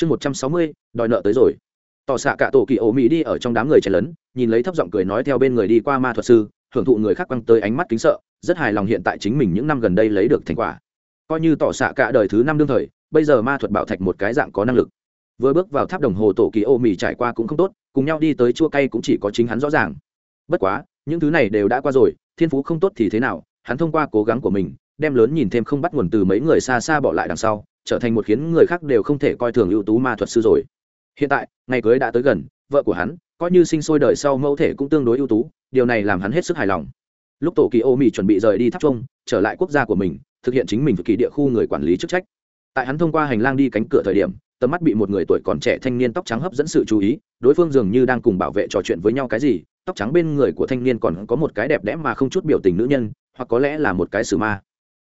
chương một trăm sáu mươi, đòi nợ tới rồi. Tỏ xạ cả tổ kỳ ổ mỹ đi ở trong đám người chen lấn, nhìn lấy thấp giọng cười nói theo bên người đi qua ma thuật sư, hưởng thụ người khác quăng tới ánh mắt kính sợ, rất hài lòng hiện tại chính mình những năm gần đây lấy được thành quả. Coi như tỏ xạ cả đời thứ năm đương thời, bây giờ ma thuật bảo thạch một cái dạng có năng lực. Vừa bước vào tháp đồng hồ tổ kỳ ô mì trải qua cũng không tốt, cùng nhau đi tới chua cay cũng chỉ có chính hắn rõ ràng. Bất quá, những thứ này đều đã qua rồi, thiên phú không tốt thì thế nào, hắn thông qua cố gắng của mình, đem lớn nhìn thêm không bắt nguồn từ mấy người xa xa bỏ lại đằng sau trở thành một khiến người khác đều không thể coi thường ưu tú ma thuật sư rồi. Hiện tại ngày cưới đã tới gần vợ của hắn coi như sinh sôi đời sau mẫu thể cũng tương đối ưu tú điều này làm hắn hết sức hài lòng. Lúc tổ kỳ ô mỹ chuẩn bị rời đi tháp trung trở lại quốc gia của mình thực hiện chính mình kỳ địa khu người quản lý chức trách. Tại hắn thông qua hành lang đi cánh cửa thời điểm tầm mắt bị một người tuổi còn trẻ thanh niên tóc trắng hấp dẫn sự chú ý đối phương dường như đang cùng bảo vệ trò chuyện với nhau cái gì tóc trắng bên người của thanh niên còn có một cái đẹp đẽ mà không chút biểu tình nữ nhân hoặc có lẽ là một cái sử ma.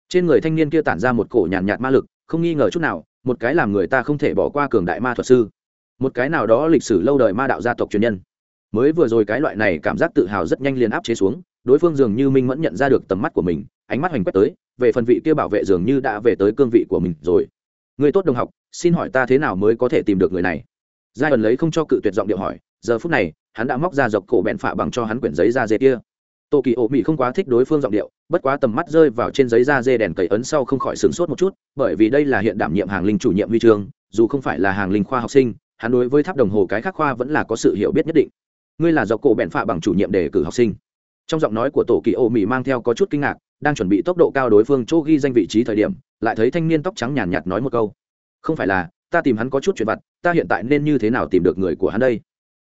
Trên người thanh niên kia tản ra một cổ nhàn nhạt, nhạt ma lực không nghi ngờ chút nào, một cái làm người ta không thể bỏ qua cường đại ma thuật sư. Một cái nào đó lịch sử lâu đời ma đạo gia tộc truyền nhân. Mới vừa rồi cái loại này cảm giác tự hào rất nhanh liền áp chế xuống, đối phương dường như minh mẫn nhận ra được tầm mắt của mình, ánh mắt hoành quét tới, về phần vị kia bảo vệ dường như đã về tới cương vị của mình rồi. Người tốt đồng học, xin hỏi ta thế nào mới có thể tìm được người này? Giai ẩn lấy không cho cự tuyệt giọng điệu hỏi, giờ phút này, hắn đã móc ra dọc cổ bẹn phạ bằng cho hắn quyển giấy ra dê kia tô kỳ ổ mỹ không quá thích đối phương giọng điệu bất quá tầm mắt rơi vào trên giấy da dê đèn cầy ấn sau không khỏi sửng sốt một chút bởi vì đây là hiện đảm nhiệm hàng linh chủ nhiệm huy trường, dù không phải là hàng linh khoa học sinh hắn đối với tháp đồng hồ cái khác khoa vẫn là có sự hiểu biết nhất định. Ngươi là do cổ bẹn phạ bằng chủ nhiệm đề cử học sinh. Trong giọng nói của tổ kỳ ô mỹ mang theo có chút kinh ngạc đang chuẩn bị tốc độ cao đối phương chỗ ghi danh vị trí thời điểm lại thấy thanh niên tóc trắng nhàn nhạt nói một câu. Không phải là ta tìm hắn có chút chuyện vặt ta hiện tại nên như thế nào tìm được người của hắn đây?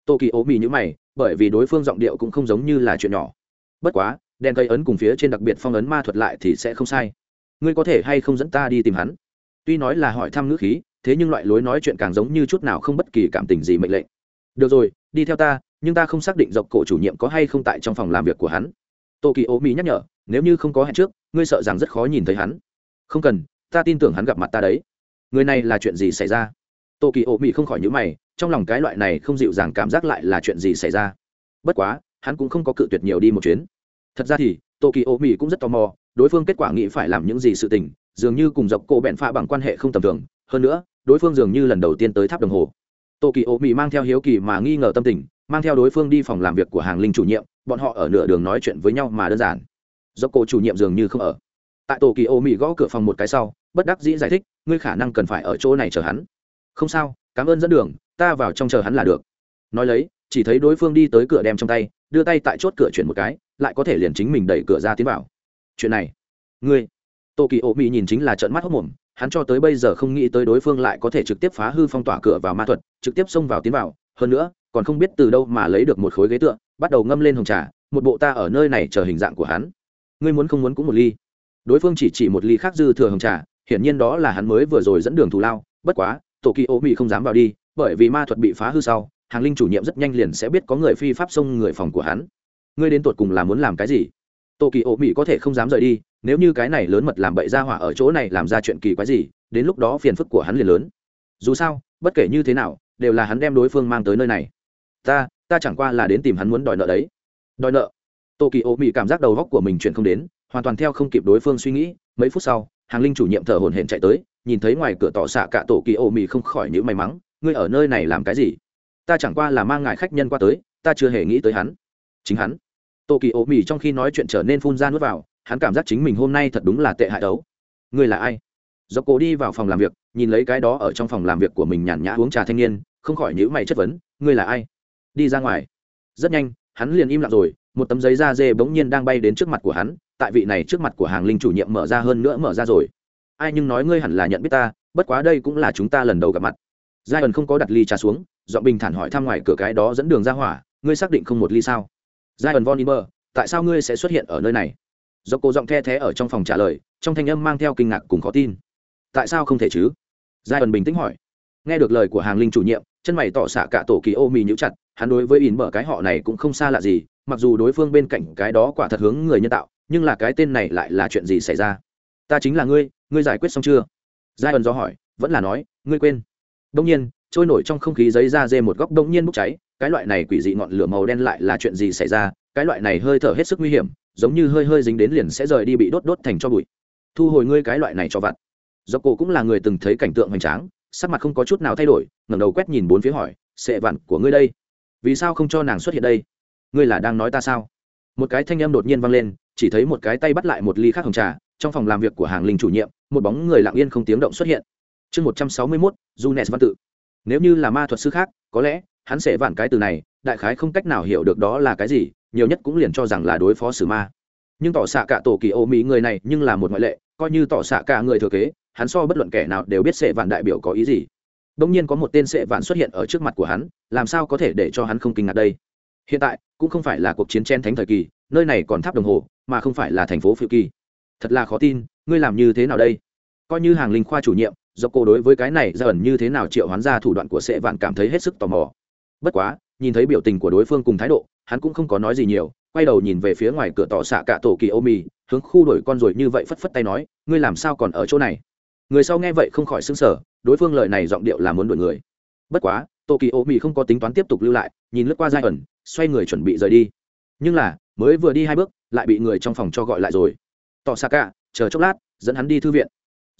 Tô kỳ ố mì nhữ mày bởi vì đối phương giọng điệu cũng không giống như là chuyện nhỏ bất quá, đèn cây ấn cùng phía trên đặc biệt phong ấn ma thuật lại thì sẽ không sai. Ngươi có thể hay không dẫn ta đi tìm hắn? Tuy nói là hỏi thăm ngữ khí, thế nhưng loại lối nói chuyện càng giống như chút nào không bất kỳ cảm tình gì mệnh lệnh. Được rồi, đi theo ta, nhưng ta không xác định dọc cổ chủ nhiệm có hay không tại trong phòng làm việc của hắn. Tô kỳ ố mỹ nhắc nhở, nếu như không có hẹn trước, ngươi sợ rằng rất khó nhìn thấy hắn. Không cần, ta tin tưởng hắn gặp mặt ta đấy. Người này là chuyện gì xảy ra? Tô kỳ ố mỹ không khỏi nhữ mày, trong lòng cái loại này không dịu dàng cảm giác lại là chuyện gì xảy ra? Bất quá hắn cũng không có cự tuyệt nhiều đi một chuyến. Thật ra thì tô kỳ mỹ cũng rất tò mò, đối phương kết quả nghĩ phải làm những gì sự tình, dường như cùng dọc cổ bẹn pha bằng quan hệ không tầm thường. Hơn nữa, đối phương dường như lần đầu tiên tới tháp đồng hồ. Tô kỳ mỹ mang theo hiếu kỳ mà nghi ngờ tâm tình, mang theo đối phương đi phòng làm việc của hàng linh chủ nhiệm, bọn họ ở nửa đường nói chuyện với nhau mà đơn giản. Dọc cổ chủ nhiệm dường như không ở. Tại tokyo kỳ mỹ gõ cửa phòng một cái sau, bất đắc dĩ giải thích, ngươi khả năng cần phải ở chỗ này chờ hắn. Không sao, cảm ơn dẫn đường, ta vào trong chờ hắn là được. Nói lấy, chỉ thấy đối phương đi tới cửa đem trong tay đưa tay tại chốt cửa chuyển một cái, lại có thể liền chính mình đẩy cửa ra tiến vào. Chuyện này, ngươi tô kỳ ô mỹ nhìn chính là trợn mắt hốc mồm, hắn cho tới bây giờ không nghĩ tới đối phương lại có thể trực tiếp phá hư phong tỏa cửa vào ma thuật, trực tiếp xông vào tiến vào. Hơn nữa, còn không biết từ đâu mà lấy được một khối ghế tựa, bắt đầu ngâm lên hồng trà, một bộ ta ở nơi này chờ hình dạng của hắn. Ngươi muốn không muốn cũng một ly. Đối phương chỉ chỉ một ly khác dư thừa hồng trà, hiển nhiên đó là hắn mới vừa rồi dẫn đường thù lao, bất quá tổ kỳ ô mỹ không dám vào đi, bởi vì ma thuật bị phá hư sau hàng linh chủ nhiệm rất nhanh liền sẽ biết có người phi pháp xông người phòng của hắn. Ngươi đến tột cùng là muốn làm cái gì? Tô kỳ ô mỹ có thể không dám rời đi, nếu như cái này lớn mật làm bậy ra hỏa ở chỗ này làm ra chuyện kỳ quái gì, đến lúc đó phiền phức của hắn liền lớn. Dù sao, bất kể như thế nào, đều là hắn đem đối phương mang tới nơi này. Ta ta chẳng qua là đến tìm hắn muốn đòi nợ đấy. Đòi nợ? Tô kỳ ô mỹ cảm giác đầu góc của mình chuyện không đến, hoàn toàn theo không kịp đối phương suy nghĩ. Mấy phút sau, hàng linh chủ nhiệm thở hồn hển chạy tới, nhìn thấy ngoài cửa tỏ xạ cả tổ kỳ ô mỹ không khỏi những may mắn ngươi ở nơi này làm cái gì? Ta chẳng qua là mang ngài khách nhân qua tới, ta chưa hề nghĩ tới hắn. Chính hắn. Tô kỳ ô mì trong khi nói chuyện trở nên phun ra nước vào, hắn cảm giác chính mình hôm nay thật đúng là tệ hại đấu. Ngươi là ai? Do cổ đi vào phòng làm việc, nhìn lấy cái đó ở trong phòng làm việc của mình nhàn nhã uống trà thanh niên, không khỏi nhữ mày chất vấn, ngươi là ai? Đi ra ngoài. Rất nhanh, hắn liền im lặng rồi, một tấm giấy da dê bỗng nhiên đang bay đến trước mặt của hắn, tại vị này trước mặt của hàng linh chủ nhiệm mở ra hơn nữa mở ra rồi. Ai nhưng nói ngươi hẳn là nhận biết ta, bất quá đây cũng là chúng ta lần đầu gặp mặt giai ẩn không có đặt ly trà xuống dọn bình thản hỏi thăm ngoài cửa cái đó dẫn đường ra hỏa ngươi xác định không một ly sao? Giai ẩn von Imber, tại sao ngươi sẽ xuất hiện ở nơi này? Do cô giọng the thé ở trong phòng trả lời trong thanh âm mang theo kinh ngạc cùng khó tin. Tại sao không thể chứ? Giai ẩn bình tĩnh hỏi. Nghe được lời của hàng linh chủ nhiệm chân mày tỏ xạ cả tổ kỳ ô mì nhũ chặt hắn đối với in mở cái họ này cũng không xa lạ gì mặc dù đối phương bên cạnh cái đó quả thật hướng người nhân tạo nhưng là cái tên này lại là chuyện gì xảy ra? Ta chính là ngươi ngươi giải quyết xong chưa? Giai ẩn do hỏi vẫn là nói ngươi quên đông nhiên, trôi nổi trong không khí giấy ra dê một góc đông nhiên bốc cháy, cái loại này quỷ dị ngọn lửa màu đen lại là chuyện gì xảy ra? Cái loại này hơi thở hết sức nguy hiểm, giống như hơi hơi dính đến liền sẽ rời đi bị đốt đốt thành cho bụi. Thu hồi ngươi cái loại này cho vặt. Do cổ cũng là người từng thấy cảnh tượng hoành tráng, sắc mặt không có chút nào thay đổi, ngẩng đầu quét nhìn bốn phía hỏi, sệ vạn của ngươi đây? Vì sao không cho nàng xuất hiện đây? Ngươi là đang nói ta sao? Một cái thanh âm đột nhiên vang lên, chỉ thấy một cái tay bắt lại một ly khác hồng trà, trong phòng làm việc của hàng linh chủ nhiệm, một bóng người lặng yên không tiếng động xuất hiện chương một trăm sáu mươi mốt junes văn tự. Nếu như là ma thuật sư khác, có lẽ hắn sẽ vạn cái từ này, đại khái không cách nào hiểu được đó là cái gì, nhiều nhất cũng liền cho rằng là đối phó sử ma. Nhưng tỏ xạ cả tổ kỳ ô mỹ người này nhưng là một ngoại lệ, coi như tỏ xạ cả người thừa kế, hắn so bất luận kẻ nào đều biết sệ vạn đại biểu có ý gì. Đông nhiên có một tên sệ vạn xuất hiện ở trước mặt của hắn, làm sao có thể để cho hắn không kinh ngạc đây? Hiện tại, cũng không phải là cuộc chiến chen thánh thời kỳ, nơi này còn tháp đồng hồ, mà không phải là thành phố phiêu kỳ. Thật là khó tin, ngươi làm như thế nào đây? Coi như hàng linh khoa chủ nhiệm do cô đối với cái này ra ẩn như thế nào triệu hoán ra thủ đoạn của sệ vạn cảm thấy hết sức tò mò. Bất quá, nhìn thấy biểu tình của đối phương cùng thái độ, hắn cũng không có nói gì nhiều, quay đầu nhìn về phía ngoài cửa tỏ xạ cả tổ kỳ ô mì, hướng khu đổi con rồi như vậy phất phất tay nói, ngươi làm sao còn ở chỗ này? Người sau nghe vậy không khỏi xứng sở đối phương lời này giọng điệu là muốn đuổi người. Bất quá, tổ kỳ ô mì không có tính toán tiếp tục lưu lại, nhìn lướt qua giai ẩn, xoay người chuẩn bị rời đi. Nhưng là, mới vừa đi hai bước, lại bị người trong phòng cho gọi lại rồi. Tỏ xạ cả, chờ chốc lát, dẫn hắn đi thư viện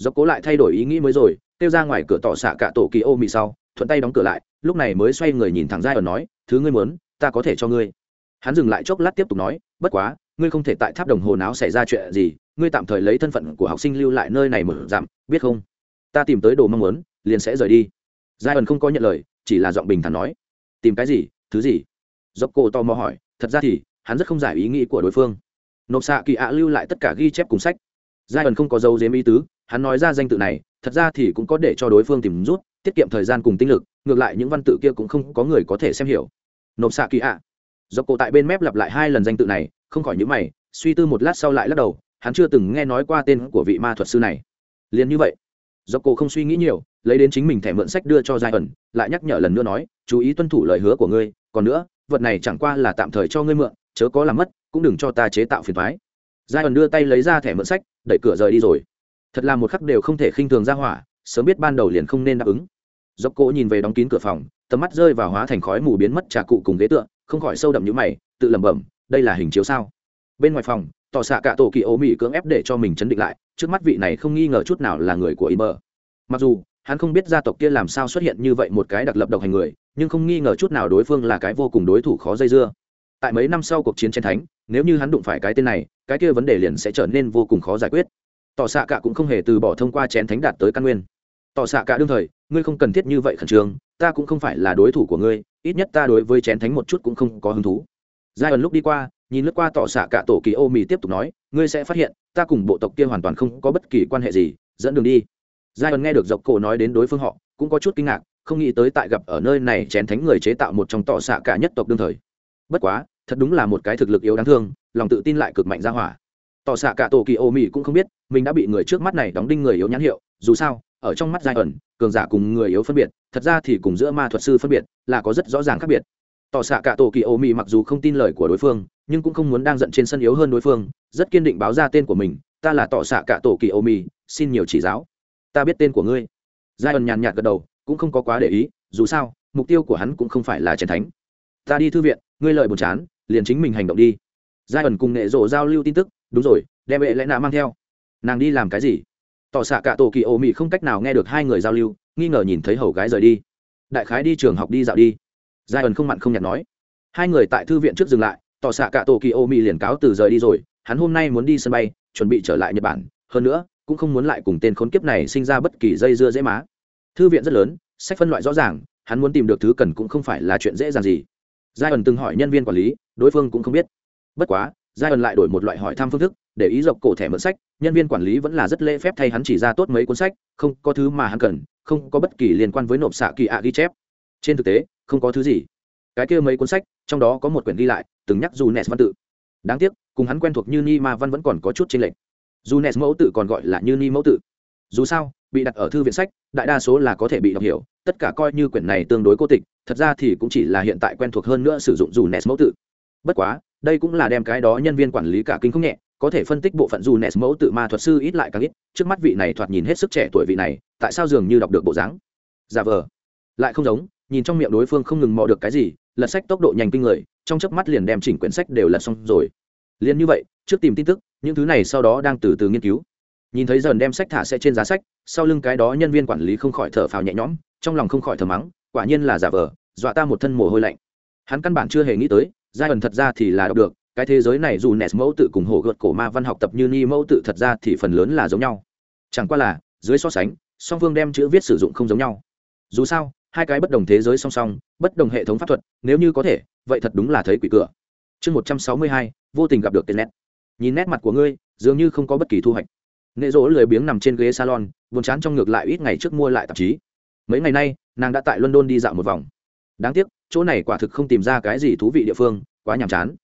do cố lại thay đổi ý nghĩ mới rồi, kêu ra ngoài cửa tỏ xạ cả tổ kỳ ô mị sau, thuận tay đóng cửa lại, lúc này mới xoay người nhìn thẳng ra ẩn nói, thứ ngươi muốn, ta có thể cho ngươi. Hắn dừng lại chốc lát tiếp tục nói, bất quá, ngươi không thể tại tháp đồng hồ não xảy ra chuyện gì, ngươi tạm thời lấy thân phận của học sinh lưu lại nơi này mở giảm biết không? Ta tìm tới đồ mong muốn, liền sẽ rời đi. Giai ẩn không có nhận lời, chỉ là giọng bình thản nói, tìm cái gì, thứ gì? Dốc cô tò mò hỏi, thật ra thì, hắn rất không giải ý nghĩ của đối phương. Nộp xạ kỳ ạ lưu lại tất cả ghi chép cùng sách. Giai ẩn không có dấu dếm ý tứ hắn nói ra danh tự này, thật ra thì cũng có để cho đối phương tìm rút, tiết kiệm thời gian cùng tinh lực, ngược lại những văn tự kia cũng không có người có thể xem hiểu. Nộp xạ kỳ ạ. Dọc cổ tại bên mép lặp lại hai lần danh tự này, không khỏi nhữ mày, suy tư một lát sau lại lắc đầu, hắn chưa từng nghe nói qua tên của vị ma thuật sư này. Liền như vậy, dọc cổ không suy nghĩ nhiều, lấy đến chính mình thẻ mượn sách đưa cho giai ẩn, lại nhắc nhở lần nữa nói, chú ý tuân thủ lời hứa của ngươi, còn nữa, vật này chẳng qua là tạm thời cho ngươi mượn, chớ có làm mất, cũng đừng cho ta chế tạo phiền thoái giai ẩn đưa tay lấy ra thẻ mượn sách, đẩy cửa rời đi rồi thật là một khắc đều không thể khinh thường ra hỏa, sớm biết ban đầu liền không nên đáp ứng. Dốc cỗ nhìn về đóng kín cửa phòng, tầm mắt rơi vào hóa thành khói mù biến mất trà cụ cùng ghế tựa, không khỏi sâu đậm như mày, tự lẩm bẩm, đây là hình chiếu sao? Bên ngoài phòng, tỏ xạ cả tổ kỳ ố mỹ cưỡng ép để cho mình chấn định lại, trước mắt vị này không nghi ngờ chút nào là người của Imer. mặc dù, hắn không biết gia tộc kia làm sao xuất hiện như vậy một cái đặc lập độc hành người, nhưng không nghi ngờ chút nào đối phương là cái vô cùng đối thủ khó dây dưa. Tại mấy năm sau cuộc chiến trên thánh nếu như hắn đụng phải cái tên này, cái kia vấn đề liền sẽ trở nên vô cùng khó giải quyết tỏ xạ cả cũng không hề từ bỏ thông qua chén thánh đạt tới căn nguyên. Tỏ xạ cả đương thời, ngươi không cần thiết như vậy khẩn trương, ta cũng không phải là đối thủ của ngươi, ít nhất ta đối với chén thánh một chút cũng không có hứng thú. Giai ẩn lúc đi qua, nhìn lướt qua tỏ xạ cả tổ kỳ ô mì tiếp tục nói, ngươi sẽ phát hiện, ta cùng bộ tộc kia hoàn toàn không có bất kỳ quan hệ gì, dẫn đường đi. Giai ẩn nghe được dọc cổ nói đến đối phương họ, cũng có chút kinh ngạc, không nghĩ tới tại gặp ở nơi này chén thánh người chế tạo một trong tỏ xạ cả nhất tộc đương thời. Bất quá, thật đúng là một cái thực lực yếu đáng thương, lòng tự tin lại cực mạnh ra hỏa tỏ xạ cả tổ kỳ ô mỹ cũng không biết, mình đã bị người trước mắt này đóng đinh người yếu nhãn hiệu, dù sao, ở trong mắt giai ẩn, cường giả cùng người yếu phân biệt, thật ra thì cùng giữa ma thuật sư phân biệt, là có rất rõ ràng khác biệt. Tỏ xạ cả tổ kỳ ô mỹ mặc dù không tin lời của đối phương, nhưng cũng không muốn đang giận trên sân yếu hơn đối phương, rất kiên định báo ra tên của mình, ta là tỏ xạ cả tổ kỳ ô mỹ xin nhiều chỉ giáo. Ta biết tên của ngươi. Giai ẩn nhàn nhạt gật đầu, cũng không có quá để ý, dù sao, mục tiêu của hắn cũng không phải là trần thánh. Ta đi thư viện, ngươi lợi buồn chán, liền chính mình hành động đi. Giai ẩn cùng nghệ rộ giao lưu tin tức đúng rồi, đem vệ lẽ nạ mang theo. Nàng đi làm cái gì? Tỏ xạ cả tổ kỳ ô mị không cách nào nghe được hai người giao lưu, nghi ngờ nhìn thấy hầu gái rời đi. Đại khái đi trường học đi dạo đi. Giai ẩn không mặn không nhạt nói. Hai người tại thư viện trước dừng lại, tỏ xạ cả tổ kỳ ô mị liền cáo từ rời đi rồi, hắn hôm nay muốn đi sân bay, chuẩn bị trở lại nhật bản, hơn nữa, cũng không muốn lại cùng tên khốn kiếp này sinh ra bất kỳ dây dưa dễ má. Thư viện rất lớn, sách phân loại rõ ràng, hắn muốn tìm được thứ cần cũng không phải là chuyện dễ dàng gì. Giai ẩn từng hỏi nhân viên quản lý, đối phương cũng không biết. Bất quá giai ẩn lại đổi một loại hỏi thăm phương thức, để ý dọc cổ thẻ mượn sách, nhân viên quản lý vẫn là rất lễ phép thay hắn chỉ ra tốt mấy cuốn sách, không có thứ mà hắn cần, không có bất kỳ liên quan với nộp xạ kỳ ạ ghi chép. Trên thực tế, không có thứ gì. Cái kia mấy cuốn sách, trong đó có một quyển ghi lại, từng nhắc dù nes văn tự. Đáng tiếc, cùng hắn quen thuộc như ni ma văn vẫn còn có chút chênh lệch. Dù nes mẫu tự còn gọi là như ni mẫu tự. Dù sao, bị đặt ở thư viện sách, đại đa số là có thể bị đọc hiểu, tất cả coi như quyển này tương đối cô tịch, thật ra thì cũng chỉ là hiện tại quen thuộc hơn nữa sử dụng dù nes mẫu tự. Bất quá đây cũng là đem cái đó nhân viên quản lý cả kinh không nhẹ, có thể phân tích bộ phận dù nes mẫu tự ma thuật sư ít lại càng ít, trước mắt vị này thoạt nhìn hết sức trẻ tuổi vị này, tại sao dường như đọc được bộ dáng? Giả vờ. Lại không giống, nhìn trong miệng đối phương không ngừng mò được cái gì, lật sách tốc độ nhanh kinh người, trong chớp mắt liền đem chỉnh quyển sách đều lật xong rồi. Liền như vậy, trước tìm tin tức, những thứ này sau đó đang từ từ nghiên cứu. Nhìn thấy dần đem sách thả sẽ trên giá sách, sau lưng cái đó nhân viên quản lý không khỏi thở phào nhẹ nhõm, trong lòng không khỏi thở mắng, quả nhiên là giả vờ, dọa ta một thân mồ hôi lạnh. Hắn căn bản chưa hề nghĩ tới giai ẩn thật ra thì là đọc được, cái thế giới này dù nes mẫu tự cùng hổ gợt cổ ma văn học tập như ni mẫu tự thật ra thì phần lớn là giống nhau. Chẳng qua là, dưới so sánh, song phương đem chữ viết sử dụng không giống nhau. Dù sao, hai cái bất đồng thế giới song song, bất đồng hệ thống pháp thuật, nếu như có thể, vậy thật đúng là thấy quỷ cửa. Chương một trăm sáu mươi hai, vô tình gặp được tên nét. Nhìn nét mặt của ngươi, dường như không có bất kỳ thu hoạch. Nệ rỗ lười biếng nằm trên ghế salon, buồn chán trong ngược lại ít ngày trước mua lại tạp chí. Mấy ngày nay, nàng đã tại london đi dạo một vòng. Đáng tiếc chỗ này quả thực không tìm ra cái gì thú vị địa phương, quá nhàm chán.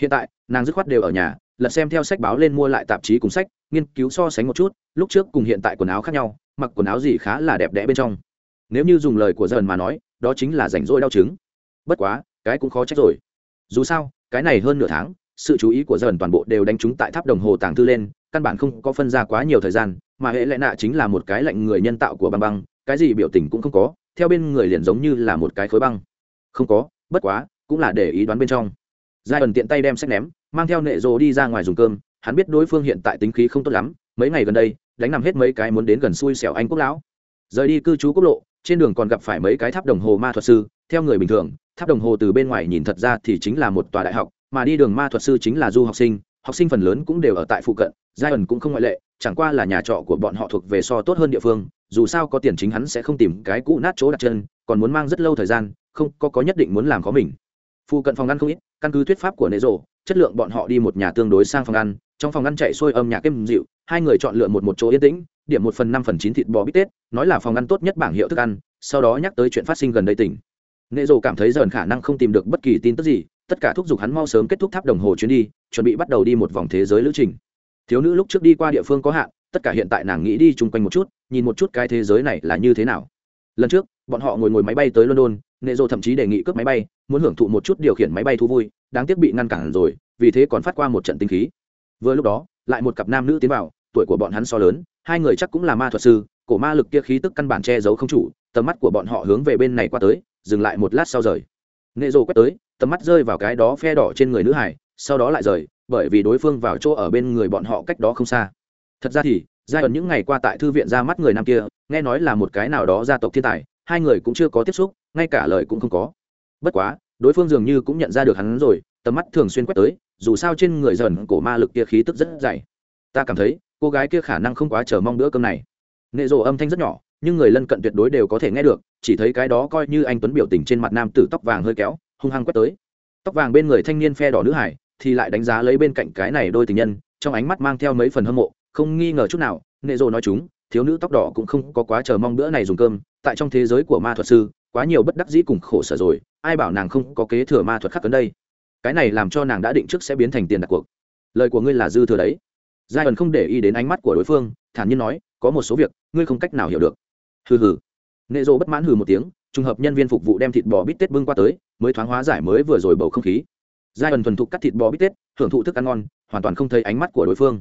Hiện tại, nàng dứt khoát đều ở nhà, lật xem theo sách báo lên mua lại tạp chí cùng sách, nghiên cứu so sánh một chút, lúc trước cùng hiện tại quần áo khác nhau, mặc quần áo gì khá là đẹp đẽ bên trong. Nếu như dùng lời của dần mà nói, đó chính là rảnh rỗi đau chứng. Bất quá, cái cũng khó trách rồi. Dù sao, cái này hơn nửa tháng, sự chú ý của dần toàn bộ đều đánh trúng tại tháp đồng hồ tàng thư lên, căn bản không có phân ra quá nhiều thời gian, mà hệ lẽ nạ chính là một cái lạnh người nhân tạo của băng băng, cái gì biểu tình cũng không có, theo bên người liền giống như là một cái khối băng không có, bất quá, cũng là để ý đoán bên trong. Giai ẩn tiện tay đem sách ném, mang theo nệ rồ đi ra ngoài dùng cơm, hắn biết đối phương hiện tại tính khí không tốt lắm, mấy ngày gần đây, đánh nằm hết mấy cái muốn đến gần xui xẻo anh quốc lão. Rời đi cư trú quốc lộ, trên đường còn gặp phải mấy cái tháp đồng hồ ma thuật sư, theo người bình thường, tháp đồng hồ từ bên ngoài nhìn thật ra thì chính là một tòa đại học, mà đi đường ma thuật sư chính là du học sinh học sinh phần lớn cũng đều ở tại phụ cận, giai ẩn cũng không ngoại lệ, chẳng qua là nhà trọ của bọn họ thuộc về so tốt hơn địa phương, dù sao có tiền chính hắn sẽ không tìm cái cũ nát chỗ đặt chân, còn muốn mang rất lâu thời gian không có có nhất định muốn làm có mình. Phụ cận phòng ăn không ít, căn cứ thuyết pháp của nệ rộ chất lượng bọn họ đi một nhà tương đối sang phòng ăn, trong phòng ăn chạy xuôi âm nhạc êm dịu, hai người chọn lựa một một chỗ yên tĩnh, điểm một phần năm phần chín thịt bò bít tết, nói là phòng ăn tốt nhất bảng hiệu thức ăn, sau đó nhắc tới chuyện phát sinh gần đây tỉnh. Nệ rộ cảm thấy dần khả năng không tìm được bất kỳ tin tức gì, tất cả thúc giục hắn mau sớm kết thúc tháp đồng hồ chuyến đi, chuẩn bị bắt đầu đi một vòng thế giới lữ trình. Thiếu nữ lúc trước đi qua địa phương có hạn, tất cả hiện tại nàng nghĩ đi chung quanh một chút, nhìn một chút cái thế giới này là như thế nào. Lần trước, bọn họ ngồi ngồi máy bay tới london nệ rồ thậm chí đề nghị cướp máy bay, muốn hưởng thụ một chút điều khiển máy bay thú vui, đáng tiếc bị ngăn cản rồi, vì thế còn phát qua một trận tinh khí. Vừa lúc đó, lại một cặp nam nữ tiến vào, tuổi của bọn hắn so lớn, hai người chắc cũng là ma thuật sư, cổ ma lực kia khí tức căn bản che giấu không chủ, tầm mắt của bọn họ hướng về bên này qua tới, dừng lại một lát sau rời. Nệ rồ quét tới, tầm mắt rơi vào cái đó phe đỏ trên người nữ hải, sau đó lại rời, bởi vì đối phương vào chỗ ở bên người bọn họ cách đó không xa. Thật ra thì, giai ẩn những ngày qua tại thư viện ra mắt người nam kia, nghe nói là một cái nào đó gia tộc thiên tài hai người cũng chưa có tiếp xúc, ngay cả lời cũng không có. Bất quá, đối phương dường như cũng nhận ra được hắn rồi, tầm mắt thường xuyên quét tới, dù sao trên người dần cổ ma lực kia khí tức rất dày. Ta cảm thấy, cô gái kia khả năng không quá chờ mong bữa cơm này. Nệ rộ âm thanh rất nhỏ, nhưng người lân cận tuyệt đối đều có thể nghe được, chỉ thấy cái đó coi như anh tuấn biểu tình trên mặt nam tử tóc vàng hơi kéo, hung hăng quét tới. Tóc vàng bên người thanh niên phe đỏ nữ hải, thì lại đánh giá lấy bên cạnh cái này đôi tình nhân, trong ánh mắt mang theo mấy phần hâm mộ, không nghi ngờ chút nào, nệ rộ nói chúng thiếu nữ tóc đỏ cũng không có quá chờ mong bữa này dùng cơm, tại trong thế giới của ma thuật sư, quá nhiều bất đắc dĩ cùng khổ sở rồi, ai bảo nàng không có kế thừa ma thuật khắc cấn đây? Cái này làm cho nàng đã định trước sẽ biến thành tiền đặt cuộc. Lời của ngươi là dư thừa đấy. Giai ẩn không để ý đến ánh mắt của đối phương, thản nhiên nói, có một số việc, ngươi không cách nào hiểu được. Hừ hừ. Nệ rộ bất mãn hừ một tiếng, trùng hợp nhân viên phục vụ đem thịt bò bít tết bưng qua tới, mới thoáng hóa giải mới vừa rồi bầu không khí. Giai ẩn thuần thục cắt thịt bò bít tết hưởng thụ thức ăn ngon, hoàn toàn không thấy ánh mắt của đối phương.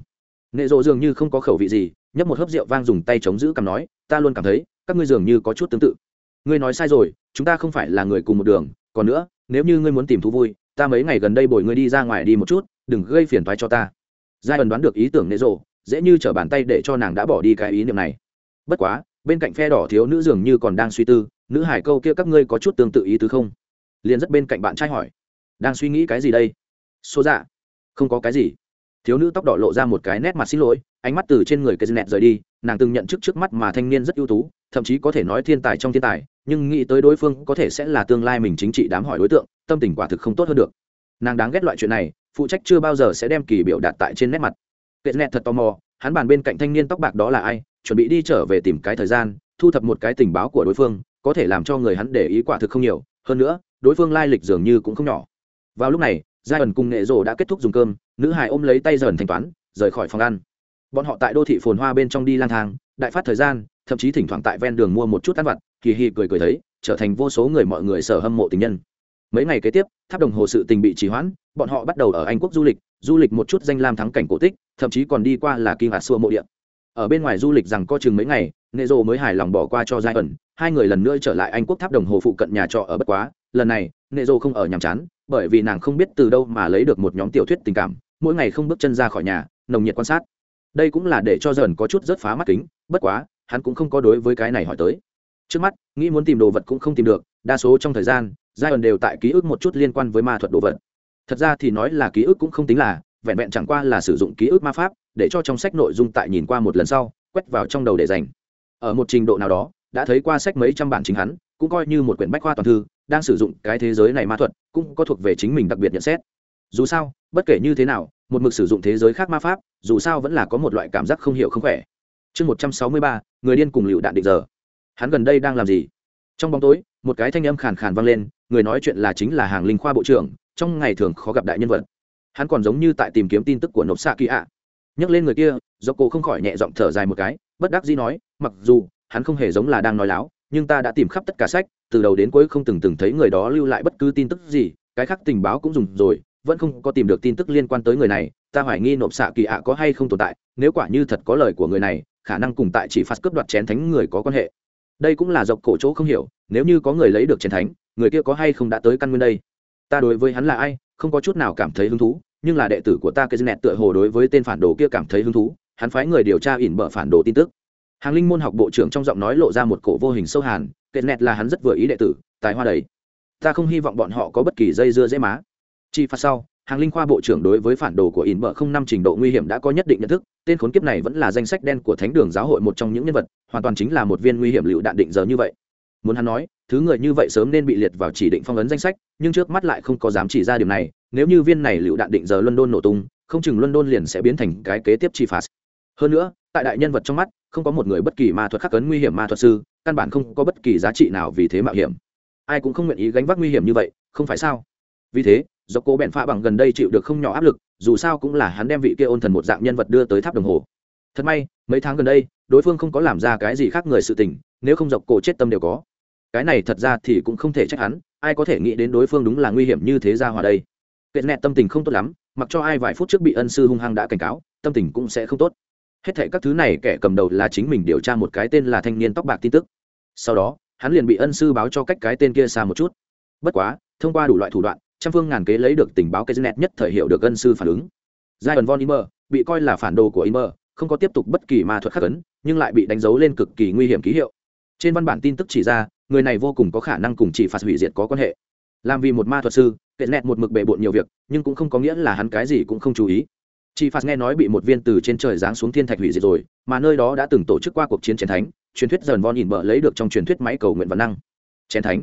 Nệ rộ dường như không có khẩu vị gì nhấp một hớp rượu vang dùng tay chống giữ cằm nói, ta luôn cảm thấy, các ngươi dường như có chút tương tự. Ngươi nói sai rồi, chúng ta không phải là người cùng một đường. Còn nữa, nếu như ngươi muốn tìm thú vui, ta mấy ngày gần đây bồi ngươi đi ra ngoài đi một chút, đừng gây phiền thoái cho ta. Giai ẩn đoán được ý tưởng nệ rộ, dễ như t bàn tay để cho nàng đã bỏ đi cái ý niệm này. Bất quá, bên cạnh phe đỏ thiếu nữ dường như còn đang suy tư, nữ hải câu kia các ngươi có chút tương tự ý tứ không? Liền rất bên cạnh bạn trai hỏi. Đang suy nghĩ cái gì đây? Số dạ. Không có cái gì thiếu nữ tóc đỏ lộ ra một cái nét mặt xin lỗi, ánh mắt từ trên người cây nẹt rời đi, nàng từng nhận chức trước mắt mà thanh niên rất ưu tú, thậm chí có thể nói thiên tài trong thiên tài, nhưng nghĩ tới đối phương có thể sẽ là tương lai mình chính trị đám hỏi đối tượng, tâm tình quả thực không tốt hơn được. Nàng đáng ghét loại chuyện này, phụ trách chưa bao giờ sẽ đem kỳ biểu đạt tại trên nét mặt. Kệ nẹt thật tò mò, hắn bàn bên cạnh thanh niên tóc bạc đó là ai, chuẩn bị đi trở về tìm cái thời gian, thu thập một cái tình báo của đối phương, có thể làm cho người hắn để ý quả thực không nhiều, hơn nữa, đối phương lai lịch dường như cũng không nhỏ. Vào lúc này giai ẩn cùng nghệ rồ đã kết thúc dùng cơm, nữ hải ôm lấy tay dần thanh toán, rời khỏi phòng ăn. Bọn họ tại đô thị phồn hoa bên trong đi lang thang, đại phát thời gian, thậm chí thỉnh thoảng tại ven đường mua một chút ăn vặt, kỳ hì cười cười thấy, trở thành vô số người mọi người sở hâm mộ tình nhân. Mấy ngày kế tiếp, tháp đồng hồ sự tình bị trì hoãn, bọn họ bắt đầu ở anh quốc du lịch du lịch một chút danh lam thắng cảnh cổ tích, thậm chí còn đi qua là kinh hạt xua mộ điện ở bên ngoài du lịch rằng co chừng mấy ngày nệ rộ mới hài lòng bỏ qua cho giai ẩn, hai người lần nữa trở lại anh quốc tháp đồng hồ phụ cận nhà trọ ở bất quá, lần này nệ rộ không ở nhàm chán, bởi vì nàng không biết từ đâu mà lấy được một nhóm tiểu thuyết tình cảm, mỗi ngày không bước chân ra khỏi nhà, nồng nhiệt quan sát. Đây cũng là để cho dần có chút rất phá mắt kính, bất quá, hắn cũng không có đối với cái này hỏi tới. Trước mắt, nghĩ muốn tìm đồ vật cũng không tìm được, đa số trong thời gian giai ẩn đều tại ký ức một chút liên quan với ma thuật đồ vật. Thật ra thì nói là ký ức cũng không tính là, vẹn vẹn chẳng qua là sử dụng ký ức ma pháp, để cho trong sách nội dung tại nhìn qua một lần sau, quét vào trong đầu để dành. Ở một trình độ nào đó, đã thấy qua sách mấy trăm bản chính hắn, cũng coi như một quyển bách khoa toàn thư đang sử dụng cái thế giới này ma thuật, cũng có thuộc về chính mình đặc biệt nhận xét. Dù sao, bất kể như thế nào, một mực sử dụng thế giới khác ma pháp, dù sao vẫn là có một loại cảm giác không hiểu không khỏe. Chương một trăm sáu mươi ba, người điên cùng lựu đạn định giờ. Hắn gần đây đang làm gì? Trong bóng tối, một cái thanh âm khàn khàn vang lên, người nói chuyện là chính là hàng linh khoa bộ trưởng, trong ngày thường khó gặp đại nhân vật. Hắn còn giống như tại tìm kiếm tin tức của nộp xạ kỳ ạ. Nhắc lên người kia do cô không khỏi nhẹ giọng thở dài một cái, bất đắc dĩ nói, mặc dù, hắn không hề giống là đang nói láo, nhưng ta đã tìm khắp tất cả sách từ đầu đến cuối không từng từng thấy người đó lưu lại bất cứ tin tức gì, cái khác tình báo cũng dùng rồi, vẫn không có tìm được tin tức liên quan tới người này, ta hoài nghi nộp xạ kỳ ạ có hay không tồn tại, nếu quả như thật có lời của người này, khả năng cùng tại chỉ phát cướp đoạt chén thánh người có quan hệ. Đây cũng là dọc cổ chỗ không hiểu, nếu như có người lấy được chén thánh, người kia có hay không đã tới căn nguyên đây? Ta đối với hắn là ai, không có chút nào cảm thấy hứng thú, nhưng là đệ tử của ta cái nẹt tựa hồ đối với tên phản đồ kia cảm thấy hứng thú, hắn phái người điều tra ỉn bợ phản đồ tin tức. Hàng linh môn học bộ trưởng trong giọng nói lộ ra một cổ vô hình sâu hàn kệ nẹt là hắn rất vừa ý đệ tử, tài hoa đầy. Ta không hy vọng bọn họ có bất kỳ dây dưa dễ má. Chi phạt sau, hàng linh khoa bộ trưởng đối với phản đồ của ỉn bợ không năm trình độ nguy hiểm đã có nhất định nhận thức, tên khốn kiếp này vẫn là danh sách đen của thánh đường giáo hội một trong những nhân vật, hoàn toàn chính là một viên nguy hiểm lựu đạn định giờ như vậy. Muốn hắn nói, thứ người như vậy sớm nên bị liệt vào chỉ định phong ấn danh sách, nhưng trước mắt lại không có dám chỉ ra điều này, nếu như viên này lựu đạn định giờ london nổ tung, không chừng london liền sẽ biến thành cái kế tiếp chi phạt. Hơn nữa, tại đại nhân vật trong mắt không có một người bất kỳ ma thuật khắc cấn nguy hiểm ma thuật sư, căn bản không có bất kỳ giá trị nào vì thế mạo hiểm. Ai cũng không nguyện ý gánh vác nguy hiểm như vậy, không phải sao? Vì thế do cô bèn pha bằng gần đây chịu được không nhỏ áp lực, dù sao cũng là hắn đem vị kia ôn thần một dạng nhân vật đưa tới tháp đồng hồ. Thật may, mấy tháng gần đây, đối phương không có làm ra cái gì khác người sự tình, nếu không dọc cổ chết tâm đều có. Cái này thật ra thì cũng không thể trách hắn, ai có thể nghĩ đến đối phương đúng là nguy hiểm như thế ra hòa đây. Kệ nẹt tâm tình không tốt lắm, mặc cho ai vài phút trước bị ân sư hung hăng đã cảnh cáo, tâm tình cũng sẽ không tốt hết thệ các thứ này kẻ cầm đầu là chính mình điều tra một cái tên là thanh niên tóc bạc tin tức. Sau đó hắn liền bị ân sư báo cho cách cái tên kia xa một chút. Bất quá thông qua đủ loại thủ đoạn trăm phương ngàn kế lấy được tình báo cái net nhất thời hiệu được ân sư phản ứng. Giai ẩn von Immer bị coi là phản đồ của Immer, không có tiếp tục bất kỳ ma thuật khắc ấn nhưng lại bị đánh dấu lên cực kỳ nguy hiểm ký hiệu. Trên văn bản tin tức chỉ ra người này vô cùng có khả năng cùng chỉ phạt hủy diệt có quan hệ. Làm vì một ma thuật sư kệ nẹt một mực bề bộn nhiều việc nhưng cũng không có nghĩa là hắn cái gì cũng không chú ý chị phạt nghe nói bị một viên từ trên trời giáng xuống thiên thạch hủy diệt rồi, mà nơi đó đã từng tổ chức qua cuộc chiến chiến thánh, truyền thuyết dần von nhìn bợ lấy được trong truyền thuyết máy cầu nguyện văn năng. Chiến thánh.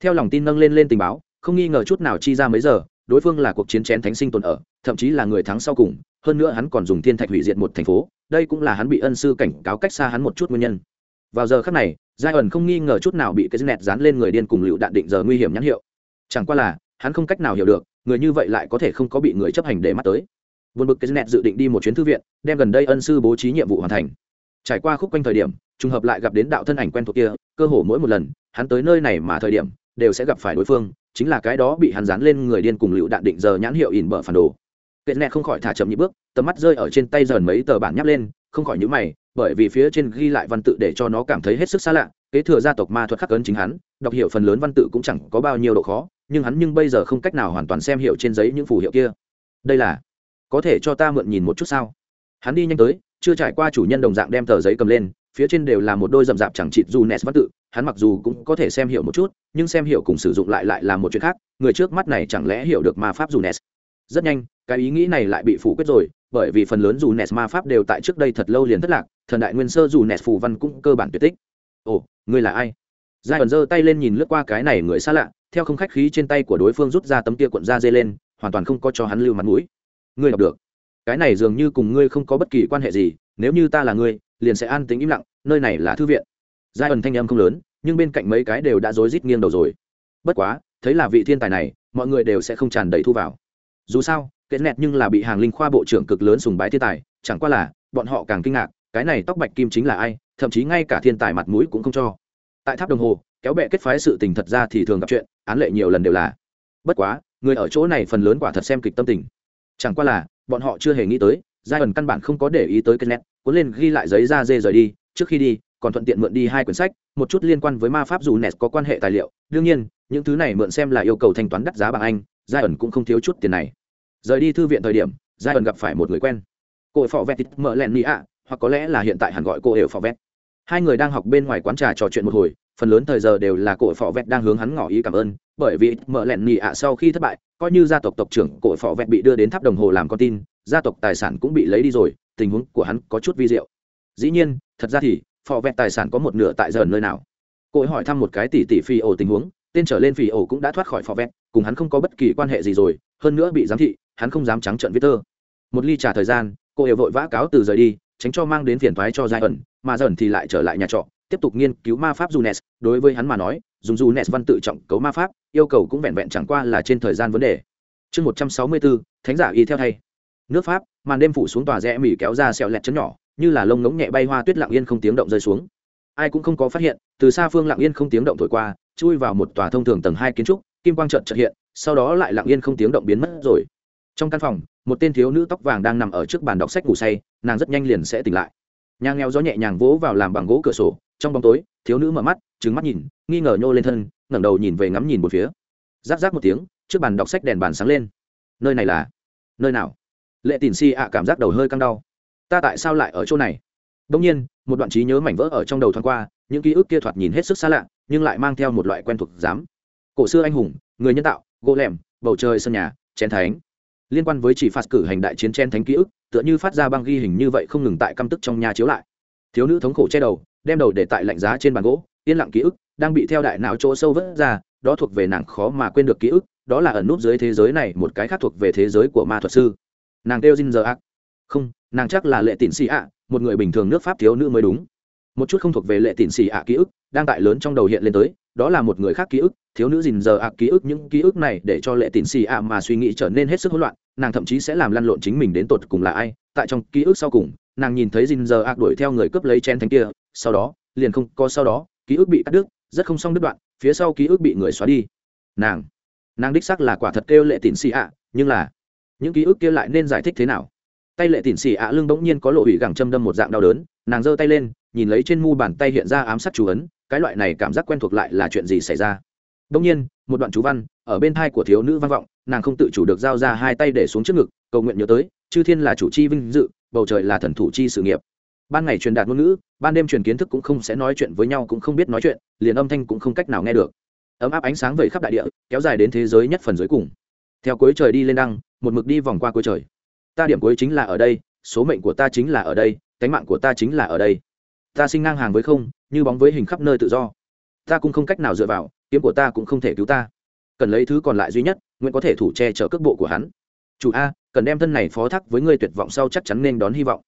Theo lòng tin nâng lên lên tình báo, không nghi ngờ chút nào chi ra mấy giờ, đối phương là cuộc chiến chén thánh sinh tồn ở, thậm chí là người thắng sau cùng, hơn nữa hắn còn dùng thiên thạch hủy diệt một thành phố, đây cũng là hắn bị ân sư cảnh cáo cách xa hắn một chút nguyên nhân. Vào giờ khắc này giai ẩn không nghi ngờ chút nào bị cái nẹt dán lên người điên cùng lựu đạn định giờ nguy hiểm nhãn hiệu. Chẳng qua là, hắn không cách nào hiểu được, người như vậy lại có thể không có bị người chấp hành để mắt tới vượt bực cái nẹt dự định đi một chuyến thư viện, đem gần đây ân sư bố trí nhiệm vụ hoàn thành. Trải qua khúc quanh thời điểm, trùng hợp lại gặp đến đạo thân ảnh quen thuộc kia, cơ hồ mỗi một lần, hắn tới nơi này mà thời điểm, đều sẽ gặp phải đối phương, chính là cái đó bị hắn dán lên người điên cùng lựu đạn định giờ nhãn hiệu ỉn bở phản đồ. Kệ nẹt không khỏi thả chậm nhịp bước, tầm mắt rơi ở trên tay dần mấy tờ bản nhắp lên, không khỏi nhữ mày, bởi vì phía trên ghi lại văn tự để cho nó cảm thấy hết sức xa lạ, kế thừa gia tộc ma thuật khắc ấn chính hắn, đọc hiểu phần lớn văn tự cũng chẳng có bao nhiêu độ khó, nhưng hắn nhưng bây giờ không cách nào hoàn toàn xem hiểu trên giấy những phù hiệu kia. Đây là có thể cho ta mượn nhìn một chút sao? Hắn đi nhanh tới, chưa trải qua chủ nhân đồng dạng đem tờ giấy cầm lên, phía trên đều là một đôi rậm rạp chẳng chịt dù nes văn tự, hắn mặc dù cũng có thể xem hiểu một chút, nhưng xem hiểu cùng sử dụng lại lại là một chuyện khác, người trước mắt này chẳng lẽ hiểu được ma pháp dù nes rất nhanh, cái ý nghĩ này lại bị phủ quyết rồi, bởi vì phần lớn dù nes ma pháp đều tại trước đây thật lâu liền thất lạc, thần đại nguyên sơ dù nes phù văn cũng cơ bản tuyệt tích. Ồ, ngươi là ai? Giai ẩn giơ tay lên nhìn lướt qua cái này người xa lạ, theo không khách khí trên tay của đối phương rút ra tấm kia cuộn da dê lên, hoàn toàn không có cho hắn lưu mặt mũi ngươi đọc được. Cái này dường như cùng ngươi không có bất kỳ quan hệ gì, nếu như ta là ngươi, liền sẽ an tính im lặng, nơi này là thư viện. Giai ẩn thanh âm không lớn, nhưng bên cạnh mấy cái đều đã rối rít nghiêng đầu rồi. Bất quá, thấy là vị thiên tài này, mọi người đều sẽ không tràn đầy thu vào. Dù sao, kết nẹt nhưng là bị hàng linh khoa bộ trưởng cực lớn sùng bái thiên tài, chẳng qua là, bọn họ càng kinh ngạc, cái này tóc bạch kim chính là ai, thậm chí ngay cả thiên tài mặt mũi cũng không cho. Tại tháp đồng hồ, kéo bẹ kết phái sự tình thật ra thì thường gặp chuyện, án lệ nhiều lần đều là. Bất quá, người ở chỗ này phần lớn quả thật xem kịch tâm tình chẳng qua là, bọn họ chưa hề nghĩ tới giai ẩn căn bản không có để ý tới cái nét cuốn lên ghi lại giấy da dê rời đi. Trước khi đi, còn thuận tiện mượn đi hai quyển sách, một chút liên quan với ma pháp dù nes có quan hệ tài liệu. Đương nhiên, những thứ này mượn xem là yêu cầu thanh toán đắt giá bằng anh giai ẩn cũng không thiếu chút tiền này. Rời đi thư viện thời điểm giai ẩn gặp phải một người quen. Cô phò vẹt mở lẹn mỹ ạ, hoặc có lẽ là hiện tại hẳn gọi cô hiểu phò vẹt. Hai người đang học bên ngoài quán trà trò chuyện một hồi phần lớn thời giờ đều là cổ phỏ vẹt đang hướng hắn ngỏ ý cảm ơn, bởi vì mở lẹn nhị ạ sau khi thất bại, coi như gia tộc tộc trưởng cổ phỏ vẹt bị đưa đến tháp đồng hồ làm con tin, gia tộc tài sản cũng bị lấy đi rồi, tình huống của hắn có chút vi diệu. Dĩ nhiên, thật ra thì, phỏ vẹt tài sản có một nửa tại giờ nơi nào? Cội hỏi thăm một cái tỷ tỷ phi ổ tình huống, tên trở lên phi ổ cũng đã thoát khỏi phỏ vẹt, cùng hắn không có bất kỳ quan hệ gì rồi, hơn nữa bị giám thị, hắn không dám trắng trợn viết thơ một ly trà thời gian, cô ấy vội vã cáo từ rời đi, tránh cho mang đến phiền toái cho giai ẩn, mà dần thì lại trở lại nhà trọ tiếp tục nghiên cứu ma pháp Junes, đối với hắn mà nói, dùng Junes văn tự trọng cấu ma pháp, yêu cầu cũng vẹn vẹn chẳng qua là trên thời gian vấn đề. Chương 164, thánh giả y theo thay. Nước Pháp, màn đêm phủ xuống tòa rẽ mỉ kéo ra sẹo lẹt chấn nhỏ, như là lông ngỗng nhẹ bay hoa tuyết lặng yên không tiếng động rơi xuống. Ai cũng không có phát hiện, từ xa phương lặng yên không tiếng động thổi qua, chui vào một tòa thông thường tầng hai kiến trúc, kim quang chợt chợt hiện, sau đó lại lặng yên không tiếng động biến mất rồi. Trong căn phòng, một tên thiếu nữ tóc vàng đang nằm ở trước bàn đọc sách ngủ say, nàng rất nhanh liền sẽ tỉnh lại. Nhà nghèo gió nhẹ nhàng vỗ vào làm bằng gỗ cửa sổ, trong bóng tối thiếu nữ mở mắt trứng mắt nhìn nghi ngờ nhô lên thân ngẩng đầu nhìn về ngắm nhìn một phía. Giáp giáp một tiếng trước bàn đọc sách đèn bàn sáng lên. Nơi này là? Nơi nào? Lệ tỉn si ạ cảm giác đầu hơi căng đau. Ta tại sao lại ở chỗ này? Đông nhiên một đoạn trí nhớ mảnh vỡ ở trong đầu thoáng qua những ký ức kia thoạt nhìn hết sức xa lạ nhưng lại mang theo một loại quen thuộc dám. Cổ xưa anh hùng người nhân tạo gỗ lẻm bầu trời sân nhà chén thánh liên quan với chỉ phạt cử hành đại chiến chen thánh ký ức, tựa như phát ra băng ghi hình như vậy không ngừng tại căm tức trong nhà chiếu lại. Thiếu nữ thống khổ che đầu, đem đầu để tại lạnh giá trên bàn gỗ, yên lặng ký ức đang bị theo đại não chỗ sâu vớt ra, đó thuộc về nàng khó mà quên được ký ức, đó là ẩn nút dưới thế giới này một cái khác thuộc về thế giới của ma thuật sư. Nàng kêu dinh giờ ác không, nàng chắc là lệ tịn xì ạ, một người bình thường nước pháp thiếu nữ mới đúng. Một chút không thuộc về lệ tịn xì ạ ký ức đang tại lớn trong đầu hiện lên tới, đó là một người khác ký ức, thiếu nữ dình giờ ạ ký ức, những ký ức này để cho lệ tịn xì ạ mà suy nghĩ trở nên hết sức hỗn loạn nàng thậm chí sẽ làm lăn lộn chính mình đến tột cùng là ai, tại trong ký ức sau cùng, nàng nhìn thấy dinh giờ ạ đuổi theo người cướp lấy chen thánh kia, sau đó, liền không có sau đó, ký ức bị cắt đứt, rất không xong đứt đoạn, phía sau ký ức bị người xóa đi. Nàng nàng đích sắc là quả thật kêu lệ tịn xì ạ, nhưng là, những ký ức kia lại nên giải thích thế nào? Tay lệ tịn xì ạ lưng bỗng nhiên có lộ ủy gẳng châm đâm một dạng đau đớn, nàng giơ tay lên, nhìn lấy trên mu bàn tay hiện ra ám sát chú ấn, cái loại này cảm giác quen thuộc lại là chuyện gì xảy ra? Bỗng nhiên, một đoạn chú văn, ở bên thai của thiếu nữ văn vọng nàng không tự chủ được giao ra hai tay để xuống trước ngực, cầu nguyện nhớ tới, chư thiên là chủ chi vinh dự, bầu trời là thần thủ chi sự nghiệp. Ban ngày truyền đạt ngôn ngữ, ban đêm truyền kiến thức cũng không sẽ nói chuyện với nhau cũng không biết nói chuyện, liền âm thanh cũng không cách nào nghe được. Ấm áp ánh sáng vẩy khắp đại địa, kéo dài đến thế giới nhất phần dưới cùng. Theo cuối trời đi lên đăng, một mực đi vòng qua cuối trời. Ta điểm cuối chính là ở đây, số mệnh của ta chính là ở đây cánh mạng của ta chính là ở đây. Ta sinh ngang hàng với không, như bóng với hình khắp nơi tự do. Ta cũng không cách nào dựa vào, kiếm của ta cũng không thể cứu ta cần lấy thứ còn lại duy nhất, nguyện có thể thủ che chở cước bộ của hắn. Chủ a, cần đem thân này phó thác với ngươi tuyệt vọng sau chắc chắn nên đón hy vọng.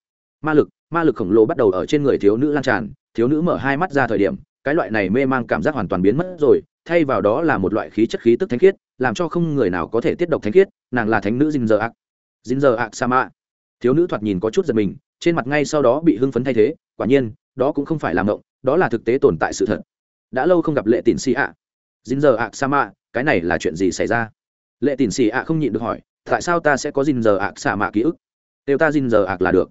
Ma lực ma lực khổng lồ bắt đầu ở trên người thiếu nữ lan tràn, thiếu nữ mở hai mắt ra thời điểm, cái loại này mê mang cảm giác hoàn toàn biến mất rồi, thay vào đó là một loại khí chất khí tức thánh khiết, làm cho không người nào có thể tiết độc thánh khiết, nàng là thánh nữ dinh giờ ạc dinh giờ ạc sa mạ thiếu nữ thoạt nhìn có chút giật mình, trên mặt ngay sau đó bị hưng phấn thay thế, quả nhiên, đó cũng không phải là mộng, đó là thực tế tồn tại sự thật. Đã lâu không gặp lệ tịn si ạ. Dinh giờ ạc sa mạ cái này là chuyện gì xảy ra? Lệ tín xì ạ không nhịn được hỏi tại sao ta sẽ có dình giờ ạc sa mạ ký ức? Đều ta dình giờ ạc là được.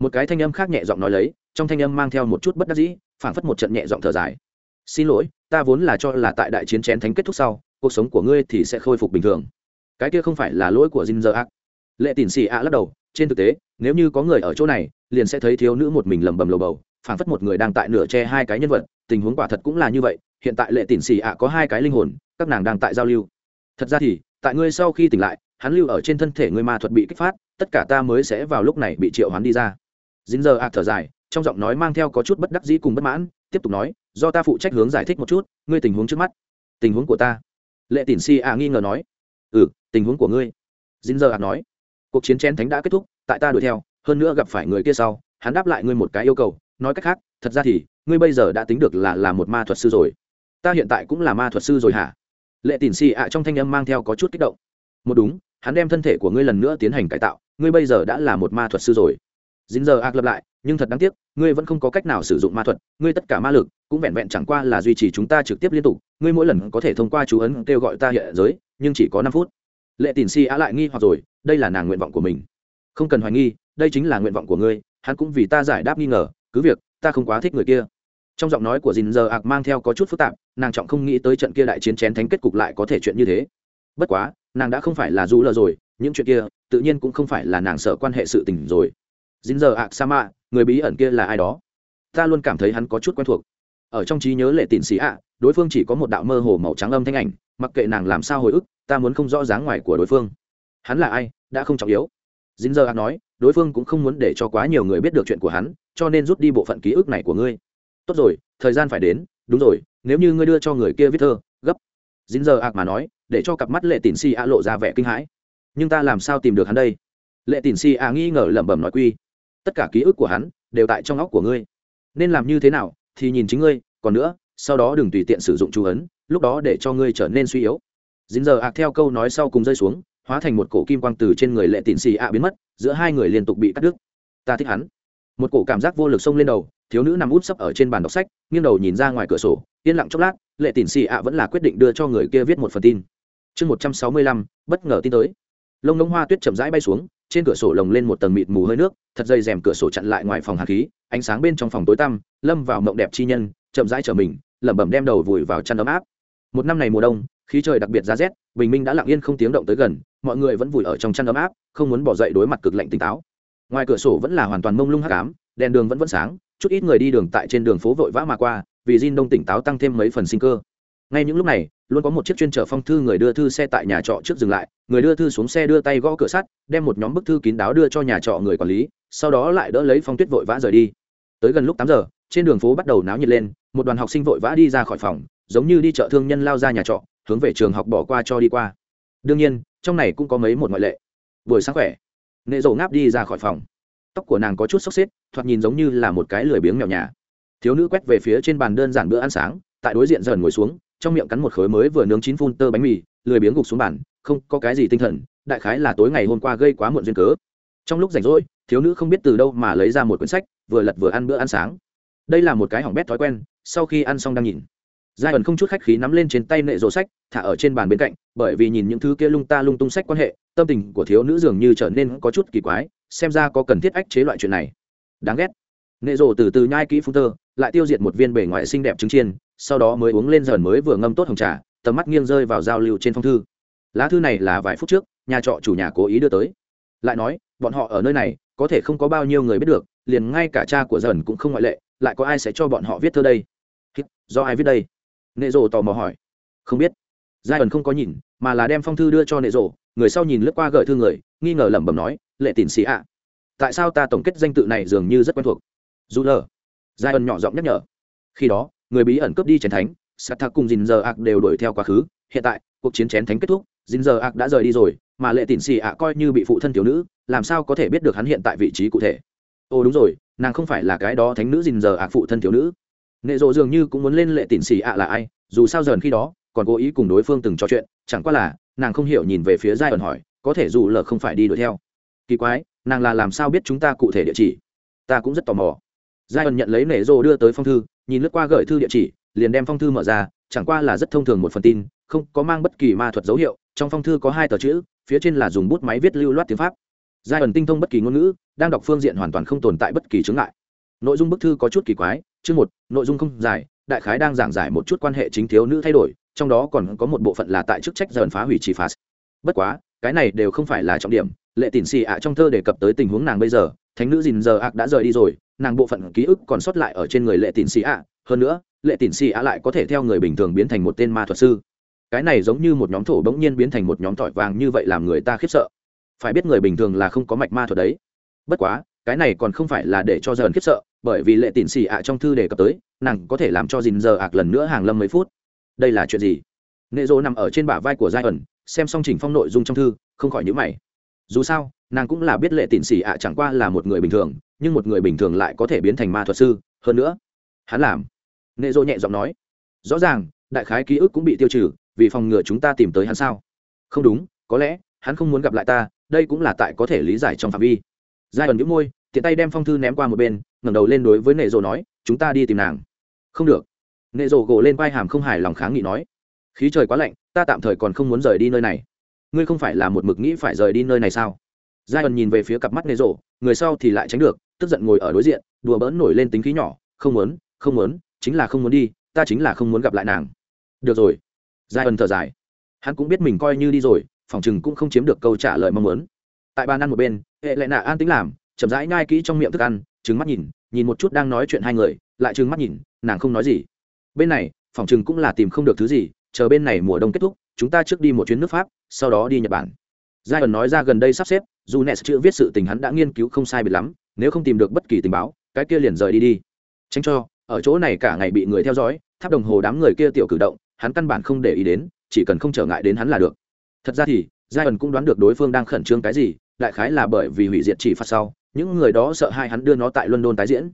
Một cái thanh âm khác nhẹ giọng nói lấy trong thanh âm mang theo một chút bất đắc dĩ phảng phất một trận nhẹ giọng thở dài. Xin lỗi ta vốn là cho là tại đại chiến chén thánh kết thúc sau cuộc sống của ngươi thì sẽ khôi phục bình thường. Cái kia không phải là lỗi của Jin Giờ Ác. Lệ tín Xì ạ lắc đầu, trên thực tế, nếu như có người ở chỗ này, liền sẽ thấy thiếu nữ một mình lẩm bẩm lầu bầu, phảng phất một người đang tại nửa che hai cái nhân vật, tình huống quả thật cũng là như vậy, hiện tại Lệ Tỉn Xì ạ có hai cái linh hồn, các nàng đang tại giao lưu. Thật ra thì, tại ngươi sau khi tỉnh lại, hắn lưu ở trên thân thể ngươi ma thuật bị kích phát, tất cả ta mới sẽ vào lúc này bị triệu hắn đi ra. Dính giờ ạ thở dài trong giọng nói mang theo có chút bất đắc dĩ cùng bất mãn tiếp tục nói do ta phụ trách hướng giải thích một chút ngươi tình huống trước mắt. Tình huống của ta. Lệ tỉn xì ạ nghi ngờ nói. Ừ tình huống của ngươi. Dính giờ ạ nói. Cuộc chiến chén thánh đã kết thúc tại ta đuổi theo hơn nữa gặp phải người kia sau hắn đáp lại ngươi một cái yêu cầu nói cách khác thật ra thì ngươi bây giờ đã tính được là là một ma thuật sư rồi ta hiện tại cũng là ma thuật sư rồi hả? Lệ tỉn xì ạ trong thanh âm mang theo có chút kích động. Một đúng, hắn đem thân thể của ngươi lần nữa tiến hành cải tạo, ngươi bây giờ đã là một ma thuật sư rồi. Dính giờ ác lập lại, nhưng thật đáng tiếc, ngươi vẫn không có cách nào sử dụng ma thuật, ngươi tất cả ma lực cũng vẹn vẹn chẳng qua là duy trì chúng ta trực tiếp liên tục, ngươi mỗi lần có thể thông qua chú ấn kêu gọi ta hiện giới, nhưng chỉ có năm phút. Lệ tỉn si á lại nghi hoặc rồi, đây là nàng nguyện vọng của mình. Không cần hoài nghi, đây chính là nguyện vọng của ngươi, hắn cũng vì ta giải đáp nghi ngờ, cứ việc, ta không quá thích người kia trong giọng nói của dìn giờ ạc mang theo có chút phức tạp, nàng trọng không nghĩ tới trận kia đại chiến chén thánh kết cục lại có thể chuyện như thế. Bất quá, nàng đã không phải là du lờ rồi, những chuyện kia, tự nhiên cũng không phải là nàng sợ quan hệ sự tình rồi. Dính giờ ạc sa mạ người bí ẩn kia là ai đó? Ta luôn cảm thấy hắn có chút quen thuộc. Ở trong trí nhớ lệ tịn xì ạ, đối phương chỉ có một đạo mơ hồ màu trắng âm thanh ảnh, mặc kệ nàng làm sao hồi ức, ta muốn không rõ dáng ngoài của đối phương. Hắn là ai, đã không trọng yếu. Dính giờ nói, đối phương cũng không muốn để cho quá nhiều người biết được chuyện của hắn, cho nên rút đi bộ phận ký ức này của ngươi tốt rồi, thời gian phải đến, đúng rồi, nếu như ngươi đưa cho người kia viết thơ, gấp. Dính giờ ạc mà nói, để cho cặp mắt lệ tín si a lộ ra vẻ kinh hãi. Nhưng ta làm sao tìm được hắn đây? Lệ tín si a nghi ngờ lẩm bẩm nói quy, tất cả ký ức của hắn đều tại trong óc của ngươi. Nên làm như thế nào thì nhìn chính ngươi, còn nữa, sau đó đừng tùy tiện sử dụng chú ấn, lúc đó để cho ngươi trở nên suy yếu. Dính giờ ạc theo câu nói sau cùng rơi xuống, hóa thành một cổ kim quang từ trên người lệ tín xì ạ biến mất, giữa hai người liên tục bị cắt đứt. Ta thích hắn. Một cổ cảm giác vô lực xông lên đầu thiếu nữ nằm út sấp ở trên bàn đọc sách, nghiêng đầu nhìn ra ngoài cửa sổ, yên lặng chốc lát, lệ tín xì ạ vẫn là quyết định đưa cho người kia viết một phần tin. Chương một trăm sáu mươi lăm, bất ngờ tin tới. Lông lông hoa tuyết chậm rãi bay xuống, trên cửa sổ lồng lên một tầng mịt mù hơi nước, thật dây rèm cửa sổ chặn lại ngoài phòng hạt khí, ánh sáng bên trong phòng tối tăm, lâm vào mộng đẹp chi nhân, chậm rãi trở mình, lẩm bẩm đem đầu vùi vào chăn ấm áp. Một năm này mùa đông, khí trời đặc biệt giá rét, bình minh đã lặng yên không tiếng động tới gần, mọi người vẫn vùi ở trong chăn ấm áp, không muốn bỏ dậy đối mặt cực lạnh tỉnh táo. Ngoài cửa sổ vẫn là hoàn toàn mông lung hắc ám, đèn đường vẫn vẫn sáng chút ít người đi đường tại trên đường phố vội vã mà qua vì Jin Đông tỉnh táo tăng thêm mấy phần sinh cơ. Ngay những lúc này, luôn có một chiếc chuyên chở phong thư người đưa thư xe tại nhà trọ trước dừng lại, người đưa thư xuống xe đưa tay gõ cửa sắt, đem một nhóm bức thư kín đáo đưa cho nhà trọ người quản lý, sau đó lại đỡ lấy Phong Tuyết vội vã rời đi. Tới gần lúc tám giờ, trên đường phố bắt đầu náo nhiệt lên, một đoàn học sinh vội vã đi ra khỏi phòng, giống như đi chợ thương nhân lao ra nhà trọ, hướng về trường học bỏ qua cho đi qua. Đương nhiên, trong này cũng có mấy một ngoại lệ. Buổi sáng khỏe. Nệ Dầu ngáp đi ra khỏi phòng. Tóc của nàng có chút xốc xếp, thoạt nhìn giống như là một cái lười biếng mèo nhà. Thiếu nữ quét về phía trên bàn đơn giản bữa ăn sáng, tại đối diện dần ngồi xuống, trong miệng cắn một khối mới vừa nướng chín phun tơ bánh mì, lười biếng gục xuống bàn, không có cái gì tinh thần, đại khái là tối ngày hôm qua gây quá muộn duyên cớ. Trong lúc rảnh rỗi, thiếu nữ không biết từ đâu mà lấy ra một quyển sách, vừa lật vừa ăn bữa ăn sáng. Đây là một cái hỏng bét thói quen, sau khi ăn xong đang nhìn. Giai ẩn không chút khách khí nắm lên trên tay nệ rổ sách, thả ở trên bàn bên cạnh, bởi vì nhìn những thứ kia lung ta lung tung sách quan hệ, tâm tình của thiếu nữ dường như trở nên có chút kỳ quái xem ra có cần thiết ách chế loại chuyện này. Đáng ghét. Nệ rộ từ từ nhai kỹ phun tơ, lại tiêu diệt một viên bể ngoại xinh đẹp trứng chiên, sau đó mới uống lên dần mới vừa ngâm tốt hồng trà, tầm mắt nghiêng rơi vào giao lưu trên phong thư. Lá thư này là vài phút trước, nhà trọ chủ nhà cố ý đưa tới. Lại nói, bọn họ ở nơi này, có thể không có bao nhiêu người biết được, liền ngay cả cha của dần cũng không ngoại lệ, lại có ai sẽ cho bọn họ viết thơ đây? Do ai viết đây? Nệ rộ tò mò hỏi. Không biết. Giai ẩn không có nhìn, mà là đem phong thư đưa cho nệ rộ người sau nhìn lướt qua gợi thư người, nghi ngờ lẩm bẩm nói lệ tỉn xì ạ. Tại sao ta tổng kết danh tự này dường như rất quen thuộc? Dù lờ. Giai ân nhỏ giọng nhắc nhở. Khi đó, người bí ẩn cướp đi chén thánh, sát thạc cùng dìn giờ ạc đều đuổi theo quá khứ. Hiện tại, cuộc chiến chén thánh kết thúc dìn giờ ạc đã rời đi rồi, mà lệ tịn xì ạ coi như bị phụ thân thiếu nữ, làm sao có thể biết được hắn hiện tại vị trí cụ thể? Ồ, đúng rồi, nàng không phải là cái đó thánh nữ dìn giờ ạc phụ thân thiếu nữ. Nệ rộ dường như cũng muốn lên lệ tịn xì ạ là ai, dù sao dần khi đó, còn cố ý cùng đối phương từng trò chuyện, chẳng qua là, nàng không hiểu nhìn về phía giai ẩn hỏi, có thể dù lờ không phải đi đuổi theo kỳ quái, nàng là làm sao biết chúng ta cụ thể địa chỉ? Ta cũng rất tò mò. Giai ẩn nhận lấy nể rô đưa tới phong thư, nhìn lướt qua gửi thư địa chỉ, liền đem phong thư mở ra, chẳng qua là rất thông thường một phần tin, không có mang bất kỳ ma thuật dấu hiệu, trong phong thư có hai tờ chữ, phía trên là dùng bút máy viết lưu loát tiếng pháp. Giai ẩn tinh thông bất kỳ ngôn ngữ, đang đọc phương diện hoàn toàn không tồn tại bất kỳ chướng ngại. Nội dung bức thư có chút kỳ quái, chương một, nội dung không dài, đại khái đang giảng giải một chút quan hệ chính thiếu nữ thay đổi, trong đó còn có một bộ phận là tại chức trách dần phá hủy chỉ phá bất quá, cái này đều không phải là trọng điểm lệ tỉn xì ạ trong thơ đề cập tới tình huống nàng bây giờ, thánh nữ dìn giờ ạc đã rời đi rồi, nàng bộ phận ký ức còn sót lại ở trên người lệ tỉn xì ạ. Hơn nữa, lệ tỉn xì ạ lại có thể theo người bình thường biến thành một tên ma thuật sư. Cái này giống như một nhóm thổ bỗng nhiên biến thành một nhóm tỏi vàng như vậy làm người ta khiếp sợ. Phải biết người bình thường là không có mạch ma thuật đấy. Bất quá, cái này còn không phải là để cho dần khiếp sợ, bởi vì lệ tỉn xì ạ trong thư đề cập tới, nàng có thể làm cho dìn giờ ạc lần nữa hàng lâm mấy phút. Đây là chuyện gì? Nệ dỗ nằm ở trên bả vai của giai ẩn, xem xong chỉnh phong nội dung trong thư, không khỏi nhữ mày dù sao, nàng cũng là biết lệ tịn xỉ ạ chẳng qua là một người bình thường, nhưng một người bình thường lại có thể biến thành ma thuật sư. Hơn nữa, hắn làm. Nệ dô nhẹ giọng nói, rõ ràng, đại khái ký ức cũng bị tiêu trừ, vì phòng ngừa chúng ta tìm tới hắn sao? Không đúng, có lẽ, hắn không muốn gặp lại ta, đây cũng là tại có thể lý giải trong phạm vi. Giai ẩn nhũ môi, tiện tay đem phong thư ném qua một bên, ngẩng đầu lên đối với nệ dô nói, chúng ta đi tìm nàng. Không được. Nệ dô gỗ lên vai hàm không hài lòng kháng nghị nói, khí trời quá lạnh, ta tạm thời còn không muốn rời đi nơi này ngươi không phải là một mực nghĩ phải rời đi nơi này sao? Giai ẩn nhìn về phía cặp mắt nê rộ, người sau thì lại tránh được, tức giận ngồi ở đối diện, đùa bỡn nổi lên tính khí nhỏ, không muốn không muốn, chính là không muốn đi, ta chính là không muốn gặp lại nàng. Được rồi. Giai ẩn thở dài. Hắn cũng biết mình coi như đi rồi, phòng chừng cũng không chiếm được câu trả lời mong muốn. Tại bàn ăn một bên, hệ lại nạ an tính làm, chậm rãi ngai kỹ trong miệng thức ăn trứng mắt nhìn nhìn một chút đang nói chuyện hai người, lại trừng mắt nhìn, nàng không nói gì. Bên này, phòng chừng cũng là tìm không được thứ gì, chờ bên này mùa đông kết thúc chúng ta trước đi một chuyến nước pháp, sau đó đi nhật bản. Giai ẩn nói ra gần đây sắp xếp, dù nes chữ viết sự tình hắn đã nghiên cứu không sai biệt lắm, nếu không tìm được bất kỳ tình báo, cái kia liền rời đi đi. Tránh cho, ở chỗ này cả ngày bị người theo dõi, tháp đồng hồ đám người kia tiểu cử động, hắn căn bản không để ý đến, chỉ cần không trở ngại đến hắn là được. Thật ra thì giai ẩn cũng đoán được đối phương đang khẩn trương cái gì, đại khái là bởi vì hủy diệt chỉ phạt sau, những người đó sợ hai hắn đưa nó tại london tái diễn.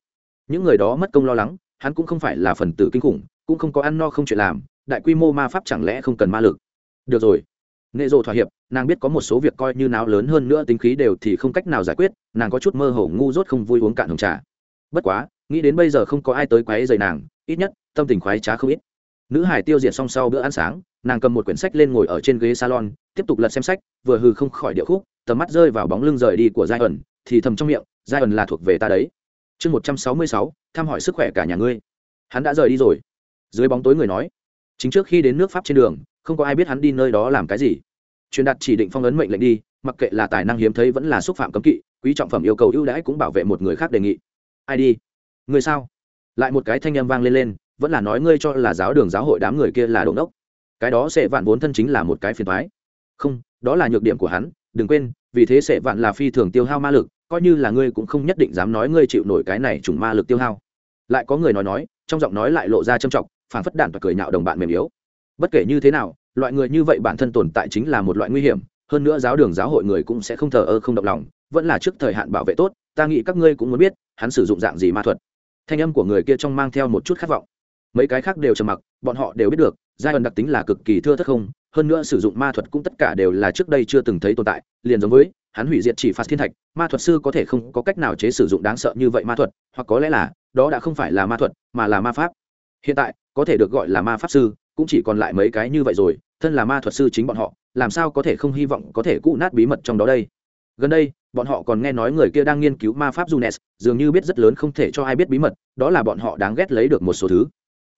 Những người đó mất công lo lắng, hắn cũng không phải là phần tử kinh khủng, cũng không có ăn no không chuyện làm, đại quy mô ma pháp chẳng lẽ không cần ma lực được rồi. Nệ rồ thỏa hiệp, nàng biết có một số việc coi như nào lớn hơn nữa, tính khí đều thì không cách nào giải quyết, nàng có chút mơ hồ, ngu dốt không vui uống cạn hồng trà. Bất quá, nghĩ đến bây giờ không có ai tới quấy dày nàng, ít nhất, tâm tình khoái trá không ít. Nữ hải tiêu diệt xong sau bữa ăn sáng, nàng cầm một quyển sách lên ngồi ở trên ghế salon, tiếp tục lật xem sách, vừa hư không khỏi điệu khúc, tầm mắt rơi vào bóng lưng rời đi của giai ẩn, thì thầm trong miệng, giai ẩn là thuộc về ta đấy. Chương một trăm sáu mươi sáu, thăm hỏi sức khỏe cả nhà ngươi. Hắn đã rời đi rồi. Dưới bóng tối người nói, chính trước khi đến nước pháp trên đường không có ai biết hắn đi nơi đó làm cái gì. Truyền đạt chỉ định phong ấn mệnh lệnh đi, mặc kệ là tài năng hiếm thấy vẫn là xúc phạm cấm kỵ, quý trọng phẩm yêu cầu ưu đãi cũng bảo vệ một người khác đề nghị. Ai đi? Người sao? Lại một cái thanh âm vang lên lên, vẫn là nói ngươi cho là giáo đường giáo hội đám người kia là đồn đốc cái đó sẽ vạn vốn thân chính là một cái phiền thoái không, đó là nhược điểm của hắn, đừng quên, vì thế sẽ vạn là phi thường tiêu hao ma lực, coi như là ngươi cũng không nhất định dám nói ngươi chịu nổi cái này trùng ma lực tiêu hao. Lại có người nói nói, trong giọng nói lại lộ ra trâm trọng phản phất đạn và cười nhạo đồng bạn mềm yếu bất kể như thế nào, loại người như vậy bản thân tồn tại chính là một loại nguy hiểm, hơn nữa giáo đường giáo hội người cũng sẽ không thờ ơ, không động lòng, vẫn là trước thời hạn bảo vệ tốt, ta nghĩ các ngươi cũng muốn biết, hắn sử dụng dạng gì ma thuật. Thanh âm của người kia trong mang theo một chút khát vọng. Mấy cái khác đều trầm mặc, bọn họ đều biết được, giai đoạn đặc tính là cực kỳ thưa thất không, hơn nữa sử dụng ma thuật cũng tất cả đều là trước đây chưa từng thấy tồn tại, liền giống với, hắn hủy diệt chỉ phạt thiên thạch, ma thuật sư có thể không có cách nào chế sử dụng đáng sợ như vậy ma thuật, hoặc có lẽ là, đó đã không phải là ma thuật, mà là ma pháp. Hiện tại, có thể được gọi là ma pháp sư cũng chỉ còn lại mấy cái như vậy rồi, thân là ma thuật sư chính bọn họ, làm sao có thể không hy vọng có thể cụ nát bí mật trong đó đây? Gần đây, bọn họ còn nghe nói người kia đang nghiên cứu ma pháp junes, dường như biết rất lớn không thể cho ai biết bí mật, đó là bọn họ đáng ghét lấy được một số thứ.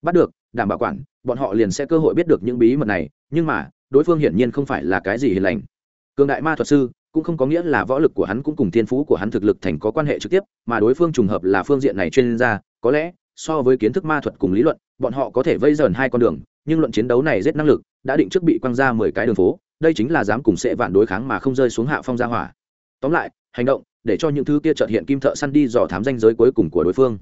Bắt được, đảm bảo quản, bọn họ liền sẽ cơ hội biết được những bí mật này, nhưng mà, đối phương hiển nhiên không phải là cái gì hiền lành. Cường đại ma thuật sư, cũng không có nghĩa là võ lực của hắn cũng cùng thiên phú của hắn thực lực thành có quan hệ trực tiếp, mà đối phương trùng hợp là phương diện này chuyên gia, có lẽ, so với kiến thức ma thuật cùng lý luận, bọn họ có thể vây dần hai con đường nhưng luận chiến đấu này rất năng lực, đã định trước bị quăng ra mười cái đường phố, đây chính là dám cùng sẽ vạn đối kháng mà không rơi xuống hạ phong gia hỏa. Tóm lại, hành động, để cho những thứ kia trợt hiện kim thợ săn đi dò thám danh giới cuối cùng của đối phương.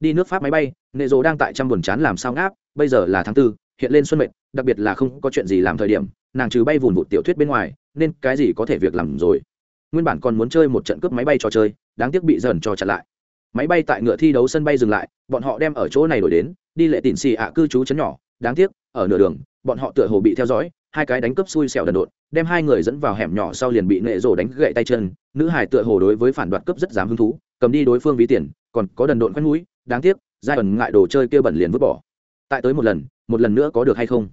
Đi nước pháp máy bay, nệ rồ đang tại trăm buồn chán làm sao ngáp, bây giờ là tháng tư, hiện lên xuân mệnh, đặc biệt là không có chuyện gì làm thời điểm, nàng trừ bay vùn vụt tiểu thuyết bên ngoài, nên cái gì có thể việc làm rồi. Nguyên bản còn muốn chơi một trận cướp máy bay trò chơi, đáng tiếc bị dần cho chặn lại. Máy bay tại ngựa thi đấu sân bay dừng lại, bọn họ đem ở chỗ này đổi đến, đi lệ tịn xì ạ cư trú chấn nhỏ đáng tiếc, ở nửa đường, bọn họ tựa hồ bị theo dõi, hai cái đánh cướp xui xẻo đần độn, đem hai người dẫn vào hẻm nhỏ sau liền bị nệ rổ đánh gậy tay chân. Nữ hải tựa hồ đối với phản đoạt cướp rất dám hứng thú, cầm đi đối phương ví tiền, còn có đần độn quét mũi. Đáng tiếc, giai ẩn ngại đồ chơi kia bẩn liền vứt bỏ. Tại tới một lần một lần nữa có được hay không?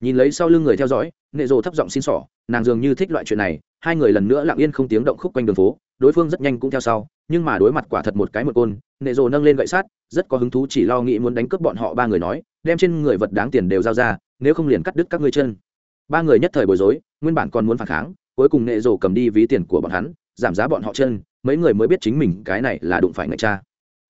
Nhìn lấy sau lưng người theo dõi, nệ rồ thấp giọng xin xỏ nàng dường như thích loại chuyện này. Hai người lần nữa lặng yên không tiếng động khúc quanh đường phố, đối phương rất nhanh cũng theo sau nhưng mà đối mặt quả thật một cái một côn, nệ rồ nâng lên gậy sát, rất có hứng thú chỉ lo nghĩ muốn đánh cướp bọn họ ba người nói, đem trên người vật đáng tiền đều giao ra, nếu không liền cắt đứt các ngươi chân. Ba người nhất thời bối rối, nguyên bản còn muốn phản kháng, cuối cùng nệ rồ cầm đi ví tiền của bọn hắn, giảm giá bọn họ chân, mấy người mới biết chính mình cái này là đụng phải ngạch cha.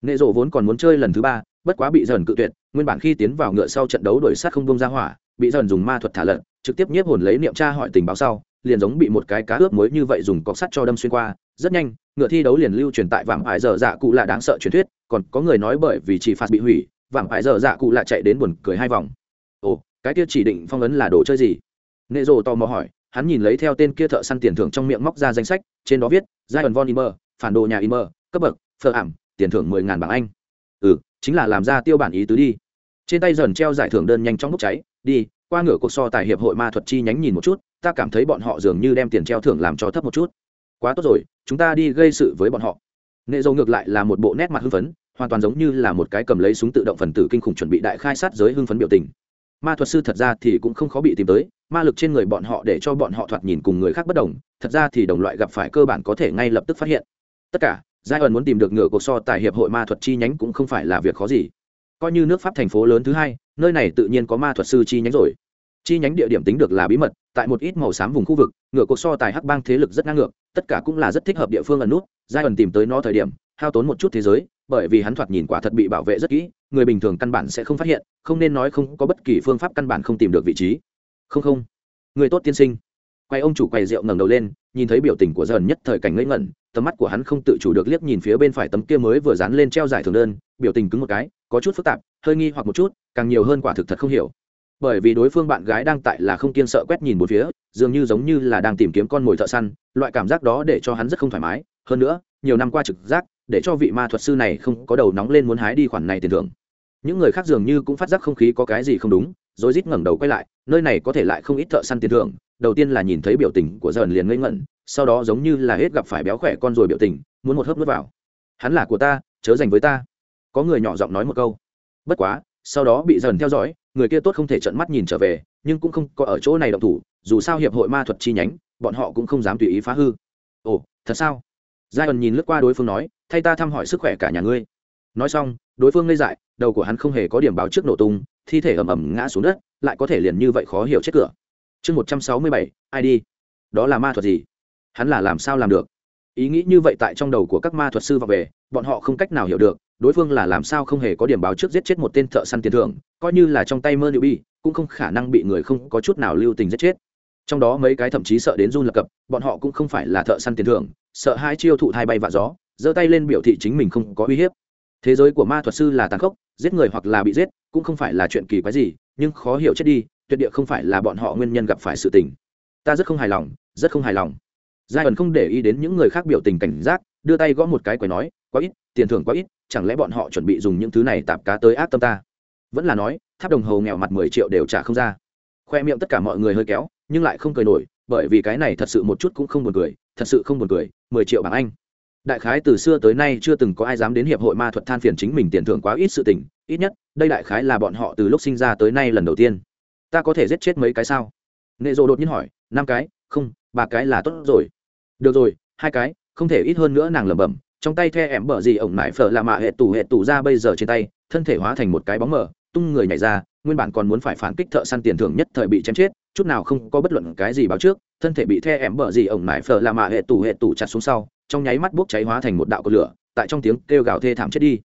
Nệ rồ vốn còn muốn chơi lần thứ ba, bất quá bị dần cự tuyệt, nguyên bản khi tiến vào ngựa sau trận đấu đổi sát không bông ra hỏa, bị dần dùng ma thuật thả lận trực tiếp nhiếp hồn lấy niệm tra hỏi tình báo sau liền giống bị một cái cá ướp muối như vậy dùng cọc sắt cho đâm xuyên qua, rất nhanh, ngựa thi đấu liền lưu truyền tại vàng hải dở dạ cụ là đáng sợ truyền thuyết, còn có người nói bởi vì chỉ phạt bị hủy vàng hải dở dạ cụ là chạy đến buồn cười hai vòng. Ồ, cái kia chỉ định phong ấn là đồ chơi gì? Nệ rồ tò mò hỏi, hắn nhìn lấy theo tên kia thợ săn tiền thưởng trong miệng móc ra danh sách, trên đó viết giai ẩn von imer phản đồ nhà immer, cấp bậc phờ ảm, tiền thưởng mười ngàn bảng anh. Ừ chính là làm ra tiêu bản ý tứ đi. Trên tay dần treo giải thưởng đơn nhanh trong bốc cháy, đi qua ngửa cuộc so tài hiệp hội ma thuật chi nhánh nhìn một chút, ta cảm thấy bọn họ dường như đem tiền treo thưởng làm cho thấp một chút. Quá tốt rồi, chúng ta đi gây sự với bọn họ. Nệ dầu ngược lại là một bộ nét mặt hưng phấn, hoàn toàn giống như là một cái cầm lấy súng tự động phần tử kinh khủng chuẩn bị đại khai sát giới hưng phấn biểu tình. Ma thuật sư thật ra thì cũng không khó bị tìm tới, ma lực trên người bọn họ để cho bọn họ thoạt nhìn cùng người khác bất đồng, thật ra thì đồng loại gặp phải cơ bản có thể ngay lập tức phát hiện. Tất cả giai ẩn muốn tìm được ngựa cuộc so tại hiệp hội ma thuật chi nhánh cũng không phải là việc khó gì. Coi như nước pháp thành phố lớn thứ hai nơi này tự nhiên có ma thuật sư chi nhánh rồi. Chi nhánh địa điểm tính được là bí mật, tại một ít màu xám vùng khu vực, ngựa cuộc so tài hắc bang thế lực rất ngang ngược, tất cả cũng là rất thích hợp địa phương ẩn nút. Giai ẩn tìm tới nó thời điểm, hao tốn một chút thế giới, bởi vì hắn thoạt nhìn quả thật bị bảo vệ rất kỹ, người bình thường căn bản sẽ không phát hiện, không nên nói không có bất kỳ phương pháp căn bản không tìm được vị trí. Không không. Người tốt tiên sinh. Quay ông chủ quầy rượu ngẩng đầu lên, nhìn thấy biểu tình của dần nhất thời cảnh ngây ngẩn tầm mắt của hắn không tự chủ được liếc nhìn phía bên phải tấm kia mới vừa dán lên treo giải thưởng đơn, biểu tình cứng một cái, có chút phức tạp, hơi nghi hoặc một chút, càng nhiều hơn quả thực thật không hiểu. Bởi vì đối phương bạn gái đang tại là không kiên sợ quét nhìn một phía, dường như giống như là đang tìm kiếm con mồi thợ săn, loại cảm giác đó để cho hắn rất không thoải mái. Hơn nữa, nhiều năm qua trực giác, để cho vị ma thuật sư này không có đầu nóng lên muốn hái đi khoản này tiền thưởng. Những người khác dường như cũng phát giác không khí có cái gì không đúng, rồi rít ngẩng đầu quay lại, nơi này có thể lại không ít thợ săn tiền thưởng đầu tiên là nhìn thấy biểu tình của dần liền ngây ngẩn, sau đó giống như là hết gặp phải béo khỏe con rồi biểu tình, muốn một hớp nuốt vào. Hắn là của ta, chớ dành với ta. Có người nhỏ giọng nói một câu. Bất quá, sau đó bị dần theo dõi, người kia tốt không thể trận mắt nhìn trở về, nhưng cũng không có ở chỗ này động thủ, dù sao hiệp hội ma thuật chi nhánh, bọn họ cũng không dám tùy ý phá hư. Ồ, thật sao? Giai ẩn nhìn lướt qua đối phương nói, thay ta thăm hỏi sức khỏe cả nhà ngươi. Nói xong, đối phương ngây dại, đầu của hắn không hề có điểm báo trước nổ tung, thi thể ầm ầm ngã xuống đất, lại có thể liền như vậy khó hiểu chết cửa chương một trăm sáu mươi bảy, ai đi? Đó là ma thuật gì? Hắn là làm sao làm được? Ý nghĩ như vậy tại trong đầu của các ma thuật sư vào về, bọn họ không cách nào hiểu được, đối phương là làm sao không hề có điểm báo trước giết chết một tên thợ săn tiền thưởng, coi như là trong tay mơ liệu bi cũng không khả năng bị người không có chút nào lưu tình giết chết. Trong đó mấy cái thậm chí sợ đến run lập cập, bọn họ cũng không phải là thợ săn tiền thưởng, sợ hai chiêu thụ thai bay vạ gió, giơ tay lên biểu thị chính mình không có uy hiếp. Thế giới của ma thuật sư là tàn khốc, giết người hoặc là bị giết, cũng không phải là chuyện kỳ quái gì, nhưng khó hiểu chết đi tuyệt địa không phải là bọn họ nguyên nhân gặp phải sự tình. Ta rất không hài lòng, rất không hài lòng. Giai ẩn không để ý đến những người khác biểu tình cảnh giác, đưa tay gõ một cái quầy nói, quá ít, tiền thưởng quá ít, chẳng lẽ bọn họ chuẩn bị dùng những thứ này tạp cá tới ác tâm ta? Vẫn là nói, tháp đồng hồ nghèo mặt mười triệu đều trả không ra. Khoe miệng tất cả mọi người hơi kéo, nhưng lại không cười nổi, bởi vì cái này thật sự một chút cũng không buồn cười, thật sự không buồn cười, mười triệu bảng anh. Đại khái từ xưa tới nay chưa từng có ai dám đến hiệp hội ma thuật than phiền chính mình tiền thưởng quá ít sự tình, ít nhất, đây đại khái là bọn họ từ lúc sinh ra tới nay lần đầu tiên ta có thể giết chết mấy cái sao? Nệ rộ đột nhiên hỏi, năm cái, không, ba cái là tốt rồi. Được rồi, hai cái, không thể ít hơn nữa nàng lẩm bẩm, trong tay the ẻm bở gì ổng mãi phở là mạ hệ tủ hệ tủ ra bây giờ trên tay, thân thể hóa thành một cái bóng mờ, tung người nhảy ra, nguyên bản còn muốn phải phản kích thợ săn tiền thưởng nhất thời bị chém chết, chút nào không có bất luận cái gì báo trước, thân thể bị the ẻm bở gì ổng mãi phở là mạ hệ tủ hệ tủ chặt xuống sau, trong nháy mắt bốc cháy hóa thành một đạo cột lửa, tại trong tiếng kêu gào thê thảm chết đi.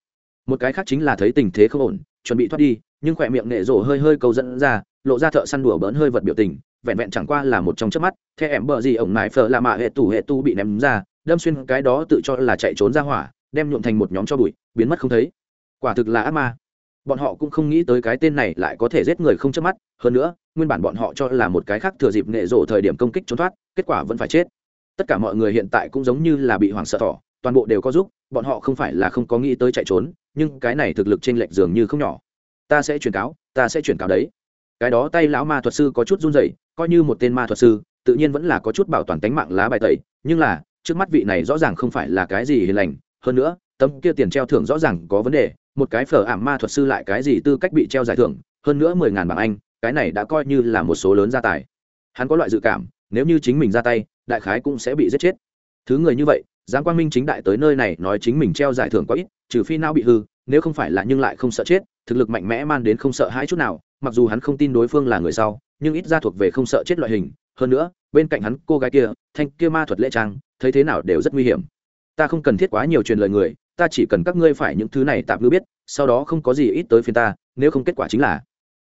Một cái khác chính là thấy tình thế không ổn, chuẩn bị thoát đi nhưng khỏe miệng nệ rổ hơi hơi câu dẫn ra, lộ ra thợ săn đùa bỡn hơi vật biểu tình, vẹn vẹn chẳng qua là một trong chớp mắt, the em bờ gì ổng nại phở là mạ hệ tủ hệ tu bị ném ra, đâm xuyên cái đó tự cho là chạy trốn ra hỏa, đem nhuộm thành một nhóm cho bụi, biến mất không thấy. Quả thực là ác ma. Bọn họ cũng không nghĩ tới cái tên này lại có thể giết người không chớp mắt, hơn nữa, nguyên bản bọn họ cho là một cái khác thừa dịp nệ rổ thời điểm công kích trốn thoát, kết quả vẫn phải chết. Tất cả mọi người hiện tại cũng giống như là bị hoảng sợ thỏ, toàn bộ đều có giúp, bọn họ không phải là không có nghĩ tới chạy trốn, nhưng cái này thực lực trên lệch dường như không nhỏ ta sẽ truyền cáo, ta sẽ truyền cáo đấy. Cái đó tay lão ma thuật sư có chút run rẩy, coi như một tên ma thuật sư, tự nhiên vẫn là có chút bảo toàn tính mạng lá bài tẩy, nhưng là, trước mắt vị này rõ ràng không phải là cái gì hiền lành. Hơn nữa, tấm kia tiền treo thưởng rõ ràng có vấn đề, một cái phở ảm ma thuật sư lại cái gì tư cách bị treo giải thưởng, hơn nữa mười ngàn bảng anh, cái này đã coi như là một số lớn gia tài. Hắn có loại dự cảm, nếu như chính mình ra tay, đại khái cũng sẽ bị giết chết. Thứ người như vậy giáng quang minh chính đại tới nơi này nói chính mình treo giải thưởng quá ít, trừ phi não bị hư, nếu không phải là nhưng lại không sợ chết thực lực mạnh mẽ man đến không sợ hãi chút nào, mặc dù hắn không tin đối phương là người sau, nhưng ít ra thuộc về không sợ chết loại hình. Hơn nữa, bên cạnh hắn, cô gái kia, thanh kia ma thuật lễ trang, thấy thế nào đều rất nguy hiểm. Ta không cần thiết quá nhiều truyền lời người, ta chỉ cần các ngươi phải những thứ này tạm ngư biết, sau đó không có gì ít tới phiên ta, nếu không kết quả chính là.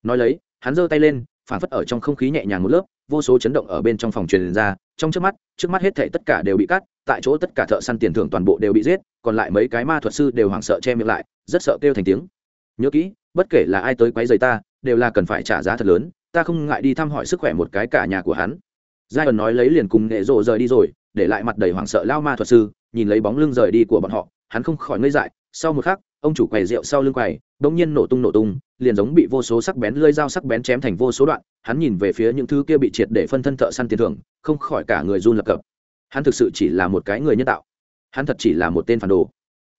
Nói lấy, hắn giơ tay lên, phản phất ở trong không khí nhẹ nhàng một lớp, vô số chấn động ở bên trong phòng truyền ra, trong trước mắt trước mắt hết thảy tất cả đều bị cắt, tại chỗ tất cả thợ săn tiền thưởng toàn bộ đều bị giết, còn lại mấy cái ma thuật sư đều hoảng sợ che miệng lại, rất sợ kêu thành tiếng nhớ kỹ, bất kể là ai tới quấy rầy ta, đều là cần phải trả giá thật lớn, ta không ngại đi thăm hỏi sức khỏe một cái cả nhà của hắn. Giai ẩn nói lấy liền cùng nghệ rộ rời đi rồi, để lại mặt đầy hoảng sợ lao ma thuật sư, nhìn lấy bóng lưng rời đi của bọn họ, hắn không khỏi ngây dại, sau một khắc, ông chủ quầy rượu sau lưng quầy, bỗng nhiên nổ tung nổ tung, liền giống bị vô số sắc bén lơi dao sắc bén chém thành vô số đoạn, hắn nhìn về phía những thứ kia bị triệt để phân thân thợ săn tiền thưởng, không khỏi cả người run lập cập. Hắn thực sự chỉ là một cái người nhân tạo. Hắn thật chỉ là một tên phản đồ.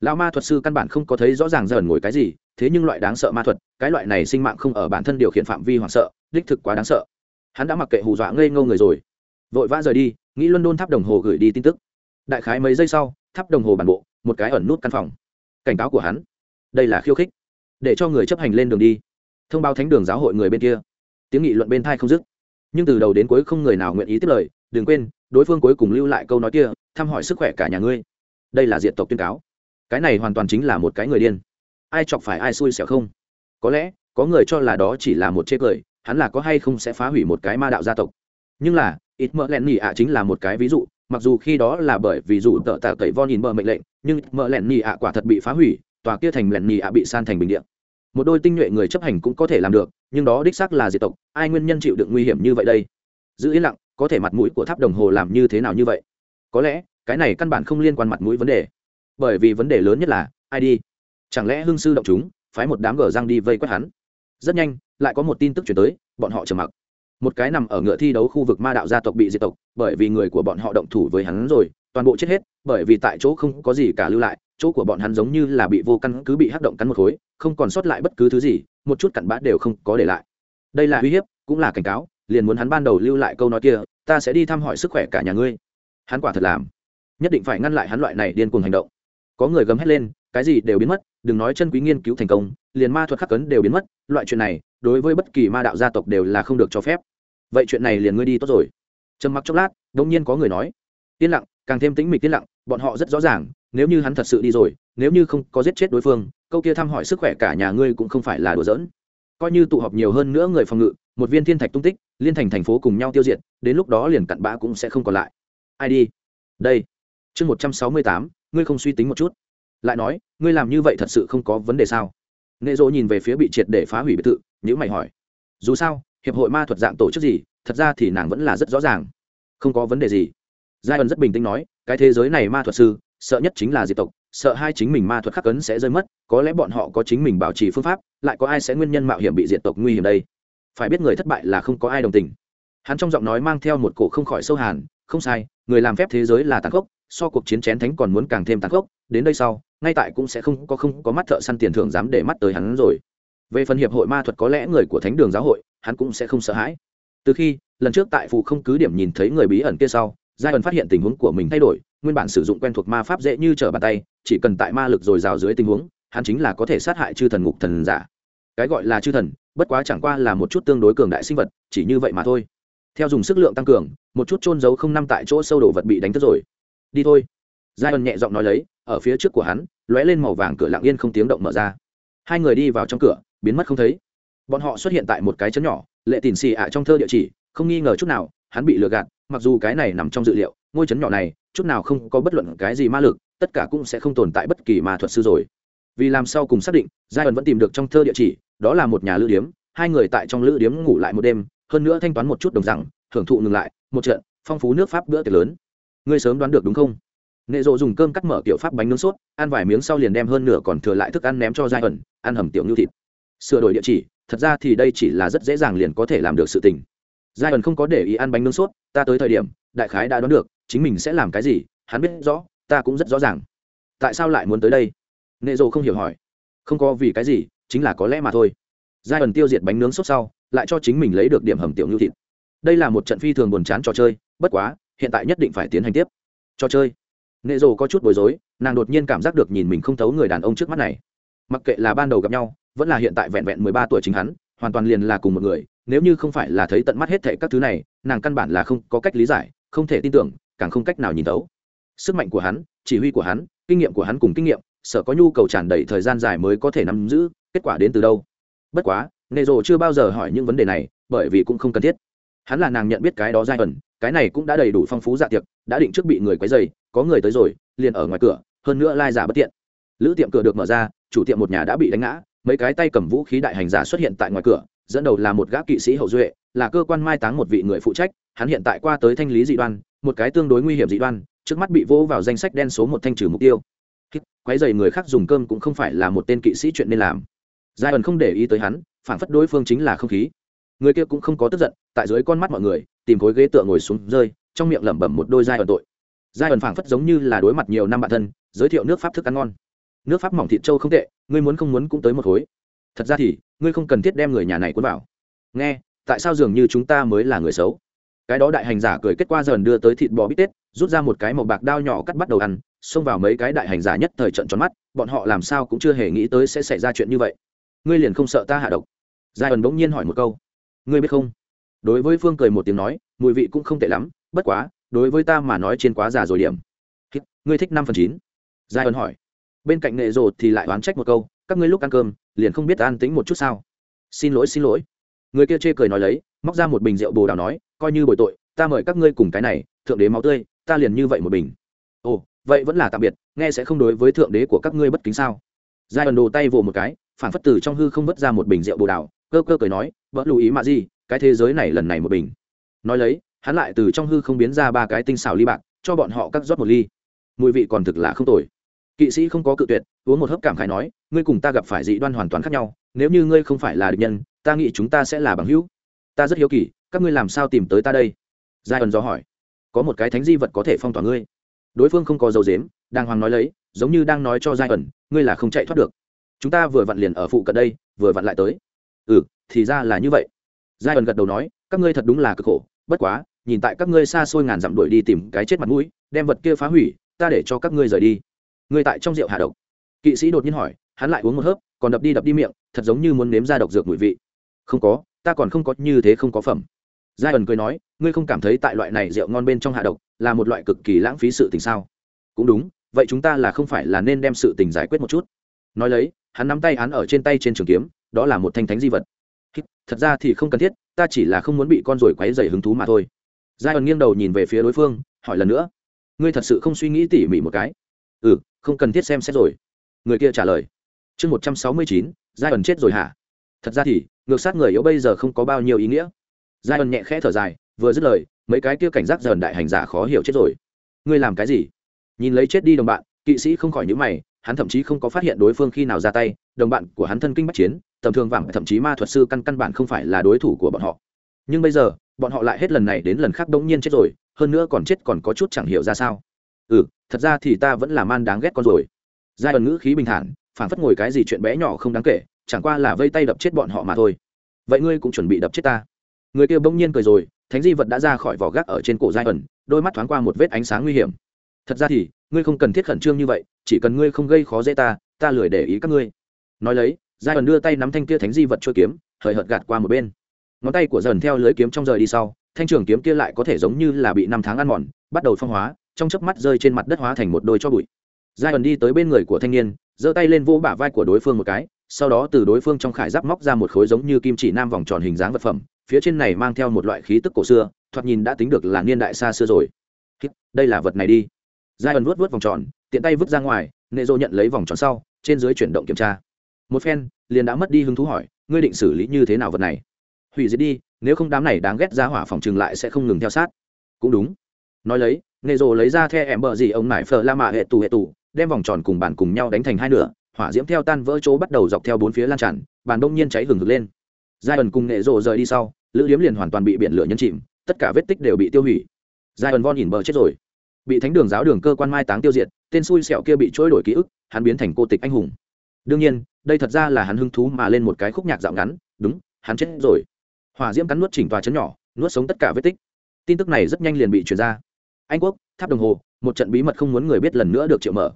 Lão ma thuật sư căn bản không có thấy rõ ràng dần ngồi cái gì thế nhưng loại đáng sợ ma thuật, cái loại này sinh mạng không ở bản thân điều khiển phạm vi hoảng sợ, đích thực quá đáng sợ. Hắn đã mặc kệ hù dọa ngây ngô người rồi. Vội vã rời đi, nghĩ luân đôn tháp đồng hồ gửi đi tin tức. Đại khái mấy giây sau, tháp đồng hồ bản bộ, một cái ẩn nút căn phòng. Cảnh cáo của hắn, đây là khiêu khích. Để cho người chấp hành lên đường đi. Thông báo thánh đường giáo hội người bên kia. Tiếng nghị luận bên thai không dứt. Nhưng từ đầu đến cuối không người nào nguyện ý tiếp lời, đừng quên, đối phương cuối cùng lưu lại câu nói kia, thăm hỏi sức khỏe cả nhà ngươi. Đây là diện tộc tuyên cáo. Cái này hoàn toàn chính là một cái người điên ai chọc phải ai xui xẻo không? Có lẽ, có người cho là đó chỉ là một chê cười, hắn là có hay không sẽ phá hủy một cái ma đạo gia tộc. Nhưng là, ít mỡ lẹn nỉ ạ chính là một cái ví dụ, mặc dù khi đó là bởi vì dù tợ tạ cậy von nhìn mờ mệnh lệnh, nhưng mỡ lẹn nỉ ạ quả thật bị phá hủy, tòa kia thành lẹn nỉ ạ bị san thành bình điện một đôi tinh nhuệ người chấp hành cũng có thể làm được, nhưng đó đích xác là diệt tộc, ai nguyên nhân chịu đựng nguy hiểm như vậy đây? Giữ yên lặng, có thể mặt mũi của tháp đồng hồ làm như thế nào như vậy? Có lẽ, cái này căn bản không liên quan mặt mũi vấn đề. Bởi vì vấn đề lớn nhất là, ai đi? Chẳng lẽ hương sư động chúng, phái một đám gờ răng đi vây quét hắn? Rất nhanh, lại có một tin tức chuyển tới, bọn họ trầm mặc. Một cái nằm ở ngựa thi đấu khu vực ma đạo gia tộc bị diệt tộc, bởi vì người của bọn họ động thủ với hắn rồi, toàn bộ chết hết, bởi vì tại chỗ không có gì cả lưu lại, chỗ của bọn hắn giống như là bị vô căn cứ bị hắc động cắn một khối, không còn sót lại bất cứ thứ gì, một chút cặn bã đều không có để lại. Đây là uy hiếp, cũng là cảnh cáo, liền muốn hắn ban đầu lưu lại câu nói kia, ta sẽ đi thăm hỏi sức khỏe cả nhà ngươi. Hắn quả thật làm. Nhất định phải ngăn lại hắn loại này điên cuồng hành động. Có người gầm hét lên cái gì đều biến mất, đừng nói chân quý nghiên cứu thành công, liền ma thuật khắc cấn đều biến mất, loại chuyện này, đối với bất kỳ ma đạo gia tộc đều là không được cho phép. Vậy chuyện này liền ngươi đi tốt rồi. Trầm mặc chốc lát đông nhiên có người nói. Yên lặng, càng thêm tĩnh mịch yên lặng, bọn họ rất rõ ràng, nếu như hắn thật sự đi rồi, nếu như không có giết chết đối phương, câu kia thăm hỏi sức khỏe cả nhà ngươi cũng không phải là đùa giỡn. Coi như tụ họp nhiều hơn nữa người phòng ngự, một viên thiên thạch tung tích, liên thành thành phố cùng nhau tiêu diệt, đến lúc đó liền cặn bã cũng sẽ không còn lại. Ai đi? Đây. Chương một trăm sáu mươi tám, ngươi không suy tính một chút lại nói, ngươi làm như vậy thật sự không có vấn đề sao? Nghệ dỗ nhìn về phía bị triệt để phá hủy biệt thự nhữ mày hỏi. Dù sao, hiệp hội ma thuật dạng tổ chức gì, thật ra thì nàng vẫn là rất rõ ràng. Không có vấn đề gì. Giai ẩn rất bình tĩnh nói, cái thế giới này ma thuật sư, sợ nhất chính là diệt tộc, sợ hai chính mình ma thuật khắc cấn sẽ rơi mất, có lẽ bọn họ có chính mình bảo trì phương pháp, lại có ai sẽ nguyên nhân mạo hiểm bị diệt tộc nguy hiểm đây? Phải biết người thất bại là không có ai đồng tình. Hắn trong giọng nói mang theo một cổ không khỏi sâu hàn, không sai, người làm phép thế giới là tàn khốc, so cuộc chiến chén thánh còn muốn càng thêm tàn khốc, đến đây sau ngay tại cũng sẽ không có không có mắt thợ săn tiền thưởng dám để mắt tới hắn rồi. Về phần hiệp hội ma thuật có lẽ người của thánh đường giáo hội, hắn cũng sẽ không sợ hãi. Từ khi, lần trước tại phụ không cứ điểm nhìn thấy người bí ẩn kia sau, giai ẩn phát hiện tình huống của mình thay đổi, nguyên bản sử dụng quen thuộc ma pháp dễ như trở bàn tay, chỉ cần tại ma lực dồi dào dưới tình huống, hắn chính là có thể sát hại chư thần ngục thần giả. Cái gọi là chư thần, bất quá chẳng qua là một chút tương đối cường đại sinh vật, chỉ như vậy mà thôi. Theo dùng sức lượng tăng cường, một chút trôn giấu không năm tại chỗ sâu đồ vật bị đánh thức rồi. Đi thôi. Giai ẩn nhẹ giọng nói lấy ở phía trước của hắn, lóe lên màu vàng cửa lặng yên không tiếng động mở ra. Hai người đi vào trong cửa, biến mất không thấy. Bọn họ xuất hiện tại một cái chấn nhỏ, lệ tìn xì ạ trong thơ địa chỉ, không nghi ngờ chút nào, hắn bị lừa gạt, mặc dù cái này nằm trong dự liệu, ngôi chấn nhỏ này, chút nào không có bất luận cái gì ma lực, tất cả cũng sẽ không tồn tại bất kỳ ma thuật sư rồi. Vì làm sao cùng xác định, giai ẩn vẫn tìm được trong thơ địa chỉ, đó là một nhà lữ điếm, hai người tại trong lữ điếm ngủ lại một đêm, hơn nữa thanh toán một chút đồng rằng, thưởng thụ ngừng lại, một trận phong phú nước pháp bữa tiệc lớn. Ngươi sớm đoán được đúng không? Nệ rộ dùng cơm cắt mở kiểu pháp bánh nướng sốt, ăn vài miếng sau liền đem hơn nửa còn thừa lại thức ăn ném cho giai ẩn, ăn hầm tiểu ngưu thịt. Sửa đổi địa chỉ, thật ra thì đây chỉ là rất dễ dàng liền có thể làm được sự tình. Giai ẩn không có để ý ăn bánh nướng sốt, ta tới thời điểm, đại khái đã đoán được, chính mình sẽ làm cái gì, hắn biết rõ, ta cũng rất rõ ràng. Tại sao lại muốn tới đây? Nệ rộ không hiểu hỏi. Không có vì cái gì, chính là có lẽ mà thôi. Giai ẩn tiêu diệt bánh nướng sốt sau, lại cho chính mình lấy được điểm hầm tiểu ngưu thịt. Đây là một trận phi thường buồn chán trò chơi, bất quá, hiện tại nhất định phải tiến hành tiếp. Trò chơi nệ rồ có chút bối rối, nàng đột nhiên cảm giác được nhìn mình không thấu người đàn ông trước mắt này. Mặc kệ là ban đầu gặp nhau, vẫn là hiện tại vẹn vẹn mười ba tuổi chính hắn, hoàn toàn liền là cùng một người, nếu như không phải là thấy tận mắt hết thệ các thứ này, nàng căn bản là không có cách lý giải, không thể tin tưởng, càng không cách nào nhìn thấu. Sức mạnh của hắn, chỉ huy của hắn, kinh nghiệm của hắn cùng kinh nghiệm, sợ có nhu cầu tràn đầy thời gian dài mới có thể nắm giữ, kết quả đến từ đâu? Bất quá, nệ rồ chưa bao giờ hỏi những vấn đề này, bởi vì cũng không cần thiết. Hắn là nàng nhận biết cái đó giai ẩn, cái này cũng đã đầy đủ phong phú dạ tiệc, đã định trước bị người quấy dày có người tới rồi, liền ở ngoài cửa, hơn nữa lai giả bất tiện. Lữ tiệm cửa được mở ra, chủ tiệm một nhà đã bị đánh ngã, mấy cái tay cầm vũ khí đại hành giả xuất hiện tại ngoài cửa, dẫn đầu là một gã kỵ sĩ hậu duệ, là cơ quan mai táng một vị người phụ trách, hắn hiện tại qua tới thanh lý dị đoan, một cái tương đối nguy hiểm dị đoan, trước mắt bị vỗ vào danh sách đen số một thanh trừ mục tiêu. Quấy dày người khác dùng cơm cũng không phải là một tên kỵ sĩ chuyện nên làm. Giai ẩn không để ý tới hắn, phản phất đối phương chính là không khí. Người kia cũng không có tức giận, tại dưới con mắt mọi người, tìm khối ghế tựa ngồi xuống, rơi, trong miệng lẩm bẩm một đôi giai ẩn tội giai ẩn phảng phất giống như là đối mặt nhiều năm bạn thân, giới thiệu nước pháp thức ăn ngon. Nước pháp mỏng thịt trâu không tệ, ngươi muốn không muốn cũng tới một khối. Thật ra thì, ngươi không cần thiết đem người nhà này cuốn vào. Nghe, tại sao dường như chúng ta mới là người xấu? Cái đó đại hành giả cười kết qua dần đưa tới thịt bò bít tết, rút ra một cái màu bạc đao nhỏ cắt bắt đầu ăn, xông vào mấy cái đại hành giả nhất thời trận tròn mắt, bọn họ làm sao cũng chưa hề nghĩ tới sẽ xảy ra chuyện như vậy. Ngươi liền không sợ ta hạ độc? Giai ẩn bỗng nhiên hỏi một câu. Ngươi biết không? Đối với phương cười một tiếng nói, mùi vị cũng không tệ lắm, bất quá đối với ta mà nói trên quá già rồi điểm. Ngươi thích năm phần chín? Giai ân hỏi. Bên cạnh nghệ rồ thì lại oán trách một câu, các ngươi lúc ăn cơm, liền không biết an tính một chút sao. Xin lỗi xin lỗi. Người kia chê cười nói lấy, móc ra một bình rượu bồ đào nói, coi như bồi tội, ta mời các ngươi cùng cái này, thượng đế máu tươi, ta liền như vậy một bình. Ồ, vậy vẫn là tạm biệt, nghe sẽ không đối với thượng đế của các ngươi bất kính sao? Giai ẩn đồ tay vồ một cái, phản phất từ trong hư không vứt ra một bình rượu bồ đào, cơ cơ cười nói vỡ lưu ý mà gì, cái thế giới này lần này một bình. Nói lấy hắn lại từ trong hư không biến ra ba cái tinh xảo ly bạc, cho bọn họ cắt rót một ly. Mùi vị còn thực là không tồi. Kỵ sĩ không có cự tuyệt, uống một hớp cảm khải nói, ngươi cùng ta gặp phải dị đoan hoàn toàn khác nhau, nếu như ngươi không phải là địch nhân, ta nghĩ chúng ta sẽ là bằng hữu. Ta rất hiếu kỳ, các ngươi làm sao tìm tới ta đây? Giai ẩn do hỏi. Có một cái thánh di vật có thể phong tỏa ngươi. Đối phương không có dấu dếm đàng hoàng nói lấy, giống như đang nói cho giai ẩn, ngươi là không chạy thoát được. Chúng ta vừa vặn liền ở phụ cận đây, vừa vặn lại tới. Ừ thì ra là như vậy. Giai ẩn gật đầu nói, các ngươi thật đúng là cực khổ, bất quá nhìn tại các ngươi xa xôi ngàn dặm đuổi đi tìm cái chết mặt mũi, đem vật kia phá hủy, ta để cho các ngươi rời đi. Ngươi tại trong rượu hạ độc. Kỵ sĩ đột nhiên hỏi, hắn lại uống một hớp, còn đập đi đập đi miệng, thật giống như muốn nếm ra độc dược mùi vị. Không có, ta còn không có, như thế không có phẩm. Giai ẩn cười nói, ngươi không cảm thấy tại loại này rượu ngon bên trong hạ độc là một loại cực kỳ lãng phí sự tình sao? Cũng đúng, vậy chúng ta là không phải là nên đem sự tình giải quyết một chút. Nói lấy, hắn nắm tay hắn ở trên tay trên trường kiếm, đó là một thanh thánh di vật. Thật ra thì không cần thiết, ta chỉ là không muốn bị con ruồi quấy dày hứng thú mà thôi giai ẩn nghiêng đầu nhìn về phía đối phương, hỏi lần nữa, ngươi thật sự không suy nghĩ tỉ mỉ một cái? Ừ không cần thiết xem xét rồi. Người kia trả lời, chương một trăm sáu mươi chín giai ẩn chết rồi hả? Thật ra thì, ngược sát người yếu bây giờ không có bao nhiêu ý nghĩa. Giai ẩn nhẹ khẽ thở dài, vừa dứt lời, mấy cái kia cảnh giác dần đại hành giả khó hiểu chết rồi. Ngươi làm cái gì? Nhìn lấy chết đi đồng bạn, kỵ sĩ không khỏi nhữ mày, hắn thậm chí không có phát hiện đối phương khi nào ra tay, đồng bạn của hắn thân kinh bắc chiến, tầm thường vàng thậm chí ma thuật sư căn căn bản không phải là đối thủ của bọn họ nhưng bây giờ, bọn họ lại hết lần này đến lần khác bỗng nhiên chết rồi, hơn nữa còn chết còn có chút chẳng hiểu ra sao. Ừ thật ra thì ta vẫn là man đáng ghét con rồi. Giai ẩn ngữ khí bình thản phản phất ngồi cái gì chuyện bé nhỏ không đáng kể, chẳng qua là vây tay đập chết bọn họ mà thôi. Vậy ngươi cũng chuẩn bị đập chết ta. Người kia bỗng nhiên cười rồi, thánh di vật đã ra khỏi vỏ gác ở trên cổ giai ẩn, đôi mắt thoáng qua một vết ánh sáng nguy hiểm. Thật ra thì, ngươi không cần thiết khẩn trương như vậy, chỉ cần ngươi không gây khó dễ ta ta lười để ý các ngươi. Nói lấy, giai ẩn đưa tay nắm thanh kia thánh di vật trôi kiếm, hời hợt gạt qua một bên ngón tay của dần theo lưới kiếm trong rời đi sau, thanh trường kiếm kia lại có thể giống như là bị năm tháng ăn mòn, bắt đầu phong hóa, trong chớp mắt rơi trên mặt đất hóa thành một đôi cho bụi. Giai ẩn đi tới bên người của thanh niên, giơ tay lên vỗ bả vai của đối phương một cái, sau đó từ đối phương trong khải giáp móc ra một khối giống như kim chỉ nam vòng tròn hình dáng vật phẩm, phía trên này mang theo một loại khí tức cổ xưa, thoạt nhìn đã tính được là niên đại xa xưa rồi. Đây là vật này đi. Giai ẩn vuốt vuốt vòng tròn, tiện tay vứt ra ngoài nệ dô nhận lấy vòng tròn sau, trên dưới chuyển động kiểm tra. Một phen, liền đã mất đi hứng thú hỏi, ngươi định xử lý như thế nào vật này? Hủy diệt đi, nếu không đám này đáng ghét ra hỏa phòng trừng lại sẽ không ngừng theo sát. Cũng đúng. Nói lấy nệ rồ lấy ra the em bờ gì ông nải phờ la mạ hệ tù hệ tù, đem vòng tròn cùng bàn cùng nhau đánh thành hai nửa, hỏa diễm theo tan vỡ chỗ bắt đầu dọc theo bốn phía lan tràn, bàn đông nhiên cháy hừng hực lên. Giai ẩn cùng nệ rồ rời đi sau, lữ điếm liền hoàn toàn bị biển lửa nhấn chìm, tất cả vết tích đều bị tiêu hủy. Giai ẩn von nhìn bờ chết rồi. Bị thánh đường giáo đường cơ quan mai táng tiêu diệt, tên xui xẹo kia bị trôi đổi ký ức, hắn biến thành cô tịch anh hùng. Đương nhiên, đây thật ra là hắn hứng thú mà lên một cái khúc nhạc dạo ngắn, đúng, hắn chết rồi hỏa diễm cắn nuốt chỉnh tòa chấn nhỏ, nuốt sống tất cả vết tích. Tin tức này rất nhanh liền bị truyền ra. Anh quốc, tháp đồng hồ, một trận bí mật không muốn người biết lần nữa được triệu mở.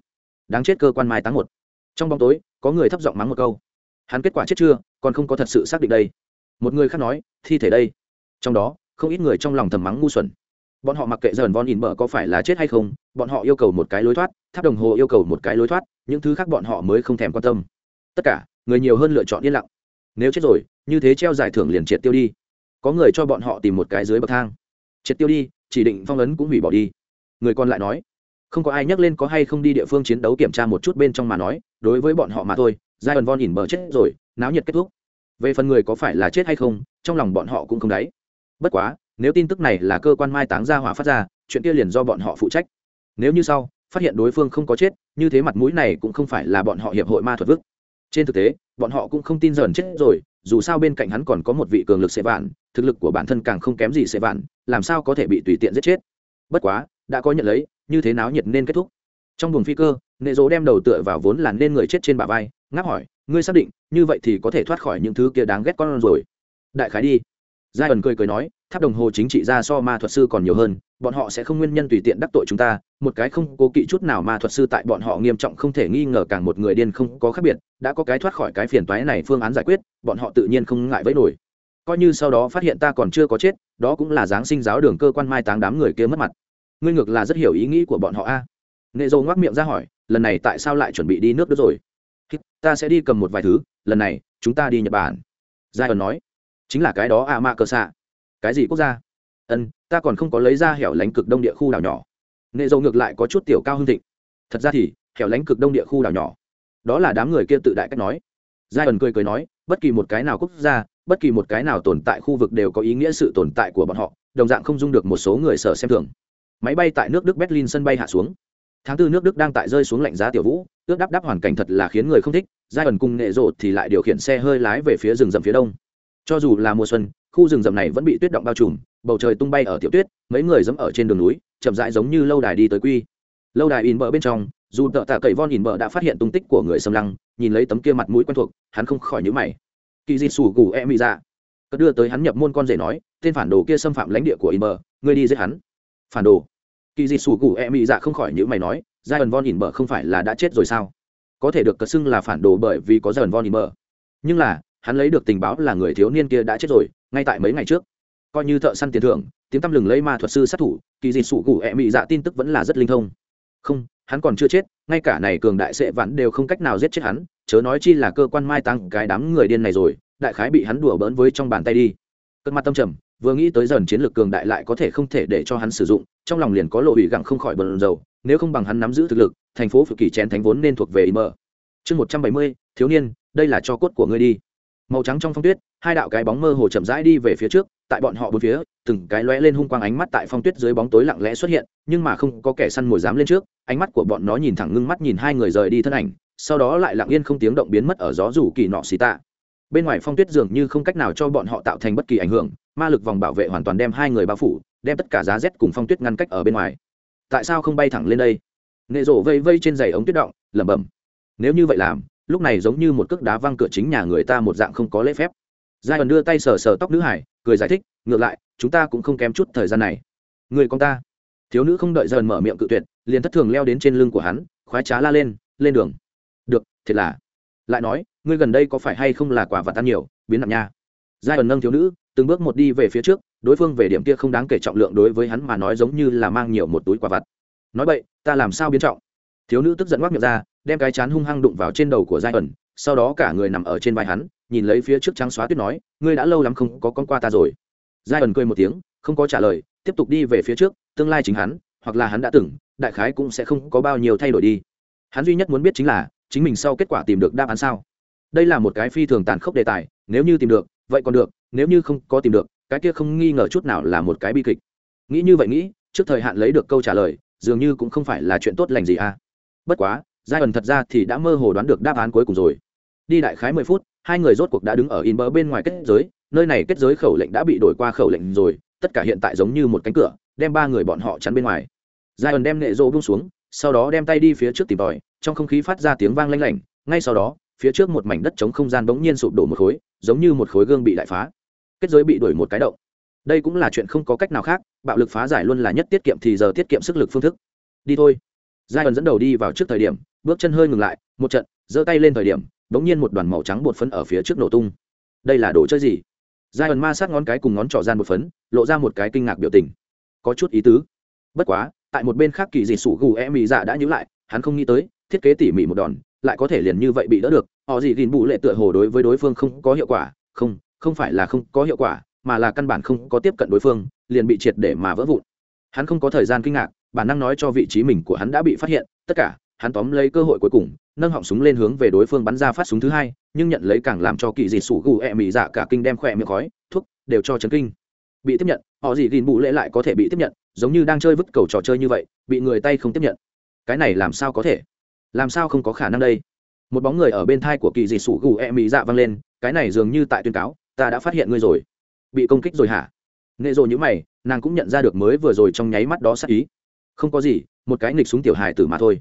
Đáng chết cơ quan mai táng một. Trong bóng tối, có người thấp giọng mắng một câu. Hắn kết quả chết chưa, còn không có thật sự xác định đây. Một người khác nói, thi thể đây. Trong đó, không ít người trong lòng thầm mắng ngu xuẩn. Bọn họ mặc kệ dần von in bờ có phải là chết hay không, bọn họ yêu cầu một cái lối thoát, tháp đồng hồ yêu cầu một cái lối thoát, những thứ khác bọn họ mới không thèm quan tâm. Tất cả, người nhiều hơn lựa chọn yên lặng. Nếu chết rồi như thế treo giải thưởng liền triệt tiêu đi. Có người cho bọn họ tìm một cái dưới bậc thang. Triệt tiêu đi, chỉ định phong ấn cũng hủy bỏ đi. Người còn lại nói, không có ai nhắc lên có hay không đi địa phương chiến đấu kiểm tra một chút bên trong mà nói, đối với bọn họ mà thôi giai ẩn von ỉn bờ chết rồi, náo nhiệt kết thúc. Về phần người có phải là chết hay không, trong lòng bọn họ cũng không đáy. Bất quá, nếu tin tức này là cơ quan mai táng ra hỏa phát ra, chuyện kia liền do bọn họ phụ trách. Nếu như sau, phát hiện đối phương không có chết, như thế mặt mũi này cũng không phải là bọn họ hiệp hội ma thuật vức trên thực tế, bọn họ cũng không tin dần chết rồi, dù sao bên cạnh hắn còn có một vị cường lực sẽ vạn, thực lực của bản thân càng không kém gì sẽ vạn, làm sao có thể bị tùy tiện giết chết. Bất quá, đã có nhận lấy, như thế náo nhiệt nên kết thúc. Trong buồng phi cơ, nệ dỗ đem đầu tựa vào vốn là nên người chết trên bả vai, ngáp hỏi, ngươi xác định, như vậy thì có thể thoát khỏi những thứ kia đáng ghét con rồi? Đại khái đi. Giai ẩn cười cười nói, tháp đồng hồ chính trị ra so ma thuật sư còn nhiều hơn bọn họ sẽ không nguyên nhân tùy tiện đắc tội chúng ta, một cái không cố kỵ chút nào mà thuật sư tại bọn họ nghiêm trọng không thể nghi ngờ càng một người điên không có khác biệt, đã có cái thoát khỏi cái phiền toái này phương án giải quyết, bọn họ tự nhiên không ngại vẫy nổi. Coi như sau đó phát hiện ta còn chưa có chết, đó cũng là giáng sinh giáo đường cơ quan mai táng đám người kia mất mặt. Ngươi ngược là rất hiểu ý nghĩ của bọn họ a. À. nghệ dâu ngoác miệng ra hỏi, lần này tại sao lại chuẩn bị đi nước đức rồi? Ta sẽ đi cầm một vài thứ, lần này, chúng ta đi nhật bản. Giai ẩn nói, chính là cái đó à, a ma cơ xạ cái gì quốc gia? Ân, ta còn không có lấy ra hẻo lánh cực đông địa khu đảo nhỏ. Nghệ dầu ngược lại có chút tiểu cao hương thịnh. Thật ra thì, hẻo lánh cực đông địa khu đảo nhỏ, đó là đám người kia tự đại cách nói. Giai ẩn cười cười nói, bất kỳ một cái nào quốc gia, bất kỳ một cái nào tồn tại khu vực đều có ý nghĩa sự tồn tại của bọn họ, đồng dạng không dung được một số người sở xem thường. Máy bay tại nước đức berlin sân bay hạ xuống. Tháng tư nước đức đang tại rơi xuống lạnh giá tiểu vũ, ước đắp đắp hoàn cảnh thật là khiến người không thích, giai ẩn cùng nghệ rộ thì lại điều khiển xe hơi lái về phía rừng rậm phía đông. Cho dù là mùa xuân khu rừng rậm này vẫn bị tuyết động bao trùm, bầu trời tung bay ở tiểu tuyết, mấy người dẫm ở trên đường núi, chậm rãi giống như lâu đài đi tới quy. Lâu đài in bờ bên trong, dù tợ tạ cậy von in bờ đã phát hiện tung tích của người xâm lăng, nhìn lấy tấm kia mặt mũi quen thuộc, hắn không khỏi nhữ mày. Kỳ di sủ gù e mỹ ra dạ. cất đưa tới hắn nhập môn con rể nói, tên phản đồ kia xâm phạm lãnh địa của in bờ, ngươi đi giết hắn. Phản đồ. Kỳ di sủ gù e mỹ dạ không khỏi nhữ mày nói giai ẩn von in bờ không phải là đã chết rồi sao? Có thể được cất xưng là phản đồ bởi vì có giai ẩn von in bờ. Nhưng là, hắn lấy được tình báo là người thiếu niên kia đã chết rồi ngay tại mấy ngày trước. Coi như thợ săn tiền thưởng, tiếng tăm lừng lấy ma thuật sư sát thủ, kỳ dị sụ gù ẹ mị dạ tin tức vẫn là rất linh thông. Không, hắn còn chưa chết, ngay cả này cường đại sệ vắn đều không cách nào giết chết hắn, chớ nói chi là cơ quan mai tăng cái đám người điên này rồi, đại khái bị hắn đùa bỡn với trong bàn tay đi. Cơn mặt tâm trầm, vừa nghĩ tới dần chiến lược cường đại lại có thể không thể để cho hắn sử dụng, trong lòng liền có lộ ủy gặng không khỏi bờn dầu nếu không bằng hắn nắm giữ thực lực, thành phố phực kỳ chén thánh vốn nên thuộc về im. Chương một trăm bảy mươi, thiếu niên, đây là cho cốt của ngươi đi màu trắng trong phong tuyết, hai đạo cái bóng mơ hồ chậm rãi đi về phía trước, tại bọn họ bốn phía, từng cái lóe lên hung quang ánh mắt tại phong tuyết dưới bóng tối lặng lẽ xuất hiện, nhưng mà không có kẻ săn mồi dám lên trước, ánh mắt của bọn nó nhìn thẳng ngưng mắt nhìn hai người rời đi thân ảnh, sau đó lại lặng yên không tiếng động biến mất ở gió rủ kỳ nọ xì tạ. Bên ngoài phong tuyết dường như không cách nào cho bọn họ tạo thành bất kỳ ảnh hưởng, ma lực vòng bảo vệ hoàn toàn đem hai người bao phủ, đem tất cả giá rét cùng phong tuyết ngăn cách ở bên ngoài. Tại sao không bay thẳng lên đây? Nệ rổ vây vây trên giày ống tuyết động, lẩm bẩm. Nếu như vậy làm lúc này giống như một cước đá văng cửa chính nhà người ta một dạng không có lễ phép. Giai ẩn đưa tay sờ sờ tóc nữ hải, cười giải thích, ngược lại, chúng ta cũng không kém chút thời gian này. Người con ta. Thiếu nữ không đợi dần mở miệng cự tuyệt, liền thất thường leo đến trên lưng của hắn, khoái trá la lên lên đường. Được, thiệt là. Lại nói, ngươi gần đây có phải hay không là quả vật ăn nhiều, biến nặng nha. Giai ẩn nâng thiếu nữ, từng bước một đi về phía trước, đối phương về điểm kia không đáng kể trọng lượng đối với hắn mà nói giống như là mang nhiều một túi quả vặt nói vậy ta làm sao biến trọng? Thiếu nữ tức giận quát miệng ra đem cái chán hung hăng đụng vào trên đầu của giai ẩn, sau đó cả người nằm ở trên vai hắn, nhìn lấy phía trước trắng xóa tuyết nói, ngươi đã lâu lắm không có con qua ta rồi. Giai ẩn cười một tiếng, không có trả lời, tiếp tục đi về phía trước, tương lai chính hắn, hoặc là hắn đã từng, đại khái cũng sẽ không có bao nhiêu thay đổi đi. Hắn duy nhất muốn biết chính là, chính mình sau kết quả tìm được đáp án sao? Đây là một cái phi thường tàn khốc đề tài, nếu như tìm được, vậy còn được, nếu như không có tìm được, cái kia không nghi ngờ chút nào là một cái bi kịch. Nghĩ như vậy nghĩ, trước thời hạn lấy được câu trả lời, dường như cũng không phải là chuyện tốt lành gì à. Bất quá giai ẩn thật ra thì đã mơ hồ đoán được đáp án cuối cùng rồi. Đi đại khái mười phút, hai người rốt cuộc đã đứng ở in bờ bên ngoài kết giới, nơi này kết giới khẩu lệnh đã bị đổi qua khẩu lệnh rồi, tất cả hiện tại giống như một cánh cửa, đem ba người bọn họ chắn bên ngoài. Giai ẩn đem nệ rô bung xuống, sau đó đem tay đi phía trước tìm tòi, trong không khí phát ra tiếng vang lanh lảnh, ngay sau đó, phía trước một mảnh đất chống không gian bỗng nhiên sụp đổ một khối, giống như một khối gương bị đại phá. Kết giới bị đuổi một cái động. Đây cũng là chuyện không có cách nào khác, bạo lực phá giải luôn là nhất tiết kiệm thì giờ tiết kiệm sức lực phương thức. Đi thôi giai ẩn dẫn đầu đi vào trước thời điểm, bước chân hơi ngừng lại, một trận, giơ tay lên thời điểm, bỗng nhiên một đoàn màu trắng bột phấn ở phía trước nổ tung. Đây là đồ chơi gì? Giai ẩn ma sát ngón cái cùng ngón trỏ gian bột phấn, lộ ra một cái kinh ngạc biểu tình. Có chút ý tứ. Bất quá, tại một bên khác kỳ dị sủ gù e mị dạ đã nhữ lại, hắn không nghĩ tới, thiết kế tỉ mỉ một đòn, lại có thể liền như vậy bị đỡ được. Họ gì gìn bụ lệ tựa hồ đối với đối phương không có hiệu quả. Không không phải là không có hiệu quả, mà là căn bản không có tiếp cận đối phương, liền bị triệt để mà vỡ vụn. Hắn không có thời gian kinh ngạc bản năng nói cho vị trí mình của hắn đã bị phát hiện, tất cả, hắn tóm lấy cơ hội cuối cùng, nâng họng súng lên hướng về đối phương bắn ra phát súng thứ hai, nhưng nhận lấy càng làm cho kỳ dị sủ gù ẹ mị dạ cả kinh đem khỏe miệng khói, thuốc, đều cho chấn kinh. Bị tiếp nhận, họ gì gìn bụ lễ lại có thể bị tiếp nhận, giống như đang chơi vứt cầu trò chơi như vậy, bị người tay không tiếp nhận. Cái này làm sao có thể? Làm sao không có khả năng đây? Một bóng người ở bên thai của kỳ dị sủ gù e mỹ dạ vang lên, cái này dường như tại tuyên cáo, ta đã phát hiện ngươi rồi. Bị công kích rồi hả? Nệ rồi như mày, nàng cũng nhận ra được mới vừa rồi trong nháy mắt đó sát ý không có gì, một cái nghịch súng tiểu hài tử mà thôi.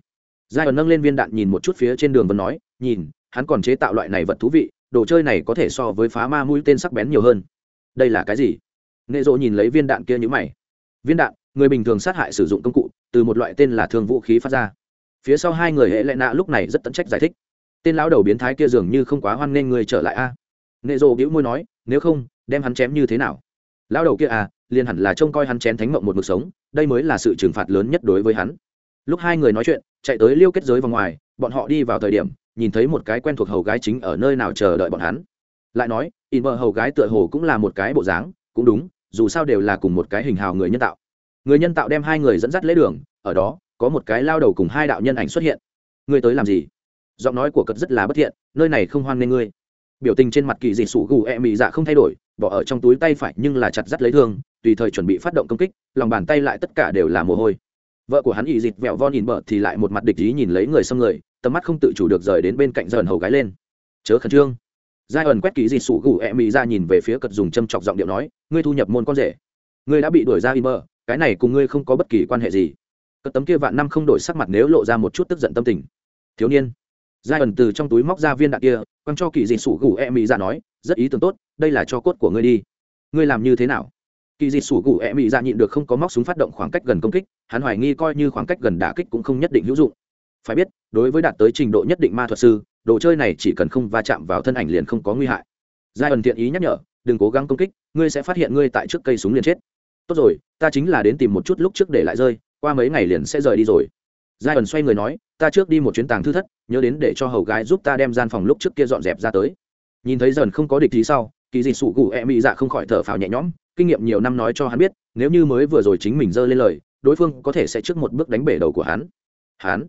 Giai ẩn nâng lên viên đạn nhìn một chút phía trên đường vẫn nói, nhìn, hắn còn chế tạo loại này vật thú vị, đồ chơi này có thể so với phá ma mũi tên sắc bén nhiều hơn. Đây là cái gì? Nệ rộ nhìn lấy viên đạn kia nhữ mày. Viên đạn, người bình thường sát hại sử dụng công cụ, từ một loại tên là thương vũ khí phát ra. Phía sau hai người hệ lệ nạ lúc này rất tận trách giải thích. Tên lão đầu biến thái kia dường như không quá hoan nghênh người trở lại a. À. nệ rộ bĩu môi nói, nếu không, đem hắn chém như thế nào? Lão đầu kia à liền hẳn là trông coi hắn chén thánh mộng một mực sống, đây mới là sự trừng phạt lớn nhất đối với hắn. Lúc hai người nói chuyện, chạy tới liêu kết giới vào ngoài, bọn họ đi vào thời điểm, nhìn thấy một cái quen thuộc hầu gái chính ở nơi nào chờ đợi bọn hắn. Lại nói in bờ hầu gái tựa hồ cũng là một cái bộ dáng, cũng đúng, dù sao đều là cùng một cái hình hào người nhân tạo. Người nhân tạo đem hai người dẫn dắt lễ đường, ở đó, có một cái lao đầu cùng hai đạo nhân ảnh xuất hiện. Ngươi tới làm gì? Giọng nói của cật rất là bất thiện, nơi này không hoan nên ngươi. Biểu tình trên mặt kỳ dị sủ gù e mị dạ không thay đổi, bỏ ở trong túi tay phải nhưng là chặt dắt lấy thương tùy thời chuẩn bị phát động công kích, lòng bàn tay lại tất cả đều là mồ hôi. Vợ của hắn ỵ dịt vẹo von nhìn bờ thì lại một mặt địch ý nhìn lấy người xâm người, tầm mắt không tự chủ được rời đến bên cạnh dần hầu gái lên. Chớ khẩn trương. Giai ẩn quét kỹ dị sủ gù e mị ra nhìn về phía cật dùng châm chọc giọng điệu nói, ngươi thu nhập môn con rể. Ngươi đã bị đuổi ra in bờ cái này cùng ngươi không có bất kỳ quan hệ gì. Cất tấm kia vạn năm không đổi sắc mặt nếu lộ ra một chút tức giận tâm tình. Thiếu niên. Giai ẩn từ trong túi móc ra viên đạn kia, quăng cho kỳ dị sủ gù e mỹ ra nói, rất ý tưởng tốt, đây là cho cốt của ngươi đi. Ngươi làm như thế nào? Kỳ dị sủ gù ẹ mị dạ nhịn được không có móc súng phát động khoảng cách gần công kích, hắn hoài nghi coi như khoảng cách gần đả kích cũng không nhất định hữu dụng. Phải biết, đối với đạt tới trình độ nhất định ma thuật sư, đồ chơi này chỉ cần không va chạm vào thân ảnh liền không có nguy hại. Giai ẩn thiện ý nhắc nhở, đừng cố gắng công kích, ngươi sẽ phát hiện ngươi tại trước cây súng liền chết. Tốt rồi, ta chính là đến tìm một chút lúc trước để lại rơi, qua mấy ngày liền sẽ rời đi rồi. Giai ẩn xoay người nói, ta trước đi một chuyến tàng thư thất, nhớ đến để cho hầu gái giúp ta đem gian phòng lúc trước kia dọn dẹp ra tới. Nhìn thấy dần không có địch gì sau, kỳ dị sụ cụ e mị dạ không khỏi thở phào nhẹ nhõm kinh nghiệm nhiều năm nói cho hắn biết, nếu như mới vừa rồi chính mình dơ lên lời, đối phương có thể sẽ trước một bước đánh bể đầu của hắn. Hắn?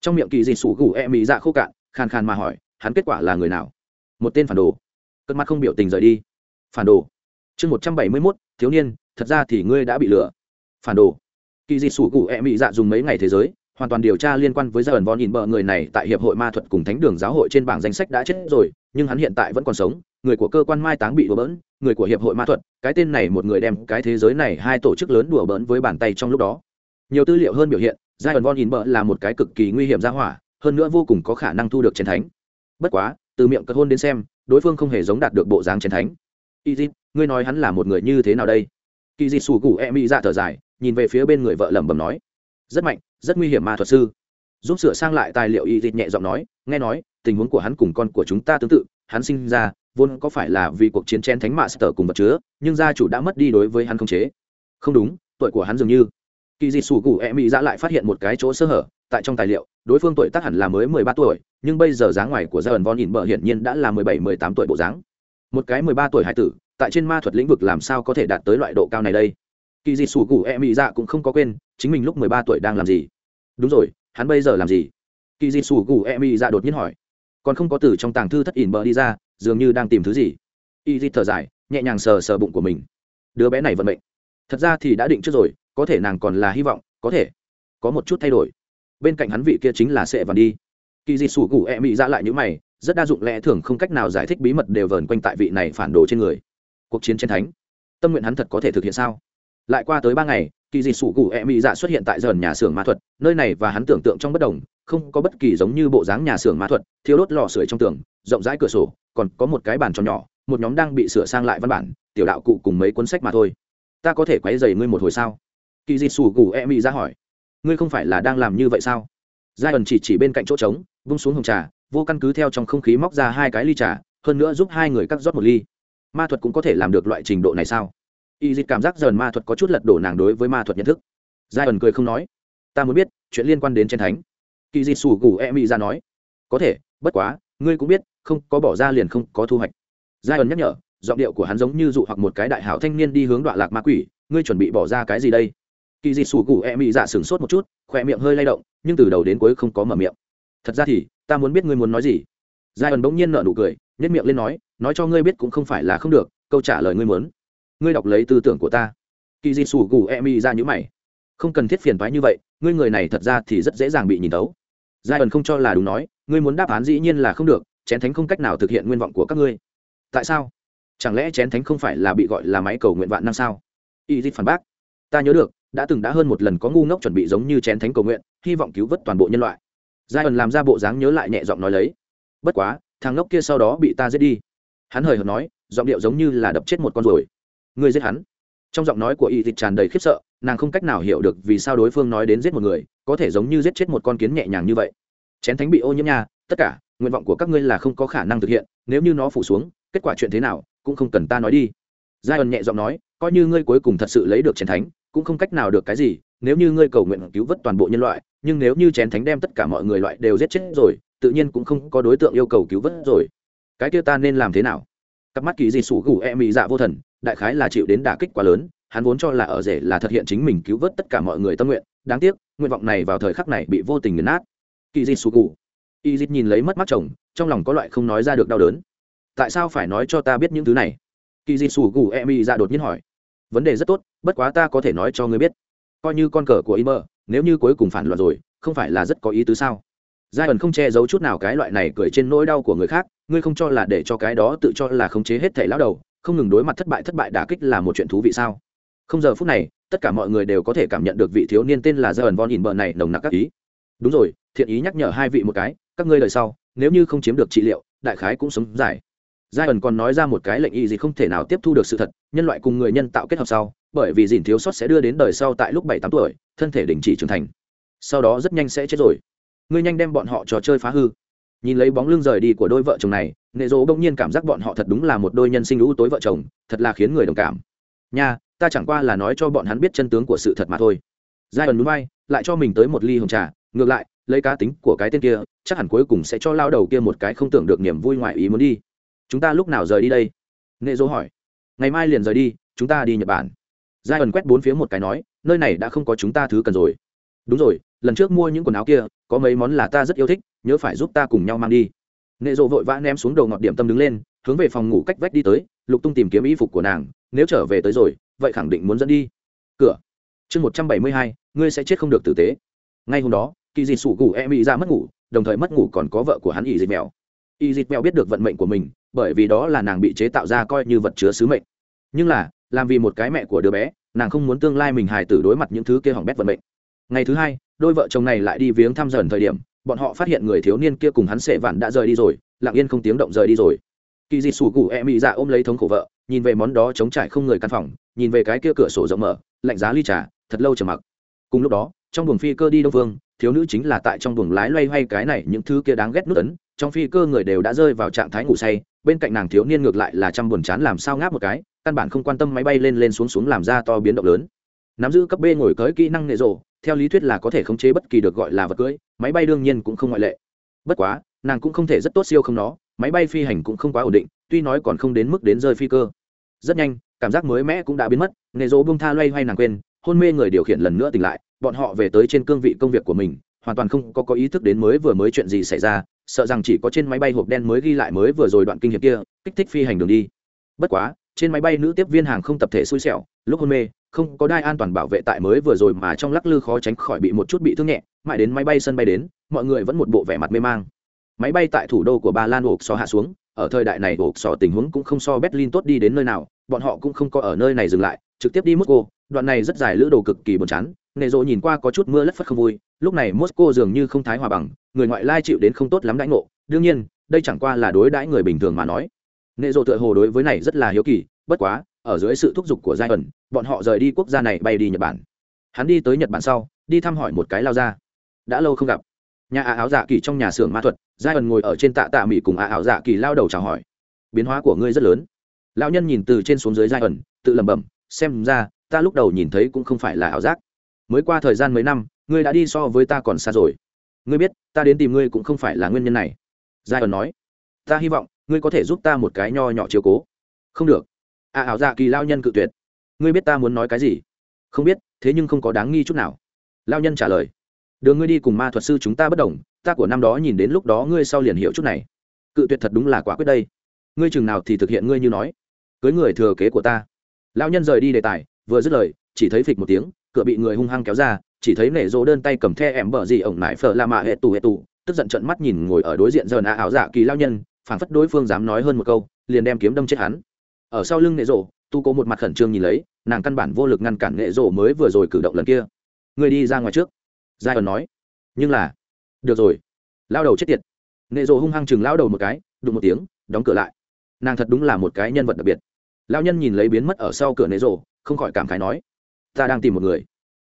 Trong miệng kỳ dị sủ gù e mỹ dạ khô cạn, khàn khàn mà hỏi, hắn kết quả là người nào? Một tên phản đồ. Cất mắt không biểu tình rời đi. Phản đồ. Chương một trăm bảy mươi mốt, thiếu niên, thật ra thì ngươi đã bị lừa. Phản đồ. Kỳ dị sủ gù e mỹ dạ dùng mấy ngày thế giới, hoàn toàn điều tra liên quan với gia ẩn von in bờ người này tại hiệp hội ma thuật cùng thánh đường giáo hội trên bảng danh sách đã chết rồi, nhưng hắn hiện tại vẫn còn sống người của cơ quan mai táng bị đùa bỡn, người của hiệp hội ma thuật, cái tên này một người đem cái thế giới này hai tổ chức lớn đùa bỡn với bàn tay trong lúc đó. Nhiều tư liệu hơn biểu hiện giai đoạn von in bờ là một cái cực kỳ nguy hiểm ra hỏa, hơn nữa vô cùng có khả năng thu được chiến thánh. Bất quá, từ miệng cất hôn đến xem, đối phương không hề giống đạt được bộ dáng chiến thánh. Y ngươi nói hắn là một người như thế nào đây? Kỳ dịp sủ cụ e mỹ dạ thở dài, nhìn về phía bên người vợ lẩm bẩm nói. Rất mạnh, rất nguy hiểm ma thuật sư. Giúp sửa sang lại tài liệu y dịp nhẹ giọng nói, nghe nói tình huống của hắn cùng con của chúng ta tương tự, hắn sinh ra, vốn có phải là vì cuộc chiến chen thánh mạ sở cùng vật chứa, nhưng gia chủ đã mất đi đối với hắn không chế. Không đúng, tuổi của hắn dường như. Kỳ dị sủ cụ e mỹ dạ lại phát hiện một cái chỗ sơ hở, tại trong tài liệu, đối phương tuổi tác hẳn là mới mười ba tuổi, nhưng bây giờ dáng ngoài của gia ẩn von ỉn bờ hiển nhiên đã là mười bảy, mười tám tuổi bộ dáng. Một cái mười ba tuổi hải tử, tại trên ma thuật lĩnh vực làm sao có thể đạt tới loại độ cao này đây? Kỳ dị sủ cụ e mỹ dạ cũng không có quên, chính mình lúc mười ba tuổi đang làm gì? Đúng rồi, hắn bây giờ làm gì? Kỳ dị sủ cụ e mỹ dạ đột nhiên hỏi còn không có từ trong tàng thư thất ỉn bờ đi ra, dường như đang tìm thứ gì. Y di thở dài, nhẹ nhàng sờ sờ bụng của mình. Đứa bé này vận mệnh. Thật ra thì đã định trước rồi, có thể nàng còn là hy vọng, có thể. Có một chút thay đổi. Bên cạnh hắn vị kia chính là sệ vằn đi. Kỳ Di sủ cụ e mị ra lại những mày, rất đa dụng lẽ thường không cách nào giải thích bí mật đều vờn quanh tại vị này phản đồ trên người. Cuộc chiến chiến thánh. Tâm nguyện hắn thật có thể thực hiện sao? Lại qua tới ba ngày, kỳ Di sủ cụ e mị dạ xuất hiện tại dần nhà xưởng ma thuật, nơi này và hắn tưởng tượng trong bất đồng không có bất kỳ giống như bộ dáng nhà xưởng ma thuật thiếu đốt lò sưởi trong tường, rộng rãi cửa sổ, còn có một cái bàn tròn nhỏ, một nhóm đang bị sửa sang lại văn bản, tiểu đạo cụ cùng mấy cuốn sách mà thôi. Ta có thể quấy dày ngươi một hồi sao? Kỳ dị sủ cụ e ra hỏi. Ngươi không phải là đang làm như vậy sao? Giai ẩn chỉ chỉ bên cạnh chỗ trống, vung xuống hồng trà, vô căn cứ theo trong không khí móc ra hai cái ly trà, hơn nữa giúp hai người cắt rót một ly. Ma thuật cũng có thể làm được loại trình độ này sao? Y dịch cảm giác dần ma thuật có chút lật đổ nàng đối với ma thuật nhận thức. Giai ẩn cười không nói. Ta muốn biết, chuyện liên quan đến chiến thánh kỳ di sủ gù e mỹ ra nói. Có thể, bất quá, ngươi cũng biết, không có bỏ ra liền không có thu hoạch. Giai ẩn nhắc nhở, giọng điệu của hắn giống như dụ hoặc một cái đại hảo thanh niên đi hướng đoạn lạc ma quỷ, ngươi chuẩn bị bỏ ra cái gì đây? Kỳ di sủ gù e mỹ dạ sửng sốt một chút, khỏe miệng hơi lay động, nhưng từ đầu đến cuối không có mở miệng. Thật ra thì, ta muốn biết ngươi muốn nói gì? Giai ẩn bỗng nhiên nợ nụ cười nhất miệng lên nói nói cho ngươi biết cũng không phải là không được, câu trả lời ngươi muốn. Ngươi đọc lấy tư tưởng của ta. Kỳ di sủ gù e mi ra nhữ mày. Không cần thiết phiền thoái như vậy, ngươi người này thật ra thì rất dễ dàng bị nhìn tấu giai ẩn không cho là đúng nói, ngươi muốn đáp án dĩ nhiên là không được, chén thánh không cách nào thực hiện nguyện vọng của các ngươi. Tại sao? Chẳng lẽ chén thánh không phải là bị gọi là máy cầu nguyện vạn năm sao? Y di phản bác. Ta nhớ được, đã từng đã hơn một lần có ngu ngốc chuẩn bị giống như chén thánh cầu nguyện, hy vọng cứu vớt toàn bộ nhân loại. Giai ẩn làm ra bộ dáng nhớ lại nhẹ giọng nói lấy. Bất quá, thằng ngốc kia sau đó bị ta giết đi. Hắn hời hợt nói, giọng điệu giống như là đập chết một con ruồi. Ngươi giết hắn. Trong giọng nói của y thịt tràn đầy khiếp sợ, nàng không cách nào hiểu được vì sao đối phương nói đến giết một người có thể giống như giết chết một con kiến nhẹ nhàng như vậy. Chén thánh bị ô nhiễm nha, tất cả, nguyện vọng của các ngươi là không có khả năng thực hiện, nếu như nó phủ xuống, kết quả chuyện thế nào, cũng không cần ta nói đi. Giai ẩn nhẹ giọng nói, coi như ngươi cuối cùng thật sự lấy được chén thánh, cũng không cách nào được cái gì, nếu như ngươi cầu nguyện cứu vớt toàn bộ nhân loại, nhưng nếu như chén thánh đem tất cả mọi người loại đều giết chết rồi, tự nhiên cũng không có đối tượng yêu cầu cứu vớt rồi. Cái kia ta nên làm thế nào? Cặp mắt kỳ dị sủ gù e mị dạ vô thần, đại khái là chịu đến đả kích quá lớn, hắn vốn cho là ở rể là thực hiện chính mình cứu vớt tất cả mọi người tâm nguyện đáng tiếc, nguyện vọng này vào thời khắc này bị vô tình nghiền nát. Kỳ dịt sụ cụ y dịt nhìn lấy mất mắt chồng, trong lòng có loại không nói ra được đau đớn. Tại sao phải nói cho ta biết những thứ này? Kỳ dịt sụ cụ e mị dạ đột nhiên hỏi. Vấn đề rất tốt, bất quá ta có thể nói cho ngươi biết. Coi như con cờ của y mơ nếu như cuối cùng phản loạn rồi, không phải là rất có ý tứ sao? Giai ẩn không che giấu chút nào cái loại này cười trên nỗi đau của người khác, ngươi không cho là để cho cái đó tự cho là khống chế hết thể lão đầu, không ngừng đối mặt thất bại thất bại đả kích là một chuyện thú vị sao? Không giờ phút này tất cả mọi người đều có thể cảm nhận được vị thiếu niên tên là giai von Inber bờ này nồng nặc các ý. Đúng rồi, thiện ý nhắc nhở hai vị một cái, các ngươi đời sau, nếu như không chiếm được trị liệu, đại khái cũng sống dài. Giai ẩn còn nói ra một cái lệnh y gì không thể nào tiếp thu được sự thật, nhân loại cùng người nhân tạo kết hợp sau, bởi vì gìn thiếu sót sẽ đưa đến đời sau tại lúc bảy tám tuổi, thân thể đình chỉ trưởng thành. Sau đó rất nhanh sẽ chết rồi. Ngươi nhanh đem bọn họ trò chơi phá hư. Nhìn lấy bóng lưng rời đi của đôi vợ chồng này, nệ dỗ bỗng nhiên cảm giác bọn họ thật đúng là một đôi nhân sinh lũ tối vợ chồng, thật là khiến người đồng cảm. Nha ta chẳng qua là nói cho bọn hắn biết chân tướng của sự thật mà thôi. Giai ẩn núi bay, lại cho mình tới một ly hồng trà, ngược lại, lấy cá tính của cái tên kia, chắc hẳn cuối cùng sẽ cho lao đầu kia một cái không tưởng được niềm vui ngoại ý muốn đi. Chúng ta lúc nào rời đi đây? Nệ dỗ hỏi. Ngày mai liền rời đi, chúng ta đi nhật bản. Giai ẩn quét bốn phía một cái nói, nơi này đã không có chúng ta thứ cần rồi. Đúng rồi, lần trước mua những quần áo kia, có mấy món là ta rất yêu thích, nhớ phải giúp ta cùng nhau mang đi. Nệ rộ vội vã ném xuống đầu ngọt điểm tâm đứng lên, hướng về phòng ngủ cách vách đi tới, lục tung tìm kiếm y phục của nàng, nếu trở về tới rồi vậy khẳng định muốn dẫn đi. Cửa. Chương một trăm bảy mươi hai, ngươi sẽ chết không được tử tế. Ngay hôm đó, kỳ dịt sủ gù e mỹ ra dạ mất ngủ, đồng thời mất ngủ còn có vợ của hắn ỷ dịt mèo. Y dịt mèo biết được vận mệnh của mình, bởi vì đó là nàng bị chế tạo ra coi như vật chứa sứ mệnh. Nhưng là, làm vì một cái mẹ của đứa bé, nàng không muốn tương lai mình hài tử đối mặt những thứ kia hỏng bét vận mệnh. Ngày thứ hai, đôi vợ chồng này lại đi viếng thăm dần thời điểm, bọn họ phát hiện người thiếu niên kia cùng hắn sệ vạn đã rời đi rồi, lặng yên không tiếng động rời đi rồi. Kỳ dị sủ cụ e mị dạ ôm lấy thống khổ vợ, nhìn về món đó chống trải không người căn phòng nhìn về cái kia cửa sổ rộng mở, lạnh giá ly trà, thật lâu chờ mặc. Cùng lúc đó, trong buồng phi cơ đi đông phương thiếu nữ chính là tại trong buồng lái loay hoay cái này những thứ kia đáng ghét nút ấn, trong phi cơ người đều đã rơi vào trạng thái ngủ say, bên cạnh nàng thiếu niên ngược lại là trăm buồn chán làm sao ngáp một cái, căn bản không quan tâm máy bay lên lên xuống xuống làm ra to biến động lớn. Nắm giữ cấp b ngồi cưới kỹ năng nghệ rộ theo lý thuyết là có thể khống chế bất kỳ được gọi là vật cưới máy bay đương nhiên cũng không ngoại lệ. Bất quá, nàng cũng không thể rất tốt siêu không nó, máy bay phi hành cũng không quá ổn định, tuy nói còn không đến mức đến rơi phi cơ. Rất nhanh cảm giác mới mẽ cũng đã biến mất nghệ rộ bung tha loay hoay nàng quên, hôn mê người điều khiển lần nữa tỉnh lại, bọn họ về tới trên cương vị công việc của mình, hoàn toàn không có có ý thức đến mới vừa mới chuyện gì xảy ra, sợ rằng chỉ có trên máy bay hộp đen mới ghi lại mới vừa rồi đoạn kinh hiệp kia, kích thích phi hành đường đi. Bất quá, trên máy bay nữ tiếp viên hàng không tập thể xui xẻo, lúc hôn mê, không có đai an toàn bảo vệ tại mới vừa rồi mà trong lắc lư khó tránh khỏi bị một chút bị thương nhẹ, mãi đến máy bay sân bay đến, mọi người vẫn một bộ vẻ mặt mê mang. Máy bay tại thủ đô của ba lan ộp sò hạ xuống, ở thời đại này ộp sò tình huống cũng không so berlin tốt đi đến nơi nào bọn họ cũng không có ở nơi này dừng lại, trực tiếp đi moscow, đoạn này rất dài lữ đồ cực kỳ buồn chán nệ rộ nhìn qua có chút mưa lất phất không vui, lúc này moscow dường như không thái hòa bằng, người ngoại lai chịu đến không tốt lắm đãi ngộ, đương nhiên, đây chẳng qua là đối đãi người bình thường mà nói. Nệ rộ tựa hồ đối với này rất là hiếu kỳ, bất quá, ở dưới sự thúc giục của giai ẩn, bọn họ rời đi quốc gia này bay đi nhật bản. Hắn đi tới nhật bản sau, đi thăm hỏi một cái lao ra đã lâu không gặp. Nhà ả áo dạ kỳ trong nhà xưởng ma thuật, giai ẩn ngồi ở trên tạ tạ mỹ cùng ả áo dạ kỳ lao đầu chào hỏi. Biến hóa của ngươi rất lớn lão nhân nhìn từ trên xuống dưới giai ẩn, tự lẩm bẩm, xem ra, ta lúc đầu nhìn thấy cũng không phải là ảo giác. Mới qua thời gian mấy năm, ngươi đã đi so với ta còn xa rồi. Ngươi biết, ta đến tìm ngươi cũng không phải là nguyên nhân này. Giai ẩn nói, ta hy vọng, ngươi có thể giúp ta một cái nho nhỏ chiều cố. Không được. À ảo dạ kỳ lao nhân cự tuyệt. Ngươi biết ta muốn nói cái gì? Không biết, thế nhưng không có đáng nghi chút nào. Lao nhân trả lời, đường ngươi đi cùng ma thuật sư chúng ta bất đồng, ta của năm đó nhìn đến lúc đó ngươi sau liền hiểu chút này. Cự tuyệt thật đúng là quả quyết đây. Ngươi chừng nào thì thực hiện ngươi như nói cưới người thừa kế của ta. Lão nhân rời đi đề tài, vừa dứt lời, chỉ thấy phịch một tiếng, cửa bị người hung hăng kéo ra, chỉ thấy nể rô đơn tay cầm the em bờ gì ổng nải phở la mạ hệ tù hệ tù, tức giận trận mắt nhìn ngồi ở đối diện giờ nạ ảo dạ kỳ lao nhân, phảng phất đối phương dám nói hơn một câu, liền đem kiếm đâm chết hắn. Ở sau lưng nệ rộ, tu cố một mặt khẩn trương nhìn lấy, nàng căn bản vô lực ngăn cản nệ rộ mới vừa rồi cử động lần kia. Người đi ra ngoài trước, giai ẩn nói. Nhưng là, được rồi. Lao đầu chết tiệt. Nệ rộ hung hăng chừng lao đầu một cái, đụng một tiếng, đóng cửa lại nàng thật đúng là một cái nhân vật đặc biệt. Lao nhân nhìn lấy biến mất ở sau cửa nế rộ không khỏi cảm khái nói, ta đang tìm một người.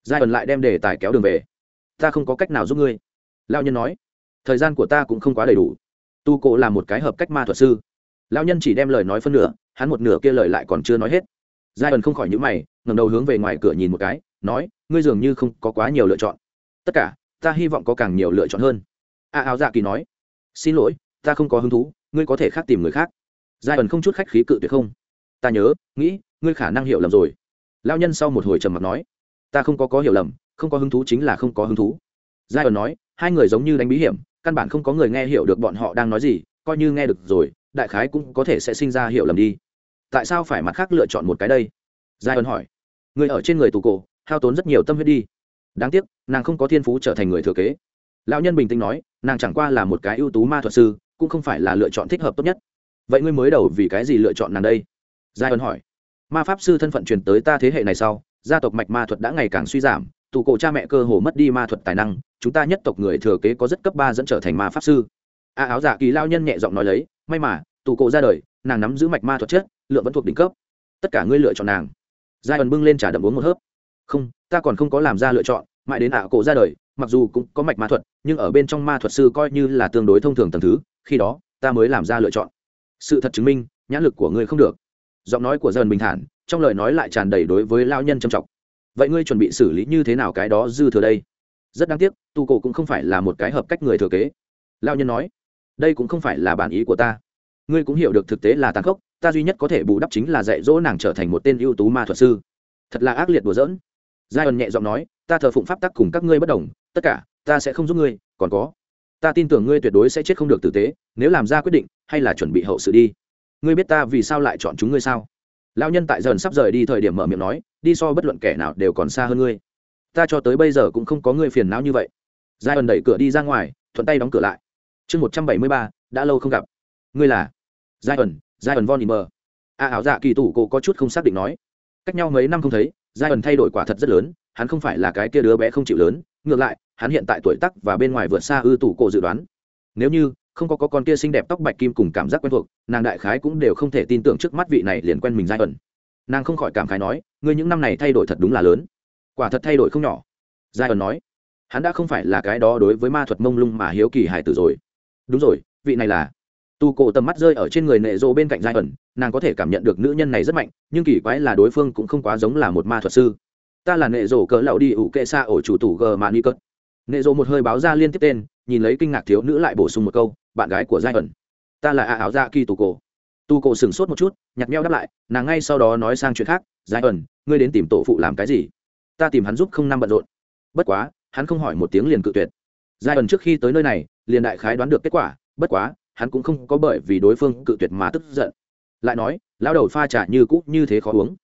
Giai ẩn lại đem đề tài kéo đường về. Ta không có cách nào giúp ngươi. Lao nhân nói, thời gian của ta cũng không quá đầy đủ. Tu cổ là một cái hợp cách ma thuật sư. Lao nhân chỉ đem lời nói phân nửa, hắn một nửa kia lời lại còn chưa nói hết. Giai ẩn không khỏi những mày ngầm đầu hướng về ngoài cửa nhìn một cái, nói, ngươi dường như không có quá nhiều lựa chọn. Tất cả, ta hy vọng có càng nhiều lựa chọn hơn. A áo dạ kỳ nói, xin lỗi, ta không có hứng thú, ngươi có thể khác tìm người khác giai ẩn không chút khách khí cự tuyệt không? Ta nhớ, nghĩ, ngươi khả năng hiểu lầm rồi. Lao nhân sau một hồi trầm mặc nói, ta không có có hiểu lầm, không có hứng thú chính là không có hứng thú. Giai ẩn nói, hai người giống như đánh bí hiểm, căn bản không có người nghe hiểu được bọn họ đang nói gì, coi như nghe được rồi, đại khái cũng có thể sẽ sinh ra hiểu lầm đi. Tại sao phải mặt khác lựa chọn một cái đây? Giai ẩn hỏi, người ở trên người tù cổ, hao tốn rất nhiều tâm huyết đi. Đáng tiếc, nàng không có thiên phú trở thành người thừa kế. Lão nhân bình tĩnh nói, nàng chẳng qua là một cái ưu tú ma thuật sư, cũng không phải là lựa chọn thích hợp tốt nhất vậy ngươi mới đầu vì cái gì lựa chọn nàng đây? Giai ân hỏi. Ma pháp sư thân phận truyền tới ta thế hệ này sau, gia tộc mạch ma thuật đã ngày càng suy giảm, tù cổ cha mẹ cơ hồ mất đi ma thuật tài năng, chúng ta nhất tộc người thừa kế có rất cấp ba dẫn trở thành ma pháp sư. A áo giả kỳ lao nhân nhẹ giọng nói lấy, may mà, tù cổ ra đời, nàng nắm giữ mạch ma thuật chất, lượng vẫn thuộc đỉnh cấp. Tất cả ngươi lựa chọn nàng. Giai ẩn bưng lên trà đậm uống một hớp. Không, ta còn không có làm ra lựa chọn, mãi đến ạ cổ ra đời, mặc dù cũng có mạch ma thuật, nhưng ở bên trong ma thuật sư coi như là tương đối thông thường tầm thứ, khi đó, ta mới làm ra lựa chọn sự thật chứng minh, nhãn lực của ngươi không được. Giọng nói của dần bình thản, trong lời nói lại tràn đầy đối với lao nhân trầm trọng. Vậy ngươi chuẩn bị xử lý như thế nào cái đó dư thừa đây? Rất đáng tiếc, tu cổ cũng không phải là một cái hợp cách người thừa kế. Lao nhân nói, đây cũng không phải là bản ý của ta. Ngươi cũng hiểu được thực tế là tàn khốc, ta duy nhất có thể bù đắp chính là dạy dỗ nàng trở thành một tên ưu tú ma thuật sư. Thật là ác liệt đùa giỡn. Giai ẩn nhẹ giọng nói, ta thờ phụng pháp tắc cùng các ngươi bất đồng, tất cả, ta sẽ không giúp ngươi, còn có ta tin tưởng ngươi tuyệt đối sẽ chết không được tử tế, nếu làm ra quyết định, hay là chuẩn bị hậu sự đi. Ngươi biết ta vì sao lại chọn chúng ngươi sao? Lão nhân tại dần sắp rời đi thời điểm mở miệng nói, đi so bất luận kẻ nào đều còn xa hơn ngươi. Ta cho tới bây giờ cũng không có ngươi phiền não như vậy. Giai ẩn đẩy cửa đi ra ngoài, thuận tay đóng cửa lại. Chương một trăm bảy mươi ba, đã lâu không gặp. Ngươi là? Giai ẩn giai ẩn von imber a ảo dạ kỳ tủ cổ có chút không xác định nói. Cách nhau mấy năm không thấy giai ẩn thay đổi quả thật rất lớn, hắn không phải là cái kia đứa bé không chịu lớn, ngược lại hắn hiện tại tuổi tắc và bên ngoài vượt xa ư tủ cổ dự đoán. Nếu như không có, có con kia xinh đẹp tóc bạch kim cùng cảm giác quen thuộc nàng đại khái cũng đều không thể tin tưởng trước mắt vị này liền quen mình giai ẩn. Nàng không khỏi cảm khái nói ngươi những năm này thay đổi thật đúng là lớn. Quả thật thay đổi không nhỏ. Giai ẩn nói hắn đã không phải là cái đó đối với ma thuật mông lung mà hiếu kỳ hải tử rồi. Đúng rồi vị này là. Tu cổ tầm mắt rơi ở trên người nệ rộ bên cạnh giai ẩn nàng có thể cảm nhận được nữ nhân này rất mạnh nhưng kỳ quái là đối phương cũng không quá giống là một ma thuật sư. Ta là nệ rộ cỡ lậu đi ủ kệ xa ổ chủ tủ g mà ni cất nệ rộ một hơi báo ra liên tiếp tên, nhìn lấy kinh ngạc thiếu nữ lại bổ sung một câu, bạn gái của giai ẩn, ta là a áo dạ kỳ tù cổ. Tu cổ sửng sốt một chút, nhặt meo đáp lại, nàng ngay sau đó nói sang chuyện khác, giai ẩn, ngươi đến tìm tổ phụ làm cái gì? Ta tìm hắn giúp không năm bận rộn. Bất quá, hắn không hỏi một tiếng liền cự tuyệt. Giai ẩn trước khi tới nơi này, liền đại khái đoán được kết quả, bất quá, hắn cũng không có bởi vì đối phương cự tuyệt mà tức giận. Lại nói lao đầu pha trà như cũ như thế khó uống.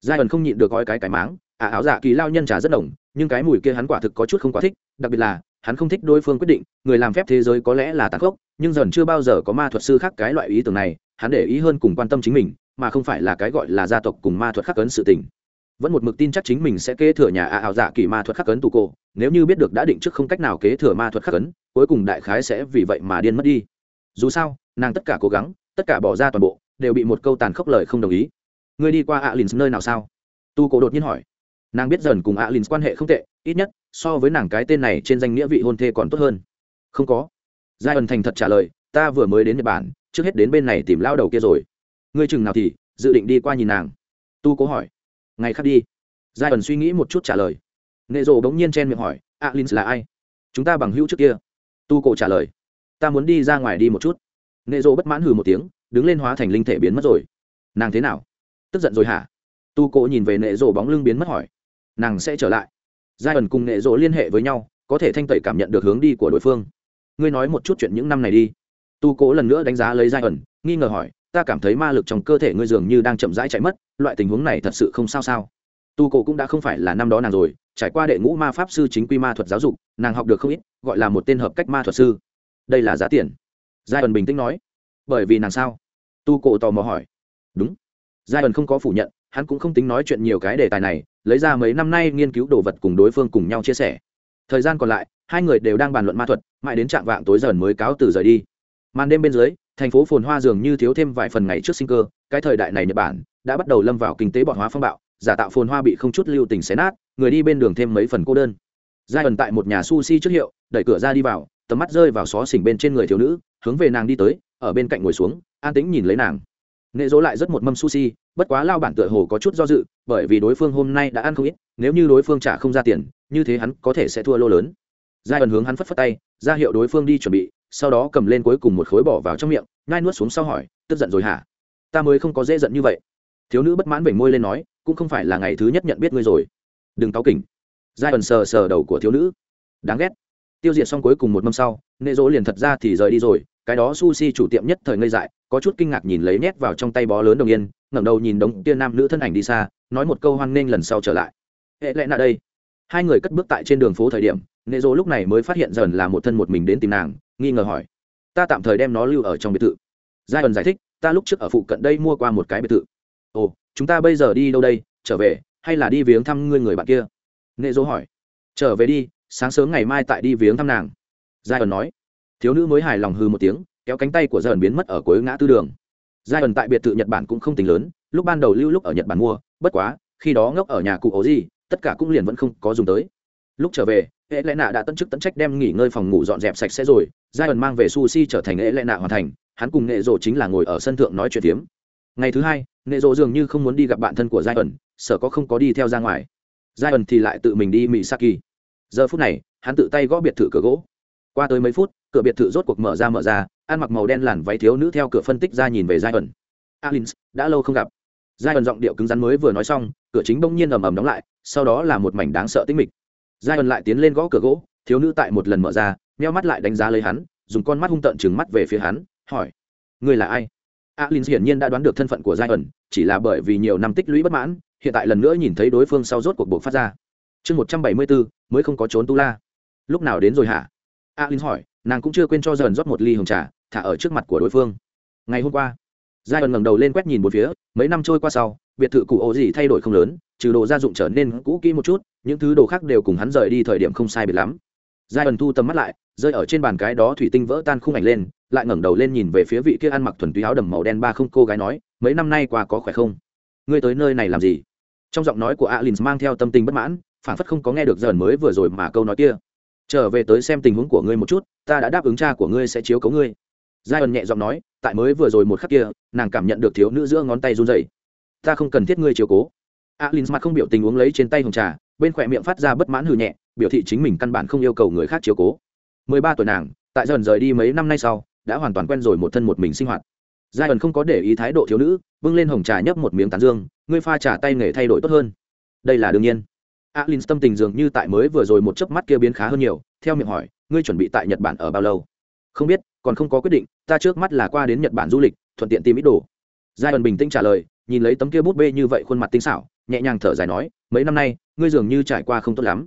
Giai ẩn không nhịn được gói cái cái máng à áo dạ kỳ lao nhân trà rất đồng nhưng cái mùi kia hắn quả thực có chút không quá thích đặc biệt là hắn không thích đối phương quyết định người làm phép thế giới có lẽ là tàn khốc nhưng dần chưa bao giờ có ma thuật sư khác cái loại ý tưởng này hắn để ý hơn cùng quan tâm chính mình mà không phải là cái gọi là gia tộc cùng ma thuật khắc cấn sự tình. Vẫn một mực tin chắc chính mình sẽ kế thừa nhà ảo dạ kỳ ma thuật khắc cấn tù cô nếu như biết được đã định trước không cách nào kế thừa ma thuật khắc cấn, cuối cùng đại khái sẽ vì vậy mà điên mất đi. Dù sao nàng tất cả cố gắng tất cả bỏ ra toàn bộ đều bị một câu tàn khốc lời không đồng ý. Ngươi đi qua alin nơi nào sao? Tu cổ đột nhiên hỏi nàng biết dần cùng alin quan hệ không tệ, ít nhất, so với nàng cái tên này trên danh nghĩa vị hôn thê còn tốt hơn. Không có. Giai ẩn thành thật trả lời, ta vừa mới đến nhật bản, trước hết đến bên này tìm lao đầu kia rồi. Ngươi chừng nào thì, dự định đi qua nhìn nàng. Tu cố hỏi. Ngày khác đi. Giai ẩn suy nghĩ một chút trả lời. Nệ rộ bỗng nhiên chen miệng hỏi, alin là ai? Chúng ta bằng hữu trước kia. Tu cổ trả lời, ta muốn đi ra ngoài đi một chút. Nệ rộ bất mãn hừ một tiếng, đứng lên hóa thành linh thể biến mất rồi. Nàng thế nào? Tức giận rồi hả? Tu cổ nhìn về nệ rộ bóng lưng biến mất hỏi nàng sẽ trở lại. Giai ẩn cùng nghệ rộ liên hệ với nhau, có thể thanh tẩy cảm nhận được hướng đi của đối phương. Ngươi nói một chút chuyện những năm này đi. Tu Cố lần nữa đánh giá lấy giai ẩn, nghi ngờ hỏi, ta cảm thấy ma lực trong cơ thể ngươi dường như đang chậm rãi chạy mất, loại tình huống này thật sự không sao sao? Tu cổ cũng đã không phải là năm đó nàng rồi, trải qua đệ ngũ ma pháp sư chính quy ma thuật giáo dục, nàng học được không ít, gọi là một tên hợp cách ma thuật sư. Đây là giá tiền. Giai ẩn bình tĩnh nói. Bởi vì nàng sao? Tu cổ tò mò hỏi. Đúng. Giai ẩn không có phủ nhận, hắn cũng không tính nói chuyện nhiều cái đề tài này lấy ra mấy năm nay nghiên cứu đồ vật cùng đối phương cùng nhau chia sẻ. Thời gian còn lại, hai người đều đang bàn luận ma thuật, mãi đến trạng vạng tối dần mới cáo từ rời đi. Màn đêm bên dưới, thành phố phồn hoa dường như thiếu thêm vài phần ngày trước sinh cơ, cái thời đại này nhật bản đã bắt đầu lâm vào kinh tế bọn hóa phong bạo, giả tạo phồn hoa bị không chút lưu tình xé nát, người đi bên đường thêm mấy phần cô đơn. Giai ẩn tại một nhà sushi trước hiệu, đẩy cửa ra đi vào, tầm mắt rơi vào xó xỉnh bên trên người thiếu nữ, hướng về nàng đi tới, ở bên cạnh ngồi xuống, an tĩnh nhìn lấy nàng. Nệ dỗ lại rất một mâm sushi, bất quá lao bản tựa hồ có chút do dự bởi vì đối phương hôm nay đã ăn không ít, nếu như đối phương trả không ra tiền, như thế hắn có thể sẽ thua lô lớn. Giai ẩn hướng hắn phất phất tay, ra hiệu đối phương đi chuẩn bị, sau đó cầm lên cuối cùng một khối bỏ vào trong miệng ngai nuốt xuống sau hỏi, tức giận rồi hả? Ta mới không có dễ giận như vậy. Thiếu nữ bất mãn vểnh môi lên nói, cũng không phải là ngày thứ nhất nhận biết ngươi rồi. Đừng cáu kỉnh. Giai ẩn sờ sờ đầu của thiếu nữ. Đáng ghét. Tiêu diệt xong cuối cùng một mâm sau, nệ dỗ liền thật ra thì rời đi rồi, cái đó sushi chủ tiệm nhất thời ngây dại, có chút kinh ngạc nhìn lấy nhét vào trong tay bó lớn đồng yên, ngẩng đầu nhìn đống tia nam nữ thân ảnh đi xa nói một câu hoan nghênh lần sau trở lại. Hệ lẽ nạ đây. Hai người cất bước tại trên đường phố thời điểm nệ dô lúc này mới phát hiện dần là một thân một mình đến tìm nàng, nghi ngờ hỏi. Ta tạm thời đem nó lưu ở trong biệt thự. Giai ẩn giải thích, ta lúc trước ở phụ cận đây mua qua một cái biệt thự. Ồ, chúng ta bây giờ đi đâu đây? Trở về, hay là đi viếng thăm ngươi người bạn kia? Nệ dô hỏi. Trở về đi, sáng sớm ngày mai tại đi viếng thăm nàng. Giai ẩn nói. Thiếu nữ mới hài lòng hư một tiếng, kéo cánh tay của giai ẩn biến mất ở cuối ngã tư đường. Giai ẩn tại biệt thự nhật bản cũng không tính lớn lúc ban đầu lưu lúc ở nhật bản mua, bất quá, khi đó ngốc ở nhà cụ ấu gì, tất cả cũng liền vẫn không có dùng tới. Lúc trở về, hệ lẽ nạ đã tận chức tận trách đem nghỉ ngơi phòng ngủ dọn dẹp sạch sẽ rồi giai ẩn mang về sushi trở thành hệ lẽ nạ hoàn thành, hắn cùng nghệ rộ chính là ngồi ở sân thượng nói chuyện tiếm ngày thứ hai nghệ rộ dường như không muốn đi gặp bạn thân của giai ẩn sợ có không có đi theo ra ngoài. Giai ẩn thì lại tự mình đi mỹ saki giờ phút này, hắn tự tay gõ biệt thự cửa gỗ. Qua tới mấy phút, cửa biệt thự rốt cuộc mở ra mở ra, ăn mặc màu đen làn váy thiếu nữ theo cửa phân tích ra nhìn về giai ẩn alin đã lâu không gặp giai ẩn giọng điệu cứng rắn mới vừa nói xong, cửa chính bỗng nhiên ầm ầm đóng lại, sau đó là một mảnh đáng sợ tinh mịch. Giai ẩn lại tiến lên gõ cửa gỗ, thiếu nữ tại một lần mở ra meo mắt lại đánh giá lấy hắn, dùng con mắt hung tợn trừng mắt về phía hắn, hỏi người là ai? Alin hiển nhiên đã đoán được thân phận của giai ẩn chỉ là bởi vì nhiều năm tích lũy bất mãn, hiện tại lần nữa nhìn thấy đối phương sau rốt cuộc buộc phát ra. Chương một trăm bảy mươi bốn, mới không có trốn tu la. Lúc nào đến rồi hả? Alin hỏi, nàng cũng chưa quên cho dần rót một ly hồng trà, thả ở trước mặt của đối phương. Ngày hôm qua giai ẩn ngẩng đầu lên quét nhìn một phía, mấy năm trôi qua sau, biệt thự cụ ổ gì thay đổi không lớn, trừ đồ gia dụng trở nên cũ kỹ một chút, những thứ đồ khác đều cùng hắn rời đi thời điểm không sai biệt lắm. Giai ẩn thu tầm mắt lại, rơi ở trên bàn cái đó thủy tinh vỡ tan khung ảnh lên, lại ngẩng đầu lên nhìn về phía vị kia ăn mặc thuần túy áo đầm màu đen ba không cô gái nói, mấy năm nay qua có khỏe không? Ngươi tới nơi này làm gì? Trong giọng nói của alin mang theo tâm tình bất mãn phản phất không có nghe được dần mới vừa rồi mà câu nói kia. Trở về tới xem tình huống của ngươi một chút, ta đã đáp ứng cha của ngươi sẽ chiếu cấu ngươi giai ẩn nhẹ giọng nói, tại mới vừa rồi một khắc kia, nàng cảm nhận được thiếu nữ giữa ngón tay run dày ta không cần thiết ngươi chiều cố. Alin mặt không biểu tình uống lấy trên tay hồng trà, bên khỏe miệng phát ra bất mãn hừ nhẹ, biểu thị chính mình căn bản không yêu cầu người khác chiều cố. Mười ba tuổi nàng, tại dần rời đi mấy năm nay sau, đã hoàn toàn quen rồi một thân một mình sinh hoạt. Giai ẩn không có để ý thái độ thiếu nữ, bưng lên hồng trà nhấp một miếng tán dương, ngươi pha trà tay nghề thay đổi tốt hơn. Đây là đương nhiên. Alin tâm tình dường như tại mới vừa rồi một chớp mắt kia biến khá hơn nhiều, theo miệng hỏi, ngươi chuẩn bị tại nhật bản ở bao lâu? Không biết còn không có quyết định, ta trước mắt là qua đến nhật bản du lịch, thuận tiện tìm ít đồ. Giai ẩn bình tĩnh trả lời, nhìn lấy tấm kia bút bê như vậy khuôn mặt tinh xảo, nhẹ nhàng thở dài nói, mấy năm nay, ngươi dường như trải qua không tốt lắm.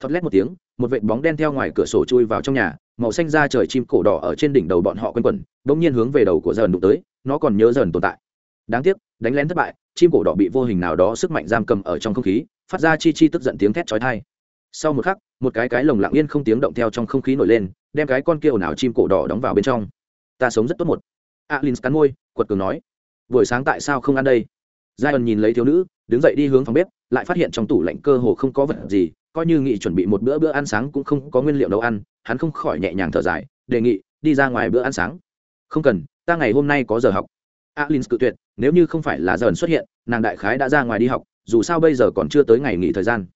Thót lét một tiếng, một vệt bóng đen theo ngoài cửa sổ chui vào trong nhà, màu xanh da trời chim cổ đỏ ở trên đỉnh đầu bọn họ quanh quẩn, bỗng nhiên hướng về đầu của dần đụng tới, nó còn nhớ dần tồn tại. Đáng tiếc, đánh lén thất bại, chim cổ đỏ bị vô hình nào đó sức mạnh giam cầm ở trong không khí, phát ra chi chi tức giận tiếng thét chói tai sau một khắc, một cái cái lồng lặng yên không tiếng động theo trong không khí nổi lên, đem cái con kia ồn ào chim cổ đỏ đóng vào bên trong. Ta sống rất tốt một. Alin cắn môi, quật cường nói. Buổi sáng tại sao không ăn đây? Giai ẩn nhìn lấy thiếu nữ, đứng dậy đi hướng phòng bếp, lại phát hiện trong tủ lạnh cơ hồ không có vật gì, coi như nghị chuẩn bị một bữa bữa ăn sáng cũng không có nguyên liệu nấu ăn, hắn không khỏi nhẹ nhàng thở dài, đề nghị, đi ra ngoài bữa ăn sáng. Không cần, ta ngày hôm nay có giờ học. Alin cự tuyệt, nếu như không phải là giờ xuất hiện, nàng đại khái đã ra ngoài đi học, dù sao bây giờ còn chưa tới ngày nghỉ thời gian.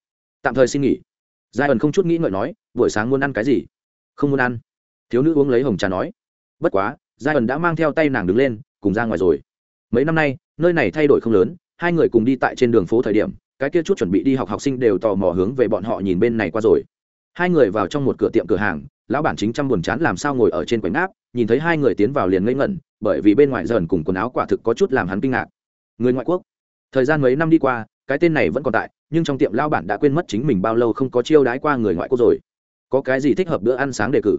Tạm thời xin nghỉ giai ẩn không chút nghĩ ngợi nói, buổi sáng muốn ăn cái gì? Không muốn ăn. Thiếu nữ uống lấy hồng trà nói, bất quá, giai ẩn đã mang theo tay nàng đứng lên, cùng ra ngoài rồi. Mấy năm nay, nơi này thay đổi không lớn, hai người cùng đi tại trên đường phố thời điểm, cái kia chút chuẩn bị đi học học sinh đều tò mò hướng về bọn họ nhìn bên này qua rồi. Hai người vào trong một cửa tiệm cửa hàng, lão bản chính trăm buồn chán làm sao ngồi ở trên quầy áp nhìn thấy hai người tiến vào liền ngây ngẩn, bởi vì bên ngoài dần cùng quần áo quả thực có chút làm hắn kinh ngạc. Người ngoại quốc, thời gian mấy năm đi qua, cái tên này vẫn còn tại nhưng trong tiệm lao bản đã quên mất chính mình bao lâu không có chiêu đái qua người ngoại quốc rồi. Có cái gì thích hợp bữa ăn sáng đề cử?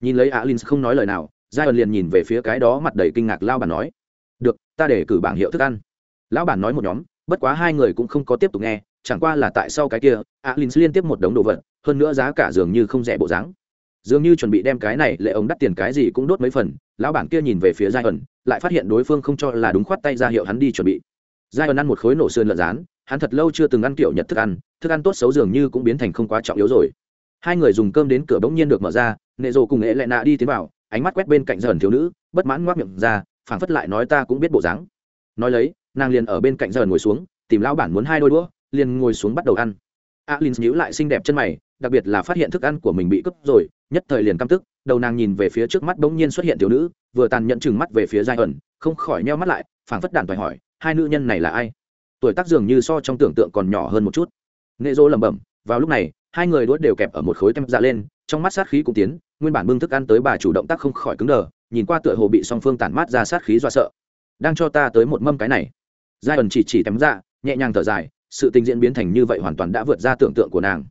Nhìn lấy alin không nói lời nào giai ẩn liền nhìn về phía cái đó mặt đầy kinh ngạc lao bản nói, được, ta để cử bảng hiệu thức ăn. Lão bản nói một nhóm, bất quá hai người cũng không có tiếp tục nghe, chẳng qua là tại sau cái kia, alin liên tiếp một đống đồ vật, hơn nữa giá cả dường như không rẻ bộ dáng. Dường như chuẩn bị đem cái này lệ ống đắt tiền cái gì cũng đốt mấy phần, lão bản kia nhìn về phía giai ẩn lại phát hiện đối phương không cho là đúng khoát tay ra hiệu hắn đi chuẩn bị. Giai ẩn ăn một khối nổ sườn lợn rán hắn thật lâu chưa từng ăn kiểu nhật thức ăn thức ăn tốt xấu dường như cũng biến thành không quá trọng yếu rồi. Hai người dùng cơm đến cửa bỗng nhiên được mở ra, nệ rồ cùng nghệ lệ nạ đi tiến vào, ánh mắt quét bên cạnh dần thiếu nữ, bất mãn ngoác miệng ra, phảng phất lại nói ta cũng biết bộ dáng. Nói lấy, nàng liền ở bên cạnh dần ngồi xuống, tìm lão bản muốn hai đôi đũa, liền ngồi xuống bắt đầu ăn. Alin nhíu lại xinh đẹp chân mày, đặc biệt là phát hiện thức ăn của mình bị cướp rồi, nhất thời liền căm tức, đầu nàng nhìn về phía trước mắt bỗng nhiên xuất hiện thiếu nữ, vừa tàn nhẫn chừng mắt về phía giai ẩn không khỏi nheo mắt lại, phảng phất đàn phải hỏi, hai nữ nhân này là ai? Tuổi tác dường như so trong tưởng tượng còn nhỏ hơn một chút. Nệ Dô lẩm bẩm, vào lúc này, hai người đuốt đều kẹp ở một khối tem dạ lên, trong mắt sát khí cũng tiến, nguyên bản bưng thức ăn tới bà chủ động tác không khỏi cứng đờ, nhìn qua tựa hồ bị song phương tản mát ra sát khí do sợ. Đang cho ta tới một mâm cái này. Giai ẩn chỉ chỉ tém dạ nhẹ nhàng thở dài, sự tình diễn biến thành như vậy hoàn toàn đã vượt ra tưởng tượng của nàng.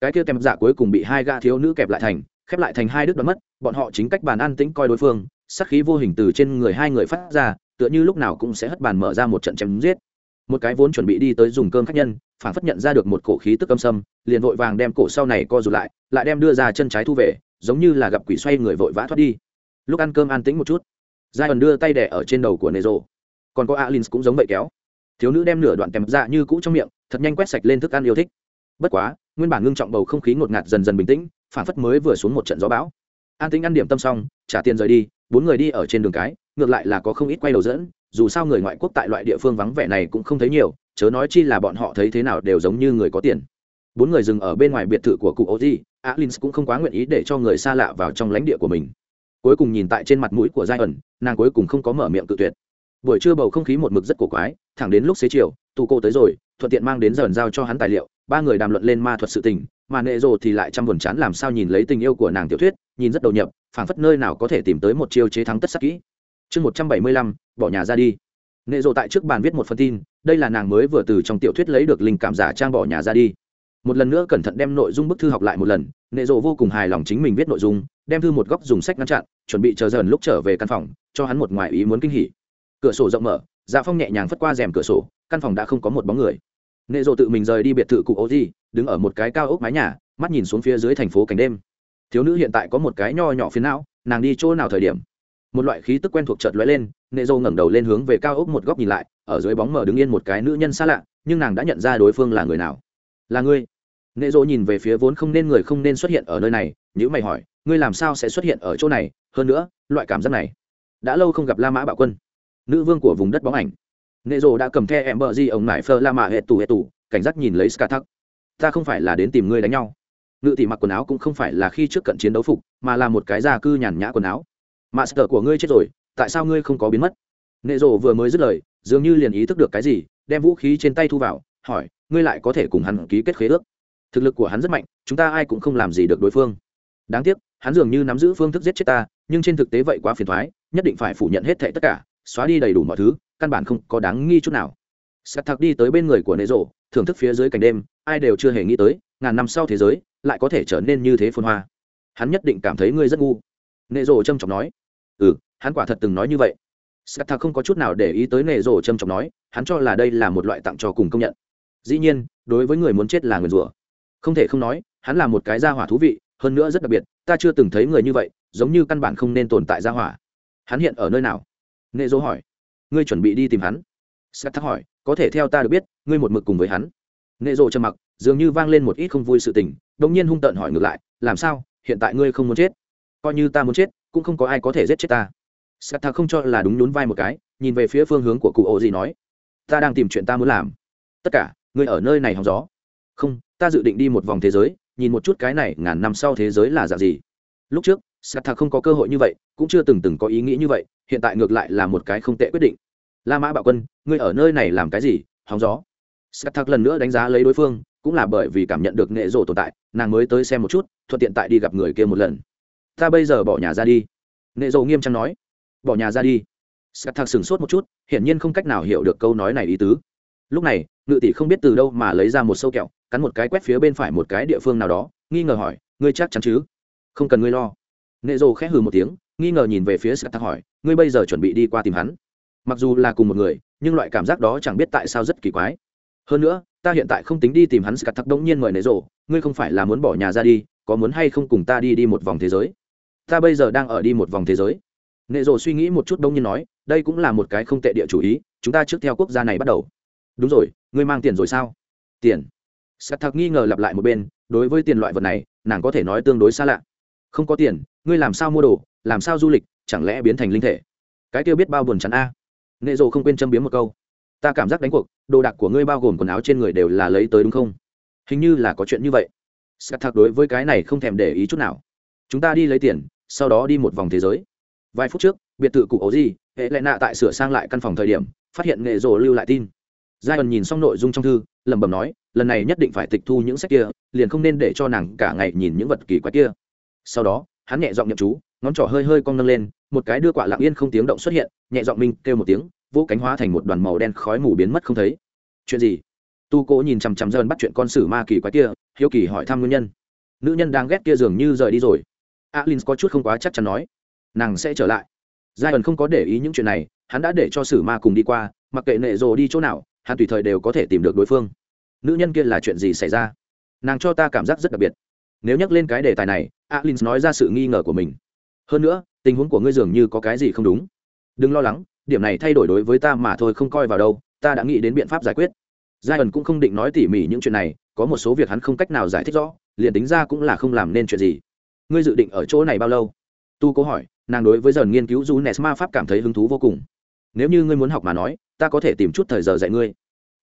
Cái kia tem dạ cuối cùng bị hai gã thiếu nữ kẹp lại thành, khép lại thành hai đứt đoán mất, bọn họ chính cách bàn ăn tĩnh coi đối phương, sát khí vô hình từ trên người hai người phát ra, tựa như lúc nào cũng sẽ hất bàn mở ra một trận chém giết một cái vốn chuẩn bị đi tới dùng cơm khách nhân phản phất nhận ra được một cổ khí tức âm sâm, liền vội vàng đem cổ sau này co rụt lại lại đem đưa ra chân trái thu về, giống như là gặp quỷ xoay người vội vã thoát đi. Lúc ăn cơm an tĩnh một chút giai ẩn đưa tay đẻ ở trên đầu của nề rộ còn có alin cũng giống vậy kéo. Thiếu nữ đem nửa đoạn kèm dạ như cũ trong miệng, thật nhanh quét sạch lên thức ăn yêu thích. Bất quá, nguyên bản ngưng trọng bầu không khí ngột ngạt dần dần bình tĩnh phản phất mới vừa xuống một trận gió bão. An tĩnh ăn điểm tâm xong, trả tiền rời đi, bốn người đi ở trên đường cái, ngược lại là có không ít quay đầu dẫn dù sao người ngoại quốc tại loại địa phương vắng vẻ này cũng không thấy nhiều, chớ nói chi là bọn họ thấy thế nào đều giống như người có tiền. Bốn người dừng ở bên ngoài biệt thự của cụ oji alin cũng không quá nguyện ý để cho người xa lạ vào trong lãnh địa của mình. Cuối cùng nhìn tại trên mặt mũi của giai ẩn nàng cuối cùng không có mở miệng cự tuyệt. Buổi trưa bầu không khí một mực rất cổ quái, thẳng đến lúc xế chiều, tù cô tới rồi, thuận tiện mang đến dần giao cho hắn tài liệu, ba người đàm luận lên ma thuật sự tình, mà nệ rồ thì lại chăm buồn chán làm sao nhìn lấy tình yêu của nàng tiểu thuyết, nhìn rất đầu nhập, phảng phất nơi nào có thể tìm tới một chiêu chế thắng tất sắc kỹ chương một trăm bảy mươi lăm, bỏ nhà ra đi. Nệ rộ tại trước bàn viết một phần tin, đây là nàng mới vừa từ trong tiểu thuyết lấy được linh cảm giả trang bỏ nhà ra đi. Một lần nữa cẩn thận đem nội dung bức thư học lại một lần, nệ rộ vô cùng hài lòng chính mình viết nội dung, đem thư một góc dùng sách ngăn chặn, chuẩn bị chờ dần lúc trở về căn phòng, cho hắn một ngoài ý muốn kinh hỉ. Cửa sổ rộng mở dạ phong nhẹ nhàng phất qua rèm cửa sổ, căn phòng đã không có một bóng người. Nệ rộ tự mình rời đi biệt thự cụ ô di đứng ở một cái cao ốc mái nhà, mắt nhìn xuống phía dưới thành phố cảnh đêm. Thiếu nữ hiện tại có một cái nho nhỏ phía não, nàng đi chỗ nào thời điểm? Một loại khí tức quen thuộc chợt lóe lên, nệ dâu ngẩng đầu lên hướng về cao ốc một góc nhìn lại, ở dưới bóng mờ đứng yên một cái nữ nhân xa lạ, nhưng nàng đã nhận ra đối phương là người nào. Là ngươi. Nệ dỗ nhìn về phía vốn không nên người không nên xuất hiện ở nơi này nếu mày hỏi, ngươi làm sao sẽ xuất hiện ở chỗ này? Hơn nữa, loại cảm giác này, đã lâu không gặp la mã bạo quân, nữ vương của vùng đất bóng ảnh. Nệ dô đã cầm the em bờ di ông nải phơ la mã hệ tù hệ tù, cảnh giác nhìn lấy ska thắc ta không phải là đến tìm ngươi đánh nhau. Ngự tỷ mặc quần áo cũng không phải là khi trước cận chiến đấu phục, mà là một cái già cư nhàn nhã quần áo master của ngươi chết rồi, tại sao ngươi không có biến mất? Nệ rộ vừa mới dứt lời, dường như liền ý thức được cái gì, đem vũ khí trên tay thu vào, hỏi, ngươi lại có thể cùng hắn ký kết khế ước? Thực lực của hắn rất mạnh, chúng ta ai cũng không làm gì được đối phương. Đáng tiếc, hắn dường như nắm giữ phương thức giết chết ta, nhưng trên thực tế vậy quá phiền thoái, nhất định phải phủ nhận hết thệ tất cả, xóa đi đầy đủ mọi thứ, căn bản không có đáng nghi chút nào. Sắt thạc đi tới bên người của nệ rộ thưởng thức phía dưới cảnh đêm, ai đều chưa hề nghĩ tới, ngàn năm sau thế giới, lại có thể trở nên như thế phồn hoa. Hắn nhất định cảm thấy ngươi rất ngu nệ Rồ trâm trọng nói. Ừ hắn quả thật từng nói như vậy. Scatta không có chút nào để ý tới nệ Rồ trâm trọng nói, hắn cho là đây là một loại tặng cho cùng công nhận. Dĩ nhiên, đối với người muốn chết là người rủa. Không thể không nói, hắn là một cái gia hỏa thú vị, hơn nữa rất đặc biệt, ta chưa từng thấy người như vậy, giống như căn bản không nên tồn tại gia hỏa. Hắn hiện ở nơi nào? Nệ dỗ hỏi. Ngươi chuẩn bị đi tìm hắn. Sắt thắc hỏi, có thể theo ta được biết, ngươi một mực cùng với hắn. Nệ dỗ trầm mặc, dường như vang lên một ít không vui sự tình đông nhiên hung tợn hỏi ngược lại, làm sao, hiện tại ngươi không muốn chết? Coi như ta muốn chết, cũng không có ai có thể giết chết ta. Sắt không cho là đúng nhún vai một cái, nhìn về phía phương hướng của cụ ổ gì nói, ta đang tìm chuyện ta muốn làm. Tất cả, ngươi ở nơi này hóng gió. Không, ta dự định đi một vòng thế giới, nhìn một chút cái này ngàn năm sau thế giới là dạng gì. Lúc trước sắt không có cơ hội như vậy, cũng chưa từng từng có ý nghĩ như vậy, hiện tại ngược lại là một cái không tệ quyết định. La mã bạo quân, ngươi ở nơi này làm cái gì? Hóng gió. Sắt lần nữa đánh giá lấy đối phương, cũng là bởi vì cảm nhận được nghệ rổ tồn tại, nàng mới tới xem một chút, thuận tiện tại đi gặp người kia một lần ta bây giờ bỏ nhà ra đi. Nệ Dầu nghiêm trang nói. Bỏ nhà ra đi. Sắt thạc sửng sốt một chút hiển nhiên không cách nào hiểu được câu nói này ý tứ. Lúc này ngự tỷ không biết từ đâu mà lấy ra một sâu kẹo cắn một cái quét phía bên phải một cái địa phương nào đó nghi ngờ hỏi ngươi chắc chắn chứ? Không cần ngươi lo. Nệ Dầu khẽ hừ một tiếng nghi ngờ nhìn về phía sạc Thạc hỏi ngươi bây giờ chuẩn bị đi qua tìm hắn? Mặc dù là cùng một người nhưng loại cảm giác đó chẳng biết tại sao rất kỳ quái. Hơn nữa ta hiện tại không tính đi tìm hắn sạc Thạc đống nhiên mời nệ Dầu, ngươi không phải là muốn bỏ nhà ra đi có muốn hay không cùng ta đi đi một vòng thế giới? Ta bây giờ đang ở đi một vòng thế giới. Nệ rồ suy nghĩ một chút đông nhiên nói, đây cũng là một cái không tệ địa chủ ý, chúng ta trước theo quốc gia này bắt đầu. Đúng rồi, ngươi mang tiền rồi sao? Tiền. Sắt thạc nghi ngờ lặp lại một bên, đối với tiền loại vật này, nàng có thể nói tương đối xa lạ. Không có tiền, ngươi làm sao mua đồ, làm sao du lịch, chẳng lẽ biến thành linh thể? Cái tiêu biết bao buồn chắn a. À. nệ rồ không quên châm biếm một câu. Ta cảm giác đánh cuộc, đồ đạc của ngươi bao gồm quần áo trên người đều là lấy tới đúng không? Hình như là có chuyện như vậy. Sắt thạc đối với cái này không thèm để ý chút nào. Chúng ta đi lấy tiền sau đó đi một vòng thế giới. Vài phút trước, biệt thự cụ ấu gì hệ lệ nạ tại sửa sang lại căn phòng thời điểm, phát hiện nghệ rồ lưu lại tin. Giai ẩn nhìn xong nội dung trong thư, lẩm bẩm nói, lần này nhất định phải tịch thu những sách kia, liền không nên để cho nàng cả ngày nhìn những vật kỳ quái kia. Sau đó, hắn nhẹ giọng nhậm chú, ngón trỏ hơi hơi cong nâng lên, một cái đưa quả lặng yên không tiếng động xuất hiện, nhẹ giọng minh kêu một tiếng vỗ cánh hóa thành một đoàn màu đen khói mù biến mất không thấy. Chuyện gì? Tu cố nhìn chằm chằm dần bắt chuyện con sử ma kỳ quái kia, hiếu kỳ hỏi thăm nguyên nhân. Nữ nhân đang ghét kia dường như rời đi rồi alin có chút không quá chắc chắn nói, nàng sẽ trở lại. Giai ẩn không có để ý những chuyện này, hắn đã để cho sử ma cùng đi qua, mặc kệ nệ rồ đi chỗ nào, hắn tùy thời đều có thể tìm được đối phương. Nữ nhân kia là chuyện gì xảy ra? Nàng cho ta cảm giác rất đặc biệt. Nếu nhắc lên cái đề tài này, alin nói ra sự nghi ngờ của mình. Hơn nữa, tình huống của ngươi dường như có cái gì không đúng. Đừng lo lắng, điểm này thay đổi đối với ta mà thôi, không coi vào đâu, ta đã nghĩ đến biện pháp giải quyết. Giai ẩn cũng không định nói tỉ mỉ những chuyện này, có một số việc hắn không cách nào giải thích rõ, liền tính ra cũng là không làm nên chuyện gì ngươi dự định ở chỗ này bao lâu? Tu cố hỏi, nàng đối với dần nghiên cứu du nes ma pháp cảm thấy hứng thú vô cùng. Nếu như ngươi muốn học mà nói, ta có thể tìm chút thời giờ dạy ngươi.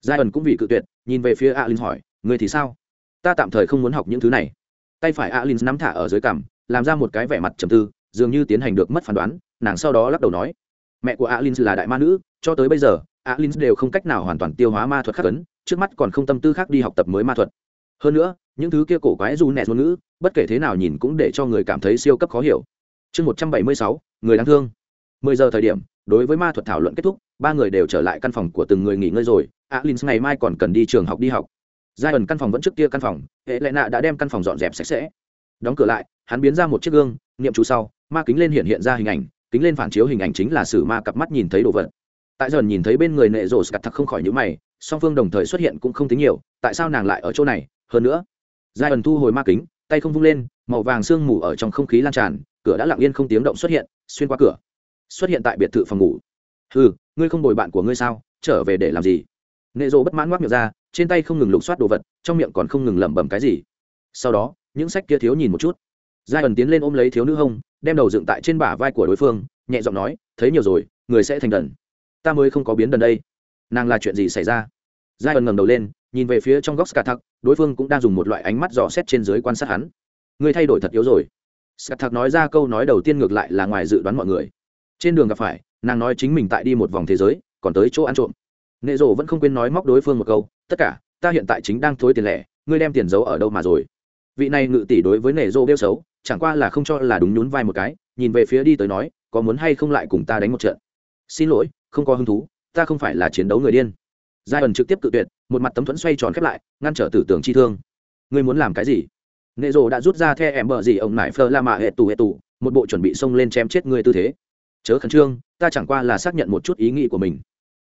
Giai ẩn cũng vì cự tuyệt, nhìn về phía alin hỏi, ngươi thì sao? Ta tạm thời không muốn học những thứ này. Tay phải alin nắm thả ở dưới cằm, làm ra một cái vẻ mặt trầm tư, dường như tiến hành được mất phán đoán, nàng sau đó lắc đầu nói, mẹ của alin là đại ma nữ, cho tới bây giờ, alin đều không cách nào hoàn toàn tiêu hóa ma thuật khắc ấn, trước mắt còn không tâm tư khác đi học tập mới ma thuật hơn nữa, những thứ kia cổ quái dù nẹt ngôn ngữ, bất kể thế nào nhìn cũng để cho người cảm thấy siêu cấp khó hiểu. Chương một trăm bảy mươi sáu, người đáng thương. Mười giờ thời điểm, đối với ma thuật thảo luận kết thúc, ba người đều trở lại căn phòng của từng người nghỉ ngơi rồi. Alin ngày mai còn cần đi trường học đi học. Giai ẩn căn phòng vẫn trước kia căn phòng hệ lệ nạ đã đem căn phòng dọn dẹp sạch sẽ. Đóng cửa lại, hắn biến ra một chiếc gương, niệm chú sau, ma kính lên hiện hiện ra hình ảnh, kính lên phản chiếu hình ảnh chính là sử ma cặp mắt nhìn thấy đồ vật. Tại dần nhìn thấy bên người nệ rổ scat thật không khỏi nhữ mày, song phương đồng thời xuất hiện cũng không tính nhiều, tại sao nàng lại ở chỗ này? Hơn nữa giai ẩn thu hồi ma kính, tay không vung lên, màu vàng sương mù ở trong không khí lan tràn, cửa đã lặng yên không tiếng động xuất hiện, xuyên qua cửa. Xuất hiện tại biệt thự phòng ngủ. Ừ ngươi không bồi bạn của ngươi sao? Trở về để làm gì? Nệ rộ bất mãn ngoác miệng ra, trên tay không ngừng lục soát đồ vật, trong miệng còn không ngừng lẩm bẩm cái gì. Sau đó, những sách kia thiếu nhìn một chút. Giai ẩn tiến lên ôm lấy thiếu nữ hông, đem đầu dựng tại trên bả vai của đối phương, nhẹ giọng nói, thấy nhiều rồi, người sẽ thành đần ta mới không có biến đần đây. Nàng là chuyện gì xảy ra? Giai ẩn ngẩng đầu lên nhìn về phía trong góc scat đối phương cũng đang dùng một loại ánh mắt dò xét trên dưới quan sát hắn. Người thay đổi thật yếu rồi. Scat nói ra câu nói đầu tiên ngược lại là ngoài dự đoán mọi người. Trên đường gặp phải, nàng nói chính mình tại đi một vòng thế giới, còn tới chỗ ăn trộm. Nệ rộ vẫn không quên nói móc đối phương một câu, tất cả, ta hiện tại chính đang thối tiền lẻ, ngươi đem tiền giấu ở đâu mà rồi? Vị này ngự tỷ đối với nệ rộ đeo xấu, chẳng qua là không cho là đúng nhún vai một cái, nhìn về phía đi tới nói, có muốn hay không lại cùng ta đánh một trận? Xin lỗi, không có hứng thú, ta không phải là chiến đấu người điên. Giai ẩn trực tiếp cự tuyệt một mặt tấm thuẫn xoay tròn khép lại, ngăn trở tử tưởng chi thương. Ngươi muốn làm cái gì? Nệ rồ đã rút ra the em bờ gì ông nải phơ la mạ hệ tù hệ tù, một bộ chuẩn bị xông lên chém chết ngươi tư thế. Chớ khẩn trương, ta chẳng qua là xác nhận một chút ý nghĩ của mình.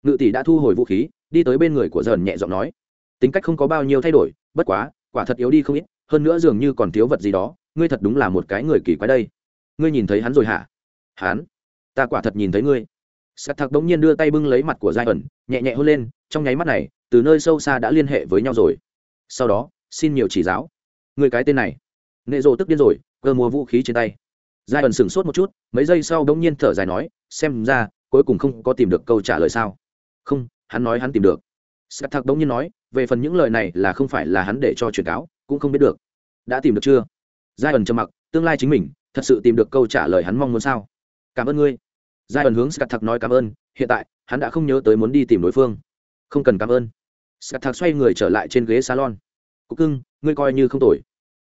Ngự tỷ đã thu hồi vũ khí, đi tới bên người của dần nhẹ giọng nói. Tính cách không có bao nhiêu thay đổi, bất quá, quả thật yếu đi không ít, hơn nữa dường như còn thiếu vật gì đó, ngươi thật đúng là một cái người kỳ quái đây. Ngươi nhìn thấy hắn rồi hả? Hắn? Ta quả thật nhìn thấy ngươi sắt thạc đống nhiên đưa tay bưng lấy mặt của giai ẩn, nhẹ nhẹ hôn lên, trong nháy mắt này, từ nơi sâu xa đã liên hệ với nhau rồi. Sau đó, xin nhiều chỉ giáo. Người cái tên này, nệ rộ tức điên rồi, cơ mua vũ khí trên tay. Giai ẩn sửng sốt một chút, mấy giây sau đống nhiên thở dài nói, xem ra, cuối cùng không có tìm được câu trả lời sao. Không, hắn nói hắn tìm được. Sắt thạc đống nhiên nói, về phần những lời này là không phải là hắn để cho truyền cáo, cũng không biết được. Đã tìm được chưa? Giai ẩn trầm mặc, tương lai chính mình, thật sự tìm được câu trả lời hắn mong muốn sao? Cảm ơn ngươi giai ẩn hướng sắt thạc nói cảm ơn, hiện tại, hắn đã không nhớ tới muốn đi tìm đối phương. Không cần cảm ơn. Sắt thạc xoay người trở lại trên ghế salon. Cúc cưng, ngươi coi như không tội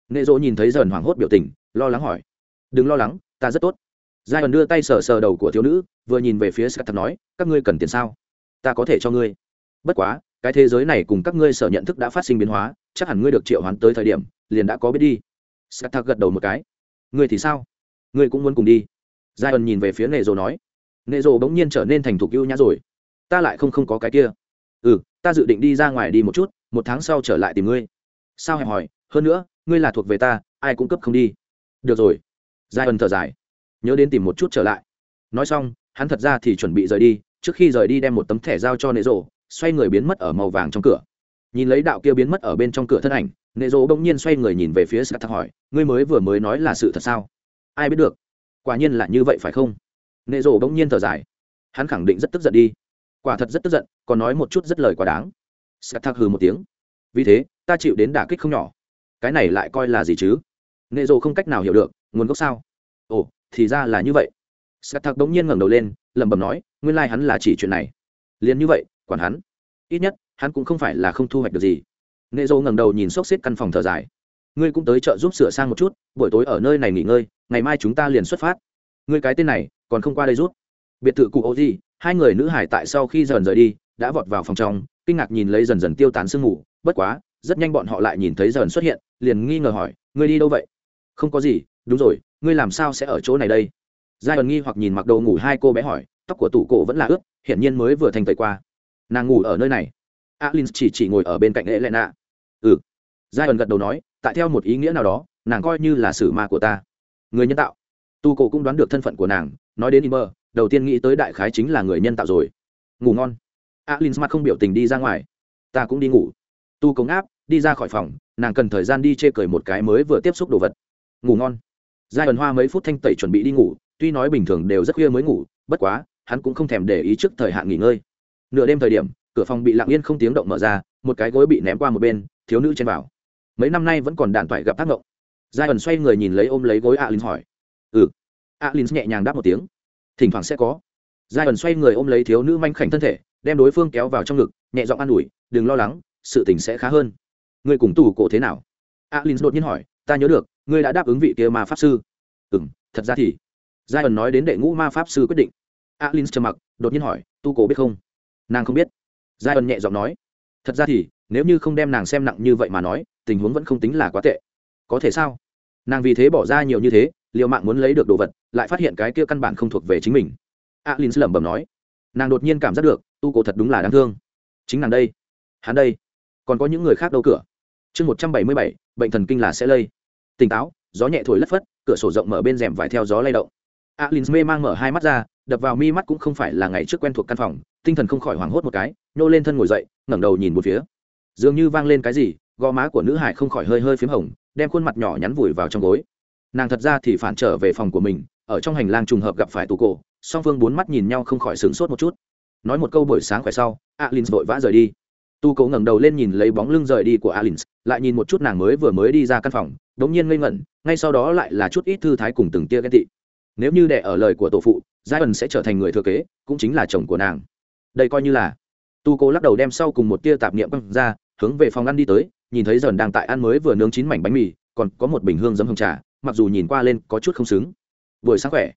nệ dỗ nhìn thấy dần hoảng hốt biểu tình, lo lắng hỏi. Đừng lo lắng, ta rất tốt. Giai ẩn đưa tay sờ sờ đầu của thiếu nữ, vừa nhìn về phía scat nói, các ngươi cần tiền sao? Ta có thể cho ngươi. Bất quá, cái thế giới này cùng các ngươi sở nhận thức đã phát sinh biến hóa, chắc hẳn ngươi được triệu hoán tới thời điểm, liền đã có biết đi. Scat gật đầu một cái. Ngươi thì sao? Ngươi cũng muốn cùng đi. Giai ẩn nhìn về phía nệ rồ nói nệ rồ bỗng nhiên trở nên thành thục ưu nhã rồi. Ta lại không không có cái kia. Ừ ta dự định đi ra ngoài đi một chút, một tháng sau trở lại tìm ngươi. Sao hẹp hỏi, hơn nữa, ngươi là thuộc về ta, ai cũng cấp không đi. Được rồi. Giai ân thở dài. Nhớ đến tìm một chút trở lại. Nói xong, hắn thật ra thì chuẩn bị rời đi, trước khi rời đi đem một tấm thẻ giao cho nệ rộ xoay người biến mất ở màu vàng trong cửa. Nhìn lấy đạo kia biến mất ở bên trong cửa thân ảnh, nệ rộ bỗng nhiên xoay người nhìn về phía scat hỏi, ngươi mới vừa mới nói là sự thật sao? Ai biết được. Quả nhiên là như vậy phải không? Nệ rộ bỗng nhiên thở dài. Hắn khẳng định rất tức giận đi. Quả thật rất tức giận, còn nói một chút rất lời quá đáng. Scat hừ một tiếng. Vì thế, ta chịu đến đả kích không nhỏ. Cái này lại coi là gì chứ? Nệ rộ không cách nào hiểu được, nguồn gốc sao? Ồ, thì ra là như vậy. Sắt thạc bỗng nhiên ngẩng đầu lên, lẩm bẩm nói, nguyên lai、like、hắn là chỉ chuyện này. Liền như vậy, quản hắn. Ít nhất, hắn cũng không phải là không thu hoạch được gì. Nệ rộ ngẩng đầu nhìn xốc xếp căn phòng thở dài. Ngươi cũng tới chợ giúp sửa sang một chút, buổi tối ở nơi này nghỉ ngơi, ngày mai chúng ta liền xuất phát. Ngươi cái tên này còn không qua đây rút. Biệt thự cụ ô gì hai người nữ hải tại sau khi dần rời đi, đã vọt vào phòng trong, kinh ngạc nhìn lấy dần dần tiêu tán sương mù. Bất quá, rất nhanh bọn họ lại nhìn thấy dần xuất hiện, liền nghi ngờ hỏi, ngươi đi đâu vậy? Không có gì, đúng rồi, ngươi làm sao sẽ ở chỗ này đây? Giai ẩn nghi hoặc nhìn mặc đồ ngủ hai cô bé hỏi, tóc của tủ cổ vẫn là ướt, hiển nhiên mới vừa thành tẩy qua. Nàng ngủ ở nơi này. Alin chỉ chỉ ngồi ở bên cạnh lệ lệ nạ. Ừ. Giai ẩn gật đầu nói, tại theo một ý nghĩa nào đó, nàng coi như là sử ma của ta. Người nhân tạo. Tu cổ cũng đoán được thân phận của nàng nói đến Imer, đầu tiên nghĩ tới đại khái chính là người nhân tạo rồi. Ngủ ngon. Alin mặt không biểu tình đi ra ngoài. Ta cũng đi ngủ. Tu cống áp đi ra khỏi phòng nàng cần thời gian đi chê cười một cái mới vừa tiếp xúc đồ vật. Ngủ ngon. Giai ẩn hoa mấy phút thanh tẩy chuẩn bị đi ngủ tuy nói bình thường đều rất khuya mới ngủ bất quá hắn cũng không thèm để ý trước thời hạn nghỉ ngơi. Nửa đêm thời điểm cửa phòng bị lặng yên không tiếng động mở ra một cái gối bị ném qua một bên thiếu nữ chen vào. Mấy năm nay vẫn còn đạn toại gặp tác động giai ẩn xoay người nhìn lấy ôm lấy gối Alins hỏi. Ừ alin nhẹ nhàng đáp một tiếng. Thỉnh thoảng sẽ có. Giai ẩn xoay người ôm lấy thiếu nữ manh khảnh thân thể, đem đối phương kéo vào trong ngực, nhẹ giọng an ủi, đừng lo lắng, sự tình sẽ khá hơn. Ngươi cùng tù cổ thế nào? Alin đột nhiên hỏi, ta nhớ được, ngươi đã đáp ứng vị kia ma pháp sư. Ừ m thật ra thì. Giai ẩn nói đến đệ ngũ ma pháp sư quyết định. Alin trầm mặc, đột nhiên hỏi tu cổ biết không? Nàng không biết. Giai ẩn nhẹ giọng nói, thật ra thì, nếu như không đem nàng xem nặng như vậy mà nói, tình huống vẫn không tính là quá tệ. Có thể sao? Nàng vì thế bỏ ra nhiều như thế liệu mạng muốn lấy được đồ vật, lại phát hiện cái kia căn bản không thuộc về chính mình. Alin lẩm bẩm nói, nàng đột nhiên cảm giác được, tu cổ thật đúng là đáng thương. Chính nàng đây, hắn đây, còn có những người khác đâu cửa. Chương một trăm bảy mươi bảy, bệnh thần kinh là sẽ lây. Tỉnh táo, gió nhẹ thổi lất phất, cửa sổ rộng mở bên rèm vải theo gió lay động. Alin mê mang mở hai mắt ra, đập vào mi mắt cũng không phải là ngày trước quen thuộc căn phòng, tinh thần không khỏi hoảng hốt một cái, nhô lên thân ngồi dậy, ngẩng đầu nhìn một phía. Dường như vang lên cái gì, gò má của nữ hải không khỏi hơi hơi p h í m hồng, đem khuôn mặt nhỏ nhắn vùi vào trong gối nàng thật ra thì phản trở về phòng của mình, ở trong hành lang trùng hợp gặp phải tù cổ, song phương bốn mắt nhìn nhau không khỏi sửng sốt một chút. Nói một câu buổi sáng khỏe sau alin vội vã rời đi. Tu cổ ngẩng đầu lên nhìn lấy bóng lưng rời đi của alin lại nhìn một chút nàng mới vừa mới đi ra căn phòng đ ỗ n g nhiên ngây ngẩn, ngay sau đó lại là chút ít thư thái cùng từng tia ghen tị. Nếu như đẻ ở lời của tổ phụ giai ẩn sẽ trở thành người thừa kế, cũng chính là chồng của nàng. Đây coi như là. Tu cố lắc đầu đem sau cùng một tia tạp niệm băng ra, hướng về phòng ăn đi tới, nhìn thấy dần đang tại ăn mới vừa nướng chín mảnh bánh mì, còn có một bình hương giấm hồng trà mặc dù nhìn qua lên có chút không xứng. Buổi sáng khỏe.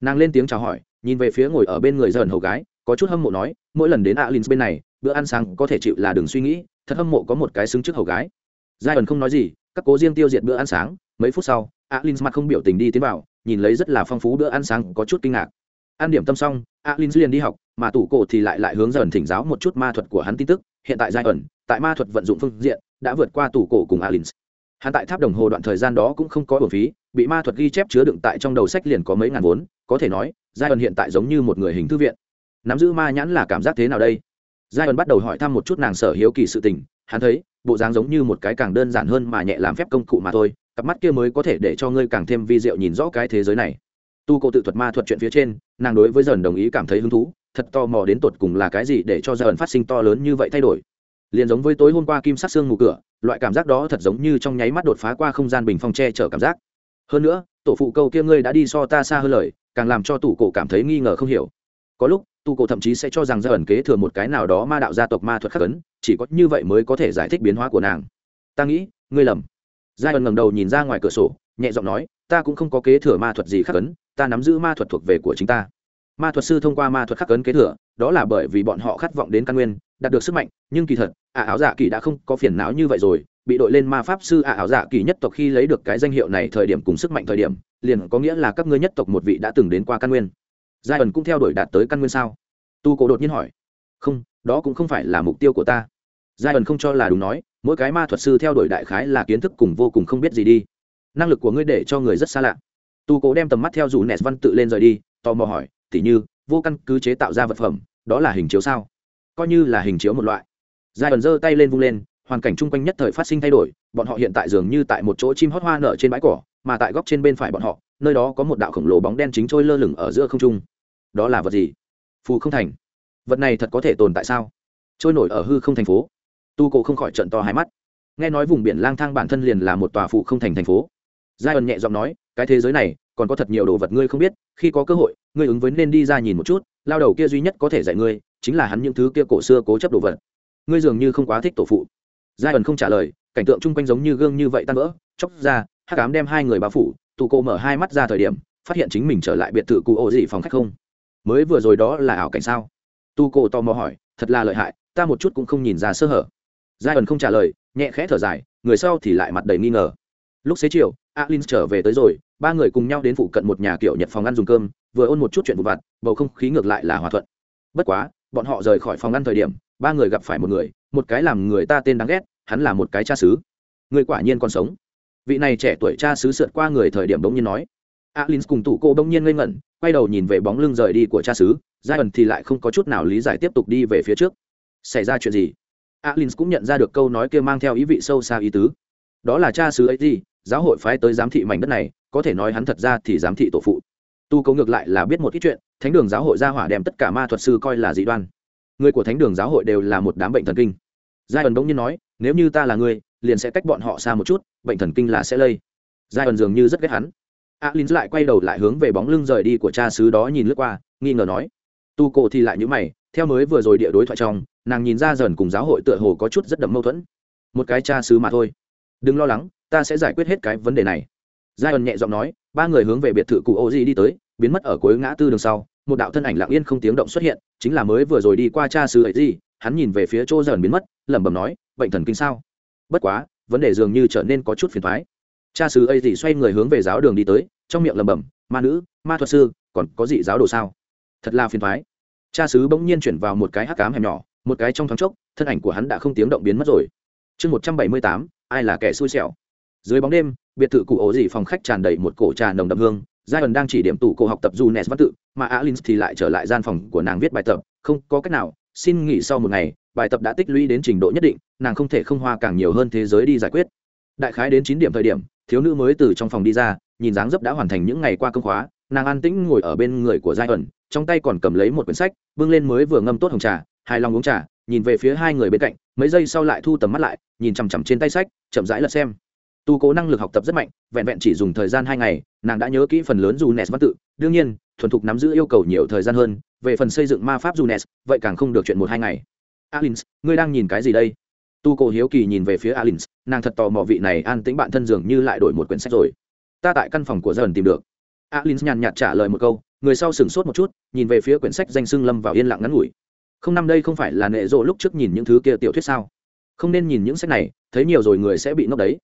Nàng lên tiếng chào hỏi, nhìn về phía ngồi ở bên người dần hầu gái, có chút hâm mộ nói, mỗi lần đến alin bên này, bữa ăn sáng có thể chịu là đừng suy nghĩ, thật hâm mộ có một cái xứng trước hầu gái. Giai ẩn không nói gì, các cố riêng tiêu diệt bữa ăn sáng, mấy phút sau alin mặt không biểu tình đi tiến vào, nhìn lấy rất là phong phú bữa ăn sáng có chút kinh ngạc. Ăn điểm tâm xong alin liền đi học, mà tủ cổ thì lại lại hướng dần thỉnh giáo một chút ma thuật của hắn tin tức. Hiện tại giai ẩn tại ma thuật vận dụng phương diện, đã vượt qua tủ cổ cùng alin hắn tại tháp đồng hồ đoạn thời gian đó cũng không có bổn phí, bị ma thuật ghi chép chứa đựng tại trong đầu sách liền có mấy ngàn vốn, có thể nói giai ẩn hiện tại giống như một người hình thư viện. Nắm giữ ma nhãn là cảm giác thế nào đây? Giai ẩn bắt đầu hỏi thăm một chút nàng sở hiếu kỳ sự tình, hắn thấy, bộ dáng giống như một cái càng đơn giản hơn mà nhẹ làm phép công cụ mà thôi, cặp mắt kia mới có thể để cho ngươi càng thêm vi diệu nhìn rõ cái thế giới này. Tu cổ tự thuật ma thuật chuyện phía trên, nàng đối với dần đồng ý cảm thấy hứng thú, thật tò mò đến tột cùng là cái gì để cho dần phát sinh to lớn như vậy thay đổi liền giống với tối hôm qua kim sắc xương ngủ cửa, loại cảm giác đó thật giống như trong nháy mắt đột phá qua không gian bình phong che chở cảm giác. Hơn nữa, tổ phụ câu kia ngươi đã đi so ta xa hơn lời, càng làm cho tủ cổ cảm thấy nghi ngờ không hiểu. Có lúc tu cổ thậm chí sẽ cho rằng ra ẩn kế thừa một cái nào đó ma đạo gia tộc ma thuật khắc ấn, chỉ có như vậy mới có thể giải thích biến hóa của nàng. Ta nghĩ, ngươi lầm. Giai ẩn ngẩng đầu nhìn ra ngoài cửa sổ, nhẹ giọng nói, ta cũng không có kế thừa ma thuật gì khắc ấn, ta nắm giữ ma thuật thuộc về của chính ta. Ma thuật sư thông qua ma thuật khắc ấn kế thừa, đó là bởi vì bọn họ khát vọng đến căn nguyên đạt được sức mạnh, nhưng kỳ thật, ả áo dạ kỳ đã không có phiền não như vậy rồi. Bị đội lên ma pháp sư ả áo dạ kỳ nhất tộc khi lấy được cái danh hiệu này thời điểm cùng sức mạnh thời điểm, liền có nghĩa là các ngươi nhất tộc một vị đã từng đến qua căn nguyên. Giai ẩn cũng theo đuổi đạt tới căn nguyên sao? Tu cổ đột nhiên hỏi. Không, đó cũng không phải là mục tiêu của ta. Giai ẩn không cho là đúng nói, mỗi cái ma thuật sư theo đuổi đại khái là kiến thức cùng vô cùng không biết gì đi. Năng lực của ngươi để cho người rất xa lạ. Tu cố đem tầm mắt theo dù nẹt văn tự lên rời đi, tò mò hỏi, tỉ như, vô căn cứ chế tạo ra vật phẩm, đó là hình chiếu sao? Coi như là hình chiếu một loại. Giai ẩn giơ tay lên vung lên, hoàn cảnh chung quanh nhất thời phát sinh thay đổi, bọn họ hiện tại dường như tại một chỗ chim hót hoa nở trên bãi cỏ, mà tại góc trên bên phải bọn họ, nơi đó có một đạo khổng lồ bóng đen chính trôi lơ lửng ở giữa không trung. Đó là vật gì? Phù không thành. Vật này thật có thể tồn tại sao? Trôi nổi ở hư không thành phố. Tu cổ không khỏi trận to hai mắt. Nghe nói vùng biển lang thang bản thân liền là một tòa phụ không thành thành phố. Giai ẩn nhẹ giọng nói, cái thế giới này, còn có thật nhiều đồ vật ngươi không biết, khi có cơ hội, ngươi ứng với nên đi ra nhìn một chút, lao đầu kia duy nhất có thể dạy ngươi chính là hắn những thứ kia cổ xưa cố chấp đồ vật. Ngươi dường như không quá thích tổ phụ. Giai ẩn không trả lời, cảnh tượng chung quanh giống như gương như vậy tan vỡ chóc ra, hắc ám đem hai người bao phủ, tụ cô mở hai mắt ra thời điểm, phát hiện chính mình trở lại biệt thự cụ ô dị phòng khách không? Mới vừa rồi đó là ảo cảnh sao? Tu cô tò mò hỏi, thật là lợi hại, ta một chút cũng không nhìn ra sơ hở. Giai ẩn không trả lời, nhẹ khẽ thở dài, người sau thì lại mặt đầy nghi ngờ. Lúc xế chiều, alin trở về tới rồi, ba người cùng nhau đến phụ cận một nhà kiểu nhật phòng ăn dùng cơm, vừa ôn một chút chuyện vụ vặt, bầu không khí ngược lại là hòa thuận. Bất quá bọn họ rời khỏi phòng ăn thời điểm, ba người gặp phải một người, một cái làm người ta tên đáng ghét, hắn là một cái cha xứ. Người quả nhiên còn sống. Vị này trẻ tuổi cha xứ sượt qua người thời điểm bỗng nhiên nói. Alin cùng tủ cô bỗng nhiên ngây ngẩn, quay đầu nhìn về bóng lưng rời đi của cha xứ giai ẩn thì lại không có chút nào lý giải tiếp tục đi về phía trước. Xảy ra chuyện gì? Alin cũng nhận ra được câu nói kia mang theo ý vị sâu xa ý tứ. Đó là cha xứ ấy gì? Giáo hội phái tới giám thị mảnh đất này, có thể nói hắn thật ra thì giám thị tổ phụ. Tu cấu ngược lại là biết một ít chuyện thánh đường giáo hội ra hỏa đem tất cả ma thuật sư coi là dị đoan. Người của thánh đường giáo hội đều là một đám bệnh thần kinh. Giai ẩn đông nhiên nói, nếu như ta là người liền sẽ cách bọn họ xa một chút, bệnh thần kinh là sẽ lây. Giai ẩn dường như rất ghét hắn. Alin lại quay đầu lại hướng về bóng lưng rời đi của cha xứ đó nhìn lướt qua, nghi ngờ nói, tu cổ thì lại như mày, theo mới vừa rồi địa đối thoại trong, nàng nhìn ra dần cùng giáo hội tựa hồ có chút rất đậm mâu thuẫn. Một cái cha xứ mà thôi. Đừng lo lắng, ta sẽ giải quyết hết cái vấn đề này. Giai ẩn nhẹ giọng nói, ba người hướng về biệt thự cụ ô di đi tới, biến mất ở cuối ngã tư đường sau một đạo thân ảnh lặng yên không tiếng động xuất hiện, chính là mới vừa rồi đi qua cha xứ ấy gì, hắn nhìn về phía chỗ dần biến mất, lẩm bẩm nói, bệnh thần kinh sao? Bất quá, vấn đề dường như trở nên có chút phiền thoái cha xứ ấy gì xoay người hướng về giáo đường đi tới, trong miệng lẩm bẩm, ma nữ, ma thuật sư, còn có gì giáo đồ sao? Thật là phiền thoái cha xứ bỗng nhiên chuyển vào một cái hắc cám hẻm nhỏ, một cái trong thoáng chốc, thân ảnh của hắn đã không tiếng động biến mất rồi. Chương một trăm bảy mươi tám, ai là kẻ xui xẻo? Dưới bóng đêm, biệt thự cụ ổ dị phòng khách tràn đầy một cổ trà nồng đậm hương giai ẩn đang chỉ điểm tủ cổ học tập du nes văn tự, mà alin thì lại trở lại gian phòng của nàng viết bài tập. Không có cách nào, xin nghỉ sau một ngày, bài tập đã tích lũy đến trình độ nhất định, nàng không thể không hoa càng nhiều hơn thế giới đi giải quyết. Đại khái đến chín điểm thời điểm, thiếu nữ mới từ trong phòng đi ra, nhìn dáng dấp đã hoàn thành những ngày qua công khóa, nàng an tĩnh ngồi ở bên người của giai ẩn trong tay còn cầm lấy một quyển sách, bưng lên mới vừa ngâm tốt hồng trà, hài lòng uống trà, nhìn về phía hai người bên cạnh, mấy giây sau lại thu tầm mắt lại, nhìn chằm chằm trên tay sách, chậm rãi lật xem tu cố năng lực học tập rất mạnh, vẹn vẹn chỉ dùng thời gian hai ngày, nàng đã nhớ kỹ phần lớn dù nes văn tự. Đương nhiên, thuần thục nắm giữ yêu cầu nhiều thời gian hơn, về phần xây dựng ma pháp dù nes vậy càng không được chuyện một hai ngày. Alins, ngươi đang nhìn cái gì đây? Tu cổ hiếu kỳ nhìn về phía alins, nàng thật tò mò vị này an tĩnh bạn thân dường như lại đổi một quyển sách rồi. Ta tại căn phòng của dần tìm được. Alins nhàn nhạt trả lời một câu, người sau sửng sốt một chút, nhìn về phía quyển sách danh xưng lâm vào yên lặng ngắn ngủi. Không, năm đây không phải là nệ rộ lúc trước nhìn những thứ kia tiểu thuyết sao? Không nên nhìn những sách này, thấy nhiều rồi người sẽ bị ngốc đấy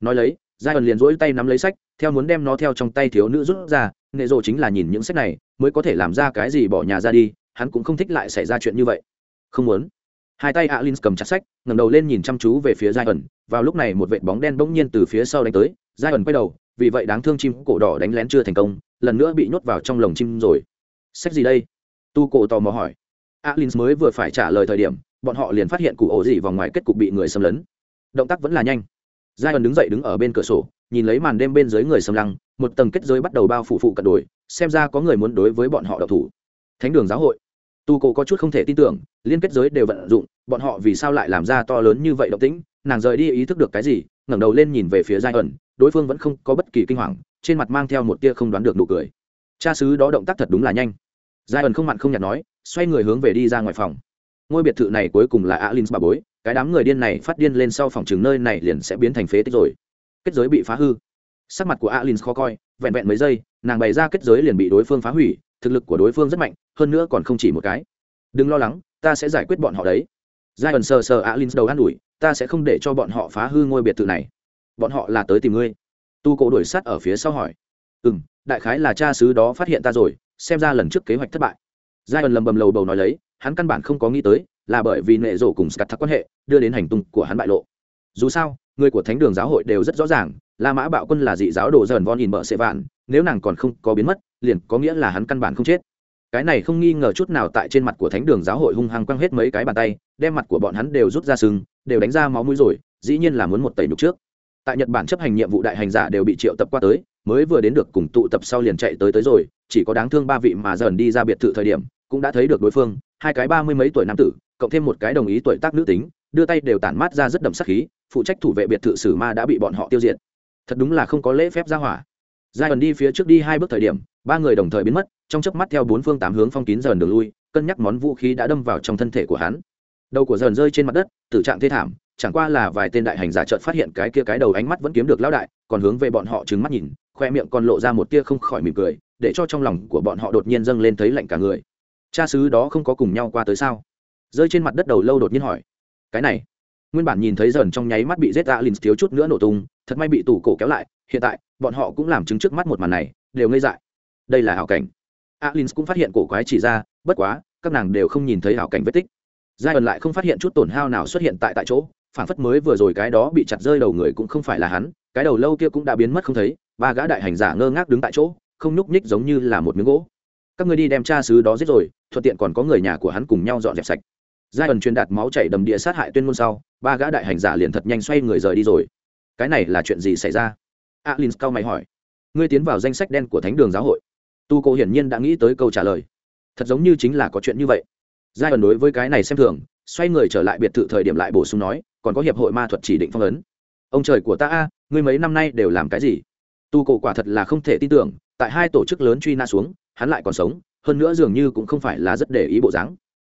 nói lấy giai ẩn liền rỗi tay nắm lấy sách, theo muốn đem nó theo trong tay thiếu nữ rút ra nệ rộ chính là nhìn những sách này, mới có thể làm ra cái gì bỏ nhà ra đi, hắn cũng không thích lại xảy ra chuyện như vậy. Không muốn. Hai tay alin cầm chặt sách, ngẩng đầu lên nhìn chăm chú về phía giai ẩn vào lúc này một vệt bóng đen bỗng nhiên từ phía sau đánh tới giai ẩn quay đầu, vì vậy đáng thương chim cổ đỏ đánh lén chưa thành công, lần nữa bị nhốt vào trong lồng chim rồi. Sách gì đây? Tu cổ tò mò hỏi. Alin mới vừa phải trả lời thời điểm, bọn họ liền phát hiện cụ ổ dị vòng ngoài kết cục bị người xâm lấn. Động tác vẫn là nhanh giai ẩn đứng dậy đứng ở bên cửa sổ, nhìn lấy màn đêm bên dưới người xâm lăng, một tầng kết giới bắt đầu bao phủ phụ cận đồi, xem ra có người muốn đối với bọn họ độc thủ. Thánh đường giáo hội. Tu cổ có chút không thể tin tưởng, liên kết giới đều vận dụng, bọn họ vì sao lại làm ra to lớn như vậy động tĩnh, nàng rời đi ý thức được cái gì, ngẩng đầu lên nhìn về phía giai ẩn đối phương vẫn không có bất kỳ kinh hoàng, trên mặt mang theo một tia không đoán được nụ cười. Cha xứ đó động tác thật đúng là nhanh. Giai ẩn không mặn không nhạt nói, xoay người hướng về đi ra ngoài phòng. Ngôi biệt thự này cuối cùng là alin bà bối cái đám người điên này phát điên lên sau phòng trường nơi này liền sẽ biến thành phế tích rồi. Kết giới bị phá hư. Sắc mặt của alin khó coi, vẹn vẹn mấy giây, nàng bày ra kết giới liền bị đối phương phá hủy, thực lực của đối phương rất mạnh, hơn nữa còn không chỉ một cái. Đừng lo lắng, ta sẽ giải quyết bọn họ đấy. Giai ẩn sờ sờ alin đầu an ủi, ta sẽ không để cho bọn họ phá hư ngôi biệt thự này. Bọn họ là tới tìm ngươi. Tu cổ đuổi sát ở phía sau hỏi. Ừ m đại khái là cha xứ đó phát hiện ta rồi, xem ra lần trước kế hoạch thất bại. Giai ẩn lầm bầm lầu bầu nói lấy, hắn căn bản không có nghĩ tới là bởi vì nệ rổ cùng scat thắc quan hệ, đưa đến hành tung của hắn bại lộ. Dù sao, người của thánh đường giáo hội đều rất rõ ràng, la mã bạo quân là dị giáo đồ dần von in bợ sệ vạn, nếu nàng còn không có biến mất, liền có nghĩa là hắn căn bản không chết. Cái này không nghi ngờ chút nào tại trên mặt của thánh đường giáo hội hung hăng quăng hết mấy cái bàn tay, đem mặt của bọn hắn đều rút ra sừng, đều đánh ra máu mũi rồi, dĩ nhiên là muốn một tẩy nhục trước. Tại nhật bản chấp hành nhiệm vụ đại hành giả đều bị triệu tập qua tới, mới vừa đến được cùng tụ tập sau liền chạy tới tới rồi, chỉ có đáng thương ba vị mà dần đi ra biệt thự thời điểm, cũng đã thấy được đối phương hai cái ba mươi mấy tuổi nam tử, cộng thêm một cái đồng ý tuổi tác nữ tính, đưa tay đều tản mát ra rất đậm sắc khí, phụ trách thủ vệ biệt thự sử ma đã bị bọn họ tiêu diệt. Thật đúng là không có lễ phép ra hỏa. Giai ẩn đi phía trước đi hai bước thời điểm, ba người đồng thời biến mất, trong chớp mắt theo bốn phương tám hướng phong kín dần đường lui, cân nhắc món vũ khí đã đâm vào trong thân thể của hắn. Đầu của dần rơi trên mặt đất, tử trạng thê thảm, chẳng qua là vài tên đại hành giả chợt phát hiện cái kia cái đầu ánh mắt vẫn kiếm được lão đại, còn hướng về bọn họ trừng mắt nhìn, khoe miệng còn lộ ra một tia không khỏi mỉm cười, để cho trong lòng của bọn họ đột nhiên dâng lên thấy lạnh cả người cha xứ đó không có cùng nhau qua tới sao? Rơi trên mặt đất đầu lâu đột nhiên hỏi. Cái này, nguyên bản nhìn thấy dần trong nháy mắt bị rết ra lìn thiếu chút nữa nổ tung, thật may bị tủ cổ kéo lại, hiện tại, bọn họ cũng làm chứng trước mắt một màn này, đều ngây dại. Đây là hảo cảnh. Alin cũng phát hiện cổ quái chỉ ra, bất quá, các nàng đều không nhìn thấy hảo cảnh vết tích. Giai ẩn lại không phát hiện chút tổn hao nào xuất hiện tại tại chỗ, phản phất mới vừa rồi cái đó bị chặt rơi đầu người cũng không phải là hắn, cái đầu lâu kia cũng đã biến mất không thấy, ba gã đại hành giả ngơ ngác đứng tại chỗ, không nhúc nhích giống như là một miếng gỗ các người đi đem cha xứ đó giết rồi, thuận tiện còn có người nhà của hắn cùng nhau dọn dẹp sạch. Giai ẩn truyền đạt máu chảy đầm địa sát hại tuyên ngôn sau, ba gã đại hành giả liền thật nhanh xoay người rời đi rồi. Cái này là chuyện gì xảy ra? Alin cao mày hỏi. Ngươi tiến vào danh sách đen của thánh đường giáo hội. Tu cô hiển nhiên đã nghĩ tới câu trả lời. Thật giống như chính là có chuyện như vậy. Giai ẩn đối với cái này xem thường, xoay người trở lại biệt thự thời điểm lại bổ sung nói, còn có hiệp hội ma thuật chỉ định phong ấn. Ông trời của ta a, ngươi mấy năm nay đều làm cái gì? Tu cổ quả thật là không thể tin tưởng, tại hai tổ chức lớn truy na xuống hắn lại còn sống, hơn nữa dường như cũng không phải là rất để ý bộ dáng.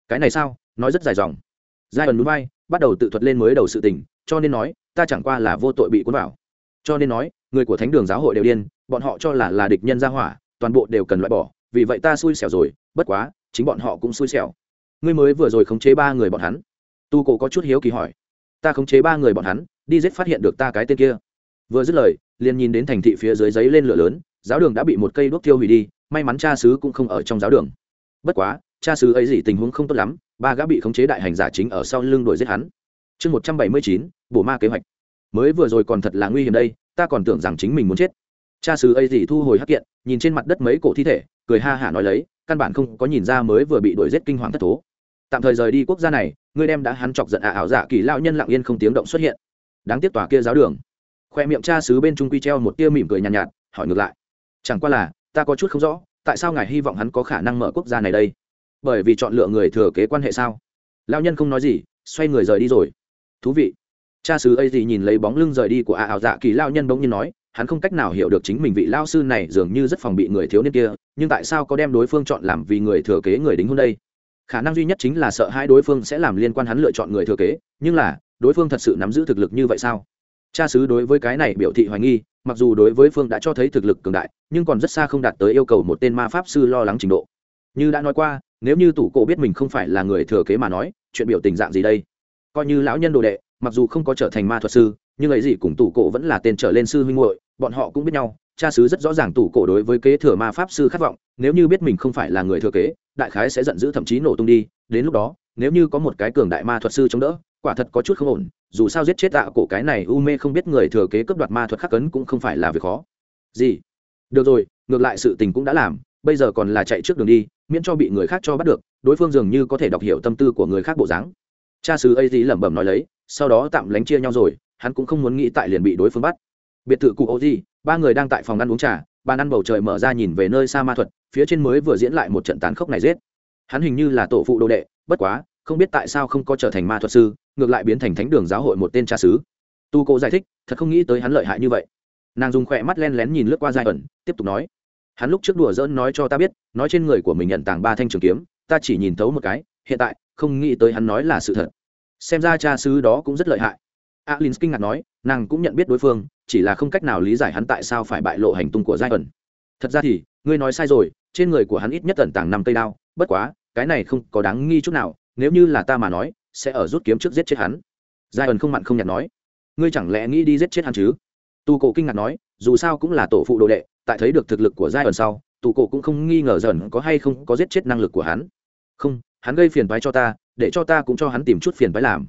Cái này sao? Nói rất dài dòng. Giai ẩn núi bay, bắt đầu tự thuật lên mới đầu sự tình, cho nên nói, ta chẳng qua là vô tội bị cuốn vào. Cho nên nói, người của thánh đường giáo hội đều điên, bọn họ cho là là địch nhân gia hỏa, toàn bộ đều cần loại bỏ, vì vậy ta xui xẻo rồi, bất quá, chính bọn họ cũng xui xẻo. Ngươi mới vừa rồi khống chế ba người bọn hắn. Tu cổ có chút hiếu kỳ hỏi. Ta khống chế ba người bọn hắn, đi giết phát hiện được ta cái tên kia. Vừa dứt lời, liền nhìn đến thành thị phía dưới giấy lên lửa lớn giáo đường đã bị một cây đuốc tiêu hủy đi may mắn cha sứ cũng không ở trong giáo đường. Bất quá cha sứ ấy gì tình huống không tốt lắm ba gã bị khống chế đại hành giả chính ở sau lưng đuổi giết hắn. Chương một trăm bảy mươi chín bổ ma kế hoạch. Mới vừa rồi còn thật là nguy hiểm đây ta còn tưởng rằng chính mình muốn chết. Cha sứ ấy gì thu hồi hắc kiện nhìn trên mặt đất mấy cổ thi thể cười ha hả nói lấy căn bản không có nhìn ra mới vừa bị đuổi giết kinh hoàng thất thố. Tạm thời rời đi quốc gia này ngươi đem đã hắn chọc giận ả ảo dạ kỳ lao nhân lặng yên không tiếng động xuất hiện. Đáng tiếc tòa kia giáo đường. Khoe miệng cha sứ bên trung quy treo một tia mỉm cười nhàn nhạt, nhạt hỏi ngược lại chẳng qua là, ta có chút không rõ, tại sao ngài hy vọng hắn có khả năng mở quốc gia này đây? Bởi vì chọn lựa người thừa kế quan hệ sao? Lao nhân không nói gì, xoay người rời đi rồi. Thú vị. Cha sứ ấy gì nhìn lấy bóng lưng rời đi của ả ảo dạ kỳ lao nhân bỗng nhiên nói, hắn không cách nào hiểu được chính mình vị lao sư này dường như rất phòng bị người thiếu niên kia, nhưng tại sao có đem đối phương chọn làm vì người thừa kế người đính hôn đây? Khả năng duy nhất chính là sợ hai đối phương sẽ làm liên quan hắn lựa chọn người thừa kế, nhưng là, đối phương thật sự nắm giữ thực lực như vậy sao? Cha sứ đối với cái này biểu thị hoài nghi mặc dù đối với phương đã cho thấy thực lực cường đại, nhưng còn rất xa không đạt tới yêu cầu một tên ma pháp sư lo lắng trình độ. Như đã nói qua, nếu như tủ cổ biết mình không phải là người thừa kế mà nói, chuyện biểu tình dạng gì đây? Coi như lão nhân đồ đệ, mặc dù không có trở thành ma thuật sư, nhưng ấy gì cùng tủ cổ vẫn là tên trở lên sư huynh muội, bọn họ cũng biết nhau. Cha sứ rất rõ ràng tủ cổ đối với kế thừa ma pháp sư khát vọng, nếu như biết mình không phải là người thừa kế, đại khái sẽ giận dữ thậm chí nổ tung đi. Đến lúc đó, nếu như có một cái cường đại ma thuật sư chống đỡ quả thật có chút không ổn, dù sao giết chết tạ cổ cái này u mê không biết người thừa kế cướp đoạt ma thuật khắc cấn cũng không phải là việc khó. Gì? Được rồi, ngược lại sự tình cũng đã làm, bây giờ còn là chạy trước đường đi, miễn cho bị người khác cho bắt được, đối phương dường như có thể đọc hiểu tâm tư của người khác bộ dáng. Cha sứ ấy tí lẩm bẩm nói lấy, sau đó tạm lánh chia nhau rồi, hắn cũng không muốn nghĩ tại liền bị đối phương bắt. Biệt thự cụ ô di, ba người đang tại phòng ăn uống trà, bàn ăn bầu trời mở ra nhìn về nơi xa ma thuật, phía trên mới vừa diễn lại một trận tán khốc này giết. Hắn hình như là tổ phụ đồ đệ, bất quá không biết tại sao không có trở thành ma thuật sư, ngược lại biến thành thánh đường giáo hội một tên cha sứ tu cô giải thích, thật không nghĩ tới hắn lợi hại như vậy. Nàng dùng khỏe mắt len lén nhìn lướt qua giai ẩn, tiếp tục nói. Hắn lúc trước đùa dỡn nói cho ta biết, nói trên người của mình nhận tàng ba thanh trường kiếm, ta chỉ nhìn thấu một cái, hiện tại, không nghĩ tới hắn nói là sự thật. Xem ra cha sứ đó cũng rất lợi hại. Alin kinh ngạc nói, nàng cũng nhận biết đối phương, chỉ là không cách nào lý giải hắn tại sao phải bại lộ hành tung của giai ẩn. Thật ra thì, ngươi nói sai rồi, trên người của hắn ít nhất tận tàng năm cây đao, bất quá, cái này không có đáng nghi chút nào nếu như là ta mà nói, sẽ ở rút kiếm trước giết chết hắn. Giai ẩn không mặn không nhạt nói, ngươi chẳng lẽ nghĩ đi giết chết hắn chứ? Tu cổ kinh ngạc nói, dù sao cũng là tổ phụ đồ đệ, tại thấy được thực lực của giai ẩn sau, tu cổ cũng không nghi ngờ dần có hay không có giết chết năng lực của hắn. Không, hắn gây phiền phái cho ta, để cho ta cũng cho hắn tìm chút phiền phái làm.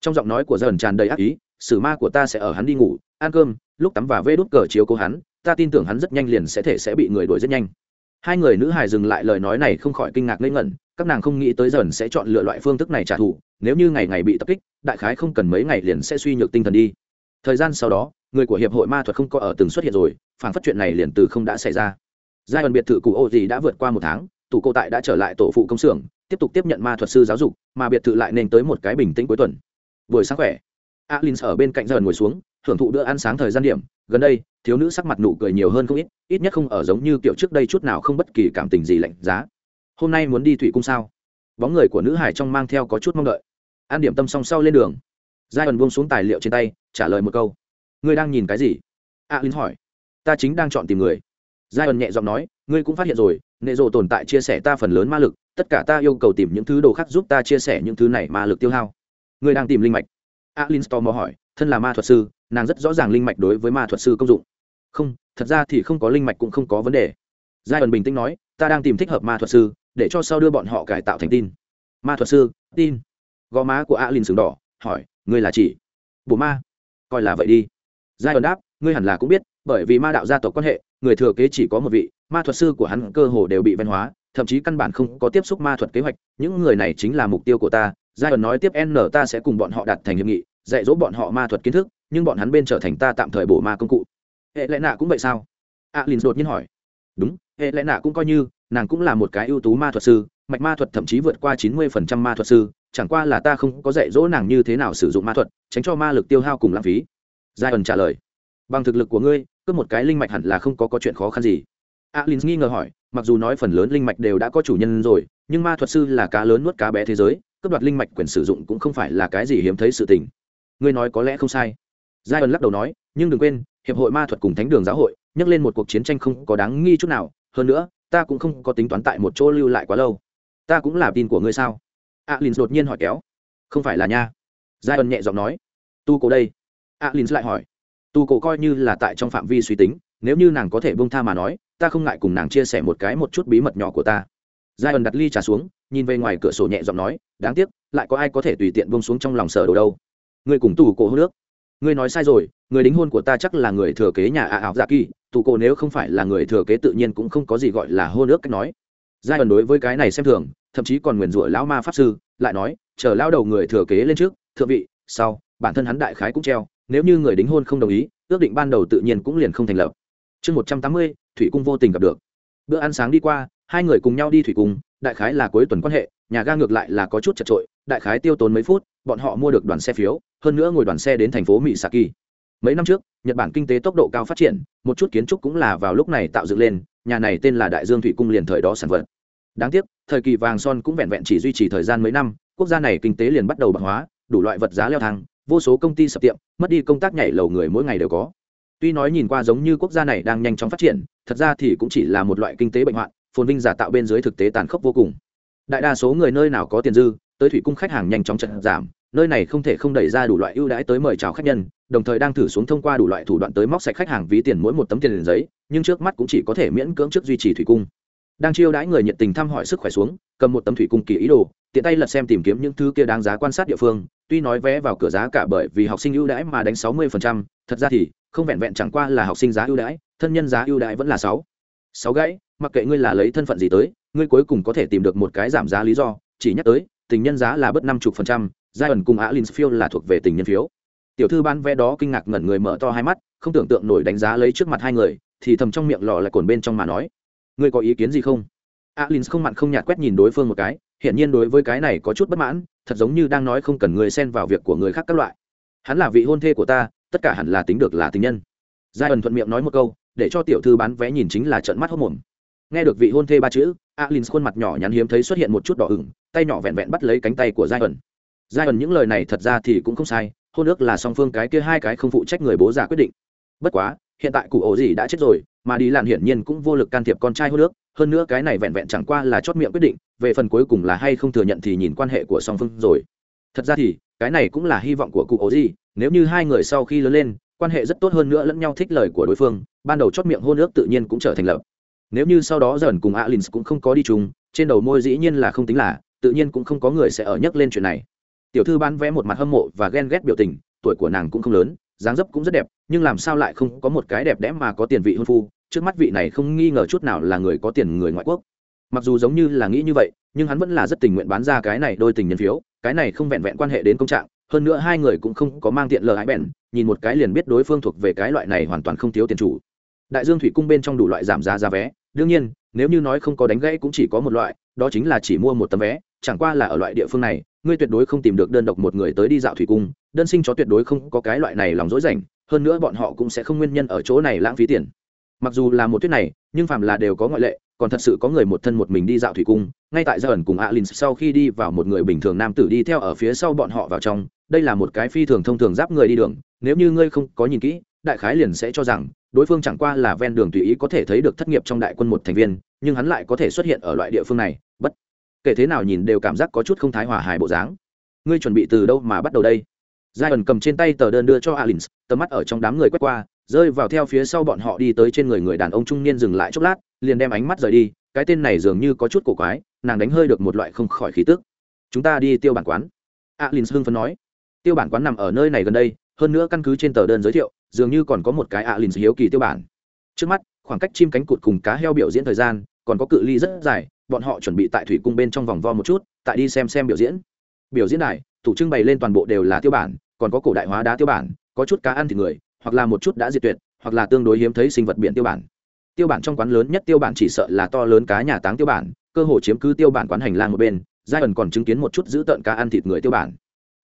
Trong giọng nói của dần tràn đầy ác ý, sử ma của ta sẽ ở hắn đi ngủ, ăn cơm, lúc tắm và vê đốt cờ chiếu cố hắn, ta tin tưởng hắn rất nhanh liền sẽ thể sẽ bị người đuổi rất nhanh. Hai người nữ hài dừng lại lời nói này không khỏi kinh ngạc ngây ngẩn các nàng không nghĩ tới dần sẽ chọn lựa loại phương thức này trả thù, nếu như ngày ngày bị tập kích, đại khái không cần mấy ngày liền sẽ suy nhược tinh thần đi. Thời gian sau đó, người của hiệp hội ma thuật không có ở từng xuất hiện rồi, phản phát chuyện này liền từ không đã xảy ra. Giai đoạn biệt thự cụ ô gì đã vượt qua một tháng tủ cô tại đã trở lại tổ phụ công xưởng, tiếp tục tiếp nhận ma thuật sư giáo dục, mà biệt thự lại nên tới một cái bình tĩnh cuối tuần. Buổi sáng khỏe. Alin ở bên cạnh dần ngồi xuống hưởng thụ bữa ăn sáng thời gian điểm. Gần đây, thiếu nữ sắc mặt nụ cười nhiều hơn không ít ít nhất không ở giống như kiểu trước đây chút nào không bất kỳ cảm tình gì lạnh giá hôm nay muốn đi thủy cung sao? Bóng người của nữ hải trong mang theo có chút mong đợi. An điểm tâm song sau lên đường. Giai ẩn buông xuống tài liệu trên tay, trả lời một câu. Ngươi đang nhìn cái gì? Alin hỏi. Ta chính đang chọn tìm người. Giai ẩn nhẹ giọng nói, ngươi cũng phát hiện rồi, nệ rộ tồn tại chia sẻ ta phần lớn ma lực, tất cả ta yêu cầu tìm những thứ đồ khác giúp ta chia sẻ những thứ này ma lực tiêu hao. Ngươi đang tìm linh mạch. Alin storm hỏi, thân là ma thuật sư, nàng rất rõ ràng linh mạch đối với ma thuật sư công dụng. Không, thật ra thì không có linh mạch cũng không có vấn đề. Giai ẩn bình tĩnh nói, ta đang tìm thích hợp ma thuật sư để cho sau đưa bọn họ cải tạo thành tin. Ma thuật sư tin. Gò má của A alin sừng đỏ hỏi ngươi là chỉ? Bồ ma. Coi là vậy đi. Giai đoạn đáp ngươi hẳn là cũng biết bởi vì ma đạo gia tộc quan hệ người thừa kế chỉ có một vị ma thuật sư của hắn cơ hồ đều bị văn hóa thậm chí căn bản không có tiếp xúc ma thuật kế hoạch những người này chính là mục tiêu của ta. Giai đoạn nói tiếp n ta sẽ cùng bọn họ đạt thành hiệp nghị dạy dỗ bọn họ ma thuật kiến thức nhưng bọn hắn bên trở thành ta tạm thời bổ ma công cụ. Hệ lẽ nạ cũng vậy sao? A à, đột nhiên hỏi. Đúng hệ lẽ nạ cũng coi như nàng cũng là một cái ưu tú ma thuật sư mạch ma thuật thậm chí vượt qua chín mươi phần trăm ma thuật sư chẳng qua là ta không có dạy dỗ nàng như thế nào sử dụng ma thuật tránh cho ma lực tiêu hao cùng lãng phí. Giai ẩn trả lời bằng thực lực của ngươi cướp một cái linh mạch hẳn là không có, có chuyện khó khăn gì. Alin nghi ngờ hỏi mặc dù nói phần lớn linh mạch đều đã có chủ nhân rồi nhưng ma thuật sư là cá lớn nuốt cá bé thế giới cướp đoạt linh mạch quyền sử dụng cũng không phải là cái gì hiếm thấy sự tình. Ngươi nói có lẽ không sai. Giai ẩn lắc đầu nói nhưng đừng quên hiệp hội ma thuật cùng thánh đường giáo hội nhắc lên một cuộc chiến tranh không có đáng nghi chút nào. Hơn nữa ta cũng không có tính toán tại một chỗ lưu lại quá lâu. Ta cũng là tin của ngươi sao? Alin đột nhiên hỏi kéo. Không phải là nha. Giai ân nhẹ giọng nói. Tu cổ đây. Alin lại hỏi. Tu cổ coi như là tại trong phạm vi suy tính, nếu như nàng có thể bông tha mà nói, ta không ngại cùng nàng chia sẻ một cái một chút bí mật nhỏ của ta. Giai ẩn đặt ly trà xuống, nhìn về ngoài cửa sổ nhẹ giọng nói, đáng tiếc, lại có ai có thể tùy tiện bông xuống trong lòng sở đồ đâu. Ngươi cùng tù cổ hô nước ngươi nói sai rồi, người đính hôn của ta chắc là người thừa kế nhà ạ ảo dạ kỳ, Tụ cổ nếu không phải là người thừa kế tự nhiên cũng không có gì gọi là hôn nước cách nói. Giai ẩn đối với cái này xem thường, thậm chí còn nguyền rủa lão ma pháp sư, lại nói, chờ lao đầu người thừa kế lên trước, thượng vị, sau, bản thân hắn đại khái cũng treo, nếu như người đính hôn không đồng ý, ước định ban đầu tự nhiên cũng liền không thành lập. Chương một trăm tám mươi, thủy cung vô tình gặp được. Bữa ăn sáng đi qua, hai người cùng nhau đi thủy cung, đại khái là cuối tuần quan hệ, nhà ga ngược lại là có chút chật trội đại khái tiêu tốn mấy phút bọn họ mua được đoàn xe phiếu, hơn nữa ngồi đoàn xe đến thành phố mỹ mấy năm trước, nhật bản kinh tế tốc độ cao phát triển, một chút kiến trúc cũng là vào lúc này tạo dựng lên, nhà này tên là đại dương thủy cung liền thời đó sản vật. Đáng tiếc, thời kỳ vàng son cũng vẹn vẹn chỉ duy trì thời gian mấy năm, quốc gia này kinh tế liền bắt đầu bạc hóa, đủ loại vật giá leo thang, vô số công ty sập tiệm, mất đi công tác nhảy lầu người mỗi ngày đều có. Tuy nói nhìn qua giống như quốc gia này đang nhanh chóng phát triển, thật ra thì cũng chỉ là một loại kinh tế bệnh hoạn, phồn vinh giả tạo bên dưới thực tế tàn khốc vô cùng. Đại đa số người nơi nào có tiền dư, tới thủy cung khách hàng nhanh chóng chậm giảm nơi này không thể không đẩy ra đủ loại ưu đãi tới mời chào khách nhân, đồng thời đang thử xuống thông qua đủ loại thủ đoạn tới móc sạch khách hàng ví tiền mỗi một tấm tiền giấy, nhưng trước mắt cũng chỉ có thể miễn cưỡng trước duy trì thủy cung. Đang chiêu đãi người nhiệt tình thăm hỏi sức khỏe xuống, cầm một tấm thủy cung kỳ ý đồ, tiện tay lật xem tìm kiếm những thứ kia đáng giá quan sát địa phương, tuy nói vé vào cửa giá cả bởi vì học sinh ưu đãi mà đánh sáu mươi thật ra thì, không vẹn vẹn chẳng qua là học sinh giá ưu đãi, thân nhân giá ưu đãi vẫn là sáu. Sáu gãy, mặc kệ ngươi là lấy thân phận gì tới, ngươi cuối cùng có thể tìm được một cái giảm giá lý do, chỉ nhắc tới, tình nhân giá là bất năm chục phần trăm giai ẩn cùng alin phiêu là thuộc về tình nhân phiếu. Tiểu thư bán vé đó kinh ngạc ngẩn người mở to hai mắt, không tưởng tượng nổi đánh giá lấy trước mặt hai người, thì thầm trong miệng lò lại cồn bên trong mà nói, ngươi có ý kiến gì không? Alin không mặn không nhạt quét nhìn đối phương một cái, hiển nhiên đối với cái này có chút bất mãn, thật giống như đang nói không cần người xen vào việc của người khác các loại. Hắn là vị hôn thê của ta, tất cả hẳn là tính được là tình nhân. Giai ẩn thuận miệng nói một câu, để cho tiểu thư bán vé nhìn chính là trận mắt hốc mồm. Nghe được vị hôn thê ba chữ, alin khuôn mặt nhỏ nhắn hiếm thấy xuất hiện một chút đỏ ửng, tay nhỏ vẹn vẹn bắt lấy cánh tay của giai ẩn giai ẩn những lời này thật ra thì cũng không sai, hôn ước là song phương cái kia hai cái không phụ trách người bố già quyết định. Bất quá, hiện tại cụ ổ gì đã chết rồi, mà đi làn hiển nhiên cũng vô lực can thiệp con trai hôn ước, hơn nữa cái này vẹn vẹn chẳng qua là chót miệng quyết định, về phần cuối cùng là hay không thừa nhận thì nhìn quan hệ của song phương rồi. Thật ra thì, cái này cũng là hy vọng của cụ ổ gì, nếu như hai người sau khi lớn lên, quan hệ rất tốt hơn nữa lẫn nhau thích lời của đối phương, ban đầu chót miệng hôn ước tự nhiên cũng trở thành lập. Nếu như sau đó dần cùng alin cũng không có đi chung, trên đầu môi dĩ nhiên là không tính là, tự nhiên cũng không có người sẽ ở nhắc lên chuyện này tiểu thư bán vé một mặt hâm mộ và ghen ghét biểu tình, tuổi của nàng cũng không lớn, dáng dấp cũng rất đẹp, nhưng làm sao lại không có một cái đẹp đẽ mà có tiền vị hôn phu, trước mắt vị này không nghi ngờ chút nào là người có tiền người ngoại quốc. Mặc dù giống như là nghĩ như vậy, nhưng hắn vẫn là rất tình nguyện bán ra cái này đôi tình nhân phiếu, cái này không vẹn vẹn quan hệ đến công trạng, hơn nữa hai người cũng không có mang tiện lờ hãi bèn, nhìn một cái liền biết đối phương thuộc về cái loại này hoàn toàn không thiếu tiền chủ. Đại dương thủy cung bên trong đủ loại giảm giá giá vé, đương nhiên, nếu như nói không có đánh gãy cũng chỉ có một loại, đó chính là chỉ mua một tấm vé chẳng qua là ở loại địa phương này, ngươi tuyệt đối không tìm được đơn độc một người tới đi dạo thủy cung, đơn sinh chó tuyệt đối không có cái loại này lòng dối rảnh hơn nữa bọn họ cũng sẽ không nguyên nhân ở chỗ này lãng phí tiền. Mặc dù là một thuyết này, nhưng phàm là đều có ngoại lệ, còn thật sự có người một thân một mình đi dạo thủy cung, ngay tại gia ẩn cùng alin sau khi đi vào một người bình thường nam tử đi theo ở phía sau bọn họ vào trong, đây là một cái phi thường thông thường giáp người đi đường, nếu như ngươi không có nhìn kỹ, đại khái liền sẽ cho rằng, đối phương chẳng qua là ven đường tùy ý có thể thấy được thất nghiệp trong đại quân một thành viên, nhưng hắn lại có thể xuất hiện ở loại địa phương này, bất kể thế nào nhìn đều cảm giác có chút không thái hòa hài bộ dáng. Ngươi chuẩn bị từ đâu mà bắt đầu đây? Giai ẩn cầm trên tay tờ đơn đưa cho alin tầm mắt ở trong đám người quét qua, rơi vào theo phía sau bọn họ đi tới trên người người đàn ông trung niên dừng lại chốc lát, liền đem ánh mắt rời đi, cái tên này dường như có chút cổ quái, nàng đánh hơi được một loại không khỏi khí tức. Chúng ta đi tiêu bản quán. Alin hưng phấn nói. Tiêu bản quán nằm ở nơi này gần đây, hơn nữa căn cứ trên tờ đơn giới thiệu, dường như còn có một cái alin hiếu kỳ tiêu bản. Trước mắt, khoảng cách chim cánh cụt cùng cá heo biểu diễn thời gian, còn có cự ly rất dài bọn họ chuẩn bị tại thủy cung bên trong vòng vo một chút, tại đi xem xem biểu diễn. Biểu diễn này thủ trưng bày lên toàn bộ đều là tiêu bản, còn có cổ đại hóa đá tiêu bản, có chút cá ăn thịt người, hoặc là một chút đã diệt tuyệt, hoặc là tương đối hiếm thấy sinh vật biển tiêu bản. Tiêu bản trong quán lớn nhất tiêu bản chỉ sợ là to lớn cá nhà táng tiêu bản, cơ hồ chiếm cứ tiêu bản quán hành lang một bên, giai ẩn còn chứng kiến một chút giữ tợn cá ăn thịt người tiêu bản.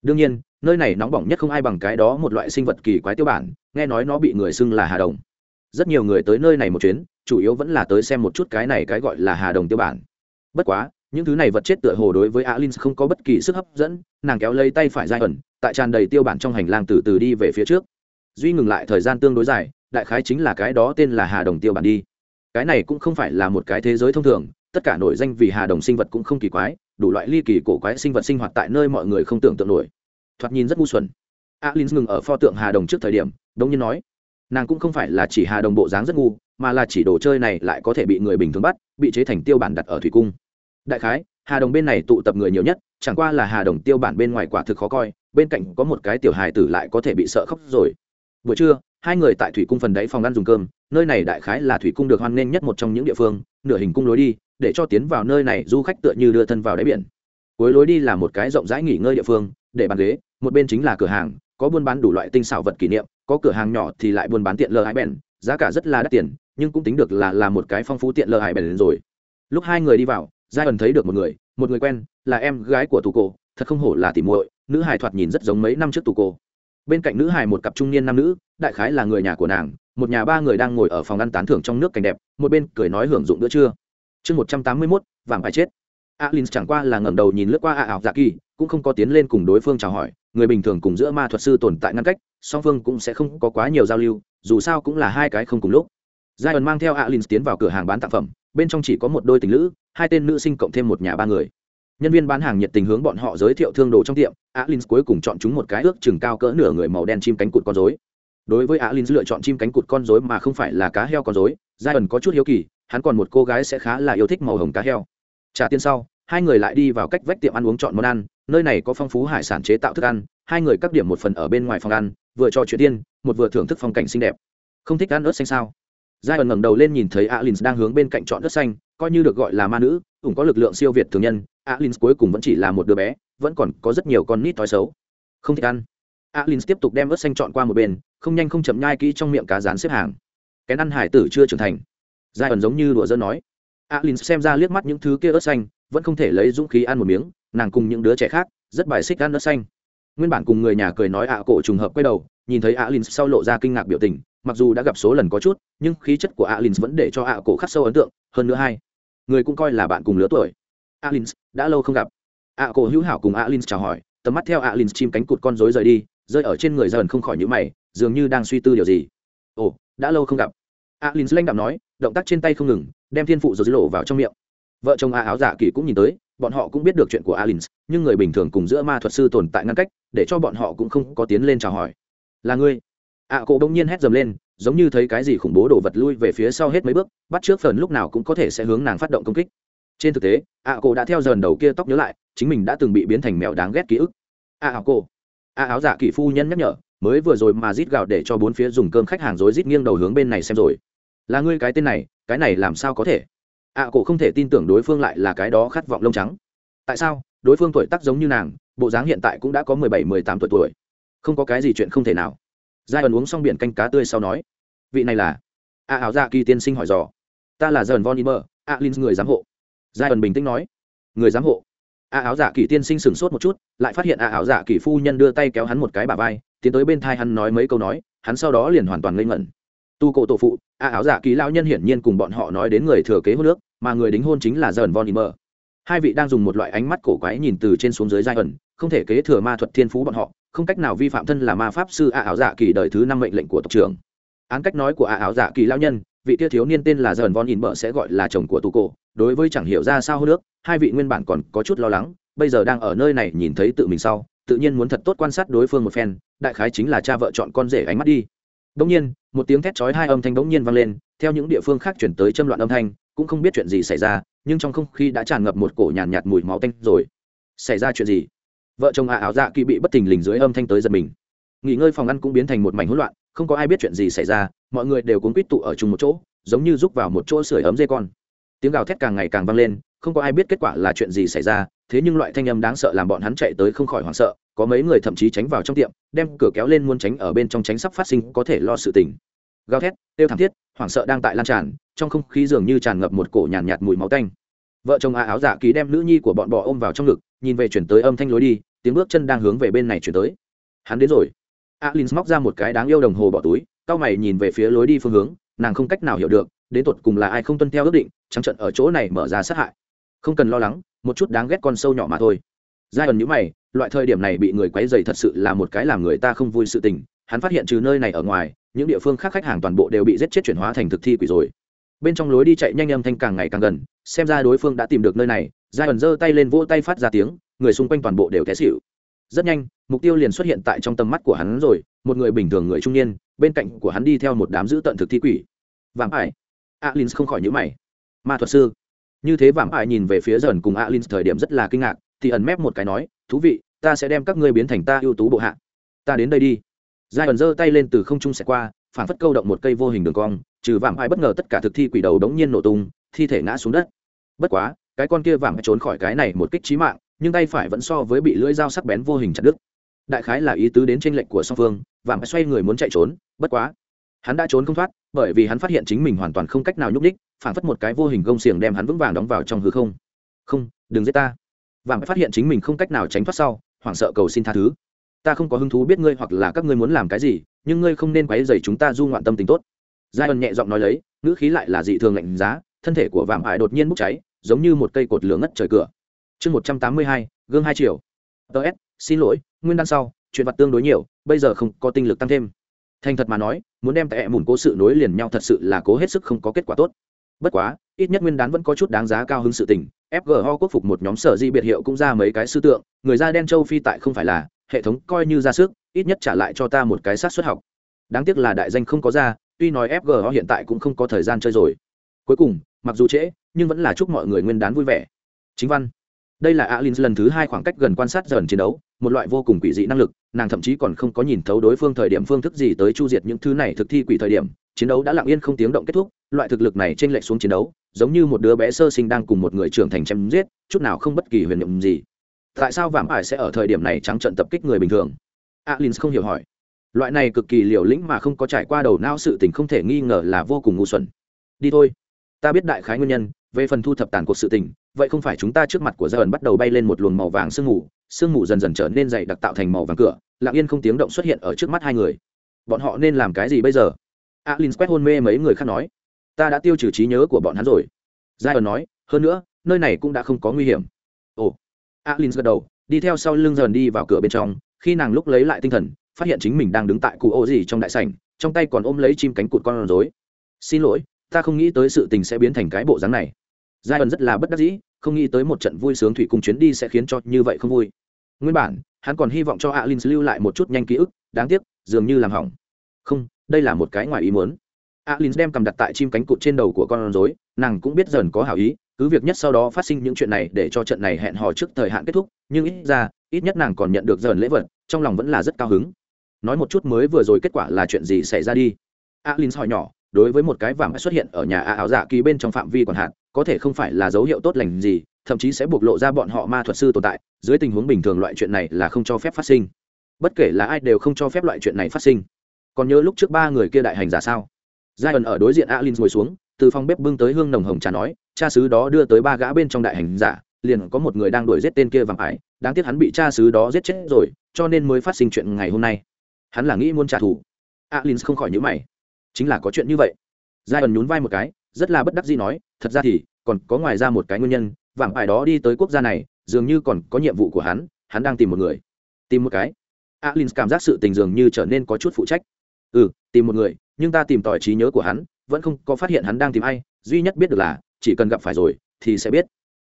Đương nhiên, nơi này nóng bỏng nhất không ai bằng cái đó một loại sinh vật kỳ quái tiêu bản, nghe nói nó bị người xưng là hà đồng. Rất nhiều người tới nơi này một chuyến, chủ yếu vẫn là tới xem một chút cái này cái gọi là hà đồng tiêu bản bất quá, những thứ này vật chết tựa hồ đối với alin không có bất kỳ sức hấp dẫn, nàng kéo lấy tay phải ra ẩn tại tràn đầy tiêu bản trong hành lang từ từ đi về phía trước. Duy ngừng lại thời gian tương đối dài, đại khái chính là cái đó tên là hà đồng tiêu bản đi. Cái này cũng không phải là một cái thế giới thông thường, tất cả nổi danh vì hà đồng sinh vật cũng không kỳ quái, đủ loại ly kỳ cổ quái sinh vật sinh hoạt tại nơi mọi người không tưởng tượng nổi. Thoạt nhìn rất ngu xuẩn. Alin ngừng ở pho tượng hà đồng trước thời điểm đông nhiên nói, nàng cũng không phải là chỉ hà đồng bộ dáng rất ngu, mà là chỉ đồ chơi này lại có thể bị người bình thường bắt, bị chế thành tiêu bản đặt ở thủy cung đại khái, hà đồng bên này tụ tập người nhiều nhất, chẳng qua là hà đồng tiêu bản bên ngoài quả thực khó coi, bên cạnh có một cái tiểu hài tử lại có thể bị sợ khóc rồi. Buổi trưa, hai người tại thủy cung phần đáy phòng ăn dùng cơm, nơi này đại khái là thủy cung được hoan nghênh nhất một trong những địa phương, nửa hình cung lối đi, để cho tiến vào nơi này du khách tựa như đưa thân vào đáy biển. Cuối lối đi là một cái rộng rãi nghỉ ngơi địa phương, để bàn ghế, một bên chính là cửa hàng, có buôn bán đủ loại tinh xảo vật kỷ niệm, có cửa hàng nhỏ thì lại buôn bán tiện lờ hai bèn giá cả rất là đắt tiền, nhưng cũng tính được là là một cái phong phú tiện lờ hai bèn rồi. Lúc hai người đi vào giai ẩn thấy được một người một người quen, là em gái của tù cô thật không hổ là tỉ muội, nữ hài thoạt nhìn rất giống mấy năm trước tù cô bên cạnh nữ hài một cặp trung niên nam nữ, đại khái là người nhà của nàng, một nhà ba người đang ngồi ở phòng ăn tán thưởng trong nước cảnh đẹp, một bên cười nói hưởng dụng bữa trưa. Chương một trăm tám mươi mốt, vàng phải chết. Alin chẳng qua là ngẩng đầu nhìn lướt qua a ảo dạ kỳ, cũng không có tiến lên cùng đối phương chào hỏi, người bình thường cùng giữa ma thuật sư tồn tại ngăn cách, song phương cũng sẽ không có quá nhiều giao lưu, dù sao cũng là hai cái không cùng lúc. Giai ẩn mang theo alin tiến vào cửa hàng bán tạp phẩm, bên trong chỉ có một đôi tình lữ hai tên nữ sinh cộng thêm một nhà ba người. Nhân viên bán hàng nhiệt tình hướng bọn họ giới thiệu thương đồ trong tiệm, alin cuối cùng chọn chúng một cái ước chừng cao cỡ nửa người màu đen chim cánh cụt con dối đối với alin lựa chọn chim cánh cụt con dối mà không phải là cá heo con dối giai ẩn có chút hiếu kỳ, hắn còn một cô gái sẽ khá là yêu thích màu hồng cá heo. Trả tiền sau, hai người lại đi vào cách vách tiệm ăn uống chọn món ăn, nơi này có phong phú hải sản chế tạo thức ăn, hai người các điểm một phần ở bên ngoài phòng ăn, vừa cho chuyện tiên, một vừa thưởng thức phong cảnh xinh đẹp. Không thích ăn ớt xanh sao? Giai ẩn ngẩng đầu lên nhìn thấy alin đang hướng bên cạnh chọn ớt xanh coi như được gọi là ma nữ, cũng có lực lượng siêu việt thường nhân alin cuối cùng vẫn chỉ là một đứa bé, vẫn còn có rất nhiều con nít thói xấu. Không thích ăn. Alin tiếp tục đem ớt xanh chọn qua một bên, không nhanh không chậm nhai kỹ trong miệng cá rán xếp hàng. Cái ăn hải tử chưa trưởng thành. Giai ẩn giống như đùa dân nói. Alin xem ra liếc mắt những thứ kia ớt xanh, vẫn không thể lấy dũng khí ăn một miếng, nàng cùng những đứa trẻ khác, rất bài xích ăn ớt xanh. Nguyên bản cùng người nhà cười nói ạ cổ trùng hợp quay đầu, nhìn thấy alin sau lộ ra kinh ngạc biểu tình mặc dù đã gặp số lần có chút, nhưng khí chất của alin vẫn để cho ạ cổ khắc sâu ấn tượng, hơn nữa hai, người cũng coi là bạn cùng lứa tuổi. Alin đã lâu không gặp. ạ cổ hữu hảo cùng alin chào hỏi, tầm mắt theo alin chim cánh cụt con rối rời đi, rơi ở trên người dần không khỏi nhíu mày, dường như đang suy tư điều gì. Ồ, đã lâu không gặp. Alin lanh đạm nói, động tác trên tay không ngừng, đem thiên phụ rồi lộ vào trong miệng. Vợ chồng a áo giả kỳ cũng nhìn tới, bọn họ cũng biết được chuyện của alin nhưng người bình thường cùng giữa ma thuật sư tồn tại ngăn cách, để cho bọn họ cũng không có tiến lên chào hỏi. Là ngươi? Ạ à, cổ đông nhiên hét dầm lên giống như thấy cái gì khủng bố đổ vật lui về phía sau hết mấy bước bắt trước phần lúc nào cũng có thể sẽ hướng nàng phát động công kích. Trên thực tế ạ à, cổ đã theo dần đầu kia tóc nhớ lại chính mình đã từng bị biến thành mèo đáng ghét ký ức. Ạ à, cổ ạ áo giả kỷ phu nhân nhắc nhở mới vừa rồi mà rít gạo để cho bốn phía dùng cơm khách hàng rối rít nghiêng đầu hướng bên này xem rồi. Là ngươi cái tên này cái này làm sao có thể? Ạ cổ không thể tin tưởng đối phương lại là cái đó khát vọng lông trắng. Tại sao? Đối phương tuổi tác giống như nàng bộ dáng hiện tại cũng đã có mười bảy mười tám tuổi tuổi. Không có cái gì chuyện không thể nào giai ẩn uống xong biển canh cá tươi sau nói, vị này là? À, a áo dạ kỳ tiên sinh hỏi dò. Ta là dần von imer a l người giám hộ. Giai ẩn bình tĩnh nói, người giám hộ? À, a áo dạ kỳ tiên sinh sửng sốt một chút, lại phát hiện a áo dạ kỳ phu nhân đưa tay kéo hắn một cái bà vai, tiến tới bên thai hắn nói mấy câu nói, hắn sau đó liền hoàn toàn ngây ngẩn. Tu cổ tổ phụ a áo dạ kỳ lao nhân hiển nhiên cùng bọn họ nói đến người thừa kế hôn nước mà người đính hôn chính là dần von imer hai vị đang dùng một loại ánh mắt cổ quái nhìn từ trên xuống dưới giai ẩn không thể kế thừa ma thuật thiên phú bọn họ không cách nào vi phạm thân là ma pháp sư a áo dạ kỳ đời thứ năm mệnh lệnh của tộc trưởng án cách nói của a áo dạ kỳ lao nhân vị tia thiếu niên tên là dần von in bợ sẽ gọi là chồng của tu cổ đối với chẳng hiểu ra sao hơn nước hai vị nguyên bản còn có chút lo lắng bây giờ đang ở nơi này nhìn thấy tự mình sau tự nhiên muốn thật tốt quan sát đối phương một phen đại khái chính là cha vợ chọn con rể ánh mắt đi Đông nhiên, một tiếng thét chói hai âm thanh bỗng nhiên vang lên, theo những địa phương khác chuyển tới châm loạn âm thanh, cũng không biết chuyện gì xảy ra, nhưng trong không khí đã tràn ngập một cổ nhàn nhạt, nhạt mùi máu tanh rồi. Xảy ra chuyện gì? Vợ chồng à áo dạ kỳ bị bất tình lình dưới âm thanh tới giật mình. Nghỉ ngơi phòng ăn cũng biến thành một mảnh hỗn loạn, không có ai biết chuyện gì xảy ra, mọi người đều cuốn quýt tụ ở chung một chỗ, giống như rúc vào một chỗ sưởi ấm dê con. Tiếng gào thét càng ngày càng vang lên, không có ai biết kết quả là chuyện gì xảy ra, thế nhưng loại thanh âm đáng sợ làm bọn hắn chạy tới không khỏi hoảng sợ, có mấy người thậm chí tránh vào trong tiệm đem cửa kéo lên muốn tránh ở bên trong tránh sắp phát sinh có thể lo sự tình gào thét tiêu thảm thiết hoảng sợ đang tại lan tràn trong không khí dường như tràn ngập một cổ nhàn nhạt, nhạt mùi máu tanh vợ chồng a áo dạ ký đem nữ nhi của bọn bò ôm vào trong ngực nhìn về chuyển tới âm thanh lối đi, tiếng bước chân đang hướng về bên này chuyển tới. Hắn đến rồi. Alin móc ra một cái đáng yêu đồng hồ bỏ túi, cao mày nhìn về phía lối đi phương hướng, nàng không cách nào hiểu được, đến tột cùng là ai không tuân theo ước định, trắng trận ở chỗ này mở ra sát hại. Không cần lo lắng, một chút đáng ghét con sâu nhỏ mà thôi. Giai ẩn nhữ mày, loại thời điểm này bị người quấy dày thật sự là một cái làm người ta không vui sự tình, hắn phát hiện trừ nơi này ở ngoài, những địa phương khác khách hàng toàn bộ đều bị giết chết chuyển hóa thành thực thi quỷ rồi bên trong lối đi chạy nhanh âm thanh càng ngày càng gần, xem ra đối phương đã tìm được nơi này. Giai ẩn giơ tay lên vỗ tay phát ra tiếng, người xung quanh toàn bộ đều té xịu rất nhanh, mục tiêu liền xuất hiện tại trong tầm mắt của hắn rồi, một người bình thường người trung niên, bên cạnh của hắn đi theo một đám giữ tận thực thi quỷ. Vàng ải. Alin không khỏi nhữ mày. Ma thuật sư. Như thế vàng ải nhìn về phía dần cùng alin thời điểm rất là kinh ngạc, thì ẩn mép một cái nói, thú vị, ta sẽ đem các ngươi biến thành ta ưu tú bộ hạ. Ta đến đây đi. Giai ẩn giơ tay lên từ không trung sẽ qua, phản phất câu động một cây vô hình đường cong trừ vạm ai bất ngờ tất cả thực thi quỷ đầu đống nhiên nổ tung, thi thể ngã xuống đất. Bất quá, cái con kia vạm trốn khỏi cái này một kích trí mạng, nhưng tay phải vẫn so với bị lưỡi dao sắc bén vô hình chặt đứt. Đại khái là ý tứ đến tranh lệnh của song phương, vạm xoay người muốn chạy trốn, bất quá, hắn đã trốn không thoát, bởi vì hắn phát hiện chính mình hoàn toàn không cách nào nhúc đích phản phất một cái vô hình gông xiềng đem hắn vững vàng đóng vào trong hư không. Không, đừng giết ta. Vàng phát hiện chính mình không cách nào tránh thoát sau, hoảng sợ cầu xin tha thứ. Ta không có hứng thú biết ngươi hoặc là các ngươi muốn làm cái gì, nhưng ngươi không nên quấy dày chúng ta du ngoạn tâm tình tốt giai ân nhẹ giọng nói lấy, ngữ khí lại là dị thường lạnh giá, thân thể của vạm ải đột nhiên bốc cháy, giống như một cây cột lửa ngất trời cửa. Chương một trăm tám mươi hai, gương hai triệu ts xin lỗi, nguyên đan sau, chuyện vặt tương đối nhiều, bây giờ không có tinh lực tăng thêm. Thành thật mà nói, muốn đem tệ mùn cố sự nối liền nhau thật sự là cố hết sức không có kết quả tốt. Bất quá, ít nhất nguyên đán vẫn có chút đáng giá cao hứng sự tình. Fg ho quốc phục một nhóm sở di biệt hiệu cũng ra mấy cái sư tượng, người da đen châu phi tại không phải là, hệ thống coi như ra sức, ít nhất trả lại cho ta một cái sát xuất học. Đáng tiếc là đại danh không có ra tuy nói fgo hiện tại cũng không có thời gian chơi rồi. Cuối cùng, mặc dù trễ, nhưng vẫn là chúc mọi người nguyên đán vui vẻ. Chính văn. Đây là alin lần thứ hai khoảng cách gần quan sát dần chiến đấu, một loại vô cùng quỷ dị năng lực, nàng thậm chí còn không có nhìn thấu đối phương thời điểm phương thức gì tới chu diệt những thứ này thực thi quỷ thời điểm, chiến đấu đã lặng yên không tiếng động kết thúc, loại thực lực này trên lệch xuống chiến đấu, giống như một đứa bé sơ sinh đang cùng một người trưởng thành chém giết, chút nào không bất kỳ huyền nhiệm gì. Tại sao vạm ải sẽ ở thời điểm này trắng trận tập kích người bình thường? Alin không hiểu hỏi loại này cực kỳ liều lĩnh mà không có trải qua đầu não sự tình không thể nghi ngờ là vô cùng ngu xuẩn. Đi thôi. Ta biết đại khái nguyên nhân, về phần thu thập tàn cuộc sự tình, vậy không phải chúng ta trước mặt của gia ẩn bắt đầu bay lên một luồng màu vàng sương mù sương mù dần dần trở nên dày đặc tạo thành màu vàng cửa, lặng yên không tiếng động xuất hiện ở trước mắt hai người. Bọn họ nên làm cái gì bây giờ? Alin quét hôn mê mấy người khác nói. Ta đã tiêu trừ trí nhớ của bọn hắn rồi. Giai ẩn nói, hơn nữa, nơi này cũng đã không có nguy hiểm. Ồ. Alin gật đầu, đi theo sau lưng dần đi vào cửa bên trong, khi nàng lúc lấy lại tinh thần phát hiện chính mình đang đứng tại cụ ô gì trong đại sảnh, trong tay còn ôm lấy chim cánh cụt con rối. Xin lỗi, ta không nghĩ tới sự tình sẽ biến thành cái bộ dáng này. Giai ẩn rất là bất đắc dĩ, không nghĩ tới một trận vui sướng thủy cùng chuyến đi sẽ khiến cho như vậy không vui. Nguyên bản, hắn còn hy vọng cho alin lưu lại một chút nhanh ký ức, đáng tiếc, dường như làm hỏng. Không, đây là một cái ngoài ý muốn. Alin đem cầm đặt tại chim cánh cụt trên đầu của con rối, nàng cũng biết dần có hảo ý, cứ việc nhất sau đó phát sinh những chuyện này để cho trận này hẹn hò trước thời hạn kết thúc, nhưng ít ra, ít nhất nàng còn nhận được dần lễ vật, trong lòng vẫn là rất cao hứng nói một chút mới vừa rồi kết quả là chuyện gì xảy ra đi. Alin hỏi nhỏ, đối với một cái vàng xuất hiện ở nhà ảo dạ kỳ bên trong phạm vi còn hạn, có thể không phải là dấu hiệu tốt lành gì, thậm chí sẽ bộc lộ ra bọn họ ma thuật sư tồn tại, dưới tình huống bình thường loại chuyện này là không cho phép phát sinh. Bất kể là ai đều không cho phép loại chuyện này phát sinh. Còn nhớ lúc trước ba người kia đại hành giả sao? Giai ẩn ở đối diện alin ngồi xuống, từ phòng bếp bưng tới hương nồng hồng trà nói, cha sứ đó đưa tới ba gã bên trong đại hành giả, liền có một người đang đuổi giết tên kia vàng ải, đáng tiếc hắn bị cha xứ đó giết chết rồi, cho nên mới phát sinh chuyện ngày hôm nay hắn là nghĩ muốn trả thù. Alin không khỏi nhữ mày. Chính là có chuyện như vậy. Giai ẩn nhún vai một cái, rất là bất đắc dĩ nói, thật ra thì, còn có ngoài ra một cái nguyên nhân vàng ải đó đi tới quốc gia này, dường như còn có nhiệm vụ của hắn hắn đang tìm một người. Tìm một cái? Alin cảm giác sự tình dường như trở nên có chút phụ trách. Ừ tìm một người, nhưng ta tìm tỏi trí nhớ của hắn, vẫn không có phát hiện hắn đang tìm ai, duy nhất biết được là, chỉ cần gặp phải rồi, thì sẽ biết.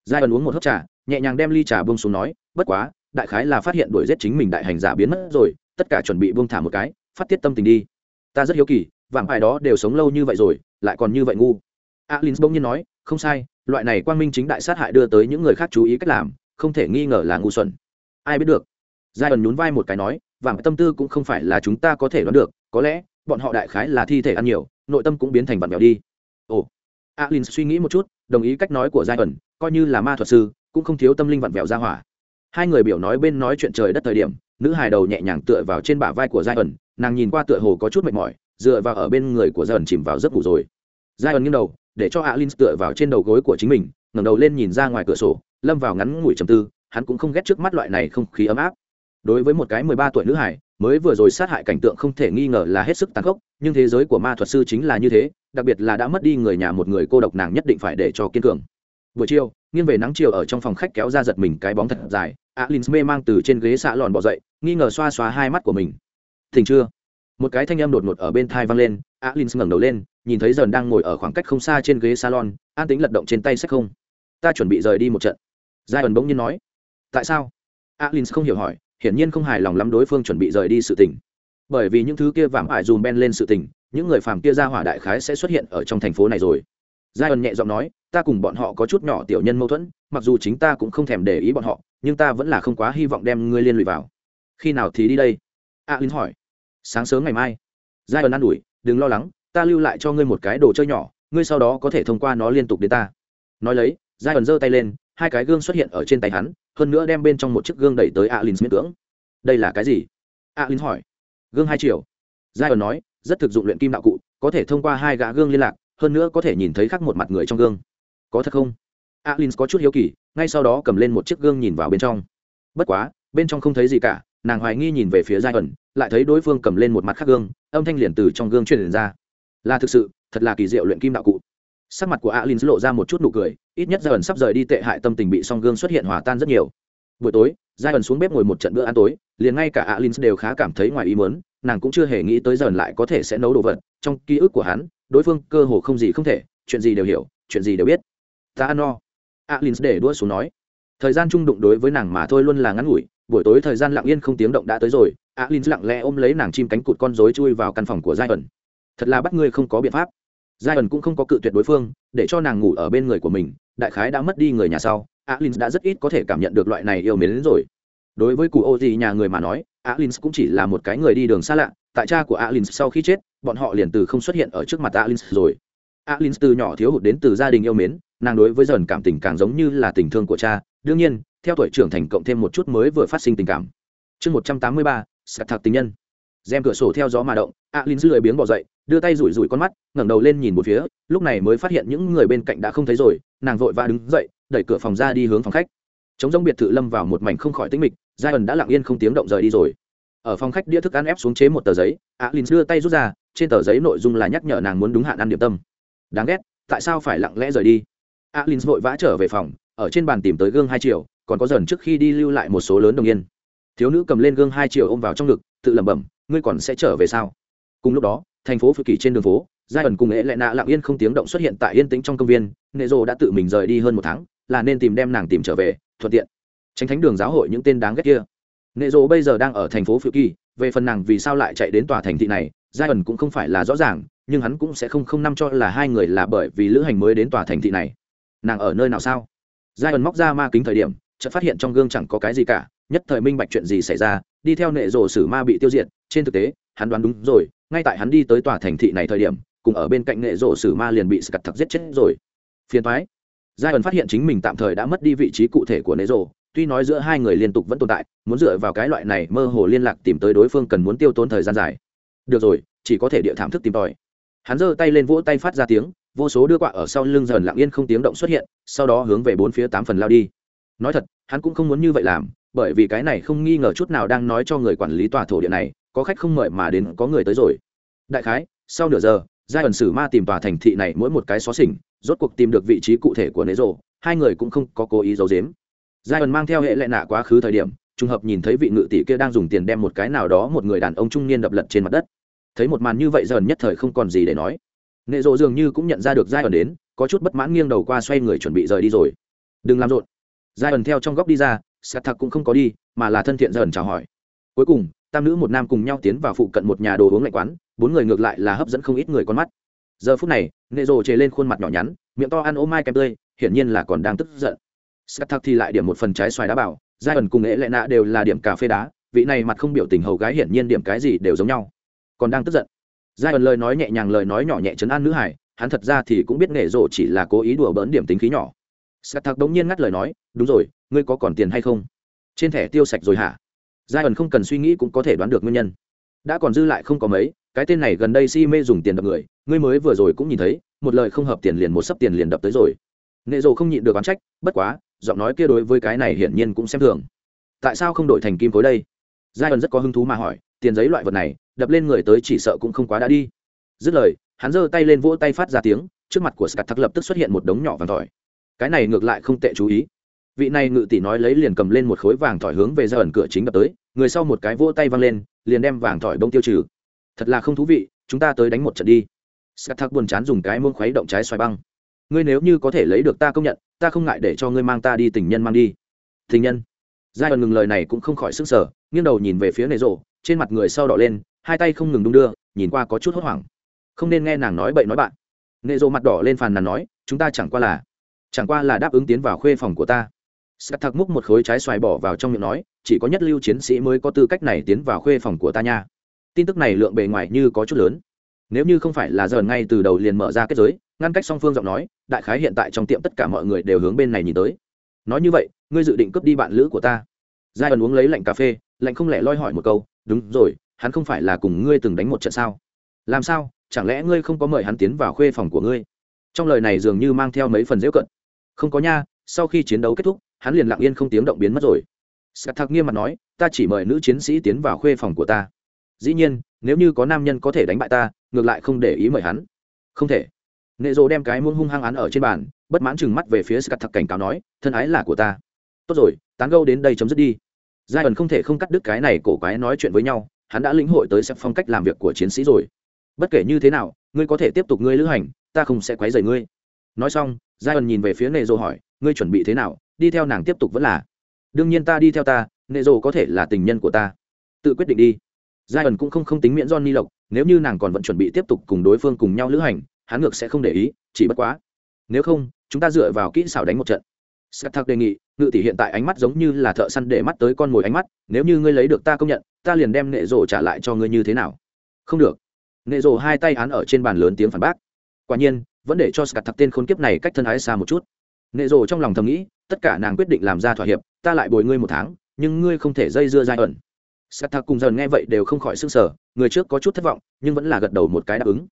Giai ẩn uống một hớp trà, nhẹ nhàng đem ly trà bông xuống nói, bất quá, đại khái là phát hiện đuổi giết chính mình đại hành giả biến mất rồi tất cả chuẩn bị buông thả một cái, phát tiết tâm tình đi. Ta rất hiếu kỳ vàng bài đó đều sống lâu như vậy rồi, lại còn như vậy ngu. Alin bỗng nhiên nói, không sai, loại này quang minh chính đại sát hại đưa tới những người khác chú ý cách làm, không thể nghi ngờ là ngu xuẩn. Ai biết được? Giai ẩn nhún vai một cái nói vàng tâm tư cũng không phải là chúng ta có thể đoán được, có lẽ, bọn họ đại khái là thi thể ăn nhiều, nội tâm cũng biến thành vặn vẹo đi. Ồ. Alin suy nghĩ một chút, đồng ý cách nói của giai ẩn coi như là ma thuật sư, cũng không thiếu tâm linh vặn vẹo ra hỏa. Hai người biểu nói bên nói chuyện trời đất thời điểm nữ hài đầu nhẹ nhàng tựa vào trên bả vai của giai ẩn nàng nhìn qua tựa hồ có chút mệt mỏi, dựa vào ở bên người của giai ẩn chìm vào giấc ngủ rồi. Giai ẩn nghiêng đầu, để cho alin tựa vào trên đầu gối của chính mình, ngẩng đầu lên nhìn ra ngoài cửa sổ, lâm vào ngắn ngủi trầm tư, hắn cũng không ghét trước mắt loại này không khí ấm áp. Đối với một cái mười ba tuổi nữ hải mới vừa rồi sát hại cảnh tượng không thể nghi ngờ là hết sức tàn khốc, nhưng thế giới của ma thuật sư chính là như thế, đặc biệt là đã mất đi người nhà một người cô độc nàng nhất định phải để cho kiên cường. Buổi chiều, nghiêng về nắng chiều ở trong phòng khách kéo ra giật mình cái bóng thật dài alin mê mang từ trên ghế xạ lòn bỏ dậy, nghi ngờ xoa xoa hai mắt của mình. Thỉnh chưa? Một cái thanh âm đột ngột ở bên thai vang lên alin ngẩng đầu lên, nhìn thấy dần đang ngồi ở khoảng cách không xa trên ghế salon an tính lật động trên tay sách không. Ta chuẩn bị rời đi một trận. Giai ẩn bỗng nhiên nói. Tại sao? Alin không hiểu hỏi, hiển nhiên không hài lòng lắm đối phương chuẩn bị rời đi sự tình. Bởi vì những thứ kia vạm ải dùm ben lên sự tình, những người phàm kia ra hỏa đại khái sẽ xuất hiện ở trong thành phố này rồi. Giai ẩn nhẹ giọng nói, ta cùng bọn họ có chút nhỏ tiểu nhân mâu thuẫn mặc dù chính ta cũng không thèm để ý bọn họ, nhưng ta vẫn là không quá hy vọng đem ngươi liên lụy vào. Khi nào thì đi đây? A Linh hỏi. Sáng sớm ngày mai. Giai ẩn an ủi, đừng lo lắng, ta lưu lại cho ngươi một cái đồ chơi nhỏ, ngươi sau đó có thể thông qua nó liên tục đến ta. Nói lấy, giai ẩn giơ tay lên, hai cái gương xuất hiện ở trên tay hắn, hơn nữa đem bên trong một chiếc gương đẩy tới A Linh miễn cưỡng. Đây là cái gì? A Linh hỏi. Gương hai triệu giai ẩn nói, rất thực dụng luyện kim đạo cụ, có thể thông qua hai gã gương liên lạc, hơn nữa có thể nhìn thấy khắc một mặt người trong gương. Có thật không? Alin có chút hiếu kỳ, ngay sau đó cầm lên một chiếc gương nhìn vào bên trong. Bất quá, bên trong không thấy gì cả, nàng hoài nghi nhìn về phía giai ẩn lại thấy đối phương cầm lên một mặt khác gương, âm thanh liền từ trong gương truyền ra. Là thực sự, thật là kỳ diệu luyện kim đạo cụ. Sắc mặt của alin lộ ra một chút nụ cười, ít nhất giai ẩn sắp rời đi tệ hại tâm tình bị song gương xuất hiện hòa tan rất nhiều. Buổi tối giai ẩn xuống bếp ngồi một trận bữa ăn tối, liền ngay cả alin đều khá cảm thấy ngoài ý muốn, nàng cũng chưa hề nghĩ tới dần lại có thể sẽ nấu đồ vật. Trong ký ức của hắn, đối phương cơ hồ không gì không thể, chuyện gì đều hiểu, chuyện gì đều biết. Ta ăn no alin để đua xuống nói, thời gian trung đụng đối với nàng mà thôi luôn là ngắn ngủi, buổi tối thời gian lặng yên không tiếng động đã tới rồi. Alin lặng lẽ ôm lấy nàng chim cánh cụt con rối chui vào căn phòng của giai ẩn thật là bắt ngươi không có biện pháp. Giai ẩn cũng không có cự tuyệt đối phương, để cho nàng ngủ ở bên người của mình, đại khái đã mất đi người nhà sau alin đã rất ít có thể cảm nhận được loại này yêu mến đến rồi. Đối với cụ ô gì nhà người mà nói alin cũng chỉ là một cái người đi đường xa lạ, tại cha của alin sau khi chết, bọn họ liền từ không xuất hiện ở trước mặt alin rồi. Alin từ nhỏ thiếu hụt đến từ gia đình yêu mến nàng đối với dần cảm tình càng giống như là tình thương của cha. Đương nhiên, theo tuổi trưởng thành cộng thêm một chút mới vừa phát sinh tình cảm. Chương một trăm tám mươi ba sạc thạc tình nhân. Rèm cửa sổ theo gió mà động, A Linh dư lười biếng bỏ dậy, đưa tay rủi rủi con mắt, ngẩng đầu lên nhìn một phía, lúc này mới phát hiện những người bên cạnh đã không thấy rồi, nàng vội vã đứng dậy, đẩy cửa phòng ra đi hướng phòng khách. Chống giống biệt thự lâm vào một mảnh không khỏi tĩnh mịch giai ẩn đã lặng yên không tiếng động rời đi rồi. Ở phòng khách đĩa thức ăn ép xuống chế một tờ giấy alin đưa tay rút ra, trên tờ giấy nội dung là nhắc nhở nàng muốn đúng hạn ăn điểm tâm. Đáng ghét, tại sao phải lặng lẽ rời đi? Alin vội vã trở về phòng, ở trên bàn tìm tới gương hai triệu còn có dần trước khi đi lưu lại một số lớn đồng yên. Thiếu nữ cầm lên gương hai triệu ôm vào trong ngực, tự lẩm bẩm, ngươi còn sẽ trở về sao? Cùng lúc đó, thành phố phự kỳ trên đường phố giai ẩn cùng Elena nạ lặng yên không tiếng động xuất hiện tại yên tĩnh trong công viên nệ rồ đã tự mình rời đi hơn một tháng, là nên tìm đem nàng tìm trở về, thuận tiện. Tránh thánh đường giáo hội những tên đáng ghét kia. Nệ rồ bây giờ đang ở thành phố phự kỳ, về phần nàng vì sao lại chạy đến tòa thành thị này giai ẩn cũng không phải là rõ ràng, nhưng hắn cũng sẽ không không năm cho là hai người là bởi vì lữ hành mới đến tòa thành thị này nàng ở nơi nào sao? Giai ẩn móc ra ma kính thời điểm, chợt phát hiện trong gương chẳng có cái gì cả, nhất thời minh bạch chuyện gì xảy ra, đi theo nệ rồ sử ma bị tiêu diệt, trên thực tế, hắn đoán đúng rồi, ngay tại hắn đi tới tòa thành thị này thời điểm, cùng ở bên cạnh nệ rồ sử ma liền bị scat thật giết chết rồi. Phiền thoái giai ẩn phát hiện chính mình tạm thời đã mất đi vị trí cụ thể của nệ rồ, tuy nói giữa hai người liên tục vẫn tồn tại, muốn dựa vào cái loại này mơ hồ liên lạc tìm tới đối phương cần muốn tiêu tốn thời gian dài. Được rồi, chỉ có thể địa thảm thức tìm tòi. Hắn giơ tay lên vỗ tay phát ra tiếng vô số đưa quạ ở sau lưng dần lặng yên không tiếng động xuất hiện, sau đó hướng về bốn phía tám phần lao đi. Nói thật, hắn cũng không muốn như vậy làm, bởi vì cái này không nghi ngờ chút nào đang nói cho người quản lý tòa thổ địa này, có khách không mời mà đến, có người tới rồi. Đại khái, sau nửa giờ, giai ẩn sử ma tìm tòa thành thị này mỗi một cái xó xỉnh, rốt cuộc tìm được vị trí cụ thể của nế rộ, hai người cũng không có cố ý giấu giếm. Giai ẩn mang theo hệ lệ nạ quá khứ thời điểm, trùng hợp nhìn thấy vị ngự tỷ kia đang dùng tiền đem một cái nào đó một người đàn ông trung niên đập lật trên mặt đất. Thấy một màn như vậy dần nhất thời không còn gì để nói nệ rộ dường như cũng nhận ra được giai ẩn đến, có chút bất mãn nghiêng đầu qua xoay người chuẩn bị rời đi rồi. Đừng làm rộn. Giai ẩn theo trong góc đi ra sạt thạc cũng không có đi, mà là thân thiện dần chào hỏi. Cuối cùng, tam nữ một nam cùng nhau tiến vào phụ cận một nhà đồ uống lạnh quán, bốn người ngược lại là hấp dẫn không ít người con mắt. Giờ phút này, nệ rộ chề lên khuôn mặt nhỏ nhắn, miệng to ăn ô mai kem tươi, hiển nhiên là còn đang tức giận. Sạt thạc thì lại điểm một phần trái xoài đá bảo, giai ẩn cùng nghệ lệ nạ đều là điểm cà phê đá, vị này mặt không biểu tình hầu gái hiển nhiên điểm cái gì đều giống nhau. Còn đang tức giận giai ẩn lời nói nhẹ nhàng, lời nói nhỏ nhẹ chấn an nữ hải, hắn thật ra thì cũng biết nghệ rộ chỉ là cố ý đùa bỡn điểm tính khí nhỏ. Sắt thạc đống nhiên ngắt lời nói, đúng rồi, ngươi có còn tiền hay không? Trên thẻ tiêu sạch rồi hả? Giai ẩn không cần suy nghĩ cũng có thể đoán được nguyên nhân. Đã còn dư lại không có mấy, cái tên này gần đây si mê dùng tiền đập người, ngươi mới vừa rồi cũng nhìn thấy, một lời không hợp tiền liền một sấp tiền liền đập tới rồi. Nệ rộ không nhịn được oán trách, bất quá, giọng nói kia đối với cái này hiển nhiên cũng xem thường. Tại sao không đổi thành kim khối đây? Giai ẩn rất có hứng thú mà hỏi, tiền giấy loại vật này đập lên người tới chỉ sợ cũng không quá đã đi. Dứt lời, hắn giơ tay lên vỗ tay phát ra tiếng, trước mặt của scat thắc lập tức xuất hiện một đống nhỏ vàng tỏi cái này ngược lại không tệ chú ý. Vị này ngự tỷ nói lấy liền cầm lên một khối vàng tỏi hướng về ra ẩn cửa chính đập tới, người sau một cái vỗ tay văng lên, liền đem vàng tỏi đông tiêu trừ. Thật là không thú vị, chúng ta tới đánh một trận đi. Scat thắc buồn chán dùng cái môn khuấy động trái xoài băng. Ngươi nếu như có thể lấy được ta công nhận, ta không ngại để cho ngươi mang ta đi tình nhân mang đi. Tình nhân. Giai ẩn ngừng lời này cũng không khỏi sức sở nghiêng đầu nhìn về phía nệ rộ, trên mặt người sau đỏ lên hai tay không ngừng đung đưa, nhìn qua có chút hốt hoảng. Không nên nghe nàng nói bậy nói bạn. Nệ rộ mặt đỏ lên phàn nàn nói, chúng ta chẳng qua là, chẳng qua là đáp ứng tiến vào khuê phòng của ta. Sắt thạc múc một khối trái xoài bỏ vào trong miệng nói, chỉ có nhất lưu chiến sĩ mới có tư cách này tiến vào khuê phòng của ta nha. Tin tức này lượng bề ngoài như có chút lớn. Nếu như không phải là giờ ngay từ đầu liền mở ra kết giới, ngăn cách song phương giọng nói, đại khái hiện tại trong tiệm tất cả mọi người đều hướng bên này nhìn tới. Nói như vậy, ngươi dự định cướp đi bạn lữ của ta. Giai ẩn uống lấy lạnh cà phê, lạnh không lẽ loi hỏi một câu, đúng rồi hắn không phải là cùng ngươi từng đánh một trận sao? Làm sao? Chẳng lẽ ngươi không có mời hắn tiến vào khuê phòng của ngươi? Trong lời này dường như mang theo mấy phần dễu cận không có nha, sau khi chiến đấu kết thúc, hắn liền lặng yên không tiếng động biến mất rồi. Sạc thạc nghiêm mặt nói, ta chỉ mời nữ chiến sĩ tiến vào khuê phòng của ta. Dĩ nhiên, nếu như có nam nhân có thể đánh bại ta, ngược lại không để ý mời hắn. Không thể. Nệ rộ đem cái muôn hung hăng án ở trên bàn, bất mãn chừng mắt về phía sạc thạc cảnh cáo nói, thân ái là của ta. Tốt rồi, tán gâu đến đây chấm dứt đi. Giai ẩn không thể không cắt đứt cái này, cổ quái nói chuyện với nhau hắn đã lĩnh hội tới sẽ phong cách làm việc của chiến sĩ rồi. Bất kể như thế nào, ngươi có thể tiếp tục ngươi lữ hành, ta không sẽ quấy rầy ngươi. Nói xong giai ẩn nhìn về phía nệ rồ hỏi, ngươi chuẩn bị thế nào? Đi theo nàng tiếp tục vẫn là? Đương nhiên ta đi theo ta nệ rồ có thể là tình nhân của ta. Tự quyết định đi. Giai ẩn cũng không không tính miễn johnny lộc, nếu như nàng còn vẫn chuẩn bị tiếp tục cùng đối phương cùng nhau lữ hành, hắn ngược sẽ không để ý, chỉ bất quá. Nếu không, chúng ta dựa vào kỹ xảo đánh một trận. Scat đề nghị, ngự tỷ hiện tại ánh mắt giống như là thợ săn để mắt tới con mồi ánh mắt, nếu như ngươi lấy được ta công nhận, ta liền đem nệ rồ trả lại cho ngươi như thế nào? Không được. Nệ rồ hai tay án ở trên bàn lớn tiếng phản bác. Quả nhiên, vẫn để cho Scat tên khốn kiếp này cách thân ái xa một chút. Nệ rồ trong lòng thầm nghĩ, tất cả nàng quyết định làm ra thỏa hiệp, ta lại bồi ngươi một tháng, nhưng ngươi không thể dây dưa dai ẩn. Scat cùng dần nghe vậy đều không khỏi sửng sở, người trước có chút thất vọng, nhưng vẫn là gật đầu một cái đáp ứng.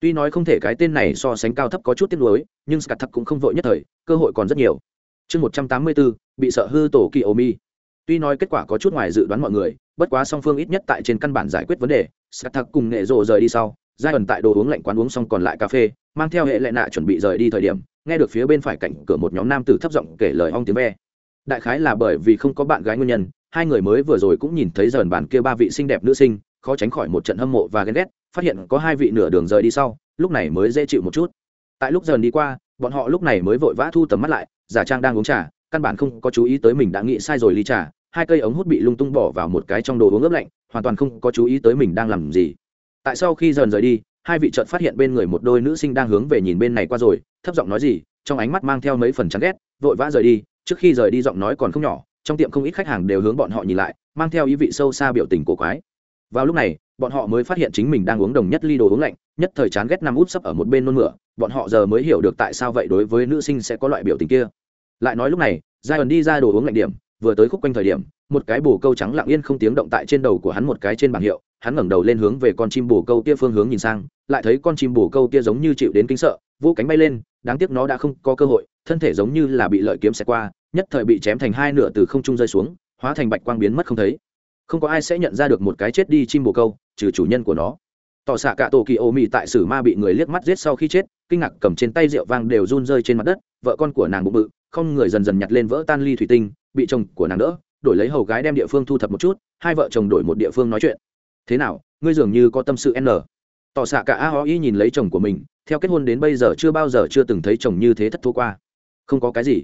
Tuy nói không thể cái tên này so sánh cao thấp có chút tiếc nuối, nhưng Scat cũng không vội nhất thời, cơ hội còn rất nhiều chương một trăm tám mươi bốn bị sợ hư tổ kỳ ô mi. Tuy nói kết quả có chút ngoài dự đoán mọi người, bất quá song phương ít nhất tại trên căn bản giải quyết vấn đề sắt thắc cùng nghệ rộ rời đi sau, giai ẩn tại đồ uống lạnh quán uống xong còn lại cà phê, mang theo hệ lệ nạ chuẩn bị rời đi thời điểm, nghe được phía bên phải cạnh cửa một nhóm nam tử thấp giọng kể lời ong tiếng ve. Đại khái là bởi vì không có bạn gái nguyên nhân, hai người mới vừa rồi cũng nhìn thấy dần bàn kia ba vị xinh đẹp nữ sinh, khó tránh khỏi một trận hâm mộ và ghen ghét, phát hiện có hai vị nửa đường rời đi sau, lúc này mới dễ chịu một chút. Tại lúc dần đi qua bọn họ lúc này mới vội vã thu tầm mắt lại, giả trang đang uống trà, căn bản không có chú ý tới mình đã nghĩ sai rồi ly trà, hai cây ống hút bị lung tung bỏ vào một cái trong đồ uống ướp lạnh, hoàn toàn không có chú ý tới mình đang làm gì. Tại sau khi dần rời đi, hai vị trợt phát hiện bên người một đôi nữ sinh đang hướng về nhìn bên này qua rồi, thấp giọng nói gì, trong ánh mắt mang theo mấy phần chán ghét, vội vã rời đi, trước khi rời đi giọng nói còn không nhỏ, trong tiệm không ít khách hàng đều hướng bọn họ nhìn lại, mang theo ý vị sâu xa biểu tình cổ quái. Vào lúc này, bọn họ mới phát hiện chính mình đang uống đồng nhất ly đồ uống lạnh, nhất thời chán ghét nằm úp sấp ở một bên nôn mửa bọn họ giờ mới hiểu được tại sao vậy đối với nữ sinh sẽ có loại biểu tình kia. Lại nói lúc này giai ẩn đi ra đồ uống lạnh điểm, vừa tới khúc quanh thời điểm, một cái bồ câu trắng lặng yên không tiếng động tại trên đầu của hắn một cái trên bảng hiệu, hắn ngẩng đầu lên hướng về con chim bồ câu kia phương hướng nhìn sang, lại thấy con chim bồ câu kia giống như chịu đến kinh sợ, vỗ cánh bay lên, đáng tiếc nó đã không có cơ hội, thân thể giống như là bị lợi kiếm xẹt qua, nhất thời bị chém thành hai nửa từ không trung rơi xuống, hóa thành bạch quang biến mất không thấy. Không có ai sẽ nhận ra được một cái chết đi chim bồ câu, trừ chủ nhân của nó tỏ xạ cả tổ kỳ ô mị tại sử ma bị người liếc mắt giết sau khi chết, kinh ngạc cầm trên tay rượu vang đều run rơi trên mặt đất, vợ con của nàng bụng bự, không người dần dần nhặt lên vỡ tan ly thủy tinh, bị chồng của nàng đỡ, đổi lấy hầu gái đem địa phương thu thập một chút, hai vợ chồng đổi một địa phương nói chuyện. Thế nào, ngươi dường như có tâm sự n. Tỏ xạ cả a ho y nhìn lấy chồng của mình, theo kết hôn đến bây giờ chưa bao giờ chưa từng thấy chồng như thế thất thua qua. Không có cái gì.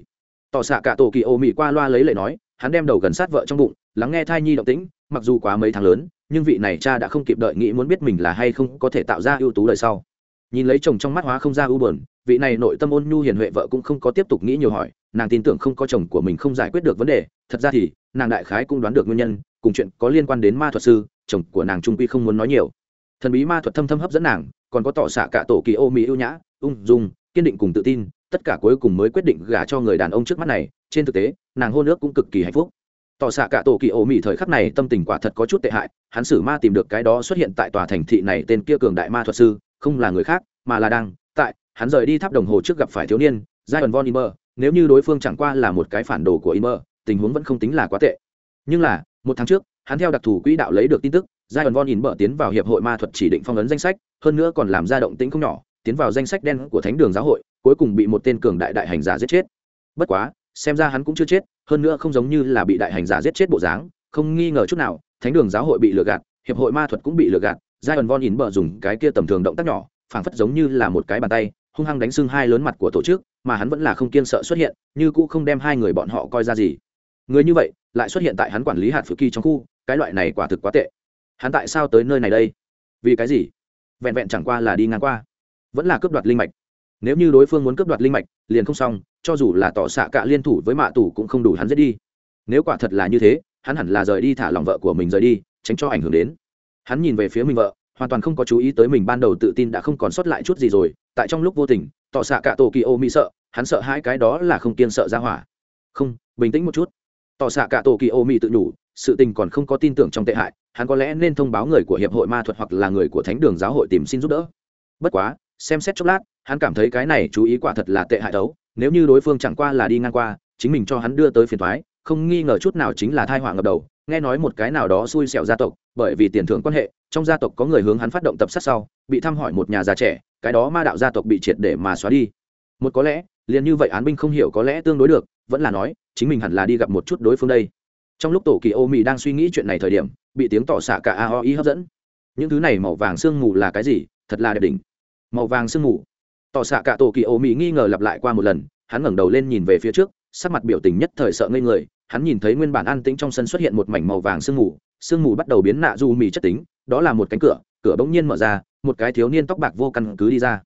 Tỏ xạ cả tổ kỳ ô mị qua loa lấy lệ nói, hắn đem đầu gần sát vợ trong bụng, lắng nghe thai nhi động tĩnh, mặc dù quá mấy tháng lớn nhưng vị này cha đã không kịp đợi nghĩ muốn biết mình là hay không có thể tạo ra ưu tú đời sau. Nhìn lấy chồng trong mắt hóa không ra ưu bờn vị này nội tâm ôn nhu hiền huệ vợ cũng không có tiếp tục nghĩ nhiều hỏi, nàng tin tưởng không có chồng của mình không giải quyết được vấn đề, thật ra thì, nàng đại khái cũng đoán được nguyên nhân, cùng chuyện có liên quan đến ma thuật sư, chồng của nàng trung quy không muốn nói nhiều. Thần bí ma thuật thâm thâm hấp dẫn nàng, còn có tỏ xạ cả tổ kỳ ô mỹ ưu nhã, ung dung, kiên định cùng tự tin, tất cả cuối cùng mới quyết định gả cho người đàn ông trước mắt này, trên thực tế, nàng hôn ước cũng cực kỳ hạnh phúc tỏ xạ cả tổ kỳ ô mỹ thời khắc này tâm tình quả thật có chút tệ hại hắn xử ma tìm được cái đó xuất hiện tại tòa thành thị này tên kia cường đại ma thuật sư không là người khác mà là đang tại hắn rời đi tháp đồng hồ trước gặp phải thiếu niên giai von Immer, nếu như đối phương chẳng qua là một cái phản đồ của Immer, tình huống vẫn không tính là quá tệ. Nhưng là một tháng trước hắn theo đặc thù quỹ đạo lấy được tin tức giai von Immer tiến vào hiệp hội ma thuật chỉ định phong ấn danh sách hơn nữa còn làm ra động tĩnh không nhỏ tiến vào danh sách đen của thánh đường giáo hội cuối cùng bị một tên cường đại đại hành giả giết chết. Bất quá xem ra hắn cũng chưa chết, hơn nữa không giống như là bị đại hành giả giết chết bộ dáng, không nghi ngờ chút nào, thánh đường giáo hội bị lừa gạt, hiệp hội ma thuật cũng bị lừa gạt giai ẩn von in bờ dùng cái kia tầm thường động tác nhỏ, phảng phất giống như là một cái bàn tay, hung hăng đánh sưng hai lớn mặt của tổ chức, mà hắn vẫn là không kiên sợ xuất hiện, như cũ không đem hai người bọn họ coi ra gì. Người như vậy, lại xuất hiện tại hắn quản lý hạt phự kỳ trong khu, cái loại này quả thực quá tệ. Hắn tại sao tới nơi này đây? Vì cái gì? Vẹn vẹn chẳng qua là đi ngang qua. Vẫn là cướp đoạt linh mạch nếu như đối phương muốn cướp đoạt linh mạch, liền không xong, cho dù là tỏ xạ cạ liên thủ với mạ tù cũng không đủ hắn giết đi. Nếu quả thật là như thế, hắn hẳn là rời đi thả lòng vợ của mình rời đi, tránh cho ảnh hưởng đến. Hắn nhìn về phía mình vợ, hoàn toàn không có chú ý tới mình ban đầu tự tin đã không còn sót lại chút gì rồi, tại trong lúc vô tình, tỏ xạ cạ tổ kỳ ô mỹ sợ, hắn sợ hai cái đó là không kiên sợ ra hỏa. Không, bình tĩnh một chút. Tỏ xạ cả tổ kỳ ô mỹ tự nhủ, sự tình còn không có tin tưởng trong tệ hại, hắn có lẽ nên thông báo người của hiệp hội ma thuật hoặc là người của thánh đường giáo hội tìm xin giúp đỡ. Bất quá xem xét chốc lát, hắn cảm thấy cái này chú ý quả thật là tệ hại đấu. Nếu như đối phương chẳng qua là đi ngang qua, chính mình cho hắn đưa tới phiền thoái không nghi ngờ chút nào chính là thai họa ngập đầu. Nghe nói một cái nào đó xui xẻo gia tộc, bởi vì tiền thưởng quan hệ, trong gia tộc có người hướng hắn phát động tập sát sau, bị thăm hỏi một nhà già trẻ, cái đó ma đạo gia tộc bị triệt để mà xóa đi. Một có lẽ, liền như vậy án binh không hiểu có lẽ tương đối được, vẫn là nói, chính mình hẳn là đi gặp một chút đối phương đây. Trong lúc tổ kỳ ô mỹ đang suy nghĩ chuyện này thời điểm, bị tiếng tỏ xạ cả aoi hấp dẫn. Những thứ này màu vàng sương mù là cái gì? Thật là đẹp đỉnh màu vàng sương mù. Tỏ xạ cả tổ kỳ ô mỹ nghi ngờ lặp lại qua một lần, hắn ngẩng đầu lên nhìn về phía trước, sắc mặt biểu tình nhất thời sợ ngây người, hắn nhìn thấy nguyên bản an tĩnh trong sân xuất hiện một mảnh màu vàng sương mù sương mù bắt đầu biến nạ du mì chất tính, đó là một cánh cửa cửa bỗng nhiên mở ra, một cái thiếu niên tóc bạc vô căn cứ đi ra.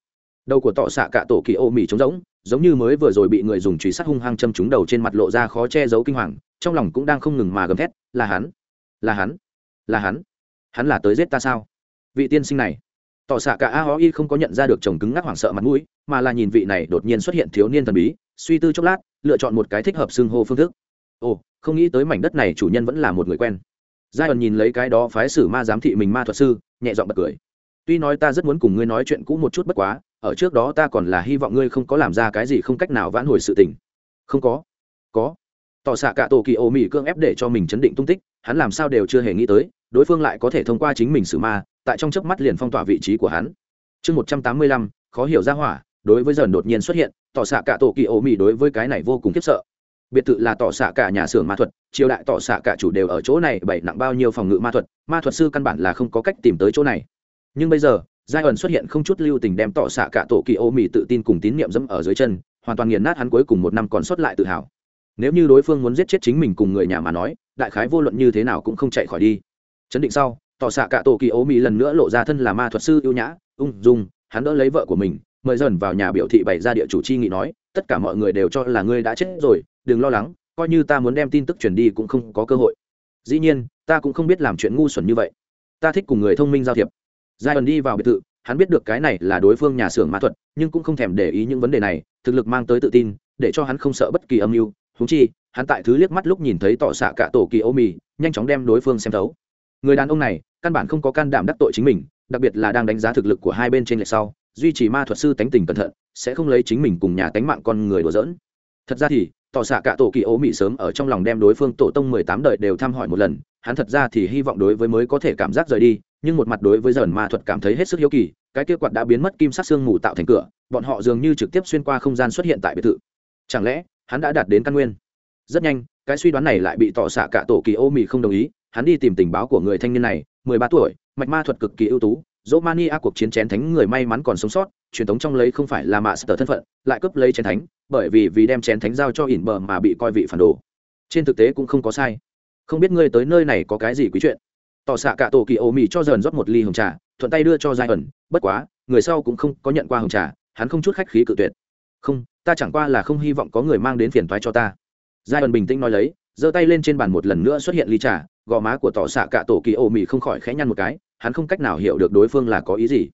Đầu của tọ xạ cả tổ kỳ ô mì trống rỗng, giống như mới vừa rồi bị người dùng truy sát hung hăng châm trúng đầu trên mặt lộ ra khó che giấu kinh hoàng, trong lòng cũng đang không ngừng mà gầm thét, là hắn! Là hắn! Là hắn! Hắn là tới giết ta sao? Vị tiên sinh này! Tỏ xạ cả a ho y không có nhận ra được chồng cứng ngắc hoảng sợ mặt mũi, mà là nhìn vị này đột nhiên xuất hiện thiếu niên thần bí, suy tư chốc lát, lựa chọn một cái thích hợp xưng hô phương thức. Ồ, không nghĩ tới mảnh đất này chủ nhân vẫn là một người quen. Giai ẩn nhìn lấy cái đó phái sử ma giám thị mình ma thuật sư, nhẹ giọng bật cười. Tuy nói ta rất muốn cùng ngươi nói chuyện cũ một chút bất quá, ở trước đó ta còn là hy vọng ngươi không có làm ra cái gì không cách nào vãn hồi sự tình. Không có. Có. Tỏ xạ cả tổ kỳ ô mỹ cương ép để cho mình chấn định tung tích, hắn làm sao đều chưa hề nghĩ tới đối phương lại có thể thông qua chính mình xử ma, tại trong chớp mắt liền phong tỏa vị trí của hắn. Chương một trăm tám mươi lăm, khó hiểu ra hỏa, đối với dần đột nhiên xuất hiện, tỏ xạ cả tổ kỳ ổ mỹ đối với cái này vô cùng khiếp sợ. Biệt thự là tỏ xạ cả nhà xưởng ma thuật, triều đại tỏ xạ cả chủ đều ở chỗ này bảy nặng bao nhiêu phòng ngự ma thuật ma thuật sư căn bản là không có cách tìm tới chỗ này. Nhưng bây giờ, giai ẩn xuất hiện không chút lưu tình đem tỏ xạ cả tổ kỳ ô mỹ tự tin cùng tín niệm dẫm ở dưới chân, hoàn toàn nghiền nát hắn cuối cùng một năm còn sót lại tự hào. Nếu như đối phương muốn giết chết chính mình cùng người nhà mà nói, đại khái vô luận như thế nào cũng không chạy khỏi đi chấn định sau, tỏ xạ cả tổ kỳ ố mỹ lần nữa lộ ra thân là ma thuật sư ưu nhã, ung dung, hắn đỡ lấy vợ của mình, mời dần vào nhà biểu thị bày ra địa chủ chi nghị nói, tất cả mọi người đều cho là ngươi đã chết rồi, đừng lo lắng, coi như ta muốn đem tin tức truyền đi cũng không có cơ hội. Dĩ nhiên, ta cũng không biết làm chuyện ngu xuẩn như vậy. Ta thích cùng người thông minh giao thiệp. Giai ẩn đi vào biệt thự, hắn biết được cái này là đối phương nhà xưởng ma thuật, nhưng cũng không thèm để ý những vấn đề này, thực lực mang tới tự tin, để cho hắn không sợ bất kỳ âm mưu. Húng chi, hắn tại thứ liếc mắt lúc nhìn thấy tỏ xạ cả tổ kỳ ô mì, nhanh chóng đem đối phương xem thấu người đàn ông này, căn bản không có can đảm đắc tội chính mình, đặc biệt là đang đánh giá thực lực của hai bên trên lệch sau, duy trì ma thuật sư tánh tình cẩn thận, sẽ không lấy chính mình cùng nhà tánh mạng con người đùa dỡn thật ra thì, tỏ xạ cả tổ kỳ ố mị sớm ở trong lòng đem đối phương tổ tông mười tám đời đều thăm hỏi một lần, hắn thật ra thì hy vọng đối với mới có thể cảm giác rời đi, nhưng một mặt đối với dần ma thuật cảm thấy hết sức hiếu kỳ, cái kia quạt đã biến mất kim sắc xương mù tạo thành cửa, bọn họ dường như trực tiếp xuyên qua không gian xuất hiện tại biệt thự. Chẳng lẽ, hắn đã đạt đến căn nguyên? Rất nhanh, cái suy đoán này lại bị tỏ xạ cả tổ kỳ ô mị không đồng ý hắn đi tìm tình báo của người thanh niên này, mười ba tuổi, mạch ma thuật cực kỳ ưu tú dỗ mani a cuộc chiến chén thánh người may mắn còn sống sót, truyền thống trong lấy không phải là mạ sở thân phận, lại cướp lấy chén thánh, bởi vì vì đem chén thánh giao cho ỉn bờ mà bị coi vị phản đồ. Trên thực tế cũng không có sai. Không biết ngươi tới nơi này có cái gì quý chuyện? Tỏ xạ cả tổ kỳ ô mì cho dần rót một ly hồng trà, thuận tay đưa cho giai ẩn, bất quá, người sau cũng không có nhận qua hồng trà, hắn không chút khách khí cự tuyệt. Không, ta chẳng qua là không hy vọng có người mang đến phiền toái cho ta. Giai ẩn bình tĩnh nói lấy, giơ tay lên trên bàn một lần nữa xuất hiện ly trà gò má của tỏ xạ cả tổ kỳ ô mì không khỏi khẽ nhăn một cái, hắn không cách nào hiểu được đối phương là có ý gì.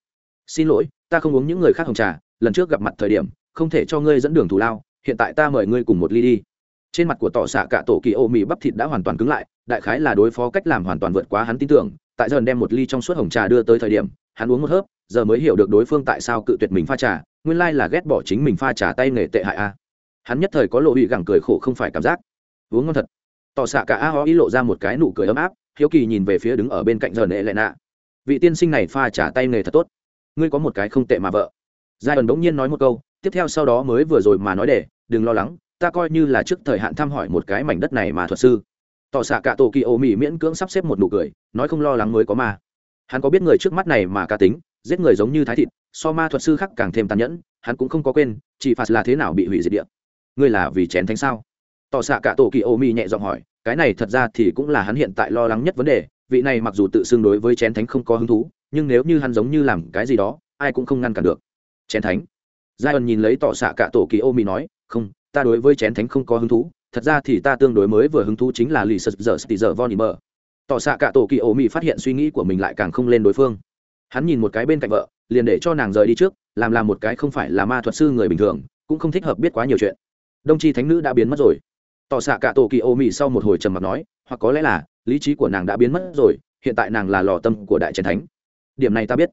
Xin lỗi, ta không uống những người khác hồng trà, lần trước gặp mặt thời điểm, không thể cho ngươi dẫn đường thù lao, hiện tại ta mời ngươi cùng một ly đi. Trên mặt của tỏ xạ cả tổ kỳ ô mì bắp thịt đã hoàn toàn cứng lại, đại khái là đối phó cách làm hoàn toàn vượt quá hắn tin tưởng, tại giờ đem một ly trong suốt hồng trà đưa tới thời điểm, hắn uống một hớp, giờ mới hiểu được đối phương tại sao cự tuyệt mình pha trà, nguyên lai là ghét bỏ chính mình pha trà tay nghề tệ hại a. Hắn nhất thời có lộ bị gẳng cười khổ không phải cảm giác. Uống ngon thật tỏ xạ cả a ho ý lộ ra một cái nụ cười ấm áp hiếu kỳ nhìn về phía đứng ở bên cạnh giờ nệ lệ nạ. Vị tiên sinh này pha trả tay nghề thật tốt. Ngươi có một cái không tệ mà vợ. Giai ẩn bỗng nhiên nói một câu tiếp theo sau đó mới vừa rồi mà nói để đừng lo lắng ta coi như là trước thời hạn thăm hỏi một cái mảnh đất này mà thuật sư. Tỏ xạ cả tổ kỳ ô mỹ miễn cưỡng sắp xếp một nụ cười nói không lo lắng mới có mà, hắn có biết người trước mắt này mà cá tính giết người giống như thái thịt so ma thuật sư khác càng thêm tàn nhẫn hắn cũng không có quên chỉ phạt là thế nào bị hủy diệt địa. Ngươi là vì chén thánh sao? Tỏ xạ cả tổ kỳ ô mi nhẹ giọng hỏi, cái này thật ra thì cũng là hắn hiện tại lo lắng nhất vấn đề, vị này mặc dù tự xưng đối với chén thánh không có hứng thú, nhưng nếu như hắn giống như làm cái gì đó, ai cũng không ngăn cản được. Chén thánh? Giai ẩn nhìn lấy tỏ xạ cả tổ kỳ ô mi nói, không, ta đối với chén thánh không có hứng thú, thật ra thì ta tương đối mới vừa hứng thú chính là lì sật giờ stì giờ von imer tỏ xạ cả tổ kỳ ô mi phát hiện suy nghĩ của mình lại càng không lên đối phương. Hắn nhìn một cái bên cạnh vợ, liền để cho nàng rời đi trước, làm làm một cái không phải là ma thuật sư người bình thường, cũng không thích hợp biết quá nhiều chuyện. Đông tri thánh nữ đã biến mất rồi tỏ xạ cả tổ kỳ ô mỹ sau một hồi trầm mặc nói, hoặc có lẽ là, lý trí của nàng đã biến mất rồi, hiện tại nàng là lò tâm của đại chiến thánh. Điểm này ta biết.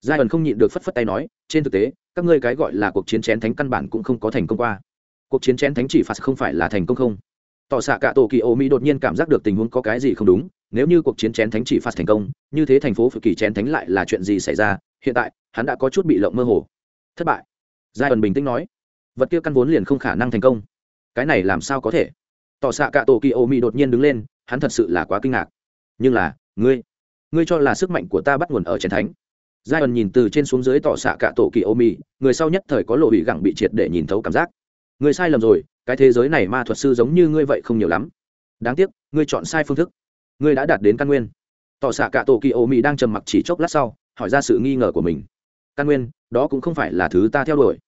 Giai ẩn không nhịn được phất phất tay nói, trên thực tế, các ngươi cái gọi là cuộc chiến chén thánh căn bản cũng không có thành công qua. Cuộc chiến chén thánh chỉ phạt không phải là thành công không? Tỏ xạ cả tổ kỳ ô mỹ đột nhiên cảm giác được tình huống có cái gì không đúng, nếu như cuộc chiến chén thánh chỉ phạt thành công, như thế thành phố phự kỳ chén thánh lại là chuyện gì xảy ra? Hiện tại, hắn đã có chút bị lộng mơ hồ. Thất bại. Giai ẩn bình tĩnh nói, vật kia căn vốn liền không khả năng thành công cái này làm sao có thể? Tỏ xạ cả tổ kỳ ô mỹ đột nhiên đứng lên, hắn thật sự là quá kinh ngạc. Nhưng là, ngươi ngươi cho là sức mạnh của ta bắt nguồn ở trần thánh. Giai ẩn nhìn từ trên xuống dưới tỏ xạ cả tổ kỳ ô mỹ người sau nhất thời có lộ bị gẳng bị triệt để nhìn thấu cảm giác. Ngươi sai lầm rồi, cái thế giới này ma thuật sư giống như ngươi vậy không nhiều lắm. Đáng tiếc, ngươi chọn sai phương thức. Ngươi đã đạt đến căn nguyên. Tỏ xạ cả tổ kỳ ô mỹ đang trầm mặc chỉ chốc lát sau, hỏi ra sự nghi ngờ của mình. Căn nguyên, đó cũng không phải là thứ ta theo đuổi.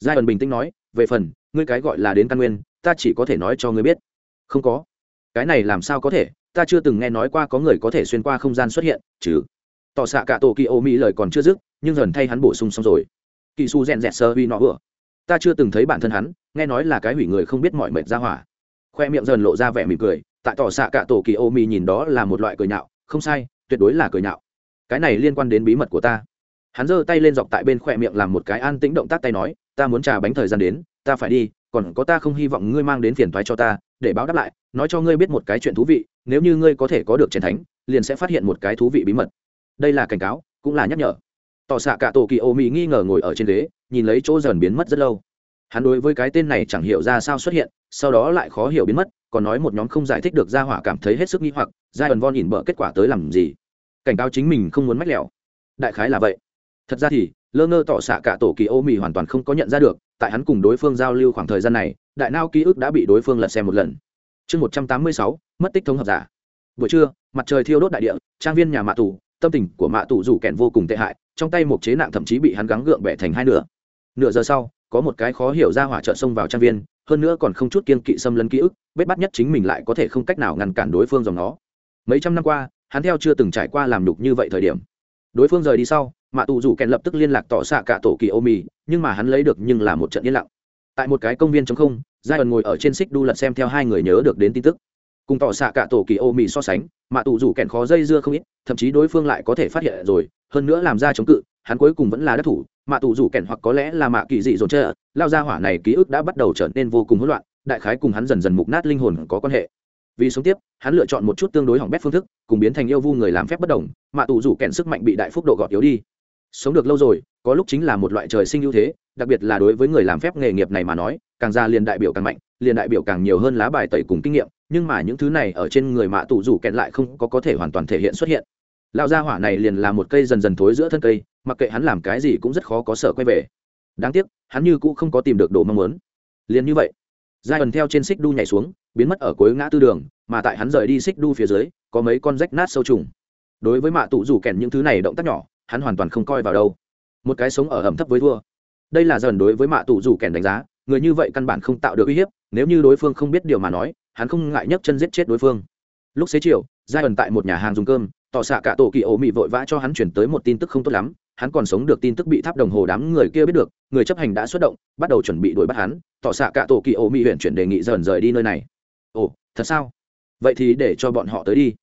Giai ẩn bình tĩnh nói, về phần ngươi cái gọi là đến căn nguyên, ta chỉ có thể nói cho ngươi biết. Không có. Cái này làm sao có thể? Ta chưa từng nghe nói qua có người có thể xuyên qua không gian xuất hiện chứ tỏ xạ cả tổ kỳ ô mỹ lời còn chưa dứt, nhưng dần thay hắn bổ sung xong rồi. Kỳ su rèn rẹt sơ vi nọ vừa. Ta chưa từng thấy bản thân hắn, nghe nói là cái hủy người không biết mọi mệt ra hỏa. Khoe miệng dần lộ ra vẻ mỉm cười, tại tỏ xạ cả tổ kỳ ô mỹ nhìn đó là một loại cười nhạo. Không sai, tuyệt đối là cười nhạo. Cái này liên quan đến bí mật của ta. Hắn giơ tay lên dọc tại bên khoe miệng làm một cái an tĩnh động tác tay nói, ta muốn trà bánh thời gian đến ta phải đi, còn có ta không hy vọng ngươi mang đến phiền thoái cho ta, để báo đáp lại, nói cho ngươi biết một cái chuyện thú vị, nếu như ngươi có thể có được chiến thánh, liền sẽ phát hiện một cái thú vị bí mật. Đây là cảnh cáo, cũng là nhắc nhở. Tỏ xạ cả tổ kỳ ô mỹ nghi ngờ ngồi ở trên ghế, nhìn lấy chỗ dần biến mất rất lâu. Hắn đối với cái tên này chẳng hiểu ra sao xuất hiện, sau đó lại khó hiểu biến mất, còn nói một nhóm không giải thích được ra hỏa cảm thấy hết sức nghi hoặc, giai ẩn von nhìn bợ kết quả tới làm gì? Cảnh cáo chính mình không muốn mách lẻo. Đại khái là vậy. Thật ra thì, lơ ngơ tỏ xạ cả tổ kỳ ô mì hoàn toàn không có nhận ra được tại hắn cùng đối phương giao lưu khoảng thời gian này, đại nao ký ức đã bị đối phương lật xem một lần. Chương một trăm tám mươi sáu, mất tích thống hợp giả. Buổi trưa, mặt trời thiêu đốt đại địa, trang viên nhà mạ tù, tâm tình của mạ tù rủ kẹn vô cùng tệ hại, trong tay một chế nặng thậm chí bị hắn gắng gượng bẻ thành hai nửa. Nửa giờ sau, có một cái khó hiểu ra hỏa trợ xông vào trang viên, hơn nữa còn không chút kiên kỵ xâm lấn ký ức, bết bắt nhất chính mình lại có thể không cách nào ngăn cản đối phương dòng nó. Mấy trăm năm qua, hắn theo chưa từng trải qua làm nhục như vậy thời điểm đối phương rời đi sau, mạ tù dù kèn lập tức liên lạc tỏ xạ cả tổ kỳ ô mì nhưng mà hắn lấy được nhưng là một trận yên lặng. Tại một cái công viên chống không, giai ẩn ngồi ở trên xích đu lật xem theo hai người nhớ được đến tin tức. Cùng tỏ xạ cả tổ kỳ ô mì so sánh, mạ tù dù kèn khó dây dưa không ít, thậm chí đối phương lại có thể phát hiện rồi, hơn nữa làm ra chống cự, hắn cuối cùng vẫn là đắc thủ. Mạ tù dù kèn hoặc có lẽ là mạ kỳ dị dồn chơi lao ra hỏa này ký ức đã bắt đầu trở nên vô cùng hỗn loạn, đại khái cùng hắn dần dần mục nát linh hồn có quan hệ vì sống tiếp, hắn lựa chọn một chút tương đối hỏng bét phương thức, cùng biến thành yêu vu người làm phép bất đồng mạ tù rủ kèn sức mạnh bị đại phúc độ gọt yếu đi. Sống được lâu rồi, có lúc chính là một loại trời sinh ưu thế, đặc biệt là đối với người làm phép nghề nghiệp này mà nói, càng ra liền đại biểu càng mạnh, liền đại biểu càng nhiều hơn lá bài tẩy cùng kinh nghiệm, nhưng mà những thứ này ở trên người mạ tù rủ kèn lại không có có thể hoàn toàn thể hiện xuất hiện. Lão gia hỏa này liền là một cây dần dần thối giữa thân cây, mặc kệ hắn làm cái gì cũng rất khó có sở quay về. Đáng tiếc, hắn như cũ không có tìm được đồ mong muốn. Liền như vậy giai ẩn theo trên xích đu nhảy xuống biến mất ở cuối ngã tư đường, mà tại hắn rời đi xích đu phía dưới, có mấy con rách nát sâu trùng. Đối với mạ tụ rủ kèn những thứ này động tác nhỏ, hắn hoàn toàn không coi vào đâu. Một cái sống ở ẩm thấp với thua đây là dần đối với mạ tụ rủ kèn đánh giá, người như vậy căn bản không tạo được uy hiếp, nếu như đối phương không biết điều mà nói, hắn không ngại nhấc chân giết chết đối phương. Lúc xế chiều, giai ẩn tại một nhà hàng dùng cơm, tỏ xạ cả tổ kỳ ổ mị vội vã cho hắn chuyển tới một tin tức không tốt lắm, hắn còn sống được tin tức bị tháp đồng hồ đám người kia biết được, người chấp hành đã xuất động, bắt đầu chuẩn bị đuổi bắt hắn, tỏ xạ cả tổ kỳ ổ mị huyện chuyển đề nghị dần rời đi nơi này ồ, thật sao? Vậy thì để cho bọn họ tới đi.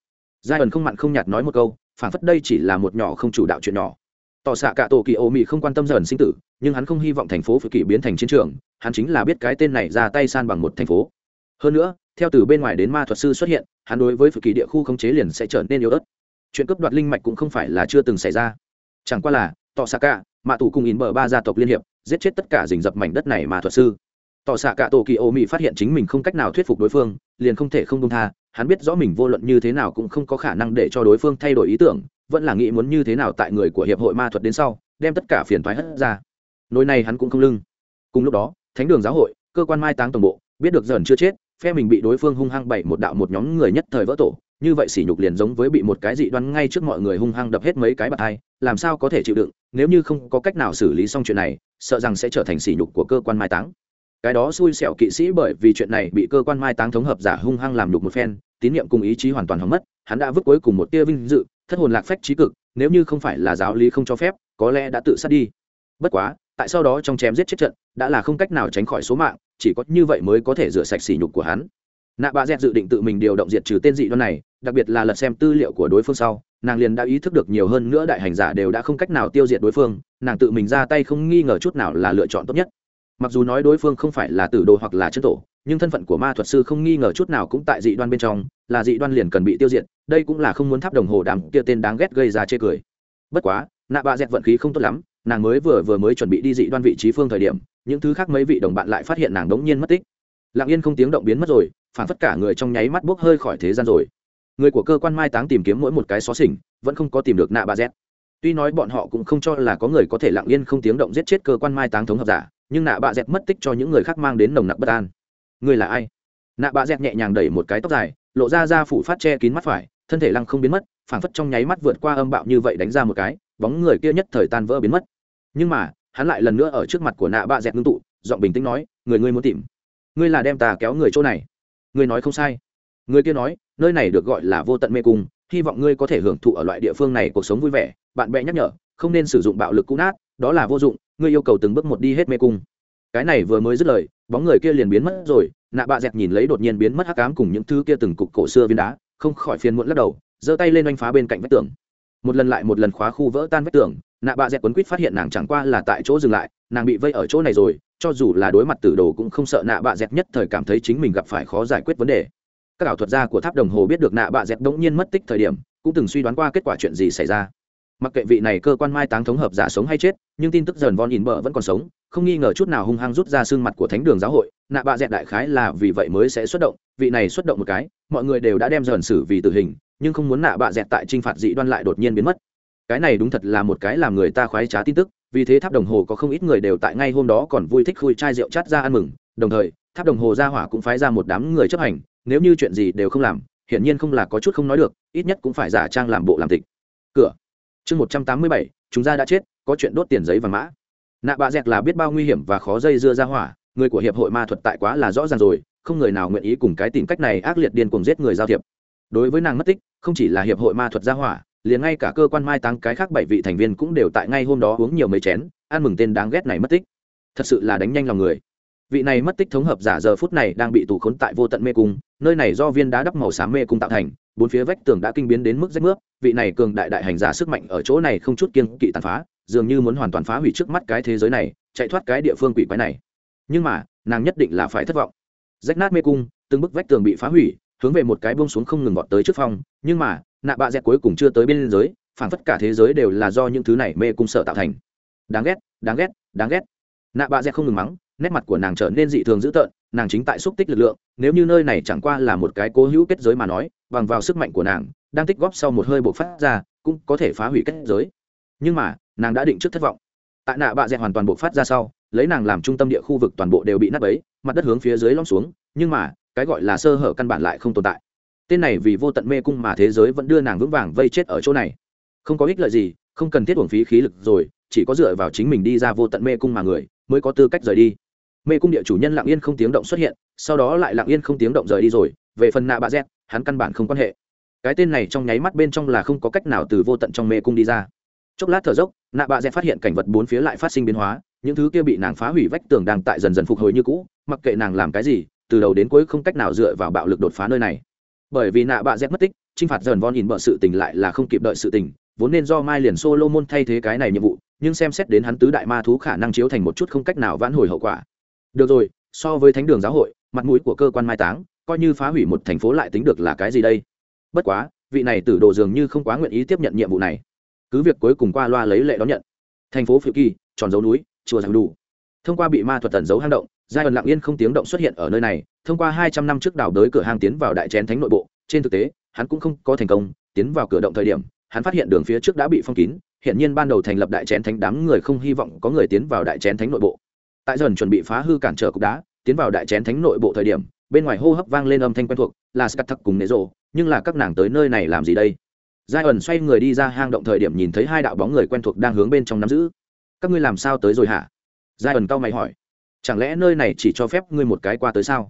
Giai ẩn không mặn không nhạt nói một câu phản phất đây chỉ là một nhỏ không chủ đạo chuyện nhỏ. Tỏ xạ cả tổ kỳ ô mị không quan tâm dần sinh tử, nhưng hắn không hy vọng thành phố phự kỳ biến thành chiến trường, hắn chính là biết cái tên này ra tay san bằng một thành phố. Hơn nữa, theo từ bên ngoài đến ma thuật sư xuất hiện, hắn đối với phự kỳ địa khu không chế liền sẽ trở nên yếu ớt. Chuyện cướp đoạt linh mạch cũng không phải là chưa từng xảy ra. Chẳng qua là, tỏ xạ cả, mạ tù cùng in bờ ba gia tộc liên hiệp, giết chết tất cả rình dập mảnh đất này mà thuật sư tỏ xạ cả tổ kỳ ô mỹ phát hiện chính mình không cách nào thuyết phục đối phương, liền không thể không đông tha. Hắn biết rõ mình vô luận như thế nào cũng không có khả năng để cho đối phương thay đổi ý tưởng, vẫn là nghĩ muốn như thế nào tại người của hiệp hội ma thuật đến sau, đem tất cả phiền thoái hất ra. Nỗi này hắn cũng không lưng. Cùng lúc đó, thánh đường giáo hội, cơ quan mai táng tổng bộ, biết được dần chưa chết, phe mình bị đối phương hung hăng bậy một đạo một nhóm người nhất thời vỡ tổ, như vậy sỉ nhục liền giống với bị một cái dị đoan ngay trước mọi người hung hăng đập hết mấy cái bạt hai, làm sao có thể chịu đựng? Nếu như không có cách nào xử lý xong chuyện này, sợ rằng sẽ trở thành sỉ nhục của cơ quan mai táng cái đó xui xẻo kỵ sĩ bởi vì chuyện này bị cơ quan mai táng thống hợp giả hung hăng làm nhục một phen, tín nhiệm cùng ý chí hoàn toàn hỏng mất, hắn đã vứt cuối cùng một tia vinh dự, thất hồn lạc phách trí cực, nếu như không phải là giáo lý không cho phép, có lẽ đã tự sát đi. Bất quá, tại sau đó trong chém giết chết trận, đã là không cách nào tránh khỏi số mạng, chỉ có như vậy mới có thể rửa sạch sỉ nhục của hắn. Nạ bà dẹt dự định tự mình điều động diệt trừ tên dị đoan này, đặc biệt là lật xem tư liệu của đối phương sau, nàng liền đã ý thức được nhiều hơn nữa đại hành giả đều đã không cách nào tiêu diệt đối phương, nàng tự mình ra tay không nghi ngờ chút nào là lựa chọn tốt nhất mặc dù nói đối phương không phải là tử đồ hoặc là chân tổ, nhưng thân phận của ma thuật sư không nghi ngờ chút nào cũng tại dị đoan bên trong, là dị đoan liền cần bị tiêu diệt, đây cũng là không muốn tháp đồng hồ đàm kia tên đáng ghét gây ra chê cười. Bất quá, nạ bà dẹt vận khí không tốt lắm, nàng mới vừa vừa mới chuẩn bị đi dị đoan vị trí phương thời điểm, những thứ khác mấy vị đồng bạn lại phát hiện nàng đống nhiên mất tích. Lặng yên không tiếng động biến mất rồi, phản phất cả người trong nháy mắt bốc hơi khỏi thế gian rồi. Người của cơ quan mai táng tìm kiếm mỗi một cái xó xỉnh, vẫn không có tìm được nạ bà z tuy nói bọn họ cũng không cho là có người có thể lặng yên không tiếng động giết chết cơ quan mai táng thống hợp giả nhưng nạ bạ dẹt mất tích cho những người khác mang đến nồng nặc bất an. Người là ai? Nạ bạ dẹt nhẹ nhàng đẩy một cái tóc dài, lộ ra ra phủ phát che kín mắt phải, thân thể lăng không biến mất phản phất trong nháy mắt vượt qua âm bạo như vậy đánh ra một cái, bóng người kia nhất thời tan vỡ biến mất. Nhưng mà, hắn lại lần nữa ở trước mặt của nạ bạ dẹt ngưng tụ, giọng bình tĩnh nói, người ngươi muốn tìm? Ngươi là đem ta kéo người chỗ này. Ngươi nói không sai. Người kia nói, nơi này được gọi là vô tận mê cung, hy vọng ngươi có thể hưởng thụ ở loại địa phương này cuộc sống vui vẻ. Bạn bè nhắc nhở, không nên sử dụng bạo lực cũ nát, đó là vô dụng ngươi yêu cầu từng bước một đi hết mê cung. Cái này vừa mới dứt lời, bóng người kia liền biến mất rồi, nạ bạ dẹt nhìn lấy đột nhiên biến mất hắc ám cùng những thứ kia từng cục cổ xưa viên đá, không khỏi phiền muộn lắc đầu, giơ tay lên oanh phá bên cạnh vách tường. Một lần lại một lần khóa khu vỡ tan vách tường, nạ bạ dẹt quấn quýt phát hiện nàng chẳng qua là tại chỗ dừng lại, nàng bị vây ở chỗ này rồi, cho dù là đối mặt tử đồ cũng không sợ nạ bạ dẹt nhất thời cảm thấy chính mình gặp phải khó giải quyết vấn đề. Các ảo thuật gia của tháp đồng hồ biết được nạ bạ dẹt đống nhiên mất tích thời điểm, cũng từng suy đoán qua kết quả chuyện gì xảy ra mặc kệ vị này cơ quan mai táng thống hợp giả sống hay chết, nhưng tin tức dần von in bờ vẫn còn sống, không nghi ngờ chút nào hung hăng rút ra xương mặt của thánh đường giáo hội, nạ bạ dẹn đại khái là vì vậy mới sẽ xuất động, vị này xuất động một cái, mọi người đều đã đem dần xử vì tử hình, nhưng không muốn nạ bạ dẹn tại t r i n h phạt dị đoan lại đột nhiên biến mất. Cái này đúng thật là một cái làm người ta khoái trá tin tức, vì thế tháp đồng hồ có không ít người đều tại ngay hôm đó còn vui thích khui chai rượu chát ra ăn mừng, đồng thời, tháp đồng hồ ra hỏa cũng phái ra một đám người chấp hành, nếu như chuyện gì đều không làm, hiển nhiên không là có chút không nói được, ít nhất cũng phải giả trang làm bộ làm tịch. Cửa chương một trăm tám mươi bảy, chúng ta đã chết, có chuyện đốt tiền giấy và mã. Nạ bạ dẹt là biết bao nguy hiểm và khó dây dưa ra hỏa, người của hiệp hội ma thuật tại quá là rõ ràng rồi, không người nào nguyện ý cùng cái tìm cách này ác liệt điên cuồng giết người giao thiệp. Đối với nàng mất tích, không chỉ là hiệp hội ma thuật gia hỏa, liền ngay cả cơ quan mai táng cái khác bảy vị thành viên cũng đều tại ngay hôm đó uống nhiều mấy chén, ăn mừng tên đáng ghét này mất tích. Thật sự là đánh nhanh lòng người. Vị này mất tích thống hợp giả giờ phút này đang bị tù khốn tại vô tận mê cung, nơi này do viên đá đắp màu xám mê cung tạo thành bốn phía vách tường đã kinh biến đến mức rách nước, vị này cường đại đại hành giả sức mạnh ở chỗ này không chút kiên kỵ tàn phá, dường như muốn hoàn toàn phá hủy trước mắt cái thế giới này, chạy thoát cái địa phương quỷ quái này. Nhưng mà, nàng nhất định là phải thất vọng. Rách nát mê cung, từng bức vách tường bị phá hủy, hướng về một cái bông xuống không ngừng vọt tới trước phòng nhưng mà, nạ bạ dẹt cuối cùng chưa tới bên giới phản phất cả thế giới đều là do những thứ này mê cung sợ tạo thành. Đáng ghét đáng ghét đáng ghét. Nạ bạ dẹt không ngừng mắng, nét mặt của nàng trở nên dị thường dữ tợn nàng chính tại xúc tích lực lượng, nếu như nơi này chẳng qua là một cái cố hữu kết giới mà nói, bằng vào sức mạnh của nàng, đang tích góp sau một hơi bộc phát ra, cũng có thể phá hủy kết giới. Nhưng mà, nàng đã định trước thất vọng. Tại nạ bạ dẹt hoàn toàn bộc phát ra sau, lấy nàng làm trung tâm địa khu vực toàn bộ đều bị nát ấy mặt đất hướng phía dưới lom xuống, nhưng mà, cái gọi là sơ hở căn bản lại không tồn tại. Tên này vì vô tận mê cung mà thế giới vẫn đưa nàng vững vàng vây chết ở chỗ này. Không có ích lợi gì, không cần thiết uổng phí khí lực rồi, chỉ có dựa vào chính mình đi ra vô tận mê cung mà người, mới có tư cách rời đi mê cung địa chủ nhân lặng yên không tiếng động xuất hiện, sau đó lại lặng yên không tiếng động rời đi rồi, về phần nạ bạ z hắn căn bản không quan hệ. Cái tên này trong nháy mắt bên trong là không có cách nào từ vô tận trong mê cung đi ra. Chốc lát thở dốc, nạ bạ z phát hiện cảnh vật bốn phía lại phát sinh biến hóa, những thứ kia bị nàng phá hủy vách tường đang tại dần dần phục hồi như cũ, mặc kệ nàng làm cái gì, từ đầu đến cuối không cách nào dựa vào bạo lực đột phá nơi này. Bởi vì nạ bạ z mất tích t r i n h phạt dần von in bợ sự tình lại là không kịp đợi sự tình, vốn nên do mai liền solo môn thay thế cái này nhiệm vụ, nhưng xem xét đến hắn tứ đại ma thú khả năng chiếu thành một chút không cách nào vãn hồi hậu quả được rồi, so với thánh đường giáo hội, mặt mũi của cơ quan mai táng, coi như phá hủy một thành phố lại tính được là cái gì đây? Bất quá, vị này tử đồ dường như không quá nguyện ý tiếp nhận nhiệm vụ này. Cứ việc cuối cùng qua loa lấy lệ đón nhận. Thành phố phiêu kỳ, tròn dấu núi, chùa giang đủ. Thông qua bị ma thuật tẩn giấu hang động, giai ẩn lặng yên không tiếng động xuất hiện ở nơi này, thông qua hai trăm năm trước đào đới cửa hang tiến vào đại chén thánh nội bộ, trên thực tế, hắn cũng không có thành công, tiến vào cửa động thời điểm, hắn phát hiện đường phía trước đã bị phong kín hiện nhiên ban đầu thành lập đại chén thánh đám người không hy vọng có người tiến vào đại chén thánh nội bộ tại dần chuẩn bị phá hư cản trở cục đá, tiến vào đại chén thánh nội bộ thời điểm, bên ngoài hô hấp vang lên âm thanh quen thuộc, là scat thắc cùng nế rộ, nhưng là các nàng tới nơi này làm gì đây? Giai ẩn xoay người đi ra hang động thời điểm nhìn thấy hai đạo bóng người quen thuộc đang hướng bên trong nắm giữ. Các ngươi làm sao tới rồi hả? Giai ẩn cao mày hỏi. Chẳng lẽ nơi này chỉ cho phép ngươi một cái qua tới sao?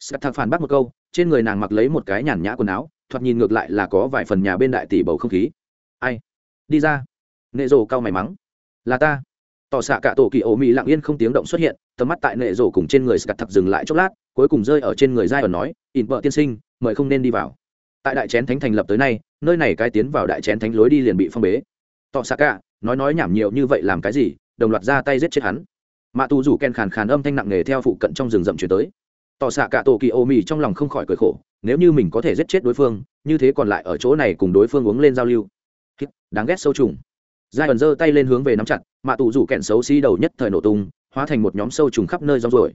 Scat thạc phản bác một câu, trên người nàng mặc lấy một cái nhàn nhã quần áo, thoạt nhìn ngược lại là có vài phần nhà bên đại tỷ bầu không khí. Ai? Đi ra. Nệ rộ cao mày mắng. Là ta tỏ xạ cả tổ kỳ ổ mị lặng yên không tiếng động xuất hiện, tầm mắt tại nệ rổ cùng trên người scat thập dừng lại chốc lát, cuối cùng rơi ở trên người giai ẩn nói, ỉn vợ tiên sinh, mời không nên đi vào. Tại đại chén thánh thành lập tới nay, nơi này cái tiến vào đại chén thánh lối đi liền bị phong bế. Tọ xạ cả, nói nói nhảm nhiều như vậy làm cái gì, đồng loạt ra tay giết chết hắn. Mạ tù rủ ken khàn khàn âm thanh nặng nề theo phụ cận trong rừng rậm chuyển tới. Tỏ xạ cả tổ kỳ ô mì trong lòng không khỏi cười khổ, nếu như mình có thể giết chết đối phương, như thế còn lại ở chỗ này cùng đối phương uống lên giao lưu. Đáng ghét sâu trùng. Giai ẩn giơ tay lên hướng về nắm chặt mạ tù rủ kẹn xấu xí đầu nhất thời nổ tung hóa thành một nhóm sâu trùng khắp nơi rong ruổi.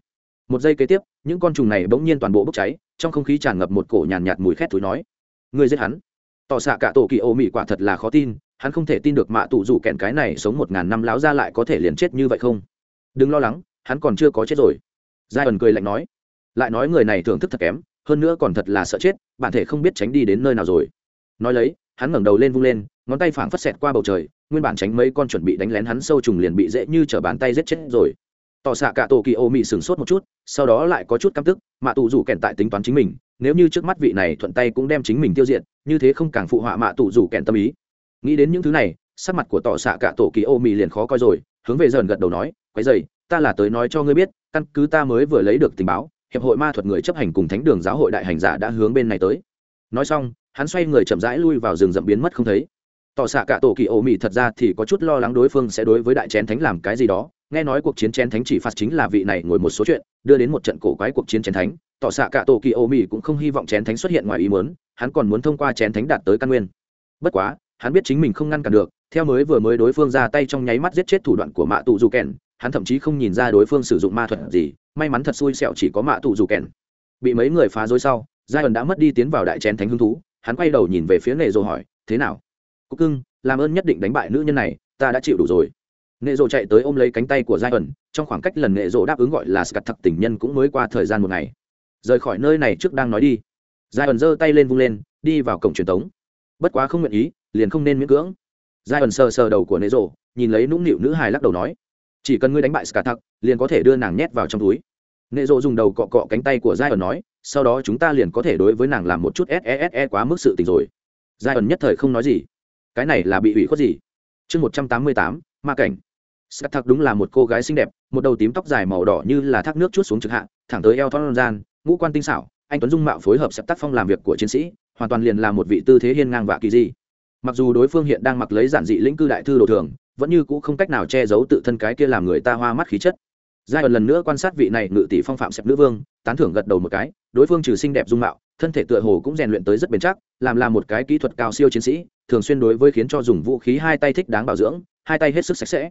Một giây kế tiếp những con trùng này bỗng nhiên toàn bộ bốc cháy trong không khí tràn ngập một cổ nhàn nhạt, nhạt mùi khét thúi nói người giết hắn. Tỏ xạ cả tổ kỳ ô mỹ quả thật là khó tin hắn không thể tin được mạ tù rủ kẹn cái này sống một ngàn năm láo ra lại có thể liền chết như vậy không. Đừng lo lắng hắn còn chưa có chết rồi. Giai ẩn cười lạnh nói lại nói người này thưởng thức thật kém hơn nữa còn thật là sợ chết bản thể không biết tránh đi đến nơi nào rồi. Nói lấy hắn ngẩng đầu lên vung lên ngón tay phảng phất xẹt qua bầu trời nguyên bản tránh mấy con chuẩn bị đánh lén hắn sâu trùng liền bị dễ như t bàn tay giết chết rồi. Tỏ xạ cả tổ kỳ ô mị sửng sốt một chút, sau đó lại có chút căm tức mạ tù rủ kèn tại tính toán chính mình, nếu như trước mắt vị này thuận tay cũng đem chính mình tiêu diệt, như thế không càng phụ họa mạ tù rủ kèn tâm ý. Nghĩ đến những thứ này, sắc mặt của tỏ xạ cả tổ kỳ ô mị liền khó coi rồi, hướng về dần gật đầu nói quái dày ta là tới nói cho ngươi biết, căn cứ ta mới vừa lấy được tình báo, hiệp hội ma thuật người chấp hành cùng thánh đường giáo hội đại hành giả đã hướng bên này tới. Nói xong, hắn xoay người chậm rãi lui vào rừng rậm biến mất không thấy tỏ xạ cả tổ kỳ ô mỹ thật ra thì có chút lo lắng đối phương sẽ đối với đại chén thánh làm cái gì đó. Nghe nói cuộc chiến chén thánh chỉ phạt chính là vị này ngồi một số chuyện, đưa đến một trận cổ quái cuộc chiến chén thánh. Tỏ xạ cả tổ kỳ ô mỹ cũng không hy vọng chén thánh xuất hiện ngoài ý muốn, hắn còn muốn thông qua chén thánh đạt tới căn nguyên. Bất quá, hắn biết chính mình không ngăn cản được, theo mới vừa mới đối phương ra tay trong nháy mắt giết chết thủ đoạn của mạ tụ dù kèn, hắn thậm chí không nhìn ra đối phương sử dụng ma thuật gì, may mắn thật xui xẹo chỉ có mạ tụ dù kèn. Bị mấy người phá rối sau giai ẩn đã mất đi tiến vào đại chén thánh hứng thú, hắn quay đầu nhìn về phía nghề rồi hỏi, thế nào? Cúc cưng, làm ơn nhất định đánh bại nữ nhân này, ta đã chịu đủ rồi. Nệ rộ chạy tới ôm lấy cánh tay của giai ẩn, trong khoảng cách lần nệ rộ đáp ứng gọi là scat thật tình nhân cũng mới qua thời gian một ngày. Rời khỏi nơi này trước đang nói đi. Giai ẩn giơ tay lên vung lên, đi vào cổng truyền thống bất quá không nguyện ý, liền không nên miễn cưỡng. Giai ẩn sờ sờ đầu của nệ rộ nhìn lấy nũng nịu nữ hài lắc đầu nói, chỉ cần ngươi đánh bại scat liền có thể đưa nàng nhét vào trong túi. Nệ rộ dùng đầu cọ cọ cánh tay của giai ẩn nói, sau đó chúng ta liền có thể đối với nàng làm một chút sesse e quá mức sự tình rồi. Giai ẩn nhất thời không nói gì cái này là bị ủy khuất gì? Chương một trăm tám mươi tám, ma cảnh. Sắc thạc đúng là một cô gái xinh đẹp, một đầu tím tóc dài màu đỏ như là thác nước chút xuống trực hạ, thẳng tới eo thon gian, ngũ quan tinh xảo, anh tuấn dung mạo phối hợp sắp tác phong làm việc của chiến sĩ, hoàn toàn liền là một vị tư thế hiên ngang và kỳ di mặc dù đối phương hiện đang mặc lấy giản dị lĩnh cư đại thư đồ thường, vẫn như cũ không cách nào che giấu tự thân cái kia làm người ta hoa mắt khí chất. Giai ẩn lần nữa quan sát vị này ngự tỷ phong phạm xẹp nữ vương, tán thưởng gật đầu một cái, đối phương trừ xinh đẹp dung mạo thân thể tựa hồ cũng rèn luyện tới rất bền chắc, làm là một cái kỹ thuật cao siêu chiến sĩ, thường xuyên đối với khiến cho dùng vũ khí hai tay thích đáng bảo dưỡng, hai tay hết sức sạch sẽ.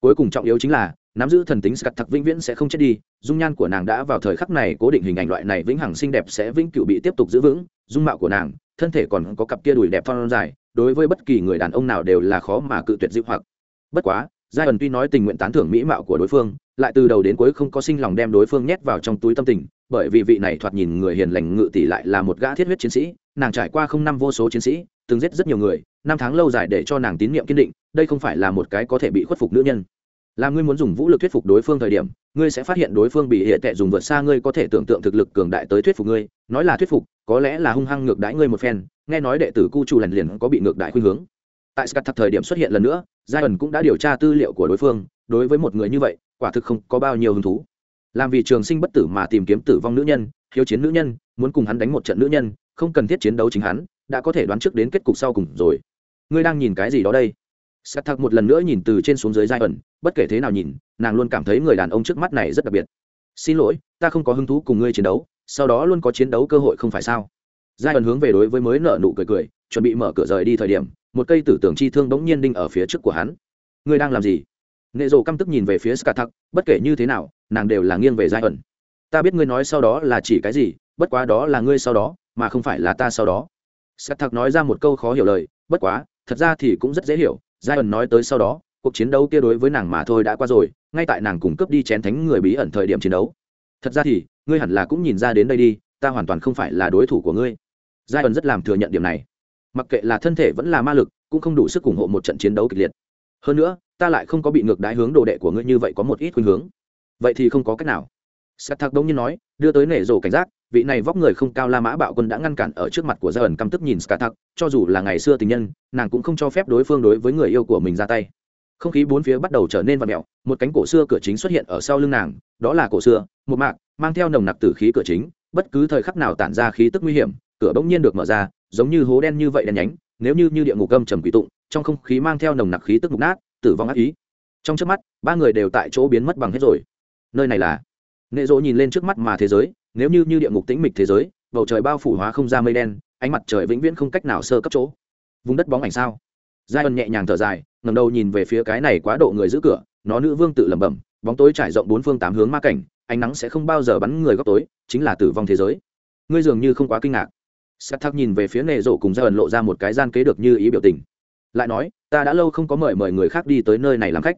Cuối cùng trọng yếu chính là, nắm giữ thần tính scat thật vĩnh viễn sẽ không chết đi, dung nhan của nàng đã vào thời khắc này cố định hình ảnh loại này vĩnh hằng xinh đẹp sẽ vĩnh cửu bị tiếp tục giữ vững, dung mạo của nàng, thân thể còn có cặp kia đùi đẹp thon dài, đối với bất kỳ người đàn ông nào đều là khó mà cự tuyệt dịu hoặc. Bất quá giai ẩn tuy nói tình nguyện tán thưởng mỹ mạo của đối phương, lại từ đầu đến cuối không có sinh lòng đem đối phương nhét vào trong túi tâm tình bởi vì vị này thoạt nhìn người hiền lành ngự tỷ lại là một gã thiết huyết chiến sĩ, nàng trải qua không năm vô số chiến sĩ, từng giết rất nhiều người, năm tháng lâu dài để cho nàng tín nhiệm kiên định, đây không phải là một cái có thể bị khuất phục nữ nhân. Là ngươi muốn dùng vũ lực thuyết phục đối phương thời điểm, ngươi sẽ phát hiện đối phương bị hệ tệ dùng vượt xa ngươi có thể tưởng tượng thực lực cường đại tới thuyết phục ngươi, nói là thuyết phục, có lẽ là hung hăng ngược đãi ngươi một phen, nghe nói đệ tử cu trù lần liền có bị ngược đãi khuynh hướng. Tại scat thời điểm xuất hiện lần nữa giai ẩn cũng đã điều tra tư liệu của đối phương, đối với một người như vậy, quả thực không có bao nhiêu hứng thú làm vì trường sinh bất tử mà tìm kiếm tử vong nữ nhân, hiếu chiến nữ nhân, muốn cùng hắn đánh một trận nữ nhân, không cần thiết chiến đấu chính hắn, đã có thể đoán trước đến kết cục sau cùng rồi. Ngươi đang nhìn cái gì đó đây? Sắt thật một lần nữa nhìn từ trên xuống dưới giai ẩn, bất kể thế nào nhìn, nàng luôn cảm thấy người đàn ông trước mắt này rất đặc biệt. Xin lỗi, ta không có hứng thú cùng ngươi chiến đấu, sau đó luôn có chiến đấu cơ hội không phải sao? Giai ẩn hướng về đối với mới nợ nụ cười cười, chuẩn bị mở cửa rời đi thời điểm, một cây tử tưởng chi thương bỗng nhiên đinh ở phía trước của hắn. Ngươi đang làm gì? Nệ rồ căm tức nhìn về phía scat bất kể như thế nào, nàng đều là nghiêng về giai ẩn. Ta biết ngươi nói sau đó là chỉ cái gì, bất quá đó là ngươi sau đó, mà không phải là ta sau đó. Scat nói ra một câu khó hiểu lời, bất quá, thật ra thì cũng rất dễ hiểu, giai ẩn nói tới sau đó, cuộc chiến đấu kia đối với nàng mà thôi đã qua rồi, ngay tại nàng cung cấp đi chén thánh người bí ẩn thời điểm chiến đấu. Thật ra thì, ngươi hẳn là cũng nhìn ra đến đây đi, ta hoàn toàn không phải là đối thủ của ngươi. Giai ẩn rất làm thừa nhận điểm này. Mặc kệ là thân thể vẫn là ma lực, cũng không đủ sức ủng hộ một trận chiến đấu kịch liệt. Hơn nữa ta lại không có bị ngược đái hướng đồ đệ của ngươi như vậy có một ít khuynh hướng. Vậy thì không có cách nào. Sắt thạc đông như nói, đưa tới nể rổ cảnh giác, vị này vóc người không cao la mã bạo quân đã ngăn cản ở trước mặt của gia ẩn căm tức nhìn sắt thạc, cho dù là ngày xưa tình nhân, nàng cũng không cho phép đối phương đối với người yêu của mình ra tay. Không khí bốn phía bắt đầu trở nên vặn mẹo một cánh cổ xưa cửa chính xuất hiện ở sau lưng nàng, đó là cổ xưa, một mạc, mang theo nồng nặc tử khí cửa chính, bất cứ thời khắc nào tản ra khí tức nguy hiểm, cửa bỗng nhiên được mở ra, giống như hố đen như vậy đen nhánh, nếu như như địa ngục âm trầm quỷ tụng, trong không khí mang theo nồng nặc khí tức mục nát tử vong ác ý. Trong trước mắt, ba người đều tại chỗ biến mất bằng hết rồi. Nơi này là nệ rỗ nhìn lên trước mắt mà thế giới, nếu như như địa ngục tĩnh mịch thế giới, bầu trời bao phủ hóa không ra mây đen, ánh mặt trời vĩnh viễn không cách nào sơ cấp chỗ. Vùng đất bóng ảnh sao? Giai ân nhẹ nhàng thở dài ngầm đầu nhìn về phía cái này quá độ người giữ cửa, nó nữ vương tự lẩm bẩm, bóng tối trải rộng bốn phương tám hướng ma cảnh, ánh nắng sẽ không bao giờ bắn người góc tối, chính là tử vong thế giới. Ngươi dường như không quá kinh ngạc. Sắt thắc nhìn về phía nệ rộ cùng giai ân lộ ra một cái gian kế được như ý biểu tình lại nói, ta đã lâu không có mời mời người khác đi tới nơi này làm khách.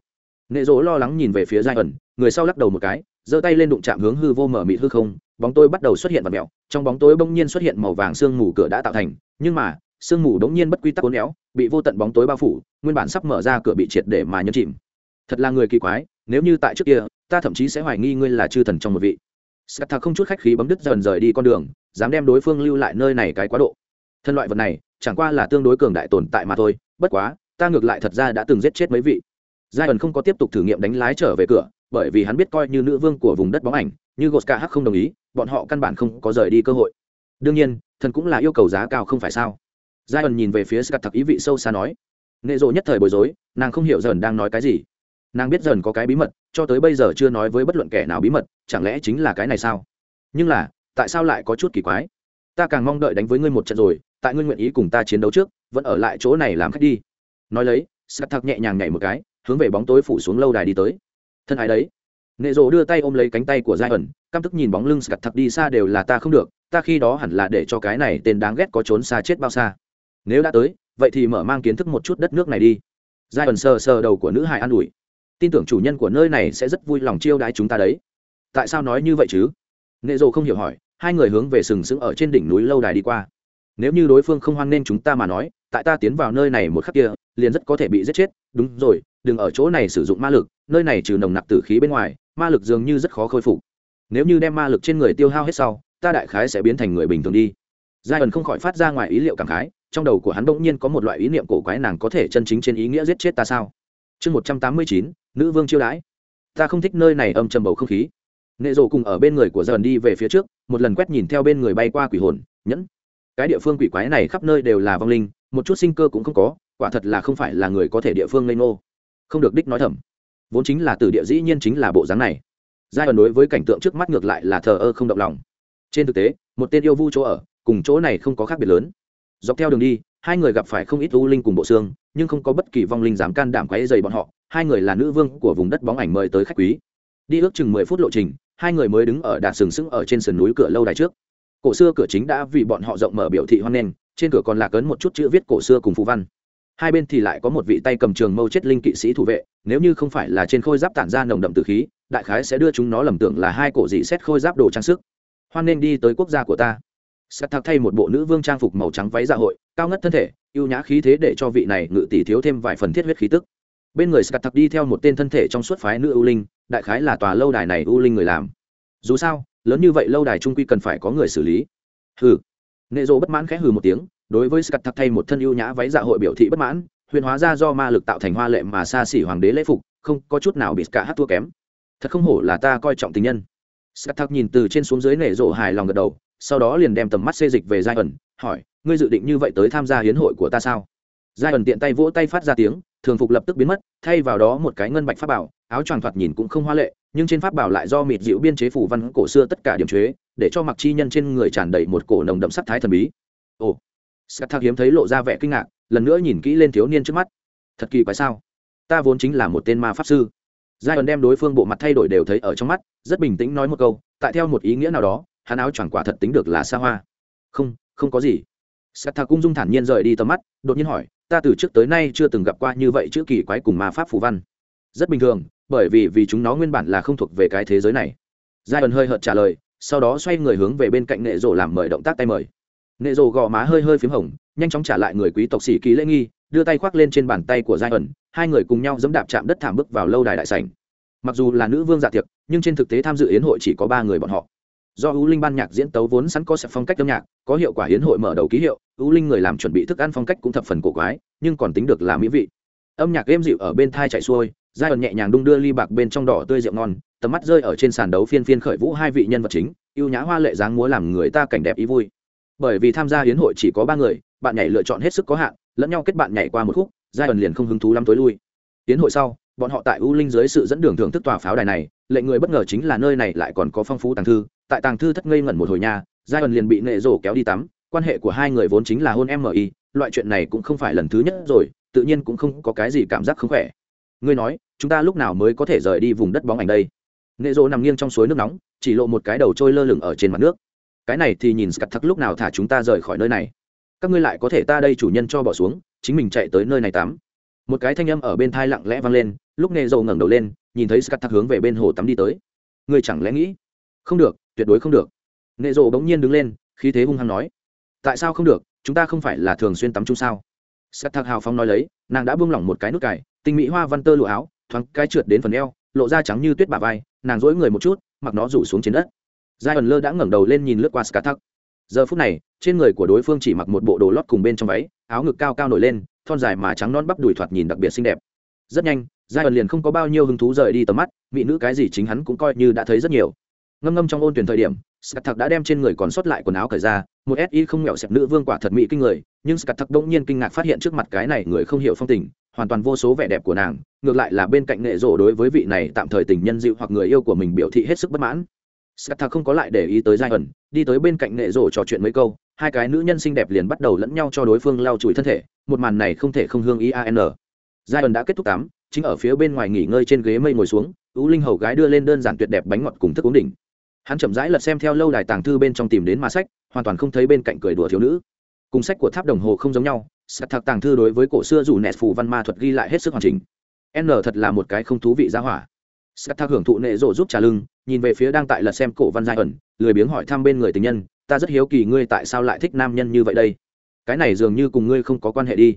Nệ dỗ lo lắng nhìn về phía giai ẩn, người sau lắc đầu một cái, giơ tay lên đụng chạm hướng hư vô mở mịt hư không, bóng tối bắt đầu xuất hiện và mẹo, trong bóng tối bỗng nhiên xuất hiện màu vàng sương mù cửa đã tạo thành, nhưng mà, sương mù bỗng nhiên bất quy tắc uốn éo, bị vô tận bóng tối bao phủ, nguyên bản sắp mở ra cửa bị triệt để mà nhấn chìm. Thật là người kỳ quái, nếu như tại trước kia, ta thậm chí sẽ hoài nghi ngươi là chư thần trong một vị. Scatta không chút khách khí bấm đứt dần rời đi con đường, dám đem đối phương lưu lại nơi này cái quá độ. Thân loại vật này, chẳng qua là tương đối cường đại tồn tại mà thôi bất quá, ta ngược lại thật ra đã từng giết chết mấy vị. Giai ẩn không có tiếp tục thử nghiệm đánh lái trở về cửa, bởi vì hắn biết coi như nữ vương của vùng đất bóng ảnh, như gột hắc không đồng ý, bọn họ căn bản không có rời đi cơ hội. Đương nhiên, thần cũng là yêu cầu giá cao không phải sao? Giai ẩn nhìn về phía scat thật ý vị sâu xa nói. Nệ rộ nhất thời bối rối, nàng không hiểu dần đang nói cái gì. Nàng biết dần có cái bí mật, cho tới bây giờ chưa nói với bất luận kẻ nào bí mật, chẳng lẽ chính là cái này sao? Nhưng là, tại sao lại có chút kỳ quái? Ta càng mong đợi đánh với ngươi một trận rồi, tại ngươi nguyện ý cùng ta chiến đấu trước vẫn ở lại chỗ này làm khách đi. Nói lấy, sắt thạc nhẹ nhàng nhảy một cái, hướng về bóng tối phủ xuống lâu đài đi tới. Thân ái đấy. Nệ rộ đưa tay ôm lấy cánh tay của giai ẩn, căm tức nhìn bóng lưng sắt thạc đi xa đều là ta không được, ta khi đó hẳn là để cho cái này tên đáng ghét có trốn xa chết bao xa. Nếu đã tới, vậy thì mở mang kiến thức một chút đất nước này đi. Giai ẩn sờ sờ đầu của nữ hài an ủi. Tin tưởng chủ nhân của nơi này sẽ rất vui lòng chiêu đãi chúng ta đấy. Tại sao nói như vậy chứ? Nệ rộ không hiểu hỏi, hai người hướng về sừng sững ở trên đỉnh núi lâu đài đi qua. Nếu như đối phương không hoan nên chúng ta mà nói tại ta tiến vào nơi này một khắc kia, liền rất có thể bị giết chết. Đúng rồi, đừng ở chỗ này sử dụng ma lực, nơi này trừ nồng nặc tử khí bên ngoài, ma lực dường như rất khó khôi phục. Nếu như đem ma lực trên người tiêu hao hết sau, ta đại khái sẽ biến thành người bình thường đi. Giai ẩn không khỏi phát ra ngoài ý liệu cảm khái, trong đầu của hắn bỗng nhiên có một loại ý niệm cổ quái nàng có thể chân chính trên ý nghĩa giết chết ta sao? Chương một trăm tám mươi chín, nữ vương chiêu đãi. Ta không thích nơi này âm trầm bầu không khí. Nệ rộ cùng ở bên người của dần đi về phía trước, một lần quét nhìn theo bên người bay qua quỷ hồn, nhẫn. Cái địa phương quỷ quái này khắp nơi đều là vong linh một chút sinh cơ cũng không có, quả thật là không phải là người có thể địa phương lây ngô. Không được đích nói thầm. Vốn chính là từ địa dĩ nhiên chính là bộ dáng này. Giai đoạn đối với cảnh tượng trước mắt ngược lại là thờ ơ không động lòng. Trên thực tế, một tên yêu vu chỗ ở, cùng chỗ này không có khác biệt lớn. Dọc theo đường đi, hai người gặp phải không ít u linh cùng bộ xương, nhưng không có bất kỳ vong linh dám can đảm quấy dày bọn họ, hai người là nữ vương của vùng đất bóng ảnh mời tới khách quý. Đi ước chừng mười phút lộ trình, hai người mới đứng ở đạt sừng sững ở trên sườn núi cửa lâu đài trước cổ xưa cửa chính đã vì bọn họ rộng mở biểu thị hoan nghênh, trên cửa còn là cấn một chút chữ viết cổ xưa cùng phú văn. Hai bên thì lại có một vị tay cầm trường mâu chết linh kỵ sĩ thủ vệ, nếu như không phải là trên khôi giáp tản ra nồng đậm từ khí, đại khái sẽ đưa chúng nó lầm tưởng là hai cổ dị xét khôi giáp đồ trang sức. Hoan nên đi tới quốc gia của ta. Sắt thạc thay một bộ nữ vương trang phục màu trắng váy dạ hội, cao ngất thân thể, ưu nhã khí thế để cho vị này ngự tỷ thiếu thêm vài phần thiết huyết khí tức. Bên người sắt thạc đi theo một tên thân thể trong suốt phái nữ ưu linh, đại khái là tòa lâu đài này ưu linh người làm. Dù sao lớn như vậy lâu đài trung quy cần phải có người xử lý. Hừ. Nệ rộ bất mãn khẽ hừ một tiếng, đối với sắt thạc thay một thân ưu nhã váy dạ hội biểu thị bất mãn, huyền hóa ra do ma lực tạo thành hoa lệ mà xa xỉ hoàng đế lễ phục, không có chút nào bị cả hát thua kém. Thật không hổ là ta coi trọng tình nhân. Sắt thạc nhìn từ trên xuống dưới nệ rộ hài lòng gật đầu, sau đó liền đem tầm mắt xê dịch về giai ẩn, hỏi, ngươi dự định như vậy tới tham gia hiến hội của ta sao? Giai ẩn tiện tay vỗ tay phát ra tiếng, thường phục lập tức biến mất, thay vào đó một cái ngân bạch pháp bảo áo choàng thoạt nhìn cũng không hoa lệ, nhưng trên pháp bảo lại do mịt dịu biên chế phủ văn cổ xưa tất cả điểm chế, để cho mặc chi nhân trên người tràn đầy một cổ nồng đậm sắc thái thần bí. Ồ, sắt thạc hiếm thấy lộ ra vẻ kinh ngạc, lần nữa nhìn kỹ lên thiếu niên trước mắt. Thật kỳ quái sao? Ta vốn chính là một tên ma pháp sư. Giai ẩn đem đối phương bộ mặt thay đổi đều thấy ở trong mắt, rất bình tĩnh nói một câu, tại theo một ý nghĩa nào đó, hắn áo choàng quả thật tính được là xa hoa. Không không có gì. Sắt thạc cung dung thản nhiên rời đi tầm mắt, đột nhiên hỏi, ta từ trước tới nay chưa từng gặp qua như vậy chữ kỳ quái cùng ma pháp phù văn. Rất bình thường bởi vì vì chúng nó nguyên bản là không thuộc về cái thế giới này. Giai ẩn hơi hợt trả lời, sau đó xoay người hướng về bên cạnh nệ rổ làm mời động tác tay mời. Nệ rổ gò má hơi hơi p h í m hồng, nhanh chóng trả lại người quý tộc sĩ ký lễ nghi, đưa tay khoác lên trên bàn tay của giai ẩn, hai người cùng nhau dẫm đạp chạm đất thảm bước vào lâu đài đại sảnh. Mặc dù là nữ vương dạ tiệc, nhưng trên thực tế tham dự yến hội chỉ có ba người bọn họ. Do ưu linh ban nhạc diễn tấu vốn sẵn có sẹp phong cách âm nhạc, có hiệu quả hiến hội mở đầu ký hiệu ưu linh người làm chuẩn bị thức ăn phong cách cũng thập phần cổ quái, nhưng còn tính được là mỹ vị. Âm nhạc êm dịu ở bên thai chạy xuôi giai ẩn nhẹ nhàng đung đưa ly bạc bên trong đỏ tươi rượu ngon, tầm mắt rơi ở trên sàn đấu phiên phiên khởi vũ hai vị nhân vật chính ưu nhã hoa lệ dáng múa làm người ta cảnh đẹp ý vui. Bởi vì tham gia hiến hội chỉ có ba người, bạn nhảy lựa chọn hết sức có hạn, lẫn nhau kết bạn nhảy qua một khúc, giai ẩn liền không hứng thú lắm tối lui. Hiến hội sau, bọn họ tại U linh dưới sự dẫn đường thưởng thức tòa pháo đài này, lệnh người bất ngờ chính là nơi này lại còn có phong phú tàng thư, tại tàng thư thất ngây ngẩn một hồi nhà giai ẩn liền bị nệ rổ kéo đi tắm, quan hệ của hai người vốn chính là hôn mi loại chuyện này cũng không phải lần thứ nhất rồi, tự nhiên cũng không có cái gì cảm giác không khỏe ngươi nói, chúng ta lúc nào mới có thể rời đi vùng đất bóng ảnh đây? Nệ rổ nằm nghiêng trong suối nước nóng, chỉ lộ một cái đầu trôi lơ lửng ở trên mặt nước. Cái này thì nhìn scat thắc lúc nào thả chúng ta rời khỏi nơi này? Các ngươi lại có thể ta đây chủ nhân cho bỏ xuống, chính mình chạy tới nơi này tắm. Một cái thanh âm ở bên thai lặng lẽ vang lên, lúc nệ rổ ngẩng đầu lên, nhìn thấy scat thắc hướng về bên hồ tắm đi tới. Ngươi chẳng lẽ nghĩ? Không được, tuyệt đối không được. Nệ rộ bỗng nhiên đứng lên, khí thế hung hăng nói. Tại sao không được? Chúng ta không phải là thường xuyên tắm chung sao? Scat thắc hào phong nói lấy, nàng đã buông lỏng một cái nút cài tinh mỹ hoa văn tơ lụa áo, thoáng cái trượt đến phần eo, lộ ra trắng như tuyết bà vai, nàng dỗi người một chút, mặc nó rủ xuống trên đất. Giai ẩn lơ đã ngẩng đầu lên nhìn lướt qua scat giờ phút này, trên người của đối phương chỉ mặc một bộ đồ lót cùng bên trong váy, áo ngực cao cao nổi lên, thon dài mà trắng non bắp đùi thoạt nhìn đặc biệt xinh đẹp. Rất nhanh giai ẩn liền không có bao nhiêu hứng thú rời đi tầm mắt, mỹ nữ cái gì chính hắn cũng coi như đã thấy rất nhiều. Ngâm ngâm trong ôn tuyển thời điểm scat đã đem trên người còn sót lại quần áo cởi ra, một si không mẹo xẹp nữ vương quả thật mỹ kinh người, nhưng scat thạc nhiên kinh ngạc phát hiện trước mặt cái này người không hiểu phong tình hoàn toàn vô số vẻ đẹp của nàng, ngược lại là bên cạnh nghệ rộ đối với vị này tạm thời tình nhân dịu hoặc người yêu của mình biểu thị hết sức bất mãn. Scat không có lại để ý tới giai ẩn đi tới bên cạnh nghệ rộ trò chuyện mấy câu, hai cái nữ nhân xinh đẹp liền bắt đầu lẫn nhau cho đối phương lau chùi thân thể, một màn này không thể không hương ý an giai ẩn đã kết thúc tắm, chính ở phía bên ngoài nghỉ ngơi trên ghế mây ngồi xuống ú linh hầu gái đưa lên đơn giản tuyệt đẹp bánh ngọt cùng thức uống đỉnh. Hắn chậm rãi lật xem theo lâu đài tàng thư bên trong tìm đến ma sách, hoàn toàn không thấy bên cạnh cười đùa thiếu nữ. Cùng sách của tháp đồng hồ không giống nhau sắt thạc tàng thư đối với cổ xưa dù nẹt phù văn ma thuật ghi lại hết sức hoàn chỉnh. N thật là một cái không thú vị ra hỏa. Sắt thạc hưởng thụ nệ rộ giúp trả lưng, nhìn về phía đang tại lật xem cổ văn giai ẩn, lười biếng hỏi thăm bên người tình nhân, ta rất hiếu kỳ ngươi tại sao lại thích nam nhân như vậy đây? Cái này dường như cùng ngươi không có quan hệ đi.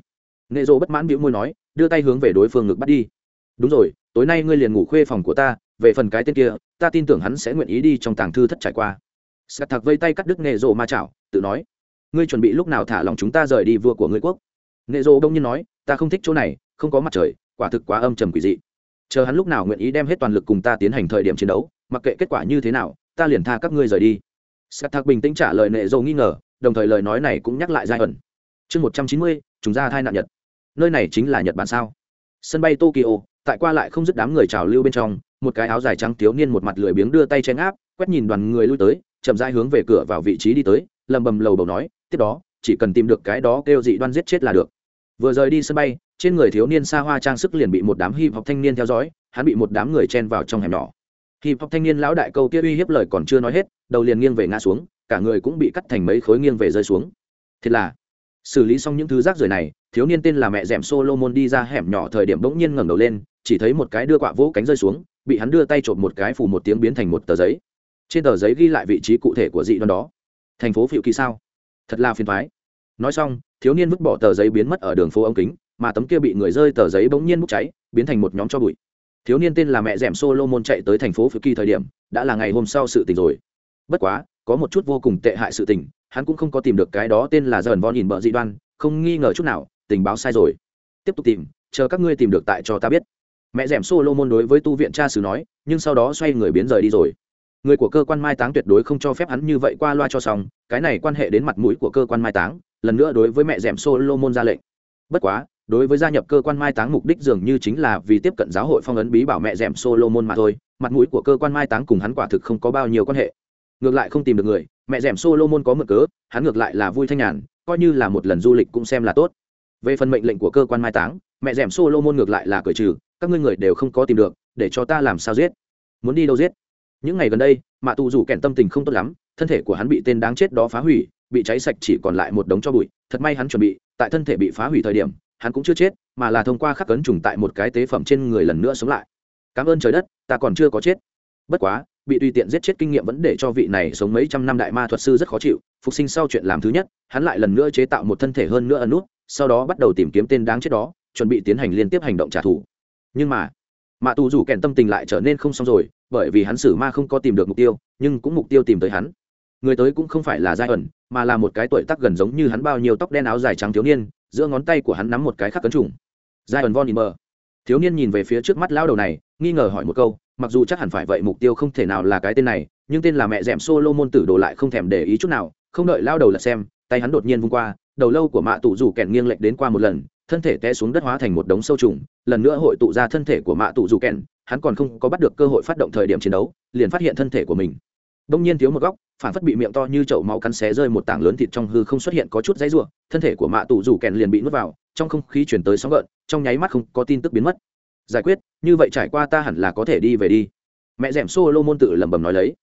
Nệ rộ bất mãn bĩu môi nói, đưa tay hướng về đối phương ngực bắt đi. Đúng rồi, tối nay ngươi liền ngủ khuê phòng của ta, về phần cái tên kia, ta tin tưởng hắn sẽ nguyện ý đi trong tàng thư thất trải qua. Sắt thạc vây tay cắt đứt nệ rộ ma chảo, tự nói ngươi chuẩn bị lúc nào thả lòng chúng ta rời đi vua của ngươi quốc? Nệ rộ đông nhiên nói, ta không thích chỗ này, không có mặt trời, quả thực quá âm trầm quỷ dị. Chờ hắn lúc nào nguyện ý đem hết toàn lực cùng ta tiến hành thời điểm chiến đấu, mặc kệ kết quả như thế nào, ta liền tha các ngươi rời đi. Sắt thạc bình tĩnh trả lời nệ rộ nghi ngờ, đồng thời lời nói này cũng nhắc lại giai ẩn. Chương một trăm chín mươi, chúng ra thai nạn nhật. Nơi này chính là nhật bản sao? Sân bay tokyo, tại qua lại không dứt đám người trào lưu bên trong, một cái áo dài trắng thiếu niên một mặt lười biếng đưa tay chen áp, quét nhìn đoàn người lui tới, chậm rãi hướng về cửa vào vị trí đi tới, lầm bầm lầu bầu nói tiếp đó, chỉ cần tìm được cái đó kêu dị đoan giết chết là được. Vừa rời đi sân bay, trên người thiếu niên xa hoa trang sức liền bị một đám hip hop thanh niên theo dõi, hắn bị một đám người chen vào trong hẻm nhỏ. Hip hop thanh niên lão đại câu kia uy hiếp lời còn chưa nói hết, đầu liền nghiêng về ngã xuống, cả người cũng bị cắt thành mấy khối nghiêng về rơi xuống. Thật là, xử lý xong những thứ rác rưởi này, thiếu niên tên là mẹ d ẻ m solomon đi ra hẻm nhỏ thời điểm bỗng nhiên ngẩng đầu lên, chỉ thấy một cái đưa quạ vỗ cánh rơi xuống, bị hắn đưa tay trộm một cái phủ một tiếng biến thành một tờ giấy. Trên tờ giấy ghi lại vị trí cụ thể của dị đoan đó. Thành phố phiệu kỳ sao? Thật là phiền thoái nói xong, thiếu niên vứt bỏ tờ giấy biến mất ở đường phố ống kính, mà tấm kia bị người rơi tờ giấy bỗng nhiên bốc cháy, biến thành một nhóm cho bụi. Thiếu niên tên là mẹ d ẻ m solomon chạy tới thành phố phiệu kỳ thời điểm, đã là ngày hôm sau sự tình rồi. Bất quá, có một chút vô cùng tệ hại sự tình, hắn cũng không có tìm được cái đó tên là dần von nhìn bợ dị đoan, không nghi ngờ chút nào, tình báo sai rồi. Tiếp tục tìm, chờ các ngươi tìm được tại cho ta biết. Mẹ d ẻ m solomon đối với tu viện cha sứ nói, nhưng sau đó xoay người biến rời đi rồi người của cơ quan mai táng tuyệt đối không cho phép hắn như vậy qua loa cho xong, cái này quan hệ đến mặt mũi của cơ quan mai táng, lần nữa đối với mẹ d è m solomon ra lệnh. Bất quá, đối với gia nhập cơ quan mai táng mục đích dường như chính là vì tiếp cận giáo hội phong ấn bí bảo mẹ d è m solomon mà thôi, mặt mũi của cơ quan mai táng cùng hắn quả thực không có bao nhiêu quan hệ. Ngược lại không tìm được người, mẹ d è m solomon có mực cớ, hắn ngược lại là vui thanh nhàn, coi như là một lần du lịch cũng xem là tốt. Về phần mệnh lệnh của cơ quan mai táng, mẹ d è m solomon ngược lại là cởi trừ, các ngươi người đều không có tìm được, để cho ta làm sao giết? Muốn đi đâu giết? Những ngày gần đây, mạ tù rủ kèn tâm tình không tốt lắm, thân thể của hắn bị tên đáng chết đó phá hủy, bị cháy sạch chỉ còn lại một đống cho bụi. Thật may hắn chuẩn bị, tại thân thể bị phá hủy thời điểm, hắn cũng chưa chết, mà là thông qua khắc cấn trùng tại một cái tế phẩm trên người lần nữa sống lại. Cảm ơn trời đất, ta còn chưa có chết. Bất quá, bị tùy tiện giết chết kinh nghiệm vẫn để cho vị này sống mấy trăm năm đại ma thuật sư rất khó chịu. Phục sinh sau chuyện làm thứ nhất, hắn lại lần nữa chế tạo một thân thể hơn nữa ẩn nút, sau đó bắt đầu tìm kiếm tên đáng chết đó, chuẩn bị tiến hành liên tiếp hành động trả thù. Nhưng mà, mạ tù rủ kèn tâm tình lại trở nên không xong rồi bởi vì hắn xử ma không có tìm được mục tiêu, nhưng cũng mục tiêu tìm tới hắn. Người tới cũng không phải là giai ẩn, mà là một cái tuổi tắc gần giống như hắn bao nhiêu tóc đen áo dài trắng thiếu niên, giữa ngón tay của hắn nắm một cái khắc cấn trùng. Giai ẩn von imer thiếu niên nhìn về phía trước mắt lao đầu này, nghi ngờ hỏi một câu, mặc dù chắc hẳn phải vậy mục tiêu không thể nào là cái tên này, nhưng tên là mẹ d ẻ m solo môn tử đồ lại không thèm để ý chút nào, không đợi lao đầu là xem, tay hắn đột nhiên vung qua, đầu lâu của mạ tụ rủ kèn nghiêng lệch đến qua một lần, thân thể té xuống đất hóa thành một đống sâu trùng, lần nữa hội tụ ra thân thể của mạ tụ rủ kèn hắn còn không có bắt được cơ hội phát động thời điểm chiến đấu, liền phát hiện thân thể của mình. Đông nhiên thiếu một góc, phản phất bị miệng to như chậu máu cắn xé rơi một tảng lớn thịt trong hư không xuất hiện có chút dãy ruộng thân thể của mạ tụ rủ kèn liền bị nuốt vào, trong không khí chuyển tới sóng gợn, trong nháy mắt không có tin tức biến mất. Giải quyết, như vậy trải qua ta hẳn là có thể đi về đi. Mẹ d ẻ m solomon tự lẩm bẩm nói lấy.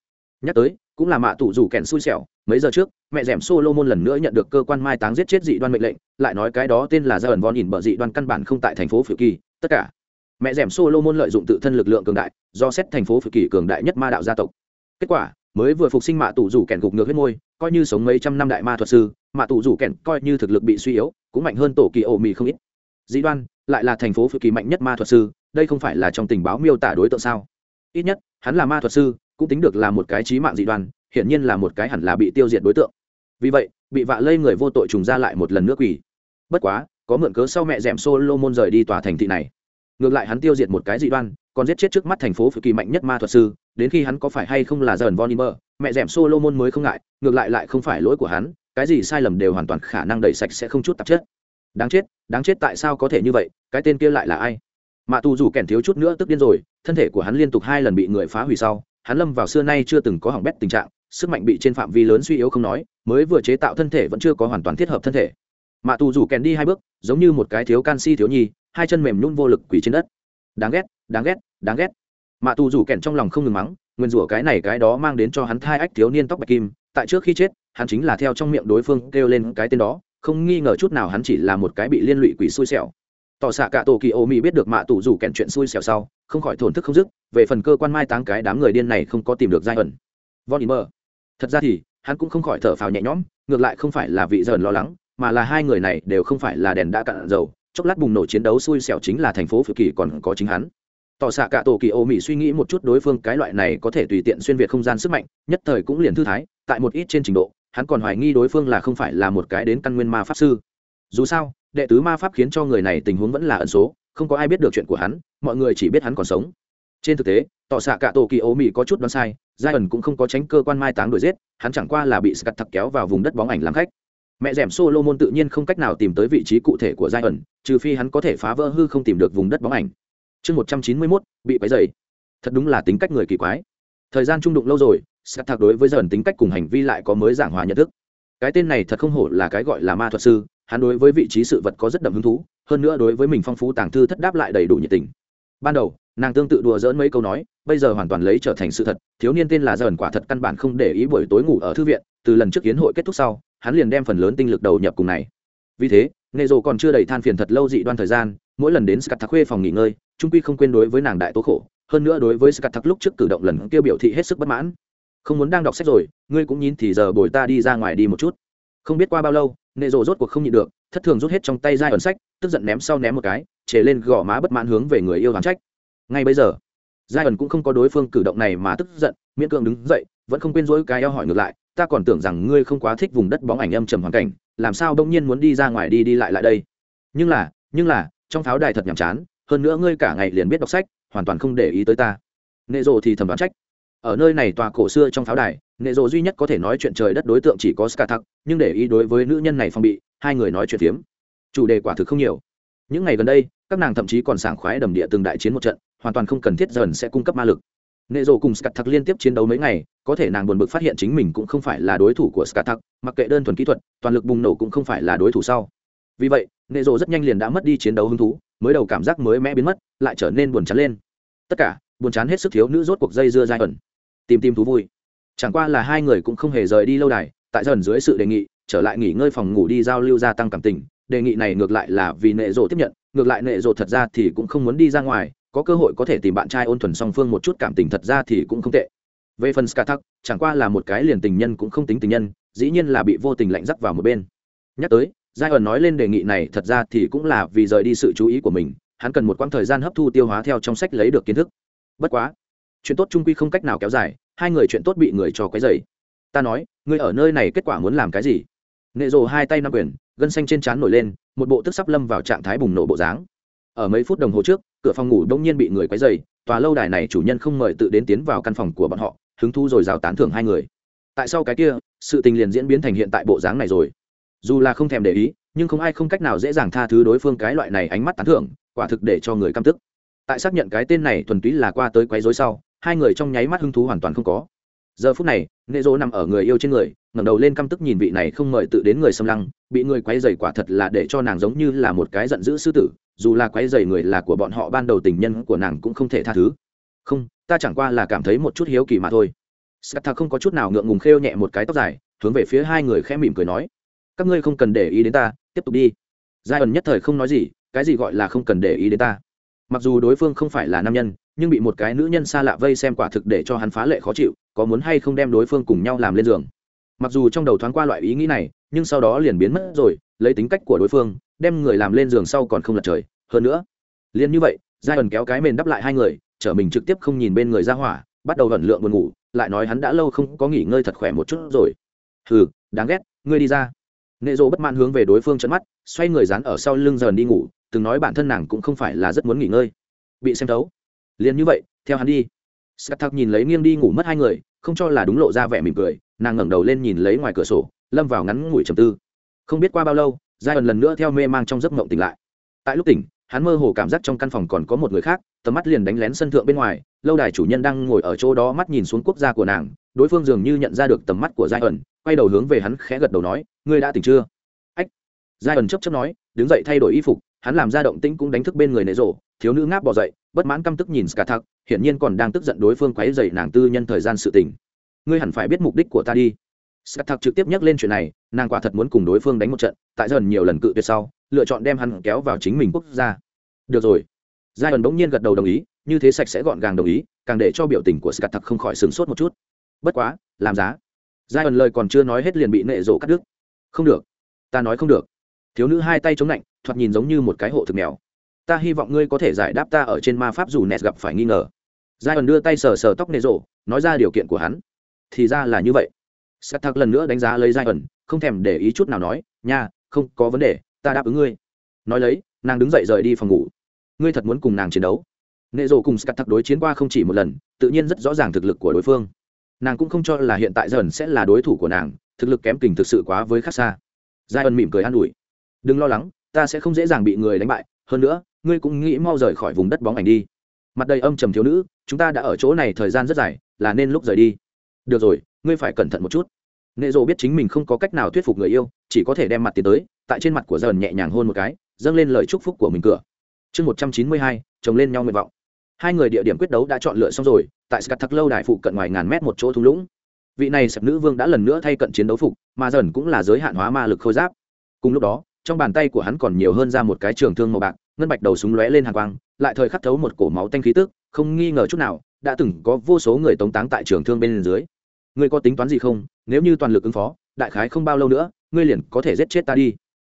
Nhắc tới, cũng là mạ tụ rủ kèn xui xẻo, mấy giờ trước, mẹ d ẻ m solomon lần nữa nhận được cơ quan mai táng giết chết dị đoan mệnh lệnh, lại nói cái đó tên là gia ẩn von nhìn bờ dị đoan căn bản không tại thành phố phự kỳ, tất cả mẹ rẻm solomon lợi dụng tự thân lực lượng cường đại, do xét thành phố phự kỳ cường đại nhất ma đạo gia tộc. Kết quả, mới vừa phục sinh mạ tụ rủ kèn gục ngược huyết môi, coi như sống mấy trăm năm đại ma thuật sư, mạ tụ rủ kèn coi như thực lực bị suy yếu, cũng mạnh hơn tổ kỳ ổ mì không ít. Dĩ đoan, lại là thành phố phự kỳ mạnh nhất ma thuật sư, đây không phải là trong tình báo miêu tả đối tượng sao? Ít nhất, hắn là ma thuật sư, cũng tính được là một cái trí mạng dị đoan, hiển nhiên là một cái hẳn là bị tiêu diệt đối tượng. Vì vậy, bị vạ lây người vô tội trùng ra lại một lần nữa quỳ. Bất quá, có mượn cớ sau mẹ d ẻ m solomon rời đi tòa thành thị này ngược lại hắn tiêu diệt một cái dị đoan, còn giết chết trước mắt thành phố phự kỳ mạnh nhất ma thuật sư, đến khi hắn có phải hay không là dần von imer mẹ d ẻ m solomon mới không ngại, ngược lại lại không phải lỗi của hắn, cái gì sai lầm đều hoàn toàn khả năng đẩy sạch sẽ không chút tạp chất. Đáng chết đáng chết tại sao có thể như vậy, cái tên kia lại là ai? Mạ tù dù kèn thiếu chút nữa tức điên rồi, thân thể của hắn liên tục hai lần bị người phá hủy sau, hắn lâm vào xưa nay chưa từng có hỏng bét tình trạng, sức mạnh bị trên phạm vi lớn suy yếu không nói, mới vừa chế tạo thân thể vẫn chưa có hoàn toàn thiết hợp thân thể mạ tù rủ kèn đi hai bước, giống như một cái thiếu canxi thiếu nhi, hai chân mềm nhún vô lực quỳ trên đất. Đáng ghét đáng ghét đáng ghét. Mạ tù rủ kèn trong lòng không ngừng mắng, nguyên rủa cái này cái đó mang đến cho hắn thai ách thiếu niên tóc bạch kim, tại trước khi chết, hắn chính là theo trong miệng đối phương kêu lên cái tên đó, không nghi ngờ chút nào hắn chỉ là một cái bị liên lụy quỷ xui xẻo. Tỏ xạ cả tổ kỳ ô mỹ biết được mạ tù rủ kèn chuyện xui xẻo sau, không khỏi thổn thức không dứt, về phần cơ quan mai táng cái đám người điên này không có tìm được giai ẩn. Von mơ thật ra thì, hắn cũng không khỏi thở phào nhẹ nhõm, ngược lại không phải là vị dần lo lắng mà là hai người này đều không phải là đèn đã cạn dầu, chốc lát bùng nổ chiến đấu xui xẻo chính là thành phố phự kỳ còn có chính hắn. Tỏ xạ cả tổ kỳ ô mỹ suy nghĩ một chút đối phương cái loại này có thể tùy tiện xuyên việt không gian sức mạnh, nhất thời cũng liền thư thái, tại một ít trên trình độ, hắn còn hoài nghi đối phương là không phải là một cái đến căn nguyên ma pháp sư. Dù sao, đệ tứ ma pháp khiến cho người này tình huống vẫn là ẩn số, không có ai biết được chuyện của hắn, mọi người chỉ biết hắn còn sống. Trên thực tế, tỏ xạ cả tổ kỳ ô mỹ có chút đoán sai giai ẩn cũng không có tránh cơ quan mai táng đuổi giết, hắn chẳng qua là bị scat thặc kéo vào vùng đất bóng ảnh làm khách mẹ rẻm solomon tự nhiên không cách nào tìm tới vị trí cụ thể của giai ẩn trừ phi hắn có thể phá vỡ hư không tìm được vùng đất bóng ảnh. Chương một trăm chín mươi mốt, bị bấy dày thật đúng là tính cách người kỳ quái. Thời gian trung đụng lâu rồi sắt thạc đối với dần tính cách cùng hành vi lại có mới giảng hòa nhận thức. Cái tên này thật không hổ là cái gọi là ma thuật sư, hắn đối với vị trí sự vật có rất đậm hứng thú, hơn nữa đối với mình phong phú tàng thư thất đáp lại đầy đủ nhiệt tình. Ban đầu, nàng tương tự đùa dỡn mấy câu nói, bây giờ hoàn toàn lấy trở thành sự thật, thiếu niên tên là dần quả thật căn bản không để ý buổi tối ngủ ở thư viện, từ lần trước kiến hội kết thúc sau hắn liền đem phần lớn tinh lực đầu nhập cùng này. Vì thế nệ rồ còn chưa đầy than phiền thật lâu dị đoan thời gian, mỗi lần đến scat thạc khuê phòng nghỉ ngơi, trung quy không quên đối với nàng đại tố khổ, hơn nữa đối với scat thạc lúc trước cử động lần kia biểu thị hết sức bất mãn. Không muốn đang đọc sách rồi, ngươi cũng nhìn thì giờ bồi ta đi ra ngoài đi một chút. Không biết qua bao lâu nệ rồ rốt cuộc không nhịn được, thất thường rút hết trong tay giai ẩn sách, tức giận ném sau ném một cái, trề lên gò má bất mãn hướng về người yêu đoán trách. Ngay bây giờ, giai ẩn cũng không có đối phương cử động này mà tức giận, miễn cưỡng đứng dậy, vẫn không quên dỗi cái eo hỏi ngược lại ta còn tưởng rằng ngươi không quá thích vùng đất bóng ảnh âm trầm hoàn cảnh, làm sao đông nhiên muốn đi ra ngoài đi đi lại lại đây? Nhưng là nhưng là, trong pháo đài thật nhàm chán, hơn nữa ngươi cả ngày liền biết đọc sách, hoàn toàn không để ý tới ta. Nệ rộ thì thầm đoán trách. Ở nơi này tòa cổ xưa trong pháo đài, nệ rộ duy nhất có thể nói chuyện trời đất đối tượng chỉ có ska thắc nhưng để ý đối với nữ nhân này phong bị, hai người nói chuyện phiếm. Chủ đề quả thực không nhiều. Những ngày gần đây, các nàng thậm chí còn sảng khoái đầm địa từng đại chiến một trận, hoàn toàn không cần thiết dần sẽ cung cấp ma lực nệ rồ cùng scat liên tiếp chiến đấu mấy ngày, có thể nàng buồn bực phát hiện chính mình cũng không phải là đối thủ của scat mặc kệ đơn thuần kỹ thuật, toàn lực bùng nổ cũng không phải là đối thủ sau. Vì vậy, nệ rồ rất nhanh liền đã mất đi chiến đấu hứng thú, mới đầu cảm giác mới mẽ biến mất, lại trở nên buồn chán lên. Tất cả, buồn chán hết sức thiếu nữ rốt cuộc dây dưa dai ẩn tìm tìm thú vui. Chẳng qua là hai người cũng không hề rời đi lâu đài, tại dần dưới sự đề nghị, trở lại nghỉ ngơi phòng ngủ đi giao lưu gia tăng cảm tình. Đề nghị này ngược lại là vì nệ rộ tiếp nhận, ngược lại nệ rộ thật ra thì cũng không muốn đi ra ngoài có cơ hội có thể tìm bạn trai ôn thuần song phương một chút cảm tình thật ra thì cũng không tệ. Về phần skathak chẳng qua là một cái liền tình nhân cũng không tính tình nhân, dĩ nhiên là bị vô tình lạnh dắt vào một bên. Nhắc tới giai ẩn nói lên đề nghị này thật ra thì cũng là vì rời đi sự chú ý của mình, hắn cần một quãng thời gian hấp thu tiêu hóa theo trong sách lấy được kiến thức. Bất quá, chuyện tốt trung quy không cách nào kéo dài, hai người chuyện tốt bị người cho quấy dày ta nói, ngươi ở nơi này kết quả muốn làm cái gì? Nệ rồ hai tay năm quyền, gân xanh trên trán nổi lên, một bộ tức sắp lâm vào trạng thái bùng nổ bộ dáng. Ở mấy phút đồng hồ trước cửa phòng ngủ đông nhiên bị người quấy dày tòa lâu đài này chủ nhân không mời tự đến tiến vào căn phòng của bọn họ, hứng thu rồi rào tán thưởng hai người. Tại sao cái kia, sự tình liền diễn biến thành hiện tại bộ dáng này rồi? Dù là không thèm để ý, nhưng không ai không cách nào dễ dàng tha thứ đối phương cái loại này ánh mắt tán thưởng, quả thực để cho người căm tức. Tại xác nhận cái tên này thuần túy là qua tới quấy rối sau, hai người trong nháy mắt hứng thú hoàn toàn không có giờ phút này, nệ dỗ nằm ở người yêu trên người, ngẩng đầu lên căm tức nhìn vị này không mời tự đến người xâm lăng, bị người quấy dày quả thật là để cho nàng giống như là một cái giận dữ sư tử, dù là quấy dày người là của bọn họ ban đầu tình nhân của nàng cũng không thể tha thứ. Không, ta chẳng qua là cảm thấy một chút hiếu kỳ mà thôi. Scatta không có chút nào ngượng ngùng khêu nhẹ một cái tóc dài, hướng về phía hai người khẽ mỉm cười nói, các ngươi không cần để ý đến ta, tiếp tục đi. Giai ẩn nhất thời không nói gì, cái gì gọi là không cần để ý đến ta. Mặc dù đối phương không phải là nam nhân nhưng bị một cái nữ nhân xa lạ vây xem quả thực để cho hắn phá lệ khó chịu, có muốn hay không đem đối phương cùng nhau làm lên giường. Mặc dù trong đầu thoáng qua loại ý nghĩ này, nhưng sau đó liền biến mất rồi, lấy tính cách của đối phương, đem người làm lên giường sau còn không lật trời. Hơn nữa, liền như vậy giai ẩn kéo cái mền đắp lại hai người chở mình trực tiếp không nhìn bên người ra hỏa, bắt đầu hận lượng buồn ngủ, lại nói hắn đã lâu không có nghỉ ngơi thật khỏe một chút rồi. Hừ, đáng ghét, ngươi đi ra. Nệ rộ bất mãn hướng về đối phương trận mắt, xoay người dán ở sau lưng dần đi ngủ, từng nói bản thân nàng cũng không phải là rất muốn nghỉ ngơi. Bị xem thấu liền như vậy, theo hắn đi. Scat nhìn lấy nghiêng đi ngủ mất hai người, không cho là đúng lộ ra vẻ mỉm cười, nàng ngẩng đầu lên nhìn lấy ngoài cửa sổ, lâm vào ngắn ngủi trầm tư. Không biết qua bao lâu giai ẩn lần nữa theo mê mang trong giấc mộng tỉnh lại. Tại lúc tỉnh, hắn mơ hồ cảm giác trong căn phòng còn có một người khác, tầm mắt liền đánh lén sân thượng bên ngoài, lâu đài chủ nhân đang ngồi ở chỗ đó mắt nhìn xuống quốc gia của nàng, đối phương dường như nhận ra được tầm mắt của giai ẩn quay đầu hướng về hắn khẽ gật đầu nói, ngươi đã tỉnh chưa? Ách giai ẩn chấp chấp nói, đứng dậy thay đổi y phục hắn làm ra động tĩnh cũng đánh thức bên người nệ rộ thiếu nữ ngáp bỏ dậy, bất mãn căm tức nhìn ska thắc hiển nhiên còn đang tức giận đối phương quấy dày nàng tư nhân thời gian sự tình. Ngươi hẳn phải biết mục đích của ta đi. Ska trực tiếp nhắc lên chuyện này, nàng quả thật muốn cùng đối phương đánh một trận, tại dần nhiều lần cự tuyệt sau, lựa chọn đem hắn kéo vào chính mình quốc gia. Được rồi. Giai ẩn bỗng nhiên gật đầu đồng ý, như thế sạch sẽ gọn gàng đồng ý, càng để cho biểu tình của scathak không khỏi sửng sốt một chút. Bất quá, làm giá. Giai ẩn lời còn chưa nói hết liền bị nệ rộ cắt đứt. Không được. Ta nói không được thiếu nữ hai tay chống lạnh, thoạt nhìn giống như một cái hộ thực mèo. Ta hy vọng ngươi có thể giải đáp ta ở trên ma pháp dù nẹt gặp phải nghi ngờ. Giai ẩn đưa tay sờ sờ tóc nệ rộ, nói ra điều kiện của hắn. Thì ra là như vậy. Scat thắc lần nữa đánh giá lấy giai ẩn không thèm để ý chút nào nói, nha, không có vấn đề, ta đáp ứng ngươi. Nói lấy, nàng đứng dậy rời đi phòng ngủ. Ngươi thật muốn cùng nàng chiến đấu? Nệ rộ cùng scat thắc đối chiến qua không chỉ một lần, tự nhiên rất rõ ràng thực lực của đối phương. Nàng cũng không cho là hiện tại dần sẽ là đối thủ của nàng, thực lực kém kình thực sự quá với khác xa. Giai ân mỉm cười an ủi đừng lo lắng, ta sẽ không dễ dàng bị người đánh bại, hơn nữa, ngươi cũng nghĩ mau rời khỏi vùng đất bóng ảnh đi. Mặt đầy âm trầm thiếu nữ, chúng ta đã ở chỗ này thời gian rất dài, là nên lúc rời đi. Được rồi, ngươi phải cẩn thận một chút. Nệ rộ biết chính mình không có cách nào thuyết phục người yêu, chỉ có thể đem mặt tiến tới, tại trên mặt của dần nhẹ nhàng hôn một cái, dâng lên lời chúc phúc của mình cửa. Chương một trăm chín mươi hai, chồng lên nhau nguyện vọng. Hai người địa điểm quyết đấu đã chọn lựa xong rồi, tại scat thắc lâu đài phụ cận ngoài ngàn mét một chỗ thung lũng. Vị này sập nữ vương đã lần nữa thay cận chiến đấu phục, mà dần cũng là giới hạn hóa ma lực khôi giáp. Cùng lúc đó trong bàn tay của hắn còn nhiều hơn ra một cái trường thương màu bạc, ngân bạch đầu súng lóe lên hàng quang, lại thời khắc thấu một cổ máu tanh khí tức, không nghi ngờ chút nào, đã từng có vô số người tống táng tại trường thương bên dưới. Ngươi có tính toán gì không? Nếu như toàn lực ứng phó, đại khái không bao lâu nữa, ngươi liền có thể giết chết ta đi.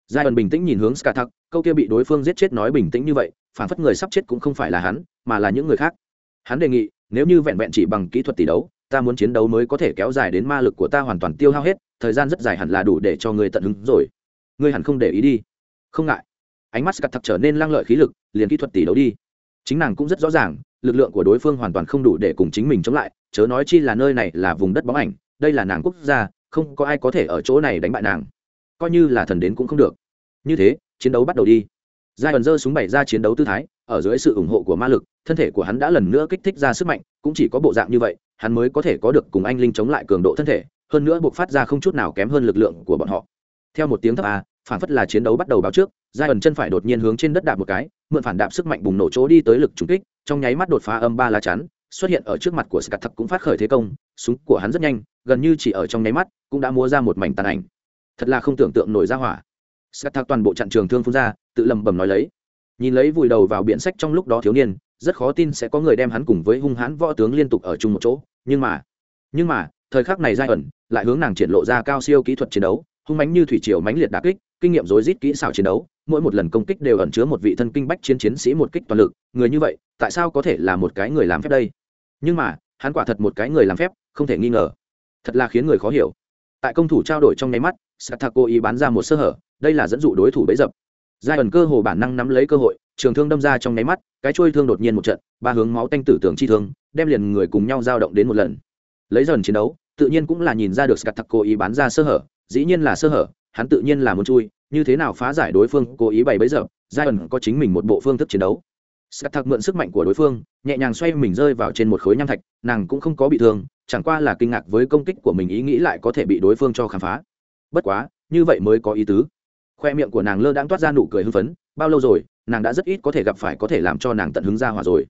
Giai đoạn bình tĩnh nhìn hướng ska thắc câu kia bị đối phương giết chết nói bình tĩnh như vậy, phản phất người sắp chết cũng không phải là hắn, mà là những người khác. Hắn đề nghị, nếu như vẹn vẹn chỉ bằng kỹ thuật tỷ đấu, ta muốn chiến đấu mới có thể kéo dài đến ma lực của ta hoàn toàn tiêu hao hết, thời gian rất dài hẳn là đủ để cho ngươi tận hứng rồi ngươi hẳn không để ý đi. Không ngại. Ánh mắt scat thật trở nên lang lợi khí lực, liền kỹ thuật tỷ đấu đi. Chính nàng cũng rất rõ ràng, lực lượng của đối phương hoàn toàn không đủ để cùng chính mình chống lại, chớ nói chi là nơi này là vùng đất bóng ảnh, đây là nàng quốc gia, không có ai có thể ở chỗ này đánh bại nàng. Coi như là thần đến cũng không được. Như thế, chiến đấu bắt đầu đi. Giai ẩn giơ súng bày ra chiến đấu tư thái, ở dưới sự ủng hộ của ma lực, thân thể của hắn đã lần nữa kích thích ra sức mạnh, cũng chỉ có bộ dạng như vậy, hắn mới có thể có được cùng anh linh chống lại cường độ thân thể, hơn nữa buộc phát ra không chút nào kém hơn lực lượng của bọn họ. Theo một tiếng thấp a phản phất là chiến đấu bắt đầu báo trước, giai ẩn chân phải đột nhiên hướng trên đất đạp một cái, mượn phản đạp sức mạnh bùng nổ chỗ đi tới lực trúng kích, trong nháy mắt đột phá âm ba lá chắn, xuất hiện ở trước mặt của scat cũng phát khởi thế công, súng của hắn rất nhanh, gần như chỉ ở trong nháy mắt, cũng đã múa ra một mảnh tàn ảnh. Thật là không tưởng tượng nổi ra hỏa. Scat toàn bộ chặn trường thương phun ra, tự lầm bầm nói lấy. Nhìn lấy vùi đầu vào biển sách trong lúc đó thiếu niên, rất khó tin sẽ có người đem hắn cùng với hung hãn võ tướng liên tục ở chung một chỗ. Nhưng mà nhưng mà, thời khắc này giai ẩn lại hướng nàng triển lộ ra cao siêu kỹ thuật chiến đấu hung mãnh như thủy triều mãnh liệt đà kích, kinh nghiệm rối rít kỹ xảo chiến đấu, mỗi một lần công kích đều ẩn chứa một vị thân kinh bách chiến chiến sĩ một kích toàn lực, người như vậy, tại sao có thể là một cái người làm phép đây? Nhưng mà, hắn quả thật một cái người làm phép, không thể nghi ngờ. Thật là khiến người khó hiểu. Tại công thủ trao đổi trong nháy mắt satako ý bán ra một sơ hở, đây là dẫn dụ đối thủ bấy dập. Giai ẩn cơ hồ bản năng nắm lấy cơ hội, trường thương đâm ra trong nháy mắt, cái trôi thương đột nhiên một trận, ba hướng máu tanh tử tưởng chi thương, đem liền người cùng nhau giao động đến một lần. Lấy dần chiến đấu, tự nhiên cũng là nhìn ra được scat cố ý bán ra sơ hở dĩ nhiên là sơ hở, hắn tự nhiên là muốn chui, như thế nào phá giải đối phương, cố ý bày bấy giờ giai ẩn có chính mình một bộ phương thức chiến đấu. Scat mượn sức mạnh của đối phương, nhẹ nhàng xoay mình rơi vào trên một khối nham thạch, nàng cũng không có bị thương, chẳng qua là kinh ngạc với công kích của mình ý nghĩ lại có thể bị đối phương cho khám phá. Bất quá, như vậy mới có ý tứ. Khoe miệng của nàng lơ đãng toát ra nụ cười hưng phấn, bao lâu rồi, nàng đã rất ít có thể gặp phải có thể làm cho nàng tận hứng ra hỏa rồi.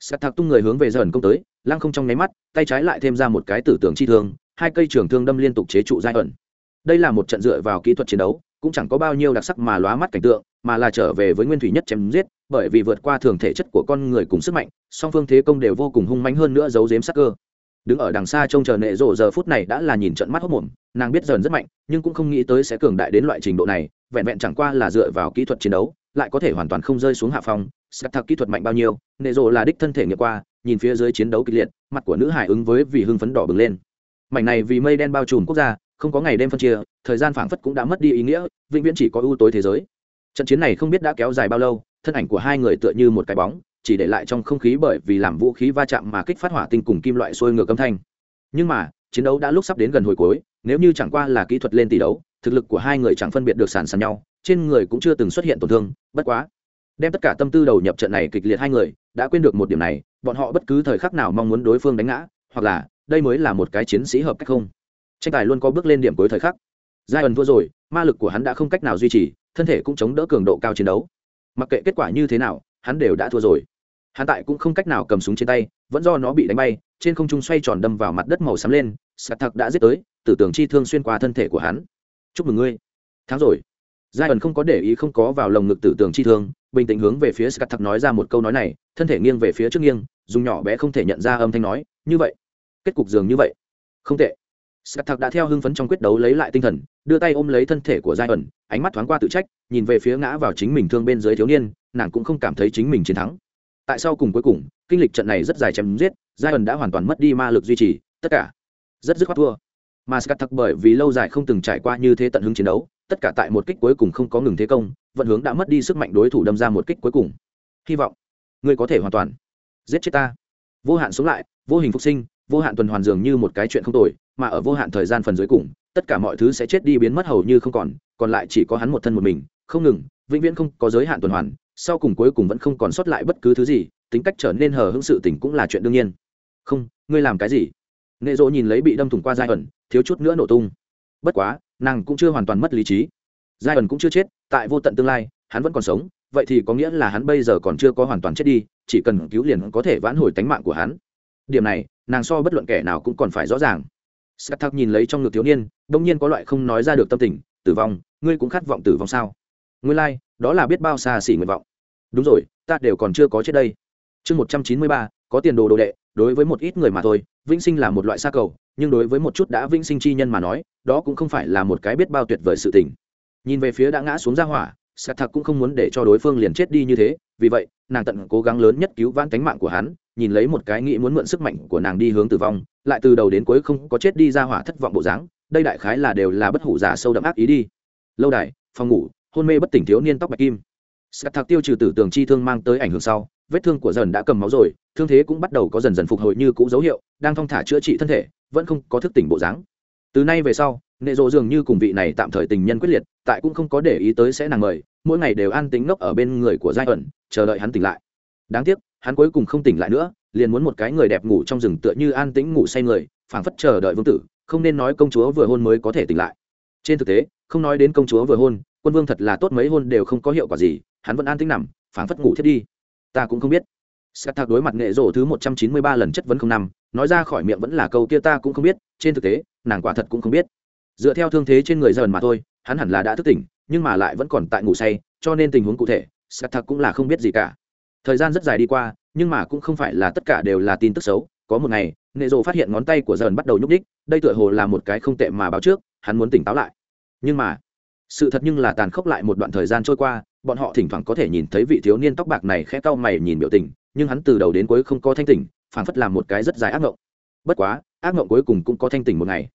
Sắt thạc tung người hướng về dần công tới, lăng không trong nháy mắt, tay trái lại thêm ra một cái tử tưởng chi thương, hai cây trường thương đâm liên tục chế trụ giai ẩn đây là một trận dựa vào kỹ thuật chiến đấu, cũng chẳng có bao nhiêu đặc sắc mà lóa mắt cảnh tượng, mà là trở về với nguyên thủy nhất chém giết, bởi vì vượt qua thường thể chất của con người cùng sức mạnh, song phương thế công đều vô cùng hung mạnh hơn nữa giấu giếm sắc cơ. Đứng ở đằng xa trông chờ nệ rộ giờ phút này đã là nhìn trận mắt hốc mồm, nàng biết dần rất mạnh, nhưng cũng không nghĩ tới sẽ cường đại đến loại trình độ này, vẹn vẹn chẳng qua là dựa vào kỹ thuật chiến đấu, lại có thể hoàn toàn không rơi xuống hạ phong. Thật kỹ thuật mạnh bao nhiêu, nệ rộ là đích thân thể nghiệm qua, nhìn phía dưới chiến đấu kịch liệt, mặt của nữ hải ứng với vì hưng phấn đỏ bừng lên. Mảnh này vì mây đen bao trùm quốc gia không có ngày đêm phân chia, thời gian phảng phất cũng đã mất đi ý nghĩa, vĩnh viễn chỉ có ưu tối thế giới. Trận chiến này không biết đã kéo dài bao lâu, thân ảnh của hai người tựa như một cái bóng, chỉ để lại trong không khí bởi vì làm vũ khí va chạm mà kích phát hỏa tinh cùng kim loại sôi ngược âm thanh. Nhưng mà, chiến đấu đã lúc sắp đến gần hồi cuối, nếu như chẳng qua là kỹ thuật lên tỷ đấu, thực lực của hai người chẳng phân biệt được sàn sàn nhau, trên người cũng chưa từng xuất hiện tổn thương, bất quá, đem tất cả tâm tư đầu nhập trận này kịch liệt hai người, đã quên được một điểm này, bọn họ bất cứ thời khắc nào mong muốn đối phương đánh ngã, hoặc là, đây mới là một cái chiến sĩ hợp cách không tranh tài luôn có bước lên điểm cuối thời khắc. Giai ẩn thua rồi, ma lực của hắn đã không cách nào duy trì, thân thể cũng chống đỡ cường độ cao chiến đấu. Mặc kệ kết quả như thế nào, hắn đều đã thua rồi. Hắn tại cũng không cách nào cầm súng trên tay, vẫn do nó bị đánh bay, trên không trung xoay tròn đâm vào mặt đất màu xám lên sạt thật đã giết tới, tử tưởng chi thương xuyên qua thân thể của hắn. Chúc mừng ngươi. Thắng rồi. Giai ẩn không có để ý không có vào lồng ngực tử tưởng chi thương, bình tĩnh hướng về phía sạt thật nói ra một câu nói này, thân thể nghiêng về phía trước nghiêng, dùng nhỏ bé không thể nhận ra âm thanh nói, như vậy. Kết cục dường như vậy. Không tệ. Sắt Thạc đã theo hưng phấn trong quyết đấu lấy lại tinh thần, đưa tay ôm lấy thân thể của giai ẩn ánh mắt thoáng qua tự trách, nhìn về phía ngã vào chính mình thương bên dưới thiếu niên, nàng cũng không cảm thấy chính mình chiến thắng. Tại sao cùng cuối cùng, kinh lịch trận này rất dài chém giết giai ẩn đã hoàn toàn mất đi ma lực duy trì, tất cả rất dứt khoát thua. Mà scat thạc bởi vì lâu dài không từng trải qua như thế tận hứng chiến đấu, tất cả tại một kích cuối cùng không có ngừng thế công, vận hướng đã mất đi sức mạnh đối thủ đâm ra một kích cuối cùng. Hy vọng ngươi có thể hoàn toàn giết chết ta. Vô hạn sống lại, vô hình phục sinh, vô hạn tuần hoàn dường như một cái chuyện không tồi mà ở vô hạn thời gian phần dưới cùng, tất cả mọi thứ sẽ chết đi biến mất hầu như không còn còn lại chỉ có hắn một thân một mình, không ngừng, vĩnh viễn không có giới hạn tuần hoàn, sau cùng cuối cùng vẫn không còn sót lại bất cứ thứ gì, tính cách trở nên hờ hững sự tình cũng là chuyện đương nhiên. Không, ngươi làm cái gì? Nệ rộ nhìn lấy bị đâm thủng qua giai ẩn, thiếu chút nữa nổ tung. Bất quá, nàng cũng chưa hoàn toàn mất lý trí. Giai ẩn cũng chưa chết, tại vô tận tương lai, hắn vẫn còn sống, vậy thì có nghĩa là hắn bây giờ còn chưa có hoàn toàn chết đi, chỉ cần cứu liền có thể vãn hồi tánh mạng của hắn. Điểm này, nàng so bất luận kẻ nào cũng còn phải rõ ràng. Sắt Scat nhìn lấy trong ngực thiếu niên, đông nhiên có loại không nói ra được tâm tình, tử vong, ngươi cũng khát vọng tử vong sao? Nguyên lai, like, đó là biết bao xa xỉ nguyện vọng. Đúng rồi, ta đều còn chưa có chết đây. Chương một trăm chín mươi ba, có tiền đồ đồ đệ, đối với một ít người mà thôi, vĩnh sinh là một loại xa cầu, nhưng đối với một chút đã vĩnh sinh chi nhân mà nói, đó cũng không phải là một cái biết bao tuyệt vời sự tình. Nhìn về phía đã ngã xuống ra hỏa, Scat cũng không muốn để cho đối phương liền chết đi như thế, vì vậy, nàng tận cố gắng lớn nhất cứu vãn cánh mạng của hắn, nhìn lấy một cái nghĩ muốn mượn sức mạnh của nàng đi hướng tử vong lại từ đầu đến cuối không có chết đi ra hỏa thất vọng bộ dáng đây đại khái là đều là bất hủ giả sâu đậm ác ý đi. Lâu đài phòng ngủ hôn mê bất tỉnh thiếu niên tóc bạch kim. Sạt thạc tiêu trừ tử tường chi thương mang tới ảnh hưởng sau vết thương của dần đã cầm máu rồi thương thế cũng bắt đầu có dần dần phục hồi như cũ dấu hiệu đang thong thả chữa trị thân thể vẫn không có thức tỉnh bộ dáng từ nay về sau nệ rộ dường như cùng vị này tạm thời tình nhân quyết liệt tại cũng không có để ý tới sẽ nàng mời mỗi ngày đều an tính ngốc ở bên người của giai ẩn chờ đợi hắn tỉnh lại. Đáng tiếc hắn cuối cùng không tỉnh lại nữa liền muốn một cái người đẹp ngủ trong rừng tựa như an tĩnh ngủ say người phảng phất chờ đợi vương tử không nên nói công chúa vừa hôn mới có thể tỉnh lại. Trên thực tế không nói đến công chúa vừa hôn quân vương thật là tốt mấy hôn đều không có hiệu quả gì hắn vẫn an tĩnh nằm phảng phất ngủ thiết đi. Ta cũng không biết. Sắt Thạc đối mặt nghệ rổ thứ một trăm chín mươi ba lần chất vấn không năm, nói ra khỏi miệng vẫn là câu kia ta cũng không biết, trên thực tế, nàng quả thật cũng không biết. Dựa theo thương thế trên người dần mà thôi, hắn hẳn là đã thức tỉnh, nhưng mà lại vẫn còn tại ngủ say, cho nên tình huống cụ thể, Scat thật cũng là không biết gì cả. Thời gian rất dài đi qua nhưng mà cũng không phải là tất cả đều là tin tức xấu. Có một ngày nệ rộ phát hiện ngón tay của dần bắt đầu nhúc đích đây tựa hồ là một cái không tệ mà báo trước hắn muốn tỉnh táo lại. Nhưng mà sự thật nhưng là tàn khốc lại một đoạn thời gian trôi qua bọn họ thỉnh thoảng có thể nhìn thấy vị thiếu niên tóc bạc này khẽ cau mày nhìn biểu tình nhưng hắn từ đầu đến cuối không có thanh tỉnh phản phất làm một cái rất dài ác mộng bất quá, ác mộng cuối cùng cũng có thanh tỉnh một ngày.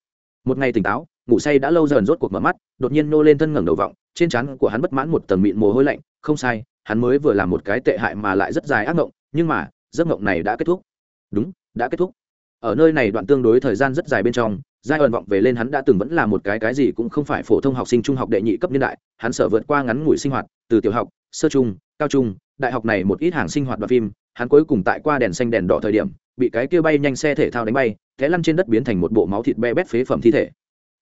Một ngày tỉnh táo, ngủ say đã lâu dần rốt cuộc mở mắt, đột nhiên nô lên thân ngẩng đầu vọng, trên trán của hắn bất mãn một tầng mịn mồ hôi lạnh, không sai, hắn mới vừa làm một cái tệ hại mà lại rất dài ác mộng, nhưng mà, giấc mộng này đã kết thúc. Đúng, đã kết thúc. Ở nơi này đoạn tương đối thời gian rất dài bên trong, giai ẩn vọng về lên hắn đã từng vẫn là một cái cái gì cũng không phải phổ thông học sinh trung học đệ nhị cấp niên đại, hắn sợ vượt qua ngắn ngủi sinh hoạt, từ tiểu học, sơ trung, cao trung, đại học này một ít hàng sinh hoạt và phim, hắn cuối cùng tại qua đèn xanh đèn đỏ thời điểm bị cái kia bay nhanh xe thể thao đánh bay, té lăn trên đất biến thành một bộ máu thịt be bét phế phẩm thi thể.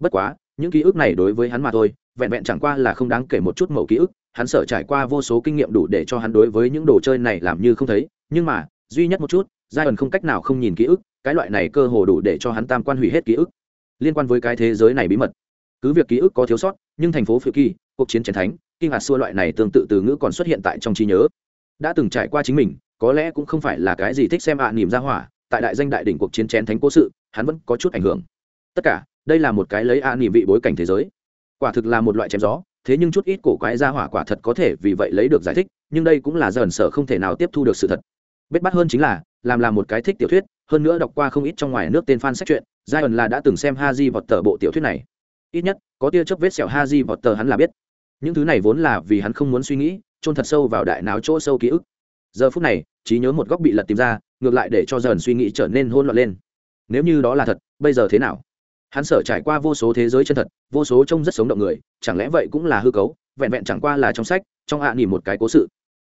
Bất quá, những ký ức này đối với hắn mà thôi, vẹn vẹn chẳng qua là không đáng kể một chút mẫu ký ức, hắn sợ trải qua vô số kinh nghiệm đủ để cho hắn đối với những đồ chơi này làm như không thấy, nhưng mà, duy nhất một chút giai ẩn không cách nào không nhìn ký ức, cái loại này cơ hồ đủ để cho hắn tam quan hủy hết ký ức. Liên quan với cái thế giới này bí mật, cứ việc ký ức có thiếu sót, nhưng thành phố phiêu kỳ cuộc chiến chiến thánh kinh hạt xua loại này tương tự từ ngữ còn xuất hiện tại trong trí nhớ. Đã từng trải qua chính mình có lẽ cũng không phải là cái gì thích xem ạ à nỉm ra hỏa, tại đại danh đại đỉnh cuộc chiến chén thánh cố sự, hắn vẫn có chút ảnh hưởng. Tất cả, đây là một cái lấy ạ à nỉm vị bối cảnh thế giới. Quả thực là một loại chém gió, thế nhưng chút ít cổ quái ra hỏa quả thật có thể vì vậy lấy được giải thích, nhưng đây cũng là dần sở không thể nào tiếp thu được sự thật. Bết bắt hơn chính là, làm là một cái thích tiểu thuyết, hơn nữa đọc qua không ít trong ngoài nước tên fan sách truyện giai ẩn là đã từng xem ha di vọt tờ bộ tiểu thuyết này. Ít nhất, có tia chớp vết sẹo ha di vọt tờ hắn là biết. Những thứ này vốn là vì hắn không muốn suy nghĩ trôn thật sâu vào đại não chỗ sâu ký ức giờ phút này, trí nhớ một góc bị lật tìm ra, ngược lại để cho dần suy nghĩ trở nên hôn loạn lên. Nếu như đó là thật, bây giờ thế nào? Hắn sở trải qua vô số thế giới chân thật, vô số trông rất sống động người, chẳng lẽ vậy cũng là hư cấu, vẹn vẹn chẳng qua là trong sách, trong hạ nghỉ một cái cố sự.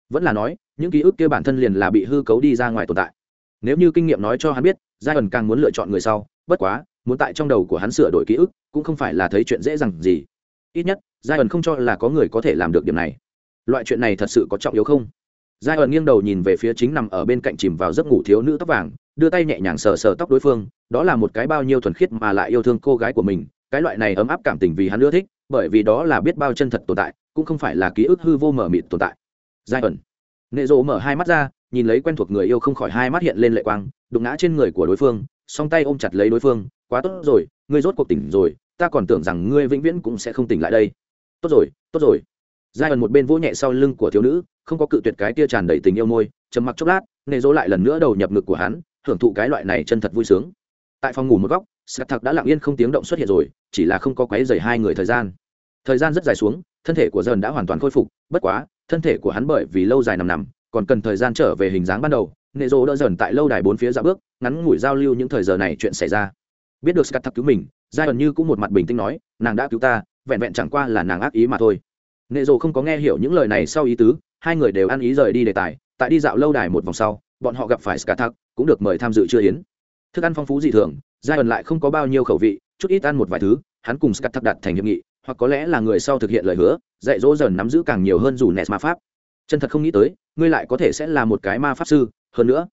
Vẫn là nói, những ký ức kia bản thân liền là bị hư cấu đi ra ngoài tồn tại. Nếu như kinh nghiệm nói cho hắn biết, giai ẩn càng muốn lựa chọn người sau, bất quá, muốn tại trong đầu của hắn sửa đổi ký ức, cũng không phải là thấy chuyện dễ dàng gì. Ít nhất, giai ẩn không cho là có người có thể làm được điểm này. Loại chuyện này thật sự có trọng yếu không? Giai ẩn nghiêng đầu nhìn về phía chính nằm ở bên cạnh chìm vào giấc ngủ thiếu nữ tóc vàng, đưa tay nhẹ nhàng sờ sờ tóc đối phương, đó là một cái bao nhiêu thuần khiết mà lại yêu thương cô gái của mình, cái loại này ấm áp cảm tình vì hắn ưa thích, bởi vì đó là biết bao chân thật tồn tại, cũng không phải là ký ức hư vô mở mịt tồn tại. Giai ẩn. Nệ rộ mở hai mắt ra, nhìn lấy quen thuộc người yêu không khỏi hai mắt hiện lên lệ quang, đụng ngã trên người của đối phương, song tay ôm chặt lấy đối phương, quá tốt rồi, ngươi rốt cuộc tỉnh rồi, ta còn tưởng rằng ngươi vĩnh viễn cũng sẽ không tỉnh lại đây. Tốt rồi tốt rồi giai ẩn một bên vỗ nhẹ sau lưng của thiếu nữ, không có cự tuyệt cái tia tràn đầy tình yêu môi, trầm mặc chốc lát nệ dỗ lại lần nữa đầu nhập ngực của hắn, hưởng thụ cái loại này chân thật vui sướng. Tại phòng ngủ một góc sạc thạc đã lặng yên không tiếng động xuất hiện rồi, chỉ là không có quấy dày hai người thời gian. Thời gian rất dài xuống, thân thể của dần đã hoàn toàn khôi phục, bất quá, thân thể của hắn bởi vì lâu dài nằm nằm, còn cần thời gian trở về hình dáng ban đầu nệ dỗ đỡ dần tại lâu đài bốn phía ra bước, ngắn ngủi giao lưu những thời giờ này chuyện xảy ra. Biết được scat cứu mình, giai ẩn như cũng một mặt bình tĩnh nói, nàng đã cứu ta, vẹn vẹn chẳng qua là nàng ác ý mà thôi nệ rộ không có nghe hiểu những lời này sau ý tứ, hai người đều ăn ý rời đi đề tài, tại đi dạo lâu đài một vòng sau, bọn họ gặp phải scathak cũng được mời tham dự chưa yến. Thức ăn phong phú dị thường giai ẩn lại không có bao nhiêu khẩu vị, chút ít ăn một vài thứ, hắn cùng scathak đặt thành hiệp nghị, hoặc có lẽ là người sau thực hiện lời hứa, dạy dỗ dần nắm giữ càng nhiều hơn dù nes ma pháp. Chân thật không nghĩ tới, ngươi lại có thể sẽ là một cái ma pháp sư, hơn nữa,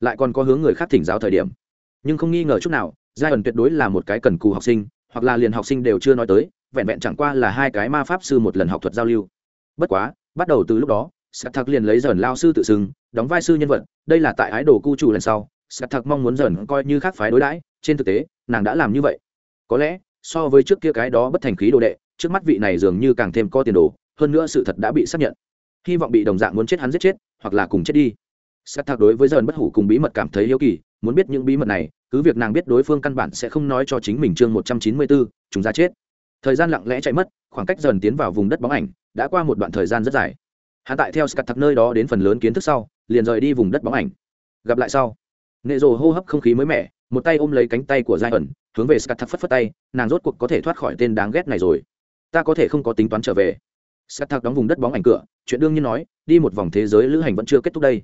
lại còn có hướng người khác thỉnh giáo thời điểm. Nhưng không nghi ngờ chút nào giai ẩn tuyệt đối là một cái cần cù học sinh, hoặc là liền học sinh đều chưa nói tới vẹn vẹn chẳng qua là hai cái ma pháp sư một lần học thuật giao lưu. Bất quá, bắt đầu từ lúc đó sạc thạc liền lấy dần lao sư tự xưng, đóng vai sư nhân vật, đây là tại ái đồ cu chủ lần sau sạc thạc mong muốn dần coi như khác phái đối đãi, trên thực tế, nàng đã làm như vậy. Có lẽ, so với trước kia cái đó bất thành khí đồ đệ, trước mắt vị này dường như càng thêm có tiền đồ, hơn nữa sự thật đã bị xác nhận. Hy vọng bị đồng dạng muốn chết hắn giết chết, hoặc là cùng chết đi. Sạc thạc đối với dần bất hủ cùng bí mật cảm thấy hiếu kỳ, muốn biết những bí mật này, cứ việc nàng biết đối phương căn bản sẽ không nói cho chính mình chương một trăm chín mươi bốn chúng ra chết thời gian lặng lẽ chạy mất, khoảng cách dần tiến vào vùng đất bóng ảnh, đã qua một đoạn thời gian rất dài. Hắn tại theo scat nơi đó đến phần lớn kiến thức sau, liền rời đi vùng đất bóng ảnh. Gặp lại sau nệ rồ hô hấp không khí mới mẻ, một tay ôm lấy cánh tay của giai ẩn hướng về scat phất phất tay, nàng rốt cuộc có thể thoát khỏi tên đáng ghét này rồi. Ta có thể không có tính toán trở về. Scat đóng vùng đất bóng ảnh cửa, chuyện đương nhiên nói, đi một vòng thế giới lữ hành vẫn chưa kết thúc đây.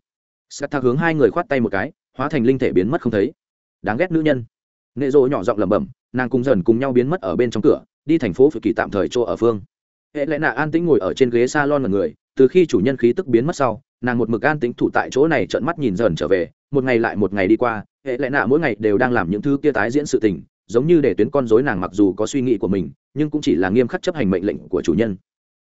Scat hướng hai người khoát tay một cái, hóa thành linh thể biến mất không thấy. Đáng ghét nữ nhân. Nệ rồ nhỏ giọng lẩm bẩm, nàng cùng dần cùng nhau biến mất ở bên trong cửa đi thành phố phự kỳ tạm thời chỗ ở phương. Hệ lẽ nạ an tĩnh ngồi ở trên ghế salon là người, từ khi chủ nhân khí tức biến mất sau, nàng một mực an tĩnh thủ tại chỗ này trợn mắt nhìn dần trở về, một ngày lại một ngày đi qua, hệ lẽ nạ mỗi ngày đều đang làm những thứ kia tái diễn sự tình, giống như để tuyến con dối nàng mặc dù có suy nghĩ của mình, nhưng cũng chỉ là nghiêm khắc chấp hành mệnh lệnh của chủ nhân.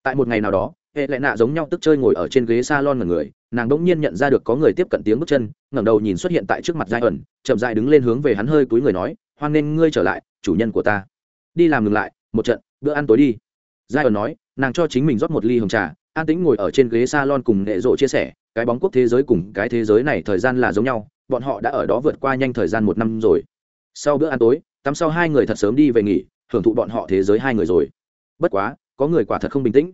Tại một ngày nào đó, hệ lẽ nạ giống nhau tức chơi ngồi ở trên ghế salon là người, nàng đ ỗ n g nhiên nhận ra được có người tiếp cận tiếng bước chân, ngẩng đầu nhìn xuất hiện tại trước mặt giai ẩn, chậm dại đứng lên hướng về hắn hơi túi người nói, hoan nên ngươi trở lại, chủ nhân của ta. Đi làm ngừng lại một trận, bữa ăn tối đi. Giai ẩn nói, nàng cho chính mình rót một ly hồng trà, an tĩnh ngồi ở trên ghế salon cùng nghệ rộ chia sẻ, cái bóng quốc thế giới cùng cái thế giới này thời gian là giống nhau, bọn họ đã ở đó vượt qua nhanh thời gian một năm rồi. Sau bữa ăn tối, tắm sau hai người thật sớm đi về nghỉ hưởng thụ bọn họ thế giới hai người rồi. Bất quá, có người quả thật không bình tĩnh.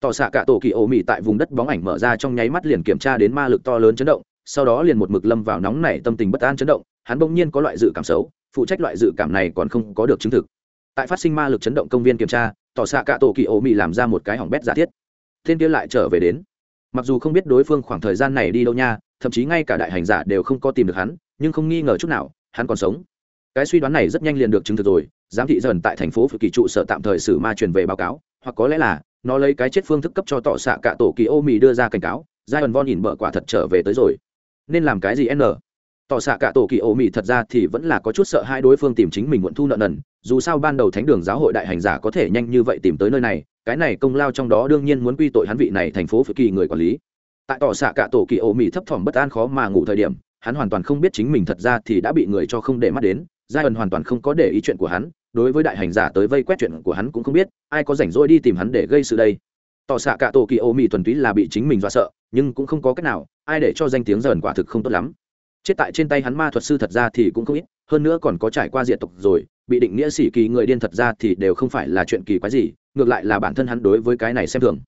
Tỏ xạ cả tổ kỳ ổ mị tại vùng đất bóng ảnh mở ra trong nháy mắt liền kiểm tra đến ma lực to lớn chấn động, sau đó liền một mực lâm vào nóng này tâm tình bất an chấn động, hắn bỗng nhiên có loại dự cảm xấu, phụ trách loại dự cảm này còn không có được chứng thực tại phát sinh ma lực chấn động công viên kiểm tra, tỏ xạ cả tổ kỳ ổ mị làm ra một cái hỏng bét giả thiết. Tên kia lại trở về đến. Mặc dù không biết đối phương khoảng thời gian này đi đâu nha, thậm chí ngay cả đại hành giả đều không có tìm được hắn, nhưng không nghi ngờ chút nào, hắn còn sống. Cái suy đoán này rất nhanh liền được chứng thực rồi, giám thị dần tại thành phố phự kỳ trụ sở tạm thời xử ma truyền về báo cáo, hoặc có lẽ là, nó lấy cái chết phương thức cấp cho tỏ xạ cả tổ kỳ ô mì đưa ra cảnh cáo giai ẩn von nhìn bợ quả thật trở về tới rồi. Nên làm cái gì n? Tỏ xạ cả tổ kỳ ô mì thật ra thì vẫn là có chút sợ hai đối phương tìm chính mình muộn thu nợ nần dù sao ban đầu thánh đường giáo hội đại hành giả có thể nhanh như vậy tìm tới nơi này, cái này công lao trong đó đương nhiên muốn quy tội hắn vị này thành phố phụ kỳ người quản lý. Tại tỏ xạ cả tổ kỳ ổ mỹ thấp thỏm bất an khó mà ngủ thời điểm, hắn hoàn toàn không biết chính mình thật ra thì đã bị người cho không để mắt đến, giai ẩn hoàn toàn không có để ý chuyện của hắn, đối với đại hành giả tới vây quét chuyện của hắn cũng không biết, ai có rảnh rỗi đi tìm hắn để gây sự đây. Tỏ xạ cả tổ kỳ ô mỹ thuần túy là bị chính mình do sợ, nhưng cũng không có cách nào, ai để cho danh tiếng dần quả thực không tốt lắm. Chết tại trên tay hắn ma thuật sư thật ra thì cũng không ít hơn nữa còn có trải qua diện tộc rồi, bị định nghĩa sĩ kỳ người điên thật ra thì đều không phải là chuyện kỳ quái gì, ngược lại là bản thân hắn đối với cái này xem thường.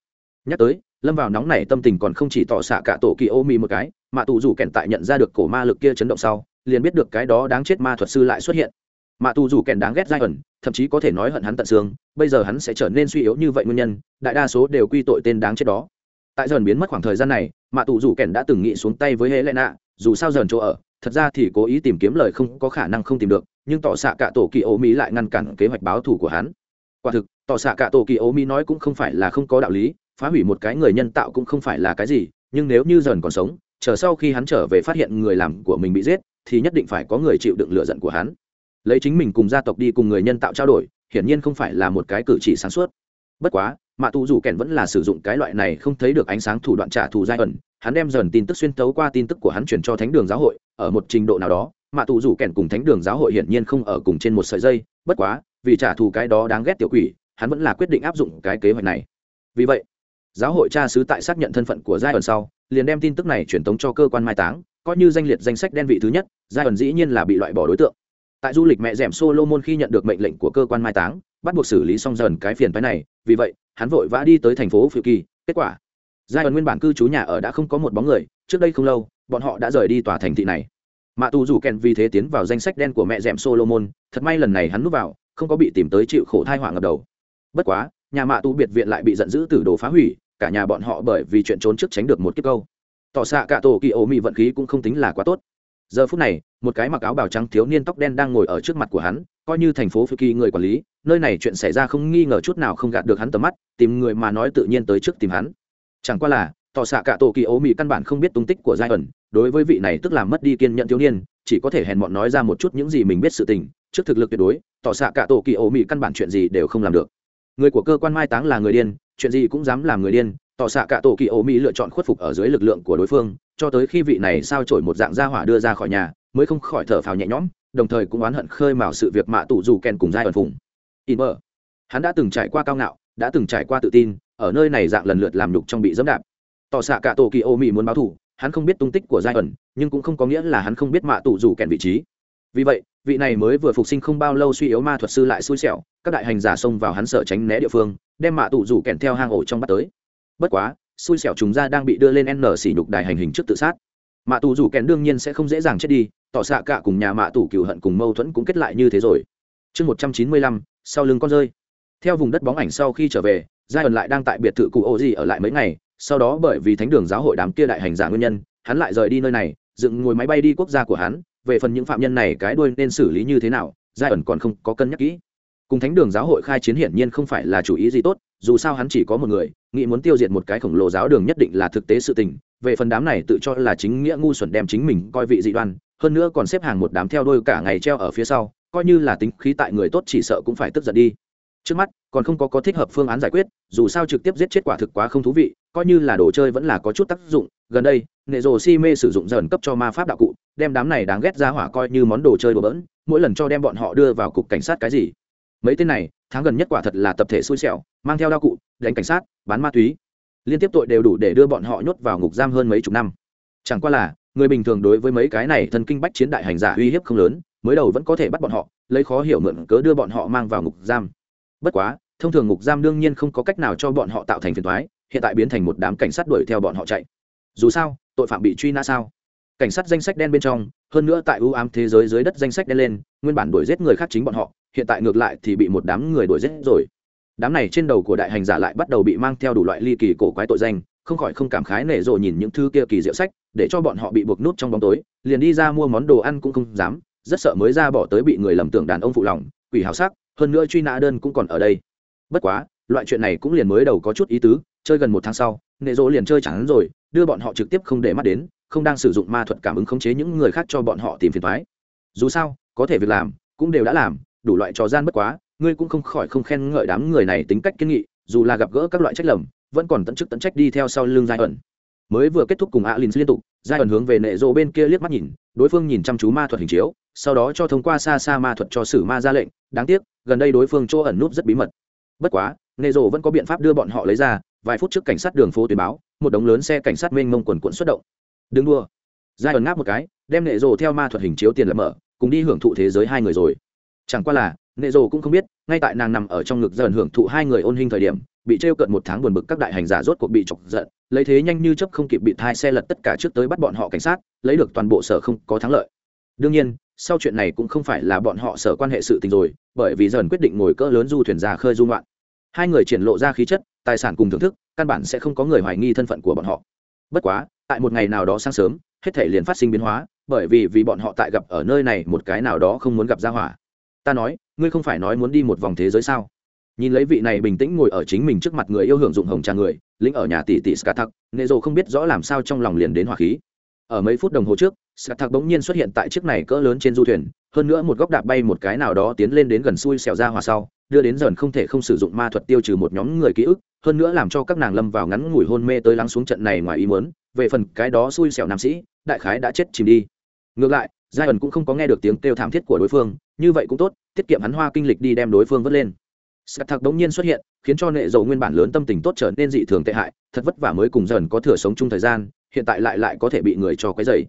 Nhắc tới, lâm vào nóng này tâm tình còn không chỉ tỏ xạ cả tổ kỳ ô mi một cái, mà tù rủ kèn tại nhận ra được cổ ma lực kia chấn động sau, liền biết được cái đó đáng chết ma thuật sư lại xuất hiện. Mà tù rủ kèn đáng ghét giai ẩn thậm chí có thể nói hận hắn tận xương, bây giờ hắn sẽ trở nên suy yếu như vậy nguyên nhân, đại đa số đều quy tội tên đáng chết đó. Tại dần biến mất khoảng thời gian này, mà tù rủ kèn đã từng nghĩ xuống tay với hễ lệ nạ dù sao dần chỗ ở thật ra thì cố ý tìm kiếm lời không có khả năng không tìm được, nhưng tỏ xạ cả tổ kỳ ô mỹ lại ngăn cản kế hoạch báo thù của hắn. Quả thực, tỏ xạ cả tổ kỳ ô mỹ nói cũng không phải là không có đạo lý, phá hủy một cái người nhân tạo cũng không phải là cái gì, nhưng nếu như dần còn sống, chờ sau khi hắn trở về phát hiện người làm của mình bị giết, thì nhất định phải có người chịu đựng lựa giận của hắn. Lấy chính mình cùng gia tộc đi cùng người nhân tạo trao đổi, hiển nhiên không phải là một cái cử chỉ sáng suốt. Bất quá, mạ tù dù kèn vẫn là sử dụng cái loại này không thấy được ánh sáng thủ đoạn trả thù giai ẩn hắn đem dần tin tức xuyên tấu qua tin tức của hắn chuyển cho thánh đường giáo hội, ở một trình độ nào đó mạ tù rủ kèn cùng thánh đường giáo hội hiển nhiên không ở cùng trên một sợi dây, bất quá, vì trả thù cái đó đáng ghét tiểu quỷ, hắn vẫn là quyết định áp dụng cái kế hoạch này. Vì vậy, giáo hội cha sứ tại xác nhận thân phận của giai ẩn sau, liền đem tin tức này truyền tống cho cơ quan mai táng, coi như danh liệt danh sách đen vị thứ nhất, giai ẩn dĩ nhiên là bị loại bỏ đối tượng. Tại du lịch mẹ rẻm solomon khi nhận được mệnh lệnh của cơ quan mai táng, bắt buộc xử lý xong dần cái phiền phái này, vì vậy, hắn vội vã đi tới thành phố phiêu kỳ, kết quả giai ẩn nguyên bản cư trú nhà ở đã không có một bóng người, trước đây không lâu, bọn họ đã rời đi tòa thành thị này. Mạ tù rủ kèn vì thế tiến vào danh sách đen của mẹ d solomon, thật may lần này hắn núp vào, không có bị tìm tới chịu khổ thai họa ngập đầu. Bất quá, nhà mạ tù biệt viện lại bị giận dữ từ đồ phá hủy, cả nhà bọn họ bởi vì chuyện trốn trước tránh được một kiếp câu. Tỏ xạ cả tổ kỳ ổ mị vận khí cũng không tính là quá tốt. Giờ phút này, một cái mặc áo bào trắng thiếu niên tóc đen đang ngồi ở trước mặt của hắn, coi như thành phố phi kỳ người quản lý, nơi này chuyện xảy ra không nghi ngờ chút nào không gạt được hắn tầm mắt, tìm người mà nói tự nhiên tới trước tìm hắn chẳng qua là, tỏ xạ cả tổ kỳ ố mị căn bản không biết tung tích của giai ẩn đối với vị này tức làm mất đi kiên nhận thiếu niên, chỉ có thể hèn mọn nói ra một chút những gì mình biết sự tình, trước thực lực tuyệt đối, tỏ xạ cả tổ kỳ ố mị căn bản chuyện gì đều không làm được. Người của cơ quan mai táng là người điên, chuyện gì cũng dám làm người điên, tỏ xạ cả tổ kỳ ố mỹ lựa chọn khuất phục ở dưới lực lượng của đối phương, cho tới khi vị này sao trổi một dạng gia hỏa đưa ra khỏi nhà, mới không khỏi thở phào nhẹ nhõm, đồng thời cũng oán hận khơi mào sự việc mạ tủ dù kèn cùng giai ẩn phùng. In mơ hắn đã từng trải qua cao ngạo, đã từng trải qua tự tin ở nơi này dạng lần lượt làm nhục trong bị dẫm đạp. Tỏ xạ cả tổ kỳ ô mỹ muốn báo thủ hắn không biết tung tích của giai ẩn, nhưng cũng không có nghĩa là hắn không biết mạ tủ rủ kèn vị trí. Vì vậy, vị này mới vừa phục sinh không bao lâu suy yếu ma thuật sư lại xui xẻo, các đại hành giả xông vào hắn sợ tránh né địa phương, đem mạ tủ rủ kèn theo hang ổ trong bắt tới. Bất quá, xui xẻo chúng ra đang bị đưa lên n xỉ nhục đài hành hình trước tự sát. Mạ tủ rủ kèn đương nhiên sẽ không dễ dàng chết đi, tỏ xạ cả cùng nhà mạ tủ cựu hận cùng mâu thuẫn cũng kết lại như thế rồi. Chương một trăm chín mươi lăm, sau lưng con rơi. Theo vùng đất bóng ảnh sau khi trở về giai ẩn lại đang tại biệt thự cụ ô di ở lại mấy ngày, sau đó bởi vì thánh đường giáo hội đám kia đại hành giả nguyên nhân, hắn lại rời đi nơi này, dựng ngồi máy bay đi quốc gia của hắn. Về phần những phạm nhân này, cái đuôi nên xử lý như thế nào giai ẩn còn không có cân nhắc kỹ. Cùng thánh đường giáo hội khai chiến hiển nhiên không phải là chủ ý gì tốt, dù sao hắn chỉ có một người, nghĩ muốn tiêu diệt một cái khổng lồ giáo đường nhất định là thực tế sự tình. Về phần đám này tự cho là chính nghĩa ngu xuẩn đem chính mình coi vị dị đoan, hơn nữa còn xếp hàng một đám theo đôi cả ngày treo ở phía sau, coi như là tính khí tại người tốt chỉ sợ cũng phải tức giận đi trước mắt, còn không có có thích hợp phương án giải quyết, dù sao trực tiếp giết chết quả thực quá không thú vị, coi như là đồ chơi vẫn là có chút tác dụng. Gần đây nệ rồ si mê sử dụng dần cấp cho ma pháp đạo cụ, đem đám này đáng ghét ra hỏa coi như món đồ chơi đồ bỡn, mỗi lần cho đem bọn họ đưa vào cục cảnh sát cái gì. Mấy tên này, tháng gần nhất quả thật là tập thể xui xẻo, mang theo đạo cụ, đánh cảnh sát, bán ma túy. Liên tiếp tội đều đủ để đưa bọn họ nhốt vào ngục giam hơn mấy chục năm. Chẳng qua là, người bình thường đối với mấy cái này thần kinh bách chiến đại hành giả uy hiếp không lớn, mới đầu vẫn có thể bắt bọn họ, lấy khó hiểu mượn cớ đưa bọn họ mang vào ngục giam bất quá, thông thường ngục giam đương nhiên không có cách nào cho bọn họ tạo thành phiền thoái hiện tại biến thành một đám cảnh sát đuổi theo bọn họ chạy. Dù sao, tội phạm bị truy nã sao? Cảnh sát danh sách đen bên trong, hơn nữa tại ưu ám thế giới dưới đất danh sách đen lên, nguyên bản đuổi giết người khác chính bọn họ, hiện tại ngược lại thì bị một đám người đuổi giết rồi. Đám này trên đầu của đại hành giả lại bắt đầu bị mang theo đủ loại ly kỳ cổ quái tội danh, không khỏi không cảm khái nể rộ nhìn những thứ kia kỳ diệu sách, để cho bọn họ bị buộc nút trong bóng tối, liền đi ra mua món đồ ăn cũng không dám, rất sợ mới ra bỏ tới bị người lầm tưởng đàn ông phụ lòng, quỷ hào sắc hơn nữa truy nã đơn cũng còn ở đây. Bất quá, loại chuyện này cũng liền mới đầu có chút ý tứ, chơi gần một tháng sau, nệ rỗ liền chơi chẳng rồi, đưa bọn họ trực tiếp không để mắt đến, không đang sử dụng ma thuật cảm ứng khống chế những người khác cho bọn họ tìm phiền thoái dù sao, có thể việc làm, cũng đều đã làm, đủ loại trò gian bất quá, ngươi cũng không khỏi không khen ngợi đám người này tính cách kiên nghị, dù là gặp gỡ các loại trách lầm, vẫn còn tận chức tận trách đi theo sau lưng giai ẩn. Mới vừa kết thúc cùng alin liên tục, giai ẩn hướng về nệ rộ bên kia liếc mắt nhìn, đối phương nhìn chăm chú ma thuật hình chiếu sau đó cho thông qua xa xa ma thuật cho sử ma ra lệnh, đáng tiếc, gần đây đối phương chỗ ẩn núp rất bí mật. Bất quá nê rộ vẫn có biện pháp đưa bọn họ lấy ra, vài phút trước cảnh sát đường phố tuyên báo, một đống lớn xe cảnh sát mênh mông quần quận xuất động. Đừng đua giai ẩn ngáp một cái, đem nệ rộ theo ma thuật hình chiếu tiền lập mở, cùng đi hưởng thụ thế giới hai người rồi. Chẳng qua là nệ rộ cũng không biết, ngay tại nàng nằm ở trong ngực dần hưởng thụ hai người ôn hình thời điểm, bị trêu cận một tháng buồn bực các đại hành giả rốt cuộc bị chọc giận, lấy thế nhanh như chấp không kịp bị thai xe lật tất cả trước tới bắt bọn họ cảnh sát, lấy được toàn bộ sở không có thắng lợi đương nhiên, sau chuyện này cũng không phải là bọn họ sở quan hệ sự tình rồi, bởi vì dần quyết định ngồi cỡ lớn du thuyền ra khơi du ngoạn. Hai người triển lộ ra khí chất, tài sản cùng thưởng thức, căn bản sẽ không có người hoài nghi thân phận của bọn họ. Bất quá, tại một ngày nào đó sáng sớm, hết thể liền phát sinh biến hóa, bởi vì vì bọn họ tại gặp ở nơi này một cái nào đó không muốn gặp ra hỏa. Ta nói, ngươi không phải nói muốn đi một vòng thế giới sao? Nhìn lấy vị này bình tĩnh ngồi ở chính mình trước mặt người yêu hưởng dụng hồng trà người, lính ở nhà tỷ tỷ skatak nệ rồ không biết rõ làm sao trong lòng liền đến hỏa khí ở mấy phút đồng hồ trước skatak bỗng nhiên xuất hiện tại chiếc này cỡ lớn trên du thuyền, hơn nữa một góc đạp bay một cái nào đó tiến lên đến gần xui xẻo ra hòa sau, đưa đến dần không thể không sử dụng ma thuật tiêu trừ một nhóm người ký ức, hơn nữa làm cho các nàng lâm vào ngắn ngủi hôn mê tới lắng xuống trận này ngoài ý muốn. Về phần cái đó xui xẻo nam sĩ, đại khái đã chết chìm đi. Ngược lại giai ẩn cũng không có nghe được tiếng kêu thảm thiết của đối phương, như vậy cũng tốt, tiết kiệm hắn hoa kinh lịch đi đem đối phương vớt lên. Sạc thạc đống nhiên xuất hiện, khiến cho nệ dầu nguyên bản lớn tâm tình tốt trở nên dị thường tệ hại, thật vất vả mới cùng dần có thừa sống chung thời gian hiện tại lại lại có thể bị người cho quấy dày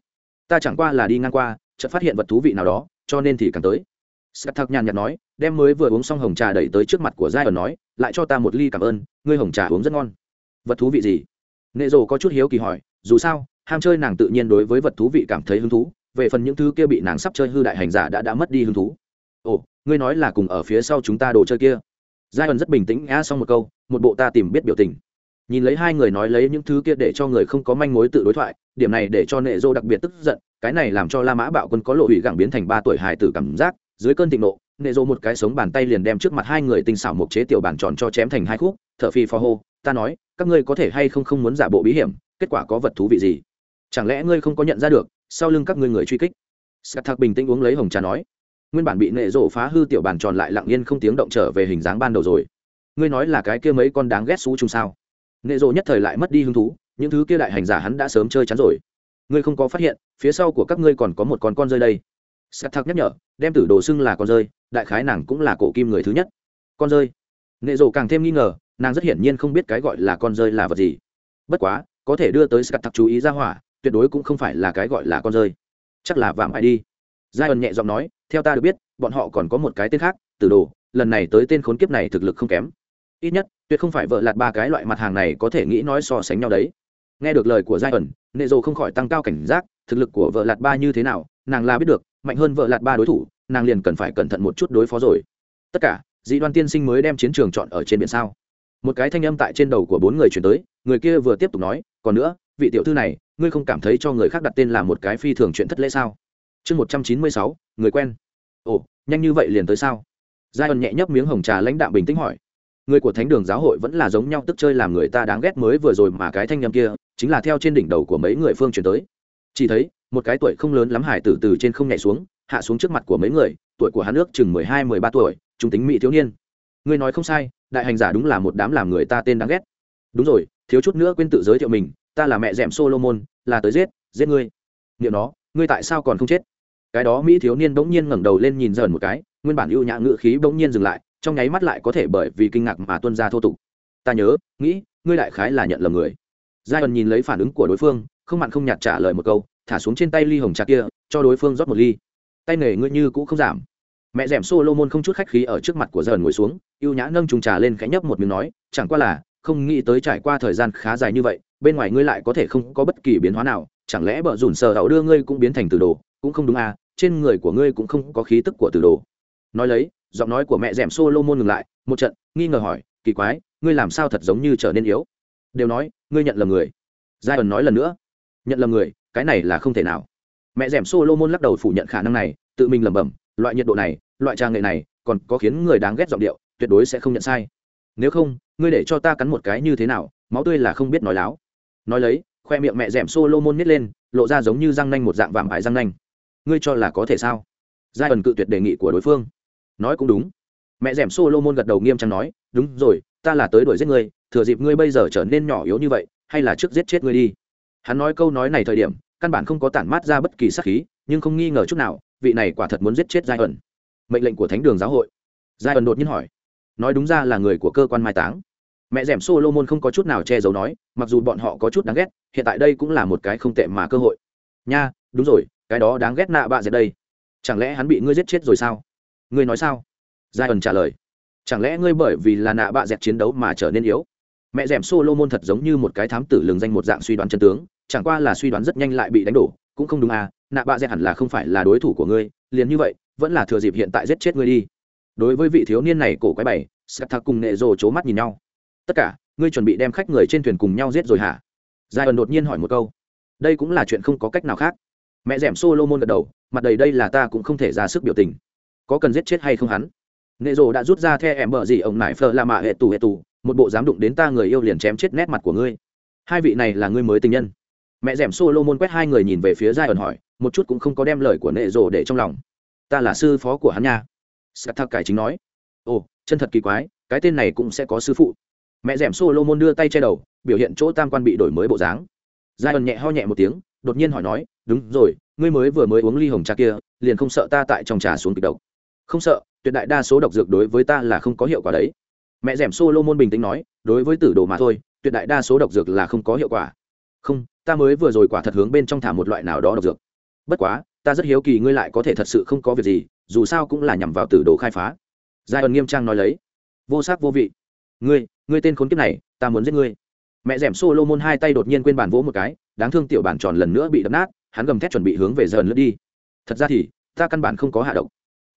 ta chẳng qua là đi ngang qua, chợt phát hiện vật thú vị nào đó, cho nên thì càng tới. Sắt thạc nhàn nhạt nói, đem mới vừa uống xong hồng trà đẩy tới trước mặt của giai ẩn nói, lại cho ta một ly cảm ơn, ngươi hồng trà uống rất ngon. Vật thú vị gì? Nệ dầu có chút hiếu kỳ hỏi, dù sao, ham chơi nàng tự nhiên đối với vật thú vị cảm thấy hứng thú, về phần những thứ kia bị nàng sắp chơi hư đại hành giả đã đã mất đi hứng thú. Ồ, ngươi nói là cùng ở phía sau chúng ta đồ chơi kia. Giai ẩn rất bình tĩnh ngã xong một câu, một bộ ta tìm biết biểu tình nhìn lấy hai người nói lấy những thứ kia để cho người không có manh mối tự đối thoại, điểm này để cho nệ dô đặc biệt tức giận, cái này làm cho la mã bạo quân có lộ hủy gẳng biến thành ba tuổi hài tử cảm giác, dưới cơn thịnh nộ, nệ dô một cái sống bàn tay liền đem trước mặt hai người tinh xảo một chế tiểu bàn tròn cho chém thành hai khúc thợ phi phò hô, ta nói, các ngươi có thể hay không không muốn giả bộ bí hiểm, kết quả có vật thú vị gì? Chẳng lẽ ngươi không có nhận ra được, sau lưng các ngươi người truy kích? Sạc thạc bình tĩnh uống lấy hồng trà nói, nguyên bản bị nệ rộ phá hư tiểu bàn tròn lại lặng yên không tiếng động trở về hình dáng ban đầu rồi. Ngươi nói là cái kia mấy con đáng ghét xú chung sao? Nệ rộ nhất thời lại mất đi hứng thú, những thứ kia đại hành giả hắn đã sớm chơi chắn rồi. Ngươi không có phát hiện, phía sau của các ngươi còn có một con con rơi đây. Sắt thạc nhắc nhở, đem tử đồ xưng là con rơi, đại khái nàng cũng là cổ kim người thứ nhất. Con rơi. Nệ rộ càng thêm nghi ngờ, nàng rất hiển nhiên không biết cái gọi là con rơi là vật gì. Bất quá, có thể đưa tới sắt thạc chú ý ra hỏa, tuyệt đối cũng không phải là cái gọi là con rơi. Chắc là vạm ai đi. Giai ẩn nhẹ giọng nói, theo ta được biết, bọn họ còn có một cái tên khác, Tử đồ, lần này tới tên khốn kiếp này thực lực không kém ít nhất, tuyệt không phải vợ lạt ba cái loại mặt hàng này có thể nghĩ nói so sánh nhau đấy. Nghe được lời của giai ẩn, nệ dồ không khỏi tăng cao cảnh giác, thực lực của vợ lạt ba như thế nào, nàng là biết được, mạnh hơn vợ lạt ba đối thủ, nàng liền cần phải cẩn thận một chút đối phó rồi. Tất cả, dị đoan tiên sinh mới đem chiến trường chọn ở trên biển sao? Một cái thanh âm tại trên đầu của bốn người chuyển tới, người kia vừa tiếp tục nói, còn nữa, vị tiểu thư này, ngươi không cảm thấy cho người khác đặt tên là một cái phi thường chuyện thất lễ sao? Chương một trăm chín mươi sáu, người quen. Ồ, nhanh như vậy liền tới sao? Giai ẩn nhẹ nhấp miếng hồng trà lãnh đạm bình tĩnh hỏi người của thánh đường giáo hội vẫn là giống nhau, tức chơi làm người ta đáng ghét mới vừa rồi mà cái thanh nhầm kia, chính là theo trên đỉnh đầu của mấy người phương chuyển tới. Chỉ thấy, một cái tuổi không lớn lắm hải tử từ trên không nhảy xuống, hạ xuống trước mặt của mấy người, tuổi của hắn ước chừng mười hai, mười ba tuổi, trung tính mỹ thiếu niên. Ngươi nói không sai, đại hành giả đúng là một đám làm người ta tên đáng ghét. Đúng rồi, thiếu chút nữa quên tự giới thiệu mình, ta là mẹ d solomon, là tới giết giết ngươi. Nghiệm nó, ngươi tại sao còn không chết? Cái đó mỹ thiếu niên bỗng nhiên ngẩng đầu lên nhìn dần một cái, nguyên bản ưu nhã ngự khí bỗng nhiên dừng lại trong nháy mắt lại có thể bởi vì kinh ngạc mà tuân ra thô tục. Ta nhớ, nghĩ, ngươi đại khái là nhận lầm người. Giai ẩn nhìn lấy phản ứng của đối phương, không mặn không nhạt trả lời một câu, thả xuống trên tay ly hồng trà kia, cho đối phương rót một ly. Tay nghề ngươi như cũng không giảm. Mẹ d ẻ m solomon không chút khách khí ở trước mặt của dần ngồi xuống, ưu nhã nâng trùng trà lên khẽ nhấp một miếng nói, chẳng qua là, không nghĩ tới trải qua thời gian khá dài như vậy, bên ngoài ngươi lại có thể không có bất kỳ biến hóa nào, chẳng lẽ bợ rủn sờ đậu đưa ngươi cũng biến thành từ đồ, cũng không đúng à trên người của ngươi cũng không có khí tức của từ đồ nói lấy, giọng nói của mẹ d ẻ m solomon ngừng lại, một trận, nghi ngờ hỏi, kỳ quái, ngươi làm sao thật giống như trở nên yếu? Đều nói, ngươi nhận lầm người. Giai ẩn nói lần nữa, nhận lầm người, cái này là không thể nào. Mẹ d ẻ m solomon lắc đầu phủ nhận khả năng này, tự mình lẩm bẩm, loại nhiệt độ này, loại trang nghệ này, còn có khiến người đáng ghét giọng điệu, tuyệt đối sẽ không nhận sai. Nếu không, ngươi để cho ta cắn một cái như thế nào, máu tươi là không biết nói láo. Nói lấy, khoe miệng mẹ d ẻ m solomon nhét lên, lộ ra giống như răng nanh một dạng vạm ải răng nanh. Ngươi cho là có thể sao? Giai ẩn cự tuyệt đề nghị của đối phương nói cũng đúng. Mẹ d ẻ m solomon gật đầu nghiêm trang nói, đúng rồi, ta là tới đuổi giết ngươi, thừa dịp ngươi bây giờ trở nên nhỏ yếu như vậy, hay là trước giết chết ngươi đi. Hắn nói câu nói này thời điểm, căn bản không có tản mát ra bất kỳ sắc khí, nhưng không nghi ngờ chút nào, vị này quả thật muốn giết chết giai ẩn mệnh lệnh của thánh đường giáo hội. Giai ẩn đột nhiên hỏi, nói đúng ra là người của cơ quan mai táng. Mẹ d ẻ m solomon không có chút nào che giấu nói, mặc dù bọn họ có chút đáng ghét, hiện tại đây cũng là một cái không tệ mà cơ hội. Nha, đúng rồi, cái đó đáng ghét nạ bạ dệt đây. Chẳng lẽ hắn bị ngươi giết chết rồi sao? Ngươi nói sao? Giai ẩn trả lời, chẳng lẽ ngươi bởi vì là nạ bạ dẹt chiến đấu mà trở nên yếu? Mẹ d ẻ m solomon thật giống như một cái thám tử lường danh một dạng suy đoán chân tướng, chẳng qua là suy đoán rất nhanh lại bị đánh đổ, cũng không đúng à nạ bạ dẹt hẳn là không phải là đối thủ của ngươi, liền như vậy, vẫn là thừa dịp hiện tại giết chết ngươi đi. Đối với vị thiếu niên này cổ quái bảy sắt thạc cùng nệ rồ c h ố mắt nhìn nhau. Tất cả, ngươi chuẩn bị đem khách người trên thuyền cùng nhau giết rồi hả? Giai ẩn đột nhiên hỏi một câu. Đây cũng là chuyện không có cách nào khác. Mẹ d ẻ m solomon gật đầu, mặt đầy đây là ta cũng không thể ra sức biểu tình có cần giết chết hay không hắn? Nệ rồ đã rút ra the em bờ gì ông nải phờ la mạ hệ tù hệ tù, một bộ dám đụng đến ta người yêu liền chém chết nét mặt của ngươi. Hai vị này là ngươi mới tình nhân. Mẹ d ẻ m solomon quét hai người nhìn về phía giai ẩn hỏi, một chút cũng không có đem lời của nệ rồ để trong lòng. Ta là sư phó của hắn nha. Sắt thắc cải chính nói. Ồ, chân thật kỳ quái, cái tên này cũng sẽ có sư phụ. Mẹ d ẻ m solomon đưa tay che đầu, biểu hiện chỗ tam quan bị đổi mới bộ dáng. Giai ẩn nhẹ ho nhẹ một tiếng, đột nhiên hỏi nói, đúng rồi, ngươi mới vừa mới uống ly hồng trà kia, liền không sợ ta tại trong trà xuống kịch độc không sợ, tuyệt đại đa số độc dược đối với ta là không có hiệu quả đấy. Mẹ rẻm ẻ m solomon bình tĩnh nói, đối với tử đồ mà thôi, tuyệt đại đa số độc dược là không có hiệu quả. Không, ta mới vừa rồi quả thật hướng bên trong thả một loại nào đó độc dược. Bất quá, ta rất hiếu kỳ ngươi lại có thể thật sự không có việc gì, dù sao cũng là nhằm vào tử đồ khai phá. Giai ẩn nghiêm trang nói lấy. Vô sắc vô vị. Ngươi ngươi tên khốn kiếp này, ta muốn giết ngươi. Mẹ rẻm ẻ m solomon hai tay đột nhiên quên bàn vỗ một cái, đáng thương tiểu bản tròn lần nữa bị đập nát, hắn gầm thét chuẩn bị hướng về dần lướt đi. Thật ra thì, ta căn bản không có hạ độc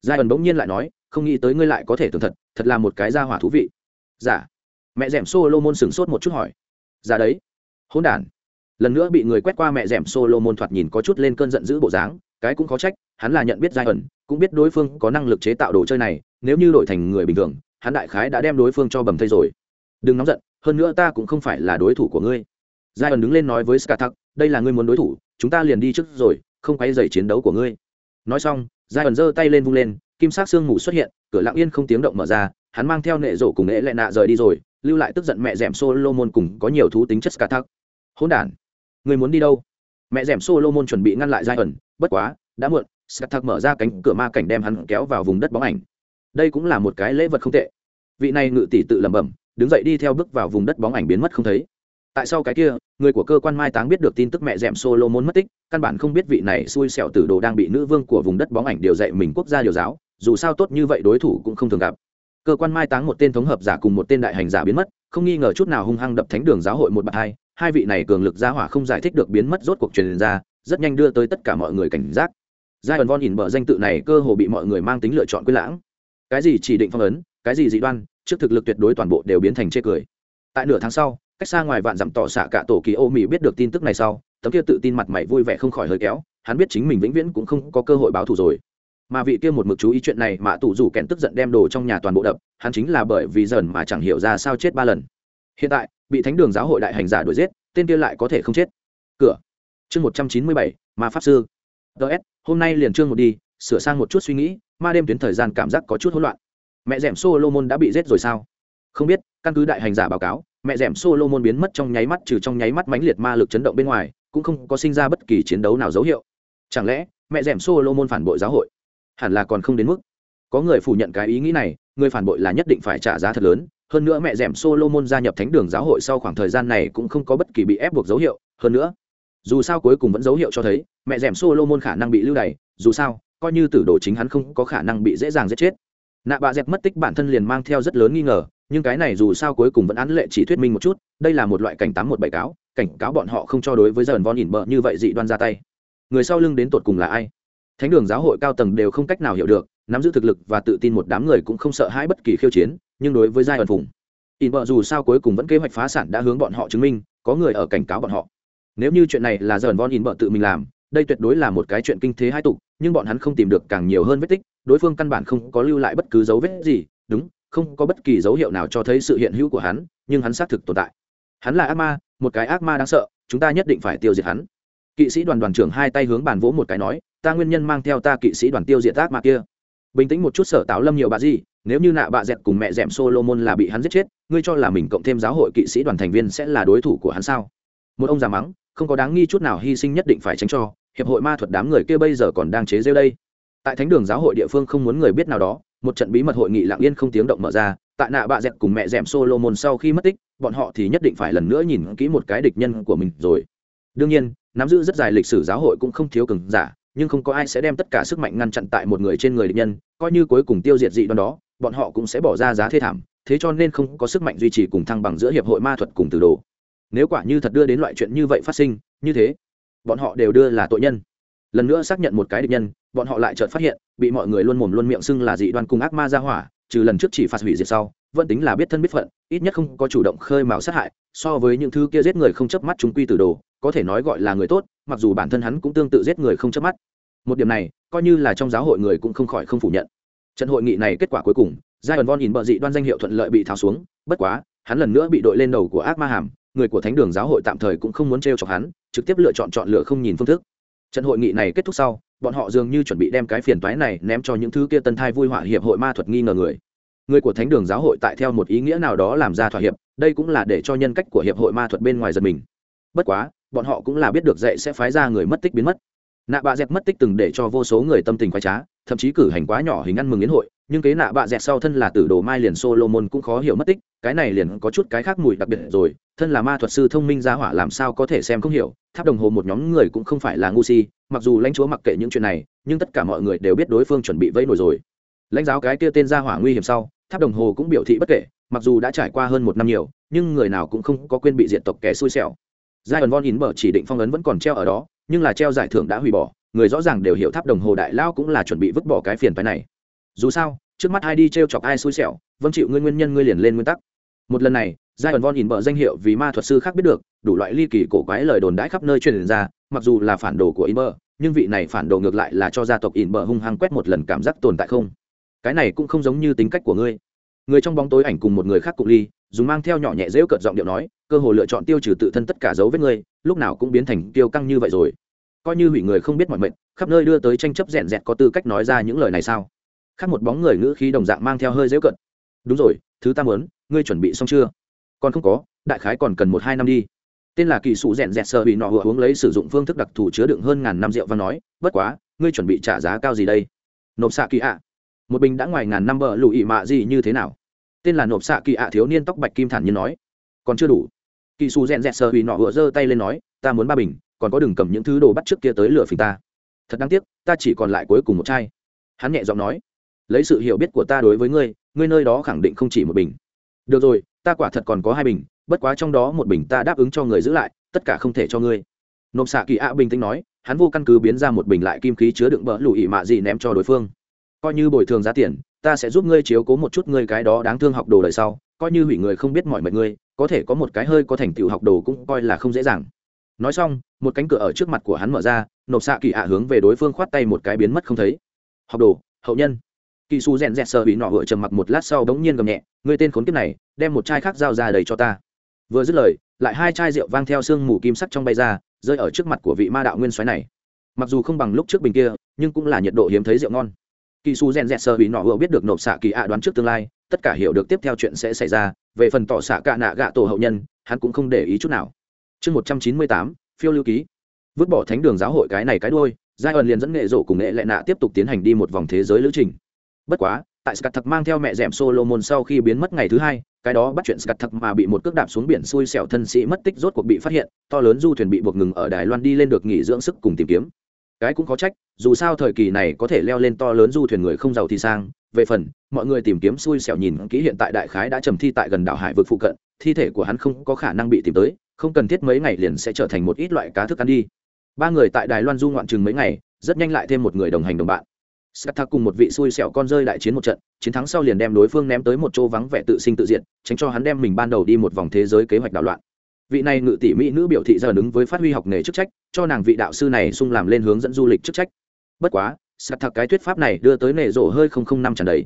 giai ẩn bỗng nhiên lại nói, không nghĩ tới ngươi lại có thể tưởng thật thật là một cái gia hỏa thú vị. Giả dạ. mẹ d ẻ m solomon sửng sốt một chút hỏi. Dạ đấy. Hỗn đản. Lần nữa bị người quét qua mẹ rẻm solo môn thoạt nhìn có chút lên cơn giận dữ bộ dáng, cái cũng khó trách, hắn là nhận biết giai ẩn cũng biết đối phương có năng lực chế tạo đồ chơi này, nếu như đổi thành người bình thường, hắn đại khái đã đem đối phương cho bầm thây rồi. Đừng nóng giận, hơn nữa ta cũng không phải là đối thủ của ngươi. Giai ẩn đứng lên nói với skatak đây là ngươi muốn đối thủ, chúng ta liền đi trước rồi, không quay dày chiến đấu của ngươi. Nói xong giai ẩn giơ tay lên vung lên, kim sắc sương mù xuất hiện, cửa lặng yên không tiếng động mở ra, hắn mang theo nệ rổ cùng nệ lệ nạ rời đi rồi, lưu lại tức giận mẹ rẻm solomon cùng có nhiều thú tính chất skatak hỗn đản, người muốn đi đâu? Mẹ rẻm solomon chuẩn bị ngăn lại giai ẩn, bất quá, đã muộn skatak mở ra cánh cửa ma cảnh đem hắn kéo vào vùng đất bóng ảnh. Đây cũng là một cái lễ vật không tệ. Vị này ngự tỷ tự lẩm bẩm, đứng dậy đi theo bước vào vùng đất bóng ảnh biến mất không thấy tại sao cái kia, người của cơ quan mai táng biết được tin tức mẹ rèm solomon mất tích, căn bản không biết vị này xui xẻo tử đồ đang bị nữ vương của vùng đất bóng ảnh điều dạy mình quốc gia điều giáo, dù sao tốt như vậy đối thủ cũng không thường gặp. Cơ quan mai táng một tên thống hợp giả cùng một tên đại hành giả biến mất, không nghi ngờ chút nào hung hăng đập thánh đường giáo hội một bậc hai hai vị này cường lực gia hỏa không giải thích được biến mất rốt cuộc truyền ra, rất nhanh đưa tới tất cả mọi người cảnh giác. Giai đoạn von ỉn bở danh tự này cơ hồ bị mọi người mang tính lựa chọn quyết lãng. Cái gì chỉ định phong ấn, cái gì dị đoan, trước thực lực tuyệt đối toàn bộ đều biến thành chê cười. Tại nửa tháng sau cách xa ngoài vạn dặm tỏ xạ cả tổ kỳ ô mỹ biết được tin tức này sau, tấm kia tự tin mặt mày vui vẻ không khỏi hơi kéo, hắn biết chính mình vĩnh viễn cũng không có cơ hội báo thù rồi. Mà vị kia một mực chú ý chuyện này mà tủ rủ kèn tức giận đem đồ trong nhà toàn bộ đập, hắn chính là bởi vì dần mà chẳng hiểu ra sao chết ba lần. Hiện tại, bị thánh đường giáo hội đại hành giả đuổi giết, tên kia lại có thể không chết. Cửa. Chương một trăm chín mươi bảy, ma pháp sư. Ts hôm nay liền chương một đi, sửa sang một chút suy nghĩ, ma đêm tuyến thời gian cảm giác có chút hỗn loạn. Mẹ d ẻ m solomon đã bị giết rồi sao? Không biết, căn cứ đại hành giả báo cáo mẹ rẻm solomon biến mất trong nháy mắt, trừ trong nháy mắt mãnh liệt ma lực chấn động bên ngoài, cũng không có sinh ra bất kỳ chiến đấu nào dấu hiệu. Chẳng lẽ, mẹ rẻm solomon phản bội giáo hội? Hẳn là còn không đến mức. Có người phủ nhận cái ý nghĩ này, người phản bội là nhất định phải trả giá thật lớn. Hơn nữa mẹ rẻm solomon gia nhập thánh đường giáo hội sau khoảng thời gian này cũng không có bất kỳ bị ép buộc dấu hiệu. Hơn nữa, dù sao cuối cùng vẫn dấu hiệu cho thấy, mẹ rẻm solomon khả năng bị lưu đày. Dù sao, coi như tử đồ chính hắn không có khả năng bị dễ dàng giết chết. Nạ bạ dẹp mất tích bản thân liền mang theo rất lớn nghi ngờ nhưng cái này dù sao cuối cùng vẫn án lệ chỉ thuyết minh một chút, đây là một loại cảnh tám một bảy cáo, cảnh cáo bọn họ không cho đối với dần von ỉn bợ như vậy dị đoan ra tay. Người sau lưng đến tột cùng là ai? Thánh đường giáo hội cao tầng đều không cách nào hiểu được, nắm giữ thực lực và tự tin một đám người cũng không sợ hãi bất kỳ khiêu chiến, nhưng đối với giai ẩn vùng ỉn bợ dù sao cuối cùng vẫn kế hoạch phá sản đã hướng bọn họ chứng minh, có người ở cảnh cáo bọn họ. Nếu như chuyện này là dần von ỉn bợ tự mình làm, đây tuyệt đối là một cái chuyện kinh thế hai tục, nhưng bọn hắn không tìm được càng nhiều hơn vết tích, đối phương căn bản không có lưu lại bất cứ dấu vết gì, đúng không có bất kỳ dấu hiệu nào cho thấy sự hiện hữu của hắn, nhưng hắn xác thực tồn tại. Hắn là ác ma, một cái ác ma đáng sợ, chúng ta nhất định phải tiêu diệt hắn. Kỵ sĩ đoàn đoàn trưởng hai tay hướng bàn vỗ một cái nói, ta nguyên nhân mang theo ta kỵ sĩ đoàn tiêu diệt ác ma kia. Bình tĩnh một chút sở táo lâm nhiều bà gì, nếu như nạ bạ dẹt cùng mẹ dẹm solomon là bị hắn giết chết, ngươi cho là mình cộng thêm giáo hội kỵ sĩ đoàn thành viên sẽ là đối thủ của hắn sao? Một ông già mắng, không có đáng nghi chút nào, hy sinh nhất định phải tránh cho, hiệp hội ma thuật đám người kia bây giờ còn đang chế rêu đây. Tại thánh đường giáo hội địa phương không muốn người biết nào đó một trận bí mật hội nghị lặng yên không tiếng động mở ra, tại nạ bạ dẹt cùng mẹ dẹm solomon sau khi mất tích, bọn họ thì nhất định phải lần nữa nhìn kỹ một cái địch nhân của mình rồi. Đương nhiên, nắm giữ rất dài lịch sử giáo hội cũng không thiếu cường giả, nhưng không có ai sẽ đem tất cả sức mạnh ngăn chặn tại một người trên người địch nhân, coi như cuối cùng tiêu diệt dị đoan đó, bọn họ cũng sẽ bỏ ra giá thê thảm, thế cho nên không có sức mạnh duy trì cùng thăng bằng giữa hiệp hội ma thuật cùng từ đồ. Nếu quả như thật đưa đến loại chuyện như vậy phát sinh, như thế, bọn họ đều đưa là tội nhân lần nữa xác nhận một cái địch nhân, bọn họ lại chợt phát hiện, bị mọi người luôn mồm luôn miệng xưng là dị đoan cùng ác ma ra hỏa, trừ lần trước chỉ phạt hủy diệt sau, vẫn tính là biết thân biết phận, ít nhất không có chủ động khơi mào sát hại, so với những thứ kia giết người không chớp mắt chúng quy tử đồ, có thể nói gọi là người tốt, mặc dù bản thân hắn cũng tương tự giết người không chớp mắt. Một điểm này, coi như là trong giáo hội người cũng không khỏi không phủ nhận. Trận hội nghị này kết quả cuối cùng giai ẩn von nhìn bợ dị đoan danh hiệu thuận lợi bị tháo xuống, bất quá, hắn lần nữa bị đội lên đầu của ác ma hàm, người của thánh đường giáo hội tạm thời cũng không muốn t chọc hắn, trực tiếp lựa chọn chọn lựa không nhìn phương thức trận hội nghị này kết thúc sau, bọn họ dường như chuẩn bị đem cái phiền toái này ném cho những thứ kia tân thai vui họa hiệp hội ma thuật nghi ngờ người. Người của thánh đường giáo hội tại theo một ý nghĩa nào đó làm ra thỏa hiệp, đây cũng là để cho nhân cách của hiệp hội ma thuật bên ngoài giật mình. Bất quá, bọn họ cũng là biết được dạy sẽ phái ra người mất tích biến mất. Nạ bạ dẹp mất tích từng để cho vô số người tâm tình khoái trá, thậm chí cử hành quá nhỏ hình ăn mừng yến hội nhưng kế nạ bạ dẹt sau thân là tử đồ mai liền solomon cũng khó hiểu mất tích, cái này liền có chút cái khác mùi đặc biệt rồi, thân là ma thuật sư thông minh gia hỏa làm sao có thể xem không hiểu, tháp đồng hồ một nhóm người cũng không phải là ngu si, mặc dù lãnh chúa mặc kệ những chuyện này, nhưng tất cả mọi người đều biết đối phương chuẩn bị vây nổi rồi. Lãnh giáo cái kia tên gia hỏa nguy hiểm sau, tháp đồng hồ cũng biểu thị bất kể, mặc dù đã trải qua hơn một năm nhiều, nhưng người nào cũng không có quên bị diện tộc kẻ xui xẻo. Giai ẩn von in mở chỉ định phong ấn vẫn còn treo ở đó, nhưng là treo giải thưởng đã hủy bỏ, người rõ ràng đều hiểu tháp đồng hồ đại lao cũng là chuẩn bị vứt bỏ cái phiền phái này dù sao, trước mắt ai đi t r e o chọc ai xui xẻo vâng chịu ngươi nguyên nhân ngươi liền lên nguyên tắc. Một lần này giai ẩn von nhìn bờ danh hiệu vì ma thuật sư khác biết được, đủ loại ly kỳ cổ quái lời đồn đãi khắp nơi truyền ra, mặc dù là phản đồ của in bờ nhưng vị này phản đồ ngược lại là cho gia tộc in bờ hung hăng quét một lần cảm giác tồn tại không. Cái này cũng không giống như tính cách của ngươi. Người trong bóng tối ảnh cùng một người khác cụ ly, dùng mang theo nhỏ nhẹ dễu cợt giọng điệu nói, cơ hội lựa chọn tiêu trừ tự thân tất cả dấu vết ngươi, lúc nào cũng biến thành tiêu căng như vậy rồi. Coi như hủy người không biết mọi mệnh, khắp nơi đưa tới tranh chấp rèn rẹt có tư cách nói ra những lời này sao? Khác một bóng người ngữ khí đồng dạng mang theo hơi dễu cận. Đúng rồi, thứ ta muốn, ngươi chuẩn bị xong chưa? Còn không có, đại khái còn cần một hai năm đi. Tên là kỳ sụ rèn rẹt sợ bị nọ vừa uống lấy sử dụng phương thức đặc thù chứa đựng hơn ngàn năm rượu và nói, bất quá, ngươi chuẩn bị trả giá cao gì đây? Nộp xạ kỳ ạ. Một bình đã ngoài ngàn năm bờ lụy mạ gì như thế nào? Tên là nộp xạ kỳ ạ thiếu niên tóc bạch kim thản như nói. Còn chưa đủ. Kỳ sụ rèn rẹt sợ bị nọ vừa giơ tay lên nói, ta muốn ba bình, còn có đừng cầm những thứ đồ bắt trước kia tới lửa phình ta. Thật đáng tiếc, ta chỉ còn lại cuối cùng một chai. Hắn nhẹ giọng nói lấy sự hiểu biết của ta đối với ngươi ngươi nơi đó khẳng định không chỉ một bình. Được rồi, ta quả thật còn có hai bình, bất quá trong đó một bình ta đáp ứng cho người giữ lại, tất cả không thể cho ngươi. Nộp xạ kỳ ạ bình tĩnh nói, hắn vô căn cứ biến ra một bình lại kim khí chứa đựng bỡ lụy mạ gì ném cho đối phương. Coi như bồi thường giá tiền, ta sẽ giúp ngươi chiếu cố một chút ngươi cái đó đáng thương học đồ đời sau, coi như hủy người không biết mọi mệnh ngươi, có thể có một cái hơi có thành tựu học đồ cũng coi là không dễ dàng. Nói xong, một cánh cửa ở trước mặt của hắn mở ra, nộp xạ kỳ ạ hướng về đối phương khoát tay một cái biến mất không thấy. Học đồ, hậu nhân kỳ su rèn rẹt sợ bị nọ vợ trầm mặc một lát sau bỗng nhiên gầm nhẹ người tên khốn kiếp này, đem một chai khác giao ra đầy cho ta. Vừa dứt lời, lại hai chai rượu vang theo sương mù kim sắc trong bay ra, rơi ở trước mặt của vị ma đạo nguyên soái này. Mặc dù không bằng lúc trước bình kia, nhưng cũng là nhiệt độ hiếm thấy rượu ngon. Kỳ su rèn rẹt sợ bị nọ vợ biết được nộp xạ kỳ ạ đoán trước tương lai, tất cả hiểu được tiếp theo chuyện sẽ xảy ra, về phần tỏ xạ cạ nạ gạ tổ hậu nhân, hắn cũng không để ý chút nào. Chương một trăm chín mươi tám, phiêu lưu ký. Vứt bỏ thánh đường giáo hội cái này cái đôi giai ẩn liền dẫn nghệ rộ cùng nghệ lệ nạ tiếp tục tiến hành đi một vòng thế giới lữ trình bất quá, tại scat thật mang theo mẹ rèm solomon sau khi biến mất ngày thứ hai, cái đó bắt chuyện scat thật mà bị một cước đạp xuống biển xui xẻo thân sĩ mất tích rốt cuộc bị phát hiện, to lớn du thuyền bị buộc ngừng ở đài loan đi lên được nghỉ dưỡng sức cùng tìm kiếm. Cái cũng có trách, dù sao thời kỳ này có thể leo lên to lớn du thuyền người không giàu thì sang. Về phần, mọi người tìm kiếm xui xẻo nhìn kỹ hiện tại đại khái đã trầm thi tại gần đảo hải vực phụ cận, thi thể của hắn không có khả năng bị tìm tới, không cần thiết mấy ngày liền sẽ trở thành một ít loại cá thức ăn đi. Ba người tại đài loan du ngoạn chừng mấy ngày, rất nhanh lại thêm một người đồng hành đồng bạn. Scat cùng một vị xui xẻo con rơi đại chiến một trận, chiến thắng sau liền đem đối phương ném tới một chỗ vắng vẻ tự sinh tự diệt, tránh cho hắn đem mình ban đầu đi một vòng thế giới kế hoạch đảo loạn. Vị này ngự tỷ mỹ nữ biểu thị giờ đứng với phát huy học nghề chức trách, cho nàng vị đạo sư này sung làm lên hướng dẫn du lịch chức trách. Bất quá, Scat cái thuyết pháp này đưa tới nệ rộ hơi không không năm tràn đầy.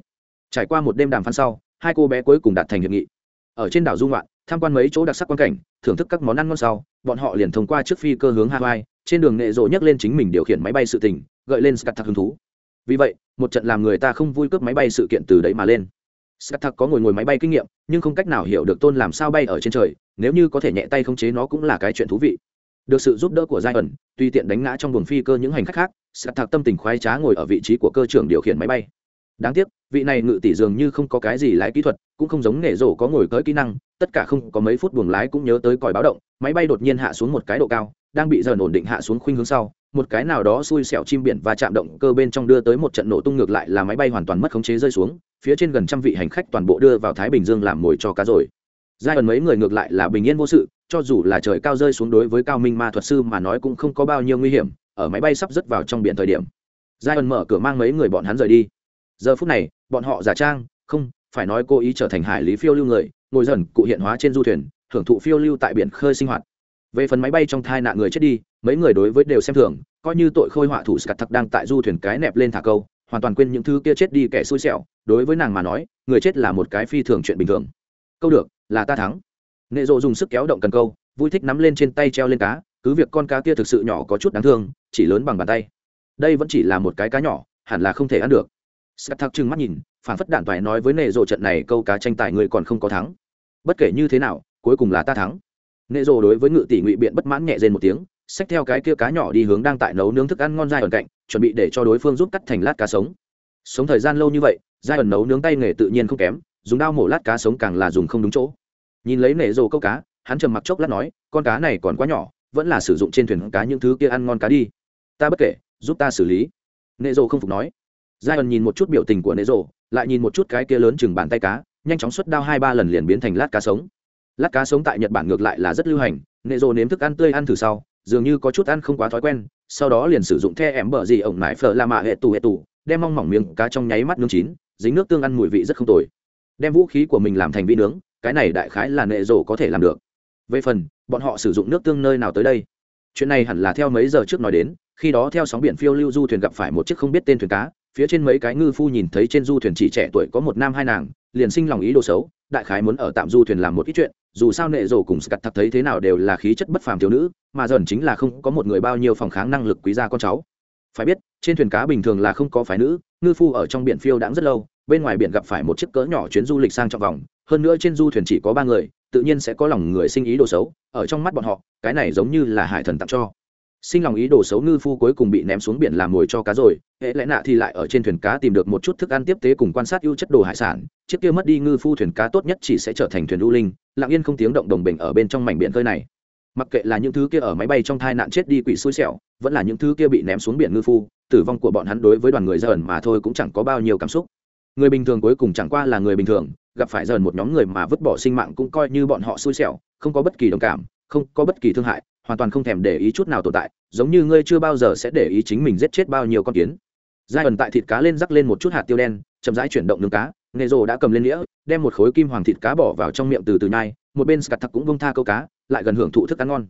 Trải qua một đêm đàm phán sau, hai cô bé cuối cùng đạt thành hiệp nghị. Ở trên đảo du ngoạn, tham quan mấy chỗ đặc sắc quan cảnh, thưởng thức các món ăn ngon sau, bọn họ liền thông qua trước phi cơ hướng Hawaii, trên đường nệ rộ nhắc lên chính mình điều khiển máy bay sự tình, gợi lên Scat hứng thú vì vậy, một trận làm người ta không vui cướp máy bay sự kiện từ đấy mà lên. Sắt thật có ngồi ngồi máy bay kinh nghiệm, nhưng không cách nào hiểu được tôn làm sao bay ở trên trời, nếu như có thể nhẹ tay khống chế nó cũng là cái chuyện thú vị. Được sự giúp đỡ của giai ẩn, tuy tiện đánh ngã trong buồng phi cơ những hành khách khác, sắt thật tâm tình khoái trá ngồi ở vị trí của cơ trưởng điều khiển máy bay. Đáng tiếc, vị này ngự tỷ dường như không có cái gì lái kỹ thuật, cũng không giống nghề rổ có ngồi tới kỹ năng, tất cả không có mấy phút buồng lái cũng nhớ tới còi báo động, máy bay đột nhiên hạ xuống một cái độ cao, đang bị dần ổn định hạ xuống khuynh hướng sau một cái nào đó xui xẻo chim biển và chạm động cơ bên trong đưa tới một trận nổ tung ngược lại là máy bay hoàn toàn mất khống chế rơi xuống, phía trên gần trăm vị hành khách toàn bộ đưa vào thái bình dương làm mồi cho cá rồi. Giai ẩn mấy người ngược lại là bình yên vô sự, cho dù là trời cao rơi xuống đối với cao minh ma thuật sư mà nói cũng không có bao nhiêu nguy hiểm, ở máy bay sắp rớt vào trong biển thời điểm. Giai ẩn mở cửa mang mấy người bọn hắn rời đi. Giờ phút này, bọn họ giả trang, không, phải nói cố ý trở thành hải lý phiêu lưu người, ngồi dần cụ hiện hóa trên du thuyền, hưởng thụ phiêu lưu tại biển khơi sinh hoạt. Về phần máy bay trong thai nạn người chết đi mấy người đối với đều xem thường, coi như tội khôi họa thủ scat thật đang tại du thuyền cái nẹp lên thả câu, hoàn toàn quên những thứ kia chết đi kẻ xui xẻo, đối với nàng mà nói, người chết là một cái phi thường chuyện bình thường. Câu được, là ta thắng. Nệ rộ dùng sức kéo động cần câu, vui thích nắm lên trên tay treo lên cá, cứ việc con cá kia thực sự nhỏ có chút đáng thương, chỉ lớn bằng bàn tay. Đây vẫn chỉ là một cái cá nhỏ, hẳn là không thể ăn được. Scat thắc trừng mắt nhìn, phản phất đạn toài nói với nệ rộ trận này câu cá tranh tài người còn không có thắng. Bất kể như thế nào, cuối cùng là ta thắng. Nệ rộ đối với ngự tỷ ngụy biện bất mãn nhẹ dên một tiếng xách theo cái kia cá nhỏ đi hướng đang tại nấu nướng thức ăn ngon dai ẩn cạnh, chuẩn bị để cho đối phương giúp cắt thành lát cá sống. Sống thời gian lâu như vậy dai ẩn nấu nướng tay nghề tự nhiên không kém, dùng dao mổ lát cá sống càng là dùng không đúng chỗ. Nhìn lấy nể rồ câu cá, hắn trầm mặc chốc lát nói, con cá này còn quá nhỏ, vẫn là sử dụng trên thuyền cá những thứ kia ăn ngon cá đi. Ta bất kể, giúp ta xử lý. Nệ rồ không phục nói. Giai ẩn nhìn một chút biểu tình của nệ rồ, lại nhìn một chút cái kia lớn chừng bàn tay cá, nhanh chóng xuất đao hai ba lần liền biến thành lát cá sống. Lát cá sống tại nhật bản ngược lại là rất lưu hành nệ rồ nếm thức ăn tươi ăn thử sau dường như có chút ăn không quá thói quen, sau đó liền sử dụng the em bờ gì ổng mãi phở la mạ hệ tù hệ tù, đem mong mỏng miếng cá trong nháy mắt nướng chín, dính nước tương ăn mùi vị rất không tồi. Đem vũ khí của mình làm thành vị nướng, cái này đại khái là nệ rổ có thể làm được. Về phần, bọn họ sử dụng nước tương nơi nào tới đây? Chuyện này hẳn là theo mấy giờ trước nói đến, khi đó theo sóng biển phiêu lưu du thuyền gặp phải một chiếc không biết tên thuyền cá, phía trên mấy cái ngư phu nhìn thấy trên du thuyền chỉ trẻ tuổi có một nam hai nàng, liền sinh lòng ý đồ xấu đại khái muốn ở tạm du thuyền làm một ít chuyện, dù sao nệ rổ cùng scat thật thấy thế nào đều là khí chất bất phàm thiếu nữ, mà dần chính là không có một người bao nhiêu phòng kháng năng lực quý gia con cháu. Phải biết, trên thuyền cá bình thường là không có phái nữ, ngư phu ở trong biển phiêu đãng rất lâu, bên ngoài biển gặp phải một chiếc cỡ nhỏ chuyến du lịch sang trọng vòng, hơn nữa trên du thuyền chỉ có ba người, tự nhiên sẽ có lòng người sinh ý đồ xấu, ở trong mắt bọn họ, cái này giống như là hải thần tặng cho sinh lòng ý đồ xấu ngư phu cuối cùng bị ném xuống biển làm mồi cho cá rồi, hệ lẽ nạ thì lại ở trên thuyền cá tìm được một chút thức ăn tiếp tế cùng quan sát ưu chất đồ hải sản, chiếc kia mất đi ngư phu thuyền cá tốt nhất chỉ sẽ trở thành thuyền lưu linh, lặng yên không tiếng động đồng bình ở bên trong mảnh biển khơi này. Mặc kệ là những thứ kia ở máy bay trong thai nạn chết đi quỷ xui xẻo, vẫn là những thứ kia bị ném xuống biển ngư phu, tử vong của bọn hắn đối với đoàn người dởn mà thôi cũng chẳng có bao nhiêu cảm xúc. Người bình thường cuối cùng chẳng qua là người bình thường, gặp phải dởn một nhóm người mà vứt bỏ sinh mạng cũng coi như bọn họ xui xẻo, không có bất kỳ đồng cảm, không có bất kỳ thương hại hoàn toàn không thèm để ý chút nào tồn tại, giống như ngươi chưa bao giờ sẽ để ý chính mình giết chết bao nhiêu con kiến. Giai ẩn tại thịt cá lên rắc lên một chút hạt tiêu đen, chậm rãi chuyển động nướng cá nghề rồ đã cầm lên đĩa đem một khối kim hoàng thịt cá bỏ vào trong miệng từ từ nhai, một bên scat thắc cũng bông tha câu cá, lại gần hưởng thụ thức ăn ngon.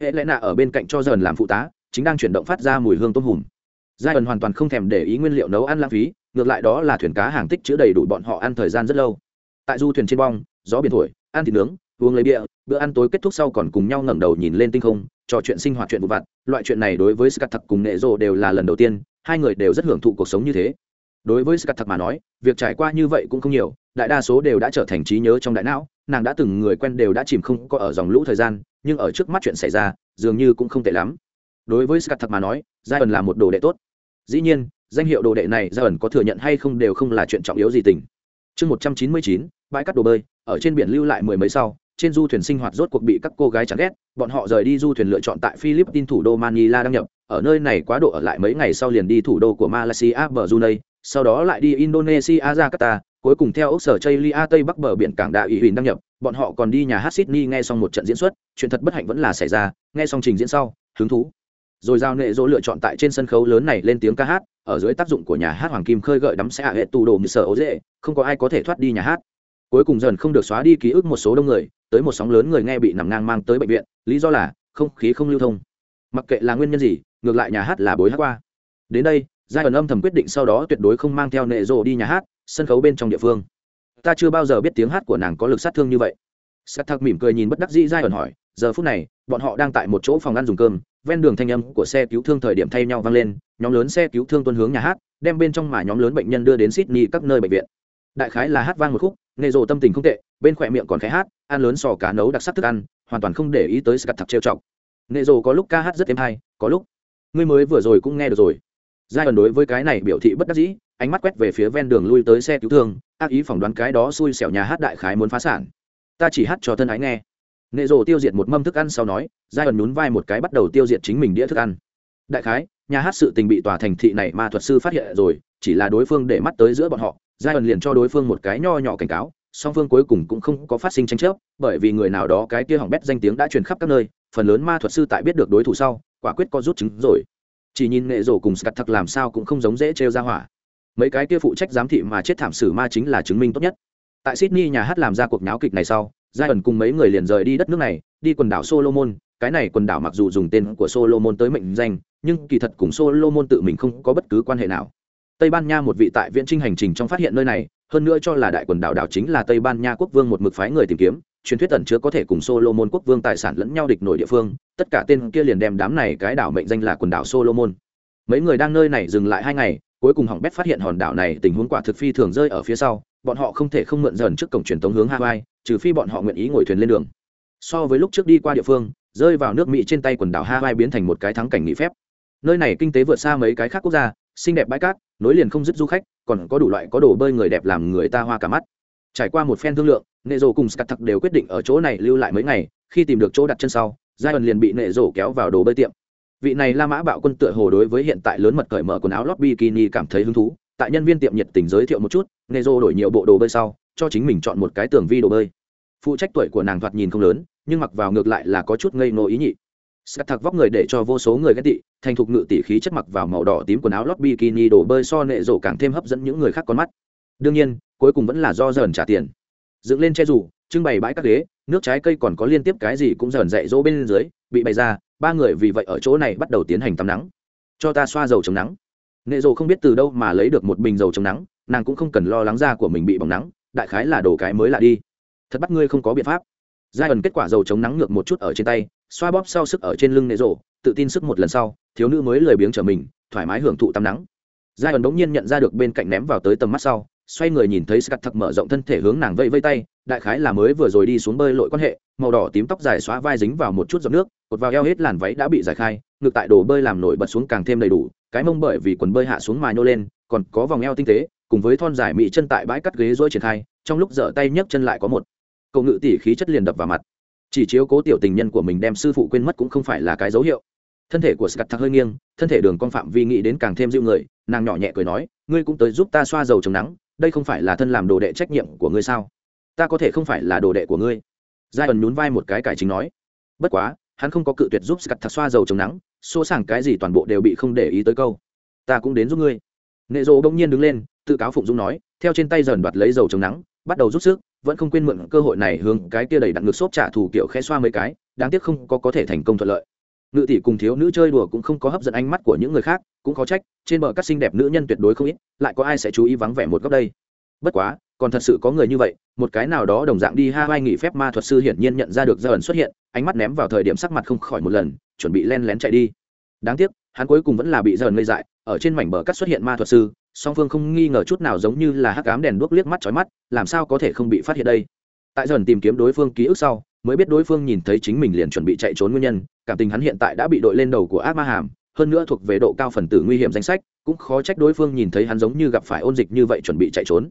Hệ lẽ nạ ở bên cạnh cho dần làm phụ tá, chính đang chuyển động phát ra mùi hương tôm hùm. Giai ẩn hoàn toàn không thèm để ý nguyên liệu nấu ăn lãng phí, ngược lại đó là thuyền cá hàng tích chứa đầy đủ bọn họ ăn thời gian rất lâu. Tại du thuyền trên bong, gió biển thổi, ăn thịt nướng, uống lấy bia bữa ăn tối kết thúc sau còn cùng nhau ngẩng đầu nhìn lên tinh không, trò chuyện sinh hoạt chuyện vụ vặt. Loại chuyện này đối với scat thật cùng nệ rộ đều là lần đầu tiên, hai người đều rất hưởng thụ cuộc sống như thế. Đối với scat thật mà nói, việc trải qua như vậy cũng không nhiều, đại đa số đều đã trở thành trí nhớ trong đại não, nàng đã từng người quen đều đã chìm không có ở dòng lũ thời gian, nhưng ở trước mắt chuyện xảy ra, dường như cũng không tệ lắm. Đối với scat thật mà nói, giai ẩn là một đồ đệ tốt. Dĩ nhiên, danh hiệu đồ đệ này giai ẩn có thừa nhận hay không đều không là chuyện trọng yếu gì tình. Chương một trăm chín mươi chín, bãi cắt đồ bơi, ở trên biển lưu lại mười mấy sau trên du thuyền sinh hoạt rốt cuộc bị các cô gái chán ghét, bọn họ rời đi du thuyền lựa chọn tại philippines thủ đô manila đăng nhập, ở nơi này quá độ ở lại mấy ngày sau liền đi thủ đô của malaysia bờ brunei, sau đó lại đi indonesia, jakarta, cuối cùng theo ốc sở chaylia tây bắc bờ biển cảng đại ủy huỳnh đăng nhập, bọn họ còn đi nhà hát sydney nghe xong một trận diễn xuất, chuyện thật bất hạnh vẫn là xảy ra, nghe xong trình diễn sau, hứng thú. Rồi giao nệ dỗ lựa chọn tại trên sân khấu lớn này lên tiếng ca hát, ở dưới tác dụng của nhà hát hoàng kim khơi gợi đắm xe hạ hệ tù đồ như sở ố dễ, không có ai có thể thoát đi nhà hát. Cuối cùng dần không được xóa đi ký ức một số đông người tới một sóng lớn người nghe bị nằm ngang mang tới bệnh viện, lý do là không khí không lưu thông. Mặc kệ là nguyên nhân gì, ngược lại nhà hát là bối hát qua. Đến đây, giai ẩn âm thầm quyết định sau đó tuyệt đối không mang theo nệ rộ đi nhà hát, sân khấu bên trong địa phương. Ta chưa bao giờ biết tiếng hát của nàng có lực sát thương như vậy. Sắt thạc mỉm cười nhìn bất đắc dĩ giai ẩn hỏi, giờ phút này, bọn họ đang tại một chỗ phòng ăn dùng cơm, ven đường thanh âm của xe cứu thương thời điểm thay nhau vang lên, nhóm lớn xe cứu thương tuân hướng nhà hát, đem bên trong mà nhóm lớn bệnh nhân đưa đến sydney các nơi bệnh viện đại khái là hát vang một khúc nệ rộ tâm tình không tệ, bên khỏe miệng còn khẽ hát, ăn lớn sò cá nấu đặc sắc thức ăn, hoàn toàn không để ý tới scat thật trêu chọc. Nệ rộ có lúc ca hát rất êm hay, có lúc. Ngươi mới vừa rồi cũng nghe được rồi. Giai ẩn đối với cái này biểu thị bất đắc dĩ, ánh mắt quét về phía ven đường lui tới xe cứu thương, ác ý phỏng đoán cái đó xui xẻo nhà hát đại khái muốn phá sản. Ta chỉ hát cho thân ái nghe. Nệ rộ tiêu diệt một mâm thức ăn sau nói, giai ẩn nhún vai một cái bắt đầu tiêu diệt chính mình đĩa thức ăn. Đại khái, nhà hát sự tình bị tòa thành thị này mà thuật sư phát hiện rồi, chỉ là đối phương để mắt tới giữa bọn họ giai ẩn liền cho đối phương một cái nho nhỏ cảnh cáo, song phương cuối cùng cũng không có phát sinh tranh chấp, bởi vì người nào đó cái kia hỏng bét danh tiếng đã truyền khắp các nơi, phần lớn ma thuật sư tại biết được đối thủ sau, quả quyết có rút chứng rồi. Chỉ nhìn nghệ rổ cùng scat thật làm sao cũng không giống dễ trêu ra hỏa. Mấy cái kia phụ trách giám thị mà chết thảm sử ma chính là chứng minh tốt nhất. Tại sydney nhà hát làm ra cuộc náo kịch này sau, giai ẩn cùng mấy người liền rời đi đất nước này, đi quần đảo solomon. Cái này quần đảo mặc dù dùng tên của solomon tới mệnh danh, nhưng kỳ thật cùng solomon tự mình không có bất cứ quan hệ nào tây ban nha một vị tại viễn trinh hành trình trong phát hiện nơi này, hơn nữa cho là đại quần đảo đảo chính là tây ban nha quốc vương một mực phái người tìm kiếm, truyền thuyết ẩn chứa có thể cùng solomon quốc vương tài sản lẫn nhau địch nổi địa phương, tất cả tên kia liền đem đám này cái đảo mệnh danh là quần đảo solomon. Mấy người đang nơi này dừng lại hai ngày, cuối cùng hỏng bét phát hiện hòn đảo này tình huống quả thực phi thường rơi ở phía sau, bọn họ không thể không mượn dần trước cổng truyền tống hướng hawaii, trừ phi bọn họ nguyện ý ngồi thuyền lên đường. So với lúc trước đi qua địa phương, rơi vào nước mỹ trên tay quần đảo hawaii biến thành một cái thắng cảnh nghỉ phép. Nơi này kinh tế vượt xa mấy cái khác quốc gia, xinh đẹp bãi cát nối liền không dứt du khách, còn có đủ loại có đồ bơi người đẹp làm người ta hoa cả mắt. Trải qua một phen thương lượng, nệ rổ cùng scat thật đều quyết định ở chỗ này lưu lại mấy ngày, khi tìm được chỗ đặt chân sau giai ẩn liền bị nệ rổ kéo vào đồ bơi tiệm. Vị này la mã bạo quân tựa hồ đối với hiện tại lớn mật cởi mở quần áo lót bikini cảm thấy hứng thú, tại nhân viên tiệm nhiệt tình giới thiệu một chút, nệ rổ đổi nhiều bộ đồ bơi sau, cho chính mình chọn một cái tường vi đồ bơi. Phụ trách tuổi của nàng thoạt nhìn không lớn, nhưng mặc vào ngược lại là có chút ngây ngô ý nhị scat thạc vóc người để cho vô số người ghét tị, thành thục ngự tỷ khí chất mặc vào màu đỏ tím quần áo lót bikini đổ bơi so nệ rổ càng thêm hấp dẫn những người khác con mắt. Đương nhiên, cuối cùng vẫn là do dởn trả tiền. Dựng lên che rủ trưng bày bãi các ghế, nước trái cây còn có liên tiếp cái gì cũng dởn dậy dỗ bên dưới, bị bày ra, ba người vì vậy ở chỗ này bắt đầu tiến hành tắm nắng. Cho ta xoa dầu chống nắng. Nệ dầu không biết từ đâu mà lấy được một bình dầu chống nắng, nàng cũng không cần lo lắng da của mình bị bỏng nắng, đại khái là đồ cái mới lạ đi. Thật bắt ngươi không có biện pháp. Giai ẩn kết quả dầu chống nắng ngược một chút ở trên tay xoa bóp sau sức ở trên lưng nệ rộ, tự tin sức một lần sau, thiếu nữ mới lười biếng trở mình, thoải mái hưởng thụ tắm nắng. Giai ẩn g nhiên nhận ra được bên cạnh ném vào tới tầm mắt sau, xoay người nhìn thấy scat thật mở rộng thân thể hướng nàng vây vây tay, đại khái là mới vừa rồi đi xuống bơi lội quan hệ, màu đỏ tím tóc dài xóa vai dính vào một chút giọt nước, cột vào eo hết làn váy đã bị giải khai, ngược tại đồ bơi làm nổi bật xuống càng thêm đầy đủ, cái mông bởi vì quần bơi hạ xuống mà nhô lên, còn có vòng eo tinh tế, cùng với thon dài mỹ chân tại bãi cắt ghế rỗi triển khai, trong lúc dở tay nhấc chân lại có một. Cậu ngự tỉ khí chất liền đập vào mặt chỉ chiếu cố tiểu tình nhân của mình đem sư phụ quên mất cũng không phải là cái dấu hiệu. Thân thể của scat thạc hơi nghiêng, thân thể đường con phạm vi nghĩ đến càng thêm dịu người, nàng nhỏ nhẹ cười nói, ngươi cũng tới giúp ta xoa dầu chống nắng, đây không phải là thân làm đồ đệ trách nhiệm của ngươi sao? Ta có thể không phải là đồ đệ của ngươi. Giai ẩn nhún vai một cái cải chính nói. Bất quá, hắn không có cự tuyệt giúp scat thạc xoa dầu chống nắng số sàng cái gì toàn bộ đều bị không để ý tới câu. Ta cũng đến giúp ngươi. Nệ rộ bỗng nhiên đứng lên, tự cáo phụng dung nói, theo trên tay dần đoạt lấy dầu chống nắng, bắt đầu rút sức vẫn không quên mượn cơ hội này hướng cái kia đầy đặn ngực xốp trả thù kiểu khẽ xoa mấy cái, đáng tiếc không có có thể thành công thuận lợi. Ngự tỷ cùng thiếu nữ chơi đùa cũng không có hấp dẫn ánh mắt của những người khác, cũng khó trách, trên bờ các xinh đẹp nữ nhân tuyệt đối không ít, lại có ai sẽ chú ý vắng vẻ một góc đây. Bất quá, còn thật sự có người như vậy, một cái nào đó đồng dạng đi ha vai nghỉ phép ma thuật sư hiển nhiên nhận ra được gia ẩn xuất hiện, ánh mắt ném vào thời điểm sắc mặt không khỏi một lần, chuẩn bị len lén chạy đi. Đáng tiếc, hắn cuối cùng vẫn là bị dần ngây dại, ở trên mảnh bờ cắt xuất hiện ma thuật sư song phương không nghi ngờ chút nào giống như là hắc cám đèn đuốc liếc mắt chói mắt, làm sao có thể không bị phát hiện đây? Tại dần tìm kiếm đối phương ký ức sau, mới biết đối phương nhìn thấy chính mình liền chuẩn bị chạy trốn nguyên nhân, cảm tình hắn hiện tại đã bị đội lên đầu của ác ma hàm, hơn nữa thuộc về độ cao phần tử nguy hiểm danh sách, cũng khó trách đối phương nhìn thấy hắn giống như gặp phải ôn dịch như vậy chuẩn bị chạy trốn.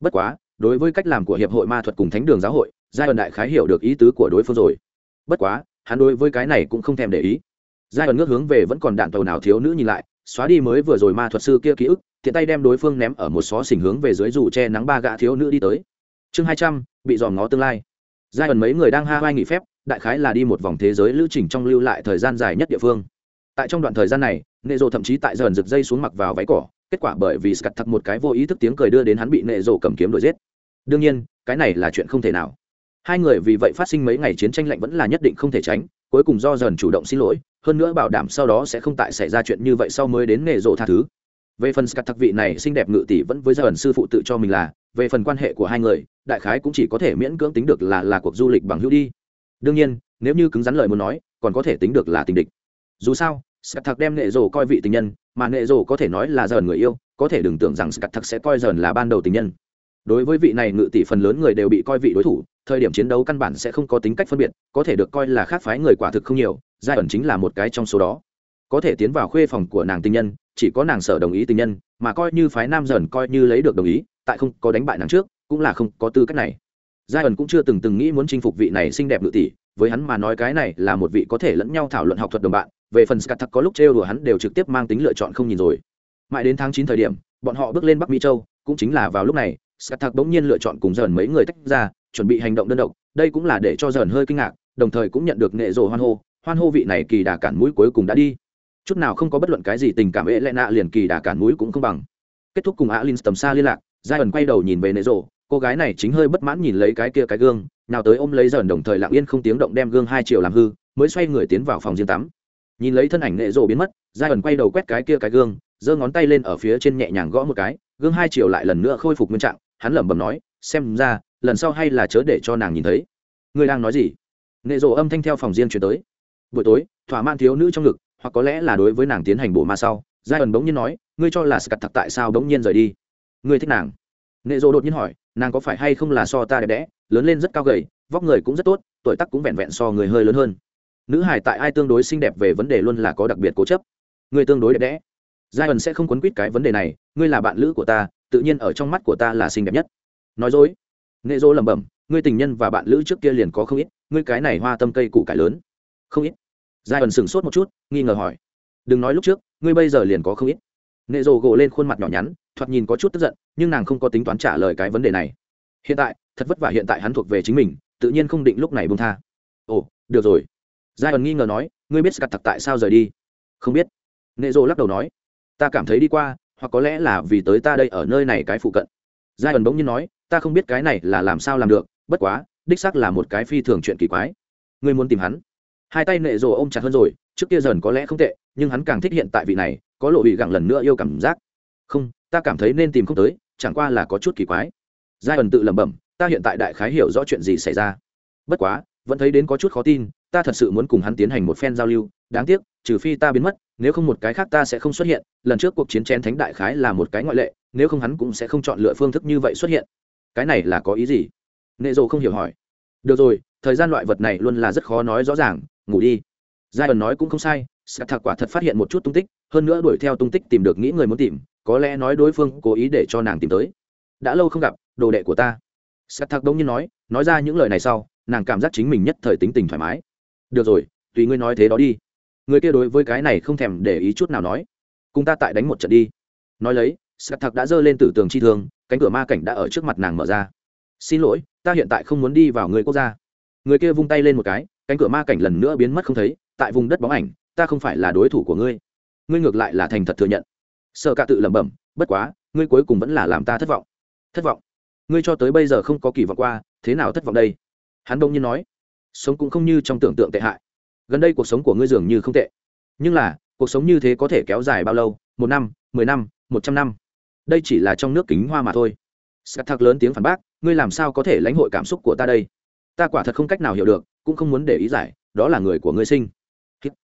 Bất quá, đối với cách làm của hiệp hội ma thuật cùng thánh đường giáo hội, giai ẩn đại khái hiểu được ý tứ của đối phương rồi. Bất quá, hắn đối với cái này cũng không thèm để ý. Giai ẩn ngước hướng về vẫn còn đạn tàu nào thiếu nữ nhìn lại, xóa đi mới vừa rồi ma thuật sư kia ký ức tiện tay đem đối phương ném ở một xó xỉnh hướng về dưới dù che nắng ba gã thiếu nữ đi tới. Chương hai trăm, bị dòm ngó tương lai. Giai ẩn mấy người đang ha vai nghỉ phép, đại khái là đi một vòng thế giới lữ trình trong lưu lại thời gian dài nhất địa phương. Tại trong đoạn thời gian này, nệ rộ thậm chí tại dần rực dây xuống mặc vào váy cỏ, kết quả bởi vì scat thật một cái vô ý thức tiếng cười đưa đến hắn bị nệ rộ cầm kiếm đuổi giết. Đương nhiên, cái này là chuyện không thể nào. Hai người vì vậy phát sinh mấy ngày chiến tranh lạnh vẫn là nhất định không thể tránh, cuối cùng do dần chủ động xin lỗi, hơn nữa bảo đảm sau đó sẽ không tại xảy ra chuyện như vậy sau mới đến nệ rộ tha thứ về phần scat thạc vị này xinh đẹp ngự tỷ vẫn với dần sư phụ tự cho mình là, về phần quan hệ của hai người, đại khái cũng chỉ có thể miễn cưỡng tính được là là cuộc du lịch bằng hữu đi. Đương nhiên, nếu như cứng rắn lời muốn nói, còn có thể tính được là tình địch. Dù sao scat thạc đem nghệ rồ coi vị tình nhân, mà nghệ rồ có thể nói là dần người yêu, có thể đừng tưởng rằng scat thạc sẽ coi dần là ban đầu tình nhân. Đối với vị này ngự tỷ phần lớn người đều bị coi vị đối thủ, thời điểm chiến đấu căn bản sẽ không có tính cách phân biệt, có thể được coi là khác phái người quả thực không nhiều giai ẩn chính là một cái trong số đó. Có thể tiến vào khuê phòng của nàng tình nhân chỉ có nàng sở đồng ý tình nhân, mà coi như phái nam dần coi như lấy được đồng ý, tại không có đánh bại nàng trước, cũng là không có tư cách này. Giai ẩn cũng chưa từng từng nghĩ muốn chinh phục vị này xinh đẹp ngự tỷ, với hắn mà nói cái này là một vị có thể lẫn nhau thảo luận học thuật đồng bạn, về phần scat có lúc trêu đùa hắn đều trực tiếp mang tính lựa chọn không nhìn rồi. Mãi đến tháng chín thời điểm, bọn họ bước lên bắc mỹ châu, cũng chính là vào lúc này scat bỗng nhiên lựa chọn cùng dần mấy người tách ra, chuẩn bị hành động đơn độc, đây cũng là để cho dần hơi kinh ngạc, đồng thời cũng nhận được nệ rồ hoan hô hoan hô vị này kỳ đà cản mũi cuối cùng đã đi chút nào không có bất luận cái gì tình cảm ế lẽ nạ liền kỳ đà cản mũi cũng không bằng. Kết thúc cùng alin tầm xa liên lạc giai ẩn quay đầu nhìn về nệ rồ cô gái này chính hơi bất mãn nhìn lấy cái kia cái gương, nào tới ôm lấy dần đồng thời lặng yên không tiếng động đem gương hai triệu làm hư, mới xoay người tiến vào phòng riêng tắm. Nhìn lấy thân ảnh nệ rồ biến mất giai ẩn quay đầu quét cái kia cái gương, giơ ngón tay lên ở phía trên nhẹ nhàng gõ một cái, gương hai triệu lại lần nữa khôi phục nguyên trạng, hắn lẩm bẩm nói, xem ra, lần sau hay là chớ để cho nàng nhìn thấy. Ngươi đang nói gì? Nệ rồ âm thanh theo phòng riêng chuyển tới. Buổi tối, thỏa man thiếu nữ trong ngực hoặc có lẽ là đối với nàng tiến hành bộ ma sau giai ẩn bỗng nhiên nói, ngươi cho là scat thật tại sao bỗng nhiên rời đi? Ngươi thích nàng? Nệ rồ đột nhiên hỏi, nàng có phải hay không là so ta đẹp đẽ, lớn lên rất cao gầy, vóc người cũng rất tốt, tuổi tác cũng vẹn vẹn so người hơi lớn hơn. Nữ hải tại ai tương đối xinh đẹp về vấn đề luôn là có đặc biệt cố chấp. Người tương đối đẹp đẽ. Giai ẩn sẽ không quấn quýt cái vấn đề này, ngươi là bạn lữ của ta, tự nhiên ở trong mắt của ta là xinh đẹp nhất. Nói dối. Nệ dỗ lẩm bẩm, ngươi tình nhân và bạn lữ trước kia liền có không ít, ngươi cái này hoa tâm cây củ cải lớn. Không ít giai ẩn sửng sốt một chút, nghi ngờ hỏi. Đừng nói lúc trước, ngươi bây giờ liền có không ít. Nệ rồ gộ lên khuôn mặt nhỏ nhắn, thoạt nhìn có chút tức giận, nhưng nàng không có tính toán trả lời cái vấn đề này. Hiện tại, thật vất vả hiện tại hắn thuộc về chính mình, tự nhiên không định lúc này bông tha. Ồ, được rồi. Giai ẩn nghi ngờ nói, ngươi biết scat thật tại sao rời đi? Không biết. Nệ rồ lắc đầu nói, ta cảm thấy đi qua, hoặc có lẽ là vì tới ta đây ở nơi này cái phụ cận. Giai ẩn bỗng nhiên nói, ta không biết cái này là làm sao làm được, bất quá, đích xác là một cái phi thường chuyện kỳ quái. Ngươi muốn tìm hắn? Hai tay nệ rồ ôm chặt hơn rồi, trước kia dần có lẽ không tệ, nhưng hắn càng thích hiện tại vị này, có lộ bị gặng lần nữa yêu cảm giác. Không, ta cảm thấy nên tìm không tới, chẳng qua là có chút kỳ quái. Giai ẩn tự lẩm bẩm, ta hiện tại đại khái hiểu rõ chuyện gì xảy ra. Bất quá, vẫn thấy đến có chút khó tin, ta thật sự muốn cùng hắn tiến hành một phen giao lưu, đáng tiếc, trừ phi ta biến mất, nếu không một cái khác ta sẽ không xuất hiện, lần trước cuộc chiến chén thánh đại khái là một cái ngoại lệ, nếu không hắn cũng sẽ không chọn lựa phương thức như vậy xuất hiện. Cái này là có ý gì? Nệ dồ không hiểu hỏi. Được rồi, thời gian loại vật này luôn là rất khó nói rõ ràng ngủ đi. Giai ẩn nói cũng không sai sạc thạc quả thật phát hiện một chút tung tích, hơn nữa đuổi theo tung tích tìm được nghĩ người muốn tìm, có lẽ nói đối phương cố ý để cho nàng tìm tới. Đã lâu không gặp, đồ đệ của ta. Sạc thạc đông như nói nói ra những lời này sau, nàng cảm giác chính mình nhất thời tính tình thoải mái. Được rồi, tùy ngươi nói thế đó đi. Người kia đối với cái này không thèm để ý chút nào nói. Cùng ta tại đánh một trận đi. Nói lấy sạc thạc đã giơ lên tử tường chi thương, cánh cửa ma cảnh đã ở trước mặt nàng mở ra. Xin lỗi, ta hiện tại không muốn đi vào người quốc gia. Người kia vung tay lên một cái cánh cửa ma cảnh lần nữa biến mất không thấy, tại vùng đất bóng ảnh, ta không phải là đối thủ của ngươi. Ngươi ngược lại là thành thật thừa nhận. Sợ cả tự lẩm bẩm, bất quá, ngươi cuối cùng vẫn là làm ta thất vọng. Thất vọng? Ngươi cho tới bây giờ không có kỳ vọng qua, thế nào thất vọng đây? Hắn đông nhiên nói. Sống cũng không như trong tưởng tượng tệ hại. Gần đây cuộc sống của ngươi dường như không tệ. Nhưng là, cuộc sống như thế có thể kéo dài bao lâu? Một năm, mười năm, một trăm năm? Đây chỉ là trong nước kính hoa mà thôi. Scat thạc lớn tiếng phản bác, ngươi làm sao có thể lãnh hội cảm xúc của ta đây? Ta quả thật không cách nào hiểu được, cũng không muốn để ý giải, đó là người của ngươi sinh.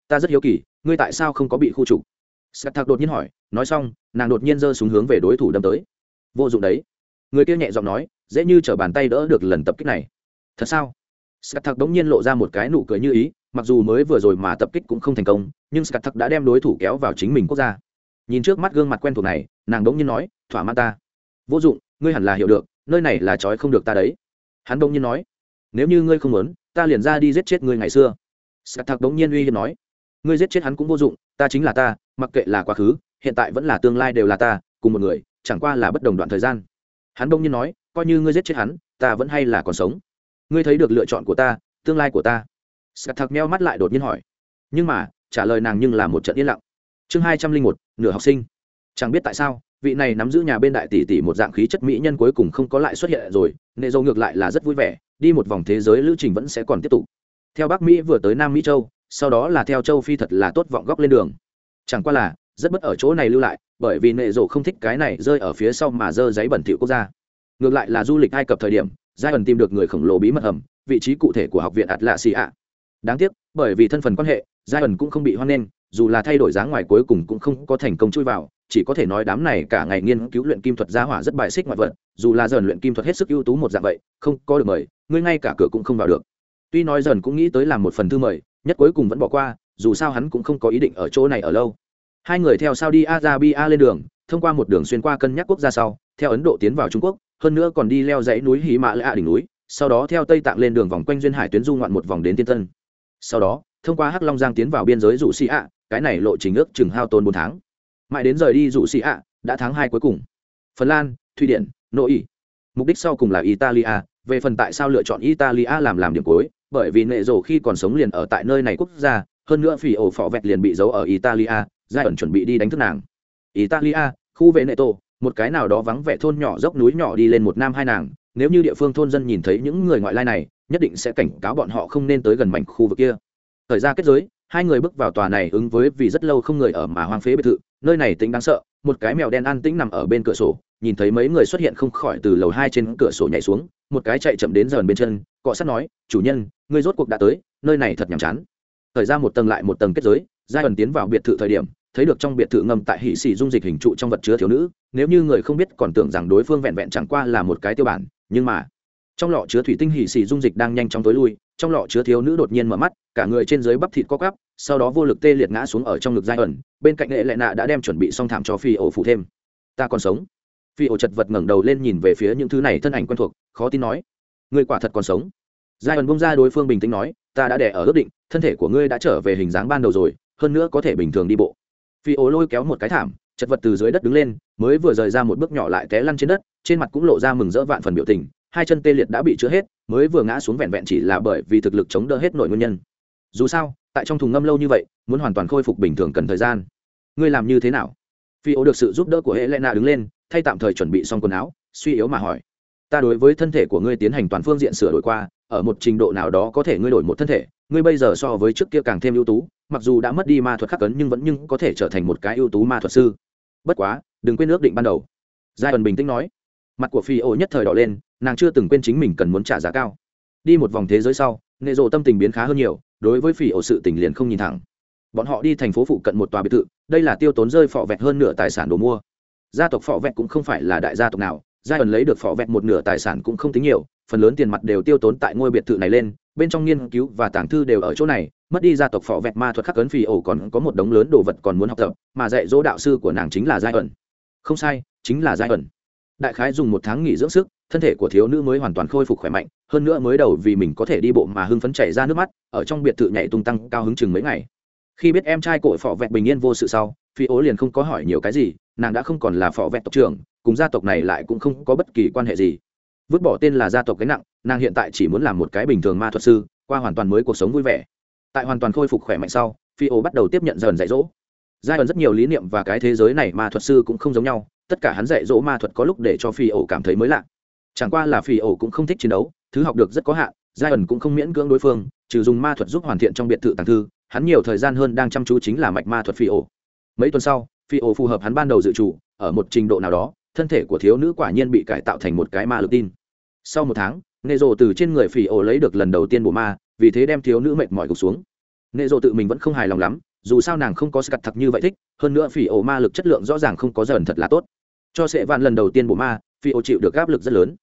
Ta rất hiếu kỳ, ngươi tại sao không có bị khu trục? Sắt thạc đột nhiên hỏi, nói xong, nàng đột nhiên giơ súng hướng về đối thủ đâm tới. Vô dụng đấy. Người kia nhẹ giọng nói, dễ như t r ở bàn tay đỡ được lần tập kích này. Thật sao? Sắt thạc đống nhiên lộ ra một cái nụ cười như ý, mặc dù mới vừa rồi mà tập kích cũng không thành công, nhưng sắt thạc đã đem đối thủ kéo vào chính mình quốc gia. Nhìn trước mắt gương mặt quen thuộc này, nàng đống nhiên nói, thỏa mãn ta. Vô dụng, ngươi hẳn là hiểu được, nơi này là trói không được ta đấy. Hắn đống nhiên nói nếu như ngươi không muốn, ta liền ra đi giết chết ngươi ngày xưa. Scat thạc đống nhiên uy hiếp nói, ngươi giết chết hắn cũng vô dụng, ta chính là ta, mặc kệ là quá khứ, hiện tại vẫn là tương lai đều là ta, cùng một người, chẳng qua là bất đồng đoạn thời gian. Hắn đông nhiên nói, coi như ngươi giết chết hắn, ta vẫn hay là còn sống. Ngươi thấy được lựa chọn của ta, tương lai của ta. Scat thạc meo mắt lại đột nhiên hỏi, nhưng mà, trả lời nàng nhưng là một trận yên lặng. Chương hai trăm linh một, nửa học sinh. Chẳng biết tại sao, vị này nắm giữ nhà bên đại tỷ tỷ một dạng khí chất mỹ nhân cuối cùng không có lại xuất hiện rồi, nệ dâu ngược lại là rất vui vẻ đi một vòng thế giới lữ trình vẫn sẽ còn tiếp tục. Theo bắc mỹ vừa tới nam mỹ châu, sau đó là theo châu phi thật là tốt vọng góc lên đường. Chẳng qua là, rất bất ở chỗ này lưu lại, bởi vì nệ rộ không thích cái này rơi ở phía sau mà dơ giấy bẩn thỉu quốc gia. Ngược lại là du lịch ai cập thời điểm, giai ẩn tìm được người khổng lồ bí mật hầm, vị trí cụ thể của học viện ạt lạ xì ạ đáng tiếc, bởi vì thân phần quan hệ, giai ẩn cũng không bị hoan nghênh, dù là thay đổi dáng ngoài cuối cùng cũng không có thành công chui vào chỉ có thể nói đám này cả ngày nghiên cứu luyện kim thuật gia hỏa rất bài xích ngoại vật, dù là dần luyện kim thuật hết sức ưu tú một dạng vậy, không có được mời, ngươi ngay cả cửa cũng không vào được. Tuy nói dần cũng nghĩ tới làm một phần thư mời, nhất cuối cùng vẫn bỏ qua, dù sao hắn cũng không có ý định ở chỗ này ở lâu. Hai người theo saudi arabia lên đường, thông qua một đường xuyên qua cân nhắc quốc gia sau, theo ấn độ tiến vào trung quốc, hơn nữa còn đi leo dãy núi hí mạ lạ đỉnh núi, sau đó theo tây tạng lên đường vòng quanh duyên hải tuyến du ngoạn một vòng đến tiên tân. Sau đó, thông qua hắc long giang tiến vào biên giới rủ sĩ ạ cái này lộ trình ước chừng hao tôn bốn tháng mãi đến rời đi dụ sĩ ạ, đã tháng hai cuối cùng. Phần lan, thụy điển, nội ý mục đích sau cùng là italia. Về phần tại sao lựa chọn italia làm làm điểm cuối, bởi vì nệ rổ khi còn sống liền ở tại nơi này quốc gia, hơn nữa phỉ ổ phỏ vẹt liền bị giấu ở italia, giai ẩn chuẩn bị đi đánh thức nàng. Italia, khu vệ nệ tổ một cái nào đó vắng vẻ thôn nhỏ dốc núi nhỏ đi lên một nam hai nàng. Nếu như địa phương thôn dân nhìn thấy những người ngoại lai này, nhất định sẽ cảnh cáo bọn họ không nên tới gần mảnh khu vực kia. Thời ra kết giới, hai người bước vào tòa này ứng với vì rất lâu không người ở mà hoang phế biệt thự nơi này tính đáng sợ, một cái mèo đen an tĩnh nằm ở bên cửa sổ, nhìn thấy mấy người xuất hiện không khỏi từ lầu hai trên cửa sổ nhảy xuống, một cái chạy chậm đến dần bên chân, cọ sát nói, chủ nhân, ngươi rốt cuộc đã tới, nơi này thật nhàm chán. Thời ra một tầng lại một tầng kết giới, giai ẩn tiến vào biệt thự thời điểm, thấy được trong biệt thự ngầm tại hỷ xì dung dịch hình trụ trong vật chứa thiếu nữ, nếu như người không biết còn tưởng rằng đối phương vẹn vẹn chẳng qua là một cái tiêu bản, nhưng mà, trong lọ chứa thủy tinh hỷ xì dung dịch đang nhanh chóng tối lui trong lọ chứa thiếu nữ đột nhiên mở mắt, cả người trên dưới bắp thịt co cắp sau đó vô lực tê liệt ngã xuống ở trong ngực giai ẩn, bên cạnh hệ lệ nạ đã đem chuẩn bị xong thảm cho phi ổ phụ thêm. Ta còn sống. Phi ổ chật vật ngẩng đầu lên nhìn về phía những thứ này thân ảnh quen thuộc, khó tin nói người quả thật còn sống? Giai ẩn bông ra đối phương bình tĩnh nói, ta đã đẻ ở ước định, thân thể của ngươi đã trở về hình dáng ban đầu rồi, hơn nữa có thể bình thường đi bộ. Phi ổ lôi kéo một cái thảm, chật vật từ dưới đất đứng lên, mới vừa rời ra một bước nhỏ lại té lăn trên đất, trên mặt cũng lộ ra mừng rỡ vạn phần biểu tình, hai chân tê liệt đã bị chữa hết mới vừa ngã xuống vẹn vẹn chỉ là bởi vì thực lực chống đỡ hết nội nguyên nhân. Dù sao, tại trong thùng ngâm lâu như vậy, muốn hoàn toàn khôi phục bình thường cần thời gian. Ngươi làm như thế nào? Phi ố được sự giúp đỡ của hệ lẽ nạ đứng lên, thay tạm thời chuẩn bị xong quần áo, suy yếu mà hỏi. Ta đối với thân thể của ngươi tiến hành toàn phương diện sửa đổi qua, ở một trình độ nào đó có thể ngươi đổi một thân thể, ngươi bây giờ so với trước kia càng thêm ưu tú, mặc dù đã mất đi ma thuật khắc cấn nhưng vẫn nhưng có thể trở thành một cái ưu tú ma thuật sư. Bất quá, đừng quên ước định ban đầu. Giai ẩn bình tĩnh nói. Mặt của phi ô nhất thời đỏ lên nàng chưa từng quên chính mình cần muốn trả giá cao. Đi một vòng thế giới sau nệ rộ tâm tình biến khá hơn nhiều, đối với phỉ ổ sự tình liền không nhìn thẳng. Bọn họ đi thành phố phụ cận một tòa biệt thự, đây là tiêu tốn rơi phọ vẹt hơn nửa tài sản đồ mua. Gia tộc phọ vẹt cũng không phải là đại gia tộc nào giai ẩn lấy được phọ vẹt một nửa tài sản cũng không tính nhiều, phần lớn tiền mặt đều tiêu tốn tại ngôi biệt thự này lên, bên trong nghiên cứu và tàng thư đều ở chỗ này, mất đi gia tộc phọ vẹt ma thuật khắc cấn phỉ ổ còn có một đống lớn đồ vật còn muốn học tập, mà dạy dỗ đạo sư của nàng chính là giai ẩn không sai, chính là giai ẩn đại khái dùng một tháng nghỉ dưỡng sức thân thể của thiếu nữ mới hoàn toàn khôi phục khỏe mạnh, hơn nữa mới đầu vì mình có thể đi bộ mà hưng phấn chảy ra nước mắt, ở trong biệt thự nhảy tung tăng cao hứng chừng mấy ngày. Khi biết em trai cội phỏ vẹt bình yên vô sự sau, phi ố liền không có hỏi nhiều cái gì, nàng đã không còn là phỏ vẹt tộc trưởng, cùng gia tộc này lại cũng không có bất kỳ quan hệ gì. Vứt bỏ tên là gia tộc gánh nặng, nàng hiện tại chỉ muốn làm một cái bình thường ma thuật sư, qua hoàn toàn mới cuộc sống vui vẻ. Tại hoàn toàn khôi phục khỏe mạnh sau, phi ố bắt đầu tiếp nhận dần dạy dỗ. Giai đoạn rất nhiều lý niệm và cái thế giới này ma thuật sư cũng không giống nhau, tất cả hắn dạy dỗ ma thuật có lúc để cho phi ổ cảm thấy mới lạ chẳng qua là phi ổ cũng không thích chiến đấu, thứ học được rất có hạn giai ẩn cũng không miễn cưỡng đối phương, trừ dùng ma thuật giúp hoàn thiện trong biệt thự tàng thư, hắn nhiều thời gian hơn đang chăm chú chính là mạch ma thuật phi ổ. Mấy tuần sau phi ổ phù hợp hắn ban đầu dự trù, ở một trình độ nào đó, thân thể của thiếu nữ quả nhiên bị cải tạo thành một cái ma lực tin. Sau một tháng nệ rộ từ trên người phi ổ lấy được lần đầu tiên bộ ma, vì thế đem thiếu nữ mệt mỏi gục xuống. Nệ rộ tự mình vẫn không hài lòng lắm, dù sao nàng không có cặt thật như vậy thích, hơn nữa phi ổ ma lực chất lượng rõ ràng không có dần thật là tốt. Cho sệ vạn lần đầu tiên bộ ma phi ổ chịu được áp lực rất lớn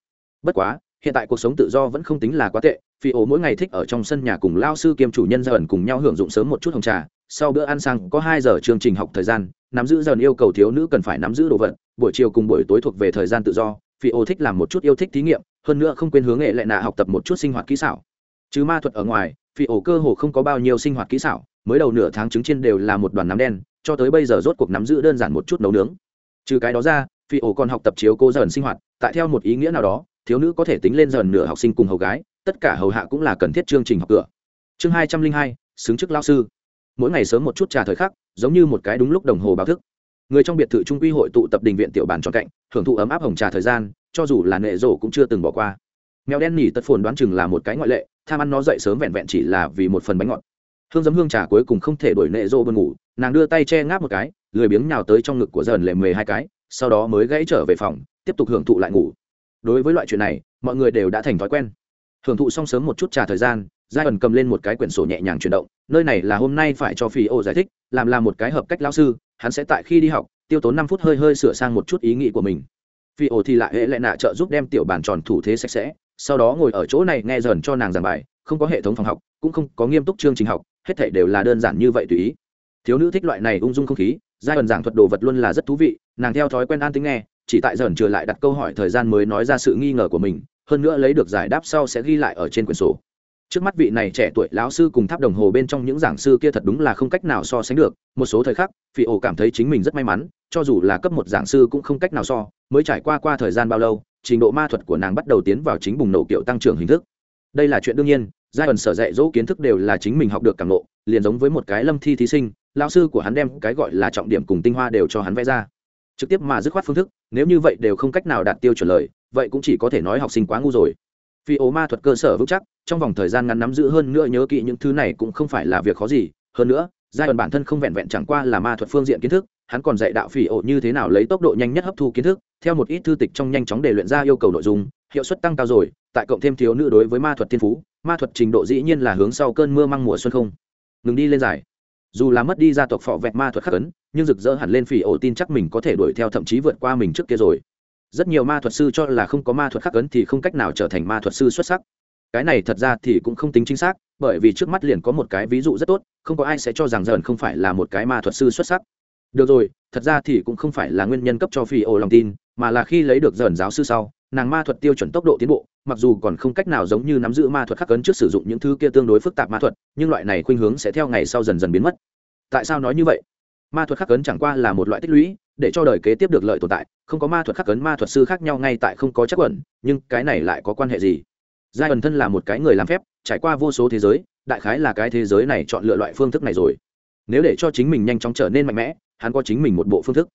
bất quá, hiện tại cuộc sống tự do vẫn không tính là quá tệ, phi ổ mỗi ngày thích ở trong sân nhà cùng lao sư kiêm chủ nhân dần cùng nhau hưởng dụng sớm một chút hồng trà, sau bữa ăn sang có hai giờ chương trình học thời gian, nắm giữ dần yêu cầu thiếu nữ cần phải nắm giữ đồ vật, buổi chiều cùng buổi tối thuộc về thời gian tự do, phi ổ thích làm một chút yêu thích thí nghiệm, hơn nữa không quên hướng nghệ lại nạ học tập một chút sinh hoạt kỹ xảo. Chứ ma thuật ở ngoài, phi ổ cơ hồ không có bao nhiêu sinh hoạt kỹ xảo, mới đầu nửa tháng trứng trên đều là một đoàn nắm đen, cho tới bây giờ rốt cuộc nắm giữ đơn giản một chút nấu nướng. Trừ cái đó ra, phi ổ còn học tập chiếu cô dần sinh hoạt, tại theo một ý nghĩa nào đó thiếu nữ có thể tính lên dần nửa học sinh cùng hầu gái, tất cả hầu hạ cũng là cần thiết chương trình học cửa. Chương hai trăm linh hai, xứng chức lao sư. Mỗi ngày sớm một chút trà thời khắc, giống như một cái đúng lúc đồng hồ báo thức. Người trong biệt thự trung quy hội tụ tập đình viện tiểu bàn trọn cạnh hưởng thụ ấm áp hồng trà thời gian, cho dù là nệ rổ cũng chưa từng bỏ qua. Mèo đen nỉ tật phồn đoán chừng là một cái ngoại lệ, tham ăn nó dậy sớm vẹn vẹn chỉ là vì một phần bánh ngọt. Hương giấm hương trà cuối cùng không thể đổi nệ rô buồn ngủ, nàng đưa tay che ngáp một cái, lười biếng nhào tới trong ngực của dần lệ mề hai cái, sau đó mới gãy trở về phòng, tiếp tục hưởng thụ lại ngủ đối với loại chuyện này, mọi người đều đã thành thói quen. Hưởng thụ xong sớm một chút trà thời gian, giai ẩn cầm lên một cái quyển sổ nhẹ nhàng chuyển động, nơi này là hôm nay phải cho phi ô giải thích, làm là một cái hợp cách lao sư, hắn sẽ tại khi đi học, tiêu tốn năm phút hơi hơi sửa sang một chút ý nghĩ của mình. Phi ô thì lại hệ lại nạ trợ giúp đem tiểu bàn tròn thủ thế sạch sẽ, sau đó ngồi ở chỗ này nghe dần cho nàng giảng bài, không có hệ thống phòng học, cũng không có nghiêm túc chương trình học, hết thảy đều là đơn giản như vậy tùy ý. Thiếu nữ thích loại này ung dung không khí, giai ẩn giảng thuật đồ vật luôn là rất thú vị, nàng theo thói quen an tính nghe chỉ tại dần trở lại đặt câu hỏi thời gian mới nói ra sự nghi ngờ của mình, hơn nữa lấy được giải đáp sau sẽ ghi lại ở trên quyển sổ. Trước mắt vị này trẻ tuổi lão sư cùng tháp đồng hồ bên trong những giảng sư kia thật đúng là không cách nào so sánh được, một số thời khắc, phi ổ cảm thấy chính mình rất may mắn, cho dù là cấp một giảng sư cũng không cách nào so, mới trải qua qua thời gian bao lâu, trình độ ma thuật của nàng bắt đầu tiến vào chính bùng nổ kiểu tăng trưởng hình thức. Đây là chuyện đương nhiên, giai ẩn sở dạy dỗ kiến thức đều là chính mình học được càng lộ liền giống với một cái lâm thi thí sinh, lão sư của hắn đem cái gọi là trọng điểm cùng tinh hoa đều cho hắn vẽ ra trực tiếp mà dứt khoát phương thức, nếu như vậy đều không cách nào đạt tiêu chuẩn lời, vậy cũng chỉ có thể nói học sinh quá ngu rồi. Phi ố ma thuật cơ sở vững chắc, trong vòng thời gian ngắn nắm giữ hơn nữa nhớ kỹ những thứ này cũng không phải là việc khó gì. Hơn nữa, giai đoạn bản thân không vẹn vẹn chẳng qua là ma thuật phương diện kiến thức, hắn còn dạy đạo phỉ ổ như thế nào lấy tốc độ nhanh nhất hấp thu kiến thức, theo một ít thư tịch trong nhanh chóng để luyện ra yêu cầu nội dung, hiệu suất tăng cao rồi, tại cộng thêm thiếu nữ đối với ma thuật thiên phú, ma thuật trình độ dĩ nhiên là hướng sau cơn mưa măng mùa xuân không. Ngừng đi lên giải dù là mất đi gia tộc phò vẹt ma thuật khắc ấn, nhưng rực rỡ hẳn lên phỉ ổ tin chắc mình có thể đuổi theo thậm chí vượt qua mình trước kia rồi. Rất nhiều ma thuật sư cho là không có ma thuật khắc ấn thì không cách nào trở thành ma thuật sư xuất sắc. Cái này thật ra thì cũng không tính chính xác, bởi vì trước mắt liền có một cái ví dụ rất tốt, không có ai sẽ cho rằng dần không phải là một cái ma thuật sư xuất sắc. Được rồi, thật ra thì cũng không phải là nguyên nhân cấp cho phi ổ lòng tin, mà là khi lấy được dần giáo sư sau nàng ma thuật tiêu chuẩn tốc độ tiến bộ, mặc dù còn không cách nào giống như nắm giữ ma thuật khắc cấn trước sử dụng những thứ kia tương đối phức tạp ma thuật, nhưng loại này khuynh hướng sẽ theo ngày sau dần dần biến mất. Tại sao nói như vậy? Ma thuật khắc cấn chẳng qua là một loại tích lũy, để cho đời kế tiếp được lợi tồn tại, không có ma thuật khắc cấn ma thuật sư khác nhau ngay tại không có chắc quẩn nhưng cái này lại có quan hệ gì? Giai ẩn thân là một cái người làm phép, trải qua vô số thế giới, đại khái là cái thế giới này chọn lựa loại phương thức này rồi. Nếu để cho chính mình nhanh chóng trở nên mạnh mẽ, hắn có chính mình một bộ phương thức.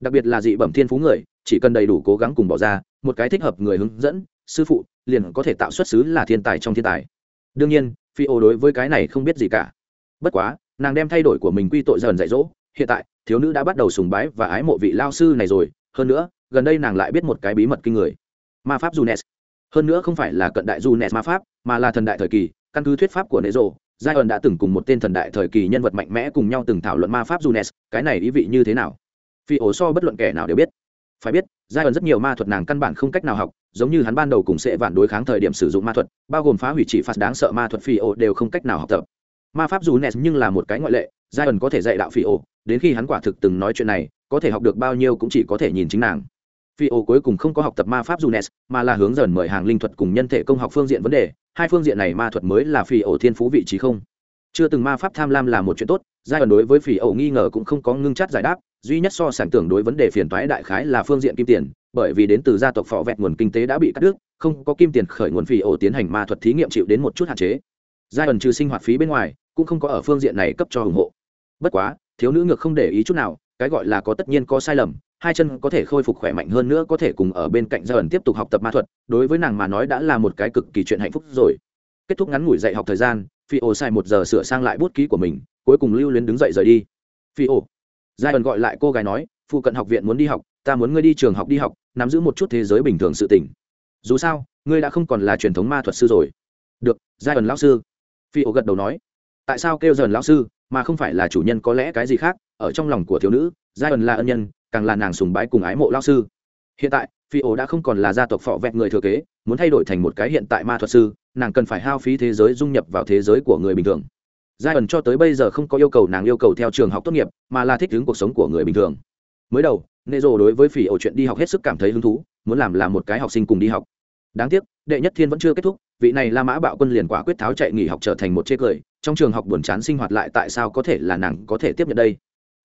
Đặc biệt là dị bẩm thiên phú người, chỉ cần đầy đủ cố gắng cùng bỏ ra một cái thích hợp người hướng dẫn, sư phụ, liền có thể tạo xuất xứ là thiên tài trong thiên tài. Đương nhiên, phi ô đối với cái này không biết gì cả. Bất quá, nàng đem thay đổi của mình quy tội dần dạy dỗ, hiện tại, thiếu nữ đã bắt đầu sùng bái và ái mộ vị lao sư này rồi, hơn nữa, gần đây nàng lại biết một cái bí mật kinh người. Ma pháp junes. Hơn nữa không phải là cận đại junes ma pháp, mà là thần đại thời kỳ, căn cứ thuyết pháp của nệ rộ giai ẩn đã từng cùng một tên thần đại thời kỳ nhân vật mạnh mẽ cùng nhau từng thảo luận ma pháp junes, cái này ý vị như thế nào? Phi ổ so bất luận kẻ nào đều biết phải biết giai ẩn rất nhiều ma thuật nàng căn bản không cách nào học, giống như hắn ban đầu cùng sẽ vạn đối kháng thời điểm sử dụng ma thuật, bao gồm phá hủy chỉ phạt đáng sợ ma thuật phi ô đều không cách nào học tập. Ma pháp dù nes nhưng là một cái ngoại lệ giai ẩn có thể dạy đạo phi ô đến khi hắn quả thực từng nói chuyện này, có thể học được bao nhiêu cũng chỉ có thể nhìn chính nàng. Phi ô cuối cùng không có học tập ma pháp dù nes mà là hướng dần mời hàng linh thuật cùng nhân thể công học phương diện vấn đề, hai phương diện này ma thuật mới là phi ô thiên phú vị trí không. Chưa từng ma pháp tham lam là một chuyện tốt giai đoạn đối với phi ẩu nghi ngờ cũng không có ngưng chắt giải đáp, duy nhất so sản tưởng đối vấn đề phiền toái đại khái là phương diện kim tiền, bởi vì đến từ gia tộc phò vẹt nguồn kinh tế đã bị cắt đứt, không có kim tiền khởi nguồn phỉ ẩu tiến hành ma thuật thí nghiệm chịu đến một chút hạn chế. Giai đoạn trừ sinh hoạt phí bên ngoài, cũng không có ở phương diện này cấp cho ủng hộ. Bất quá, thiếu nữ ngược không để ý chút nào, cái gọi là có tất nhiên có sai lầm, hai chân có thể khôi phục khỏe mạnh hơn nữa có thể cùng ở bên cạnh giai ẩn tiếp tục học tập ma thuật, đối với nàng mà nói đã là một cái cực kỳ chuyện hạnh phúc rồi. Kết thúc ngắn ngủi dạy học thời gian phi ô xài một giờ sửa sang lại bút ký của mình cuối cùng lưu luyến đứng dậy rời đi. Phi ổ. Giai ẩn gọi lại cô gái nói, phụ cận học viện muốn đi học, ta muốn ngươi đi trường học đi học, nắm giữ một chút thế giới bình thường sự tỉnh dù sao, ngươi đã không còn là truyền thống ma thuật sư rồi. Được giai ẩn lão sư. Phi ổ gật đầu nói. Tại sao kêu dần lão sư, mà không phải là chủ nhân có lẽ cái gì khác, ở trong lòng của thiếu nữ giai ẩn là ân nhân, càng là nàng sùng bái cùng ái mộ lão sư. Hiện tại, phi ổ đã không còn là gia tộc phọ vẹn người thừa kế, muốn thay đổi thành một cái hiện tại ma thuật sư, nàng cần phải hao phí thế giới dung nhập vào thế giới của người bình thường giai ẩn cho tới bây giờ không có yêu cầu nàng yêu cầu theo trường học tốt nghiệp, mà là thích ứng cuộc sống của người bình thường. Mới đầu nệ rồ đối với phỉ ổ chuyện đi học hết sức cảm thấy hứng thú, muốn làm là một cái học sinh cùng đi học. Đáng tiếc, đệ nhất thiên vẫn chưa kết thúc, vị này la mã bạo quân liền quả quyết tháo chạy nghỉ học trở thành một chê cười, trong trường học buồn chán sinh hoạt lại tại sao có thể là nàng có thể tiếp nhận đây?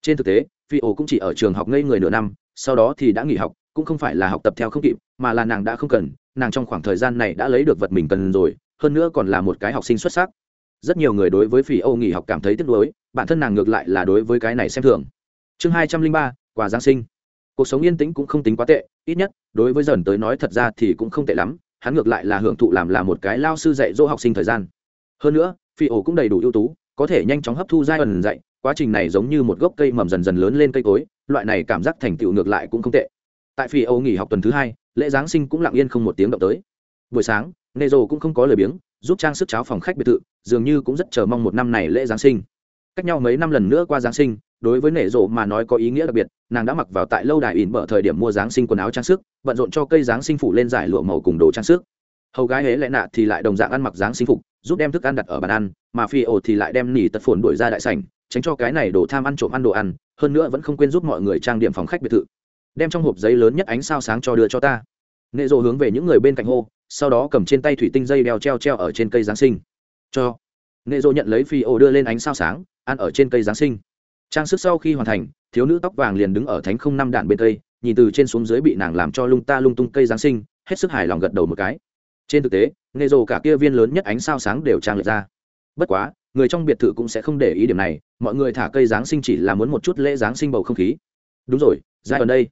Trên thực tế phi ổ cũng chỉ ở trường học ngây người nửa năm, sau đó thì đã nghỉ học, cũng không phải là học tập theo không kịp, mà là nàng đã không cần, nàng trong khoảng thời gian này đã lấy được vật mình cần rồi, hơn nữa còn là một cái học sinh xuất sắc rất nhiều người đối với phi âu nghỉ học cảm thấy tiếc nuối, bản thân nàng ngược lại là đối với cái này xem thường. Chương hai trăm linh ba, quà giáng sinh. Cuộc sống yên tĩnh cũng không tính quá tệ, ít nhất, đối với dần tới nói thật ra thì cũng không tệ lắm, hắn ngược lại là hưởng thụ làm là một cái lao sư dạy dỗ học sinh thời gian. Hơn nữa phi ổ cũng đầy đủ ưu tú, có thể nhanh chóng hấp thu giai ẩn dạy, quá trình này giống như một gốc cây mầm dần dần lớn lên cây cối, loại này cảm giác thành tựu ngược lại cũng không tệ. Tại phi ổ nghỉ học tuần thứ hai, lễ giáng sinh cũng lặng yên không một tiếng động tới. Buổi sáng nê rồ cũng không có lời biếng giúp trang sức cháo phòng khách biệt thự, dường như cũng rất chờ mong một năm này lễ giáng sinh. Cách nhau mấy năm lần nữa qua giáng sinh, đối với nể rộ mà nói có ý nghĩa đặc biệt, nàng đã mặc vào tại lâu đài ỉn bở thời điểm mua giáng sinh quần áo trang sức bận rộn cho cây giáng sinh phủ lên giải lụa màu cùng đồ trang sức. Hầu gái hễ lẽ nạ thì lại đồng dạng ăn mặc giáng sinh phục, giúp đem thức ăn đặt ở bàn ăn, mà phi ổ thì lại đem nỉ tật phồn đuổi ra đại sảnh, tránh cho cái này đồ tham ăn trộm ăn đồ ăn, hơn nữa vẫn không quên giúp mọi người trang điểm phòng khách biệt thự. Đem trong hộp giấy lớn nhất ánh sao sáng cho đưa cho ta. Nệ rộ hướng về những người bên cạnh hô sau đó cầm trên tay thủy tinh dây đeo treo treo ở trên cây giáng sinh. Cho. Nệ rộ nhận lấy phi ô đưa lên ánh sao sáng, ăn ở trên cây giáng sinh. Trang sức sau khi hoàn thành, thiếu nữ tóc vàng liền đứng ở thánh không năm đạn bên cây, nhìn từ trên xuống dưới bị nàng làm cho lung ta lung tung cây giáng sinh, hết sức hài lòng gật đầu một cái. Trên thực tế nghề rồ cả kia viên lớn nhất ánh sao sáng đều trang lượt ra. Bất quá, người trong biệt thự cũng sẽ không để ý điểm này, mọi người thả cây giáng sinh chỉ là muốn một chút lễ giáng sinh bầu không khí. Đúng rồi, ra ở đây.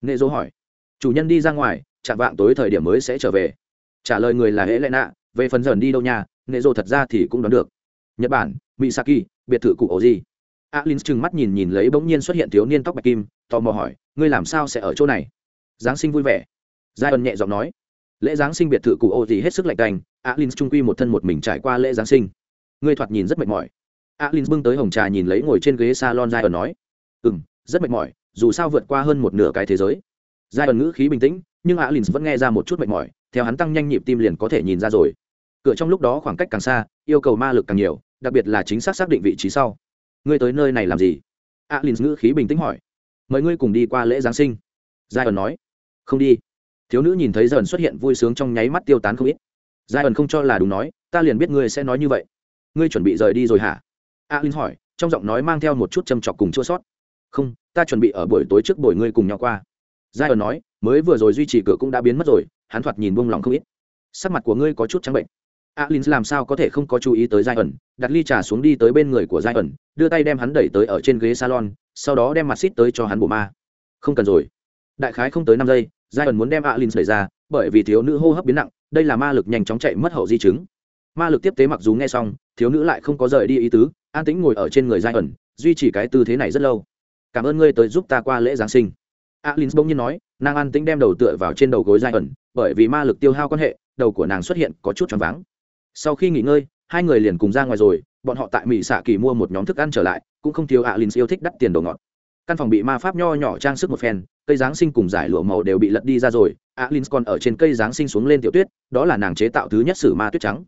Nghề dỗ hỏi. Chủ nhân đi ra ngoài, chạm vạng tối thời điểm mới sẽ trở về trả lời người là hễ lẽ nạ về phần dần đi đâu nhà nghề rồ thật ra thì cũng đoán được. Nhật bản, misaki, biệt thự cụ ổ gì alin trừng mắt nhìn nhìn lấy bỗng nhiên xuất hiện thiếu niên tóc bạch kim, tò mò hỏi, ngươi làm sao sẽ ở chỗ này? Giáng sinh vui vẻ. Giai ân nhẹ giọng nói, lễ giáng sinh biệt thự cụ ô gì hết sức lạnh cành alin trung quy một thân một mình trải qua lễ giáng sinh. Ngươi thoạt nhìn rất mệt mỏi. Alin bưng tới hồng trà nhìn lấy ngồi trên ghế salon giai ân nói ừ m rất mệt mỏi, dù sao vượt qua hơn một nửa cái thế giới. Giai ân ngữ khí bình tĩnh, nhưng alin vẫn nghe ra một chút mệt mỏi theo hắn tăng nhanh nhịp tim liền có thể nhìn ra rồi. Cửa trong lúc đó khoảng cách càng xa, yêu cầu ma lực càng nhiều, đặc biệt là chính xác xác định vị trí sau. Ngươi tới nơi này làm gì? Alin ngữ khí bình tĩnh hỏi. Mời ngươi cùng đi qua lễ giáng sinh. Giai ẩn nói. Không đi. Thiếu nữ nhìn thấy dần xuất hiện vui sướng trong nháy mắt tiêu tán không ít. Giai ẩn không cho là đúng nói, ta liền biết ngươi sẽ nói như vậy. Ngươi chuẩn bị rời đi rồi hả? Alin hỏi, trong giọng nói mang theo một chút châm chọc cùng chua sót. Không, ta chuẩn bị ở buổi tối trước buổi ngươi cùng nhau qua. Giai ẩn nói, mới vừa rồi duy trì cửa cũng đã biến mất rồi hắn thoạt nhìn buông lòng không ít. Sắc mặt của ngươi có chút trắng bệnh. Alin làm sao có thể không có chú ý tới giai ẩn đặt ly trà xuống đi tới bên người của giai ẩn đưa tay đem hắn đẩy tới ở trên ghế salon, sau đó đem mặt xít tới cho hắn bổ ma. Không cần rồi. Đại khái không tới năm giây giai ẩn muốn đem alin đẩy ra, bởi vì thiếu nữ hô hấp biến nặng, đây là ma lực nhanh chóng chạy mất hậu di chứng. Ma lực tiếp tế mặc dù nghe xong, thiếu nữ lại không có rời đi ý tứ, an tĩnh ngồi ở trên người giai ẩn duy trì cái tư thế này rất lâu. Cảm ơn ngươi tới giúp ta qua lễ giáng sinh. Alin bỗng nhiên nói, nàng an tĩnh đem đầu tựa vào trên đầu gối giai ẩn bởi vì ma lực tiêu hao quan hệ, đầu của nàng xuất hiện có chút choáng váng. Sau khi nghỉ ngơi, hai người liền cùng ra ngoài rồi, bọn họ tại mỹ xạ kỳ mua một nhóm thức ăn trở lại, cũng không thiếu alin yêu thích đắt tiền đồ ngọt. Căn phòng bị ma pháp nho nhỏ trang sức một phen, cây giáng sinh cùng giải lụa màu đều bị lật đi ra rồi, alin còn ở trên cây giáng sinh xuống lên tiểu tuyết, đó là nàng chế tạo thứ nhất sử ma tuyết trắng.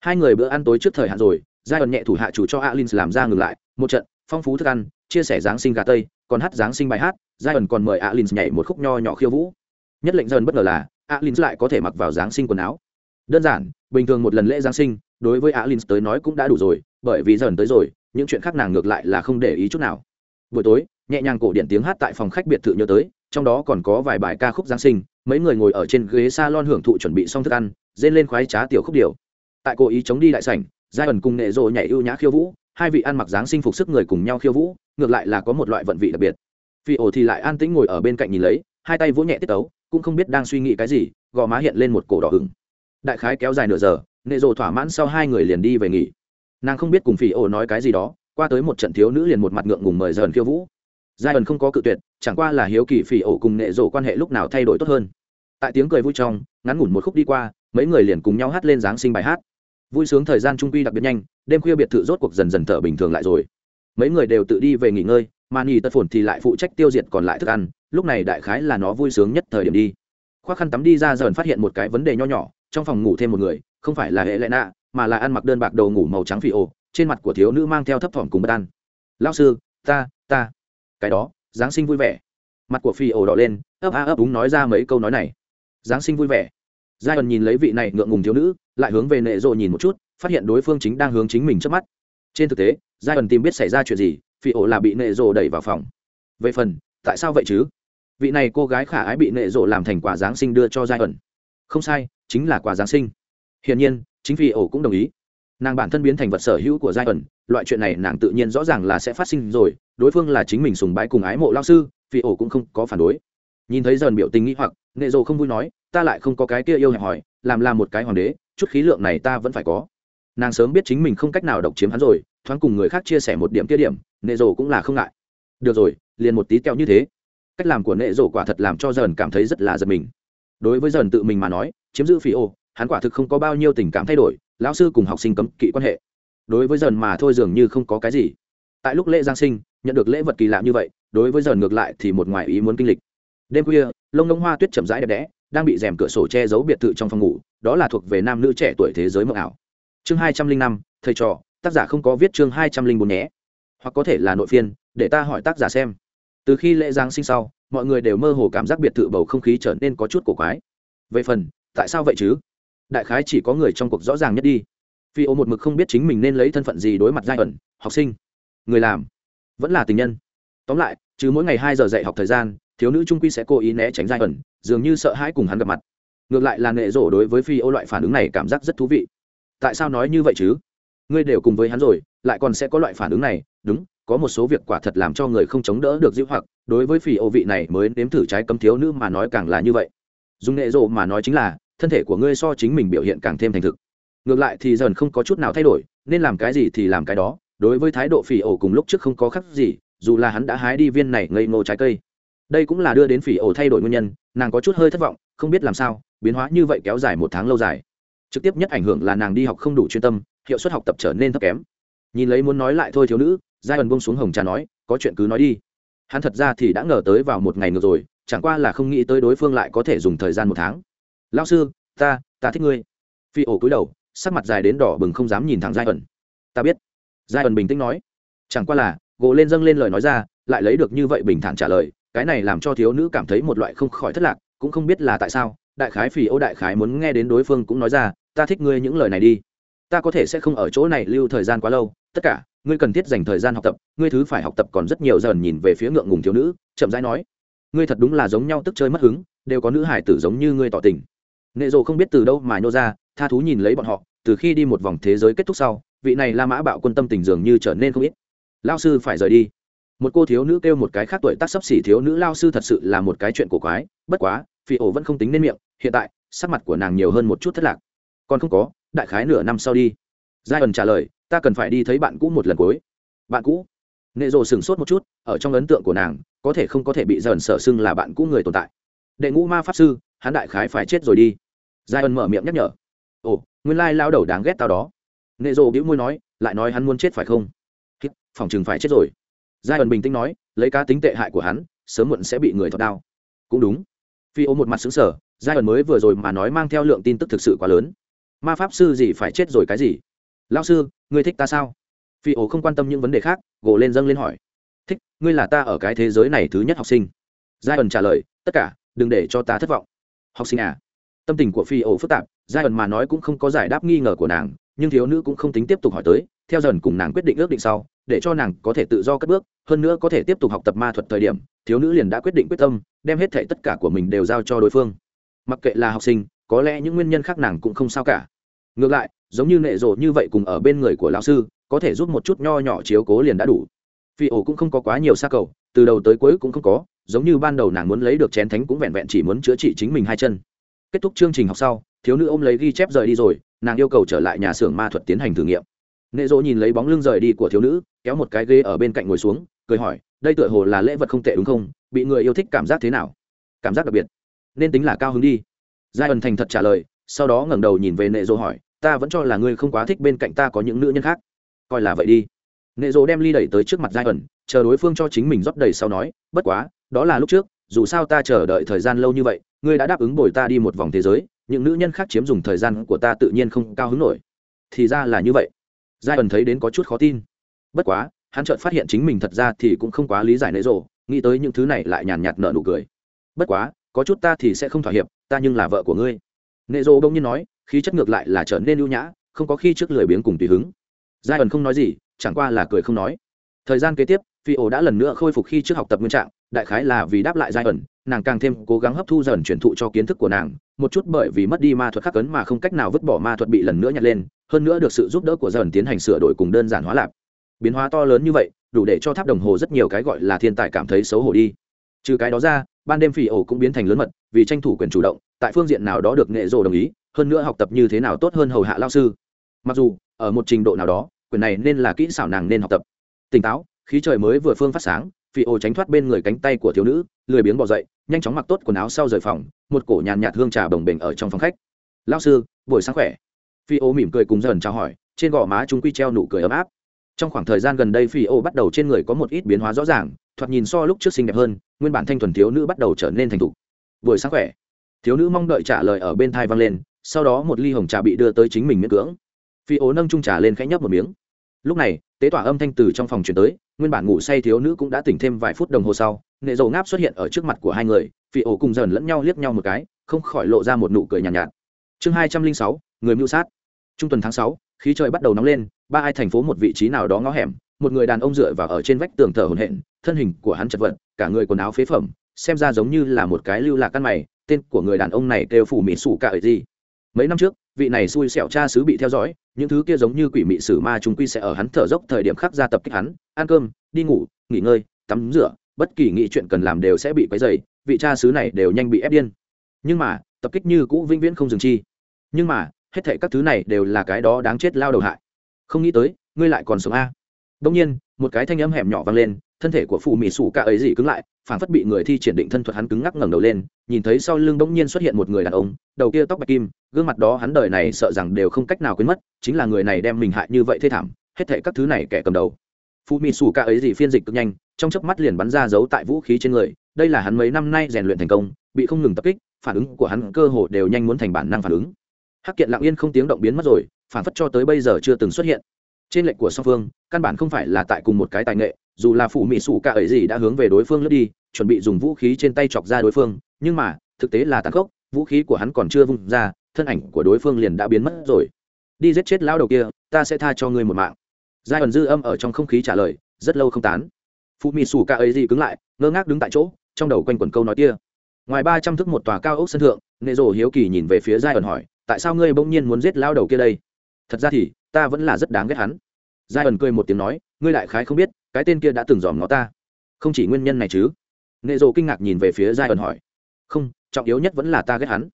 Hai người bữa ăn tối trước thời hạn rồi giai đoạn nhẹ thủ hạ chủ cho alin làm ra ngừng lại, một trận phong phú thức ăn, chia sẻ giáng sinh gà tây, còn hát giáng sinh bài hát giai đoạn còn mời alin nhảy một khúc nho nhỏ khiêu vũ. Nhất lệnh dần bất ngờ là alin lại có thể mặc vào giáng sinh quần áo. Đơn giản, bình thường một lần lễ giáng sinh, đối với alin tới nói cũng đã đủ rồi, bởi vì dần tới rồi, những chuyện khác nàng ngược lại là không để ý chút nào. Buổi tối, nhẹ nhàng cổ điện tiếng hát tại phòng khách biệt thự nhớ tới, trong đó còn có vài bài ca khúc giáng sinh, mấy người ngồi ở trên ghế s a lon hưởng thụ chuẩn bị xong thức ăn dên lên khoái trá tiểu khúc điều tại cố ý chống đi đại sảnh giai ẩn cùng nệ rộ nhảy ưu nhã khiêu vũ, hai vị ăn mặc dáng sinh phục sức người cùng nhau khiêu vũ, ngược lại là có một loại vận vị đặc biệt. Vị ổ thì lại an tĩnh ngồi ở bên cạnh nhìn lấy, hai tay vỗ nhẹ tiết tấu cũng không biết đang suy nghĩ cái gì, gò má hiện lên một cổ đỏ hừng đại khái kéo dài nửa giờ, nệ rộ thỏa mãn sau hai người liền đi về nghỉ. Nàng không biết cùng phỉ ổ nói cái gì đó, qua tới một trận thiếu nữ liền một mặt ngượng ngùng mời dần khiêu vũ. Giai ẩn không có cự tuyệt, chẳng qua là hiếu kỳ phỉ ổ cùng nệ rộ quan hệ lúc nào thay đổi tốt hơn. Tại tiếng cười vui trong, ngắn ngủn một khúc đi qua, mấy người liền cùng nhau hát lên giáng sinh bài hát. Vui sướng thời gian trung quy đặc biệt nhanh, đêm khuya biệt thự rốt cuộc dần dần thở bình thường lại rồi. Mấy người đều tự đi về nghỉ ngơi mà nghỉ tật phồn thì lại phụ trách tiêu diệt còn lại thức ăn, lúc này đại khái là nó vui sướng nhất thời điểm đi. Khoác khăn tắm đi ra dần phát hiện một cái vấn đề nho nhỏ, trong phòng ngủ thêm một người, không phải là hệ lệ nạ, mà là ăn mặc đơn bạc đầu ngủ màu trắng phi ô trên mặt của thiếu nữ mang theo thấp thỏm cùng bất an. Lao sư, ta ta. Cái đó, giáng sinh vui vẻ. Mặt của phi ổ đỏ lên, ấp a ấp úng nói ra mấy câu nói này. Giáng sinh vui vẻ. Giai ẩn nhìn lấy vị này ngượng ngùng thiếu nữ, lại hướng về nệ rộ nhìn một chút, phát hiện đối phương chính đang hướng chính mình trước mắt. Trên thực tế giai ẩn tìm biết xảy ra chuyện gì phi ổ là bị nệ rồ đẩy vào phòng. Về phần, tại sao vậy chứ? Vị này cô gái khả ái bị nệ rộ làm thành quả giáng sinh đưa cho giai ẩn. Không sai, chính là quả giáng sinh. Hiển nhiên, chính phi ổ cũng đồng ý. Nàng bản thân biến thành vật sở hữu của giai ẩn, loại chuyện này nàng tự nhiên rõ ràng là sẽ phát sinh rồi, đối phương là chính mình sùng bái cùng ái mộ lao sư, phi ổ cũng không có phản đối. Nhìn thấy dần biểu tình nghĩ hoặc, nệ rộ không vui nói, ta lại không có cái kia yêu hẹp hỏi làm là một cái hoàng đế, chút khí lượng này ta vẫn phải có. Nàng sớm biết chính mình không cách nào độc chiếm hắn rồi, thoáng cùng người khác chia sẻ một điểm kia điểm nệ rổ cũng là không ngại. Được rồi, liền một tí keo như thế. Cách làm của nệ rổ quả thật làm cho dần cảm thấy rất là giật mình. Đối với dần tự mình mà nói, chiếm giữ phi ô, hắn quả thực không có bao nhiêu tình cảm thay đổi, lão sư cùng học sinh cấm kỵ quan hệ. Đối với dần mà thôi dường như không có cái gì. Tại lúc lễ giáng sinh, nhận được lễ vật kỳ lạ như vậy, đối với dần ngược lại thì một ngoài ý muốn kinh lịch. Đêm khuya, lông lông hoa tuyết chậm rãi đẹp đẽ, đang bị rèm cửa sổ che giấu biệt thự trong phòng ngủ, đó là thuộc về nam nữ trẻ tuổi thế giới mộng ảo. Chương hai trăm linh năm, thầy trò, tác giả không có viết chương hai trăm linh bốn nhé hoặc có thể là nội phiên, để ta hỏi tác giả xem. Từ khi lễ giáng sinh sau, mọi người đều mơ hồ cảm giác biệt thự bầu không khí trở nên có chút cổ quái. Về phần, tại sao vậy chứ? Đại khái chỉ có người trong cuộc rõ ràng nhất đi. Vì ô một mực không biết chính mình nên lấy thân phận gì đối mặt giai ẩn, học sinh, người làm, vẫn là tình nhân. Tóm lại, chứ mỗi ngày hai giờ dạy học thời gian, thiếu nữ trung quy sẽ cố ý né tránh giai ẩn, dường như sợ hãi cùng hắn gặp mặt. Ngược lại là nệ rổ đối với phi ô loại phản ứng này cảm giác rất thú vị. Tại sao nói như vậy chứ? Ngươi đều cùng với hắn rồi, lại còn sẽ có loại phản ứng này đúng, có một số việc quả thật làm cho người không chống đỡ được dịu hoặc, đối với phi ô vị này mới nếm thử trái cấm thiếu nữ mà nói càng là như vậy. Dùng nệ rộ mà nói chính là, thân thể của ngươi so chính mình biểu hiện càng thêm thành thực. Ngược lại thì dần không có chút nào thay đổi, nên làm cái gì thì làm cái đó, đối với thái độ phỉ ổ cùng lúc trước không có khác gì, dù là hắn đã hái đi viên này ngây ngô trái cây. Đây cũng là đưa đến phỉ ổ thay đổi nguyên nhân, nàng có chút hơi thất vọng, không biết làm sao, biến hóa như vậy kéo dài một tháng lâu dài. Trực tiếp nhất ảnh hưởng là nàng đi học không đủ chuyên tâm, hiệu suất học tập trở nên thấp kém. Nhìn lấy muốn nói lại thôi thiếu nữ giai ẩn bông xuống hồng trà nói, có chuyện cứ nói đi. Hắn thật ra thì đã ngờ tới vào một ngày ngược rồi, chẳng qua là không nghĩ tới đối phương lại có thể dùng thời gian một tháng. Lao sư, ta ta thích ngươi. Phi ổ cúi đầu, sắc mặt dài đến đỏ bừng không dám nhìn thẳng giai ẩn ta biết. Giai ẩn bình tĩnh nói. Chẳng qua là, gỗ lên dâng lên lời nói ra, lại lấy được như vậy bình thản trả lời, cái này làm cho thiếu nữ cảm thấy một loại không khỏi thất lạc, cũng không biết là tại sao, đại khái Phi ô đại khái muốn nghe đến đối phương cũng nói ra, ta thích ngươi những lời này đi. Ta có thể sẽ không ở chỗ này lưu thời gian quá lâu tất cả, ngươi cần thiết dành thời gian học tập, ngươi thứ phải học tập còn rất nhiều dần nhìn về phía ngượng ngùng thiếu nữ, chậm rãi nói. Ngươi thật đúng là giống nhau tức chơi mất hứng, đều có nữ hải tử giống như ngươi tỏ tình. Nệ rộ không biết từ đâu mà nhô ra, tha thú nhìn lấy bọn họ, từ khi đi một vòng thế giới kết thúc sau, vị này la mã bạo quân tâm tình dường như trở nên không ít. Lao sư phải rời đi. Một cô thiếu nữ kêu một cái khác tuổi tác sắp xỉ thiếu nữ, lao sư thật sự là một cái chuyện cổ quái, bất quá, phi ổ vẫn không tính nên miệng, hiện tại, sắc mặt của nàng nhiều hơn một chút thất lạc. Còn không có, đại khái nửa năm sau đi. Giai ẩn trả lời ta cần phải đi thấy bạn cũ một lần cuối. Bạn cũ? Nệ rồ sửng sốt một chút, ở trong ấn tượng của nàng, có thể không có thể bị dần sở xưng là bạn cũ người tồn tại. Đệ ngũ ma pháp sư, hắn đại khái phải chết rồi đi. Giai ân mở miệng nhắc nhở. Ồ, nguyên lai lao đầu đáng ghét tao đó. Nệ rồ bĩu môi nói, lại nói hắn muốn chết phải không? Hít, phòng chừng phải chết rồi. Giai ân bình tĩnh nói, lấy cá tính tệ hại của hắn, sớm muộn sẽ bị người thọt đao cũng đúng. Phi ô một mặt xứng sở giai ẩn mới vừa rồi mà nói mang theo lượng tin tức thực sự quá lớn. Ma pháp sư gì phải chết rồi cái gì? Lao sư, ngươi thích ta sao? Phi ổ không quan tâm những vấn đề khác gỗ lên dâng lên hỏi. Thích, ngươi là ta ở cái thế giới này thứ nhất học sinh. Giai ẩn trả lời, tất cả, đừng để cho ta thất vọng. Học sinh à? Tâm tình của phi ổ phức tạp giai ẩn mà nói cũng không có giải đáp nghi ngờ của nàng, nhưng thiếu nữ cũng không tính tiếp tục hỏi tới, theo dần cùng nàng quyết định ước định sau, để cho nàng có thể tự do cất bước, hơn nữa có thể tiếp tục học tập ma thuật thời điểm, thiếu nữ liền đã quyết định quyết tâm, đem hết thệ tất cả của mình đều giao cho đối phương. Mặc kệ là học sinh, có lẽ những nguyên nhân khác nàng cũng không sao cả. Ngược lại giống như nệ rộ như vậy cùng ở bên người của lão sư, có thể giúp một chút nho nhỏ chiếu cố liền đã đủ. Phi ổ cũng không có quá nhiều xa cầu, từ đầu tới cuối cũng không có, giống như ban đầu nàng muốn lấy được chén thánh cũng vẹn vẹn chỉ muốn chữa trị chính mình hai chân. Kết thúc chương trình học sau, thiếu nữ ôm lấy ghi chép rời đi rồi, nàng yêu cầu trở lại nhà xưởng ma thuật tiến hành thử nghiệm. Nệ rộ nhìn lấy bóng lưng rời đi của thiếu nữ, kéo một cái ghế ở bên cạnh ngồi xuống, cười hỏi, đây tựa hồ là lễ vật không tệ đúng không? Bị người yêu thích cảm giác thế nào? Cảm giác đặc biệt. Nên tính là cao hứng đi. Giai ẩn thành thật trả lời, sau đó ngẩng đầu nhìn về nệ rộ hỏi ta vẫn cho là ngươi không quá thích bên cạnh ta có những nữ nhân khác. Coi là vậy đi. Nệ rộ đem ly đẩy tới trước mặt giai ẩn, chờ đối phương cho chính mình rót đầy sau nói, bất quá, đó là lúc trước, dù sao ta chờ đợi thời gian lâu như vậy, ngươi đã đáp ứng bồi ta đi một vòng thế giới, những nữ nhân khác chiếm dùng thời gian của ta tự nhiên không cao hứng nổi. Thì ra là như vậy. Giai ẩn thấy đến có chút khó tin. Bất quá, hắn chợt phát hiện chính mình thật ra thì cũng không quá lý giải nệ rộ nghĩ tới những thứ này lại nhàn nhạt nở nụ cười. Bất quá, có chút ta thì sẽ không thỏa hiệp, ta nhưng là vợ của ngươi. Nệ rộ bỗng nhiên nói khí chất ngược lại là trở nên ưu nhã, không có khi trước lười biếng cùng tùy hứng. Giai ẩn không nói gì, chẳng qua là cười không nói. Thời gian kế tiếp, phi ổ đã lần nữa khôi phục khi trước học tập nguyên trạng, đại khái là vì đáp lại giai ẩn, nàng càng thêm cố gắng hấp thu dần truyền thụ cho kiến thức của nàng, một chút bởi vì mất đi ma thuật khắc cấn mà không cách nào vứt bỏ ma thuật bị lần nữa nhặt lên, hơn nữa được sự giúp đỡ của dần tiến hành sửa đổi cùng đơn giản hóa lạp. Biến hóa to lớn như vậy, đủ để cho tháp đồng hồ rất nhiều cái gọi là thiên tài cảm thấy xấu hổ đi. Trừ cái đó ra, ban đêm phi ổ cũng biến thành lớn mật, vì tranh thủ quyền chủ động, tại phương diện nào đó được nghệ rồ đồng ý hơn nữa học tập như thế nào tốt hơn hầu hạ lao sư. Mặc dù, ở một trình độ nào đó, quyền này nên là kỹ xảo nàng nên học tập. Tỉnh táo, khí trời mới vừa phương phát sáng, phi ô tránh thoát bên người cánh tay của thiếu nữ, lười biếng bỏ dậy, nhanh chóng mặc tốt quần áo sau rời phòng, một cổ nhàn nhạt hương trà bồng bềnh ở trong phòng khách. Lao sư, buổi sáng khỏe. Phi ô mỉm cười cùng dần chào hỏi, trên gò má chúng quy treo nụ cười ấm áp. Trong khoảng thời gian gần đây phi ô bắt đầu trên người có một ít biến hóa rõ ràng, thoạt nhìn so lúc trước xinh đẹp hơn, nguyên bản thanh thuần thiếu nữ bắt đầu trở nên thành thục. Buổi sáng khỏe. Thiếu nữ mong đợi trả lời ở bên thai vang lên sau đó một ly hồng trà bị đưa tới chính mình miễn cưỡng. Phi ố nâng trung trà lên khẽ nhấp một miếng. Lúc này tế tỏa âm thanh từ trong phòng chuyển tới nguyên bản ngủ say thiếu nữ cũng đã tỉnh thêm vài phút đồng hồ sau nệ dầu ngáp xuất hiện ở trước mặt của hai người phi ố cùng dần lẫn nhau liếc nhau một cái không khỏi lộ ra một nụ cười nhàn nhạt, nhạt. Chương hai trăm linh sáu người mưu sát. Trung tuần tháng sáu khí trời bắt đầu nóng lên ba ai thành phố một vị trí nào đó ngõ hẻm một người đàn ông dựa vào ở trên vách tường thở hổn hển thân hình của hắn chật vật cả người quần áo phế phẩm xem ra giống như là một cái lưu lạc căn mày tên của người đàn ông này kêu phủ mỹ sủ cả ấy gì mấy năm trước, vị này xui xẻo cha xứ bị theo dõi, những thứ kia giống như quỷ mị sử ma chúng quy sẽ ở hắn thở dốc thời điểm khác ra tập kích hắn, ăn cơm, đi ngủ, nghỉ ngơi, tắm rửa, bất kỳ nghị chuyện cần làm đều sẽ bị quấy dày vị cha xứ này đều nhanh bị ép điên. Nhưng mà, tập kích như cũ vĩnh viễn không dừng chi. Nhưng mà, hết thệ các thứ này đều là cái đó đáng chết lao đầu hại. Không nghĩ tới, ngươi lại còn sống a đông nhiên, một cái thanh âm hẻm nhỏ vang lên, thân thể của phụ mỹ sủ cả ấy dị cứng lại phản phất bị người thi triển định thân thuật hắn cứng ngắc ngẩng đầu lên, nhìn thấy sau lưng đông nhiên xuất hiện một người đàn ông, đầu kia tóc bạch kim, gương mặt đó hắn đời này sợ rằng đều không cách nào quên mất, chính là người này đem mình hại như vậy thê thảm, hết thệ các thứ này kẻ cầm đầu. Phụ mỹ sủ cả ấy dị phiên dịch cực nhanh, trong chớp mắt liền bắn ra giấu tại vũ khí trên người, đây là hắn mấy năm nay rèn luyện thành công, bị không ngừng tập kích, phản ứng của hắn cơ hồ đều nhanh muốn thành bản năng phản ứng. Hắc kiện lặng yên không tiếng động biến mất rồi, phản phất cho tới bây giờ chưa từng xuất hiện trên lệnh của song phương, căn bản không phải là tại cùng một cái tài nghệ, dù là phụ mỹ sủ cả ấy gì đã hướng về đối phương lướt đi, chuẩn bị dùng vũ khí trên tay chọc ra đối phương, nhưng mà, thực tế là tàn khốc, vũ khí của hắn còn chưa vung ra, thân ảnh của đối phương liền đã biến mất rồi. Đi giết chết lao đầu kia, ta sẽ tha cho ngươi một mạng. Giai ẩn dư âm ở trong không khí trả lời, rất lâu không tán. Phụ mỹ sủ cả ấy gì cứng lại, ngơ ngác đứng tại chỗ, trong đầu quanh quẩn câu nói kia. Ngoài ba trăm thước một tòa cao ốc sân thượng nệ rồ hiếu kỳ nhìn về phía giai ẩn hỏi, tại sao ngươi bỗng nhiên muốn giết lao đầu kia đây? Thật ra thì ta vẫn là rất đáng ghét hắn. Giai ẩn cười một tiếng nói, ngươi đại khái không biết, cái tên kia đã từng dòm ngó ta. Không chỉ nguyên nhân này chứ? Nệ rộ kinh ngạc nhìn về phía giai ẩn hỏi. Không, trọng yếu nhất vẫn là ta ghét hắn.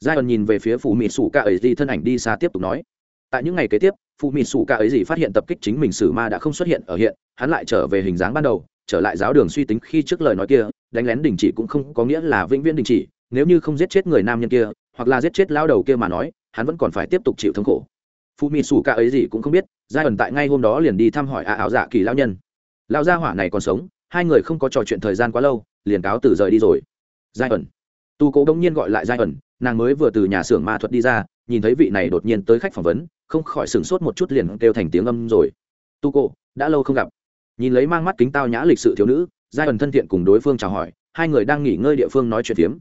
Giai ẩn nhìn về phía phụ Mị sủ ca ấy gì thân ảnh đi xa tiếp tục nói. Tại những ngày kế tiếp phụ Mị sủ ca ấy gì phát hiện tập kích chính mình sử ma đã không xuất hiện ở hiện, hắn lại trở về hình dáng ban đầu, trở lại giáo đường suy tính khi trước lời nói kia, đánh lén đình chỉ cũng không có nghĩa là vĩnh viễn đình chỉ, nếu như không giết chết người nam nhân kia, hoặc là giết chết lao đầu kia mà nói, hắn vẫn còn phải tiếp tục chịu thống khổ phụ mỹ sủ cả ấy gì cũng không biết, giai ẩn tại ngay hôm đó liền đi thăm hỏi à áo dạ kỳ lao nhân. Lao gia hỏa này còn sống, hai người không có trò chuyện thời gian quá lâu, liền cáo từ rời đi rồi. Giai ẩn. Tu cố đông nhiên gọi lại giai ẩn, nàng mới vừa từ nhà xưởng ma thuật đi ra, nhìn thấy vị này đột nhiên tới khách phỏng vấn, không khỏi sửng sốt một chút liền kêu thành tiếng âm rồi. Tu cô đã lâu không gặp. Nhìn lấy mang mắt kính tao nhã lịch sự thiếu nữ, giai ẩn thân thiện cùng đối phương chào hỏi, hai người đang nghỉ ngơi địa phương nói chuyện phiếm.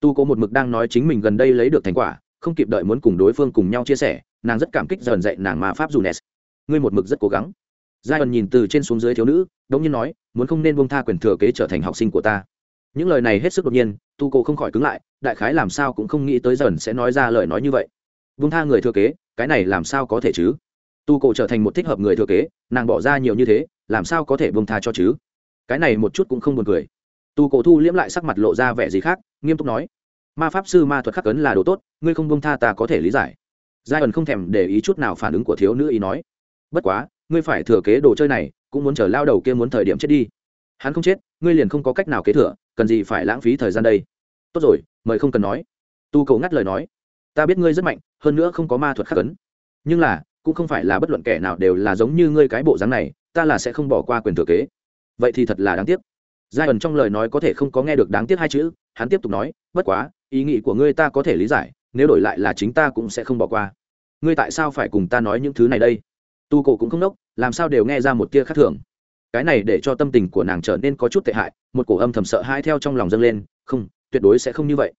Tu cô một mực đang nói chính mình gần đây lấy được thành quả không kịp đợi muốn cùng đối phương cùng nhau chia sẻ, nàng rất cảm kích dần dạy nàng mà pháp dù nes ngươi một mực rất cố gắng. Giai ẩn nhìn từ trên xuống dưới thiếu nữ, đống nhiên nói, muốn không nên buông tha quyền thừa kế trở thành học sinh của ta. Những lời này hết sức đột nhiên tu cô không khỏi cứng lại, đại khái làm sao cũng không nghĩ tới dần sẽ nói ra lời nói như vậy. Buông tha người thừa kế, cái này làm sao có thể chứ? Tu cổ trở thành một thích hợp người thừa kế, nàng bỏ ra nhiều như thế, làm sao có thể buông tha cho chứ? Cái này một chút cũng không buồn cười. Tu cổ thu liễm lại sắc mặt lộ ra vẻ gì khác, nghiêm túc nói ma pháp sư ma thuật khắc cấn là đồ tốt, ngươi không buông tha ta có thể lý giải. Giai ẩn không thèm để ý chút nào phản ứng của thiếu nữ ý nói. Bất quá, ngươi phải thừa kế đồ chơi này, cũng muốn chờ lao đầu kia muốn thời điểm chết đi. Hắn không chết, ngươi liền không có cách nào kế thừa, cần gì phải lãng phí thời gian đây? Tốt rồi, mời không cần nói. Tu cầu ngắt lời nói. Ta biết ngươi rất mạnh, hơn nữa không có ma thuật khắc cấn. Nhưng là, cũng không phải là bất luận kẻ nào đều là giống như ngươi cái bộ dáng này, ta là sẽ không bỏ qua quyền thừa kế. Vậy thì thật là đáng tiếc giai ẩn trong lời nói có thể không có nghe được đáng tiếc hai chữ, hắn tiếp tục nói, bất quá, ý nghĩ của ngươi ta có thể lý giải, nếu đổi lại là chính ta cũng sẽ không bỏ qua. Ngươi tại sao phải cùng ta nói những thứ này đây? Tu cổ cũng không nốc, làm sao đều nghe ra một tia khác thường. Cái này để cho tâm tình của nàng trở nên có chút tệ hại, một cổ âm thầm sợ hai theo trong lòng dâng lên, không, tuyệt đối sẽ không như vậy.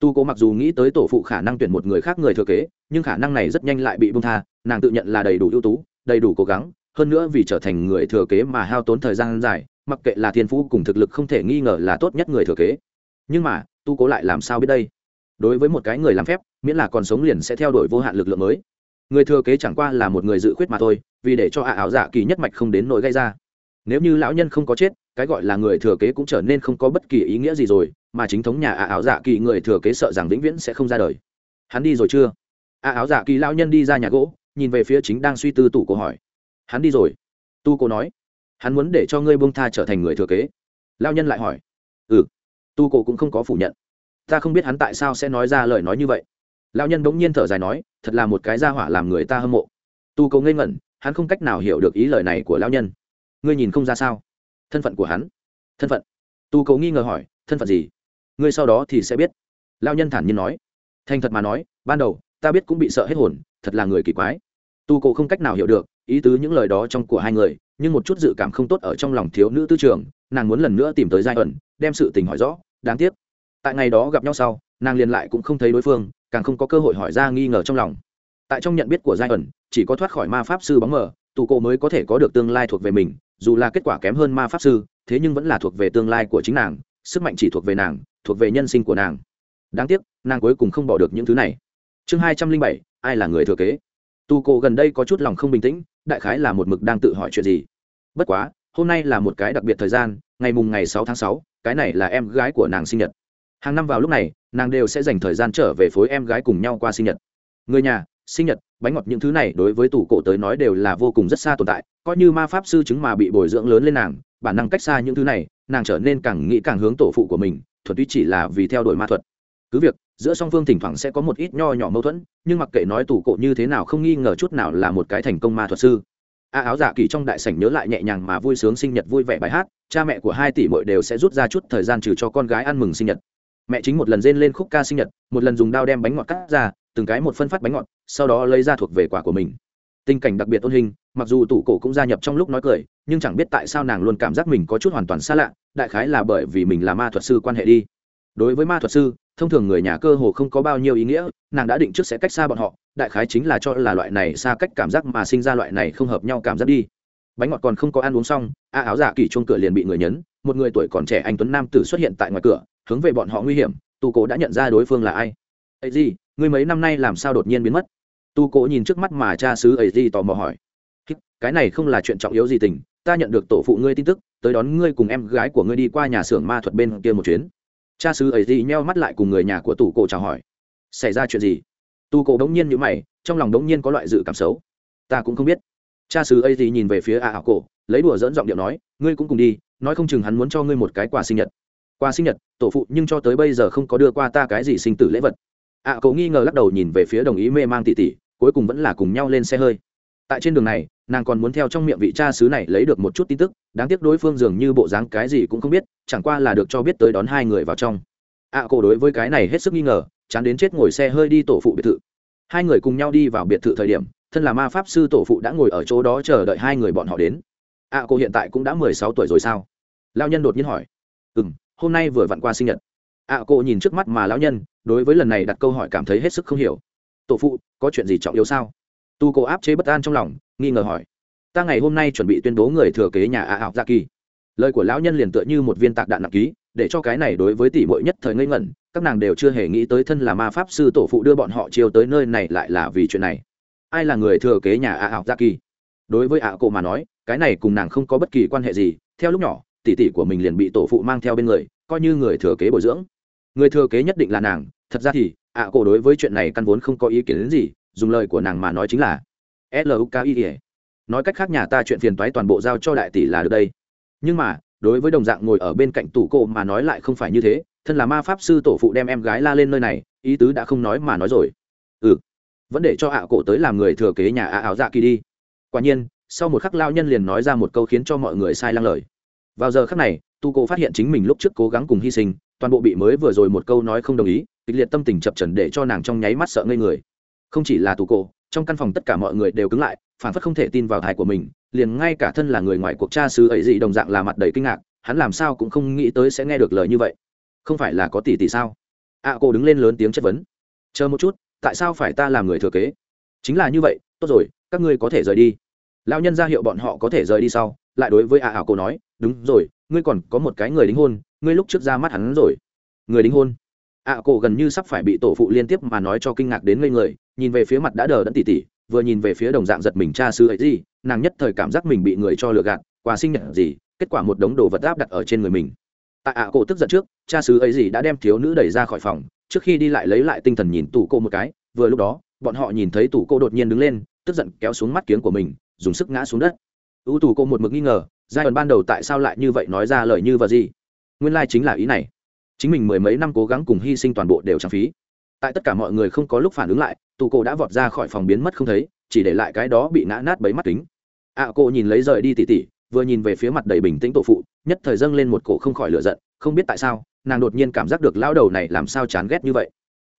Tu cố mặc dù nghĩ tới tổ phụ khả năng tuyển một người khác người thừa kế, nhưng khả năng này rất nhanh lại bị bông tha, nàng tự nhận là đầy đủ ưu tú, đầy đủ cố gắng, hơn nữa vì trở thành người thừa kế mà hao tốn thời gian dài mặc kệ là thiên phú cùng thực lực không thể nghi ngờ là tốt nhất người thừa kế. Nhưng mà, tu cố lại làm sao biết đây? Đối với một cái người làm phép, miễn là còn sống liền sẽ theo đuổi vô hạn lực lượng mới. Người thừa kế chẳng qua là một người dự khuyết mà thôi, vì để cho ả ảo dạ kỳ nhất mạch không đến nỗi gây ra. Nếu như lão nhân không có chết, cái gọi là người thừa kế cũng trở nên không có bất kỳ ý nghĩa gì rồi, mà chính thống nhà ả ảo dạ kỳ người thừa kế sợ rằng vĩnh viễn sẽ không ra đời. Hắn đi rồi chưa? Ả ảo dạ kỳ lão nhân đi ra nhà gỗ, nhìn về phía chính đang suy tư tủ cổ hỏi. Hắn đi rồi. Tu cổ nói hắn muốn để cho ngươi buông tha trở thành người thừa kế. Lão nhân lại hỏi. Ừ. Tu cổ cũng không có phủ nhận. Ta không biết hắn tại sao sẽ nói ra lời nói như vậy. Lão nhân bỗng nhiên thở dài nói, thật là một cái gia hỏa làm người ta hâm mộ. Tu cổ ngây ngẩn, hắn không cách nào hiểu được ý lời này của lão nhân. Ngươi nhìn không ra sao? Thân phận của hắn. Thân phận. Tu cổ nghi ngờ hỏi, thân phận gì? Ngươi sau đó thì sẽ biết. Lao nhân thản nhiên nói. Thành thật mà nói, ban đầu, ta biết cũng bị sợ hết hồn, thật là người kỳ quái. Tu cổ không cách nào hiểu được ý tứ những lời đó trong của hai người nhưng một chút dự cảm không tốt ở trong lòng thiếu nữ tư trường, nàng muốn lần nữa tìm tới giai ẩn, đem sự tình hỏi rõ, đáng tiếc. Tại ngày đó gặp nhau sau, nàng liền lại cũng không thấy đối phương, càng không có cơ hội hỏi ra nghi ngờ trong lòng. Tại trong nhận biết của giai ẩn, chỉ có thoát khỏi ma pháp sư bóng mờ tụ cổ mới có thể có được tương lai thuộc về mình, dù là kết quả kém hơn ma pháp sư, thế nhưng vẫn là thuộc về tương lai của chính nàng, sức mạnh chỉ thuộc về nàng, thuộc về nhân sinh của nàng. Đáng tiếc, nàng cuối cùng không bỏ được những thứ này. Chương hai trăm linh bảy, ai là người thừa kế? Tu cổ gần đây có chút lòng không bình tĩnh, đại khái là một mực đang tự hỏi chuyện gì. Bất quá, hôm nay là một cái đặc biệt thời gian, ngày mùng ngày sáu tháng sáu, cái này là em gái của nàng sinh nhật. Hàng năm vào lúc này, nàng đều sẽ dành thời gian trở về phối em gái cùng nhau qua sinh nhật. Người nhà, sinh nhật, bánh ngọt những thứ này đối với tủ cổ tới nói đều là vô cùng rất xa tồn tại, coi như ma pháp sư chứng mà bị bồi dưỡng lớn lên nàng, bản năng cách xa những thứ này, nàng trở nên càng nghĩ càng hướng tổ phụ của mình, thuật tuy chỉ là vì theo đuổi ma thuật. Cứ việc giữa song phương thỉnh thoảng sẽ có một ít nho nhỏ mâu thuẫn, nhưng mặc kệ nói tủ cổ như thế nào không nghi ngờ chút nào là một cái thành công ma thuật sư. A áo giả kỳ trong đại sảnh nhớ lại nhẹ nhàng mà vui sướng sinh nhật vui vẻ bài hát, cha mẹ của hai tỷ mội đều sẽ rút ra chút thời gian trừ cho con gái ăn mừng sinh nhật. Mẹ chính một lần rên lên khúc ca sinh nhật, một lần dùng dao đem bánh ngọt cắt ra, từng cái một phân phát bánh ngọt, sau đó lấy ra thuộc về quả của mình. Tình cảnh đặc biệt ôn hình, mặc dù tủ cổ cũng gia nhập trong lúc nói cười, nhưng chẳng biết tại sao nàng luôn cảm giác mình có chút hoàn toàn xa lạ, đại khái là bởi vì mình là ma thuật sư quan hệ đi đối với ma thuật sư, thông thường người nhà cơ hồ không có bao nhiêu ý nghĩa, nàng đã định trước sẽ cách xa bọn họ, đại khái chính là cho là loại này xa cách cảm giác mà sinh ra loại này không hợp nhau cảm giác đi. Bánh ngọt còn không có ăn uống xong, a áo giả kỳ chuông cửa liền bị người nhấn, một người tuổi còn trẻ anh tuấn nam tử xuất hiện tại ngoài cửa, hướng về bọn họ nguy hiểm, tu cố đã nhận ra đối phương là ai. Ấy gì người mấy năm nay làm sao đột nhiên biến mất? Tu cố nhìn trước mắt mà cha xứ ấy gì tò mò hỏi. Cái này không là chuyện trọng yếu gì tình, ta nhận được tổ phụ ngươi tin tức, tới đón ngươi cùng em gái của ngươi đi qua nhà xưởng ma thuật bên kia một chuyến cha xứ ấy gì nheo mắt lại cùng người nhà của tủ cổ chào hỏi. Xảy ra chuyện gì? Tu cổ đống nhiên như mày trong lòng đống nhiên có loại dự cảm xấu. Ta cũng không biết. Cha sứ ấy gì nhìn về phía a ảo cổ lấy đùa dẫn giọng điệu nói ngươi cũng cùng đi nói không chừng hắn muốn cho ngươi một cái quà sinh nhật. Quà sinh nhật? Tổ phụ nhưng cho tới bây giờ không có đưa qua ta cái gì sinh tử lễ vật. Ạ à, cậu nghi ngờ lắc đầu nhìn về phía đồng ý mê mang tỉ tỉ cuối cùng vẫn là cùng nhau lên xe hơi tại trên đường này nàng còn muốn theo trong miệng vị cha xứ này lấy được một chút tin tức đáng tiếc đối phương dường như bộ dáng cái gì cũng không biết chẳng qua là được cho biết tới đón hai người vào trong. Ạ à, cổ đối với cái này hết sức nghi ngờ chán đến chết ngồi xe hơi đi tổ phụ biệt thự. Hai người cùng nhau đi vào biệt thự thời điểm thân là ma pháp sư tổ phụ đã ngồi ở chỗ đó chờ đợi hai người bọn họ đến. Ạ à, cô hiện tại cũng đã mười sáu tuổi rồi sao? Lao nhân đột nhiên hỏi. Ừ m hôm nay vừa vặn qua sinh nhật. Ạ à, cô nhìn trước mắt mà lão nhân đối với lần này đặt câu hỏi cảm thấy hết sức không hiểu. Tổ phụ có chuyện gì trọng yếu sao? Tu Cổ áp chế bất an trong lòng, nghi ngờ hỏi, ta ngày hôm nay chuẩn bị tuyên bố người thừa kế nhà ạ học gia kỳ. Lời của lão nhân liền tựa như một viên tạc đạn nặng ký, để cho cái này đối với tỷ muội nhất thời ngây ngẩn, các nàng đều chưa hề nghĩ tới thân là ma pháp sư tổ phụ đưa bọn họ chiêu tới nơi này lại là vì chuyện này. Ai là người thừa kế nhà ạ học gia kỳ? Đối với ạ cổ mà nói, cái này cùng nàng không có bất kỳ quan hệ gì, theo lúc nhỏ tỷ tỷ của mình liền bị tổ phụ mang theo bên người, coi như người thừa kế bồi dưỡng. Người thừa kế nhất định là nàng, thật ra thì ạ cổ đối với chuyện này căn vốn không có ý kiến đến gì dùng lời của nàng mà nói chính là luki nói cách khác nhà ta chuyện phiền toái toàn bộ giao cho đại tỷ là được đây. Nhưng mà, đối với đồng dạng ngồi ở bên cạnh tủ cô mà nói lại không phải như thế, thân là ma pháp sư tổ phụ đem em gái la lên nơi này, ý tứ đã không nói mà nói rồi. Ừ. Vẫn để cho ạ cổ tới làm người thừa kế nhà ạ áo dạ kỳ đi. Quả nhiên, sau một khắc lao nhân liền nói ra một câu khiến cho mọi người sai lăng lời. Vào giờ khắc này tu cô phát hiện chính mình lúc trước cố gắng cùng hy sinh, toàn bộ bị mới vừa rồi một câu nói không đồng ý, kịch liệt tâm tình chập trần để cho nàng trong nháy mắt sợ ngây người không chỉ là tù cổ trong căn phòng tất cả mọi người đều cứng lại phản phất không thể tin vào thai của mình liền ngay cả thân là người ngoài cuộc cha sứ ấy gì đồng dạng là mặt đầy kinh ngạc hắn làm sao cũng không nghĩ tới sẽ nghe được lời như vậy. Không phải là có tỷ tỷ sao? Ạ à, cô đứng lên lớn tiếng chất vấn. Chờ một chút tại sao phải ta làm người thừa kế? Chính là như vậy tốt rồi các ngươi có thể rời đi. Lão nhân ra hiệu bọn họ có thể rời đi sau lại đối với ạ ảo cô nói đúng rồi ngươi còn có một cái người đính hôn ngươi lúc trước ra mắt hắn rồi. Người đính hôn? Ạ cổ gần như sắp phải bị tổ phụ liên tiếp mà nói cho kinh ngạc đến ngây người, nhìn về phía mặt đã đờ đẫn tỉ tỉ, vừa nhìn về phía đồng dạng giật mình cha sư ấy gì, nàng nhất thời cảm giác mình bị người cho lừa gạt, quà sinh nhật gì, kết quả một đống đồ vật áp đặt ở trên người mình. Tại ạ cổ tức giận trước, cha sứ ấy gì đã đem thiếu nữ đẩy ra khỏi phòng, trước khi đi lại lấy lại tinh thần nhìn tủ cô một cái, vừa lúc đó, bọn họ nhìn thấy tủ cô đột nhiên đứng lên, tức giận kéo xuống mắt kiếng của mình, dùng sức ngã xuống đất. Ưu tủ cô một mực nghi ngờ giai đoạn ban đầu tại sao lại như vậy nói ra lời như và gì? Nguyên lai chính là ý này chính mình mười mấy năm cố gắng cùng hy sinh toàn bộ đều trang phí. Tại tất cả mọi người không có lúc phản ứng lại tù cô đã vọt ra khỏi phòng biến mất không thấy chỉ để lại cái đó bị nã nát bấy mắt kính. Ạ à, cô nhìn lấy rời đi tỉ tỉ vừa nhìn về phía mặt đầy bình tĩnh tổ phụ nhất thời dâng lên một cổ không khỏi lựa giận không biết tại sao nàng đột nhiên cảm giác được lao đầu này làm sao chán ghét như vậy.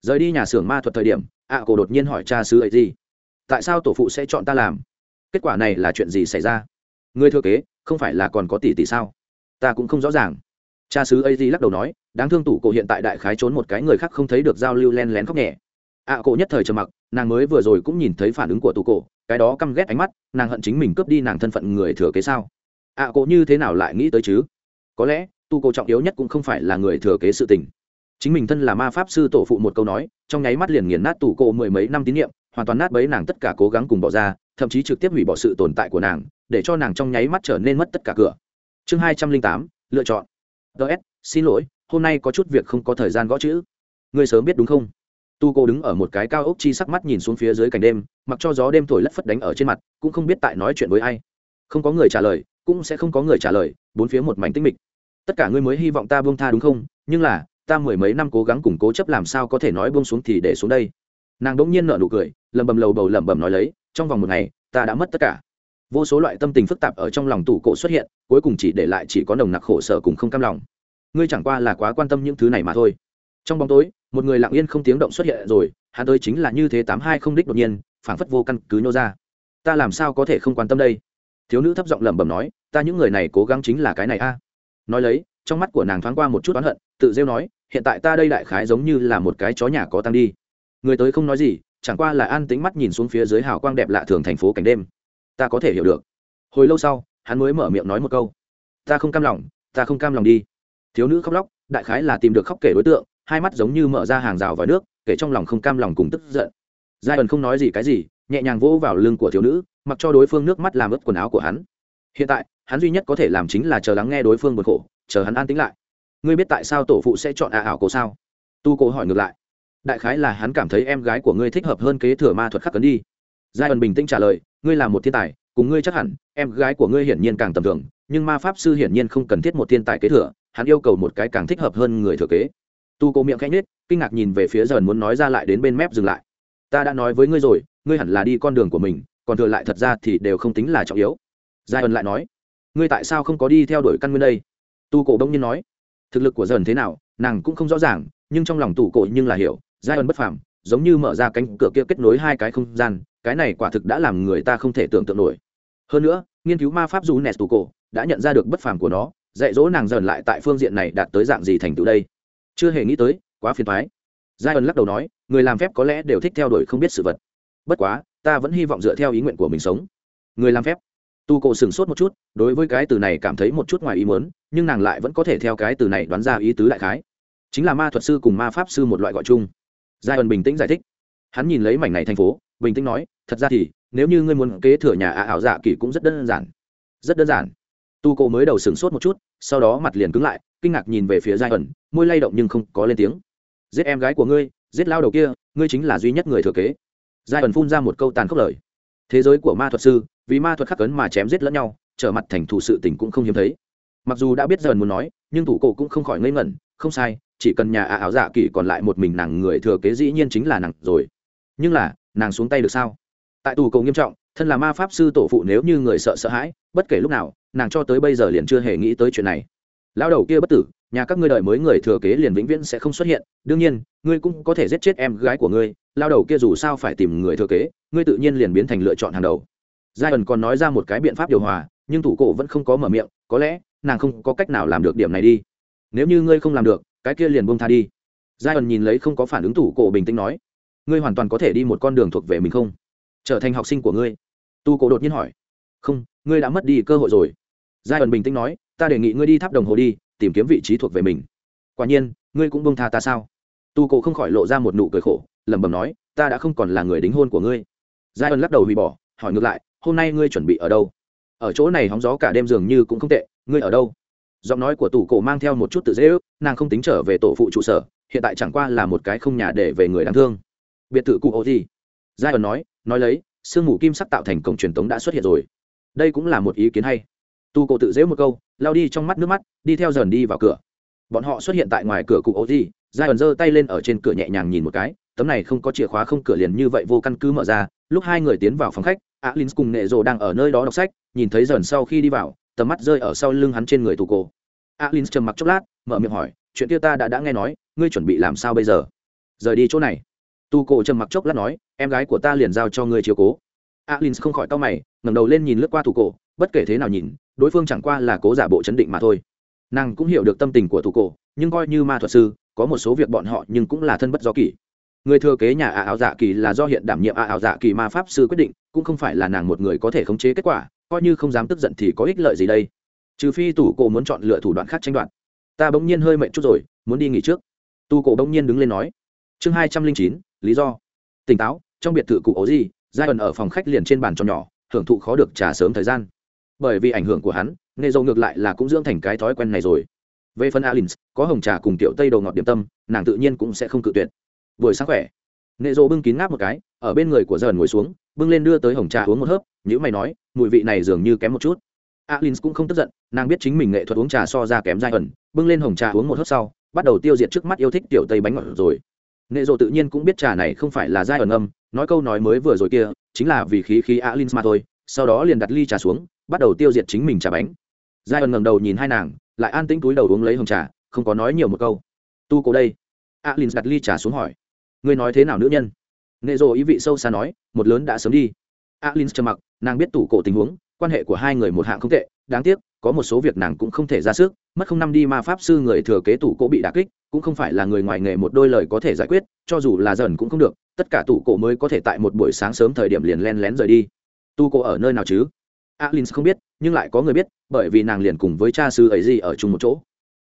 Rời đi nhà xưởng ma thuật thời điểm ạ à, cô đột nhiên hỏi cha sứ ấy gì? Tại sao tổ phụ sẽ chọn ta làm? Kết quả này là chuyện gì xảy ra? Người thừa kế không phải là còn có tỷ tỷ sao? Ta cũng không rõ ràng cha sứ ấy gì lắc đầu nói đáng thương tủ cổ hiện tại đại khái trốn một cái người khác không thấy được giao lưu len lén khóc nhẹ. Ạ à, cổ nhất thời trầm mặc nàng mới vừa rồi cũng nhìn thấy phản ứng của tủ cổ cái đó căm ghét ánh mắt nàng hận chính mình cướp đi nàng thân phận người thừa kế sao? Ạ à, cổ như thế nào lại nghĩ tới chứ? Có lẽ tu cổ trọng yếu nhất cũng không phải là người thừa kế sự tình. Chính mình thân là ma pháp sư tổ phụ một câu nói trong nháy mắt liền nghiền nát tủ cổ mười mấy năm tín nhiệm hoàn toàn nát bấy nàng tất cả cố gắng cùng bỏ ra thậm chí trực tiếp hủy bỏ sự tồn tại của nàng để cho nàng trong nháy mắt trở nên mất tất cả cửa. Chương hai trăm linh tám lựa chọn ts xin lỗi, hôm nay có chút việc không có thời gian gõ chữ. Ngươi sớm biết đúng không? Tu cô đứng ở một cái cao ốc chi sắc mắt nhìn xuống phía dưới cảnh đêm, mặc cho gió đêm thổi lất phất đánh ở trên mặt, cũng không biết tại nói chuyện với ai. Không có người trả lời, cũng sẽ không có người trả lời, bốn phía một mảnh tinh mịch. Tất cả ngươi mới hy vọng ta buông tha đúng không? Nhưng là, ta mười mấy năm cố gắng củng cố chấp làm sao có thể nói buông xuống thì để xuống đây. Nàng đ ỗ n g nhiên nợ nụ cười lầm bầm lầu bầu lẩm bẩm nói lấy, trong vòng một ngày, ta đã mất tất cả vô số loại tâm tình phức tạp ở trong lòng tủ cổ xuất hiện, cuối cùng chỉ để lại chỉ có nồng nặc khổ sở cùng không cam lòng. Ngươi chẳng qua là quá quan tâm những thứ này mà thôi. Trong bóng tối, một người lặng yên không tiếng động xuất hiện rồi, hắn tới chính là như thế tám hai không đích đột nhiên, phảng phất vô căn cứ nhô ra. Ta làm sao có thể không quan tâm đây? Thiếu nữ thấp giọng lẩm bẩm nói, ta những người này cố gắng chính là cái này a. Nói lấy, trong mắt của nàng thoáng qua một chút oán hận, tự rêu nói, hiện tại ta đây đại khái giống như là một cái chó nhà có tăng đi. Người tới không nói gì, chẳng qua là an tính mắt nhìn xuống phía dưới hào quang đẹp lạ thường thành phố cảnh đêm ta có thể hiểu được. Hồi lâu sau, hắn mới mở miệng nói một câu. Ta không cam lòng, ta không cam lòng đi. Thiếu nữ khóc lóc, đại khái là tìm được khóc kể đối tượng, hai mắt giống như mở ra hàng rào vào nước, kể trong lòng không cam lòng cùng tức giận. Giai ẩn không nói gì cái gì, nhẹ nhàng vỗ vào lưng của thiếu nữ, mặc cho đối phương nước mắt làm ướt quần áo của hắn. Hiện tại, hắn duy nhất có thể làm chính là chờ lắng nghe đối phương bật khổ, chờ hắn an tính lại. Ngươi biết tại sao tổ phụ sẽ chọn ả ảo cổ sao? Tu cổ hỏi ngược lại. Đại khái là hắn cảm thấy em gái của ngươi thích hợp hơn kế thừa ma thuật khắc cấn đi. Giai ẩn bình tĩnh trả lời ngươi là một thiên tài, cùng ngươi chắc hẳn, em gái của ngươi hiển nhiên càng tầm thường, nhưng ma pháp sư hiển nhiên không cần thiết một thiên tài kế thừa, hắn yêu cầu một cái càng thích hợp hơn người thừa kế. Tu cô miệng khẽ nhết kinh ngạc nhìn về phía dần muốn nói ra lại đến bên mép dừng lại. Ta đã nói với ngươi rồi, ngươi hẳn là đi con đường của mình, còn thừa lại thật ra thì đều không tính là trọng yếu. Giai ân lại nói, ngươi tại sao không có đi theo đuổi căn nguyên đây? Tu cổ đông nhiên nói, thực lực của dần thế nào, nàng cũng không rõ ràng, nhưng trong lòng tủ cổ nhưng là hiểu, giai ân bất phàm, giống như mở ra cánh cửa kia kết nối hai cái không gian cái này quả thực đã làm người ta không thể tưởng tượng nổi. Hơn nữa, nghiên cứu ma pháp dù nes tù cổ đã nhận ra được bất phàm của nó, dạy dỗ nàng dần lại tại phương diện này đạt tới dạng gì thành tựu đây? Chưa hề nghĩ tới, quá phiền thoái giai ẩn lắc đầu nói, người làm phép có lẽ đều thích theo đuổi không biết sự vật. Bất quá, ta vẫn hy vọng dựa theo ý nguyện của mình sống. Người làm phép. Tu cổ sửng sốt một chút, đối với cái từ này cảm thấy một chút ngoài ý muốn, nhưng nàng lại vẫn có thể theo cái từ này đoán ra ý tứ đại khái. Chính là ma thuật sư cùng ma pháp sư một loại gọi chung. Giai ẩn bình tĩnh giải thích. Hắn nhìn lấy mảnh này thành phố bình tĩnh nói, thật ra thì, nếu như ngươi muốn kế thừa nhà ả ảo dạ kỳ cũng rất đơn giản, rất đơn giản. Tu cổ mới đầu sửng sốt một chút, sau đó mặt liền cứng lại, kinh ngạc nhìn về phía giai ẩn, môi lay động nhưng không có lên tiếng. Giết em gái của ngươi, giết lao đầu kia, ngươi chính là duy nhất người thừa kế. Giai ẩn phun ra một câu tàn khốc lời. Thế giới của ma thuật sư, vì ma thuật khắc cấn mà chém giết lẫn nhau, trở mặt thành thủ sự tình cũng không hiếm thấy. Mặc dù đã biết dần muốn nói, nhưng thủ cổ cũng không khỏi ngây ngẩn, không sai, chỉ cần nhà ả ảo dạ kỳ còn lại một mình nàng người thừa kế dĩ nhiên chính là nàng rồi. Nhưng là nàng xuống tay được sao? Tại tù cầu nghiêm trọng, thân là ma pháp sư tổ phụ nếu như người sợ sợ hãi, bất kể lúc nào, nàng cho tới bây giờ liền chưa hề nghĩ tới chuyện này. Lao đầu kia bất tử, nhà các ngươi đợi mới người thừa kế liền vĩnh viễn sẽ không xuất hiện, đương nhiên, ngươi cũng có thể giết chết em gái của ngươi lao đầu kia dù sao phải tìm người thừa kế, ngươi tự nhiên liền biến thành lựa chọn hàng đầu. Giai ẩn còn nói ra một cái biện pháp điều hòa, nhưng thủ cổ vẫn không có mở miệng, có lẽ, nàng không có cách nào làm được điểm này đi. Nếu như ngươi không làm được, cái kia liền buông tha đi. Giai ẩn nhìn lấy không có phản ứng thủ cổ bình tĩnh nói ngươi hoàn toàn có thể đi một con đường thuộc về mình không? Trở thành học sinh của ngươi? Tu cổ đột nhiên hỏi. Không, ngươi đã mất đi cơ hội rồi. Giai ẩn bình tĩnh nói, ta đề nghị ngươi đi tháp đồng hồ đi, tìm kiếm vị trí thuộc về mình. Quả nhiên, ngươi cũng bông tha ta sao? Tu cổ không khỏi lộ ra một nụ cười khổ, lẩm bẩm nói, ta đã không còn là người đính hôn của ngươi. Giai ẩn lắc đầu hủy bỏ, hỏi ngược lại, hôm nay ngươi chuẩn bị ở đâu? Ở chỗ này hóng gió cả đêm dường như cũng không tệ, ngươi ở đâu? Giọng nói của tủ cổ mang theo một chút tự dễ ước, nàng không tính trở về tổ phụ trụ sở, hiện tại chẳng qua là một cái không nhà để về người đáng thương biệt thự cụ ô gì giai ẩn nói nói lấy, sương mù kim sắc tạo thành cổng truyền tống đã xuất hiện rồi. Đây cũng là một ý kiến hay. Tu cổ tự dễ một câu, lao đi trong mắt nước mắt, đi theo dần đi vào cửa. Bọn họ xuất hiện tại ngoài cửa cụ ô gì giai ẩn giơ tay lên ở trên cửa nhẹ nhàng nhìn một cái, tấm này không có chìa khóa không cửa liền như vậy vô căn cứ mở ra, lúc hai người tiến vào phòng khách alin cùng nệ rồ đang ở nơi đó đọc sách, nhìn thấy dần sau khi đi vào, tầm mắt rơi ở sau lưng hắn trên người tù cổ. Alin trầm mặc chốc lát, mở miệng hỏi, chuyện kia ta đã đã nghe nói, ngươi chuẩn bị làm sao bây giờ? Rời đi chỗ này tu cổ trầm mặc chốc lát nói, em gái của ta liền giao cho ngươi chiều cố. Alin không khỏi tao mày, ngẩng đầu lên nhìn lướt qua thủ cổ, bất kể thế nào nhìn, đối phương chẳng qua là cố giả bộ chấn định mà thôi. Nàng cũng hiểu được tâm tình của Tu cổ, nhưng coi như ma thuật sư, có một số việc bọn họ nhưng cũng là thân bất do kỷ. Người thừa kế nhà ả ảo dạ kỳ là do hiện đảm nhiệm ả ảo dạ kỳ ma pháp sư quyết định, cũng không phải là nàng một người có thể khống chế kết quả, coi như không dám tức giận thì có ích lợi gì đây? Trừ phi tủ cổ muốn chọn lựa thủ đoạn khác tranh đoạt. Ta bỗng nhiên hơi mệt chút rồi, muốn đi nghỉ trước. Tu cổ bỗng nhiên đứng lên nói. Chương hai trăm linh chín lý do. Tỉnh táo, trong biệt thự cụ ố gì giai ẩn ở phòng khách liền trên bàn tròn nhỏ, hưởng thụ khó được trả sớm thời gian. Bởi vì ảnh hưởng của hắn, nghề dầu ngược lại là cũng dưỡng thành cái thói quen này rồi. Về phần alin có hồng trà cùng tiểu tây đầu ngọt điểm tâm, nàng tự nhiên cũng sẽ không cự tuyệt. Buổi sáng khỏe. Nệ dô bưng kín ngáp một cái, ở bên người của dần ngồi xuống, bưng lên đưa tới hồng trà uống một hớp nhữ mày nói, mùi vị này dường như kém một chút. Alin cũng không tức giận, nàng biết chính mình nghệ thuật uống trà so ra kém dai ẩn bưng lên hồng trà uống một hớp sau, bắt đầu tiêu diệt trước mắt yêu thích tiểu tây bánh ngọt rồi nệ rộ tự nhiên cũng biết trà này không phải là giai ẩn âm, nói câu nói mới vừa rồi kia, chính là vì khí khí alin mà thôi, sau đó liền đặt ly trà xuống, bắt đầu tiêu diệt chính mình trà bánh. Giai ẩn ngầm đầu nhìn hai nàng, lại an tĩnh túi đầu uống lấy hồng trà, không có nói nhiều một câu. Tu cổ đây. Alin đặt ly trà xuống hỏi. Ngươi nói thế nào nữ nhân? Nệ rộ ý vị sâu xa nói, một lớn đã sớm đi. Alin trầm mặc, nàng biết tủ cổ tình huống, quan hệ của hai người một hạng không tệ, đáng tiếc có một số việc nàng cũng không thể ra sức, mất không năm đi ma pháp sư người thừa kế tủ cổ bị đà kích, cũng không phải là người ngoài nghề một đôi lời có thể giải quyết, cho dù là dần cũng không được, tất cả tủ cổ mới có thể tại một buổi sáng sớm thời điểm liền len lén rời đi. Tu cổ ở nơi nào chứ? Alin không biết, nhưng lại có người biết, bởi vì nàng liền cùng với cha sư ấy gì ở chung một chỗ.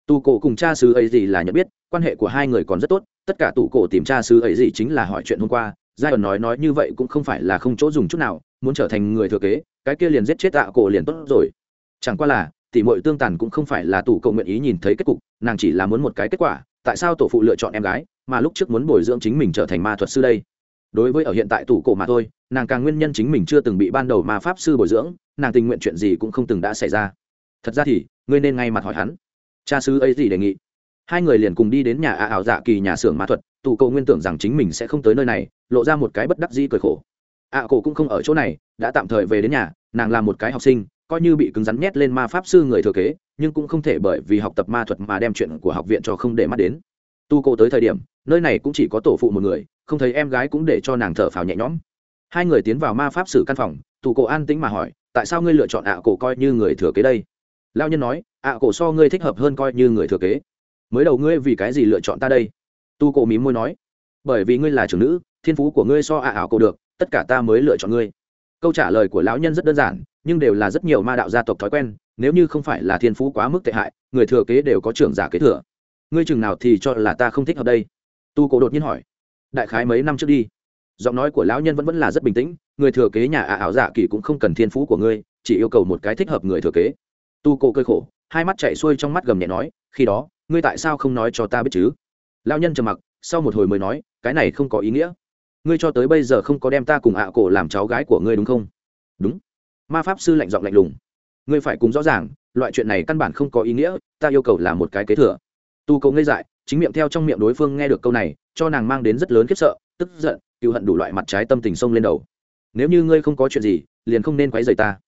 Tu cổ cùng cha sư ấy gì là nhận biết, quan hệ của hai người còn rất tốt, tất cả tủ cổ tìm cha sư ấy gì chính là hỏi chuyện hôm qua giai ẩn nói nói như vậy cũng không phải là không chỗ dùng chút nào, muốn trở thành người thừa kế, cái kia liền giết chết tạ cổ liền tốt rồi chẳng qua là tỷ muội tương tàn cũng không phải là tụ cậu nguyện ý nhìn thấy kết cục nàng chỉ là muốn một cái kết quả tại sao tổ phụ lựa chọn em gái mà lúc trước muốn bồi dưỡng chính mình trở thành ma thuật sư đây? Đối với ở hiện tại tủ cổ mà thôi nàng càng nguyên nhân chính mình chưa từng bị ban đầu ma pháp sư bồi dưỡng nàng tình nguyện chuyện gì cũng không từng đã xảy ra. Thật ra thì ngươi nên ngay mặt hỏi hắn. Cha sư ấy gì đề nghị? Hai người liền cùng đi đến nhà ả ảo dạ kỳ nhà xưởng ma thuật tù cổ nguyên tưởng rằng chính mình sẽ không tới nơi này lộ ra một cái bất đắc dĩ cười khổ. Ạ à, cổ cũng không ở chỗ này đã tạm thời về đến nhà nàng là một cái học sinh coi như bị cứng rắn nhét lên ma pháp sư người thừa kế, nhưng cũng không thể bởi vì học tập ma thuật mà đem chuyện của học viện cho không để mắt đến. Tu cô tới thời điểm, nơi này cũng chỉ có tổ phụ một người, không thấy em gái cũng để cho nàng thở phào nhẹ nhõm. Hai người tiến vào ma pháp sử căn phòng, tu cô an tĩnh mà hỏi, tại sao ngươi lựa chọn ạ cổ coi như người thừa kế đây? Lao nhân nói, ạ cổ so ngươi thích hợp hơn coi như người thừa kế. Mới đầu ngươi vì cái gì lựa chọn ta đây? Tu cổ mím môi nói, bởi vì ngươi là trưởng nữ, thiên phú của ngươi so ạ ảo cổ được, tất cả ta mới lựa chọn ngươi câu trả lời của lão nhân rất đơn giản, nhưng đều là rất nhiều ma đạo gia tộc thói quen, nếu như không phải là thiên phú quá mức tệ hại, người thừa kế đều có trưởng giả kế thừa. Ngươi chừng nào thì cho là ta không thích hợp đây? Tu cổ đột nhiên hỏi. Đại khái mấy năm trước đi. Giọng nói của lão nhân vẫn vẫn là rất bình tĩnh, người thừa kế nhà ả ảo giả kỳ cũng không cần thiên phú của ngươi, chỉ yêu cầu một cái thích hợp người thừa kế. Tu cổ cơi khổ, hai mắt chạy xuôi trong mắt gầm nhẹ nói, khi đó, ngươi tại sao không nói cho ta biết chứ? Lão nhân trầm mặc, sau một hồi mới nói, cái này không có ý nghĩa ngươi cho tới bây giờ không có đem ta cùng ạ cổ làm cháu gái của ngươi đúng không? Đúng. Ma pháp sư lạnh giọng lạnh lùng. Ngươi phải cùng rõ ràng, loại chuyện này căn bản không có ý nghĩa, ta yêu cầu là một cái kế thừa. Tu cầu ngây dại, chính miệng theo trong miệng đối phương nghe được câu này, cho nàng mang đến rất lớn khiếp sợ, tức giận cựu hận đủ loại mặt trái tâm tình sông lên đầu. Nếu như ngươi không có chuyện gì, liền không nên quấy rầy ta.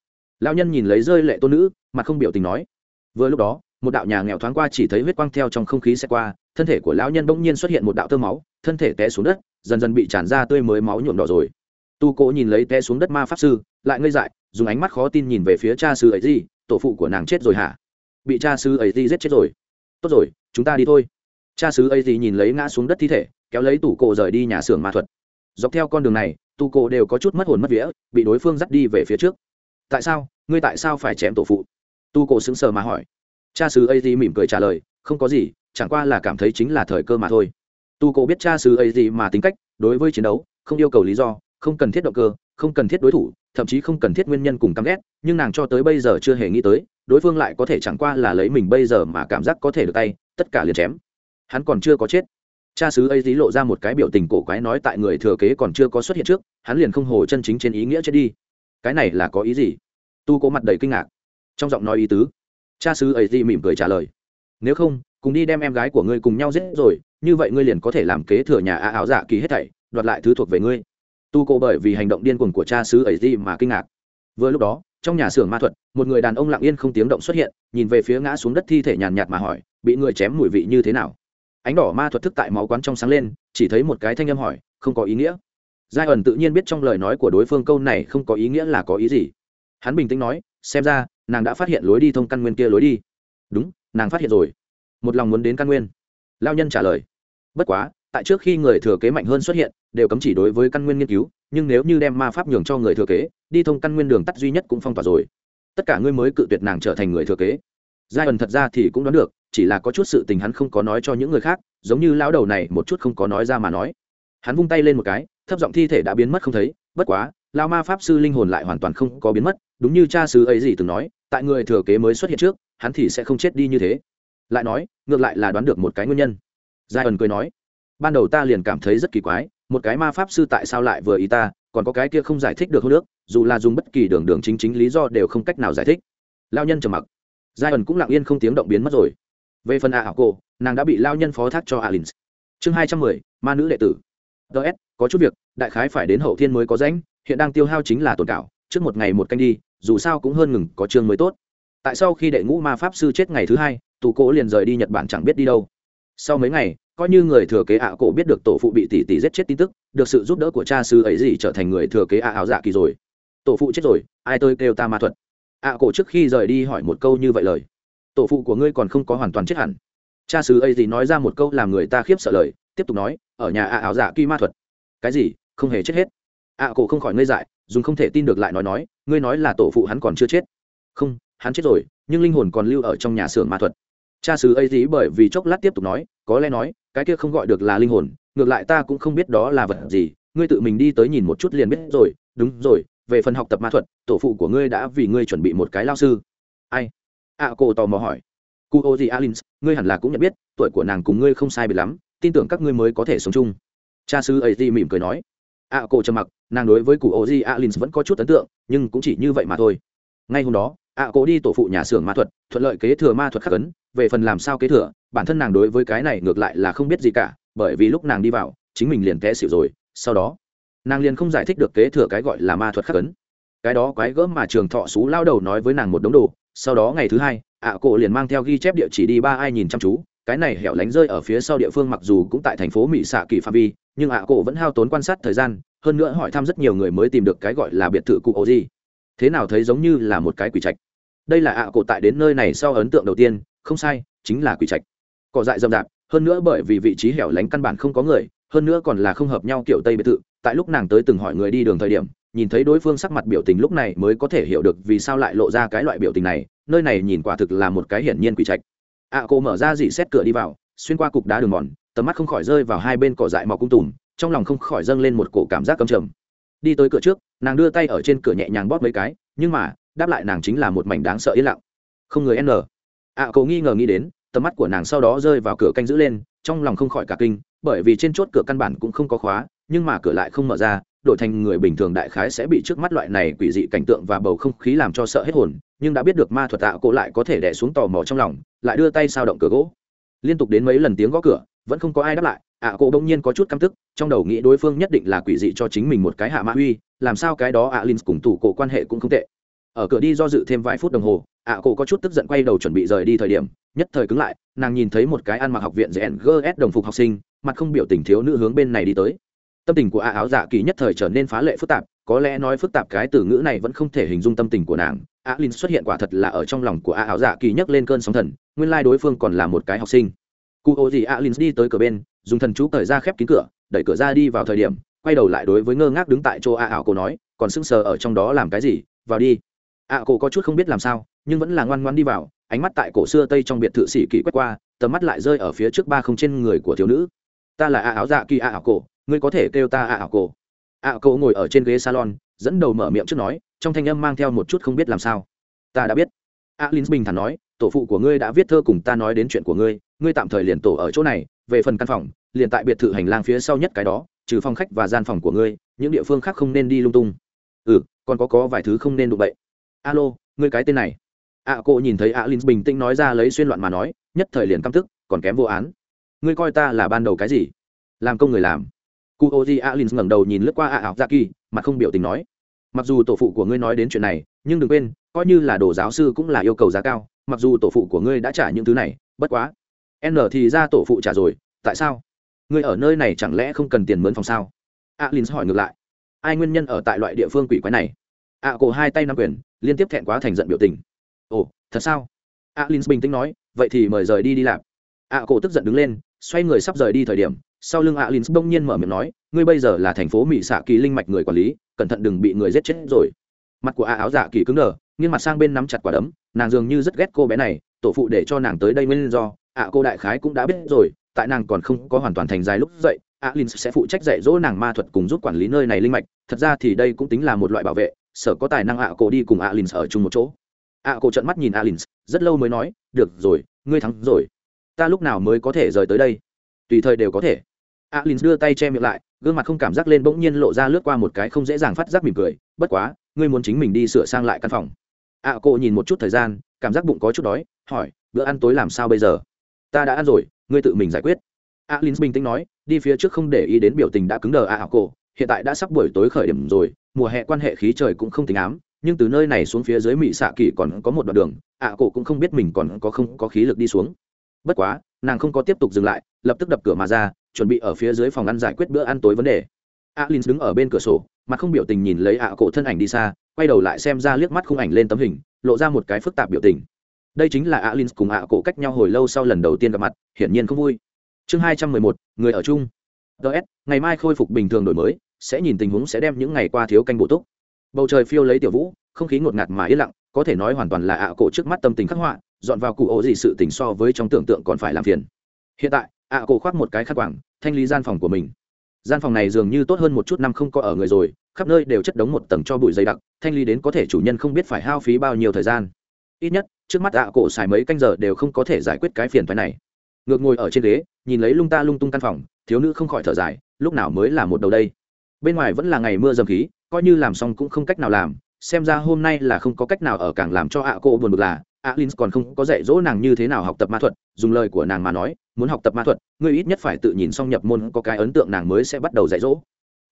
Lão nhân nhìn lấy rơi lệ tôn nữ, mặt không biểu tình nói. Vừa lúc đó, một đạo nhà nghèo thoáng qua chỉ thấy huyết quang theo trong không khí xe qua, thân thể của lão nhân bỗng nhiên xuất hiện một đạo tơ máu, thân thể té xuống đất dần dần bị tràn ra tươi mới máu nhuộm đỏ rồi. Tu cố nhìn lấy té xuống đất ma pháp sư, lại ngây dại, dùng ánh mắt khó tin nhìn về phía cha sư ấy gì, tổ phụ của nàng chết rồi hả? Bị cha sư ấy gì giết chết rồi. Tốt rồi, chúng ta đi thôi. Cha sư ấy gì nhìn lấy ngã xuống đất thi thể, kéo lấy tủ cổ rời đi nhà xưởng ma thuật. Dọc theo con đường này, tu cổ đều có chút mất hồn mất vía, bị đối phương dắt đi về phía trước. Tại sao? Ngươi tại sao phải chém tổ phụ? Tu cổ sững sờ mà hỏi. Cha sứ ấy gì mỉm cười trả lời, không có gì, chẳng qua là cảm thấy chính là thời cơ mà thôi tu cổ biết cha sứ ấy gì mà tính cách, đối với chiến đấu, không yêu cầu lý do, không cần thiết động cơ, không cần thiết đối thủ, thậm chí không cần thiết nguyên nhân cùng căm ghét, nhưng nàng cho tới bây giờ chưa hề nghĩ tới, đối phương lại có thể chẳng qua là lấy mình bây giờ mà cảm giác có thể được tay, tất cả liền chém. Hắn còn chưa có chết. Cha sứ ấy dí lộ ra một cái biểu tình cổ quái nói tại người thừa kế còn chưa có xuất hiện trước, hắn liền không hồ chân chính trên ý nghĩa chết đi. Cái này là có ý gì? Tu cố mặt đầy kinh ngạc. Trong giọng nói ý tứ, cha sứ ấy dí mỉm cười trả lời. Nếu không, cùng đi đem em gái của ngươi cùng nhau giết rồi như vậy ngươi liền có thể làm kế thừa nhà a áo dạ kỳ hết thảy, đoạt lại thứ thuộc về ngươi. Tu cổ bởi vì hành động điên cuồng của cha xứ ấy gì mà kinh ngạc. Vừa lúc đó, trong nhà xưởng ma thuật, một người đàn ông lặng yên không tiếng động xuất hiện, nhìn về phía ngã xuống đất thi thể nhàn nhạt mà hỏi, bị người chém mùi vị như thế nào? Ánh đỏ ma thuật thức tại máu quán trong sáng lên, chỉ thấy một cái thanh âm hỏi, không có ý nghĩa. Giai ẩn tự nhiên biết trong lời nói của đối phương câu này không có ý nghĩa là có ý gì. Hắn bình tĩnh nói, xem ra, nàng đã phát hiện lối đi thông căn nguyên kia lối đi. Đúng, nàng phát hiện rồi. Một lòng muốn đến căn nguyên. Lao nhân trả lời bất quá, tại trước khi người thừa kế mạnh hơn xuất hiện, đều cấm chỉ đối với căn nguyên nghiên cứu, nhưng nếu như đem ma pháp nhường cho người thừa kế, đi thông căn nguyên đường tắt duy nhất cũng phong tỏa rồi. Tất cả ngươi mới cự tuyệt nàng trở thành người thừa kế. Giai ẩn thật ra thì cũng đoán được, chỉ là có chút sự tình hắn không có nói cho những người khác, giống như lão đầu này một chút không có nói ra mà nói. Hắn vung tay lên một cái, thấp giọng thi thể đã biến mất không thấy, bất quá lao ma pháp sư linh hồn lại hoàn toàn không có biến mất, đúng như cha sứ ấy gì từng nói, tại người thừa kế mới xuất hiện trước, hắn thì sẽ không chết đi như thế. Lại nói, ngược lại là đoán được một cái nguyên nhân giai ẩn cười nói, ban đầu ta liền cảm thấy rất kỳ quái, một cái ma pháp sư tại sao lại vừa ý ta, còn có cái kia không giải thích được hô nước, dù là dùng bất kỳ đường đường chính chính lý do đều không cách nào giải thích. Lao nhân trầm mặc. Giai ẩn cũng lặng yên không tiếng động biến mất rồi. Về phần a ảo cô nàng đã bị lao nhân phó thác cho alin chương hai trăm mười, ma nữ đệ tử. Ts có chút việc, đại khái phải đến hậu thiên mới có rãnh, hiện đang tiêu hao chính là tồn cảo, trước một ngày một canh đi, dù sao cũng hơn ngừng có chương mới tốt. Tại sau khi đệ ngũ ma pháp sư chết ngày thứ hai, tù cỗ liền rời đi nhật bản chẳng biết đi đâu sau mấy ngày, coi như người thừa kế ạ cổ biết được tổ phụ bị tỷ tỷ giết chết tin tức, được sự giúp đỡ của cha sư ấy gì trở thành người thừa kế ạ áo dạ kỳ rồi. Tổ phụ chết rồi, ai tôi kêu ta ma thuật? Ạ cổ trước khi rời đi hỏi một câu như vậy lời. Tổ phụ của ngươi còn không có hoàn toàn chết hẳn. Cha sư ấy gì nói ra một câu làm người ta khiếp sợ lời, tiếp tục nói, ở nhà ạ áo dạ kỳ ma thuật. Cái gì? Không hề chết hết. Ạ cổ không khỏi ngây dại, dùng không thể tin được lại nói nói, ngươi nói là tổ phụ hắn còn chưa chết. Không, hắn chết rồi, nhưng linh hồn còn lưu ở trong nhà xưởng ma thuật cha sứ ấy gì bởi vì chốc lát tiếp tục nói có lẽ nói cái kia không gọi được là linh hồn ngược lại ta cũng không biết đó là vật gì ngươi tự mình đi tới nhìn một chút liền biết rồi đúng rồi về phần học tập ma thuật tổ phụ của ngươi đã vì ngươi chuẩn bị một cái lao sư. Ai? À, cô tò mò hỏi. Cu ô gì alin ngươi hẳn là cũng nhận biết tuổi của nàng cùng ngươi không sai biệt lắm tin tưởng các ngươi mới có thể sống chung. Cha sư ấy gì mỉm cười nói. Ạ cô trầm mặc nàng đối với cụ ô gì alin vẫn có chút ấn tượng nhưng cũng chỉ như vậy mà thôi. Ngay hôm đó ạ à, cố đi tổ phụ nhà xưởng ma thuật, thuận lợi kế thừa ma thuật khắc ấn, về phần làm sao kế thừa, bản thân nàng đối với cái này ngược lại là không biết gì cả, bởi vì lúc nàng đi vào, chính mình liền té xỉu rồi, sau đó, nàng liền không giải thích được kế thừa cái gọi là ma thuật khắc ấn. Cái đó quái gớm mà trường thọ xú lao đầu nói với nàng một đống đồ, sau đó ngày thứ hai, ạ cổ liền mang theo ghi chép địa chỉ đi ba ai nhìn chăm chú, cái này hẻo lánh rơi ở phía sau địa phương mặc dù cũng tại thành phố mỹ xạ kỳ phạm vi, nhưng ạ cổ vẫn hao tốn quan sát thời gian, hơn nữa hỏi thăm rất nhiều người mới tìm được cái gọi là biệt thự cụ ổ gì thế nào thấy giống như là một cái quỷ trạch. Đây là ạ cổ tại đến nơi này sau ấn tượng đầu tiên, không sai, chính là quỷ trạch. Cỏ dại rậm rạp, hơn nữa bởi vì vị trí hẻo lánh căn bản không có người, hơn nữa còn là không hợp nhau kiểu tây biệt thự, tại lúc nàng tới từng hỏi người đi đường thời điểm, nhìn thấy đối phương sắc mặt biểu tình lúc này mới có thể hiểu được vì sao lại lộ ra cái loại biểu tình này, nơi này nhìn quả thực là một cái hiển nhiên quỷ trạch. Ạ cổ mở ra dị xét cửa đi vào, xuyên qua cục đá đường mòn, tầm mắt không khỏi rơi vào hai bên cỏ dại mọc cung tùm, trong lòng không khỏi dâng lên một cổ cảm giác cầm trầm đi tới cửa trước nàng đưa tay ở trên cửa nhẹ nhàng bóp mấy cái nhưng mà đáp lại nàng chính là một mảnh đáng sợ yên lặng. Không người n. Ạ à, cậu nghi ngờ nghĩ đến tầm mắt của nàng sau đó rơi vào cửa canh giữ lên trong lòng không khỏi cả kinh bởi vì trên chốt cửa căn bản cũng không có khóa nhưng mà cửa lại không mở ra đổi thành người bình thường đại khái sẽ bị trước mắt loại này quỷ dị cảnh tượng và bầu không khí làm cho sợ hết hồn nhưng đã biết được ma thuật tạo cổ lại có thể đẻ xuống tò mò trong lòng lại đưa tay sao động cửa gỗ. Liên tục đến mấy lần tiếng gõ cửa vẫn không có ai đáp lại ạ à, cô đông nhiên có chút căm tức trong đầu nghĩ đối phương nhất định là quỷ dị cho chính mình một cái hạ mã uy làm sao cái đó ạ à h cùng tủ cổ quan hệ cũng không tệ. Ở cửa đi do dự thêm vài phút đồng hồ ạ à, cô có chút tức giận quay đầu chuẩn bị rời đi thời điểm nhất thời cứng lại nàng nhìn thấy một cái ăn mặc học viện rèn gs đồng phục học sinh mặt không biểu tình thiếu nữ hướng bên này đi tới. Tâm tình của ạ áo dạ kỳ nhất thời trở nên phá lệ phức tạp có lẽ nói phức tạp cái từ ngữ này vẫn không thể hình dung tâm tình của nàng. a linh xuất hiện quả thật là ở trong lòng của ạ áo dạ kỳ nhấc lên cơn sóng thần nguyên lai、like、đối phương còn là một cái học sinh. Cụ ô gì a linh đi tới cửa bên dùng thần chú cởi ra khép kín cửa, đẩy cửa ra đi vào thời điểm, quay đầu lại đối với ngơ ngác đứng tại chỗ a ảo cô nói, còn sững sờ ở trong đó làm cái gì? Vào đi. A cổ có chút không biết làm sao, nhưng vẫn là ngoan ngoan đi vào, ánh mắt tại cổ xưa tây trong biệt thự sĩ kỳ quét qua, tầm mắt lại rơi ở phía trước ba không trên người của thiếu nữ. Ta là a áo dạ kỳ a ảo cổ, ngươi có thể kêu ta a ảo cổ. A cổ ngồi ở trên ghế salon, dẫn đầu mở miệng trước nói, trong thanh âm mang theo một chút không biết làm sao. Ta đã biết. A l bình thản nói, tổ phụ của ngươi đã viết thơ cùng ta nói đến chuyện của ngươi ngươi tạm thời liền tổ ở chỗ này về phần căn phòng liền tại biệt thự hành lang phía sau nhất cái đó trừ phòng khách và gian phòng của ngươi những địa phương khác không nên đi lung tung. Ừ còn có có vài thứ không nên đụng bậy. Alo ngươi cái tên này. Ạ à, cô nhìn thấy a l bình tĩnh nói ra lấy xuyên loạn mà nói nhất thời liền căm tức còn kém vô án. Ngươi coi ta là ban đầu cái gì? Làm công người làm. Cụ ô di a l ngẩng đầu nhìn lướt qua a ảo ra kỳ mà không biểu tình nói. Mặc dù tổ phụ của ngươi nói đến chuyện này nhưng đừng quên coi như là đồ giáo sư cũng là yêu cầu giá cao mặc dù tổ phụ của ngươi đã trả những thứ này bất quá n thì ra tổ phụ trả rồi tại sao? Ngươi ở nơi này chẳng lẽ không cần tiền mướn phòng sao? A Linh hỏi ngược lại. Ai nguyên nhân ở tại loại địa phương quỷ quái này? A à, cổ hai tay nắm quyền liên tiếp thẹn quá thành giận biểu tình. Ồ thật sao? A Linh bình tĩnh nói vậy thì mời rời đi đi làm. A cổ tức giận đứng lên xoay người sắp rời đi thời điểm sau lưng A Linh bỗng nhiên mở miệng nói ngươi bây giờ là thành phố mỹ xạ kỳ linh mạch người quản lý cẩn thận đừng bị người giết chết rồi. Mặt của a áo dạ kỳ cứng đờ nghiêng mặt sang bên nắm chặt quả đấm nàng dường như rất ghét cô bé này tổ phụ để cho nàng tới đây nguyên do ạ cô đại khái cũng đã biết rồi, tại nàng còn không có hoàn toàn thành dài lúc dậy, ạ alin sẽ phụ trách dạy dỗ nàng ma thuật cùng giúp quản lý nơi này linh mạch, thật ra thì đây cũng tính là một loại bảo vệ, sở có tài năng ạ cô đi cùng ạ alin ở chung một chỗ. ạ cô trợn mắt nhìn ạ alin rất lâu mới nói, được rồi, ngươi thắng rồi. Ta lúc nào mới có thể rời tới đây? Tùy thời đều có thể. alin đưa tay che miệng lại, gương mặt không cảm giác lên bỗng nhiên lộ ra lướt qua một cái không dễ dàng phát giác mỉm cười, bất quá, ngươi muốn chính mình đi sửa sang lại căn phòng. ạ cô nhìn một chút thời gian, cảm giác bụng có chút đói, hỏi, bữa ăn tối làm sao bây giờ? Ta đã ăn rồi, ngươi tự mình giải quyết. Alin bình tĩnh nói, đi phía trước không để ý đến biểu tình đã cứng đờ A ạ Cổ. hiện tại đã sắp buổi tối khởi điểm rồi, mùa hè quan hệ khí trời cũng không tính ám, nhưng từ nơi này xuống phía dưới mỹ xạ kỳ còn có một đoạn đường ạ cổ cũng không biết mình còn có không có khí lực đi xuống. Bất quá, nàng không có tiếp tục dừng lại, lập tức đập cửa mà ra, chuẩn bị ở phía dưới phòng ăn giải quyết bữa ăn tối vấn đề. Alin đứng ở bên cửa sổ, mặt không biểu tình nhìn lấy ạ cổ thân ảnh đi xa, quay đầu lại xem ra liếc mắt khung ảnh lên tấm hình, lộ ra một cái phức tạp biểu tình đây chính là alin cùng ạ cổ cách nhau hồi lâu sau lần đầu tiên gặp mặt, hiển nhiên không vui. Chương hai trăm mười một, người ở chung. Ts ngày mai khôi phục bình thường đổi mới, sẽ nhìn tình huống sẽ đem những ngày qua thiếu canh bổ túc. Bầu trời phiêu lấy tiểu vũ, không khí ngột ngạt mà yên lặng, có thể nói hoàn toàn là ạ cổ trước mắt tâm tình khắc họa, dọn vào cụ ổ gì sự tình so với trong tưởng tượng còn phải làm phiền. Hiện tại, ạ cổ khoác một cái khắc quảng thanh lý gian phòng của mình. Gian phòng này dường như tốt hơn một chút năm không có ở người rồi, khắp nơi đều chất đống một tầng cho bụi dày đặc, thanh lý đến có thể chủ nhân không biết phải hao phí bao nhiêu thời gian ít nhất, trước mắt ạ cổ xài mấy canh giờ đều không có thể giải quyết cái phiền phái này. Ngược ngồi ở trên ghế, nhìn lấy lung ta lung tung căn phòng, thiếu nữ không khỏi thở dài, lúc nào mới là một đầu đây? Bên ngoài vẫn là ngày mưa dầm khí, coi như làm xong cũng không cách nào làm, xem ra hôm nay là không có cách nào ở càng làm cho ạ cô buồn bực là alin còn không có dạy dỗ nàng như thế nào học tập ma thuật, dùng lời của nàng mà nói, muốn học tập ma thuật, ngươi ít nhất phải tự nhìn xong nhập môn có cái ấn tượng nàng mới sẽ bắt đầu dạy dỗ.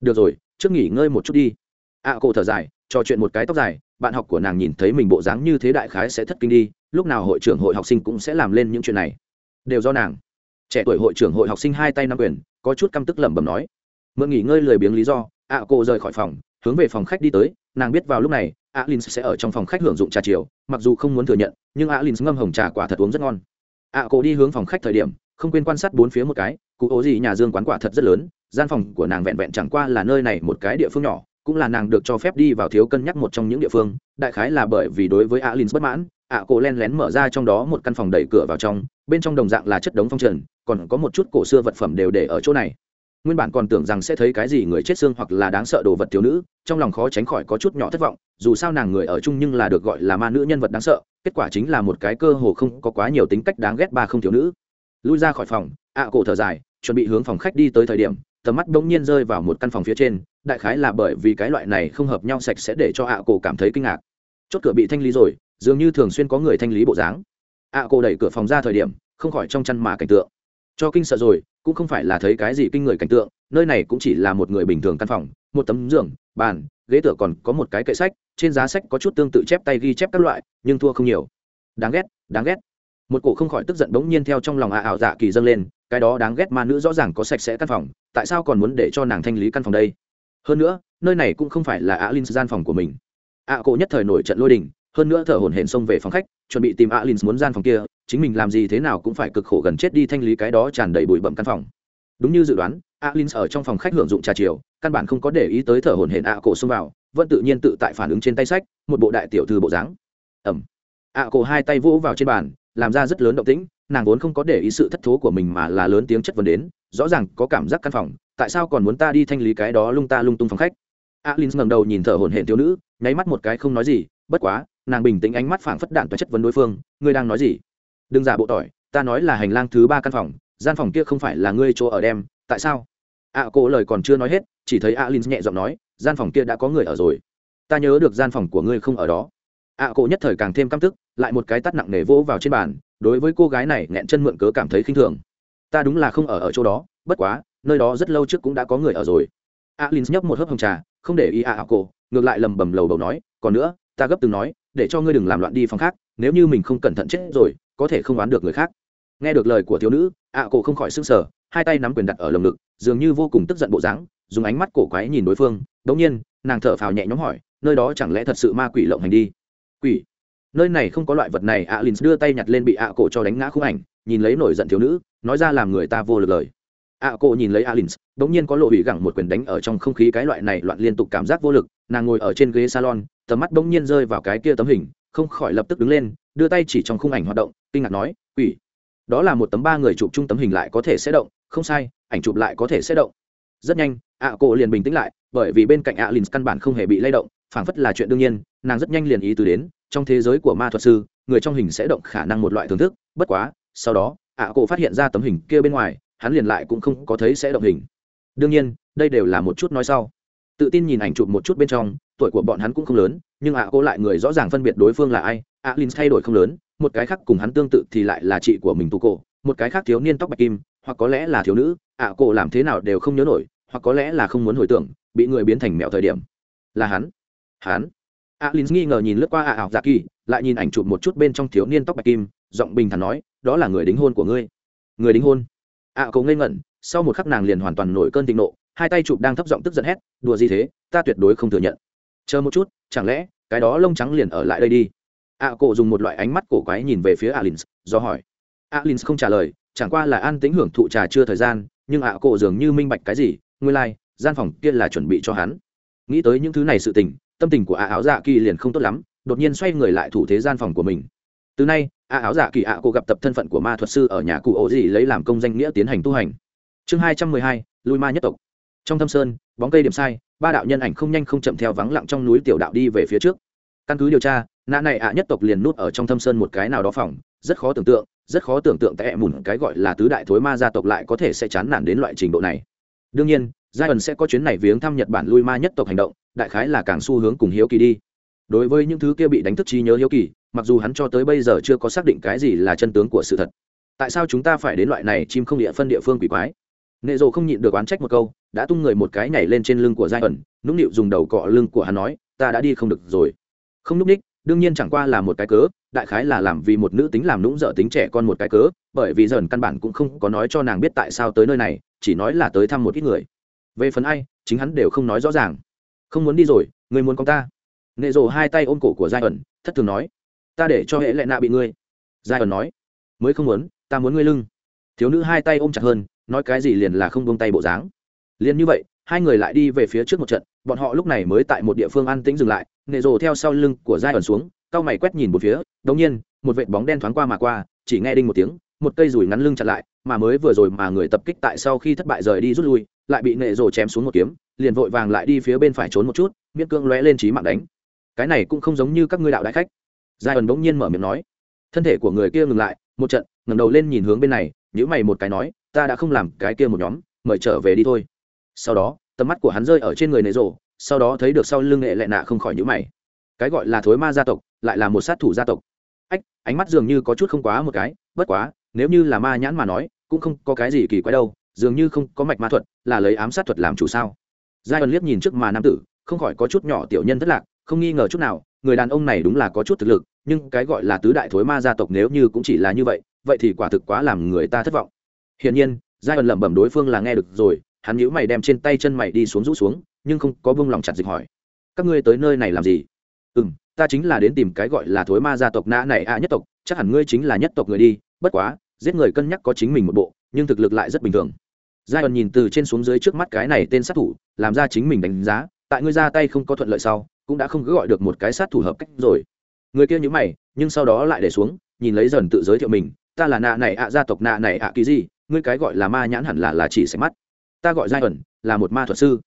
Được rồi, trước nghỉ ngơi một chút đi. ạ cô thở dài, trò chuyện một cái tóc dài bạn học của nàng nhìn thấy mình bộ dáng như thế đại khái sẽ thất kinh đi, lúc nào hội trưởng hội học sinh cũng sẽ làm lên những chuyện này. Đều do nàng. Trẻ tuổi hội trưởng hội học sinh hai tay nắm quyền, có chút căm tức lẩm bẩm nói. Mượn nghỉ ngơi lười biếng lý do, ạ cô rời khỏi phòng, hướng về phòng khách đi tới. Nàng biết vào lúc này, ạ alin sẽ ở trong phòng khách hưởng dụng trà chiều, mặc dù không muốn thừa nhận, nhưng ạ alin ngâm hồng trà quả thật uống rất ngon. Ạ cô đi hướng phòng khách thời điểm, không quên quan sát bốn phía một cái, cụ ố gì nhà dương quán quả thật rất lớn, gian phòng của nàng vẹn vẹn chẳng qua là nơi này một cái địa phương nhỏ cũng là nàng được cho phép đi vào thiếu cân nhắc một trong những địa phương, đại khái là bởi vì đối với alin bất mãn, ạ cô len lén mở ra trong đó một căn phòng đẩy cửa vào trong, bên trong đồng dạng là chất đống phong trần, còn có một chút cổ xưa vật phẩm đều để ở chỗ này. Nguyên bản còn tưởng rằng sẽ thấy cái gì người chết xương hoặc là đáng sợ đồ vật thiếu nữ, trong lòng khó tránh khỏi có chút nhỏ thất vọng, dù sao nàng người ở chung nhưng là được gọi là ma nữ nhân vật đáng sợ, kết quả chính là một cái cơ hồ không có quá nhiều tính cách đáng ghét ba không thiếu nữ. Lui ra khỏi phòng, ạ cổ thở dài, chuẩn bị hướng phòng khách đi tới thời điểm tầm mắt bỗng nhiên rơi vào một căn phòng phía trên, đại khái là bởi vì cái loại này không hợp nhau sạch sẽ để cho ạ cổ cảm thấy kinh ngạc. Chốt cửa bị thanh lý rồi, dường như thường xuyên có người thanh lý bộ dáng. ạ cổ đẩy cửa phòng ra thời điểm, không khỏi trong chăn mà cảnh tượng. Cho kinh sợ rồi, cũng không phải là thấy cái gì kinh người cảnh tượng, nơi này cũng chỉ là một người bình thường căn phòng, một tấm giường, bàn, ghế tựa còn có một cái kệ sách, trên giá sách có chút tương tự chép tay ghi chép các loại, nhưng thua không nhiều. Đáng ghét đáng ghét. Một cổ không khỏi tức giận bỗng nhiên theo trong lòng ạ ảo dạ kỳ dâng lên cái đó đáng ghét ma nữ rõ ràng có sạch sẽ căn phòng, tại sao còn muốn để cho nàng thanh lý căn phòng đây? Hơn nữa, nơi này cũng không phải là á linh gian phòng của mình. Ạ cổ nhất thời nổi trận lôi đình, hơn nữa thở hổn hển xông về phòng khách, chuẩn bị tìm á linh muốn gian phòng kia, chính mình làm gì thế nào cũng phải cực khổ gần chết đi thanh lý cái đó tràn đầy bụi bậm căn phòng. Đúng như dự đoán alin ở trong phòng khách hưởng dụng trà chiều, căn bản không có để ý tới thở hổn hển ạ cổ xông vào, vẫn tự nhiên tự tại phản ứng trên tay sách, một bộ đại tiểu thư bộ dáng. Ẩm ạ cổ hai tay vỗ vào trên bàn, làm ra rất lớn động tĩnh nàng vốn không có để ý sự thất thố của mình mà là lớn tiếng chất vấn đến rõ ràng có cảm giác căn phòng tại sao còn muốn ta đi thanh lý cái đó lung ta lung tung phòng khách? Alin ngẩng đầu nhìn thở hổn hển thiếu nữ nháy mắt một cái không nói gì bất quá nàng bình tĩnh ánh mắt phảng phất đạn và chất vấn đối phương ngươi đang nói gì? Đừng giả bộ tỏi ta nói là hành lang thứ ba căn phòng gian phòng kia không phải là ngươi chỗ ở đem tại sao? Ạ à, cô lời còn chưa nói hết chỉ thấy alin nhẹ giọng nói gian phòng kia đã có người ở rồi. Ta nhớ được gian phòng của ngươi không ở đó. Ạ à, cô nhất thời càng thêm căm tức lại một cái tắt nặng nề vỗ vào trên bàn đối với cô gái này nghẹn chân mượn cớ cảm thấy khinh thường. Ta đúng là không ở ở chỗ đó, bất quá, nơi đó rất lâu trước cũng đã có người ở rồi. Alin nhấp một hớp hồng trà, không để ý a ảo cô ngược lại lầm bầm lầu bầu nói, còn nữa, ta gấp từng nói, để cho ngươi đừng làm loạn đi phòng khác, nếu như mình không cẩn thận chết rồi, có thể không đoán được người khác. Nghe được lời của thiếu nữ, ạ cổ không khỏi s ư n g sở hai tay nắm quyền đặt ở lồng ngực, dường như vô cùng tức giận bộ dáng, dùng ánh mắt cổ quái nhìn đối phương. Đ ỗ n g nhiên, nàng thở phào nhẹ nhõm hỏi, nơi đó chẳng lẽ thật sự ma quỷ lộng hành đi? Quỷ? Nơi này không có loại vật này ạ lynx đưa tay nhặt lên bị ạ cổ cho đánh ngã khung ảnh, nhìn lấy nổi giận thiếu nữ, nói ra làm người ta vô lực lời. Ạ cổ nhìn lấy alin đ ỗ n g nhiên có lộ bị gẳng một quyền đánh ở trong không khí, cái loại này loạn liên tục cảm giác vô lực, nàng ngồi ở trên ghế salon, tầm mắt bỗng nhiên rơi vào cái kia tấm hình, không khỏi lập tức đứng lên, đưa tay chỉ trong khung ảnh hoạt động, kinh ngạc nói, quỷ, đó là một tấm ba người chụp chung tấm hình lại có thể sẽ động, không sai, ảnh chụp lại có thể sẽ động. Rất nhanh ạ cổ liền bình tĩnh lại, bởi vì bên cạnh ạ lynx căn bản không hề bị lay động, phảng phất là chuyện đương nhiên, nàng rất nhanh liền ý từ đến trong thế giới của ma thuật sư người trong hình sẽ động khả năng một loại thưởng thức bất quá sau đó ạ à cổ phát hiện ra tấm hình kia bên ngoài hắn liền lại cũng không có thấy sẽ động hình. Đương nhiên đây đều là một chút nói sau. Tự tin nhìn ảnh chụp một chút bên trong tuổi của bọn hắn cũng không lớn nhưng ạ cô lại người rõ ràng phân biệt đối phương là ai ạ lynx thay đổi không lớn một cái khác cùng hắn tương tự thì lại là chị của mình tu cổ một cái khác thiếu niên tóc bạch kim hoặc có lẽ là thiếu nữ ạ à, cổ làm thế nào đều không nhớ nổi hoặc có lẽ là không muốn hồi tưởng bị người biến thành mẹo thời điểm. Là hắn. Hắn a l i n nghi ngờ nhìn lướt qua ạ ảo dạ kỳ lại nhìn ảnh chụp một chút bên trong thiếu niên tóc bạch kim giọng bình thản nói đó là người đính hôn của ngươi. Người đính hôn? Ạ à, ngây ngẩn sau một khắc nàng liền hoàn toàn nổi cơn thịnh nộ hai tay chụp đang thấp giọng tức giận hét đùa gì thế? Ta tuyệt đối không thừa nhận. Chờ một chút chẳng lẽ cái đó lông trắng liền ở lại đây đi? Ạ cổ dùng một loại ánh mắt cổ quái nhìn về phía alin do hỏi. Alin không trả lời chẳng qua là an tính hưởng thụ trà chưa thời gian nhưng ạ cổ dường như minh bạch cái gì nguyên lai、like, gian phòng kia là chuẩn bị cho hắn. Nghĩ tới những thứ này sự tình tâm tình của ạ áo dạ kỳ liền không tốt lắm, đột nhiên xoay người lại thủ thế gian phòng của mình. Từ nay ạ áo dạ kỳ ạ cô gặp tập thân phận của ma thuật sư ở nhà cụ ổ gì lấy làm công danh nghĩa tiến hành tu hành. Chương hai trăm mười hai, lui ma nhất tộc. Trong thâm sơn, bóng cây điểm sai, ba đạo nhân ảnh không nhanh không chậm theo vắng lặng trong núi tiểu đạo đi về phía trước. Căn cứ điều tra, nã này ạ nhất tộc liền nút ở trong thâm sơn một cái nào đó phòng, rất khó tưởng tượng, rất khó tưởng tượng tại mùn cái gọi là tứ đại thối ma gia tộc lại có thể sẽ chán nản đến loại trình độ này. Đương nhiên giai ẩn sẽ có chuyến này viếng thăm nhật bản lui ma nhất tộc hành động đại khái là càng xu hướng cùng hiếu kỳ đi. Đối với những thứ kia bị đánh thức trí nhớ hiếu kỳ, mặc dù hắn cho tới bây giờ chưa có xác định cái gì là chân tướng của sự thật. Tại sao chúng ta phải đến loại này chim không địa phân địa phương quỷ quái? Nệ rồ không nhịn được oán trách một câu, đã tung người một cái nhảy lên trên lưng của giai ẩn, nũng nịu dùng đầu cọ lưng của hắn nói, ta đã đi không được rồi. Không núp ních, đương nhiên chẳng qua là một cái cớ, đại khái là làm vì một nữ tính làm nũng dở tính trẻ con một cái cớ, bởi vì dần căn bản cũng không có nói cho nàng biết tại sao tới nơi này, chỉ nói là tới thăm một ít người. Về phần ai, chính hắn đều không nói rõ ràng không muốn đi rồi, người muốn con ta. Nệ rồ hai tay ôm cổ của giai ẩn, thất thường nói, ta để cho hệ lệ nạ bị ngươi. Giai ẩn nói, mới không muốn, ta muốn ngươi lưng. Thiếu nữ hai tay ôm chặt hơn, nói cái gì liền là không bông tay bộ dáng. Liền như vậy, hai người lại đi về phía trước một trận, bọn họ lúc này mới tại một địa phương an tĩnh dừng lại. Nệ rồ theo sau lưng của giai ẩn xuống, cao mày quét nhìn một phía, đống nhiên, một vệt bóng đen thoáng qua mà qua, chỉ nghe đinh một tiếng, một cây rủi ngắn lưng chặt lại, mà mới vừa rồi mà người tập kích tại sau khi thất bại rời đi rút lui, lại bị nệ rồ chém xuống một kiếm liền vội vàng lại đi phía bên phải trốn một chút miễn cương lóe lên trí mạng đánh. Cái này cũng không giống như các ngươi đạo đại khách. Giai ẩn bỗng nhiên mở miệng nói. Thân thể của người kia ngừng lại một trận ngẩng đầu lên nhìn hướng bên này nhữ mày một cái nói ta đã không làm cái kia một nhóm mời trở về đi thôi. Sau đó tầm mắt của hắn rơi ở trên người nệ rộ, sau đó thấy được sau lưng nghệ lệ nạ không khỏi nhữ mày. Cái gọi là thối ma gia tộc lại là một sát thủ gia tộc. Ách ánh mắt dường như có chút không quá một cái bất quá nếu như là ma nhãn mà nói cũng không có cái gì kỳ quái đâu dường như không có mạch ma thuật là lấy ám sát thuật làm chủ sao? Giai ẩn liếc nhìn trước mà nam tử, không khỏi có chút nhỏ tiểu nhân thất lạc, không nghi ngờ chút nào, người đàn ông này đúng là có chút thực lực, nhưng cái gọi là tứ đại thối ma gia tộc nếu như cũng chỉ là như vậy vậy thì quả thực quá làm người ta thất vọng. Hiển nhiên giai ẩn lẩm bẩm đối phương là nghe được rồi, hắn nhíu mày đem trên tay chân mày đi xuống rũ xuống, nhưng không có buông lòng chặt dịch hỏi. Các ngươi tới nơi này làm gì? Ừ m ta chính là đến tìm cái gọi là thối ma gia tộc nã này a nhất tộc, chắc hẳn ngươi chính là nhất tộc người đi, bất quá, giết người cân nhắc có chính mình một bộ, nhưng thực lực lại rất bình thường. Giai ẩn nhìn từ trên xuống dưới trước mắt cái này tên sát thủ làm ra chính mình đánh giá, tại ngươi ra tay không có thuận lợi sau, cũng đã không cứ gọi được một cái sát thủ hợp cách rồi. Người kia nhữ mày, nhưng sau đó lại để xuống, nhìn lấy dần tự giới thiệu mình, ta là nạ này ạ, gia tộc nạ này ạ à kỳ gì? Ngươi cái gọi là ma nhãn hẳn là là chỉ sạch mắt. Ta gọi giai ẩn, là một ma thuật sư.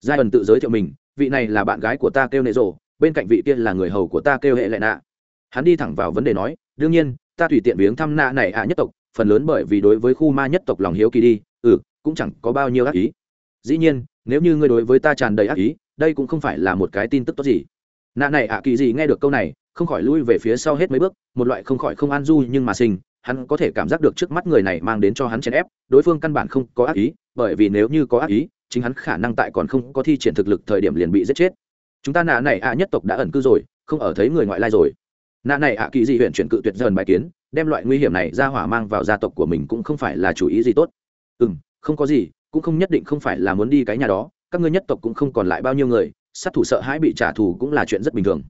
Giai ẩn tự giới thiệu mình, vị này là bạn gái của ta kêu nệ rồ, bên cạnh vị kia là người hầu của ta kêu hệ lệ nạ. Hắn đi thẳng vào vấn đề nói, đương nhiên, ta tùy tiện viếng thăm nạ này ạ nhất tộc, phần lớn bởi vì đối với khu ma nhất tộc lòng hiếu kỳ đi ừ cũng chẳng có bao nhiêu ác ý. Dĩ nhiên nếu như ngươi đối với ta tràn đầy ác ý, đây cũng không phải là một cái tin tức tốt gì. Nạ này, ạ, kỳ gì nghe được câu này, không khỏi lui về phía sau hết mấy bước, một loại không khỏi không an du nhưng mà sinh hắn có thể cảm giác được trước mắt người này mang đến cho hắn chèn ép, đối phương căn bản không có ác ý, bởi vì nếu như có ác ý, chính hắn khả năng tại còn không có thi triển thực lực thời điểm liền bị giết chết. Chúng ta nạ này, ạ, nhất tộc đã ẩn cư rồi, không ở thấy người ngoại lai rồi. Nạ này, ạ, kỳ gì huyện chuyển cự tuyệt dần bài kiến, đem loại nguy hiểm này ra hỏa mang vào gia tộc của mình cũng không phải là chủ ý gì tốt. Ừ m không có gì cũng không nhất định không phải là muốn đi cái nhà đó, các ngươi nhất tộc cũng không còn lại bao nhiêu người, sát thủ sợ hãi bị trả thù cũng là chuyện rất bình thường.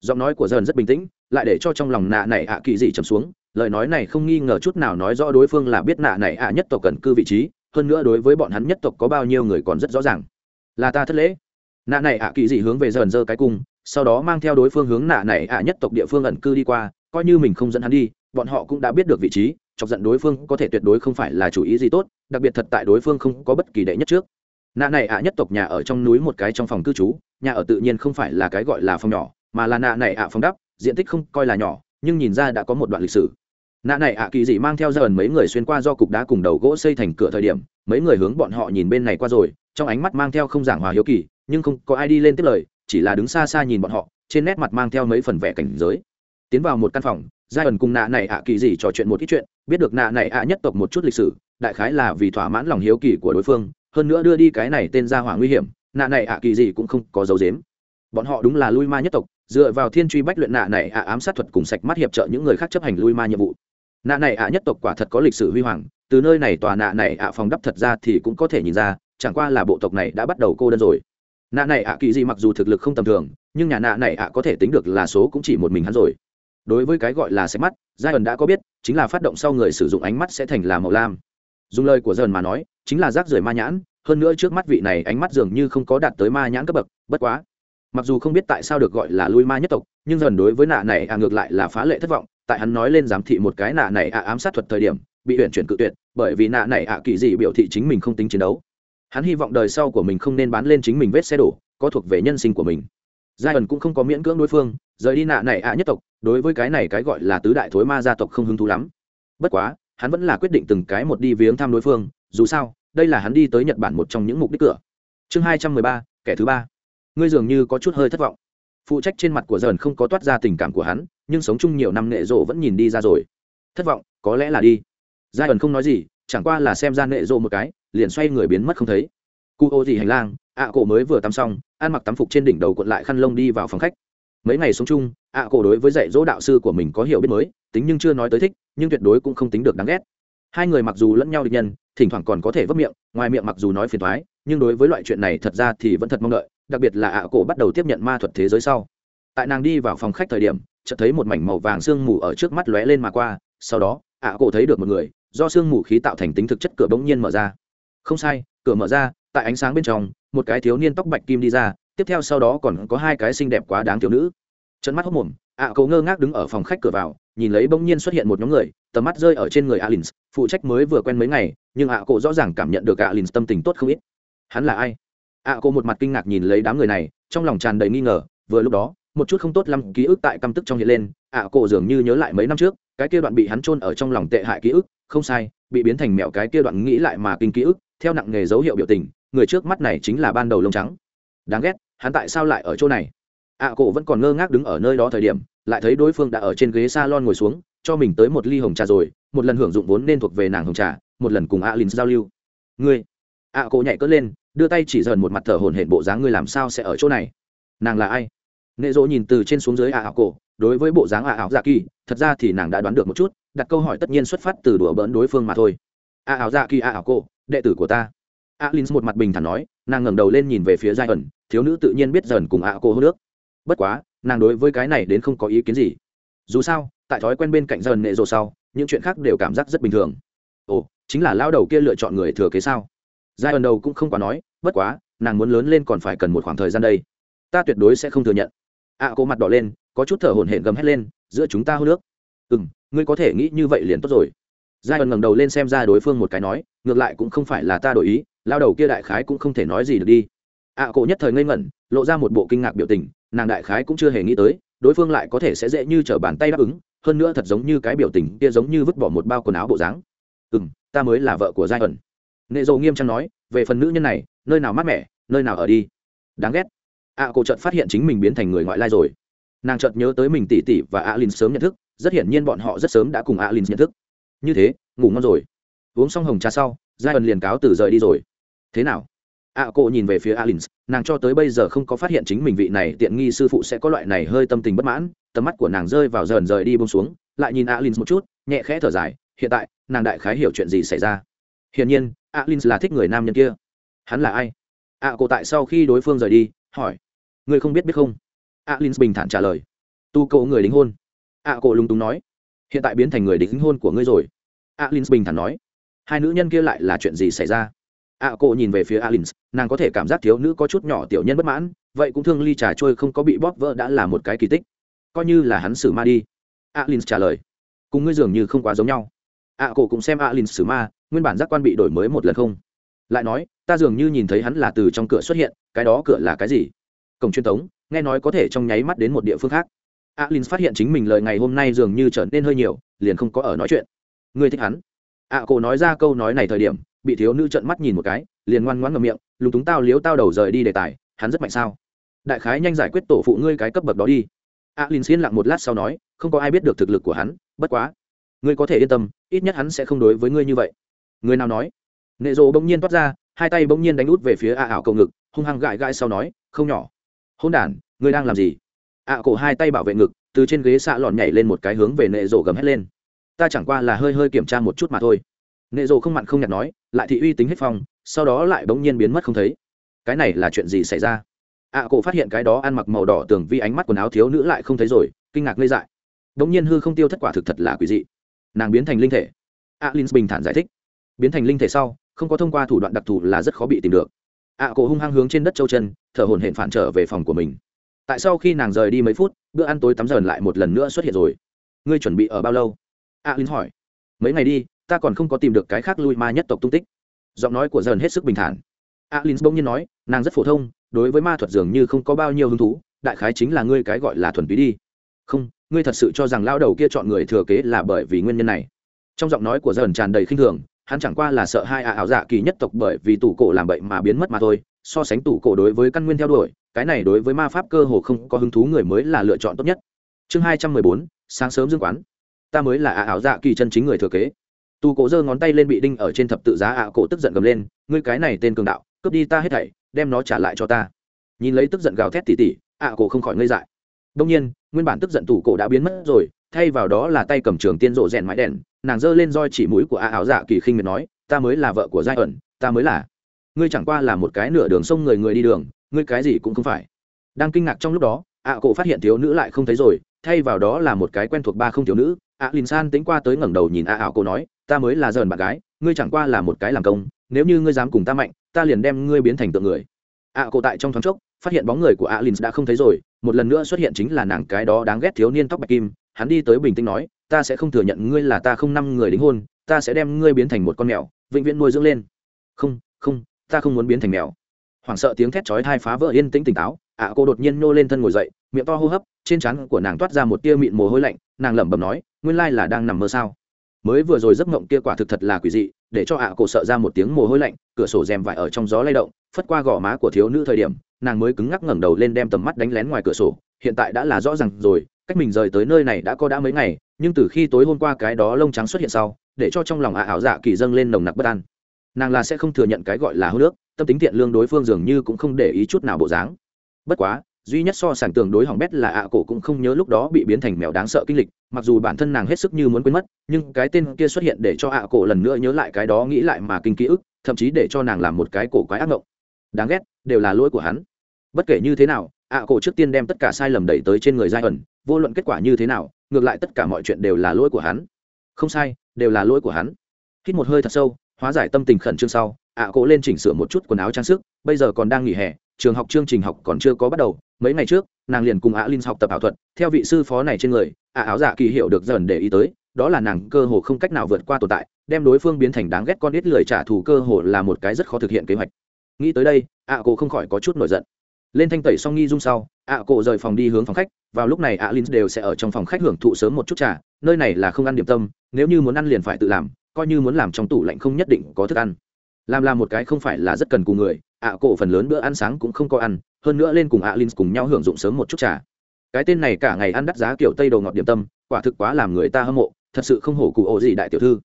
Giọng nói của dần rất bình tĩnh, lại để cho trong lòng nạ này ạ kỳ dị trầm xuống, lời nói này không nghi ngờ chút nào nói rõ đối phương là biết nạ này ạ nhất tộc cần cư vị trí, hơn nữa đối với bọn hắn nhất tộc có bao nhiêu người còn rất rõ ràng. Là ta thất lễ. Nạ này ạ kỳ dị hướng về dần dơ cái cung, sau đó mang theo đối phương hướng nạ này ạ nhất tộc địa phương ẩn cư đi qua, coi như mình không dẫn hắn đi, bọn họ cũng đã biết được vị trí chọc giận đối phương có thể tuyệt đối không phải là chủ ý gì tốt, đặc biệt thật tại đối phương không có bất kỳ đệ nhất trước. Nạ này ạ nhất tộc nhà ở trong núi một cái trong phòng cư trú, nhà ở tự nhiên không phải là cái gọi là phòng nhỏ, mà là nạ này ạ phòng đắp, diện tích không coi là nhỏ, nhưng nhìn ra đã có một đoạn lịch sử. Nạ này ạ kỳ dị mang theo ra ẩn mấy người xuyên qua do cục đá cùng đầu gỗ xây thành cửa thời điểm, mấy người hướng bọn họ nhìn bên này qua rồi, trong ánh mắt mang theo không giảng hòa hiếu kỳ, nhưng không có ai đi lên tiếp lời, chỉ là đứng xa xa nhìn bọn họ, trên nét mặt mang theo mấy phần vẻ cảnh giới. Tiến vào một căn phòng giai ẩn cùng nạ này ạ kỳ dị trò chuyện một ít chuyện biết được nạ này ạ nhất tộc một chút lịch sử, đại khái là vì thỏa mãn lòng hiếu kỳ của đối phương, hơn nữa đưa đi cái này tên ra hỏa nguy hiểm, nạ này ạ kỳ gì cũng không có dấu dếm bọn họ đúng là lui ma nhất tộc, dựa vào thiên truy bách luyện nạ này ạ ám sát thuật cùng sạch mắt hiệp trợ những người khác chấp hành lui ma nhiệm vụ. Nạ này ạ nhất tộc quả thật có lịch sử huy hoàng, từ nơi này tòa nạ này ạ phòng đắp thật ra thì cũng có thể nhìn ra, chẳng qua là bộ tộc này đã bắt đầu cô đơn rồi. Nạ này ạ kỳ gì mặc dù thực lực không tầm thường, nhưng nhà nạ này ạ có thể tính được là số cũng chỉ một mình hắn rồi đối với cái gọi là sạch mắt giai ẩn đã có biết, chính là phát động sau người sử dụng ánh mắt sẽ thành là màu lam. Dùng lời của dần mà nói, chính là rác rưởi ma nhãn, hơn nữa trước mắt vị này ánh mắt dường như không có đạt tới ma nhãn cấp bậc, bất quá. Mặc dù không biết tại sao được gọi là lui ma nhất tộc, nhưng dần đối với nạ này à ngược lại là phá lệ thất vọng, tại hắn nói lên giám thị một cái nạ này à ám sát thuật thời điểm, bị huyện chuyển cự tuyệt, bởi vì nạ này à kỳ dị biểu thị chính mình không tính chiến đấu. Hắn hy vọng đời sau của mình không nên bán lên chính mình vết xe đổ, có thuộc về nhân sinh của mình giai ẩn cũng không có miễn cưỡng đối phương, rời đi nạ này ạ nhất tộc, đối với cái này cái gọi là tứ đại thối ma gia tộc không hứng thú lắm. Bất quá, hắn vẫn là quyết định từng cái một đi viếng thăm đối phương, dù sao, đây là hắn đi tới nhật bản một trong những mục đích cửa. Chương hai trăm mười ba, kẻ thứ ba. Ngươi dường như có chút hơi thất vọng. Phụ trách trên mặt của dần không có toát ra tình cảm của hắn, nhưng sống chung nhiều năm nệ rộ vẫn nhìn đi ra rồi. Thất vọng, có lẽ là đi. Giai ẩn không nói gì, chẳng qua là xem ra nệ rộ một cái, liền xoay người biến mất không thấy. Cụ ô gì hành lang ạ cổ mới vừa tắm xong, ăn mặc tắm phục trên đỉnh đầu cuộn lại khăn lông đi vào phòng khách. Mấy ngày sống chung, ạ cổ đối với dạy dỗ đạo sư của mình có hiểu biết mới, tính nhưng chưa nói tới thích, nhưng tuyệt đối cũng không tính được đáng ghét. Hai người mặc dù lẫn nhau địch nhân, thỉnh thoảng còn có thể vấp miệng, ngoài miệng mặc dù nói phiền thoái nhưng đối với loại chuyện này thật ra thì vẫn thật mong đợi, đặc biệt là ạ cổ bắt đầu tiếp nhận ma thuật thế giới sau. Tại nàng đi vào phòng khách thời điểm, chợt thấy một mảnh màu vàng sương mù ở trước mắt lóe lên mà qua, sau đó, ạ cổ thấy được một người, do sương mù khí tạo thành tính thực chất cửa bỗng nhiên mở ra. Không sai, cửa mở ra, tại ánh sáng bên trong một cái thiếu niên tóc bạch kim đi ra, tiếp theo sau đó còn có hai cái xinh đẹp quá đáng thiếu nữ. Trận mắt hốc mồm, ạ à, cầu ngơ ngác đứng ở phòng khách cửa vào, nhìn lấy bỗng nhiên xuất hiện một nhóm người, tầm mắt rơi ở trên người alin phụ trách mới vừa quen mấy ngày, nhưng ạ à, cổ rõ ràng cảm nhận được alin tâm tình tốt không ít. Hắn là ai? Ạ à, cổ một mặt kinh ngạc nhìn lấy đám người này, trong lòng tràn đầy nghi ngờ, vừa lúc đó, một chút không tốt lắm ký ức tại căm tức trong hiện lên, ạ cổ dường như nhớ lại mấy năm trước, cái kia đoạn bị hắn chôn ở trong lòng tệ hại ký ức, không sai, bị biến thành mẹo cái kia đoạn nghĩ lại mà kinh ký ức, theo nặng nghề dấu hiệu biểu tình người trước mắt này chính là ban đầu lông trắng. Đáng ghét, hắn tại sao lại ở chỗ này? Ạ cổ vẫn còn ngơ ngác đứng ở nơi đó thời điểm, lại thấy đối phương đã ở trên ghế salon ngồi xuống, cho mình tới một ly hồng trà rồi, một lần hưởng dụng vốn nên thuộc về nàng hồng trà, một lần cùng alin giao lưu. Ngươi, ạ cổ nhảy cất lên, đưa tay chỉ dần một mặt thở hổn hển bộ dáng ngươi làm sao sẽ ở chỗ này? Nàng là ai? Nệ dỗ nhìn từ trên xuống dưới ạ ảo cổ, đối với bộ dáng ạ ảo dạ kỳ, thật ra thì nàng đã đoán được một chút, đặt câu hỏi tất nhiên xuất phát từ đùa bỡn đối phương mà thôi. Ạ ảo dạ kỳ, ạ ảo cổ, đệ tử của ta alin một mặt bình thản nói nàng ngẩng đầu lên nhìn về phía giai ẩn thiếu nữ tự nhiên biết dần cùng ạ cô hô nước. Bất quá nàng đối với cái này đến không có ý kiến gì. Dù sao tại thói quen bên cạnh dần nệ rồ sau những chuyện khác đều cảm giác rất bình thường. Ồ chính là lao đầu kia lựa chọn người thừa kế sao? Giai ẩn đầu cũng không quá nói bất quá nàng muốn lớn lên còn phải cần một khoảng thời gian đây. Ta tuyệt đối sẽ không thừa nhận. Ạ à, cô mặt đỏ lên có chút thở hổn hển gầm hét lên giữa chúng ta hô nước. Ừ m ngươi có thể nghĩ như vậy liền tốt rồi. Giai ẩn ngẩng đầu lên xem ra đối phương một cái nói ngược lại cũng không phải là ta đổi ý lao đầu kia đại khái cũng không thể nói gì được đi. ạ à, cổ nhất thời ngây ngẩn lộ ra một bộ kinh ngạc biểu tình nàng đại khái cũng chưa hề nghĩ tới đối phương lại có thể sẽ dễ như t r ở bàn tay đáp ứng hơn nữa thật giống như cái biểu tình kia giống như vứt bỏ một bao quần áo bộ dáng. Ừ m ta mới là vợ của giai ẩn. Nệ dầu nghiêm trang nói về phần nữ nhân này nơi nào mát mẻ nơi nào ở đi. Đáng ghét. ạ à, cổ chợt phát hiện chính mình biến thành người ngoại lai rồi. Nàng chợt nhớ tới mình tỉ tỉ và a l sớm nhận thức rất hiển nhiên bọn họ rất sớm đã cùng a l nhận thức. Như thế ngủ ngon rồi. Uống xong hồng trà sau giai ẩn liền cáo từ rời đi rồi thế nào? Ạ à, cô nhìn về phía alin nàng cho tới bây giờ không có phát hiện chính mình vị này tiện nghi sư phụ sẽ có loại này hơi tâm tình bất mãn. Tầm mắt của nàng rơi vào dần rời đi bông xuống lại nhìn alin một chút nhẹ khẽ thở dài hiện tại nàng đại khái hiểu chuyện gì xảy ra. Hiển nhiên alin là thích người nam nhân kia. Hắn là ai? Ạ à, cô tại sau khi đối phương rời đi hỏi. Ngươi không biết biết không? Alin bình thản trả lời. Tu cậu người đính hôn. Ạ à, cô lúng túng nói. Hiện tại biến thành người đính hôn của ngươi rồi. Alin bình thản nói. Hai nữ nhân kia lại là chuyện gì xảy ra? Ạ à, cô nhìn về phía alin nàng có thể cảm giác thiếu nữ có chút nhỏ tiểu nhân bất mãn vậy cũng thương ly trà trôi không có bị bóp vỡ đã là một cái kỳ tích. Coi như là hắn xử ma đi. Alin trả lời. Cùng ngươi dường như không quá giống nhau. Ạ à, cô cũng xem alin xử ma nguyên bản giác quan bị đổi mới một lần không. Lại nói ta dường như nhìn thấy hắn là từ trong cửa xuất hiện cái đó cửa là cái gì? Cổng truyền thống nghe nói có thể trong nháy mắt đến một địa phương khác. Alin phát hiện chính mình lời ngày hôm nay dường như trở nên hơi nhiều liền không có ở nói chuyện. Ngươi thích hắn. Ạ à, nói ra câu nói này thời điểm bị thiếu nữ trợn mắt nhìn một cái, liền ngoan ngoãn ngậm miệng, lúng túng tao liếu tao đầu rời đi đề tài, hắn rất mạnh sao? Đại khái nhanh giải quyết tổ phụ ngươi cái cấp bậc đó đi. A lin xiên lặng một lát sau nói, không có ai biết được thực lực của hắn, bất quá, ngươi có thể yên tâm, ít nhất hắn sẽ không đối với ngươi như vậy. Người nào nói? Nệ rộ bỗng nhiên toát ra, hai tay bỗng nhiên đánh út về phía a ảo cầu ngực, hung hăng gãi gãi sau nói, không nhỏ. Hôn đ ngươi đang làm gì? Ạ cổ hai tay bảo vệ ngực, từ trên ghế xạ lọn nhảy lên một cái hướng về nệ rộ gầm hét lên. Ta chẳng qua là hơi hơi kiểm tra một chút mà thôi nệ rộ không mặn không nhặt nói, lại thị uy tính hết phong, sau đó lại bỗng nhiên biến mất không thấy. Cái này là chuyện gì xảy ra? Ạ cổ phát hiện cái đó ăn mặc màu đỏ tường vi ánh mắt quần áo thiếu nữ lại không thấy rồi, kinh ngạc ngây dại. Bỗng nhiên hư không tiêu thất quả thực thật là quỷ dị. Nàng biến thành linh thể. À, Alin bình thản giải thích. Biến thành linh thể sau, không có thông qua thủ đoạn đặc thù là rất khó bị tìm được. Ạ cổ hung hăng hướng trên đất châu chân, thở hồn hển phản trở về phòng của mình. Tại sau khi nàng rời đi mấy phút, bữa ăn tối tắm dần lại một lần nữa xuất hiện rồi. Ngươi chuẩn bị ở bao lâu? Alin hỏi. Mấy ngày đi ta còn không có tìm được cái khác lui ma nhất tộc tung tích. Giọng nói của dần hết sức bình thản. Alin bỗng nhiên nói, nàng rất phổ thông, đối với ma thuật dường như không có bao nhiêu hứng thú, đại khái chính là ngươi cái gọi là thuần túy đi. Không, ngươi thật sự cho rằng lao đầu kia chọn người thừa kế là bởi vì nguyên nhân này? Trong giọng nói của dần tràn đầy khinh thường, hắn chẳng qua là sợ hai ạ ảo dạ kỳ nhất tộc bởi vì tủ cổ làm bệnh mà biến mất mà thôi, so sánh tủ cổ đối với căn nguyên theo đuổi, cái này đối với ma pháp cơ hồ không có hứng thú người mới là lựa chọn tốt nhất. Chương hai trăm mười bốn, sáng sớm dương quán. Ta mới là ạ ảo dạ kỳ chân chính người thừa kế. Tu cổ giơ ngón tay lên bị đinh ở trên thập tự giá ạ cổ tức giận gầm lên, ngươi cái này tên cường đạo, cướp đi ta hết thảy, đem nó trả lại cho ta. Nhìn lấy tức giận gào thét tỉ tỉ, ạ cổ không khỏi ngây dại. Đông nhiên, nguyên bản tức giận tủ cổ đã biến mất rồi, thay vào đó là tay cầm trường tiên rộ rèn mãi đèn, nàng giơ lên roi chỉ mũi của ạ áo dạ kỳ khinh miệt nói, ta mới là vợ của giai ẩn, ta mới là. Ngươi chẳng qua là một cái nửa đường sông người người đi đường, ngươi cái gì cũng không phải. Đang kinh ngạc trong lúc đó, ạ cổ phát hiện thiếu nữ lại không thấy rồi, thay vào đó là một cái quen thuộc ba không thiếu nữ ạ lìn san tính qua tới ngẩng đầu nhìn ạ ảo cô nói, ta mới là dần bạn gái, ngươi chẳng qua là một cái làm công, nếu như ngươi dám cùng ta mạnh, ta liền đem ngươi biến thành tượng người. Ạ cô tại trong thoáng chốc, phát hiện bóng người của ạ lìn đã không thấy rồi, một lần nữa xuất hiện chính là nàng cái đó đáng ghét thiếu niên tóc bạch kim. Hắn đi tới bình tĩnh nói, ta sẽ không thừa nhận ngươi là ta không năm người đính hôn, ta sẽ đem ngươi biến thành một con mèo, vĩnh viễn nuôi dưỡng lên. Không không, ta không muốn biến thành mèo. Hoảng sợ tiếng thét chói thai phá vỡ yên tĩnh tỉnh táo ạ cô đột nhiên nô lên thân ngồi dậy, miệng to hô hấp, trên trán của nàng toát ra một tia mịn mồ hôi lạnh, nàng lẩm bẩm nói, nguyên lai là đang nằm mơ sao? Mới vừa rồi giấc mộng kia quả thực thật là quỷ dị, để cho ạ cô sợ ra một tiếng mồ hôi lạnh, cửa sổ rèm vải ở trong gió lay động, phất qua gò má của thiếu nữ thời điểm, nàng mới cứng ngắc ngẩng đầu lên đem tầm mắt đánh lén ngoài cửa sổ, hiện tại đã là rõ ràng rồi, cách mình rời tới nơi này đã có đã mấy ngày, nhưng từ khi tối hôm qua cái đó lông trắng xuất hiện sau, để cho trong lòng ạ ảo dạ kỳ dâng lên nồng nặc bất an. Nàng là sẽ không thừa nhận cái gọi là hô nước, tâm tính thiện lương đối phương dường như cũng không để ý chút nào bộ dáng bất quá, duy nhất so sánh tường đối hỏng bét là ạ cổ cũng không nhớ lúc đó bị biến thành mèo đáng sợ kinh lịch, mặc dù bản thân nàng hết sức như muốn quên mất, nhưng cái tên kia xuất hiện để cho ạ cổ lần nữa nhớ lại cái đó nghĩ lại mà kinh ký ức, thậm chí để cho nàng làm một cái cổ quái ác mộng. Đáng ghét, đều là lỗi của hắn. Bất kể như thế nào, ạ cổ trước tiên đem tất cả sai lầm đẩy tới trên người giai ẩn, vô luận kết quả như thế nào, ngược lại tất cả mọi chuyện đều là lỗi của hắn. Không sai, đều là lỗi của hắn. Hít một hơi thật sâu, hóa giải tâm tình khẩn trương sau, ạ cổ lên chỉnh sửa một chút quần áo trang sức, bây giờ còn đang nghỉ hè trường học chương trình học còn chưa có bắt đầu, mấy ngày trước, nàng liền cùng Á linh học tập ảo thuật, theo vị sư phó này trên người ạ áo giả kỳ hiệu được dần để ý tới, đó là nàng cơ hồ không cách nào vượt qua tồn tại, đem đối phương biến thành đáng ghét con ít lười trả thù cơ hồ là một cái rất khó thực hiện kế hoạch. Nghĩ tới đây ạ cổ không khỏi có chút nổi giận. Lên thanh tẩy xong nghi dung sau ạ cổ rời phòng đi hướng phòng khách, vào lúc này ạ linh đều sẽ ở trong phòng khách hưởng thụ sớm một chút trà, nơi này là không ăn điểm tâm, nếu như muốn ăn liền phải tự làm, coi như muốn làm trong tủ lạnh không nhất định có thức ăn làm là một cái không phải là rất cần cùng người, ạ cổ phần lớn bữa ăn sáng cũng không có ăn, hơn nữa lên cùng ạ linh cùng nhau hưởng dụng sớm một chút trà. Cái tên này cả ngày ăn đắt giá kiểu tây đồ ngọt điểm tâm, quả thực quá làm người ta hâm mộ, thật sự không hổ cụ ổ gì đại tiểu thư.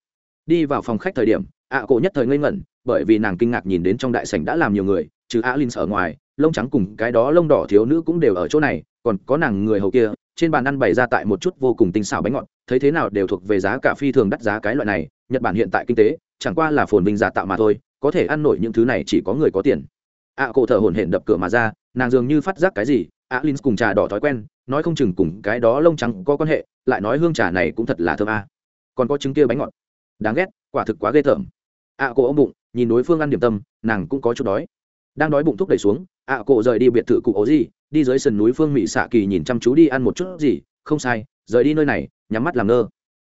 Đi vào phòng khách thời điểm, ạ cổ nhất thời ngây ngẩn, bởi vì nàng kinh ngạc nhìn đến trong đại sảnh đã làm nhiều người, trừ ạ linh ở ngoài, lông trắng cùng cái đó lông đỏ thiếu nữ cũng đều ở chỗ này, còn có nàng người hầu kia, trên bàn ăn bày ra tại một chút vô cùng tinh xảo bánh ngọt, thấy thế nào đều thuộc về giá cả phi thường đắt giá cái loại này, nhật bản hiện tại kinh tế, chẳng qua là phồn vinh giả tạo mà thôi có thể ăn nổi những thứ này chỉ có người có tiền. Ạ cổ thở hổn hển đập cửa mà ra, nàng dường như phát giác cái gì ạ linh cùng trà đỏ thói quen, nói không chừng cùng cái đó lông trắng có quan hệ, lại nói hương trà này cũng thật là thơm a. Còn có trứng kia bánh ngọt. Đáng ghét, quả thực quá ghê tởm. Ạ cổ ôm bụng, nhìn đối phương ăn điểm tâm, nàng cũng có chút đói. Đang đói bụng thúc đẩy xuống ạ cổ rời đi biệt thự cụ ố gì đi dưới sườn núi phương mỹ xạ kỳ nhìn chăm chú đi ăn một chút gì, không sai, rời đi nơi này, nhắm mắt làm ngơ.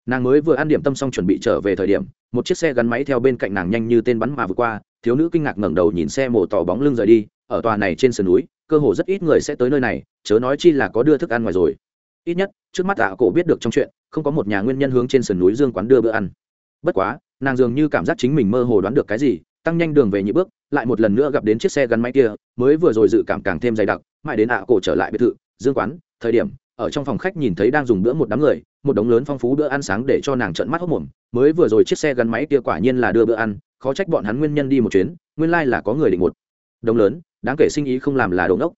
Nàng mới vừa ăn điểm tâm xong chuẩn bị trở về thời điểm một chiếc xe gắn máy theo bên cạnh nàng nhanh như tên bắn mà vượt qua, thiếu nữ kinh ngạc ngẩng đầu nhìn xe mổ tỏ bóng lưng rời đi, ở tòa này trên sườn núi, cơ hồ rất ít người sẽ tới nơi này, chớ nói chi là có đưa thức ăn ngoài rồi. Ít nhất, trước mắt ạ cổ biết được trong chuyện, không có một nhà nguyên nhân hướng trên sườn núi dương quán đưa bữa ăn. Bất quá, nàng dường như cảm giác chính mình mơ hồ đoán được cái gì, tăng nhanh đường về nhị bước, lại một lần nữa gặp đến chiếc xe gắn máy kia, mới vừa rồi dự cảm càng thêm dày đặc, mãi đến ạ cổ trở lại biệt thự, dương quán, thời điểm ở trong phòng khách nhìn thấy đang dùng bữa một đám người, một đống lớn phong phú bữa ăn sáng để cho nàng trận mắt hốc mồm. Mới vừa rồi chiếc xe gắn máy kia quả nhiên là đưa bữa ăn, khó trách bọn hắn nguyên nhân đi một chuyến, nguyên lai là có người định một. Đống lớn, đáng kể sinh ý không làm là đồ ngốc.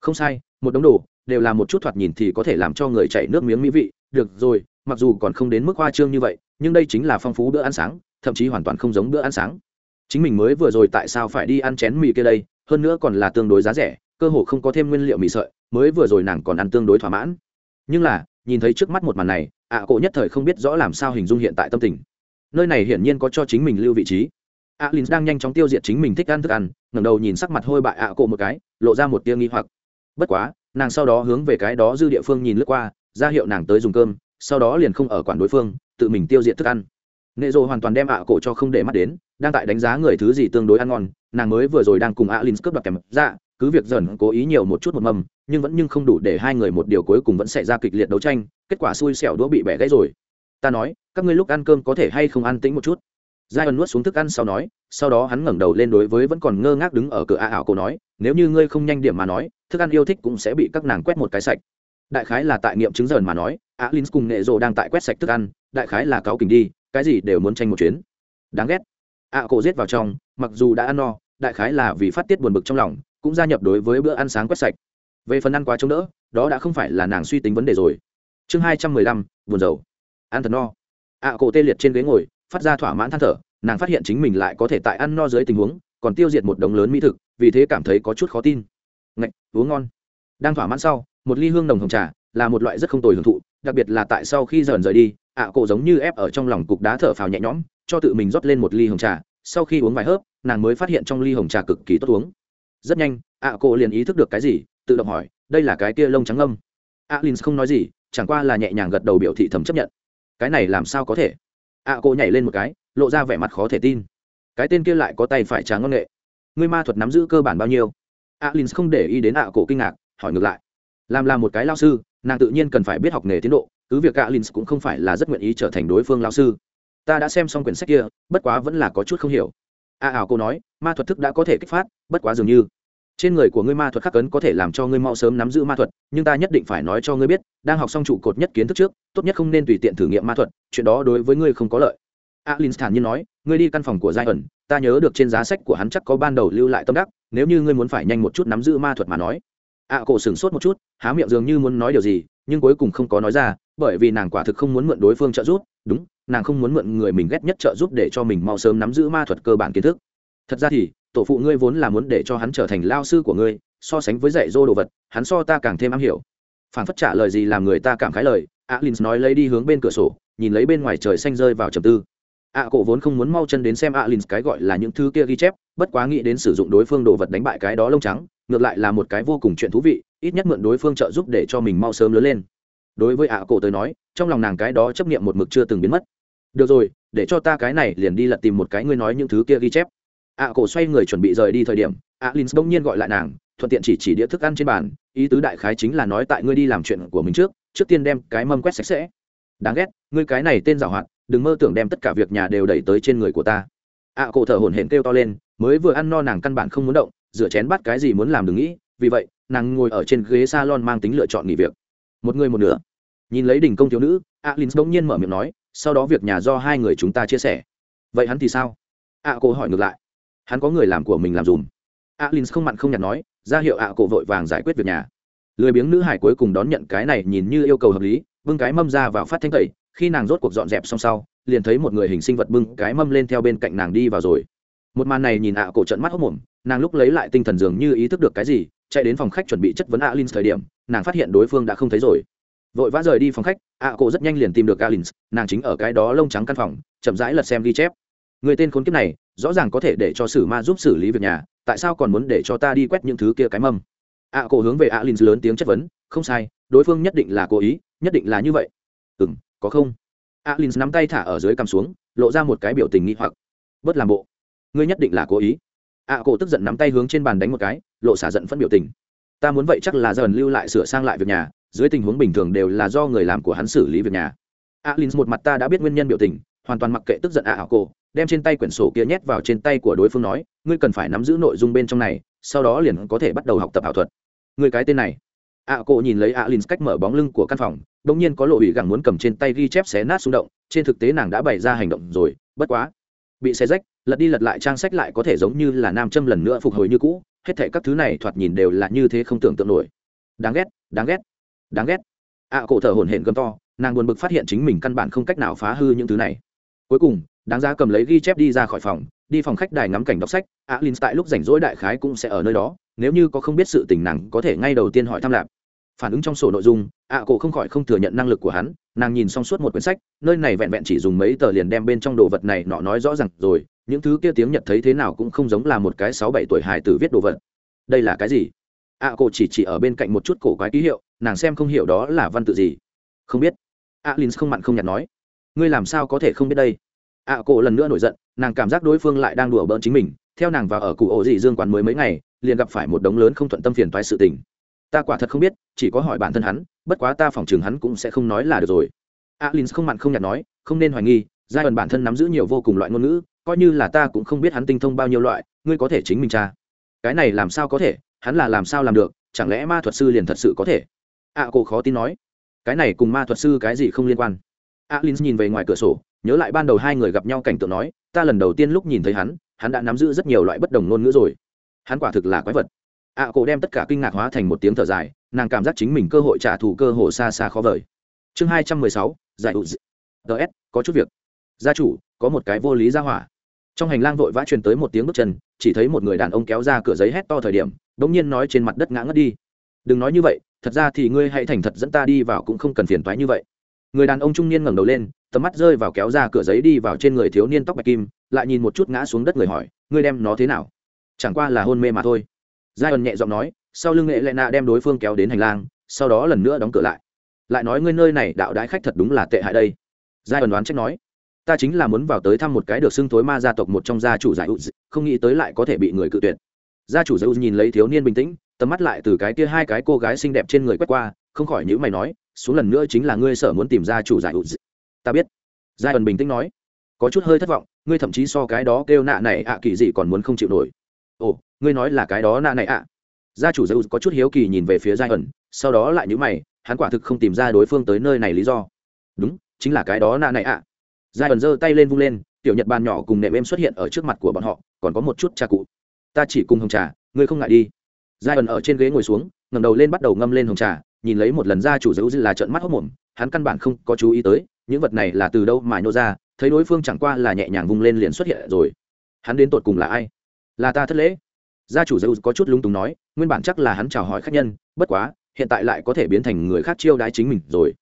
Không sai, một đống đồ, đều là một chút thoạt nhìn thì có thể làm cho người chảy nước miếng mỹ vị. Được rồi, mặc dù còn không đến mức hoa trương như vậy, nhưng đây chính là phong phú bữa ăn sáng, thậm chí hoàn toàn không giống bữa ăn sáng. Chính mình mới vừa rồi tại sao phải đi ăn chén mì kia đây? Hơn nữa còn là tương đối giá rẻ, cơ hồ không có thêm nguyên liệu mì sợi, mới vừa rồi nàng còn ăn tương đối thỏa mãn nhưng là nhìn thấy trước mắt một màn này ạ à cổ nhất thời không biết rõ làm sao hình dung hiện tại tâm tình. Nơi này hiển nhiên có cho chính mình lưu vị trí. Ạ à đang nhanh chóng tiêu diệt chính mình thích ăn thức ăn ngẩng đầu nhìn sắc mặt hôi bại ạ à cổ một cái lộ ra một tia nghi hoặc. Bất quá nàng sau đó hướng về cái đó dư địa phương nhìn lướt qua ra hiệu nàng tới dùng cơm sau đó liền không ở quản đối phương tự mình tiêu diệt thức ăn. Nệ rồ hoàn toàn đem ạ cổ cho không để mắt đến đang tại đánh giá người thứ gì tương đối ăn ngon nàng mới vừa rồi đang cùng alin cướp đoạt kèm ra dạ, cứ việc dần cố ý nhiều một chút một mầm nhưng vẫn nhưng không đủ để hai người một điều cuối cùng vẫn xảy ra kịch liệt đấu tranh, kết quả xui xẻo đũa bị bẻ gãy rồi. Ta nói, các ngươi lúc ăn cơm có thể hay không ăn tĩnh một chút? Giai ẩn nuốt xuống thức ăn sau nói, sau đó hắn ngẩng đầu lên đối với vẫn còn ngơ ngác đứng ở cửa a ảo cổ nói, nếu như ngươi không nhanh điểm mà nói, thức ăn yêu thích cũng sẽ bị các nàng quét một cái sạch. Đại khái là tại nghiệm chứng dần mà nói á l cùng nghệ rồ đang tại quét sạch thức ăn, đại khái là cáo kình đi, cái gì đều muốn tranh một chuyến. Đáng ghét. Ạ cổ giết vào trong, mặc dù đã ăn no, đại khái là vì phát tiết buồn bực trong lòng cũng gia nhập đối với bữa ăn sáng quét sạch. Về phần ăn quá chống đỡ, đó đã không phải là nàng suy tính vấn đề rồi. Chương hai trăm mười lăm, buồn dầu ăn thật no. Ạ cổ tê liệt trên ghế ngồi, phát ra thỏa mãn than thở, nàng phát hiện chính mình lại có thể tại ăn no dưới tình huống, còn tiêu diệt một đống lớn mỹ thực, vì thế cảm thấy có chút khó tin. Ngạch uống ngon. Đang thỏa mãn sau, một ly hương nồng hồng trà là một loại rất không tồi hưởng thụ, đặc biệt là tại sau khi dần rời đi, ạ cổ giống như ép ở trong lòng cục đá thở phào nhẹ nhõm, cho tự mình rót lên một ly hồng trà. Sau khi uống vài hớp, nàng mới phát hiện trong ly hồng trà cực kỳ tốt uống rất nhanh, ạ cổ liền ý thức được cái gì, tự động hỏi, đây là cái kia lông trắng âm alin không nói gì, chẳng qua là nhẹ nhàng gật đầu biểu thị thầm chấp nhận. Cái này làm sao có thể? Ạ cổ nhảy lên một cái, lộ ra vẻ mặt khó thể tin. Cái tên kia lại có tay phải trà ngon nghệ. Ngươi ma thuật nắm giữ cơ bản bao nhiêu? Alin không để ý đến ạ cổ kinh ngạc, hỏi ngược lại. Làm là một cái lao sư, nàng tự nhiên cần phải biết học nghề tiến độ, cứ việc alin cũng không phải là rất nguyện ý trở thành đối phương lao sư. Ta đã xem xong quyển sách kia, bất quá vẫn là có chút không hiểu. A ảo cô nói, ma thuật thức đã có thể kích phát, bất quá dường như trên người của ngươi ma thuật khắc cấn có thể làm cho ngươi mau sớm nắm giữ ma thuật, nhưng ta nhất định phải nói cho ngươi biết, đang học xong trụ cột nhất kiến thức trước, tốt nhất không nên tùy tiện thử nghiệm ma thuật, chuyện đó đối với ngươi không có lợi. Alin thản nhiên nói, ngươi đi căn phòng của giai ẩn ta nhớ được trên giá sách của hắn chắc có ban đầu lưu lại tâm đắc, nếu như ngươi muốn phải nhanh một chút nắm giữ ma thuật mà nói. A cổ sửng sốt một chút, há miệng dường như muốn nói điều gì, nhưng cuối cùng không có nói ra, bởi vì nàng quả thực không muốn mượn đối phương trợ giúp, đúng, nàng không muốn mượn người mình ghét nhất trợ giúp để cho mình mau sớm nắm giữ ma thuật cơ bản kiến thức. Thật ra thì tổ phụ ngươi vốn là muốn để cho hắn trở thành lao sư của ngươi, so sánh với dạy dô đồ vật, hắn so ta càng thêm am hiểu. Phản phất trả lời gì làm người ta cảm khái lời alin nói lấy đi hướng bên cửa sổ, nhìn lấy bên ngoài trời xanh rơi vào trầm tư. Ạ cổ vốn không muốn mau chân đến xem alin cái gọi là những thứ kia ghi chép, bất quá nghĩ đến sử dụng đối phương đồ vật đánh bại cái đó lông trắng, ngược lại là một cái vô cùng chuyện thú vị, ít nhất mượn đối phương trợ giúp để cho mình mau sớm lớn lên. Đối với ạ cổ tới nói, trong lòng nàng cái đó chấp nghiệm một mực chưa từng biến mất. Được rồi, để cho ta cái này liền đi lật tìm một cái ngươi nói những thứ kia ghi chép ạ cổ xoay người chuẩn bị rời đi thời điểm, ạ l i bỗng nhiên gọi lại nàng, thuận tiện chỉ chỉ đĩa thức ăn trên bàn, ý tứ đại khái chính là nói tại ngươi đi làm chuyện của mình trước trước tiên đem cái mâm quét sạch sẽ. Đáng ghét, ngươi cái này tên giảo hoạt, đừng mơ tưởng đem tất cả việc nhà đều đẩy tới trên người của ta. ạ cổ thở hổn hển kêu to lên, mới vừa ăn no nàng căn bản không muốn động, rửa chén bắt cái gì muốn làm đừng nghĩ, vì vậy, nàng ngồi ở trên ghế salon mang tính lựa chọn nghỉ việc. Một người một nửa. Nhìn lấy đình công thiếu nữ alin bỗng nhiên mở miệng nói, sau đó việc nhà do hai người chúng ta chia sẻ. Vậy hắn thì sao? a cô hỏi ngược lại hắn có người làm của mình làm dùm. Alin không mặn không nhạt nói, ra hiệu ạ cô vội vàng giải quyết việc nhà. Lười biếng nữ hải cuối cùng đón nhận cái này nhìn như yêu cầu hợp lý, bưng cái mâm ra vào phát thanh tẩy, khi nàng rốt cuộc dọn dẹp xong sau, liền thấy một người hình sinh vật bưng cái mâm lên theo bên cạnh nàng đi vào rồi. Một màn này nhìn ạ cổ trận mắt hốc mồm, nàng lúc lấy lại tinh thần dường như ý thức được cái gì, chạy đến phòng khách chuẩn bị chất vấn alin thời điểm, nàng phát hiện đối phương đã không thấy rồi. Vội vã rời đi phòng khách, ạ cổ rất nhanh liền tìm được alin nàng chính ở cái đó lông trắng căn phòng, chậm rãi lật xem ghi chép. Người tên khốn kiếp này rõ ràng có thể để cho sử ma giúp xử lý việc nhà, tại sao còn muốn để cho ta đi quét những thứ kia cái mâm? Ạ cổ hướng về alin lớn tiếng chất vấn, không sai, đối phương nhất định là cố ý, nhất định là như vậy. Ừ m có không? Alin nắm tay thả ở dưới cằm xuống, lộ ra một cái biểu tình nghi hoặc. Bớt làm bộ. Ngươi nhất định là cố ý. Ạ cổ tức giận nắm tay hướng trên bàn đánh một cái, lộ xả giận phân biểu tình. Ta muốn vậy chắc là dần lưu lại sửa sang lại việc nhà, dưới tình huống bình thường đều là do người làm của hắn xử lý việc nhà. Alin một mặt ta đã biết nguyên nhân biểu tình, hoàn toàn mặc kệ tức giận ạ à cô đem trên tay quyển sổ kia nhét vào trên tay của đối phương nói, ngươi cần phải nắm giữ nội dung bên trong này, sau đó liền có thể bắt đầu học tập ảo thuật. Người cái tên này? Ạ cô nhìn lấy alin cách mở bóng lưng của căn phòng đ ỗ n g nhiên có lộ ủy gẳng muốn cầm trên tay ghi chép xé nát xung động, trên thực tế nàng đã bày ra hành động rồi, bất quá, bị xé rách, lật đi lật lại trang sách lại có thể giống như là nam châm lần nữa phục hồi như cũ, hết thể các thứ này thoạt nhìn đều là như thế không tưởng tượng nổi. Đáng ghét đáng ghét đáng ghét. Ạ cổ thở hổn hển gầm to, nàng buồn bực phát hiện chính mình căn bản không cách nào phá hư những thứ này. Cuối cùng đáng giá cầm lấy ghi chép đi ra khỏi phòng, đi phòng khách đài ngắm cảnh đọc sách á l tại lúc rảnh rỗi đại khái cũng sẽ ở nơi đó, nếu như có không biết sự tình nàng có thể ngay đầu tiên hỏi thăm lạp. Phản ứng trong sổ nội dung ạ cổ không khỏi không thừa nhận năng lực của hắn, nàng nhìn xong suốt một quyển sách, nơi này vẹn vẹn chỉ dùng mấy tờ liền đem bên trong đồ vật này nọ nói rõ r à n g rồi, những thứ kia tiếng nhật thấy thế nào cũng không giống là một cái sáu bảy tuổi hài tử viết đồ vật. Đây là cái gì? Ạ cổ chỉ chỉ ở bên cạnh một chút cổ quái ký hiệu, nàng xem không hiểu đó là văn tự gì. Không biết. Alin không mặn không nhạt nói. Ngươi làm sao có thể không biết đây? Ạ à, cổ lần nữa nổi giận nàng cảm giác đối phương lại đang đùa bỡn chính mình theo nàng vào ở cụ ổ dị dương quán mới mấy ngày liền gặp phải một đống lớn không thuận tâm phiền toái sự tình. Ta quả thật không biết chỉ có hỏi bản thân hắn bất quá ta phỏng chừng hắn cũng sẽ không nói là được rồi. Alin không mặn không nhạt nói không nên hoài nghi giai ẩn bản thân nắm giữ nhiều vô cùng loại ngôn ngữ coi như là ta cũng không biết hắn tinh thông bao nhiêu loại ngươi có thể chính mình tra. Cái này làm sao có thể hắn là làm sao làm được chẳng lẽ ma thuật sư liền thật sự có thể? Ạ à, cô khó tin nói. Cái này cùng ma thuật sư cái gì không liên quan. Alin nhìn về ngoài cửa sổ nhớ lại ban đầu hai người gặp nhau cảnh tượng nói ta lần đầu tiên lúc nhìn thấy hắn hắn đã nắm giữ rất nhiều loại bất đồng ngôn ngữ rồi. Hắn quả thực là quái vật. Ạ à, cổ đem tất cả kinh ngạc hóa thành một tiếng thở dài nàng cảm giác chính mình cơ hội trả thù cơ hồ xa xa khó vời. Chương hai trăm mười sáu giải hữu ts có chút việc. Gia chủ có một cái vô lý gia hỏa. Trong hành lang vội vã truyền tới một tiếng bước chân chỉ thấy một người đàn ông kéo ra cửa giấy hét to thời điểm đ ỗ n g nhiên nói trên mặt đất ngã ngất đi. Đừng nói như vậy thật ra thì ngươi hãy thành thật dẫn ta đi vào cũng không cần phiền toái như vậy. Người đàn ông trung niên ngẩng đầu lên tầm mắt rơi vào kéo ra cửa giấy đi vào trên người thiếu niên tóc bạch kim, lại nhìn một chút ngã xuống đất người hỏi, ngươi đem nó thế nào? Chẳng qua là hôn mê mà thôi. Giai ẩn nhẹ giọng nói, sau lưng nghệ lệ nạ đem đối phương kéo đến hành lang, sau đó lần nữa đóng cửa lại. Lại nói, ngươi nơi này đạo đái khách thật đúng là tệ hại đây. Giai ẩn đoán trách nói, ta chính là muốn vào tới thăm một cái được xưng thối ma gia tộc một trong gia chủ giải hữu không nghĩ tới lại có thể bị người cự tuyệt. Gia chủ giải út nhìn lấy thiếu niên bình tĩnh, tầm mắt lại từ cái kia hai cái cô gái xinh đẹp trên người quét qua, không khỏi nhữ mày nói, xuống lần nữa chính là ngươi sở muốn tìm gia chủ giải hữu ta biết. Giai ẩn bình tĩnh nói. Có chút hơi thất vọng, ngươi thậm chí so cái đó kêu nạ này ạ, kỳ gì còn muốn không chịu nổi. Ồ, ngươi nói là cái đó nạ này ạ. Gia chủ dâu có chút hiếu kỳ nhìn về phía giai ẩn sau đó lại nhữ mày, hắn quả thực không tìm ra đối phương tới nơi này lý do. Đúng, chính là cái đó nạ này ạ. Giai ẩn giơ tay lên vung lên, tiểu nhật bàn nhỏ cùng nệm em xuất hiện ở trước mặt của bọn họ, còn có một chút trà cụ. Ta chỉ cùng hồng trà, ngươi không ngại đi. Giai ẩn ở trên ghế ngồi xuống ngầm đầu lên bắt đầu ngâm lên hồng trà nhìn lấy một lần gia chủ zeus là trợn mắt hốc mồm, hắn căn bản không có chú ý tới, những vật này là từ đâu mà nhô ra, thấy đối phương chẳng qua là nhẹ nhàng vung lên liền xuất hiện rồi. Hắn đến tột cùng là ai? Là ta thất lễ. Gia chủ zeus có chút lung túng nói, nguyên bản chắc là hắn chào hỏi khách nhân, bất quá, hiện tại lại có thể biến thành người khác chiêu đái chính mình rồi.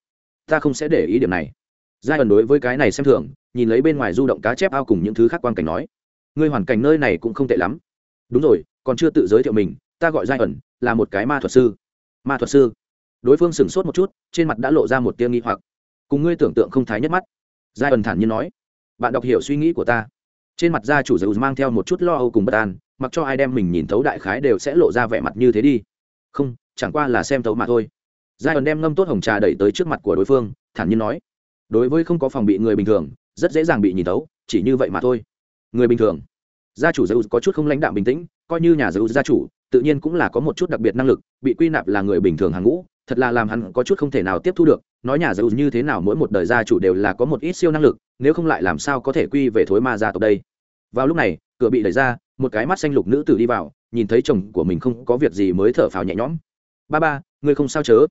Ta không sẽ để ý điểm này. Giai ẩn đối với cái này xem thường, nhìn lấy bên ngoài du động cá chép ao cùng những thứ khác quan cảnh nói, ngươi hoàn cảnh nơi này cũng không tệ lắm. Đúng rồi, còn chưa tự giới thiệu mình, ta gọi giai ẩn, là một cái ma thuật sư. Ma thuật sư? Đối phương sửng sốt một chút, trên mặt đã lộ ra một tia nghi hoặc. Cùng ngươi tưởng tượng không thái nhất mắt. Giai ẩn thản nhiên nói, bạn đọc hiểu suy nghĩ của ta. Trên mặt gia chủ dầu mang theo một chút lo âu cùng bất an, mặc cho ai đem mình nhìn thấu đại khái đều sẽ lộ ra vẻ mặt như thế đi. Không, chẳng qua là xem thấu mà thôi. Giai ẩn đem ngâm tốt hồng trà đẩy tới trước mặt của đối phương, thản nhiên nói, đối với không có phòng bị người bình thường, rất dễ dàng bị nhìn thấu, chỉ như vậy mà thôi. Người bình thường. Gia chủ dầu có chút không lãnh đạm bình tĩnh, coi như nhà dầu gia chủ, tự nhiên cũng là có một chút đặc biệt năng lực, bị quy nạp là người bình thường hàng ngũ thật là làm hắn có chút không thể nào tiếp thu được, nói nhà giới như thế nào mỗi một đời gia chủ đều là có một ít siêu năng lực, nếu không lại làm sao có thể quy về thối ma gia tộc đây? Vào lúc này, cửa bị đẩy ra, một cái mắt xanh lục nữ tử đi vào, nhìn thấy chồng của mình không có việc gì mới thở phào nhẹ nhõm. Ba ba, ngươi không sao chớ?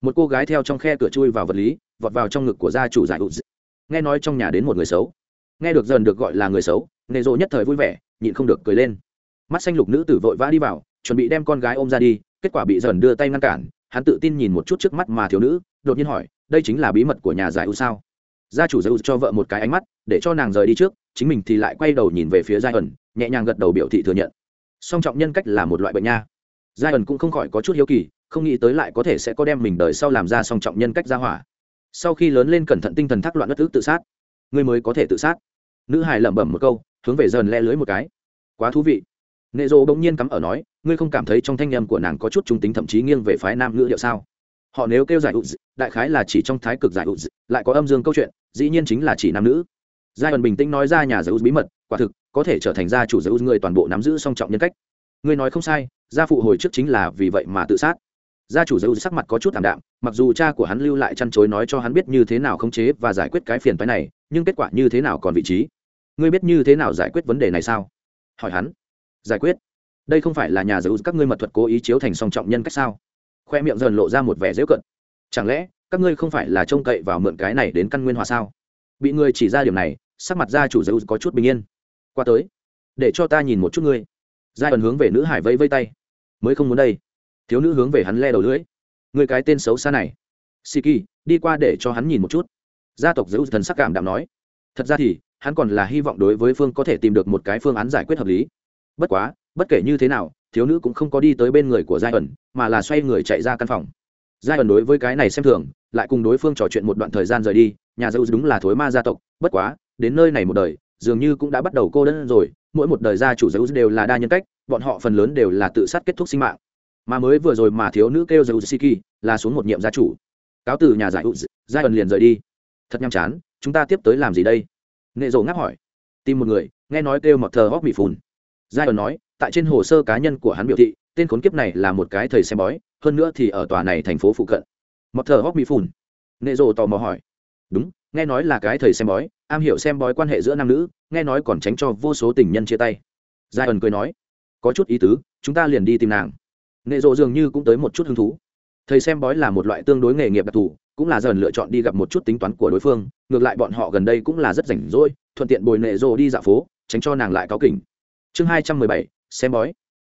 Một cô gái theo trong khe cửa chui vào vật lý, vọt vào trong ngực của gia chủ giải hụt nghe nói trong nhà đến một người xấu. Nghe được dần được gọi là người xấu nệ rộ nhất thời vui vẻ, nhịn không được cười lên. Mắt xanh lục nữ tử vội vã đi vào, chuẩn bị đem con gái ôm ra đi, kết quả bị dần đưa tay ngăn cản hắn tự tin nhìn một chút trước mắt mà thiếu nữ, đột nhiên hỏi, đây chính là bí mật của nhà giải u sao? Gia chủ giải u cho vợ một cái ánh mắt, để cho nàng rời đi trước, chính mình thì lại quay đầu nhìn về phía giai ẩn, nhẹ nhàng gật đầu biểu thị thừa nhận. Song trọng nhân cách là một loại bệnh nha. Giai ẩn cũng không khỏi có chút hiếu kỳ, không nghĩ tới lại có thể sẽ có đem mình đời sau làm ra song trọng nhân cách ra hỏa. Sau khi lớn lên cẩn thận tinh thần thác loạn đất ức tự sát, người mới có thể tự sát. Nữ hài lẩm bẩm một câu, hướng về dần le lưới một cái. Quá thú vị. Nệ rô bỗng nhiên cắm ở nói ngươi không cảm thấy trong thanh âm của nàng có chút trung tính thậm chí nghiêng về phái nam ngữ điệu sao? Họ nếu kêu giải ụt đại khái là chỉ trong thái cực giải ụt lại có âm dương câu chuyện, dĩ nhiên chính là chỉ nam nữ. Giai ẩn bình tĩnh nói ra nhà giải ụt bí mật, quả thực, có thể trở thành gia chủ giải ụt người toàn bộ nắm giữ song trọng nhân cách. Ngươi nói không sai, gia phụ hồi trước chính là vì vậy mà tự sát. Gia chủ dâu sắc mặt có chút thảm đạm, mặc dù cha của hắn lưu lại chăn chối nói cho hắn biết như thế nào khống chế và giải quyết cái phiền phái này, nhưng kết quả như thế nào còn vị trí? Ngươi biết như thế nào giải quyết vấn đề này sao? Hỏi hắn. Giải quyết? Đây không phải là nhà giữ các ngươi mật thuật cố ý chiếu thành song trọng nhân cách sao? Khoe miệng dần lộ ra một vẻ dễ cận. Chẳng lẽ, các ngươi không phải là trông cậy vào mượn cái này đến căn nguyên hòa sao? Bị người chỉ ra điểm này, sắc mặt gia chủ giữ có chút bình yên. Qua tới, để cho ta nhìn một chút ngươi. Giai ẩn hướng về nữ hải vây vây tay. Mới không muốn đây. Thiếu nữ hướng về hắn le đầu lưỡi. Người cái tên xấu xa này. Siki, đi qua để cho hắn nhìn một chút. Gia tộc giữ thần sắc cảm đạm nói. Thật ra thì, hắn còn là hy vọng đối với phương có thể tìm được một cái phương án giải quyết hợp lý. Bất quá bất kể như thế nào, thiếu nữ cũng không có đi tới bên người của giai ẩn, mà là xoay người chạy ra căn phòng. Giai ẩn đối với cái này xem thường, lại cùng đối phương trò chuyện một đoạn thời gian rời đi, nhà dâu đúng là thối ma gia tộc, bất quá, đến nơi này một đời, dường như cũng đã bắt đầu cô đơn rồi, mỗi một đời gia chủ dâu đều là đa nhân cách, bọn họ phần lớn đều là tự sát kết thúc sinh mạng. Mà mới vừa rồi mà thiếu nữ kêu dâu siki, là xuống một nhiệm gia chủ. Cáo từ nhà giải hữu giai ẩn liền rời đi. Thật nhăm chán, chúng ta tiếp tới làm gì đây? Nệ rộ ngáp hỏi. Tìm một người, nghe nói kêu mọt thờ hóc bị phùn. Giai ẩn nói tại trên hồ sơ cá nhân của hắn biểu thị, tên khốn kiếp này là một cái thầy xem bói, hơn nữa thì ở tòa này thành phố phụ cận. Mọt thờ hóc mỹ phùn. Nệ rộ tò mò hỏi. Đúng, nghe nói là cái thầy xem bói, am hiểu xem bói quan hệ giữa nam nữ, nghe nói còn tránh cho vô số tình nhân chia tay. Giai ẩn cười nói. Có chút ý tứ, chúng ta liền đi tìm nàng. Nệ rộ dường như cũng tới một chút hứng thú. Thầy xem bói là một loại tương đối nghề nghiệp đặc thù, cũng là dần lựa chọn đi gặp một chút tính toán của đối phương, ngược lại bọn họ gần đây cũng là rất rảnh rỗi, thuận tiện bồi nệ rộ đi dạo phố, tránh cho nàng lại cáo kỉnh. Chương hai trăm mười bảy xem bói.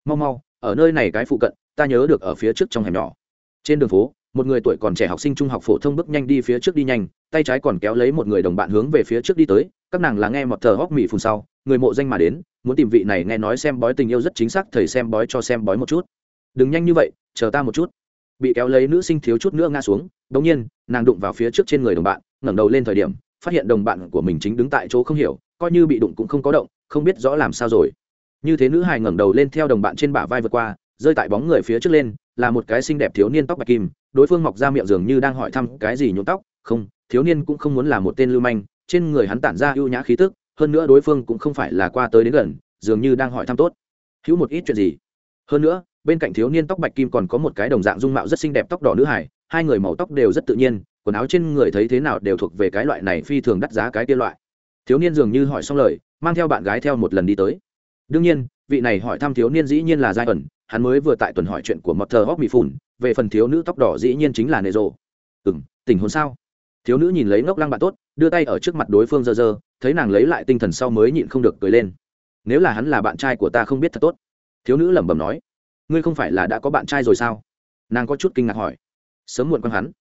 Mau mau, ở nơi này cái phụ cận, ta nhớ được ở phía trước trong hẻm nhỏ. Trên đường phố, một người tuổi còn trẻ học sinh trung học phổ thông bước nhanh đi phía trước đi nhanh, tay trái còn kéo lấy một người đồng bạn hướng về phía trước đi tới, các nàng là nghe một thờ hóc mỹ phun sau, người mộ danh mà đến, muốn tìm vị này nghe nói xem bói tình yêu rất chính xác, thầy xem bói cho xem bói một chút. Đừng nhanh như vậy, chờ ta một chút. Bị kéo lấy nữ sinh thiếu chút nữa ngã xuống, đống nhiên, nàng đụng vào phía trước trên người đồng bạn, ngẩng đầu lên thời điểm, phát hiện đồng bạn của mình chính đứng tại chỗ không hiểu, coi như bị đụng cũng không có động, không biết rõ làm sao rồi như thế nữ hài ngẩng đầu lên theo đồng bạn trên bả vai vượt qua, rơi tại bóng người phía trước lên, là một cái xinh đẹp thiếu niên tóc bạch kim, đối phương mọc ra miệng dường như đang hỏi thăm cái gì nhuộm tóc. Không, thiếu niên cũng không muốn là một tên lưu manh, trên người hắn tản ra ưu nhã khí tức, hơn nữa đối phương cũng không phải là qua tới đến gần, dường như đang hỏi thăm tốt. Hữu một ít chuyện gì? Hơn nữa, bên cạnh thiếu niên tóc bạch kim còn có một cái đồng dạng dung mạo rất xinh đẹp tóc đỏ nữ hải hai người màu tóc đều rất tự nhiên, quần áo trên người thấy thế nào đều thuộc về cái loại này phi thường đắt giá cái kia loại. Thiếu niên dường như hỏi xong lời, mang theo bạn gái theo một lần đi tới đương nhiên, vị này hỏi thăm thiếu niên dĩ nhiên là giai ẩn, hắn mới vừa tại tuần hỏi chuyện của mọt thờ hóc mỹ phủn về phần thiếu nữ tóc đỏ dĩ nhiên chính là nệ rộ ừ m tình hồn sao? Thiếu nữ nhìn lấy ngốc lăng bạn tốt, đưa tay ở trước mặt đối phương dơ dơ thấy nàng lấy lại tinh thần sau mới nhịn không được cười lên. Nếu là hắn là bạn trai của ta không biết thật tốt. Thiếu nữ lẩm bẩm nói. Ngươi không phải là đã có bạn trai rồi sao? Nàng có chút kinh ngạc hỏi. Sớm muộn quăng hắn.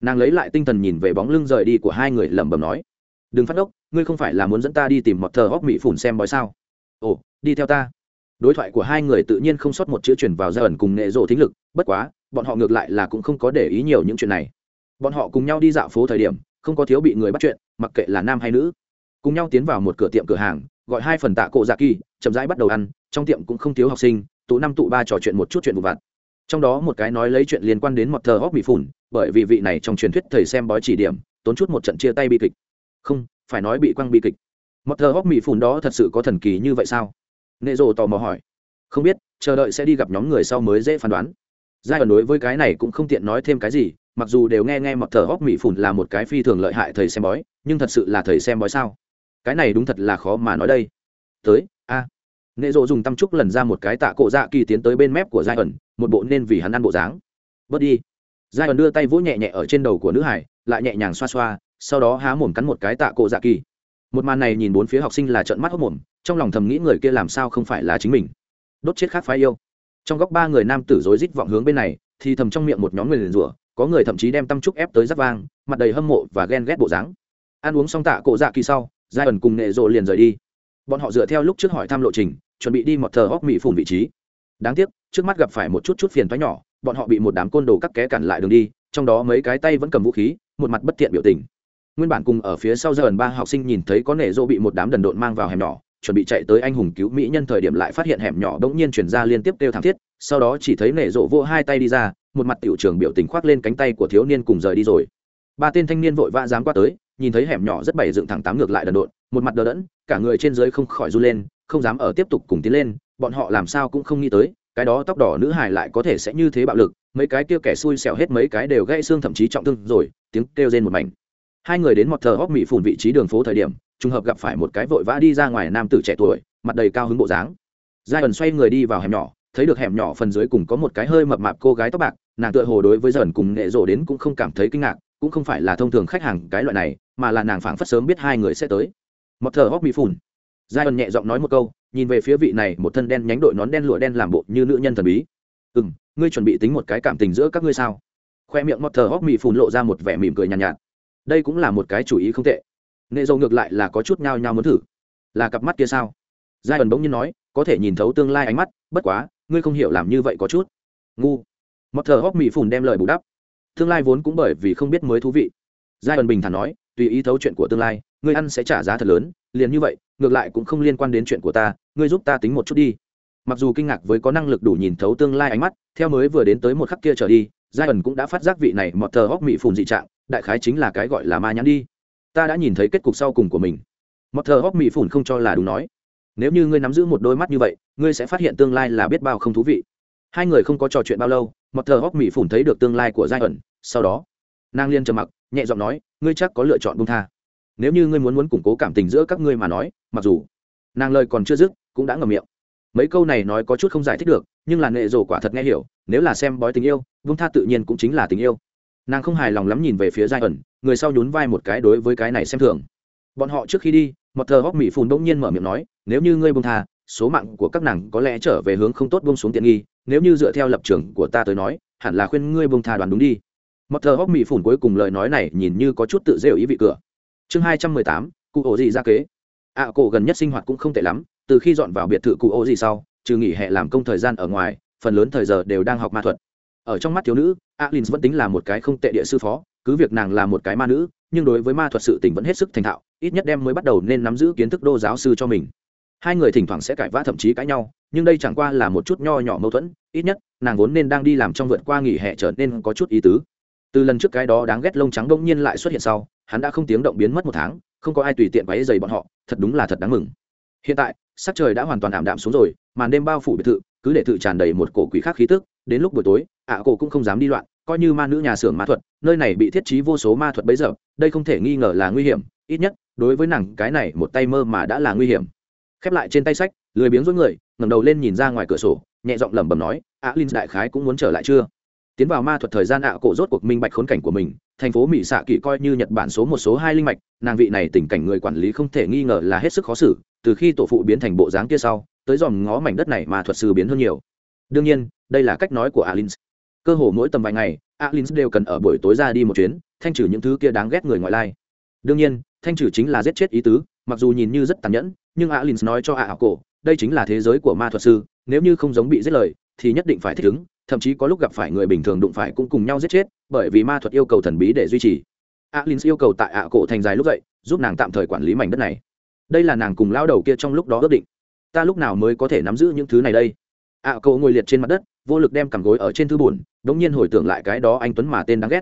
Nàng lấy lại tinh thần nhìn về bóng lưng rời đi của hai người lẩm bẩm nói. Đừng phát ốc, ngươi không phải là muốn dẫn ta đi tìm mọt thờ hóc mỹ phủn xem bói sao? Ồ, đi theo ta. Đối thoại của hai người tự nhiên không sót một chữ chuyển vào ra ẩn cùng nghệ rộ thính lực, bất quá, bọn họ ngược lại là cũng không có để ý nhiều những chuyện này. Bọn họ cùng nhau đi dạo phố thời điểm, không có thiếu bị người bắt chuyện, mặc kệ là nam hay nữ. Cùng nhau tiến vào một cửa tiệm cửa hàng, gọi hai phần tạ cộ dạ kỳ, chậm rãi bắt đầu ăn, trong tiệm cũng không thiếu học sinh, tụ năm tụ ba trò chuyện một chút chuyện vụ vặt. Trong đó một cái nói lấy chuyện liên quan đến một thờ hóc bị phủn bởi vì vị này trong truyền thuyết thầy xem bói chỉ điểm, tốn chút một trận chia tay bi kịch. Không, phải nói bị quăng bi kịch một thờ hóc mỹ phùn đó thật sự có thần kỳ như vậy sao? Nệ rồ tò mò hỏi. Không biết, chờ đợi sẽ đi gặp nhóm người sau mới dễ phán đoán. Giai đoạn đối với cái này cũng không tiện nói thêm cái gì, mặc dù đều nghe nghe mọt thờ hóc mỹ phùn là một cái phi thường lợi hại thầy xem bói, nhưng thật sự là thầy xem bói sao? Cái này đúng thật là khó mà nói đây. Tới, a. À. nệ rộ dùng tăm trúc lần ra một cái tạ cổ dạ kỳ tiến tới bên mép của giai ẩn một bộ nên vì hắn ăn bộ dáng. Bớt đi. Giai ẩn đưa tay vỗ nhẹ nhẹ ở trên đầu của nữ hải, lại nhẹ nhàng xoa xoa, sau đó há mồm cắn một cái tạ cổ dạ kỳ một màn này nhìn bốn phía học sinh là trợn mắt hốc mồm, trong lòng thầm nghĩ người kia làm sao không phải là chính mình. Đốt chết khác phái yêu. Trong góc ba người nam tử rối rít vọng hướng bên này, thì thầm trong miệng một nhóm người liền rủa, có người thậm chí đem tâm trúc ép tới giáp vang, mặt đầy hâm mộ và ghen ghét bộ dáng. Ăn uống xong tạ cổ dạ kỳ sau, giai ẩn cùng nệ rộ liền rời đi. Bọn họ dựa theo lúc trước hỏi thăm lộ trình, chuẩn bị đi một thờ hóc mỹ phủn vị trí. Đáng tiếc, trước mắt gặp phải một chút chút phiền thoái nhỏ, bọn họ bị một đám côn đồ cắt ké cản lại đường đi, trong đó mấy cái tay vẫn cầm vũ khí, một mặt bất tiện biểu tình nguyên bản cùng ở phía sau giờ ba học sinh nhìn thấy có nể rô bị một đám đần độn mang vào hẻm nhỏ, chuẩn bị chạy tới anh hùng cứu mỹ nhân thời điểm lại phát hiện hẻm nhỏ đ ỗ n g nhiên chuyển ra liên tiếp kêu thảm thiết, sau đó chỉ thấy nể rộ vô hai tay đi ra, một mặt tiểu trường biểu tình khoác lên cánh tay của thiếu niên cùng rời đi rồi. Ba tên thanh niên vội vã dám qua tới, nhìn thấy hẻm nhỏ rất bày dựng thẳng tám ngược lại đần độn, một mặt đờ đẫn, cả người trên dưới không khỏi run lên, không dám ở tiếp tục cùng tiến lên, bọn họ làm sao cũng không nghĩ tới, cái đó tóc đỏ nữ hải lại có thể sẽ như thế bạo lực, mấy cái kia kẻ xui xẻo hết mấy cái đều gãy xương thậm chí trọng thương rồi, tiếng kêu rên một mảnh hai người đến một thờ hóc mỹ phủn vị trí đường phố thời điểm trùng hợp gặp phải một cái vội vã đi ra ngoài nam tử trẻ tuổi mặt đầy cao hứng bộ dáng. Giai ẩn xoay người đi vào hẻm nhỏ thấy được hẻm nhỏ phần dưới cùng có một cái hơi mập mạp cô gái tóc bạc nàng tựa hồ đối với dần cùng nghệ rộ đến cũng không cảm thấy kinh ngạc cũng không phải là thông thường khách hàng cái loại này mà là nàng phảng phất sớm biết hai người sẽ tới. Một thờ hóc mỹ phủn. Giai ẩn nhẹ giọng nói một câu nhìn về phía vị này một thân đen nhánh đội nón đen lụa đen làm bộ như nữ nhân thần bí. Ừ ngươi chuẩn bị tính một cái cảm tình giữa các ngươi sao? Khoe miệng một thờ hóc mỹ phùn lộ ra một vẻ mỉm cười nhàn nhạt, nhạt đây cũng là một cái chủ ý không tệ. Nệ dầu ngược lại là có chút nhao nhao muốn thử. Là cặp mắt kia sao? Giai ẩn bỗng nhiên nói, có thể nhìn thấu tương lai ánh mắt, bất quá, ngươi không hiểu làm như vậy có chút. Ngu. Mọt thờ hóc mỹ phùn đem lời bù đắp. Tương lai vốn cũng bởi vì không biết mới thú vị. Giai ẩn bình thản nói, tùy ý thấu chuyện của tương lai, ngươi ăn sẽ trả giá thật lớn, liền như vậy, ngược lại cũng không liên quan đến chuyện của ta, ngươi giúp ta tính một chút đi. Mặc dù kinh ngạc với có năng lực đủ nhìn thấu tương lai ánh mắt, theo mới vừa đến tới một khắc kia trở đi giai ẩn cũng đã phát giác vị này mọt thờ hóc mỹ phùn dị trạng, đại khái chính là cái gọi là ma nhãn đi. Ta đã nhìn thấy kết cục sau cùng của mình. Mọt thờ hóc mỹ phủn không cho là đúng nói. Nếu như ngươi nắm giữ một đôi mắt như vậy, ngươi sẽ phát hiện tương lai là biết bao không thú vị. Hai người không có trò chuyện bao lâu mọt thờ hóc mỹ phủn thấy được tương lai của giai ẩn, sau đó, nàng liên trầm mặc, nhẹ giọng nói, ngươi chắc có lựa chọn bung tha. Nếu như ngươi muốn muốn củng cố cảm tình giữa các ngươi mà nói, mặc dù, nàng lời còn chưa dứt, cũng đã ngầm miệng. Mấy câu này nói có chút không giải thích được nhưng là nệ rồ quả thật nghe hiểu nếu là xem bói tình yêu vung tha tự nhiên cũng chính là tình yêu. Nàng không hài lòng lắm nhìn về phía giai ẩn người sau nhún vai một cái đối với cái này xem thường. Bọn họ trước khi đi một thờ hóc mỹ phùn bỗng nhiên mở miệng nói nếu như ngươi bông tha số mạng của các nàng có lẽ trở về hướng không tốt bông xuống tiện nghi nếu như dựa theo lập trường của ta tới nói hẳn là khuyên ngươi bông tha đoàn đúng đi. Một thờ hóc mỹ phùn cuối cùng lời nói này nhìn như có chút tự rêu ý vị cửa. Chương hai trăm mười tám cụ ổ gì ra kế. Ạ à, cổ gần nhất sinh hoạt cũng không tệ lắm từ khi dọn vào biệt thự cụ ổ gì sau trừ nghỉ hè làm công thời gian ở ngoài, phần lớn thời giờ đều đang học ma thuật. Ở trong mắt thiếu nữ alin vẫn tính là một cái không tệ địa sư phó, cứ việc nàng là một cái ma nữ, nhưng đối với ma thuật sự tình vẫn hết sức thành thạo, ít nhất đem mới bắt đầu nên nắm giữ kiến thức đô giáo sư cho mình. Hai người thỉnh thoảng sẽ cãi vã thậm chí cãi nhau, nhưng đây chẳng qua là một chút nho nhỏ mâu thuẫn, ít nhất, nàng vốn nên đang đi làm trong vượt qua nghỉ hè trở nên có chút ý tứ. Từ lần trước cái đó đáng ghét lông trắng đông nhiên lại xuất hiện sau, hắn đã không tiếng động biến mất một tháng, không có ai tùy tiện váy dày bọn họ, thật đúng là thật đáng mừng. Hiện tại, sắc trời đã hoàn toàn ảm đạm xuống rồi màn đêm bao phủ biệt thự, cứ để thự tràn đầy một cổ quỷ khác khí tức, đến lúc buổi tối, ạ cổ cũng không dám đi loạn, coi như ma nữ nhà xưởng ma thuật, nơi này bị thiết trí vô số ma thuật bấy giờ, đây không thể nghi ngờ là nguy hiểm, ít nhất, đối với nàng, cái này một tay mơ mà đã là nguy hiểm. Khép lại trên tay sách, lười biếng dối người, ngẩng đầu lên nhìn ra ngoài cửa sổ, nhẹ giọng lẩm bẩm nói, ạ linh đại khái cũng muốn trở lại chưa? Tiến vào ma thuật thời gian ạ cổ rốt cuộc minh bạch khốn cảnh của mình, thành phố mỹ xạ kỳ coi như nhật bản số một số hai linh mạch, nàng vị này tình cảnh người quản lý không thể nghi ngờ là hết sức khó xử, từ khi tổ phụ biến thành bộ dáng kia sau tới dòm ngó mảnh đất này mà thuật sư biến hơn nhiều. Đương nhiên, đây là cách nói của alins. Cơ hồ mỗi tầm vài ngày, alins đều cần ở buổi tối ra đi một chuyến, thanh trừ những thứ kia đáng ghét người ngoại lai. Đương nhiên, thanh trừ chính là giết chết ý tứ, mặc dù nhìn như rất tàn nhẫn, nhưng alins nói cho ạ cổ, đây chính là thế giới của ma thuật sư, nếu như không giống bị giết lời, thì nhất định phải thích ứng, thậm chí có lúc gặp phải người bình thường đụng phải cũng cùng nhau giết chết, bởi vì ma thuật yêu cầu thần bí để duy trì. Alins yêu cầu tại ạ cổ thành dài lúc dậy, giúp nàng tạm thời quản lý mảnh đất này. Đây là nàng cùng lao đầu kia trong lúc đó ước định ta lúc nào mới có thể nắm giữ những thứ này đây? Ạ cậu ngồi liệt trên mặt đất vô lực đem cằm gối ở trên thư buồn đống nhiên hồi tưởng lại cái đó anh tuấn mà tên đáng ghét.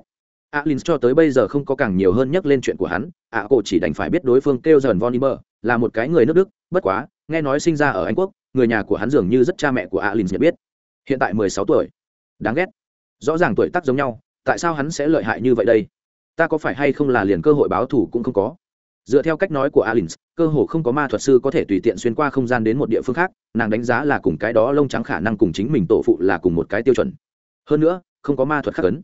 À, alin cho tới bây giờ không có càng nhiều hơn nhắc lên chuyện của hắn. Ạ cậu chỉ đành phải biết đối phương kêu dần von Iber, là một cái người nước đức bất quá nghe nói sinh ra ở anh quốc người nhà của hắn dường như rất cha mẹ của alin nhận biết. Hiện tại mười sáu tuổi. Đáng ghét. Rõ ràng tuổi tác giống nhau tại sao hắn sẽ lợi hại như vậy đây? Ta có phải hay không là liền cơ hội báo thù cũng không có? Dựa theo cách nói của Alins, cơ hồ không có ma thuật sư có thể tùy tiện xuyên qua không gian đến một địa phương khác nàng đánh giá là cùng cái đó lông trắng khả năng cùng chính mình tổ phụ là cùng một cái tiêu chuẩn. Hơn nữa không có ma thuật khắc ấn.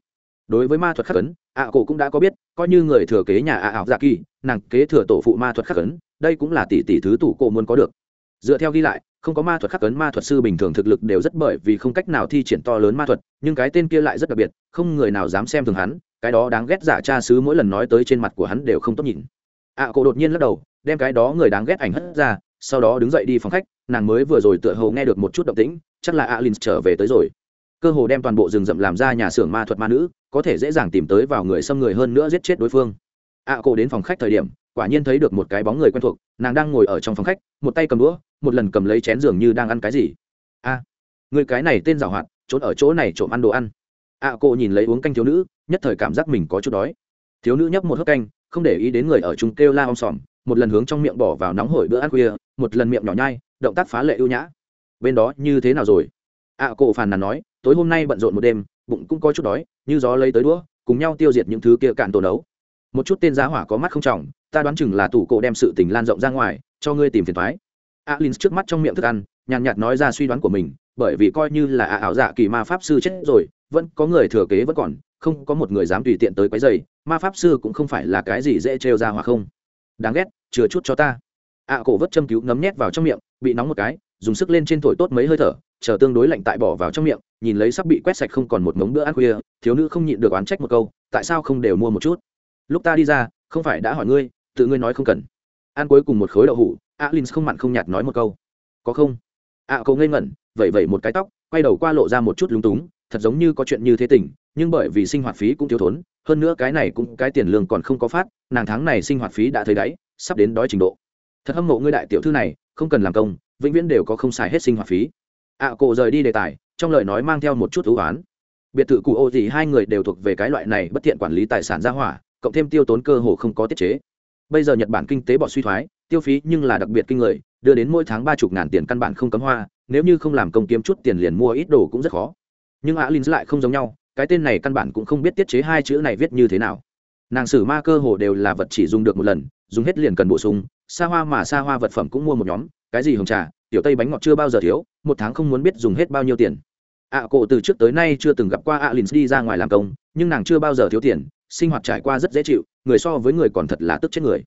Đối với ma thuật khắc ấn ạ cổ cũng đã có biết coi như người thừa kế nhà ạ ảo dạ kỳ nàng kế thừa tổ phụ ma thuật khắc ấn đây cũng là tỷ tỷ thứ tủ cổ muốn có được. Dựa theo ghi lại không có ma thuật khắc ấn ma thuật sư bình thường thực lực đều rất bởi vì không cách nào thi triển to lớn ma thuật nhưng cái tên kia lại rất đặc biệt không người nào dám xem thường hắn cái đó đáng ghét giả cha sứ mỗi lần nói tới trên mặt của hắn đều không tốt nhìn ạ à, cổ đột nhiên lắc đầu đem cái đó người đáng ghét ảnh hất ra sau đó đứng dậy đi phòng khách nàng mới vừa rồi tựa hồ nghe được một chút động tĩnh chắc là alin trở về tới rồi. Cơ hồ đem toàn bộ rừng rậm làm ra nhà xưởng ma thuật ma nữ có thể dễ dàng tìm tới vào người xâm người hơn nữa giết chết đối phương. ạ à, cổ đến phòng khách thời điểm quả nhiên thấy được một cái bóng người quen thuộc nàng đang ngồi ở trong phòng khách một tay cầm đũa một lần cầm lấy chén giường như đang ăn cái gì. A người cái này tên giảo hoạt trốn ở chỗ này trộm ăn đồ ăn. ạ à, cô nhìn lấy uống canh thiếu nữ nhất thời cảm giác mình có chút đói. Thiếu nữ nhấp một hớp canh không để ý đến người ở chung kêu la om sòm một lần hướng trong miệng bỏ vào nóng hổi bữa ăn khuya một lần miệng nhỏ nhai động tác phá lệ ưu nhã. Bên đó như thế nào rồi? Ạ à, cổ phàn nàn nói tối hôm nay bận rộn một đêm bụng cũng có chút đói như gió lấy tới đũa cùng nhau tiêu diệt những thứ kia cạn tổ nấu. Một chút tên giá hỏa có mắt không trọng ta đoán chừng là tủ cổ đem sự tình lan rộng ra ngoài cho ngươi tìm phiền thoái alin trước mắt trong miệng thức ăn nhàn nhạt nói ra suy đoán của mình bởi vì coi như là ảo dạ kỳ ma pháp sư chết rồi vẫn có người thừa kế vẫn còn không có một người dám tùy tiện tới quấy rầy ma pháp sư cũng không phải là cái gì dễ trêu ra hoặc không. Đáng ghét chừa chút cho ta. Ạ cổ vớt châm cứu ngấm nhét vào trong miệng bị nóng một cái dùng sức lên trên thổi tốt mấy hơi thở chờ tương đối lạnh tại bỏ vào trong miệng nhìn lấy sắp bị quét sạch không còn một mống bữa ăn khuya thiếu nữ không nhịn được oán trách một câu tại sao không đều mua một chút? Lúc ta đi ra không phải đã hỏi ngươi tự ngươi nói không cần. Ăn cuối cùng một khối đậu hủ alin không mặn không nhạt nói một câu. Có không? Ạ à, cậu ngây ngẩn vẩy vẩy một cái tóc quay đầu qua lộ ra một chút lúng túng thật giống như có chuyện như thế tình nhưng bởi vì sinh hoạt phí cũng thiếu thốn hơn nữa cái này cũng cái tiền lương còn không có phát nàng tháng này sinh hoạt phí đã thấy đáy sắp đến đói trình độ. Thật hâm mộ ngươi đại tiểu thư này không cần làm công vĩnh viễn đều có không xài hết sinh hoạt phí. Ạ à, cổ rời đi đề tài trong lời nói mang theo một chút thú oán. Biệt thự cụ ô thì hai người đều thuộc về cái loại này bất thiện quản lý tài sản gia hỏa cộng thêm tiêu tốn cơ hồ không có tiết chế. Bây giờ nhật bản kinh tế bỏ suy thoái tiêu phí nhưng là đặc biệt kinh người đưa đến mỗi tháng ba chục ngàn tiền căn bản không cấm hoa nếu như không làm công kiếm chút tiền liền mua ít đồ cũng rất khó. Nhưng alin lại không giống nhau cái tên này căn bản cũng không biết tiết chế hai chữ này viết như thế nào. Nàng sử ma cơ hồ đều là vật chỉ dùng được một lần dùng hết liền cần bổ sung xa hoa mà xa hoa vật phẩm cũng mua một nhóm cái gì hồng trà tiểu tây bánh ngọt chưa bao giờ thiếu một tháng không muốn biết dùng hết bao nhiêu tiền. Ạ à, cổ từ trước tới nay chưa từng gặp qua ạ lynx đi ra ngoài làm công nhưng nàng chưa bao giờ thiếu tiền sinh hoạt trải qua rất dễ chịu người so với người còn thật là tức chết người.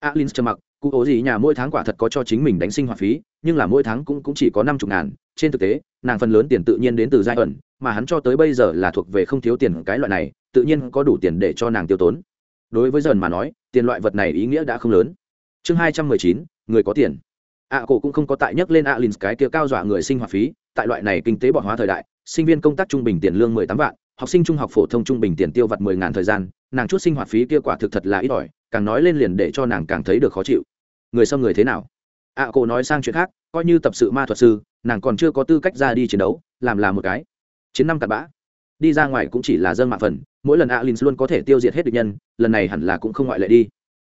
Ạ lynx trầm mặc cụ ố gì nhà mỗi tháng quả thật có cho chính mình đánh sinh hoạt phí nhưng là mỗi tháng cũng, cũng chỉ có năm chục ngàn trên thực tế nàng phần lớn tiền tự nhiên đến từ giai ẩn mà hắn cho tới bây giờ là thuộc về không thiếu tiền cái loại này tự nhiên có đủ tiền để cho nàng tiêu tốn. Đối với dần mà nói tiền loại vật này ý nghĩa đã không lớn. Chương hai trăm mười chín người có tiền. Ạ à, cổ cũng không có tại nhắc lên alin cái kia cao dọa người sinh hoạt phí tại loại này kinh tế bọn hóa thời đại sinh viên công tác trung bình tiền lương mười tám vạn học sinh trung học phổ thông trung bình tiền tiêu vặt mười ngàn thời gian nàng chút sinh hoạt phí kia quả thực thật là ít ỏi càng nói lên liền để cho nàng càng thấy được khó chịu. Người sau người thế nào? Ạ à, cổ nói sang chuyện khác coi như tập sự ma thuật sư nàng còn chưa có tư cách ra đi chiến đấu làm là một cái chiến năm cặp bã. Đi ra ngoài cũng chỉ là dân mạng phần, mỗi lần alin luôn có thể tiêu diệt hết địch nhân, lần này hẳn là cũng không ngoại lệ đi.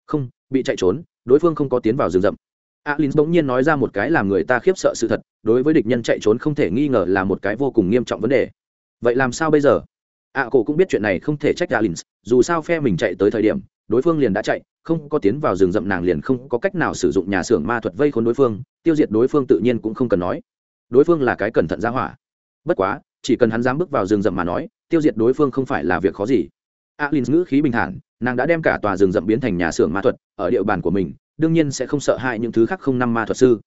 Không, bị chạy trốn, đối phương không có tiến vào rừng rậm. Alin bỗng nhiên nói ra một cái làm người ta khiếp sợ sự thật, đối với địch nhân chạy trốn không thể nghi ngờ là một cái vô cùng nghiêm trọng vấn đề. Vậy làm sao bây giờ? Ạ cổ cũng biết chuyện này không thể trách alin dù sao phe mình chạy tới thời điểm, đối phương liền đã chạy, không có tiến vào rừng rậm nàng liền không có cách nào sử dụng nhà xưởng ma thuật vây khốn đối phương, tiêu diệt đối phương tự nhiên cũng không cần nói. Đối phương là cái cẩn thận ra hỏa. Bất quá chỉ cần hắn dám bước vào rừng rậm mà nói, tiêu diệt đối phương không phải là việc khó gì. Alin ngữ khí bình thản, nàng đã đem cả tòa rừng rậm biến thành nhà xưởng ma thuật ở địa bàn của mình, đương nhiên sẽ không sợ hãi những thứ khác không năm ma thuật sư.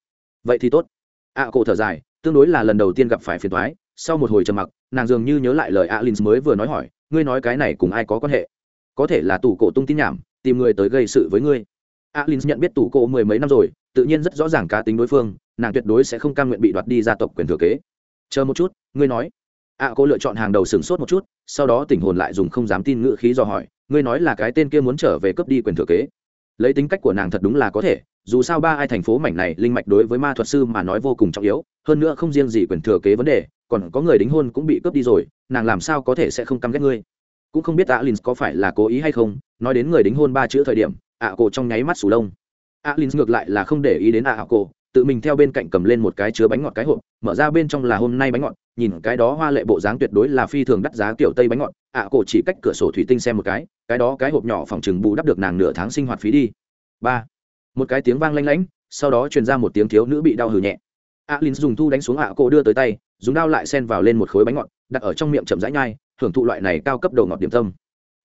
Vậy thì tốt. Ạ cổ thở dài, tương đối là lần đầu tiên gặp phải phiền thoái sau một hồi trầm mặc, nàng dường như nhớ lại lời alin mới vừa nói hỏi, ngươi nói cái này cùng ai có quan hệ? Có thể là tủ cổ tung tin nhảm, tìm người tới gây sự với ngươi. Alin nhận biết tủ cổ mười mấy năm rồi, tự nhiên rất rõ ràng cá tính đối phương, nàng tuyệt đối sẽ không cam nguyện bị đoạt đi gia tộc quyền thừa kế. Chờ một chút, ngươi nói ạ cô lựa chọn hàng đầu sửng sốt một chút, sau đó tình hồn lại dùng không dám tin ngữ khí do hỏi, ngươi nói là cái tên kia muốn trở về cướp đi quyền thừa kế. Lấy tính cách của nàng thật đúng là có thể, dù sao ba ai thành phố mảnh này linh mạch đối với ma thuật sư mà nói vô cùng trọng yếu, hơn nữa không riêng gì quyền thừa kế vấn đề, còn có người đính hôn cũng bị cướp đi rồi, nàng làm sao có thể sẽ không căm ghét ngươi? Cũng không biết alin có phải là cố ý hay không, nói đến người đính hôn ba chữ thời điểm, ạ à cổ trong nháy mắt sù lông. Alin ngược lại là không để ý đến ạ à cổ tự mình theo bên cạnh cầm lên một cái chứa bánh ngọt cái hộp, mở ra bên trong là hôm nay bánh ngọt nhìn cái đó hoa lệ bộ dáng tuyệt đối là phi thường đắt giá kiểu tây bánh ngọt. Ạ à, cổ chỉ cách cửa sổ thủy tinh xem một cái cái đó cái hộp nhỏ phòng chừng bù đắp được nàng nửa tháng sinh hoạt phí đi. Ba. Một cái tiếng vang lanh lảnh sau đó truyền ra một tiếng thiếu nữ bị đau hừ nhẹ. A l dùng thu đánh xuống ạ cổ đưa tới tay dùng đao lại xen vào lên một khối bánh ngọt đặt ở trong miệng chậm rãi nhai hưởng thụ loại này cao cấp đồ ngọt điểm tâm.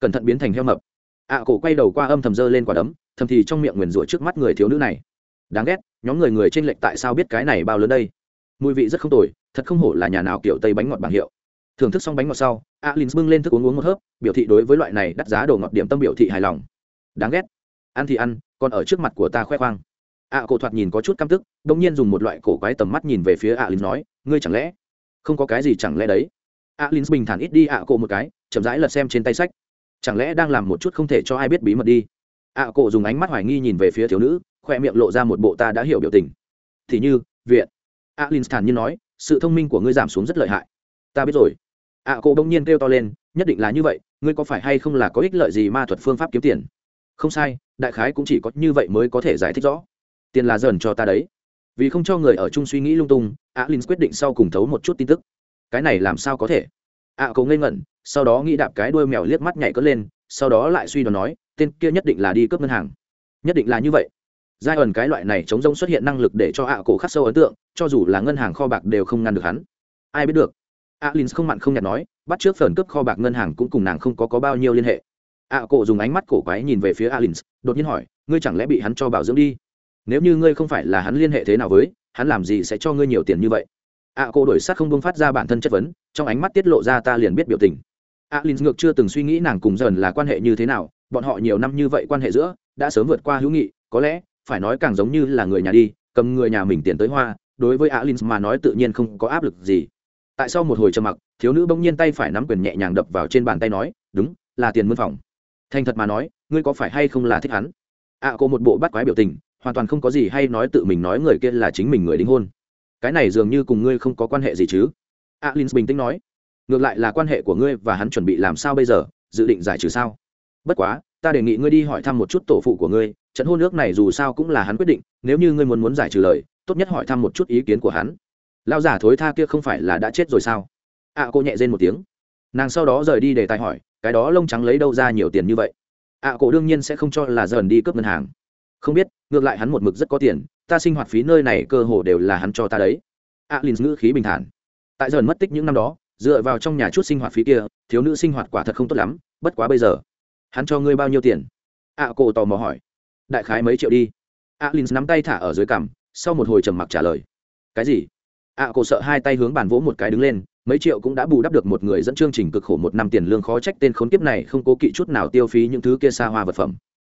Cẩn thận biến thành heo mập. Ạ cổ quay đầu qua âm thầm dơ lên quả đấm thầm thì trong miệng nguyền rủa trước mắt người thiếu nữ này. Đáng ghét nhóm người người trên lệch tại sao biết cái này bao lớn đây? Mùi vị rất không tồi thật không hổ là nhà nào kiểu tây bánh ngọt bảng hiệu. Thưởng thức xong bánh ngọt sau alin bưng lên thức uống uống một hớp, biểu thị đối với loại này đắt giá đồ ngọt điểm tâm biểu thị hài lòng. Đáng ghét. Ăn thì ăn, còn ở trước mặt của ta khoe khoang. Ạ cổ thoạt nhìn có chút căm tức đ ỗ n g nhiên dùng một loại cổ quái tầm mắt nhìn về phía alin nói, ngươi chẳng lẽ không có cái gì chẳng lẽ đấy? Alin bình thản ít đi ạ cổ một cái, chậm rãi lật xem trên tay sách. Chẳng lẽ đang làm một chút không thể cho ai biết bí mật đi? Ạ cổ dùng ánh mắt hoài nghi nhìn về phía thiếu nữ, khoe miệng lộ ra một bộ ta đã hiểu biểu tình. Thì như viện alin thản nhiên nói sự thông minh của ngươi giảm xuống rất lợi hại. Ta biết rồi. Ạ à, cổ đông nhiên kêu to lên nhất định là như vậy ngươi có phải hay không là có ích lợi gì ma thuật phương pháp kiếm tiền? Không sai đại khái cũng chỉ có như vậy mới có thể giải thích rõ. Tiền là dần cho ta đấy. Vì không cho người ở chung suy nghĩ lung tung alin quyết định sau cùng thấu một chút tin tức. Cái này làm sao có thể? Ạ à, cậu ngây ngẩn sau đó nghĩ đạp cái đuôi mèo liếc mắt nhảy cất lên sau đó lại suy đoán nói tên kia nhất định là đi cướp ngân hàng. Nhất định là như vậy giai ẩn cái loại này chống rông xuất hiện năng lực để cho ạ cổ khắc sâu ấn tượng cho dù là ngân hàng kho bạc đều không ngăn được hắn. Ai biết được? Alin không mặn không nhạt nói bắt trước phần cướp kho bạc ngân hàng cũng cùng nàng không có, có bao nhiêu liên hệ. Ạ cổ dùng ánh mắt cổ quái nhìn về phía alin đột nhiên hỏi ngươi chẳng lẽ bị hắn cho bảo dưỡng đi? Nếu như ngươi không phải là hắn liên hệ thế nào với hắn làm gì sẽ cho ngươi nhiều tiền như vậy? Ạ cổ đổi sát không buông phát ra bản thân chất vấn trong ánh mắt tiết lộ ra ta liền biết biểu tình. Alin ngược chưa từng suy nghĩ nàng cùng dần là quan hệ như thế nào bọn họ nhiều năm như vậy quan hệ giữa đã sớm vượt qua hữu nghị có lẽ phải nói càng giống như là người nhà đi cầm người nhà mình tiền tới hoa đối với alin mà nói tự nhiên không có áp lực gì. Tại sau một hồi trầm mặc thiếu nữ bỗng nhiên tay phải nắm quyền nhẹ nhàng đập vào trên bàn tay nói đúng là tiền mân phòng. Thành thật mà nói ngươi có phải hay không là thích hắn? Ạ à, cô một bộ bắt quái biểu tình hoàn toàn không có gì hay nói tự mình nói người kia là chính mình người đính hôn. Cái này dường như cùng ngươi không có quan hệ gì chứ? Alin bình tĩnh nói. Ngược lại là quan hệ của ngươi và hắn chuẩn bị làm sao bây giờ? Dự định giải trừ sao? Bất quá ta đề nghị ngươi đi hỏi thăm một chút tổ phụ của ngươi trận hôn ước này dù sao cũng là hắn quyết định nếu như ngươi muốn muốn giải trừ lời tốt nhất hỏi thăm một chút ý kiến của hắn. Lao giả thối tha kia không phải là đã chết rồi sao? Ạ à, cô nhẹ rên một tiếng. Nàng sau đó rời đi để tài hỏi cái đó lông trắng lấy đâu ra nhiều tiền như vậy? Ạ à, cổ đương nhiên sẽ không cho là dần đi cướp ngân hàng. Không biết ngược lại hắn một mực rất có tiền ta sinh hoạt phí nơi này cơ hồ đều là hắn cho ta đấy. Ạ alin ngữ khí bình thản. Tại dần mất tích những năm đó dựa vào trong nhà chút sinh hoạt phí kia thiếu nữ sinh hoạt quả thật không tốt lắm bất quá bây giờ hắn cho ngươi bao nhiêu tiền? Ạ à, cổ tò mò hỏi đại khái mấy triệu đi. Alin nắm tay thả ở dưới cằm sau một hồi trầm mặc trả lời. Cái gì? Ạ à, cổ sợ hai tay hướng bàn vỗ một cái đứng lên mấy triệu cũng đã bù đắp được một người dẫn chương trình cực khổ một năm tiền lương khó trách tên khốn kiếp này không cố kỵ chút nào tiêu phí những thứ kia xa hoa vật phẩm.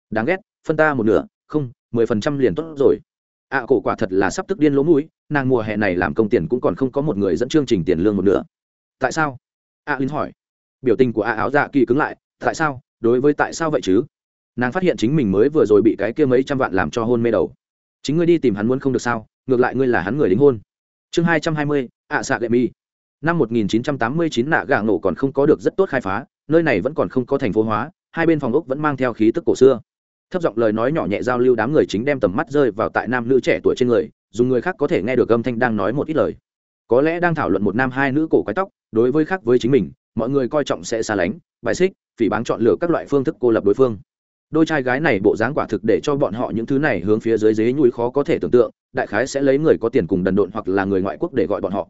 Đáng ghét phân ta một nửa không mười phần trăm liền tốt rồi. Ạ à, cổ quả thật là sắp tức điên lỗ mũi nàng mùa hè này làm công tiền cũng còn không có một người dẫn chương trình tiền lương một nửa. Tại sao? A linh hỏi. Biểu tình của a áo dạ kỳ cứng lại tại sao? Đối với tại sao vậy chứ? Nàng phát hiện chính mình mới vừa rồi bị cái kia mấy trăm vạn làm cho hôn mê đầu. Chính ngươi đi tìm hắn muốn không được sao, ngược lại ngươi là hắn người đính hôn. Chương hai trăm hai mươi, ạ xạ gậy mi. Năm 1989 nạ gà nổ còn không có được rất tốt khai phá, nơi này vẫn còn không có thành phố hóa, hai bên phòng ốc vẫn mang theo khí tức cổ xưa. Thấp giọng lời nói nhỏ nhẹ giao lưu đám người chính đem tầm mắt rơi vào tại nam nữ trẻ tuổi trên người, dùng người khác có thể nghe được âm thanh đang nói một ít lời. Có lẽ đang thảo luận một nam hai nữ cổ quái tóc, đối với khác với chính mình, mọi người coi trọng sẽ xa lánh, bài xích, phỉ báng chọn lựa các loại phương thức cô lập đối phương đôi trai gái này bộ dáng quả thực để cho bọn họ những thứ này hướng phía dưới dế nhúi khó có thể tưởng tượng, đại khái sẽ lấy người có tiền cùng đần độn hoặc là người ngoại quốc để gọi bọn họ.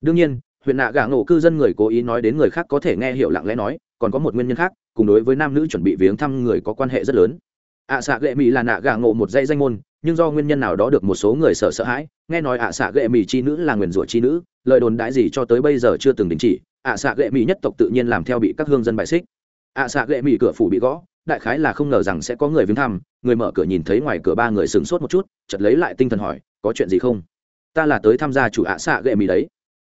Đương nhiên, huyện nạ gà ngộ cư dân người cố ý nói đến người khác có thể nghe hiểu lặng lẽ nói, còn có một nguyên nhân khác, cùng đối với nam nữ chuẩn bị viếng thăm người có quan hệ rất lớn. Ạ xạ gệ mỹ là nạ gà ngộ một dây danh môn, nhưng do nguyên nhân nào đó được một số người sợ sợ hãi, nghe nói ạ xạ gệ mỹ chi nữ là nguyền rủa chi nữ, lời đồn đãi gì cho tới bây giờ chưa từng đình chỉ, ạ xạ gệ mỹ nhất tộc tự nhiên làm theo bị các hương dân bại xích. Ạ xạ gệ mỹ cửa phủ bị gõ đại khái là không ngờ rằng sẽ có người viếng thăm, người mở cửa nhìn thấy ngoài cửa ba người sửng sốt một chút chật lấy lại tinh thần hỏi, có chuyện gì không? Ta là tới tham gia chủ ạ xạ gệ mì đấy.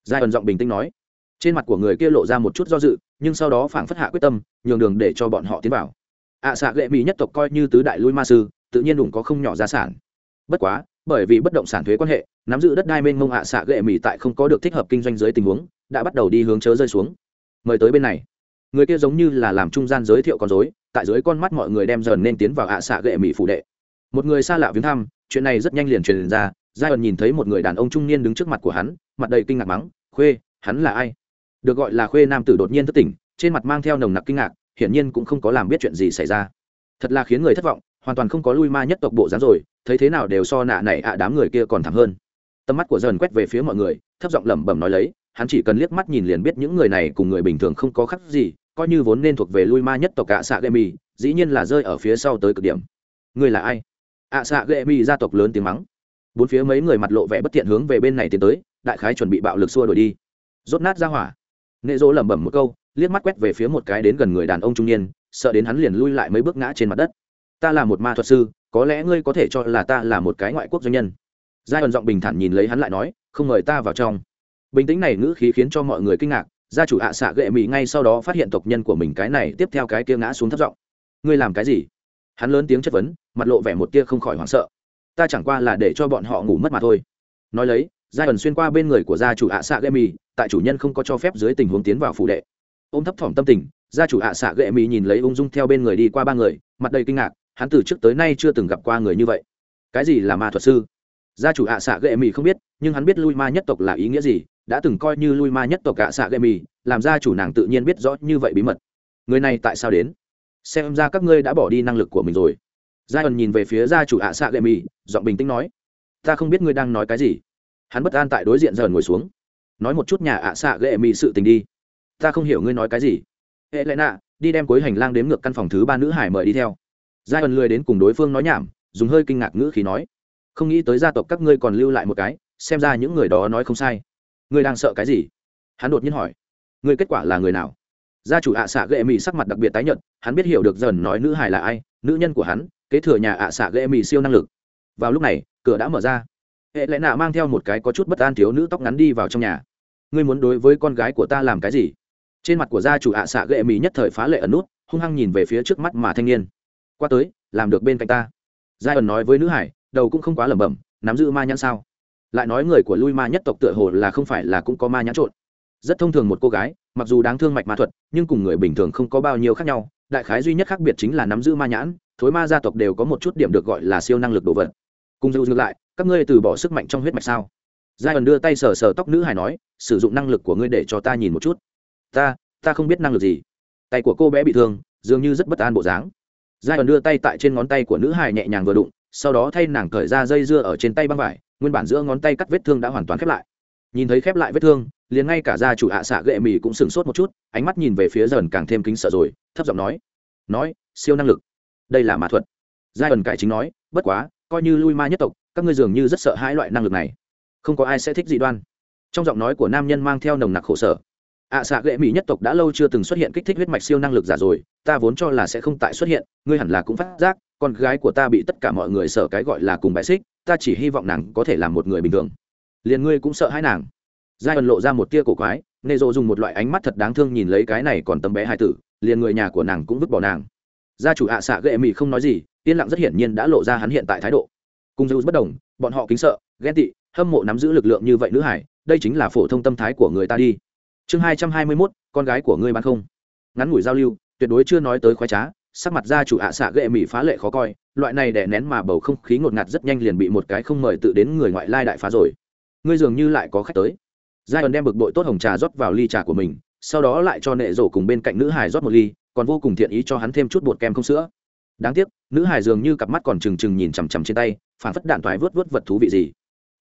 Giai ẩn giọng bình tĩnh nói. Trên mặt của người kia lộ ra một chút do dự, nhưng sau đó phảng phất hạ quyết tâm, nhường đường để cho bọn họ tiến vào. Ạ xạ gệ mì nhất tộc coi như tứ đại lui ma sư, tự nhiên đủng có không nhỏ gia sản. Bất quá, bởi vì bất động sản thuế quan hệ, nắm giữ đất đai mênh mông ạ xạ gệ mì tại không có được thích hợp kinh doanh dưới tình huống, đã bắt đầu đi hướng chớ rơi xuống. Mời tới bên này người kia giống như là làm trung gian giới thiệu con dối, tại dưới con mắt mọi người đem dần nên tiến vào ạ xạ gệ mỹ phụ đệ. Một người xa lạ viếng thăm, chuyện này rất nhanh liền truyền ra giai ẩn nhìn thấy một người đàn ông trung niên đứng trước mặt của hắn, mặt đầy kinh ngạc mắng, khuê, hắn là ai? Được gọi là khuê nam tử đột nhiên thất tỉnh, trên mặt mang theo nồng nặc kinh ngạc, hiển nhiên cũng không có làm biết chuyện gì xảy ra. Thật là khiến người thất vọng, hoàn toàn không có lui ma nhất tộc bộ dáng rồi, thấy thế nào đều so nạ này ạ đám người kia còn thẳng hơn. Tầm mắt của dần quét về phía mọi người, thấp giọng lẩm bẩm nói lấy, hắn chỉ cần liếc mắt nhìn liền biết những người này cùng người bình thường không có khác gì coi như vốn nên thuộc về lui ma nhất tộc ạ xạ gệ mì, dĩ nhiên là rơi ở phía sau tới cực điểm. Người là ai? Ạ xạ gệ mì gia tộc lớn tiếng mắng. Bốn phía mấy người mặt lộ vẻ bất thiện hướng về bên này tiến tới, đại khái chuẩn bị bạo lực xua đổi đi. Rốt nát ra hỏa. Nệ dỗ lẩm bẩm một câu, liếc mắt quét về phía một cái đến gần người đàn ông trung niên, sợ đến hắn liền lui lại mấy bước ngã trên mặt đất. Ta là một ma thuật sư, có lẽ ngươi có thể cho là ta là một cái ngoại quốc doanh nhân. Giai ẩn giọng bình thản nhìn lấy hắn lại nói, không mời ta vào trong. Bình tĩnh này ngữ khí khiến cho mọi người kinh ngạc gia chủ ạ xạ gệ mỹ ngay sau đó phát hiện tộc nhân của mình cái này, tiếp theo cái kia ngã xuống thấp giọng. Ngươi làm cái gì? Hắn lớn tiếng chất vấn, mặt lộ vẻ một tia không khỏi hoảng sợ. Ta chẳng qua là để cho bọn họ ngủ mất mà thôi. Nói lấy, giai ẩn xuyên qua bên người của gia chủ ạ xạ gệ mỹ tại chủ nhân không có cho phép dưới tình huống tiến vào phủ đệ. Ôm thấp thỏm tâm tình, gia chủ ạ xạ gệ mỹ nhìn lấy ung dung theo bên người đi qua ba người, mặt đầy kinh ngạc, hắn từ trước tới nay chưa từng gặp qua người như vậy. Cái gì là ma thuật sư? Gia chủ ạ xạ gệ mỹ không biết, nhưng hắn biết lui ma nhất tộc là ý nghĩa gì đã từng coi như lui ma nhất tộc cả xạ gây mị làm gia chủ nàng tự nhiên biết rõ như vậy bí mật. Người này tại sao đến? Xem ra các ngươi đã bỏ đi năng lực của mình rồi. Giai ẩn nhìn về phía gia chủ ạ xạ gệ mị giọng bình tĩnh nói, ta không biết ngươi đang nói cái gì. Hắn bất an tại đối diện dần ngồi xuống. Nói một chút nhà ạ xạ gệ mị sự tình đi. Ta không hiểu ngươi nói cái gì. Hệ lẽ nạ đi đem cuối hành lang đếm ngược căn phòng thứ ba nữ hải mời đi theo. Giai ẩn lười đến cùng đối phương nói nhảm, dùng hơi kinh ngạc ngữ khí nói, không nghĩ tới gia tộc các ngươi còn lưu lại một cái, xem ra những người đó nói không sai ngươi đang sợ cái gì? Hắn đột nhiên hỏi. Ngươi kết quả là người nào? Gia chủ ạ xạ ghệ mì sắc mặt đặc biệt tái nhợt, hắn biết hiểu được dần nói nữ hải là ai, nữ nhân của hắn, kế thừa nhà ạ xạ ghệ mì siêu năng lực. Vào lúc này, cửa đã mở ra. Hệ lẽ nạ mang theo một cái có chút bất an thiếu nữ tóc ngắn đi vào trong nhà. Ngươi muốn đối với con gái của ta làm cái gì? Trên mặt của gia chủ ạ xạ ghệ mì nhất thời phá lệ ẩn nút, hung hăng nhìn về phía trước mắt mà thanh niên. Qua tới, làm được bên cạnh ta. Giai ẩn nói với nữ hải đầu cũng không quá lẩm bẩm, nắm giữ ma nhãn sao? Lại nói người của lui ma nhất tộc tựa hồ là không phải là cũng có ma nhãn trộn. Rất thông thường một cô gái, mặc dù đáng thương mạch ma thuật, nhưng cùng người bình thường không có bao nhiêu khác nhau. Đại khái duy nhất khác biệt chính là nắm giữ ma nhãn, thối ma gia tộc đều có một chút điểm được gọi là siêu năng lực đồ vật. Cùng dù ngược lại, các ngươi từ bỏ sức mạnh trong huyết mạch sao? Giai ẩn đưa tay sờ sờ tóc nữ hải nói, sử dụng năng lực của ngươi để cho ta nhìn một chút. Ta ta không biết năng lực gì. Tay của cô bé bị thương, dường như rất bất an bộ dáng. Giai ẩn đưa tay tại trên ngón tay của nữ hải nhẹ nhàng vừa đụng sau đó thay nàng cởi ra dây dưa ở trên tay băng vải nguyên bản giữa ngón tay cắt vết thương đã hoàn toàn khép lại. Nhìn thấy khép lại vết thương liền ngay cả gia chủ hạ xạ gệ mì cũng sửng sốt một chút ánh mắt nhìn về phía dần càng thêm kính sợ rồi thấp giọng nói nói siêu năng lực. Đây là ma thuật. Giai ẩn cải chính nói bất quá coi như lui ma nhất tộc các ngươi dường như rất sợ hai loại năng lực này. Không có ai sẽ thích dị đoan. Trong giọng nói của nam nhân mang theo nồng nặc khổ sở. Ạ à, xạ gệ mỹ nhất tộc đã lâu chưa từng xuất hiện kích thích huyết mạch siêu năng lực giả rồi ta vốn cho là sẽ không tại xuất hiện ngươi hẳn là cũng phát giác con gái của ta bị tất cả mọi người sợ cái gọi là cùng bại xích, ta chỉ hy vọng nàng có thể làm một người bình thường. Liền ngươi cũng sợ hãi nàng. Giai ẩn lộ ra một tia cổ quái nê rộ dùng một loại ánh mắt thật đáng thương nhìn lấy cái này còn tấm bé hai tử, liền người nhà của nàng cũng vứt bỏ nàng. Gia chủ ạ à xạ gệ mị không nói gì, yên lặng rất hiển nhiên đã lộ ra hắn hiện tại thái độ. Cùng dư bất đồng, bọn họ kính sợ, ghen tị, hâm mộ nắm giữ lực lượng như vậy nữ hải, đây chính là phổ thông tâm thái của người ta đi. Chương hai trăm hai mươi mốt, con gái của ngươi bán không. Ngắn ngủi giao lưu, tuyệt đối chưa nói tới khoái trá sắc mặt gia chủ ạ à xạ gệ mỹ phá lệ khó coi, loại này đè nén mà bầu không khí ngột ngạt rất nhanh liền bị một cái không mời tự đến người ngoại lai đại phá rồi. Ngươi dường như lại có khách tới. Giai ẩn đem bực bội tốt hồng trà rót vào ly trà của mình, sau đó lại cho nệ rổ cùng bên cạnh nữ hải rót một ly, còn vô cùng thiện ý cho hắn thêm chút bột kem không sữa. Đáng tiếc, nữ hải dường như cặp mắt còn trừng trừng nhìn chằm chằm trên tay, phản phất đạn thoại vớt vớt vật thú vị gì.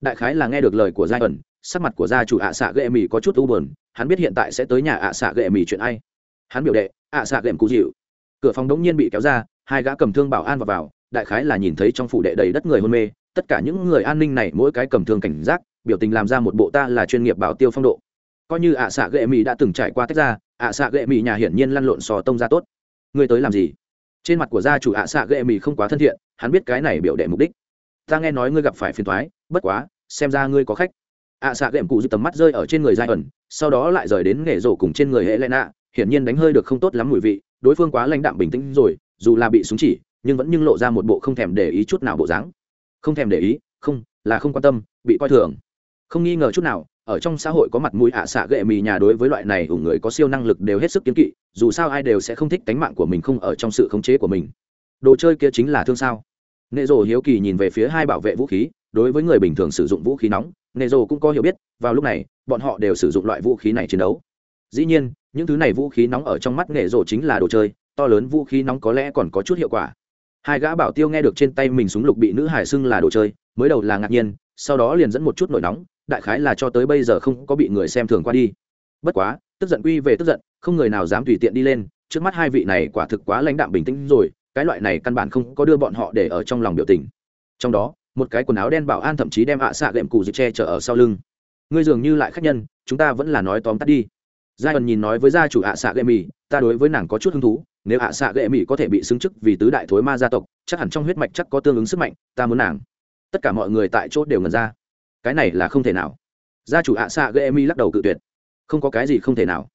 Đại khái là nghe được lời của giai ẩn sắc mặt của gia chủ ạ xạ ghệ mỹ có chút u bờn hắn biết hiện tại sẽ tới nhà ạ xạ ghệ mỹ chuyện ai. Hắn biểu đệ, ạ xạ ghệm cụ dịu cửa phòng đống nhiên bị kéo ra hai gã cầm thương bảo an vào, vào đại khái là nhìn thấy trong phủ đệ đầy đất người hôn mê tất cả những người an ninh này mỗi cái cầm thương cảnh giác biểu tình làm ra một bộ ta là chuyên nghiệp bảo tiêu phong độ. Coi như ạ xạ ghệ mỹ đã từng trải qua tách ra ạ xạ ghệ mỹ nhà hiển nhiên lăn lộn sò tông ra tốt. Người tới làm gì? Trên mặt của gia chủ ạ xạ ghệ mỹ không quá thân thiện hắn biết cái này biểu đệ mục đích. Ta nghe nói ngươi gặp phải phiền thoái bất quá xem ra ngươi có khách. Ạ xạ ghệm cụ giữ tầm mắt rơi ở trên người giai ẩn sau đó lại rời đến nghề rổ cùng trên người hệ lẽ nạ hiển nhiên đánh hơi được không tốt lắm mùi vị đối phương quá lãnh đạm bình tĩnh rồi, dù là bị súng chỉ, nhưng vẫn nhưng lộ ra một bộ không thèm để ý chút nào bộ dáng. Không thèm để ý, không, là không quan tâm, bị coi thường. Không nghi ngờ chút nào, ở trong xã hội có mặt mũi ạ xạ gệ mì nhà đối với loại này ủng người có siêu năng lực đều hết sức kiến kỵ, dù sao ai đều sẽ không thích tánh mạng của mình không ở trong sự khống chế của mình. Đồ chơi kia chính là thương sao. Nệ rồ hiếu kỳ nhìn về phía hai bảo vệ vũ khí, đối với người bình thường sử dụng vũ khí nóng, nệ rồ cũng có hiểu biết, vào lúc này, bọn họ đều sử dụng loại vũ khí này chiến đấu dĩ nhiên, những thứ này vũ khí nóng ở trong mắt nghệ rồ chính là đồ chơi, to lớn vũ khí nóng có lẽ còn có chút hiệu quả. Hai gã bảo tiêu nghe được trên tay mình súng lục bị nữ hải xưng là đồ chơi, mới đầu là ngạc nhiên, sau đó liền dẫn một chút nổi nóng, đại khái là cho tới bây giờ không có bị người xem thường qua đi. Bất quá, tức giận quy về tức giận, không người nào dám tùy tiện đi lên, trước mắt hai vị này quả thực quá lãnh đạm bình tĩnh rồi, cái loại này căn bản không có đưa bọn họ để ở trong lòng biểu tình. Trong đó, một cái quần áo đen bảo an thậm chí đem ạ à xạ lệm cù dịp che chở ở sau lưng. Ngươi dường như lại khách nhân, chúng ta vẫn là nói tóm tắt đi giai ẩn nhìn nói với gia chủ ạ à xạ gậy mì, ta đối với nàng có chút hứng thú, nếu ạ à xạ gậy mì có thể bị xứng chức vì tứ đại thối ma gia tộc, chắc hẳn trong huyết mạch chắc có tương ứng sức mạnh, ta muốn nàng. Tất cả mọi người tại chốt đều ngần ra. Cái này là không thể nào. Gia chủ ạ xạ gậy mi lắc đầu cự tuyệt. Không có cái gì không thể nào.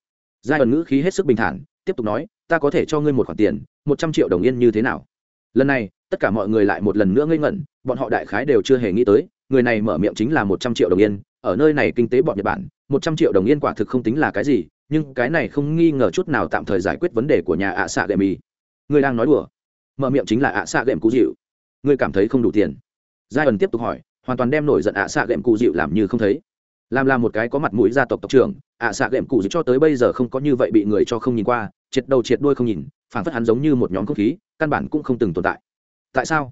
Giai ẩn ngữ khí hết sức bình thản, tiếp tục nói, ta có thể cho ngươi một khoản tiền, một trăm triệu đồng yên như thế nào? Lần này, tất cả mọi người lại một lần nữa ngây ngẩn, bọn họ đại khái đều chưa hề nghĩ tới, người này mở miệng chính là một trăm triệu đồng yên ở nơi này kinh tế bọn nhật bản, một trăm triệu đồng yên quả thực không tính là cái gì, nhưng cái này không nghi ngờ chút nào tạm thời giải quyết vấn đề của nhà ạ xạ đệm mi người đang nói đùa. Mở miệng chính là ạ xạ đệm cú dịu. Người cảm thấy không đủ tiền. Giai ẩn tiếp tục hỏi, hoàn toàn đem nổi giận ạ xạ đệm cú dịu làm như không thấy. Làm là một cái có mặt mũi gia tộc tộc trưởng, ạ xạ đệm cú dịu cho tới bây giờ không có như vậy bị người cho không nhìn qua, triệt đầu triệt đuôi không nhìn phản phất hắn giống như một nhóm không khí, căn bản cũng không từng tồn tại. Tại sao?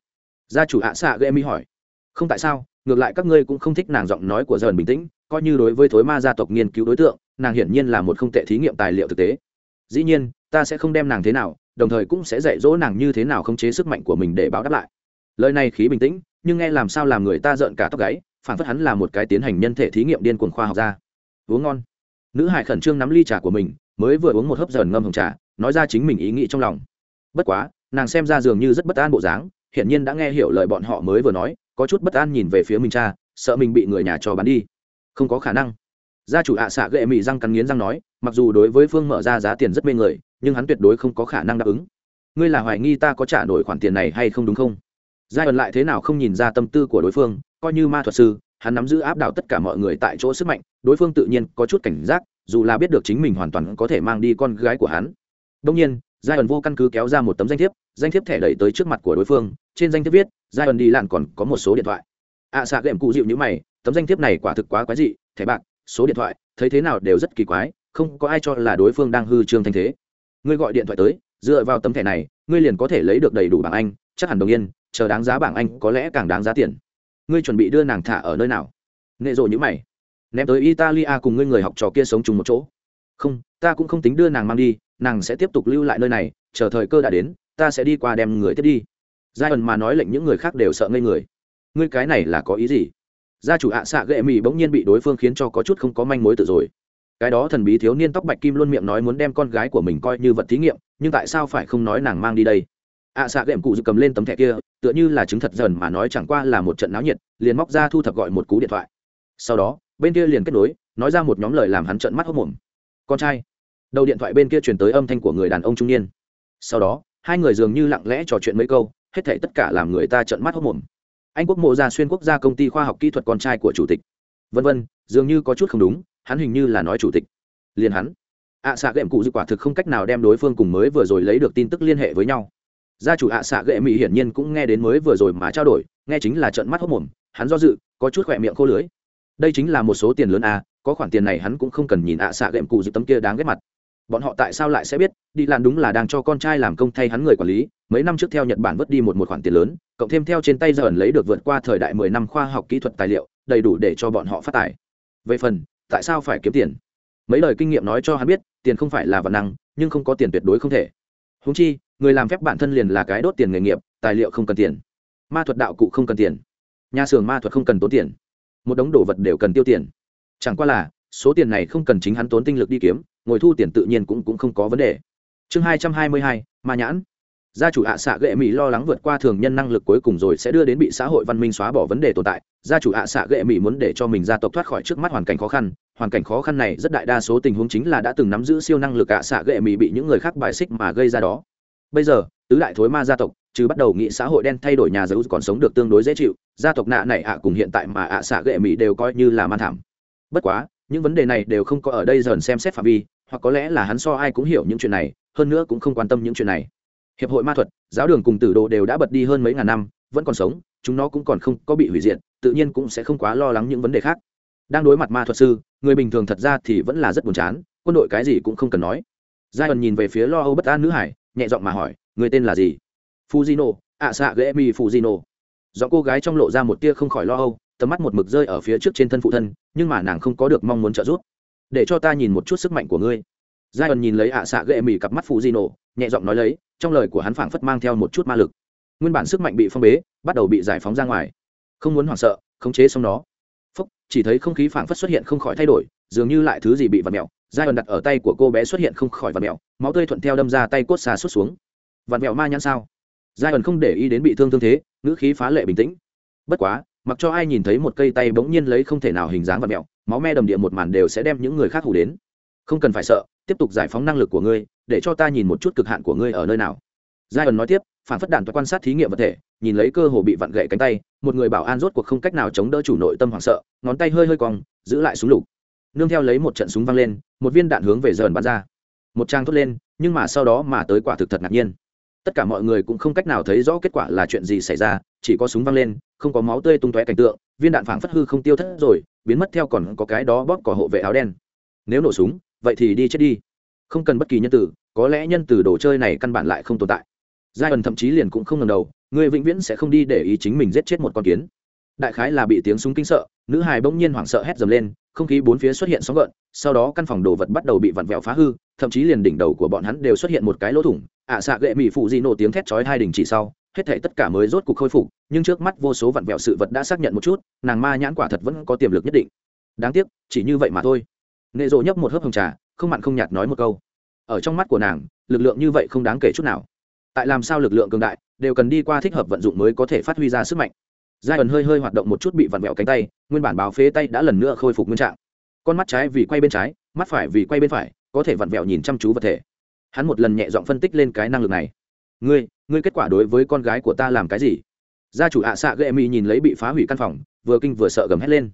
Gia chủ ạ xạ ghệm mi hỏi. Không tại sao? Ngược lại các ngươi cũng không thích nàng giọng nói của dần bình tĩnh, coi như đối với thối ma gia tộc nghiên cứu đối tượng, nàng hiển nhiên là một không tệ thí nghiệm tài liệu thực tế. Dĩ nhiên, ta sẽ không đem nàng thế nào, đồng thời cũng sẽ dạy dỗ nàng như thế nào khống chế sức mạnh của mình để báo đáp lại. Lời này khí bình tĩnh, nhưng nghe làm sao làm người ta rợn cả tóc gáy, phản phất hắn là một cái tiến hành nhân thể thí nghiệm điên cuồng khoa học ra uống ngon. Nữ hải khẩn trương nắm ly trà của mình, mới vừa uống một hớp dần ngâm hồng trà, nói ra chính mình ý nghĩ trong lòng. Bất quá, nàng xem ra dường như rất bất an bộ dáng, hiển nhiên đã nghe hiểu lời bọn họ mới vừa nói có chút bất an nhìn về phía mình cha, sợ mình bị người nhà cho bắn đi. Không có khả năng. Gia chủ ạ xạ gệ mị răng cắn nghiến răng nói, mặc dù đối với phương mở ra giá tiền rất mê người, nhưng hắn tuyệt đối không có khả năng đáp ứng. Ngươi là hoài nghi ta có trả nổi khoản tiền này hay không đúng không? Giai ẩn lại thế nào không nhìn ra tâm tư của đối phương, coi như ma thuật sư, hắn nắm giữ áp đảo tất cả mọi người tại chỗ sức mạnh, đối phương tự nhiên có chút cảnh giác, dù là biết được chính mình hoàn toàn có thể mang đi con gái của hắn. Đông nhiên, giai ẩn vô căn cứ kéo ra một tấm danh thiếp danh thiếp thẻ đẩy tới trước mặt của đối phương, trên danh thiếp viết giai ẩn đi lặn còn có một số điện thoại. Ạ à, xạ ghệm cụ dịu như mày tấm danh thiếp này quả thực quá quái dị thẻ bạc số điện thoại thấy thế nào đều rất kỳ quái không có ai cho là đối phương đang hư trương thanh thế. Ngươi gọi điện thoại tới dựa vào tấm thẻ này ngươi liền có thể lấy được đầy đủ bảng anh chắc hẳn đồng yên chờ đáng giá bảng anh có lẽ càng đáng giá tiền. Ngươi chuẩn bị đưa nàng thả ở nơi nào? Nệ rộ như mày ném tới italia cùng ngươi người học trò kia sống chung một chỗ. Không ta cũng không tính đưa nàng mang đi nàng sẽ tiếp tục lưu lại nơi này chờ thời cơ đã đến ta sẽ đi qua đem người tiếp đi giai ẩn mà nói lệnh những người khác đều sợ ngây người. Ngươi cái này là có ý gì? Gia chủ ạ à xạ ghệ mì bỗng nhiên bị đối phương khiến cho có chút không có manh mối tự rồi. Cái đó thần bí thiếu niên tóc bạch kim luôn miệng nói muốn đem con gái của mình coi như vật thí nghiệm, nhưng tại sao phải không nói nàng mang đi đây? Ạ à xạ ghệm cụ dự cầm lên tấm thẻ kia, tựa như là chứng thật dần mà nói chẳng qua là một trận náo nhiệt, liền móc ra thu thập gọi một cú điện thoại. Sau đó, bên kia liền kết nối, nói ra một nhóm lời làm hắn trợn mắt hốc mồm. Con trai. Đầu điện thoại bên kia truyền tới âm thanh của người đàn ông trung niên. Sau đó, hai người dường như lặng lẽ trò chuyện mấy câu hết thảy tất cả làm người ta trợn mắt hốt mồm. Anh quốc mộ gia xuyên quốc gia công ty khoa học kỹ thuật con trai của chủ tịch. Vân vân dường như có chút không đúng hắn hình như là nói chủ tịch. Liền hắn. Ạ à, xạ ghệm cụ dự quả thực không cách nào đem đối phương cùng mới vừa rồi lấy được tin tức liên hệ với nhau. Gia chủ ạ à, xạ gệ mỹ hiển nhiên cũng nghe đến mới vừa rồi mà trao đổi nghe chính là trận mắt hốc mồm hắn do dự có chút khỏe miệng khô lưới đây chính là một số tiền lớn à có khoản tiền này hắn cũng không cần nhìn ạ à, xạ ghệm cụ dự tấm kia đáng ghét mặt bọn họ tại sao lại sẽ biết? Đi làm đúng là đang cho con trai làm công thay hắn người quản lý. Mấy năm trước theo nhật bản vớt đi một một khoản tiền lớn, cộng thêm theo trên tay giờ ẩn lấy được vượt qua thời đại mười năm khoa học kỹ thuật tài liệu, đầy đủ để cho bọn họ phát tài. Về phần, tại sao phải kiếm tiền? Mấy lời kinh nghiệm nói cho hắn biết, tiền không phải là vật năng, nhưng không có tiền tuyệt đối không thể. Húng chi, người làm phép bản thân liền là cái đốt tiền nghề nghiệp, tài liệu không cần tiền. Ma thuật đạo cụ không cần tiền. Nhà xưởng ma thuật không cần tốn tiền. Một đống đồ vật đều cần tiêu tiền. Chẳng qua là, số tiền này không cần chính hắn tốn tinh lực đi kiếm ngồi thu tiền tự nhiên cũng, cũng không có vấn đề. Chương hai trăm hai mươi hai ma nhãn. Gia chủ ạ xạ gệ mỹ lo lắng vượt qua thường nhân năng lực cuối cùng rồi sẽ đưa đến bị xã hội văn minh xóa bỏ vấn đề tồn tại. Gia chủ ạ xạ gệ mỹ muốn để cho mình gia tộc thoát khỏi trước mắt hoàn cảnh khó khăn. Hoàn cảnh khó khăn này rất đại đa số tình huống chính là đã từng nắm giữ siêu năng lực ạ xạ gệ mỹ bị những người khác bài xích mà gây ra đó. Bây giờ tứ đại thối ma gia tộc chứ bắt đầu nghĩ xã hội đen thay đổi nhà giấu còn sống được tương đối dễ chịu gia tộc nạ này ạ cùng hiện tại mà ạ xạ gệ mỹ đều coi như là man thảm. Bất quá những vấn đề này đều không có ở đây dần xem xét phạm vi hoặc có lẽ là hắn so ai cũng hiểu những chuyện này, hơn nữa cũng không quan tâm những chuyện này. Hiệp hội ma thuật, giáo đường cùng tử đồ đều đã bật đi hơn mấy ngàn năm, vẫn còn sống, chúng nó cũng còn không có bị hủy diệt, tự nhiên cũng sẽ không quá lo lắng những vấn đề khác. Đang đối mặt ma thuật sư, người bình thường thật ra thì vẫn là rất buồn chán, quân đội cái gì cũng không cần nói. Giai đoạn nhìn về phía lo âu bất an nữ hải, nhẹ giọng mà hỏi, người tên là gì? Fujino, ạ xạ ghê mi fujino. Do cô gái trong lộ ra một tia không khỏi lo âu, tầm mắt một mực rơi ở phía trước trên thân phụ thân, nhưng mà nàng không có được mong muốn trợ giúp để cho ta nhìn một chút sức mạnh của ngươi. Giai ẩn nhìn lấy ạ xạ ghệ mì cặp mắt phụ di nổ nhẹ giọng nói lấy, trong lời của hắn phảng phất mang theo một chút ma lực. Nguyên bản sức mạnh bị phong bế, bắt đầu bị giải phóng ra ngoài. Không muốn hoảng sợ, khống chế xong nó. Phúc, chỉ thấy không khí phảng phất xuất hiện không khỏi thay đổi, dường như lại thứ gì bị vặt mẹo giai ẩn đặt ở tay của cô bé xuất hiện không khỏi vặt mẹo máu tươi thuận theo đâm ra tay cốt xà xuất xuống. Vặt mẹo ma nhãn sao? Giai ẩn không để ý đến bị thương thương thế, ngữ khí phá lệ bình tĩnh. Bất quá, mặc cho ai nhìn thấy một cây tay bỗng nhiên lấy không thể nào hình dáng vặt mẹo máu me đầm địa một màn đều sẽ đem những người khác hủ đến. Không cần phải sợ, tiếp tục giải phóng năng lực của ngươi, để cho ta nhìn một chút cực hạn của ngươi ở nơi nào. Giai ẩn nói tiếp, phản phất đàn quan sát thí nghiệm vật thể, nhìn lấy cơ hồ bị vặn gậy cánh tay, một người bảo an rốt cuộc không cách nào chống đỡ chủ nội tâm hoảng sợ, ngón tay hơi hơi cong, giữ lại súng lục. Nương theo lấy một trận súng văng lên, một viên đạn hướng về dần bắn ra. Một trang thốt lên, nhưng mà sau đó mà tới quả thực thật ngạc nhiên. Tất cả mọi người cũng không cách nào thấy rõ kết quả là chuyện gì xảy ra, chỉ có súng văng lên, không có máu tươi tung tóe cảnh tượng, viên đạn phảng phất hư không tiêu thất rồi biến mất theo còn có cái đó bóp cỏ hộ vệ áo đen. Nếu nổ súng vậy thì đi chết đi. Không cần bất kỳ nhân tử có lẽ nhân tử đồ chơi này căn bản lại không tồn tại. Giai ẩn thậm chí liền cũng không ngần đầu người vĩnh viễn sẽ không đi để ý chính mình giết chết một con kiến. Đại khái là bị tiếng súng kinh sợ nữ hài bỗng nhiên hoảng sợ hét dầm lên không khí bốn phía xuất hiện sóng gợn sau đó căn phòng đồ vật bắt đầu bị vặn vẹo phá hư thậm chí liền đỉnh đầu của bọn hắn đều xuất hiện một cái lỗ thủng. Ạ à, xạ gệ mỹ phụ di nổ tiếng thét chói hai đỉnh chỉ sau hết thể tất cả mới rốt cục khôi phục, nhưng trước mắt vô số vặn vẹo sự vật đã xác nhận một chút, nàng ma nhãn quả thật vẫn có tiềm lực nhất định. Đáng tiếc, chỉ như vậy mà thôi. Nệ rộ nhấp một hớp hồng trà, không mặn không nhạt nói một câu. Ở trong mắt của nàng, lực lượng như vậy không đáng kể chút nào. Tại làm sao lực lượng cường đại, đều cần đi qua thích hợp vận dụng mới có thể phát huy ra sức mạnh. Giai ẩn hơi hơi hoạt động một chút bị vặn vẹo cánh tay, nguyên bản báo phế tay đã lần nữa khôi phục nguyên trạng. Con mắt trái vì quay bên trái, mắt phải vì quay bên phải, có thể vặn vẹo nhìn chăm chú vật thể. Hắn một lần nhẹ giọng phân tích lên cái năng lực này ngươi ngươi kết quả đối với con gái của ta làm cái gì? Gia chủ ạ à xạ ghệ mỹ nhìn lấy bị phá hủy căn phòng, vừa kinh vừa sợ gầm hét lên.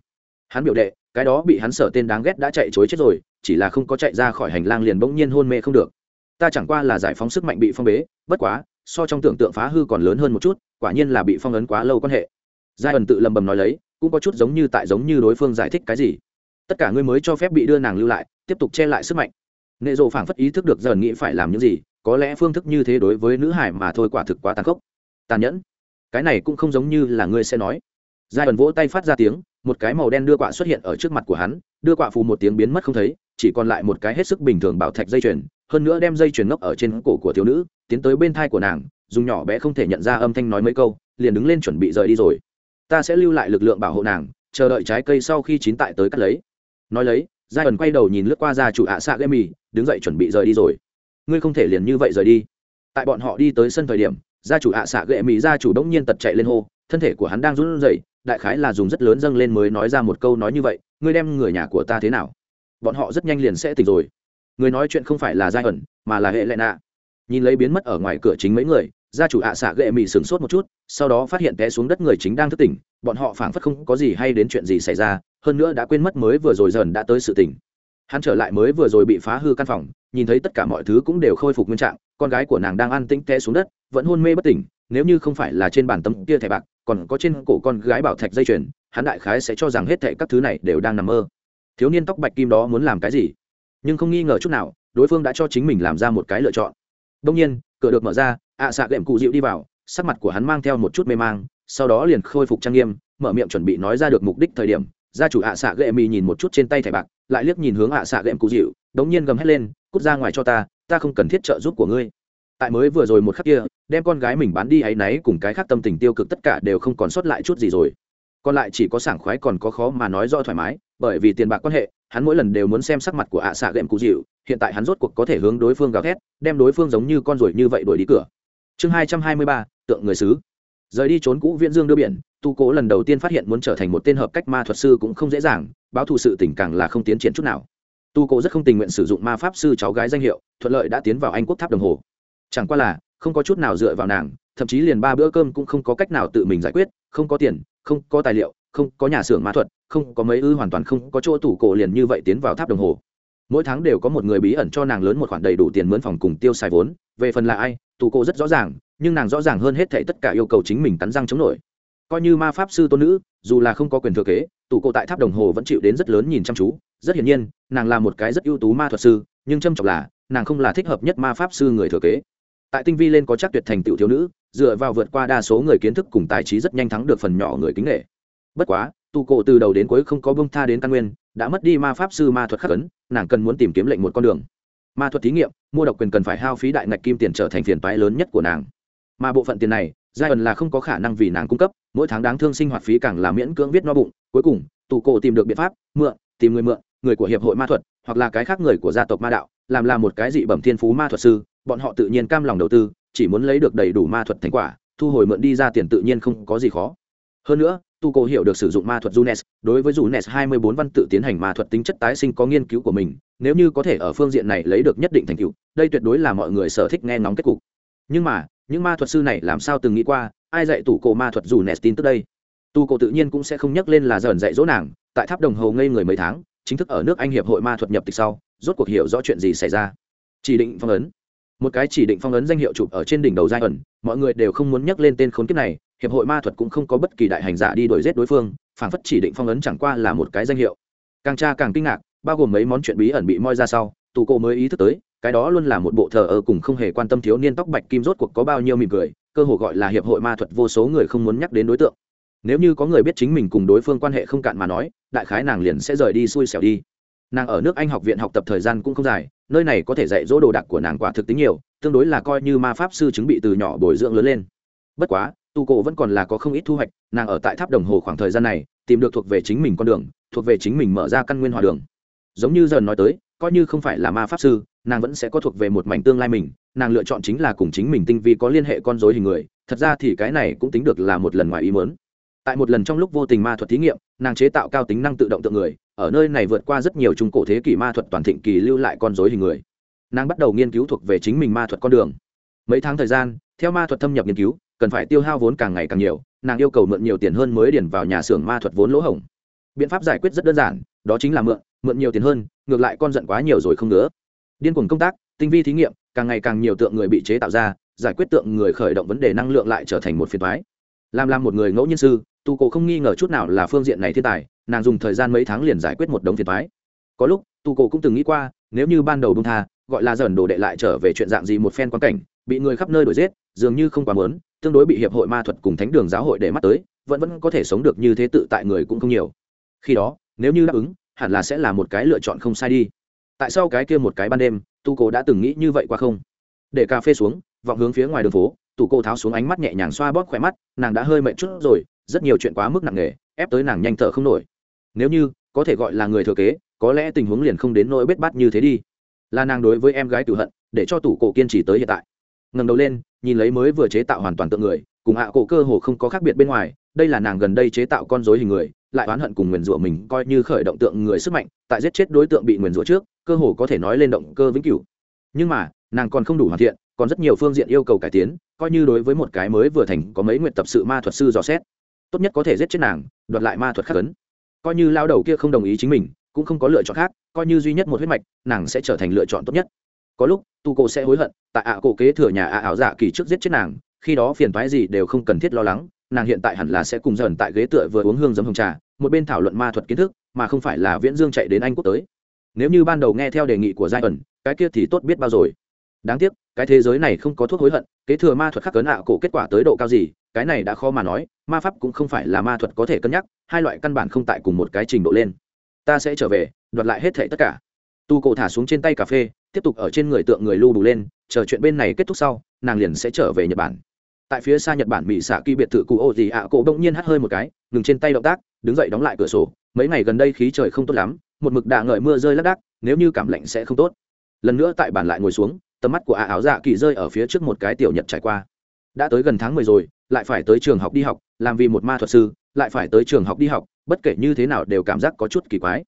Hắn biểu đệ, cái đó bị hắn sợ tên đáng ghét đã chạy chối chết rồi, chỉ là không có chạy ra khỏi hành lang liền bỗng nhiên hôn mê không được. Ta chẳng qua là giải phóng sức mạnh bị phong bế, bất quá, so trong tưởng tượng phá hư còn lớn hơn một chút, quả nhiên là bị phong ấn quá lâu quan hệ. Giai ẩn tự lầm bầm nói lấy, cũng có chút giống như tại giống như đối phương giải thích cái gì. Tất cả ngươi mới cho phép bị đưa nàng lưu lại, tiếp tục che lại sức mạnh. Nệ rộ phảng phất ý thức được dần nghĩ phải làm những gì có lẽ phương thức như thế đối với nữ hải mà thôi quả thực quá tàn khốc. Tàn nhẫn. Cái này cũng không giống như là ngươi sẽ nói. Giai ẩn vỗ tay phát ra tiếng, một cái màu đen đưa quạ xuất hiện ở trước mặt của hắn, đưa quạ phù một tiếng biến mất không thấy, chỉ còn lại một cái hết sức bình thường bảo thạch dây chuyền, hơn nữa đem dây chuyền ngốc ở trên cổ của thiếu nữ, tiến tới bên thai của nàng, dùng nhỏ bé không thể nhận ra âm thanh nói mấy câu, liền đứng lên chuẩn bị rời đi rồi. Ta sẽ lưu lại lực lượng bảo hộ nàng, chờ đợi trái cây sau khi chín tại tới cắt lấy. Nói lấy, giai ẩn quay đầu nhìn lướt qua ra chủ ạ xạ gây mì đứng dậy chuẩn bị rời đi rồi ngươi không thể liền như vậy rời đi. Tại bọn họ đi tới sân thời điểm, gia chủ ạ xạ ghệ mì gia chủ đống nhiên tật chạy lên hô, thân thể của hắn đang run rẩy, đại khái là dùng rất lớn dâng lên mới nói ra một câu nói như vậy, ngươi đem người nhà của ta thế nào? Bọn họ rất nhanh liền sẽ tỉnh rồi. Người nói chuyện không phải là giai ẩn, mà là hệ lệ nạ. Nhìn lấy biến mất ở ngoài cửa chính mấy người, gia chủ ạ xạ ghệ mì sửng sốt một chút, sau đó phát hiện té xuống đất người chính đang thức tỉnh, bọn họ phảng phất không có gì hay đến chuyện gì xảy ra, hơn nữa đã quên mất mới vừa rồi dần đã tới sự tỉnh. Hắn trở lại mới vừa rồi bị phá hư căn phòng nhìn thấy tất cả mọi thứ cũng đều khôi phục nguyên trạng, con gái của nàng đang ăn tĩnh té xuống đất, vẫn hôn mê bất tỉnh, nếu như không phải là trên bàn tấm kia thẻ bạc, còn có trên cổ con gái bảo thạch dây chuyền, hắn đại khái sẽ cho rằng hết thẻ các thứ này đều đang nằm mơ. Thiếu niên tóc bạch kim đó muốn làm cái gì? Nhưng không nghi ngờ chút nào, đối phương đã cho chính mình làm ra một cái lựa chọn. Đông nhiên, cửa được mở ra, ạ à xạ đệm cụ dịu đi vào, sắc mặt của hắn mang theo một chút mê mang, sau đó liền khôi phục trang nghiêm, mở miệng chuẩn bị nói ra được mục đích thời điểm, gia chủ ạ xạ ghệ mì nhìn một chút trên tay thẻ bạc, lại liếc nhìn hướng ạ xạ ghệm cụ dịu, đống nhiên gầm hét lên cút ra ngoài cho ta ta không cần thiết trợ giúp của ngươi. Tại mới vừa rồi một khắc kia, đem con gái mình bán đi áy náy cùng cái khác tâm tình tiêu cực tất cả đều không còn sót lại chút gì rồi. Còn lại chỉ có sảng khoái còn có khó mà nói rõ thoải mái, bởi vì tiền bạc quan hệ, hắn mỗi lần đều muốn xem sắc mặt của ạ xạ ghệm cụ dịu, hiện tại hắn rốt cuộc có thể hướng đối phương gào thét, đem đối phương giống như con ruồi như vậy đuổi đi cửa. Chương hai trăm hai mươi ba, tượng người xứ. Rời đi trốn cũ viễn dương đưa biển, tu cố lần đầu tiên phát hiện muốn trở thành một tên hợp cách ma thuật sư cũng không dễ dàng, báo thù sự tình càng là không tiến triển chút nào tu cổ rất không tình nguyện sử dụng ma pháp sư cháu gái danh hiệu, thuận lợi đã tiến vào anh quốc tháp đồng hồ. Chẳng qua là, không có chút nào dựa vào nàng, thậm chí liền ba bữa cơm cũng không có cách nào tự mình giải quyết, không có tiền, không có tài liệu, không có nhà xưởng ma thuật, không có mấy ư hoàn toàn không có chỗ tủ cổ liền như vậy tiến vào tháp đồng hồ. Mỗi tháng đều có một người bí ẩn cho nàng lớn một khoản đầy đủ tiền mướn phòng cùng tiêu xài vốn, về phần là ai, tủ cổ rất rõ ràng, nhưng nàng rõ ràng hơn hết thảy tất cả yêu cầu chính mình cắn răng chống nổi. Coi như ma pháp sư tôn nữ, dù là không có quyền thừa kế, tủ cổ tại tháp đồng hồ vẫn chịu đến rất lớn nhìn chăm chú rất hiển nhiên, nàng là một cái rất ưu tú ma thuật sư, nhưng trâm trọng là, nàng không là thích hợp nhất ma pháp sư người thừa kế. Tại tinh vi lên có chắc tuyệt thành tựu thiếu nữ, dựa vào vượt qua đa số người kiến thức cùng tài trí rất nhanh thắng được phần nhỏ người kính nghệ bất quá tu cổ từ đầu đến cuối không có bông tha đến căn nguyên, đã mất đi ma pháp sư ma thuật khắc ấn, nàng cần muốn tìm kiếm lệnh một con đường. Ma thuật thí nghiệm, mua độc quyền cần phải hao phí đại ngạch kim tiền trở thành phiền toái lớn nhất của nàng. Mà bộ phận tiền này giai ẩn là không có khả năng vì nàng cung cấp, mỗi tháng đáng thương sinh hoạt phí càng là miễn cưỡng viết no bụng. Cuối cùng, tù cổ tìm được biện pháp, mượn, tìm người mượn người của hiệp hội ma thuật hoặc là cái khác người của gia tộc ma đạo làm là một cái dị bẩm thiên phú ma thuật sư bọn họ tự nhiên cam lòng đầu tư chỉ muốn lấy được đầy đủ ma thuật thành quả thu hồi mượn đi ra tiền tự nhiên không có gì khó hơn nữa tu cổ hiểu được sử dụng ma thuật Junes, đối với Junes 24 văn tự tiến hành ma thuật tính chất tái sinh có nghiên cứu của mình, nếu như có thể ở phương diện này lấy được nhất định thành tựu, đây tuyệt đối là mọi người sở thích nghe ngóng kết cục. Nhưng mà, những ma thuật sư này làm sao từng nghĩ qua, ai dạy tủ cổ ma thuật Junes tin tức đây? Tu cổ tự nhiên cũng sẽ không nhắc lên là dần dạy dỗ nàng, tại tháp đồng hồ ngây người mấy tháng, chính thức ở nước Anh hiệp hội ma thuật nhập tịch sau, rốt cuộc hiểu rõ chuyện gì xảy ra. Chỉ định phong ấn. Một cái chỉ định phong ấn danh hiệu chụp ở trên đỉnh đầu giai ẩn, mọi người đều không muốn nhắc lên tên khốn kiếp này, hiệp hội ma thuật cũng không có bất kỳ đại hành giả đi đuổi giết đối phương phản phất chỉ định phong ấn chẳng qua là một cái danh hiệu càng tra càng kinh ngạc bao gồm mấy món chuyện bí ẩn bị moi ra sau tù cô mới ý thức tới cái đó luôn là một bộ thờ ơ cùng không hề quan tâm thiếu niên tóc bạch kim rốt cuộc có bao nhiêu mỉm cười cơ hồ gọi là hiệp hội ma thuật vô số người không muốn nhắc đến đối tượng nếu như có người biết chính mình cùng đối phương quan hệ không cạn mà nói, đại khái nàng liền sẽ rời đi xui xẻo đi. Nàng ở nước anh học viện học tập thời gian cũng không dài, nơi này có thể dạy dỗ đồ đạc của nàng quả thực tính nhiều, tương đối là coi như ma pháp sư chứng bị từ nhỏ bồi dưỡng lớn lên. Bất quá, tu cổ vẫn còn là có không ít thu hoạch, nàng ở tại tháp đồng hồ khoảng thời gian này, tìm được thuộc về chính mình con đường, thuộc về chính mình mở ra căn nguyên hòa đường. Giống như dần nói tới, coi như không phải là ma pháp sư, nàng vẫn sẽ có thuộc về một mảnh tương lai mình, nàng lựa chọn chính là cùng chính mình tinh vi có liên hệ con dối hình người, thật ra thì cái này cũng tính được là một lần ngoài ý mớn tại một lần trong lúc vô tình ma thuật thí nghiệm, nàng chế tạo cao tính năng tự động tượng người, ở nơi này vượt qua rất nhiều trung cổ thế kỷ ma thuật toàn thịnh kỳ lưu lại con dối hình người. Nàng bắt đầu nghiên cứu thuộc về chính mình ma thuật con đường. Mấy tháng thời gian, theo ma thuật thâm nhập nghiên cứu, cần phải tiêu hao vốn càng ngày càng nhiều, nàng yêu cầu mượn nhiều tiền hơn mới điền vào nhà xưởng ma thuật vốn lỗ hổng. Biện pháp giải quyết rất đơn giản, đó chính là mượn mượn nhiều tiền hơn, ngược lại con giận quá nhiều rồi không nữa điên cuồng công tác, tinh vi thí nghiệm, càng ngày càng nhiều tượng người bị chế tạo ra, giải quyết tượng người khởi động vấn đề năng lượng lại trở thành một phiền thoái làm làm một người ngẫu nhiên sư, tu cổ không nghi ngờ chút nào là phương diện này thiên tài, nàng dùng thời gian mấy tháng liền giải quyết một đống phiền thoái có lúc, tu cổ cũng từng nghĩ qua, nếu như ban đầu bung tha, gọi là dần đồ đệ lại trở về chuyện dạng gì một phen quan cảnh, bị người khắp nơi đuổi giết, dường như không quá muốn, tương đối bị hiệp hội ma thuật cùng thánh đường giáo hội để mắt tới, vẫn vẫn có thể sống được như thế tự tại người cũng không nhiều. Khi đó, nếu như đáp ứng, hẳn là sẽ là một cái lựa chọn không sai đi. Tại sao cái kia một cái ban đêm, tu cổ đã từng nghĩ như vậy qua không? Để cà phê xuống, vọng hướng phía ngoài đường phố tủ cô tháo xuống ánh mắt nhẹ nhàng xoa bóp khỏe mắt, nàng đã hơi mệt chút rồi, rất nhiều chuyện quá mức nặng nề, ép tới nàng nhanh thở không nổi. Nếu như, có thể gọi là người thừa kế, có lẽ tình huống liền không đến nỗi bết bát như thế đi. Là nàng đối với em gái tự hận, để cho tủ cổ kiên trì tới hiện tại. Ngầm đầu lên, nhìn lấy mới vừa chế tạo hoàn toàn tượng người, cùng hạ cổ cơ hồ không có khác biệt bên ngoài, đây là nàng gần đây chế tạo con dối hình người, lại oán hận cùng nguyền rủa mình coi như khởi động tượng người sức mạnh, tại giết chết đối tượng bị nguyền rủa trước, cơ hồ có thể nói lên động cơ vĩnh cửu. Nhưng mà, nàng còn không đủ hoàn thiện còn rất nhiều phương diện yêu cầu cải tiến, coi như đối với một cái mới vừa thành có mấy nguyện tập sự ma thuật sư dò xét, tốt nhất có thể giết chết nàng, đoạt lại ma thuật khắc ấn. Coi như lao đầu kia không đồng ý chính mình, cũng không có lựa chọn khác, coi như duy nhất một huyết mạch, nàng sẽ trở thành lựa chọn tốt nhất. Có lúc, tu cổ sẽ hối hận, tại ạ cổ kế thừa nhà ạ ảo dạ kỳ trước giết chết nàng, khi đó phiền toái gì đều không cần thiết lo lắng, nàng hiện tại hẳn là sẽ cùng dần tại ghế tựa vừa uống hương giấm hồng trà, một bên thảo luận ma thuật kiến thức, mà không phải là viễn dương chạy đến anh quốc tới. Nếu như ban đầu nghe theo đề nghị của giai ẩn, cái kia thì tốt biết bao rồi đáng tiếc, cái thế giới này không có thuốc hối hận, kế thừa ma thuật khắc cấn ạ cổ kết quả tới độ cao gì, cái này đã khó mà nói, ma pháp cũng không phải là ma thuật có thể cân nhắc, hai loại căn bản không tại cùng một cái trình độ lên. Ta sẽ trở về, đoạt lại hết thể tất cả. Tu cổ thả xuống trên tay cà phê, tiếp tục ở trên người tượng người lưu đủ lên, chờ chuyện bên này kết thúc sau, nàng liền sẽ trở về nhật bản. Tại phía xa nhật bản mỹ xạ kỳ biệt thự cụ ô gì ạ cổ bỗng nhiên hắt hơi một cái, ngừng trên tay động tác, đứng dậy đóng lại cửa sổ. Mấy ngày gần đây khí trời không tốt lắm, một mực đạ ngợi mưa rơi lác đác, nếu như cảm lạnh sẽ không tốt. Lần nữa tại bản lại ngồi xuống tầm mắt của ạ áo dạ kỳ rơi ở phía trước một cái tiểu nhật trải qua. Đã tới gần tháng mười rồi, lại phải tới trường học đi học, làm vì một ma thuật sư, lại phải tới trường học đi học, bất kể như thế nào đều cảm giác có chút kỳ quái.